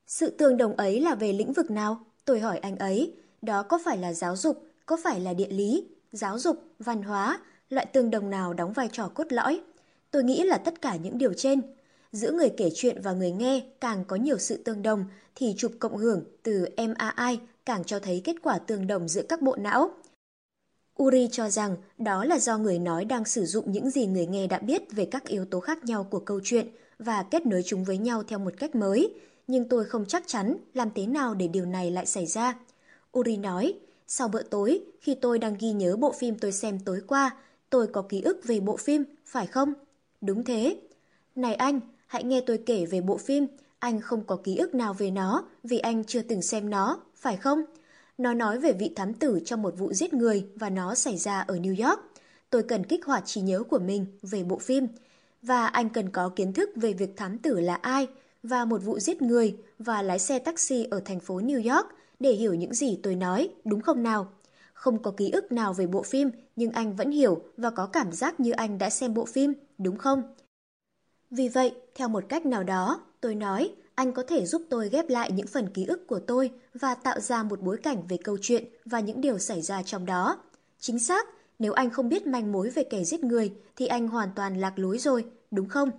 Sự tương đồng ấy là về lĩnh vực nào? Tôi hỏi anh ấy, đó có phải là giáo dục, có phải là địa lý, giáo dục, văn hóa, loại tương đồng nào đóng vai trò cốt lõi? Tôi nghĩ là tất cả những điều trên. Giữa người kể chuyện và người nghe càng có nhiều sự tương đồng thì chụp cộng hưởng từ MRI càng cho thấy kết quả tương đồng giữa các bộ não. Uri cho rằng đó là do người nói đang sử dụng những gì người nghe đã biết về các yếu tố khác nhau của câu chuyện và kết nối chúng với nhau theo một cách mới, nhưng tôi không chắc chắn làm thế nào để điều này lại xảy ra. Uri nói, sau bữa tối, khi tôi đang ghi nhớ bộ phim tôi xem tối qua, tôi có ký ức về bộ phim, phải không? Đúng thế. Này anh, hãy nghe tôi kể về bộ phim, anh không có ký ức nào về nó vì anh chưa từng xem nó, phải không? Nó nói về vị thám tử trong một vụ giết người và nó xảy ra ở New York. Tôi cần kích hoạt trí nhớ của mình về bộ phim. Và anh cần có kiến thức về việc thám tử là ai và một vụ giết người và lái xe taxi ở thành phố New York để hiểu những gì tôi nói, đúng không nào? Không có ký ức nào về bộ phim, nhưng anh vẫn hiểu và có cảm giác như anh đã xem bộ phim, đúng không? Vì vậy, theo một cách nào đó, tôi nói, anh có thể giúp tôi ghép lại những phần ký ức của tôi và tạo ra một bối cảnh về câu chuyện và những điều xảy ra trong đó. Chính xác, nếu anh không biết manh mối về kẻ giết người thì anh hoàn toàn lạc lối rồi, đúng không?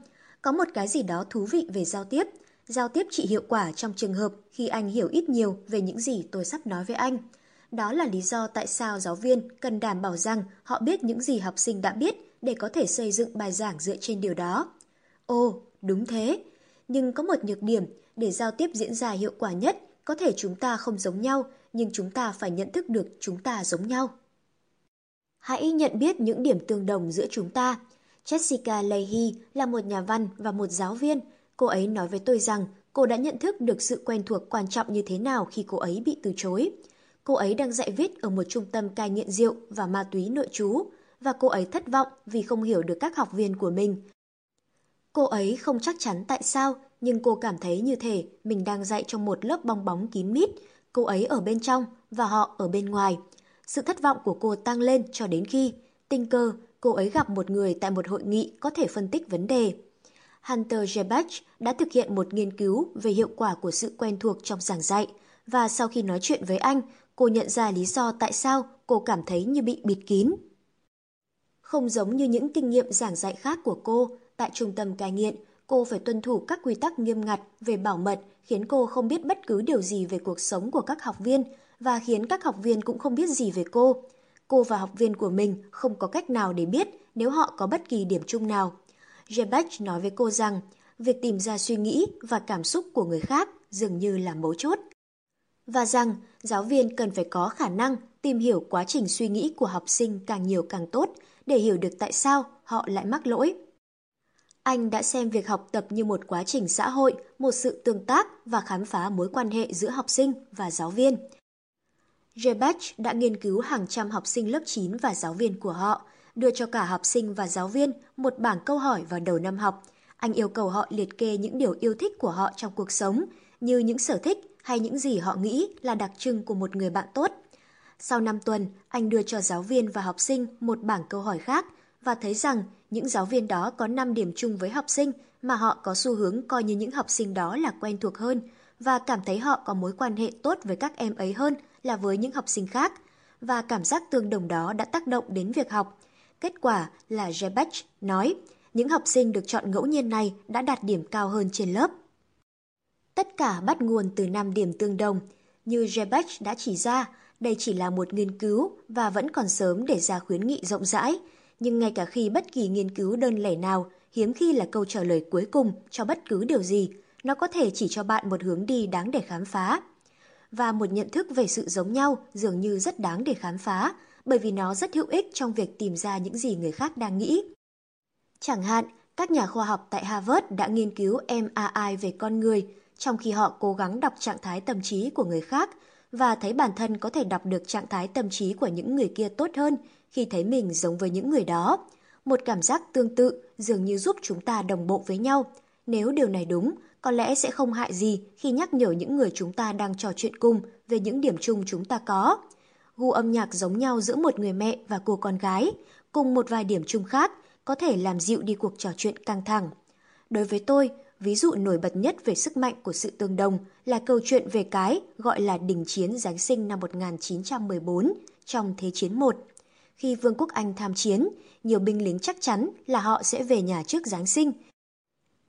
Có một cái gì đó thú vị về giao tiếp. Giao tiếp chỉ hiệu quả trong trường hợp khi anh hiểu ít nhiều về những gì tôi sắp nói với anh. Đó là lý do tại sao giáo viên cần đảm bảo rằng họ biết những gì học sinh đã biết để có thể xây dựng bài giảng dựa trên điều đó. Ồ, đúng thế. Nhưng có một nhược điểm, để giao tiếp diễn ra hiệu quả nhất, có thể chúng ta không giống nhau, nhưng chúng ta phải nhận thức được chúng ta giống nhau. Hãy nhận biết những điểm tương đồng giữa chúng ta. Jessica Leahy là một nhà văn và một giáo viên. Cô ấy nói với tôi rằng cô đã nhận thức được sự quen thuộc quan trọng như thế nào khi cô ấy bị từ chối. Cô ấy đang dạy viết ở một trung tâm cai nghiện rượu và ma túy nội trú, và cô ấy thất vọng vì không hiểu được các học viên của mình. Cô ấy không chắc chắn tại sao, nhưng cô cảm thấy như thể mình đang dạy trong một lớp bong bóng kín mít, cô ấy ở bên trong và họ ở bên ngoài. Sự thất vọng của cô tăng lên cho đến khi, tình cờ, cô ấy gặp một người tại một hội nghị có thể phân tích vấn đề. Hunter Jebach đã thực hiện một nghiên cứu về hiệu quả của sự quen thuộc trong giảng dạy, và sau khi nói chuyện với anh, cô nhận ra lý do tại sao cô cảm thấy như bị bịt kín. Không giống như những kinh nghiệm giảng dạy khác của cô, tại trung tâm cai nghiện, cô phải tuân thủ các quy tắc nghiêm ngặt về bảo mật khiến cô không biết bất cứ điều gì về cuộc sống của các học viên và khiến các học viên cũng không biết gì về cô. Cô và học viên của mình không có cách nào để biết nếu họ có bất kỳ điểm chung nào. Jebech nói với cô rằng, việc tìm ra suy nghĩ và cảm xúc của người khác dường như là mấu chốt. Và rằng, giáo viên cần phải có khả năng tìm hiểu quá trình suy nghĩ của học sinh càng nhiều càng tốt để hiểu được tại sao họ lại mắc lỗi. Anh đã xem việc học tập như một quá trình xã hội, một sự tương tác và khám phá mối quan hệ giữa học sinh và giáo viên. Rebach đã nghiên cứu hàng trăm học sinh lớp 9 và giáo viên của họ, đưa cho cả học sinh và giáo viên một bảng câu hỏi vào đầu năm học. Anh yêu cầu họ liệt kê những điều yêu thích của họ trong cuộc sống, như những sở thích hay những gì họ nghĩ là đặc trưng của một người bạn tốt. Sau 5 tuần, anh đưa cho giáo viên và học sinh một bảng câu hỏi khác và thấy rằng những giáo viên đó có 5 điểm chung với học sinh mà họ có xu hướng coi như những học sinh đó là quen thuộc hơn và cảm thấy họ có mối quan hệ tốt với các em ấy hơn là với những học sinh khác. Và cảm giác tương đồng đó đã tác động đến việc học. Kết quả là Jebech nói, những học sinh được chọn ngẫu nhiên này đã đạt điểm cao hơn trên lớp. Tất cả bắt nguồn từ 5 điểm tương đồng. Như Jebech đã chỉ ra, đây chỉ là một nghiên cứu và vẫn còn sớm để ra khuyến nghị rộng rãi nhưng ngay cả khi bất kỳ nghiên cứu đơn lẻ nào hiếm khi là câu trả lời cuối cùng cho bất cứ điều gì, nó có thể chỉ cho bạn một hướng đi đáng để khám phá. Và một nhận thức về sự giống nhau dường như rất đáng để khám phá, bởi vì nó rất hữu ích trong việc tìm ra những gì người khác đang nghĩ. Chẳng hạn, các nhà khoa học tại Harvard đã nghiên cứu MRI về con người, trong khi họ cố gắng đọc trạng thái tâm trí của người khác và thấy bản thân có thể đọc được trạng thái tâm trí của những người kia tốt hơn khi thấy mình giống với những người đó. Một cảm giác tương tự dường như giúp chúng ta đồng bộ với nhau. Nếu điều này đúng, có lẽ sẽ không hại gì khi nhắc nhở những người chúng ta đang trò chuyện cùng về những điểm chung chúng ta có. Gu âm nhạc giống nhau giữa một người mẹ và cô con gái, cùng một vài điểm chung khác có thể làm dịu đi cuộc trò chuyện căng thẳng. Đối với tôi, ví dụ nổi bật nhất về sức mạnh của sự tương đồng là câu chuyện về cái gọi là đình chiến Giáng sinh năm 1914 trong Thế chiến 1. Khi Vương quốc Anh tham chiến, nhiều binh lính chắc chắn là họ sẽ về nhà trước Giáng sinh.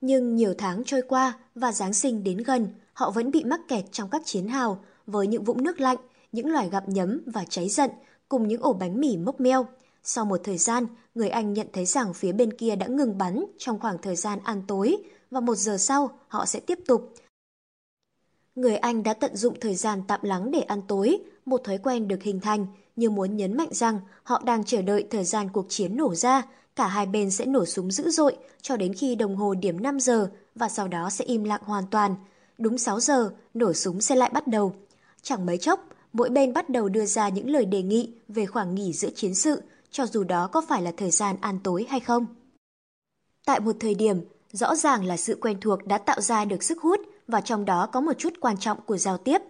Nhưng nhiều tháng trôi qua và Giáng sinh đến gần, họ vẫn bị mắc kẹt trong các chiến hào với những vũng nước lạnh, những loài gặm nhấm và cháy giận cùng những ổ bánh mì mốc meo. Sau một thời gian, người Anh nhận thấy rằng phía bên kia đã ngừng bắn trong khoảng thời gian ăn tối và một giờ sau họ sẽ tiếp tục. Người Anh đã tận dụng thời gian tạm lắng để ăn tối, một thói quen được hình thành như muốn nhấn mạnh rằng họ đang chờ đợi thời gian cuộc chiến nổ ra, cả hai bên sẽ nổ súng dữ dội cho đến khi đồng hồ điểm 5 giờ và sau đó sẽ im lặng hoàn toàn. Đúng 6 giờ, nổ súng sẽ lại bắt đầu. Chẳng mấy chốc, mỗi bên bắt đầu đưa ra những lời đề nghị về khoảng nghỉ giữa chiến sự, cho dù đó có phải là thời gian ăn tối hay không. Tại một thời điểm, rõ ràng là sự quen thuộc đã tạo ra được sức hút và trong đó có một chút quan trọng của giao tiếp.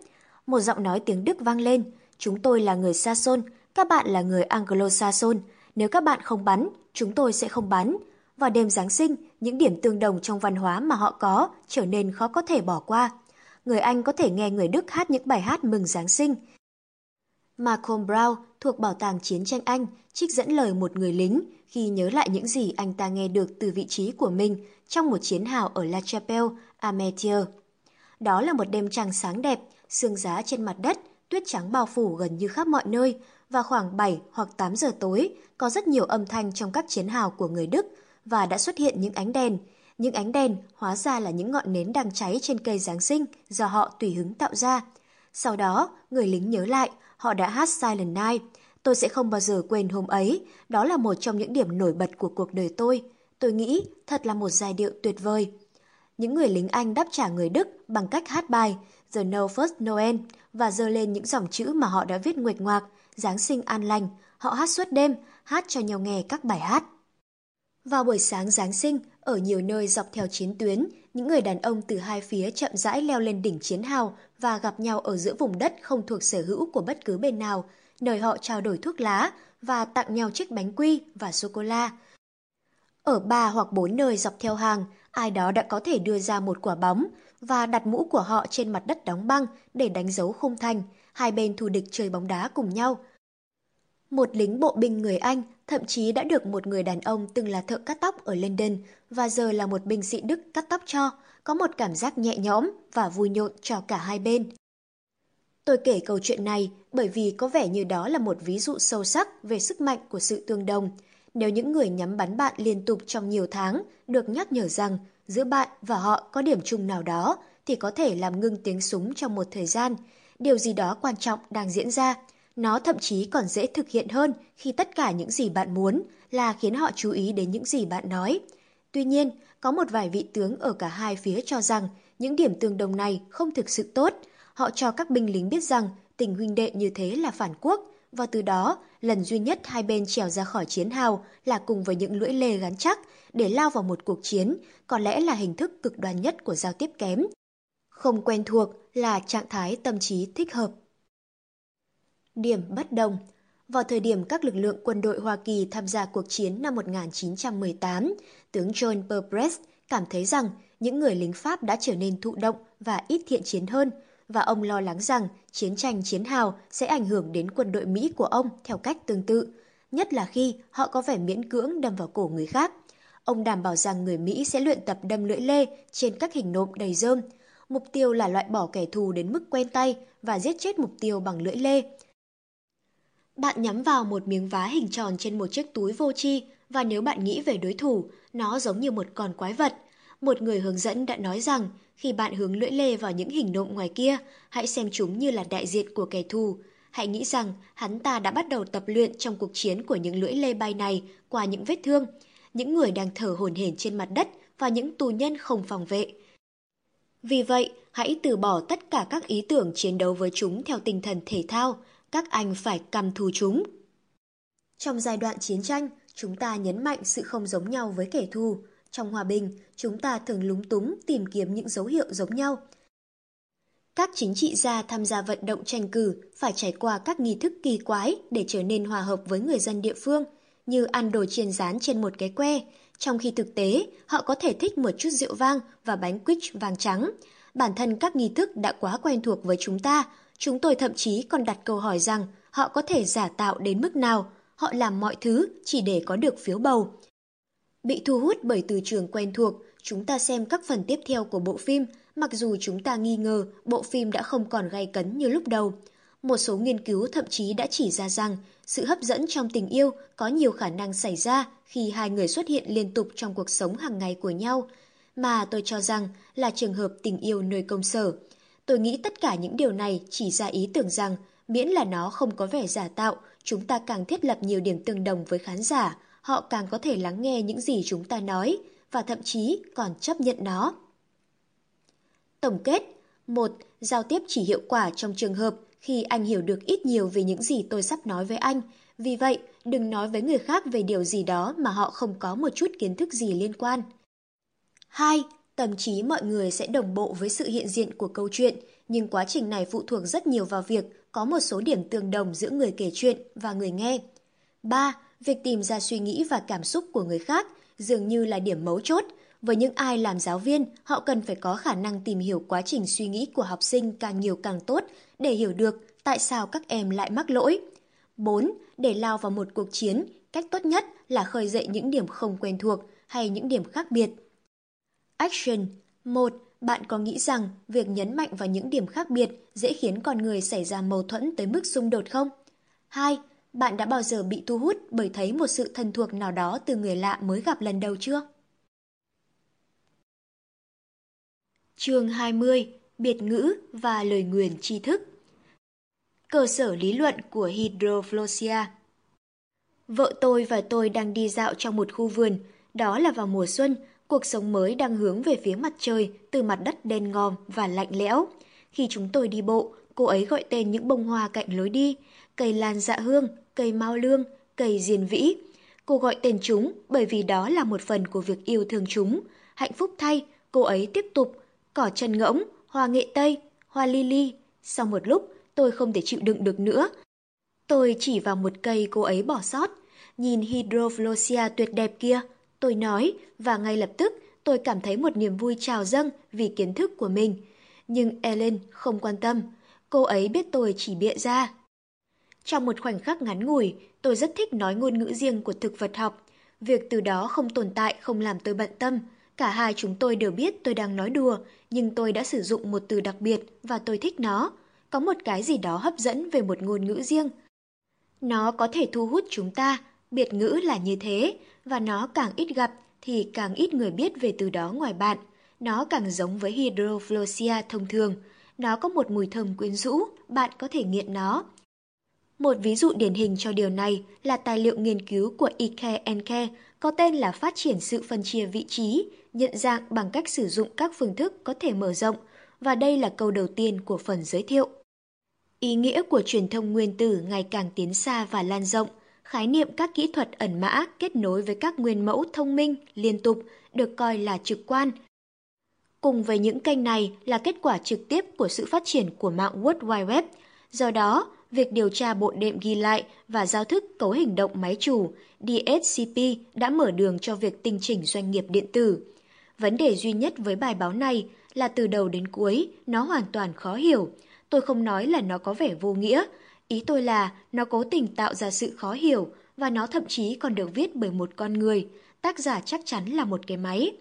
Một giọng nói tiếng Đức vang lên, chúng tôi là người Saxon, các bạn là người Anglo-Saxon, nếu các bạn không bắn, chúng tôi sẽ không bán Vào đêm Giáng sinh, những điểm tương đồng trong văn hóa mà họ có trở nên khó có thể bỏ qua. Người Anh có thể nghe người Đức hát những bài hát mừng Giáng sinh. Malcolm Brown thuộc Bảo tàng Chiến tranh Anh trích dẫn lời một người lính khi nhớ lại những gì anh ta nghe được từ vị trí của mình trong một chiến hào ở La Chapelle, Armentières. Đó là một đêm trăng sáng đẹp, sương giá trên mặt đất, tuyết trắng bao phủ gần như khắp mọi nơi, và khoảng 7 hoặc 8 giờ tối có rất nhiều âm thanh trong các chiến hào của người Đức và đã xuất hiện những ánh đèn. Những ánh đèn hóa ra là những ngọn nến đang cháy trên cây Giáng sinh do họ tùy hứng tạo ra. Sau đó, người lính nhớ lại, họ đã hát Silent Night. Tôi sẽ không bao giờ quên hôm ấy, đó là một trong những điểm nổi bật của cuộc đời tôi. Tôi nghĩ thật là một giai điệu tuyệt vời. Những người lính Anh đáp trả người Đức bằng cách hát bài The No First Noel và dơ lên những dòng chữ mà họ đã viết nguệch ngoạc, Giáng sinh an lành, họ hát suốt đêm, hát cho nhau nghe các bài hát. Vào buổi sáng Giáng sinh, ở nhiều nơi dọc theo chiến tuyến, những người đàn ông từ hai phía chậm rãi leo lên đỉnh chiến hào và gặp nhau ở giữa vùng đất không thuộc sở hữu của bất cứ bên nào, nơi họ trao đổi thuốc lá và tặng nhau chiếc bánh quy và sô-cô-la. Ở ba hoặc bốn nơi dọc theo hàng, ai đó đã có thể đưa ra một quả bóng và đặt mũ của họ trên mặt đất đóng băng để đánh dấu khung thành. Hai bên thù địch chơi bóng đá cùng nhau. Một lính bộ binh người Anh thậm chí đã được một người đàn ông từng là thợ cắt tóc ở London và giờ là một binh sĩ Đức cắt tóc cho, có một cảm giác nhẹ nhõm và vui nhộn cho cả hai bên. Tôi kể câu chuyện này bởi vì có vẻ như đó là một ví dụ sâu sắc về sức mạnh của sự tương đồng. Nếu những người nhắm bắn bạn liên tục trong nhiều tháng được nhắc nhở rằng giữa bạn và họ có điểm chung nào đó thì có thể làm ngưng tiếng súng trong một thời gian. Điều gì đó quan trọng đang diễn ra. Nó thậm chí còn dễ thực hiện hơn khi tất cả những gì bạn muốn là khiến họ chú ý đến những gì bạn nói. Tuy nhiên, có một vài vị tướng ở cả hai phía cho rằng những điểm tương đồng này không thực sự tốt. Họ cho các binh lính biết rằng tình huynh đệ như thế là phản quốc, và từ đó, lần duy nhất hai bên trèo ra khỏi chiến hào là cùng với những lưỡi lê gắn chắc để lao vào một cuộc chiến, có lẽ là hình thức cực đoan nhất của giao tiếp kém. Không quen thuộc là trạng thái tâm trí thích hợp. Điểm bất đồng Vào thời điểm các lực lượng quân đội Hoa Kỳ tham gia cuộc chiến năm 1918, tướng John Purbrest cảm thấy rằng những người lính Pháp đã trở nên thụ động và ít thiện chiến hơn, và ông lo lắng rằng chiến tranh chiến hào sẽ ảnh hưởng đến quân đội Mỹ của ông theo cách tương tự, nhất là khi họ có vẻ miễn cưỡng đâm vào cổ người khác. Ông đảm bảo rằng người Mỹ sẽ luyện tập đâm lưỡi lê trên các hình nộm đầy rơm. Mục tiêu là loại bỏ kẻ thù đến mức quen tay và giết chết mục tiêu bằng lưỡi lê. Bạn nhắm vào một miếng vá hình tròn trên một chiếc túi vô tri và nếu bạn nghĩ về đối thủ, nó giống như một con quái vật. Một người hướng dẫn đã nói rằng khi bạn hướng lưỡi lê vào những hình nộm ngoài kia, hãy xem chúng như là đại diện của kẻ thù. Hãy nghĩ rằng hắn ta đã bắt đầu tập luyện trong cuộc chiến của những lưỡi lê bay này qua những vết thương, những người đang thở hổn hển trên mặt đất và những tù nhân không phòng vệ. Vì vậy, hãy từ bỏ tất cả các ý tưởng chiến đấu với chúng theo tinh thần thể thao, các anh phải căm thù chúng. Trong giai đoạn chiến tranh, chúng ta nhấn mạnh sự không giống nhau với kẻ thù. Trong hòa bình, chúng ta thường lúng túng tìm kiếm những dấu hiệu giống nhau. Các chính trị gia tham gia vận động tranh cử phải trải qua các nghi thức kỳ quái để trở nên hòa hợp với người dân địa phương, như ăn đồ chiên rán trên một cái que, trong khi thực tế họ có thể thích một chút rượu vang và bánh quýt vàng trắng. Bản thân các nghi thức đã quá quen thuộc với chúng ta, chúng tôi thậm chí còn đặt câu hỏi rằng họ có thể giả tạo đến mức nào, họ làm mọi thứ chỉ để có được phiếu bầu. Bị thu hút bởi từ trường quen thuộc, chúng ta xem các phần tiếp theo của bộ phim, mặc dù chúng ta nghi ngờ bộ phim đã không còn gay cấn như lúc đầu. Một số nghiên cứu thậm chí đã chỉ ra rằng sự hấp dẫn trong tình yêu có nhiều khả năng xảy ra khi hai người xuất hiện liên tục trong cuộc sống hàng ngày của nhau, mà tôi cho rằng là trường hợp tình yêu nơi công sở. Tôi nghĩ tất cả những điều này chỉ ra ý tưởng rằng miễn là nó không có vẻ giả tạo, chúng ta càng thiết lập nhiều điểm tương đồng với khán giả, họ càng có thể lắng nghe những gì chúng ta nói và thậm chí còn chấp nhận nó. Tổng kết một Giao tiếp chỉ hiệu quả trong trường hợp khi anh hiểu được ít nhiều về những gì tôi sắp nói với anh. Vì vậy, đừng nói với người khác về điều gì đó mà họ không có một chút kiến thức gì liên quan. 2. Tâm trí mọi người sẽ đồng bộ với sự hiện diện của câu chuyện, nhưng quá trình này phụ thuộc rất nhiều vào việc có một số điểm tương đồng giữa người kể chuyện và người nghe. 3. Việc tìm ra suy nghĩ và cảm xúc của người khác dường như là điểm mấu chốt. Với những ai làm giáo viên, họ cần phải có khả năng tìm hiểu quá trình suy nghĩ của học sinh càng nhiều càng tốt để hiểu được tại sao các em lại mắc lỗi. 4. Để lao vào một cuộc chiến, cách tốt nhất là khơi dậy những điểm không quen thuộc hay những điểm khác biệt. Action 1. Bạn có nghĩ rằng việc nhấn mạnh vào những điểm khác biệt dễ khiến con người xảy ra mâu thuẫn tới mức xung đột không? 2. Bạn đã bao giờ bị thu hút bởi thấy một sự thân thuộc nào đó từ người lạ mới gặp lần đầu chưa? Chương 20. Biệt ngữ và lời nguyền tri thức Cơ sở lý luận của Hydroflosia Vợ tôi và tôi đang đi dạo trong một khu vườn, đó là vào mùa xuân, cuộc sống mới đang hướng về phía mặt trời từ mặt đất đen ngòm và lạnh lẽo. Khi chúng tôi đi bộ, cô ấy gọi tên những bông hoa cạnh lối đi, cây lan dạ hương, cây mau lương, cây diền vĩ. Cô gọi tên chúng bởi vì đó là một phần của việc yêu thương chúng. Hạnh phúc thay, cô ấy tiếp tục, cỏ chân ngỗng, hoa nghệ tây, hoa lily. Sau một lúc, tôi không thể chịu đựng được nữa. Tôi chỉ vào một cây cô ấy bỏ sót. Nhìn Hydroflosia tuyệt đẹp kia, tôi nói và ngay lập tức tôi cảm thấy một niềm vui trào dâng vì kiến thức của mình. Nhưng Ellen không quan tâm, cô ấy biết tôi chỉ bịa ra. Trong một khoảnh khắc ngắn ngủi, tôi rất thích nói ngôn ngữ riêng của thực vật học. Việc từ đó không tồn tại không làm tôi bận tâm. Cả hai chúng tôi đều biết tôi đang nói đùa, nhưng tôi đã sử dụng một từ đặc biệt và tôi thích nó. Có một cái gì đó hấp dẫn về một ngôn ngữ riêng. Nó có thể thu hút chúng ta, biệt ngữ là như thế, và nó càng ít gặp thì càng ít người biết về từ đó ngoài bạn. Nó càng giống với hydroflosia thông thường. Nó có một mùi thơm quyến rũ, bạn có thể nghiện nó. Một ví dụ điển hình cho điều này là tài liệu nghiên cứu của Ike Enke có tên là Phát triển sự phân chia vị trí, nhận dạng bằng cách sử dụng các phương thức có thể mở rộng, và đây là câu đầu tiên của phần giới thiệu. Ý nghĩa của truyền thông nguyên tử ngày càng tiến xa và lan rộng, khái niệm các kỹ thuật ẩn mã kết nối với các nguyên mẫu thông minh liên tục được coi là trực quan. Cùng với những kênh này là kết quả trực tiếp của sự phát triển của mạng World Wide Web, do đó việc điều tra bộ đệm ghi lại và giao thức cấu hình động máy chủ DSCP đã mở đường cho việc tinh chỉnh doanh nghiệp điện tử. Vấn đề duy nhất với bài báo này là từ đầu đến cuối nó hoàn toàn khó hiểu. Tôi không nói là nó có vẻ vô nghĩa, ý tôi là nó cố tình tạo ra sự khó hiểu và nó thậm chí còn được viết bởi một con người, tác giả chắc chắn là một cái máy.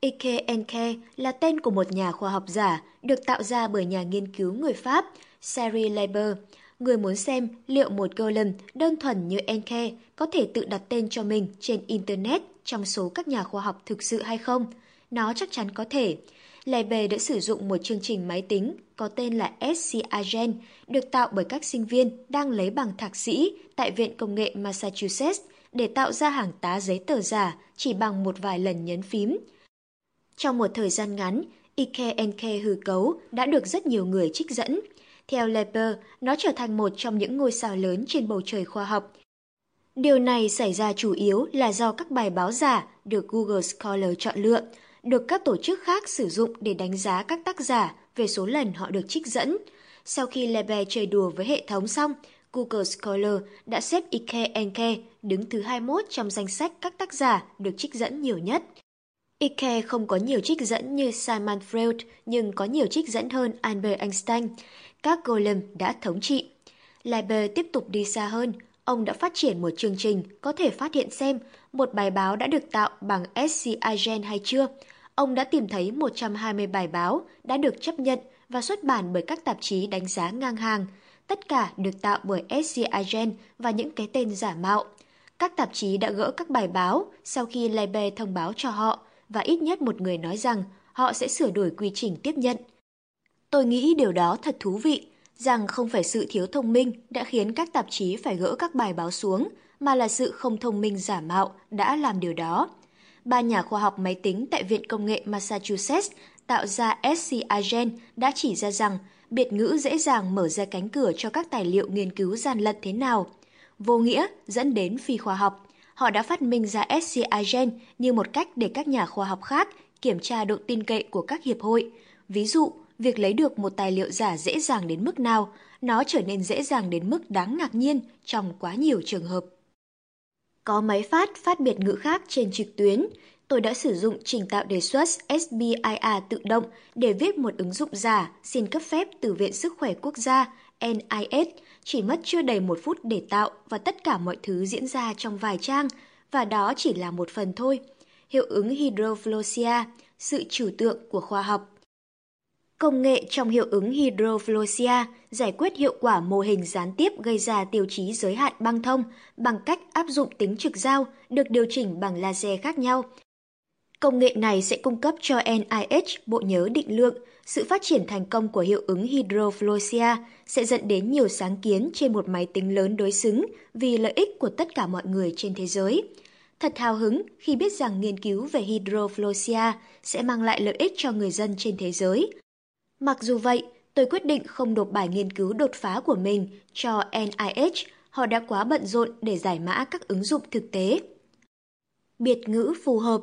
Ike Enke là tên của một nhà khoa học giả được tạo ra bởi nhà nghiên cứu người Pháp Sari Leiber. Người muốn xem liệu một golem đơn thuần như Enke có thể tự đặt tên cho mình trên Internet trong số các nhà khoa học thực sự hay không? Nó chắc chắn có thể. Leiber đã sử dụng một chương trình máy tính có tên là SCIGen, được tạo bởi các sinh viên đang lấy bằng thạc sĩ tại Viện Công nghệ Massachusetts để tạo ra hàng tá giấy tờ giả chỉ bằng một vài lần nhấn phím. Trong một thời gian ngắn, Ike Enke hư cấu đã được rất nhiều người trích dẫn. Theo Leper, nó trở thành một trong những ngôi sao lớn trên bầu trời khoa học. Điều này xảy ra chủ yếu là do các bài báo giả được Google Scholar chọn lựa, được các tổ chức khác sử dụng để đánh giá các tác giả về số lần họ được trích dẫn. Sau khi Leper chơi đùa với hệ thống xong, Google Scholar đã xếp Ike Enke đứng thứ 21 trong danh sách các tác giả được trích dẫn nhiều nhất. Ike không có nhiều trích dẫn như Simon Freud nhưng có nhiều trích dẫn hơn Albert Einstein. Các golem đã thống trị. Leiber tiếp tục đi xa hơn. Ông đã phát triển một chương trình có thể phát hiện xem một bài báo đã được tạo bằng SCI gen hay chưa. Ông đã tìm thấy 120 bài báo đã được chấp nhận và xuất bản bởi các tạp chí đánh giá ngang hàng. Tất cả được tạo bởi SCI gen và những cái tên giả mạo. Các tạp chí đã gỡ các bài báo sau khi Leiber thông báo cho họ và ít nhất một người nói rằng họ sẽ sửa đổi quy trình tiếp nhận. Tôi nghĩ điều đó thật thú vị, rằng không phải sự thiếu thông minh đã khiến các tạp chí phải gỡ các bài báo xuống, mà là sự không thông minh giả mạo đã làm điều đó. Ba nhà khoa học máy tính tại Viện Công nghệ Massachusetts tạo ra SCI Gen đã chỉ ra rằng biệt ngữ dễ dàng mở ra cánh cửa cho các tài liệu nghiên cứu gian lận thế nào. Vô nghĩa dẫn đến phi khoa học. Họ đã phát minh ra SCI Gen như một cách để các nhà khoa học khác kiểm tra độ tin cậy của các hiệp hội. Ví dụ, việc lấy được một tài liệu giả dễ dàng đến mức nào, nó trở nên dễ dàng đến mức đáng ngạc nhiên trong quá nhiều trường hợp. Có máy phát phát biệt ngữ khác trên trực tuyến. Tôi đã sử dụng trình tạo đề xuất SBIR tự động để viết một ứng dụng giả xin cấp phép từ Viện Sức khỏe Quốc gia NIS. Chỉ mất chưa đầy một phút để tạo và tất cả mọi thứ diễn ra trong vài trang, và đó chỉ là một phần thôi. Hiệu ứng hydroflosia, sự trừu tượng của khoa học. Công nghệ trong hiệu ứng hydroflosia giải quyết hiệu quả mô hình gián tiếp gây ra tiêu chí giới hạn băng thông bằng cách áp dụng tính trực giao được điều chỉnh bằng laser khác nhau. Công nghệ này sẽ cung cấp cho NIH bộ nhớ định lượng. Sự phát triển thành công của hiệu ứng hydroflosia sẽ dẫn đến nhiều sáng kiến trên một máy tính lớn đối xứng vì lợi ích của tất cả mọi người trên thế giới. Thật hào hứng khi biết rằng nghiên cứu về hydroflosia sẽ mang lại lợi ích cho người dân trên thế giới. Mặc dù vậy, tôi quyết định không nộp bài nghiên cứu đột phá của mình cho NIH, họ đã quá bận rộn để giải mã các ứng dụng thực tế. Biệt ngữ phù hợp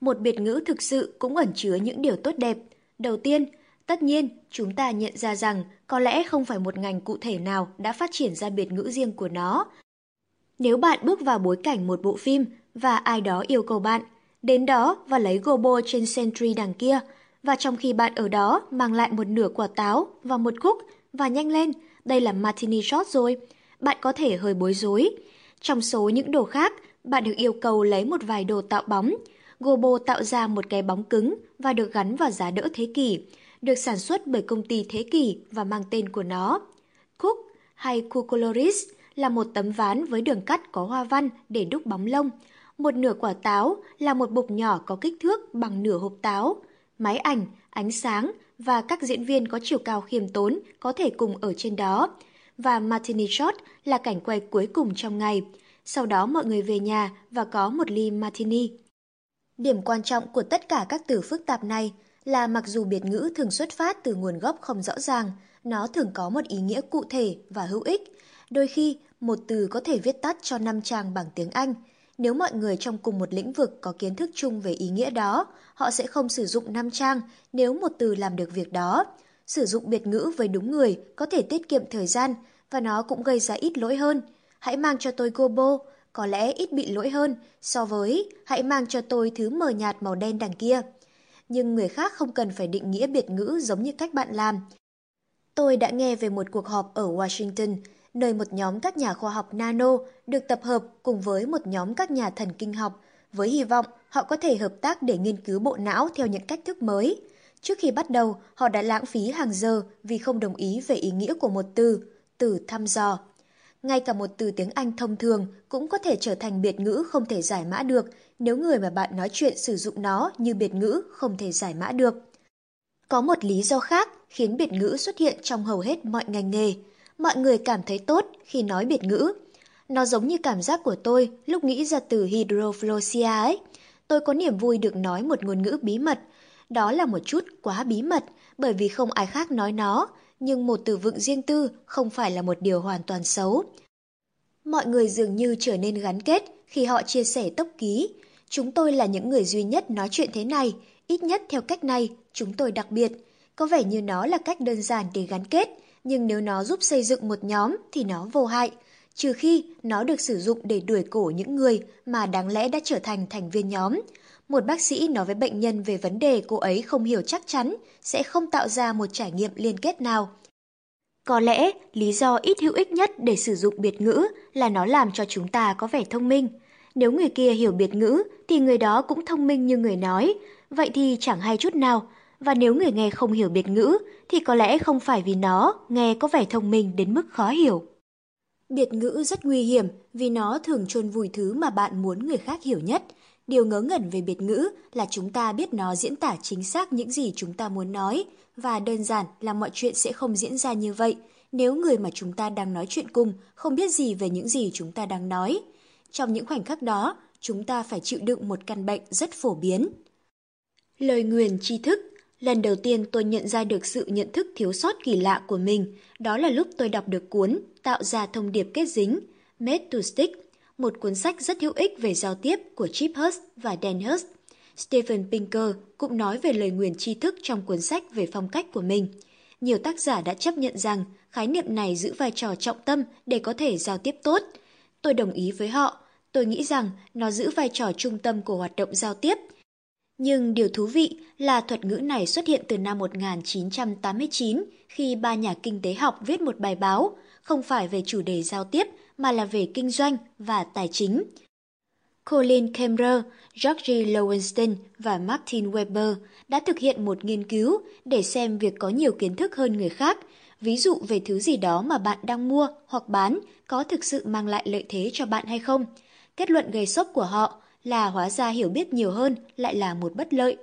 Một biệt ngữ thực sự cũng ẩn chứa những điều tốt đẹp. Đầu tiên, tất nhiên, chúng ta nhận ra rằng có lẽ không phải một ngành cụ thể nào đã phát triển ra biệt ngữ riêng của nó. Nếu bạn bước vào bối cảnh một bộ phim và ai đó yêu cầu bạn, đến đó và lấy gobo trên Sentry đằng kia, và trong khi bạn ở đó mang lại một nửa quả táo và một khúc và nhanh lên, đây là martini shot rồi. Bạn có thể hơi bối rối. Trong số những đồ khác, bạn được yêu cầu lấy một vài đồ tạo bóng. Gobo tạo ra một cái bóng cứng và được gắn vào giá đỡ thế kỷ, được sản xuất bởi công ty thế kỷ và mang tên của nó. Cook hay Cucoloris là một tấm ván với đường cắt có hoa văn để đúc bóng lông. Một nửa quả táo là một bục nhỏ có kích thước bằng nửa hộp táo máy ảnh, ánh sáng và các diễn viên có chiều cao khiêm tốn có thể cùng ở trên đó. Và Martini Shot là cảnh quay cuối cùng trong ngày. Sau đó mọi người về nhà và có một ly Martini. Điểm quan trọng của tất cả các từ phức tạp này là mặc dù biệt ngữ thường xuất phát từ nguồn gốc không rõ ràng, nó thường có một ý nghĩa cụ thể và hữu ích. Đôi khi, một từ có thể viết tắt cho năm trang bằng tiếng Anh – nếu mọi người trong cùng một lĩnh vực có kiến thức chung về ý nghĩa đó, họ sẽ không sử dụng năm trang nếu một từ làm được việc đó. Sử dụng biệt ngữ với đúng người có thể tiết kiệm thời gian và nó cũng gây ra ít lỗi hơn. Hãy mang cho tôi gobo, có lẽ ít bị lỗi hơn so với hãy mang cho tôi thứ mờ nhạt màu đen đằng kia. Nhưng người khác không cần phải định nghĩa biệt ngữ giống như cách bạn làm. Tôi đã nghe về một cuộc họp ở Washington nơi một nhóm các nhà khoa học nano được tập hợp cùng với một nhóm các nhà thần kinh học, với hy vọng họ có thể hợp tác để nghiên cứu bộ não theo những cách thức mới. Trước khi bắt đầu, họ đã lãng phí hàng giờ vì không đồng ý về ý nghĩa của một từ, từ thăm dò. Ngay cả một từ tiếng Anh thông thường cũng có thể trở thành biệt ngữ không thể giải mã được nếu người mà bạn nói chuyện sử dụng nó như biệt ngữ không thể giải mã được. Có một lý do khác khiến biệt ngữ xuất hiện trong hầu hết mọi ngành nghề mọi người cảm thấy tốt khi nói biệt ngữ. Nó giống như cảm giác của tôi lúc nghĩ ra từ hydroflosia ấy. Tôi có niềm vui được nói một ngôn ngữ bí mật. Đó là một chút quá bí mật bởi vì không ai khác nói nó, nhưng một từ vựng riêng tư không phải là một điều hoàn toàn xấu. Mọi người dường như trở nên gắn kết khi họ chia sẻ tốc ký. Chúng tôi là những người duy nhất nói chuyện thế này, ít nhất theo cách này, chúng tôi đặc biệt. Có vẻ như nó là cách đơn giản để gắn kết, nhưng nếu nó giúp xây dựng một nhóm thì nó vô hại, trừ khi nó được sử dụng để đuổi cổ những người mà đáng lẽ đã trở thành thành viên nhóm. Một bác sĩ nói với bệnh nhân về vấn đề cô ấy không hiểu chắc chắn sẽ không tạo ra một trải nghiệm liên kết nào. Có lẽ lý do ít hữu ích nhất để sử dụng biệt ngữ là nó làm cho chúng ta có vẻ thông minh. Nếu người kia hiểu biệt ngữ thì người đó cũng thông minh như người nói, vậy thì chẳng hay chút nào. Và nếu người nghe không hiểu biệt ngữ thì có lẽ không phải vì nó nghe có vẻ thông minh đến mức khó hiểu. Biệt ngữ rất nguy hiểm vì nó thường chôn vùi thứ mà bạn muốn người khác hiểu nhất. Điều ngớ ngẩn về biệt ngữ là chúng ta biết nó diễn tả chính xác những gì chúng ta muốn nói và đơn giản là mọi chuyện sẽ không diễn ra như vậy nếu người mà chúng ta đang nói chuyện cùng không biết gì về những gì chúng ta đang nói. Trong những khoảnh khắc đó, chúng ta phải chịu đựng một căn bệnh rất phổ biến. Lời nguyền tri thức Lần đầu tiên tôi nhận ra được sự nhận thức thiếu sót kỳ lạ của mình, đó là lúc tôi đọc được cuốn Tạo ra thông điệp kết dính, Made to Stick, một cuốn sách rất hữu ích về giao tiếp của Chip Hurst và Dan Hurst. Stephen Pinker cũng nói về lời nguyền tri thức trong cuốn sách về phong cách của mình. Nhiều tác giả đã chấp nhận rằng khái niệm này giữ vai trò trọng tâm để có thể giao tiếp tốt. Tôi đồng ý với họ. Tôi nghĩ rằng nó giữ vai trò trung tâm của hoạt động giao tiếp. Nhưng điều thú vị là thuật ngữ này xuất hiện từ năm 1989 khi ba nhà kinh tế học viết một bài báo, không phải về chủ đề giao tiếp mà là về kinh doanh và tài chính. Colin Kemmerer, George Lowenstein và Martin Weber đã thực hiện một nghiên cứu để xem việc có nhiều kiến thức hơn người khác, ví dụ về thứ gì đó mà bạn đang mua hoặc bán có thực sự mang lại lợi thế cho bạn hay không. Kết luận gây sốc của họ là hóa ra hiểu biết nhiều hơn lại là một bất lợi.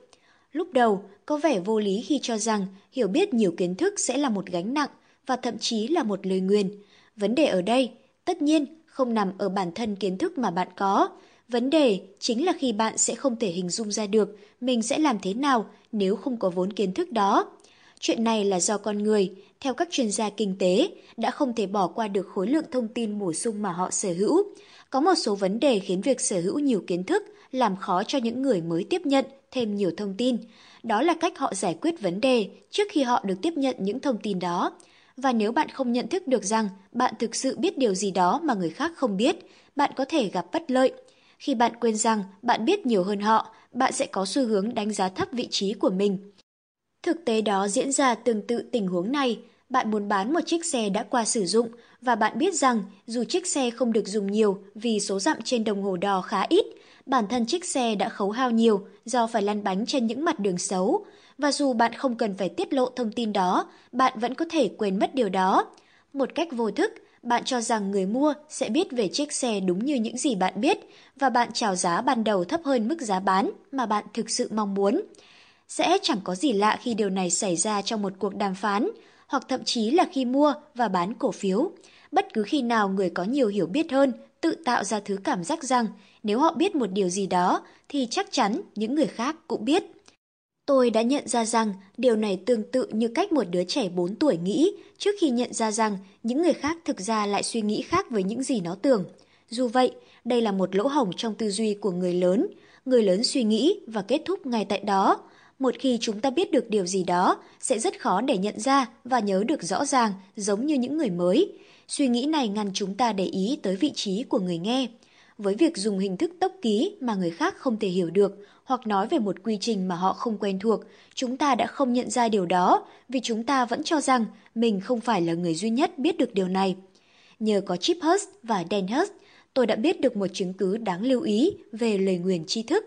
Lúc đầu, có vẻ vô lý khi cho rằng hiểu biết nhiều kiến thức sẽ là một gánh nặng và thậm chí là một lời nguyền. Vấn đề ở đây, tất nhiên, không nằm ở bản thân kiến thức mà bạn có, Vấn đề chính là khi bạn sẽ không thể hình dung ra được mình sẽ làm thế nào nếu không có vốn kiến thức đó. Chuyện này là do con người, theo các chuyên gia kinh tế, đã không thể bỏ qua được khối lượng thông tin bổ sung mà họ sở hữu. Có một số vấn đề khiến việc sở hữu nhiều kiến thức làm khó cho những người mới tiếp nhận thêm nhiều thông tin. Đó là cách họ giải quyết vấn đề trước khi họ được tiếp nhận những thông tin đó. Và nếu bạn không nhận thức được rằng bạn thực sự biết điều gì đó mà người khác không biết, bạn có thể gặp bất lợi. Khi bạn quên rằng bạn biết nhiều hơn họ, bạn sẽ có xu hướng đánh giá thấp vị trí của mình. Thực tế đó diễn ra tương tự tình huống này. Bạn muốn bán một chiếc xe đã qua sử dụng và bạn biết rằng dù chiếc xe không được dùng nhiều vì số dặm trên đồng hồ đo khá ít, bản thân chiếc xe đã khấu hao nhiều do phải lăn bánh trên những mặt đường xấu. Và dù bạn không cần phải tiết lộ thông tin đó, bạn vẫn có thể quên mất điều đó. Một cách vô thức, bạn cho rằng người mua sẽ biết về chiếc xe đúng như những gì bạn biết và bạn chào giá ban đầu thấp hơn mức giá bán mà bạn thực sự mong muốn. Sẽ chẳng có gì lạ khi điều này xảy ra trong một cuộc đàm phán, hoặc thậm chí là khi mua và bán cổ phiếu. Bất cứ khi nào người có nhiều hiểu biết hơn tự tạo ra thứ cảm giác rằng nếu họ biết một điều gì đó thì chắc chắn những người khác cũng biết. Tôi đã nhận ra rằng điều này tương tự như cách một đứa trẻ 4 tuổi nghĩ trước khi nhận ra rằng những người khác thực ra lại suy nghĩ khác với những gì nó tưởng. Dù vậy, đây là một lỗ hổng trong tư duy của người lớn. Người lớn suy nghĩ và kết thúc ngay tại đó. Một khi chúng ta biết được điều gì đó, sẽ rất khó để nhận ra và nhớ được rõ ràng giống như những người mới. Suy nghĩ này ngăn chúng ta để ý tới vị trí của người nghe. Với việc dùng hình thức tốc ký mà người khác không thể hiểu được, hoặc nói về một quy trình mà họ không quen thuộc, chúng ta đã không nhận ra điều đó vì chúng ta vẫn cho rằng mình không phải là người duy nhất biết được điều này. Nhờ có Chip Hurst và Dan Hurst, tôi đã biết được một chứng cứ đáng lưu ý về lời nguyền tri thức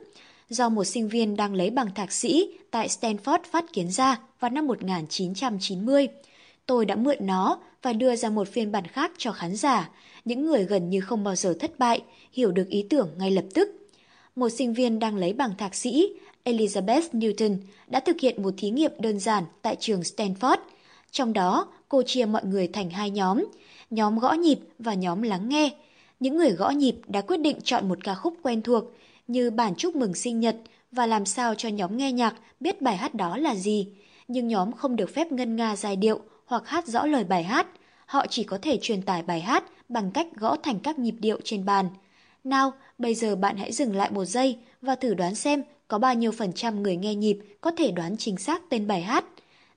do một sinh viên đang lấy bằng thạc sĩ tại Stanford phát kiến ra vào năm 1990. Tôi đã mượn nó và đưa ra một phiên bản khác cho khán giả, những người gần như không bao giờ thất bại, hiểu được ý tưởng ngay lập tức một sinh viên đang lấy bằng thạc sĩ, Elizabeth Newton, đã thực hiện một thí nghiệm đơn giản tại trường Stanford. Trong đó, cô chia mọi người thành hai nhóm, nhóm gõ nhịp và nhóm lắng nghe. Những người gõ nhịp đã quyết định chọn một ca khúc quen thuộc như bản chúc mừng sinh nhật và làm sao cho nhóm nghe nhạc biết bài hát đó là gì. Nhưng nhóm không được phép ngân nga giai điệu hoặc hát rõ lời bài hát. họ chỉ có thể truyền tải bài hát bằng cách gõ thành các nhịp điệu trên bàn. Nào, bây giờ bạn hãy dừng lại một giây và thử đoán xem có bao nhiêu phần trăm người nghe nhịp có thể đoán chính xác tên bài hát.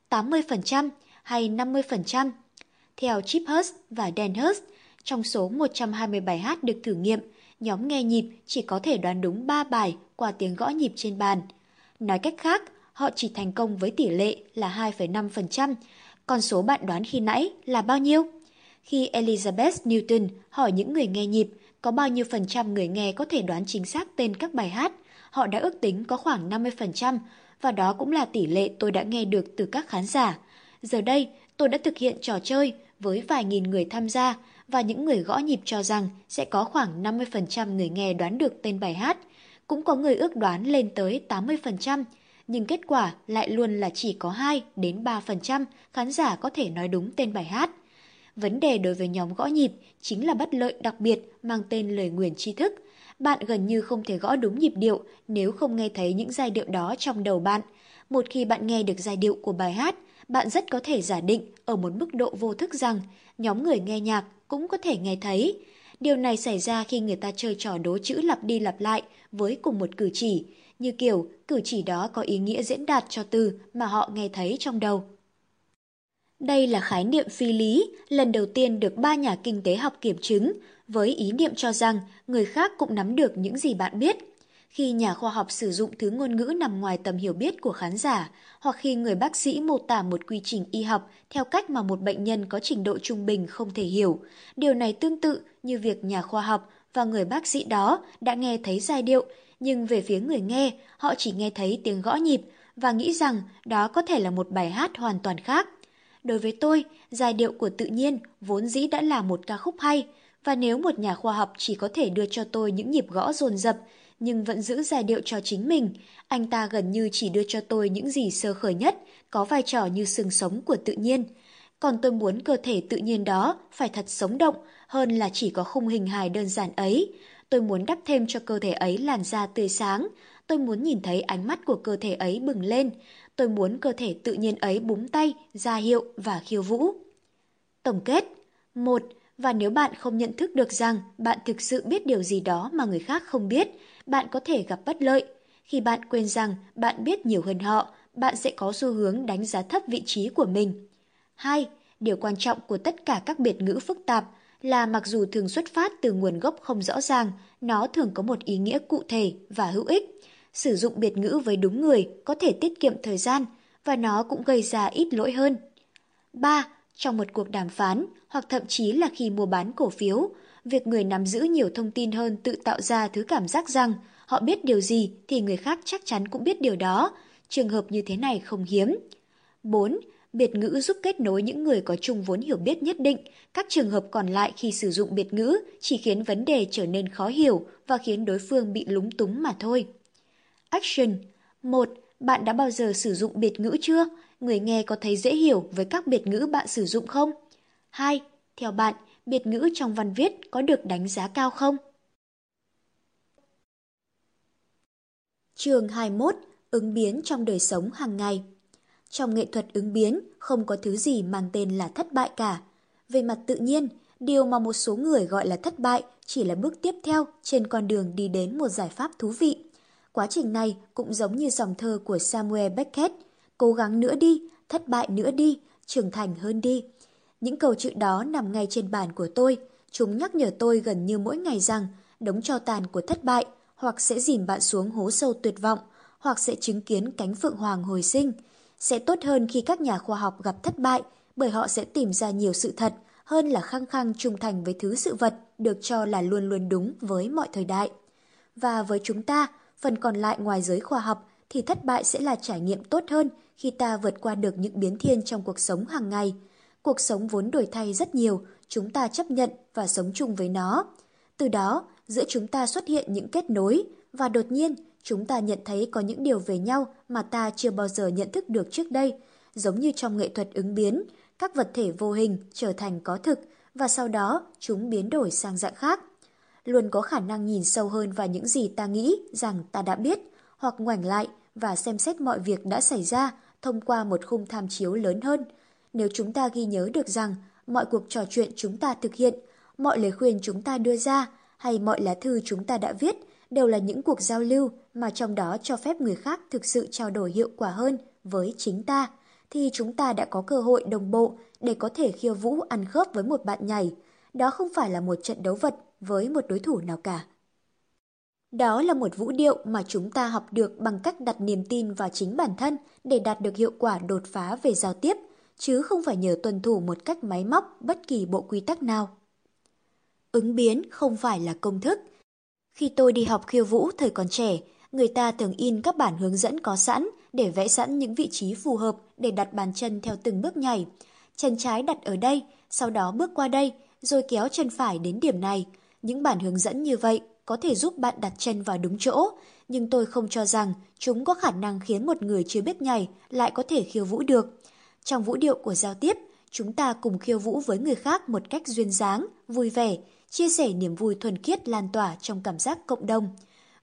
80% hay 50%? Theo Chip Hurst và Dan Hurst, trong số 120 bài hát được thử nghiệm, nhóm nghe nhịp chỉ có thể đoán đúng 3 bài qua tiếng gõ nhịp trên bàn. Nói cách khác, họ chỉ thành công với tỷ lệ là 2,5%, còn số bạn đoán khi nãy là bao nhiêu? Khi Elizabeth Newton hỏi những người nghe nhịp có bao nhiêu phần trăm người nghe có thể đoán chính xác tên các bài hát, họ đã ước tính có khoảng 50%, và đó cũng là tỷ lệ tôi đã nghe được từ các khán giả. Giờ đây, tôi đã thực hiện trò chơi với vài nghìn người tham gia và những người gõ nhịp cho rằng sẽ có khoảng 50% người nghe đoán được tên bài hát. Cũng có người ước đoán lên tới 80%, nhưng kết quả lại luôn là chỉ có 2 đến 3% khán giả có thể nói đúng tên bài hát. Vấn đề đối với nhóm gõ nhịp chính là bất lợi đặc biệt mang tên lời nguyền tri thức. Bạn gần như không thể gõ đúng nhịp điệu nếu không nghe thấy những giai điệu đó trong đầu bạn. Một khi bạn nghe được giai điệu của bài hát, bạn rất có thể giả định ở một mức độ vô thức rằng nhóm người nghe nhạc cũng có thể nghe thấy. Điều này xảy ra khi người ta chơi trò đố chữ lặp đi lặp lại với cùng một cử chỉ, như kiểu cử chỉ đó có ý nghĩa diễn đạt cho từ mà họ nghe thấy trong đầu. Đây là khái niệm phi lý, lần đầu tiên được ba nhà kinh tế học kiểm chứng, với ý niệm cho rằng người khác cũng nắm được những gì bạn biết. Khi nhà khoa học sử dụng thứ ngôn ngữ nằm ngoài tầm hiểu biết của khán giả, hoặc khi người bác sĩ mô tả một quy trình y học theo cách mà một bệnh nhân có trình độ trung bình không thể hiểu, điều này tương tự như việc nhà khoa học và người bác sĩ đó đã nghe thấy giai điệu, nhưng về phía người nghe, họ chỉ nghe thấy tiếng gõ nhịp và nghĩ rằng đó có thể là một bài hát hoàn toàn khác. Đối với tôi, giai điệu của tự nhiên vốn dĩ đã là một ca khúc hay, và nếu một nhà khoa học chỉ có thể đưa cho tôi những nhịp gõ dồn dập, nhưng vẫn giữ giai điệu cho chính mình, anh ta gần như chỉ đưa cho tôi những gì sơ khởi nhất, có vai trò như xương sống của tự nhiên. Còn tôi muốn cơ thể tự nhiên đó phải thật sống động hơn là chỉ có khung hình hài đơn giản ấy. Tôi muốn đắp thêm cho cơ thể ấy làn da tươi sáng. Tôi muốn nhìn thấy ánh mắt của cơ thể ấy bừng lên. Tôi muốn cơ thể tự nhiên ấy búng tay, ra hiệu và khiêu vũ. Tổng kết 1. Và nếu bạn không nhận thức được rằng bạn thực sự biết điều gì đó mà người khác không biết, bạn có thể gặp bất lợi. Khi bạn quên rằng bạn biết nhiều hơn họ, bạn sẽ có xu hướng đánh giá thấp vị trí của mình. 2. Điều quan trọng của tất cả các biệt ngữ phức tạp là mặc dù thường xuất phát từ nguồn gốc không rõ ràng, nó thường có một ý nghĩa cụ thể và hữu ích. Sử dụng biệt ngữ với đúng người có thể tiết kiệm thời gian và nó cũng gây ra ít lỗi hơn. 3. Trong một cuộc đàm phán hoặc thậm chí là khi mua bán cổ phiếu, việc người nắm giữ nhiều thông tin hơn tự tạo ra thứ cảm giác rằng họ biết điều gì thì người khác chắc chắn cũng biết điều đó. Trường hợp như thế này không hiếm. 4. Biệt ngữ giúp kết nối những người có chung vốn hiểu biết nhất định. Các trường hợp còn lại khi sử dụng biệt ngữ chỉ khiến vấn đề trở nên khó hiểu và khiến đối phương bị lúng túng mà thôi. Action 1. Bạn đã bao giờ sử dụng biệt ngữ chưa? Người nghe có thấy dễ hiểu với các biệt ngữ bạn sử dụng không? 2. Theo bạn, biệt ngữ trong văn viết có được đánh giá cao không? Chương 21. Ứng biến trong đời sống hàng ngày Trong nghệ thuật ứng biến, không có thứ gì mang tên là thất bại cả. Về mặt tự nhiên, điều mà một số người gọi là thất bại chỉ là bước tiếp theo trên con đường đi đến một giải pháp thú vị. Quá trình này cũng giống như dòng thơ của Samuel Beckett, cố gắng nữa đi, thất bại nữa đi, trưởng thành hơn đi. Những câu chữ đó nằm ngay trên bàn của tôi, chúng nhắc nhở tôi gần như mỗi ngày rằng đống cho tàn của thất bại hoặc sẽ dìm bạn xuống hố sâu tuyệt vọng, hoặc sẽ chứng kiến cánh phượng hoàng hồi sinh. Sẽ tốt hơn khi các nhà khoa học gặp thất bại bởi họ sẽ tìm ra nhiều sự thật hơn là khăng khăng trung thành với thứ sự vật được cho là luôn luôn đúng với mọi thời đại. Và với chúng ta, phần còn lại ngoài giới khoa học thì thất bại sẽ là trải nghiệm tốt hơn khi ta vượt qua được những biến thiên trong cuộc sống hàng ngày. Cuộc sống vốn đổi thay rất nhiều, chúng ta chấp nhận và sống chung với nó. Từ đó, giữa chúng ta xuất hiện những kết nối và đột nhiên chúng ta nhận thấy có những điều về nhau mà ta chưa bao giờ nhận thức được trước đây, giống như trong nghệ thuật ứng biến, các vật thể vô hình trở thành có thực và sau đó chúng biến đổi sang dạng khác. Luôn có khả năng nhìn sâu hơn vào những gì ta nghĩ rằng ta đã biết, hoặc ngoảnh lại và xem xét mọi việc đã xảy ra thông qua một khung tham chiếu lớn hơn. Nếu chúng ta ghi nhớ được rằng mọi cuộc trò chuyện chúng ta thực hiện, mọi lời khuyên chúng ta đưa ra hay mọi lá thư chúng ta đã viết đều là những cuộc giao lưu mà trong đó cho phép người khác thực sự trao đổi hiệu quả hơn với chính ta, thì chúng ta đã có cơ hội đồng bộ để có thể khiêu vũ ăn khớp với một bạn nhảy. Đó không phải là một trận đấu vật với một đối thủ nào cả. Đó là một vũ điệu mà chúng ta học được bằng cách đặt niềm tin vào chính bản thân để đạt được hiệu quả đột phá về giao tiếp, chứ không phải nhờ tuân thủ một cách máy móc bất kỳ bộ quy tắc nào. Ứng biến không phải là công thức. Khi tôi đi học khiêu vũ thời còn trẻ, người ta thường in các bản hướng dẫn có sẵn để vẽ sẵn những vị trí phù hợp để đặt bàn chân theo từng bước nhảy. Chân trái đặt ở đây, sau đó bước qua đây, rồi kéo chân phải đến điểm này. Những bản hướng dẫn như vậy có thể giúp bạn đặt chân vào đúng chỗ, nhưng tôi không cho rằng chúng có khả năng khiến một người chưa biết nhảy lại có thể khiêu vũ được. Trong vũ điệu của giao tiếp, chúng ta cùng khiêu vũ với người khác một cách duyên dáng, vui vẻ, chia sẻ niềm vui thuần khiết lan tỏa trong cảm giác cộng đồng.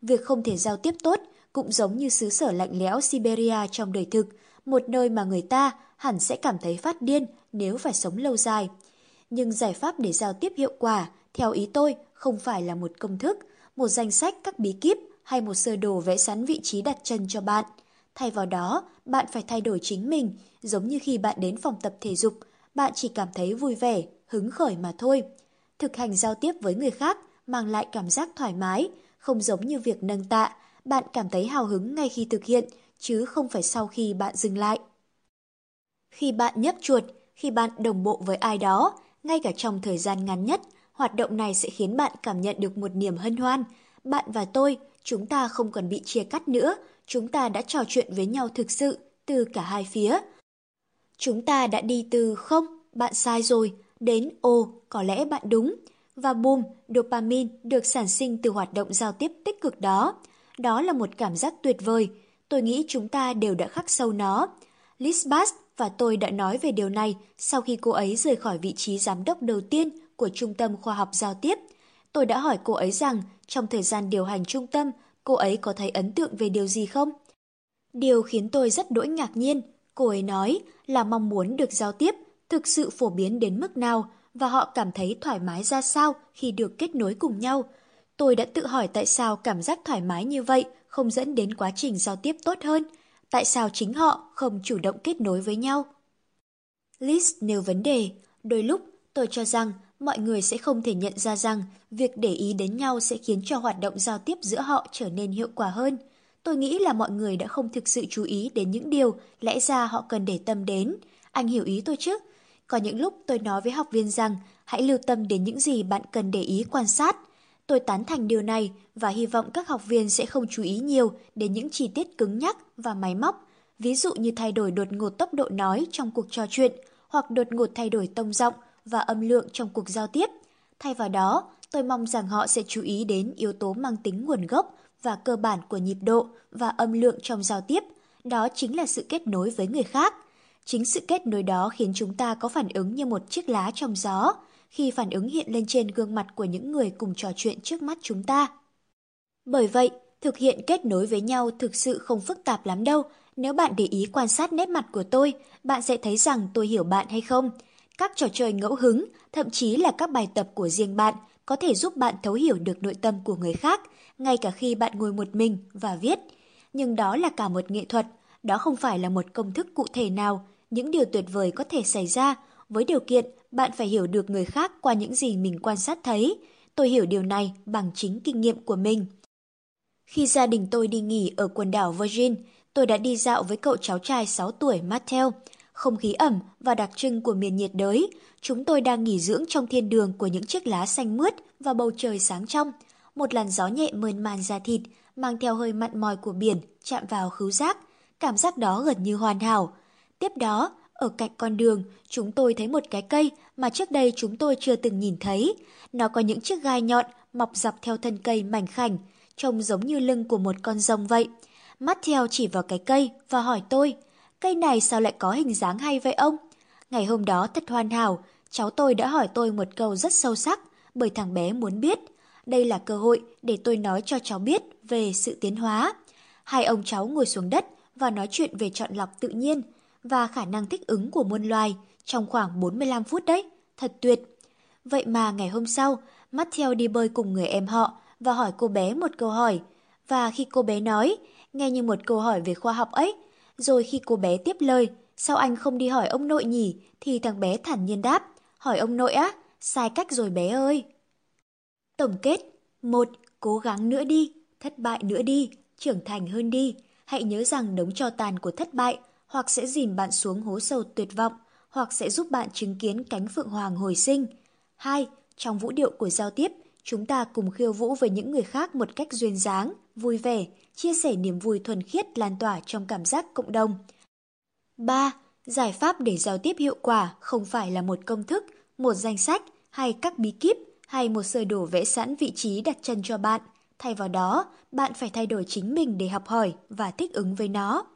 Việc không thể giao tiếp tốt cũng giống như xứ sở lạnh lẽo Siberia trong đời thực, một nơi mà người ta hẳn sẽ cảm thấy phát điên nếu phải sống lâu dài. Nhưng giải pháp để giao tiếp hiệu quả, theo ý tôi, không phải là một công thức, một danh sách các bí kíp hay một sơ đồ vẽ sẵn vị trí đặt chân cho bạn. Thay vào đó, bạn phải thay đổi chính mình, giống như khi bạn đến phòng tập thể dục, bạn chỉ cảm thấy vui vẻ, hứng khởi mà thôi. Thực hành giao tiếp với người khác mang lại cảm giác thoải mái, không giống như việc nâng tạ, bạn cảm thấy hào hứng ngay khi thực hiện, chứ không phải sau khi bạn dừng lại. Khi bạn nhấp chuột, khi bạn đồng bộ với ai đó, ngay cả trong thời gian ngắn nhất, hoạt động này sẽ khiến bạn cảm nhận được một niềm hân hoan. Bạn và tôi, chúng ta không còn bị chia cắt nữa, chúng ta đã trò chuyện với nhau thực sự, từ cả hai phía. Chúng ta đã đi từ không, bạn sai rồi, đến ồ, có lẽ bạn đúng. Và boom, dopamine được sản sinh từ hoạt động giao tiếp tích cực đó. Đó là một cảm giác tuyệt vời. Tôi nghĩ chúng ta đều đã khắc sâu nó. Liz Bass và tôi đã nói về điều này sau khi cô ấy rời khỏi vị trí giám đốc đầu tiên của Trung tâm Khoa học Giao tiếp. Tôi đã hỏi cô ấy rằng trong thời gian điều hành trung tâm, cô ấy có thấy ấn tượng về điều gì không? Điều khiến tôi rất đỗi ngạc nhiên, cô ấy nói là mong muốn được giao tiếp thực sự phổ biến đến mức nào và họ cảm thấy thoải mái ra sao khi được kết nối cùng nhau. Tôi đã tự hỏi tại sao cảm giác thoải mái như vậy không dẫn đến quá trình giao tiếp tốt hơn, tại sao chính họ không chủ động kết nối với nhau. Liz nêu vấn đề, đôi lúc tôi cho rằng mọi người sẽ không thể nhận ra rằng việc để ý đến nhau sẽ khiến cho hoạt động giao tiếp giữa họ trở nên hiệu quả hơn. Tôi nghĩ là mọi người đã không thực sự chú ý đến những điều lẽ ra họ cần để tâm đến. Anh hiểu ý tôi chứ? Có những lúc tôi nói với học viên rằng hãy lưu tâm đến những gì bạn cần để ý quan sát. Tôi tán thành điều này và hy vọng các học viên sẽ không chú ý nhiều đến những chi tiết cứng nhắc và máy móc, ví dụ như thay đổi đột ngột tốc độ nói trong cuộc trò chuyện hoặc đột ngột thay đổi tông giọng và âm lượng trong cuộc giao tiếp. Thay vào đó, tôi mong rằng họ sẽ chú ý đến yếu tố mang tính nguồn gốc và cơ bản của nhịp độ và âm lượng trong giao tiếp. Đó chính là sự kết nối với người khác. Chính sự kết nối đó khiến chúng ta có phản ứng như một chiếc lá trong gió, khi phản ứng hiện lên trên gương mặt của những người cùng trò chuyện trước mắt chúng ta. Bởi vậy, thực hiện kết nối với nhau thực sự không phức tạp lắm đâu. Nếu bạn để ý quan sát nét mặt của tôi, bạn sẽ thấy rằng tôi hiểu bạn hay không. Các trò chơi ngẫu hứng, thậm chí là các bài tập của riêng bạn có thể giúp bạn thấu hiểu được nội tâm của người khác, ngay cả khi bạn ngồi một mình và viết. Nhưng đó là cả một nghệ thuật, đó không phải là một công thức cụ thể nào. Những điều tuyệt vời có thể xảy ra với điều kiện bạn phải hiểu được người khác qua những gì mình quan sát thấy. Tôi hiểu điều này bằng chính kinh nghiệm của mình. Khi gia đình tôi đi nghỉ ở quần đảo Virgin, tôi đã đi dạo với cậu cháu trai 6 tuổi Mattel. Không khí ẩm và đặc trưng của miền nhiệt đới, chúng tôi đang nghỉ dưỡng trong thiên đường của những chiếc lá xanh mướt và bầu trời sáng trong. Một làn gió nhẹ mơn man ra thịt, mang theo hơi mặn mòi của biển, chạm vào khứu giác. Cảm giác đó gần như hoàn hảo. Tiếp đó, ở cạnh con đường, chúng tôi thấy một cái cây mà trước đây chúng tôi chưa từng nhìn thấy. Nó có những chiếc gai nhọn mọc dọc theo thân cây mảnh khảnh, trông giống như lưng của một con rồng vậy. Mắt theo chỉ vào cái cây và hỏi tôi, cây này sao lại có hình dáng hay vậy ông? Ngày hôm đó thật hoàn hảo, cháu tôi đã hỏi tôi một câu rất sâu sắc, bởi thằng bé muốn biết. Đây là cơ hội để tôi nói cho cháu biết về sự tiến hóa. Hai ông cháu ngồi xuống đất và nói chuyện về chọn lọc tự nhiên và khả năng thích ứng của muôn loài trong khoảng 45 phút đấy. thật tuyệt. Vậy mà ngày hôm sau, Matthew đi bơi cùng người em họ và hỏi cô bé một câu hỏi. Và khi cô bé nói, nghe như một câu hỏi về khoa học ấy, rồi khi cô bé tiếp lời, sao anh không đi hỏi ông nội nhỉ? Thì thằng bé thản nhiên đáp, hỏi ông nội á, sai cách rồi bé ơi. Tổng kết, một Cố gắng nữa đi, thất bại nữa đi, trưởng thành hơn đi. Hãy nhớ rằng đống cho tàn của thất bại hoặc sẽ dìm bạn xuống hố sâu tuyệt vọng, hoặc sẽ giúp bạn chứng kiến cánh phượng hoàng hồi sinh. 2. Trong vũ điệu của giao tiếp, chúng ta cùng khiêu vũ với những người khác một cách duyên dáng, vui vẻ, chia sẻ niềm vui thuần khiết lan tỏa trong cảm giác cộng đồng. 3. Giải pháp để giao tiếp hiệu quả không phải là một công thức, một danh sách hay các bí kíp hay một sơ đồ vẽ sẵn vị trí đặt chân cho bạn. Thay vào đó, bạn phải thay đổi chính mình để học hỏi và thích ứng với nó.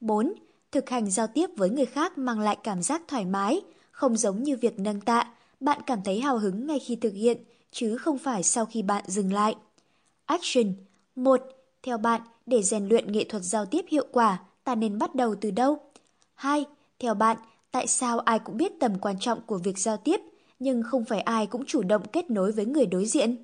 4. Thực hành giao tiếp với người khác mang lại cảm giác thoải mái, không giống như việc nâng tạ. Bạn cảm thấy hào hứng ngay khi thực hiện, chứ không phải sau khi bạn dừng lại. Action 1. Theo bạn, để rèn luyện nghệ thuật giao tiếp hiệu quả, ta nên bắt đầu từ đâu? 2. Theo bạn, tại sao ai cũng biết tầm quan trọng của việc giao tiếp, nhưng không phải ai cũng chủ động kết nối với người đối diện?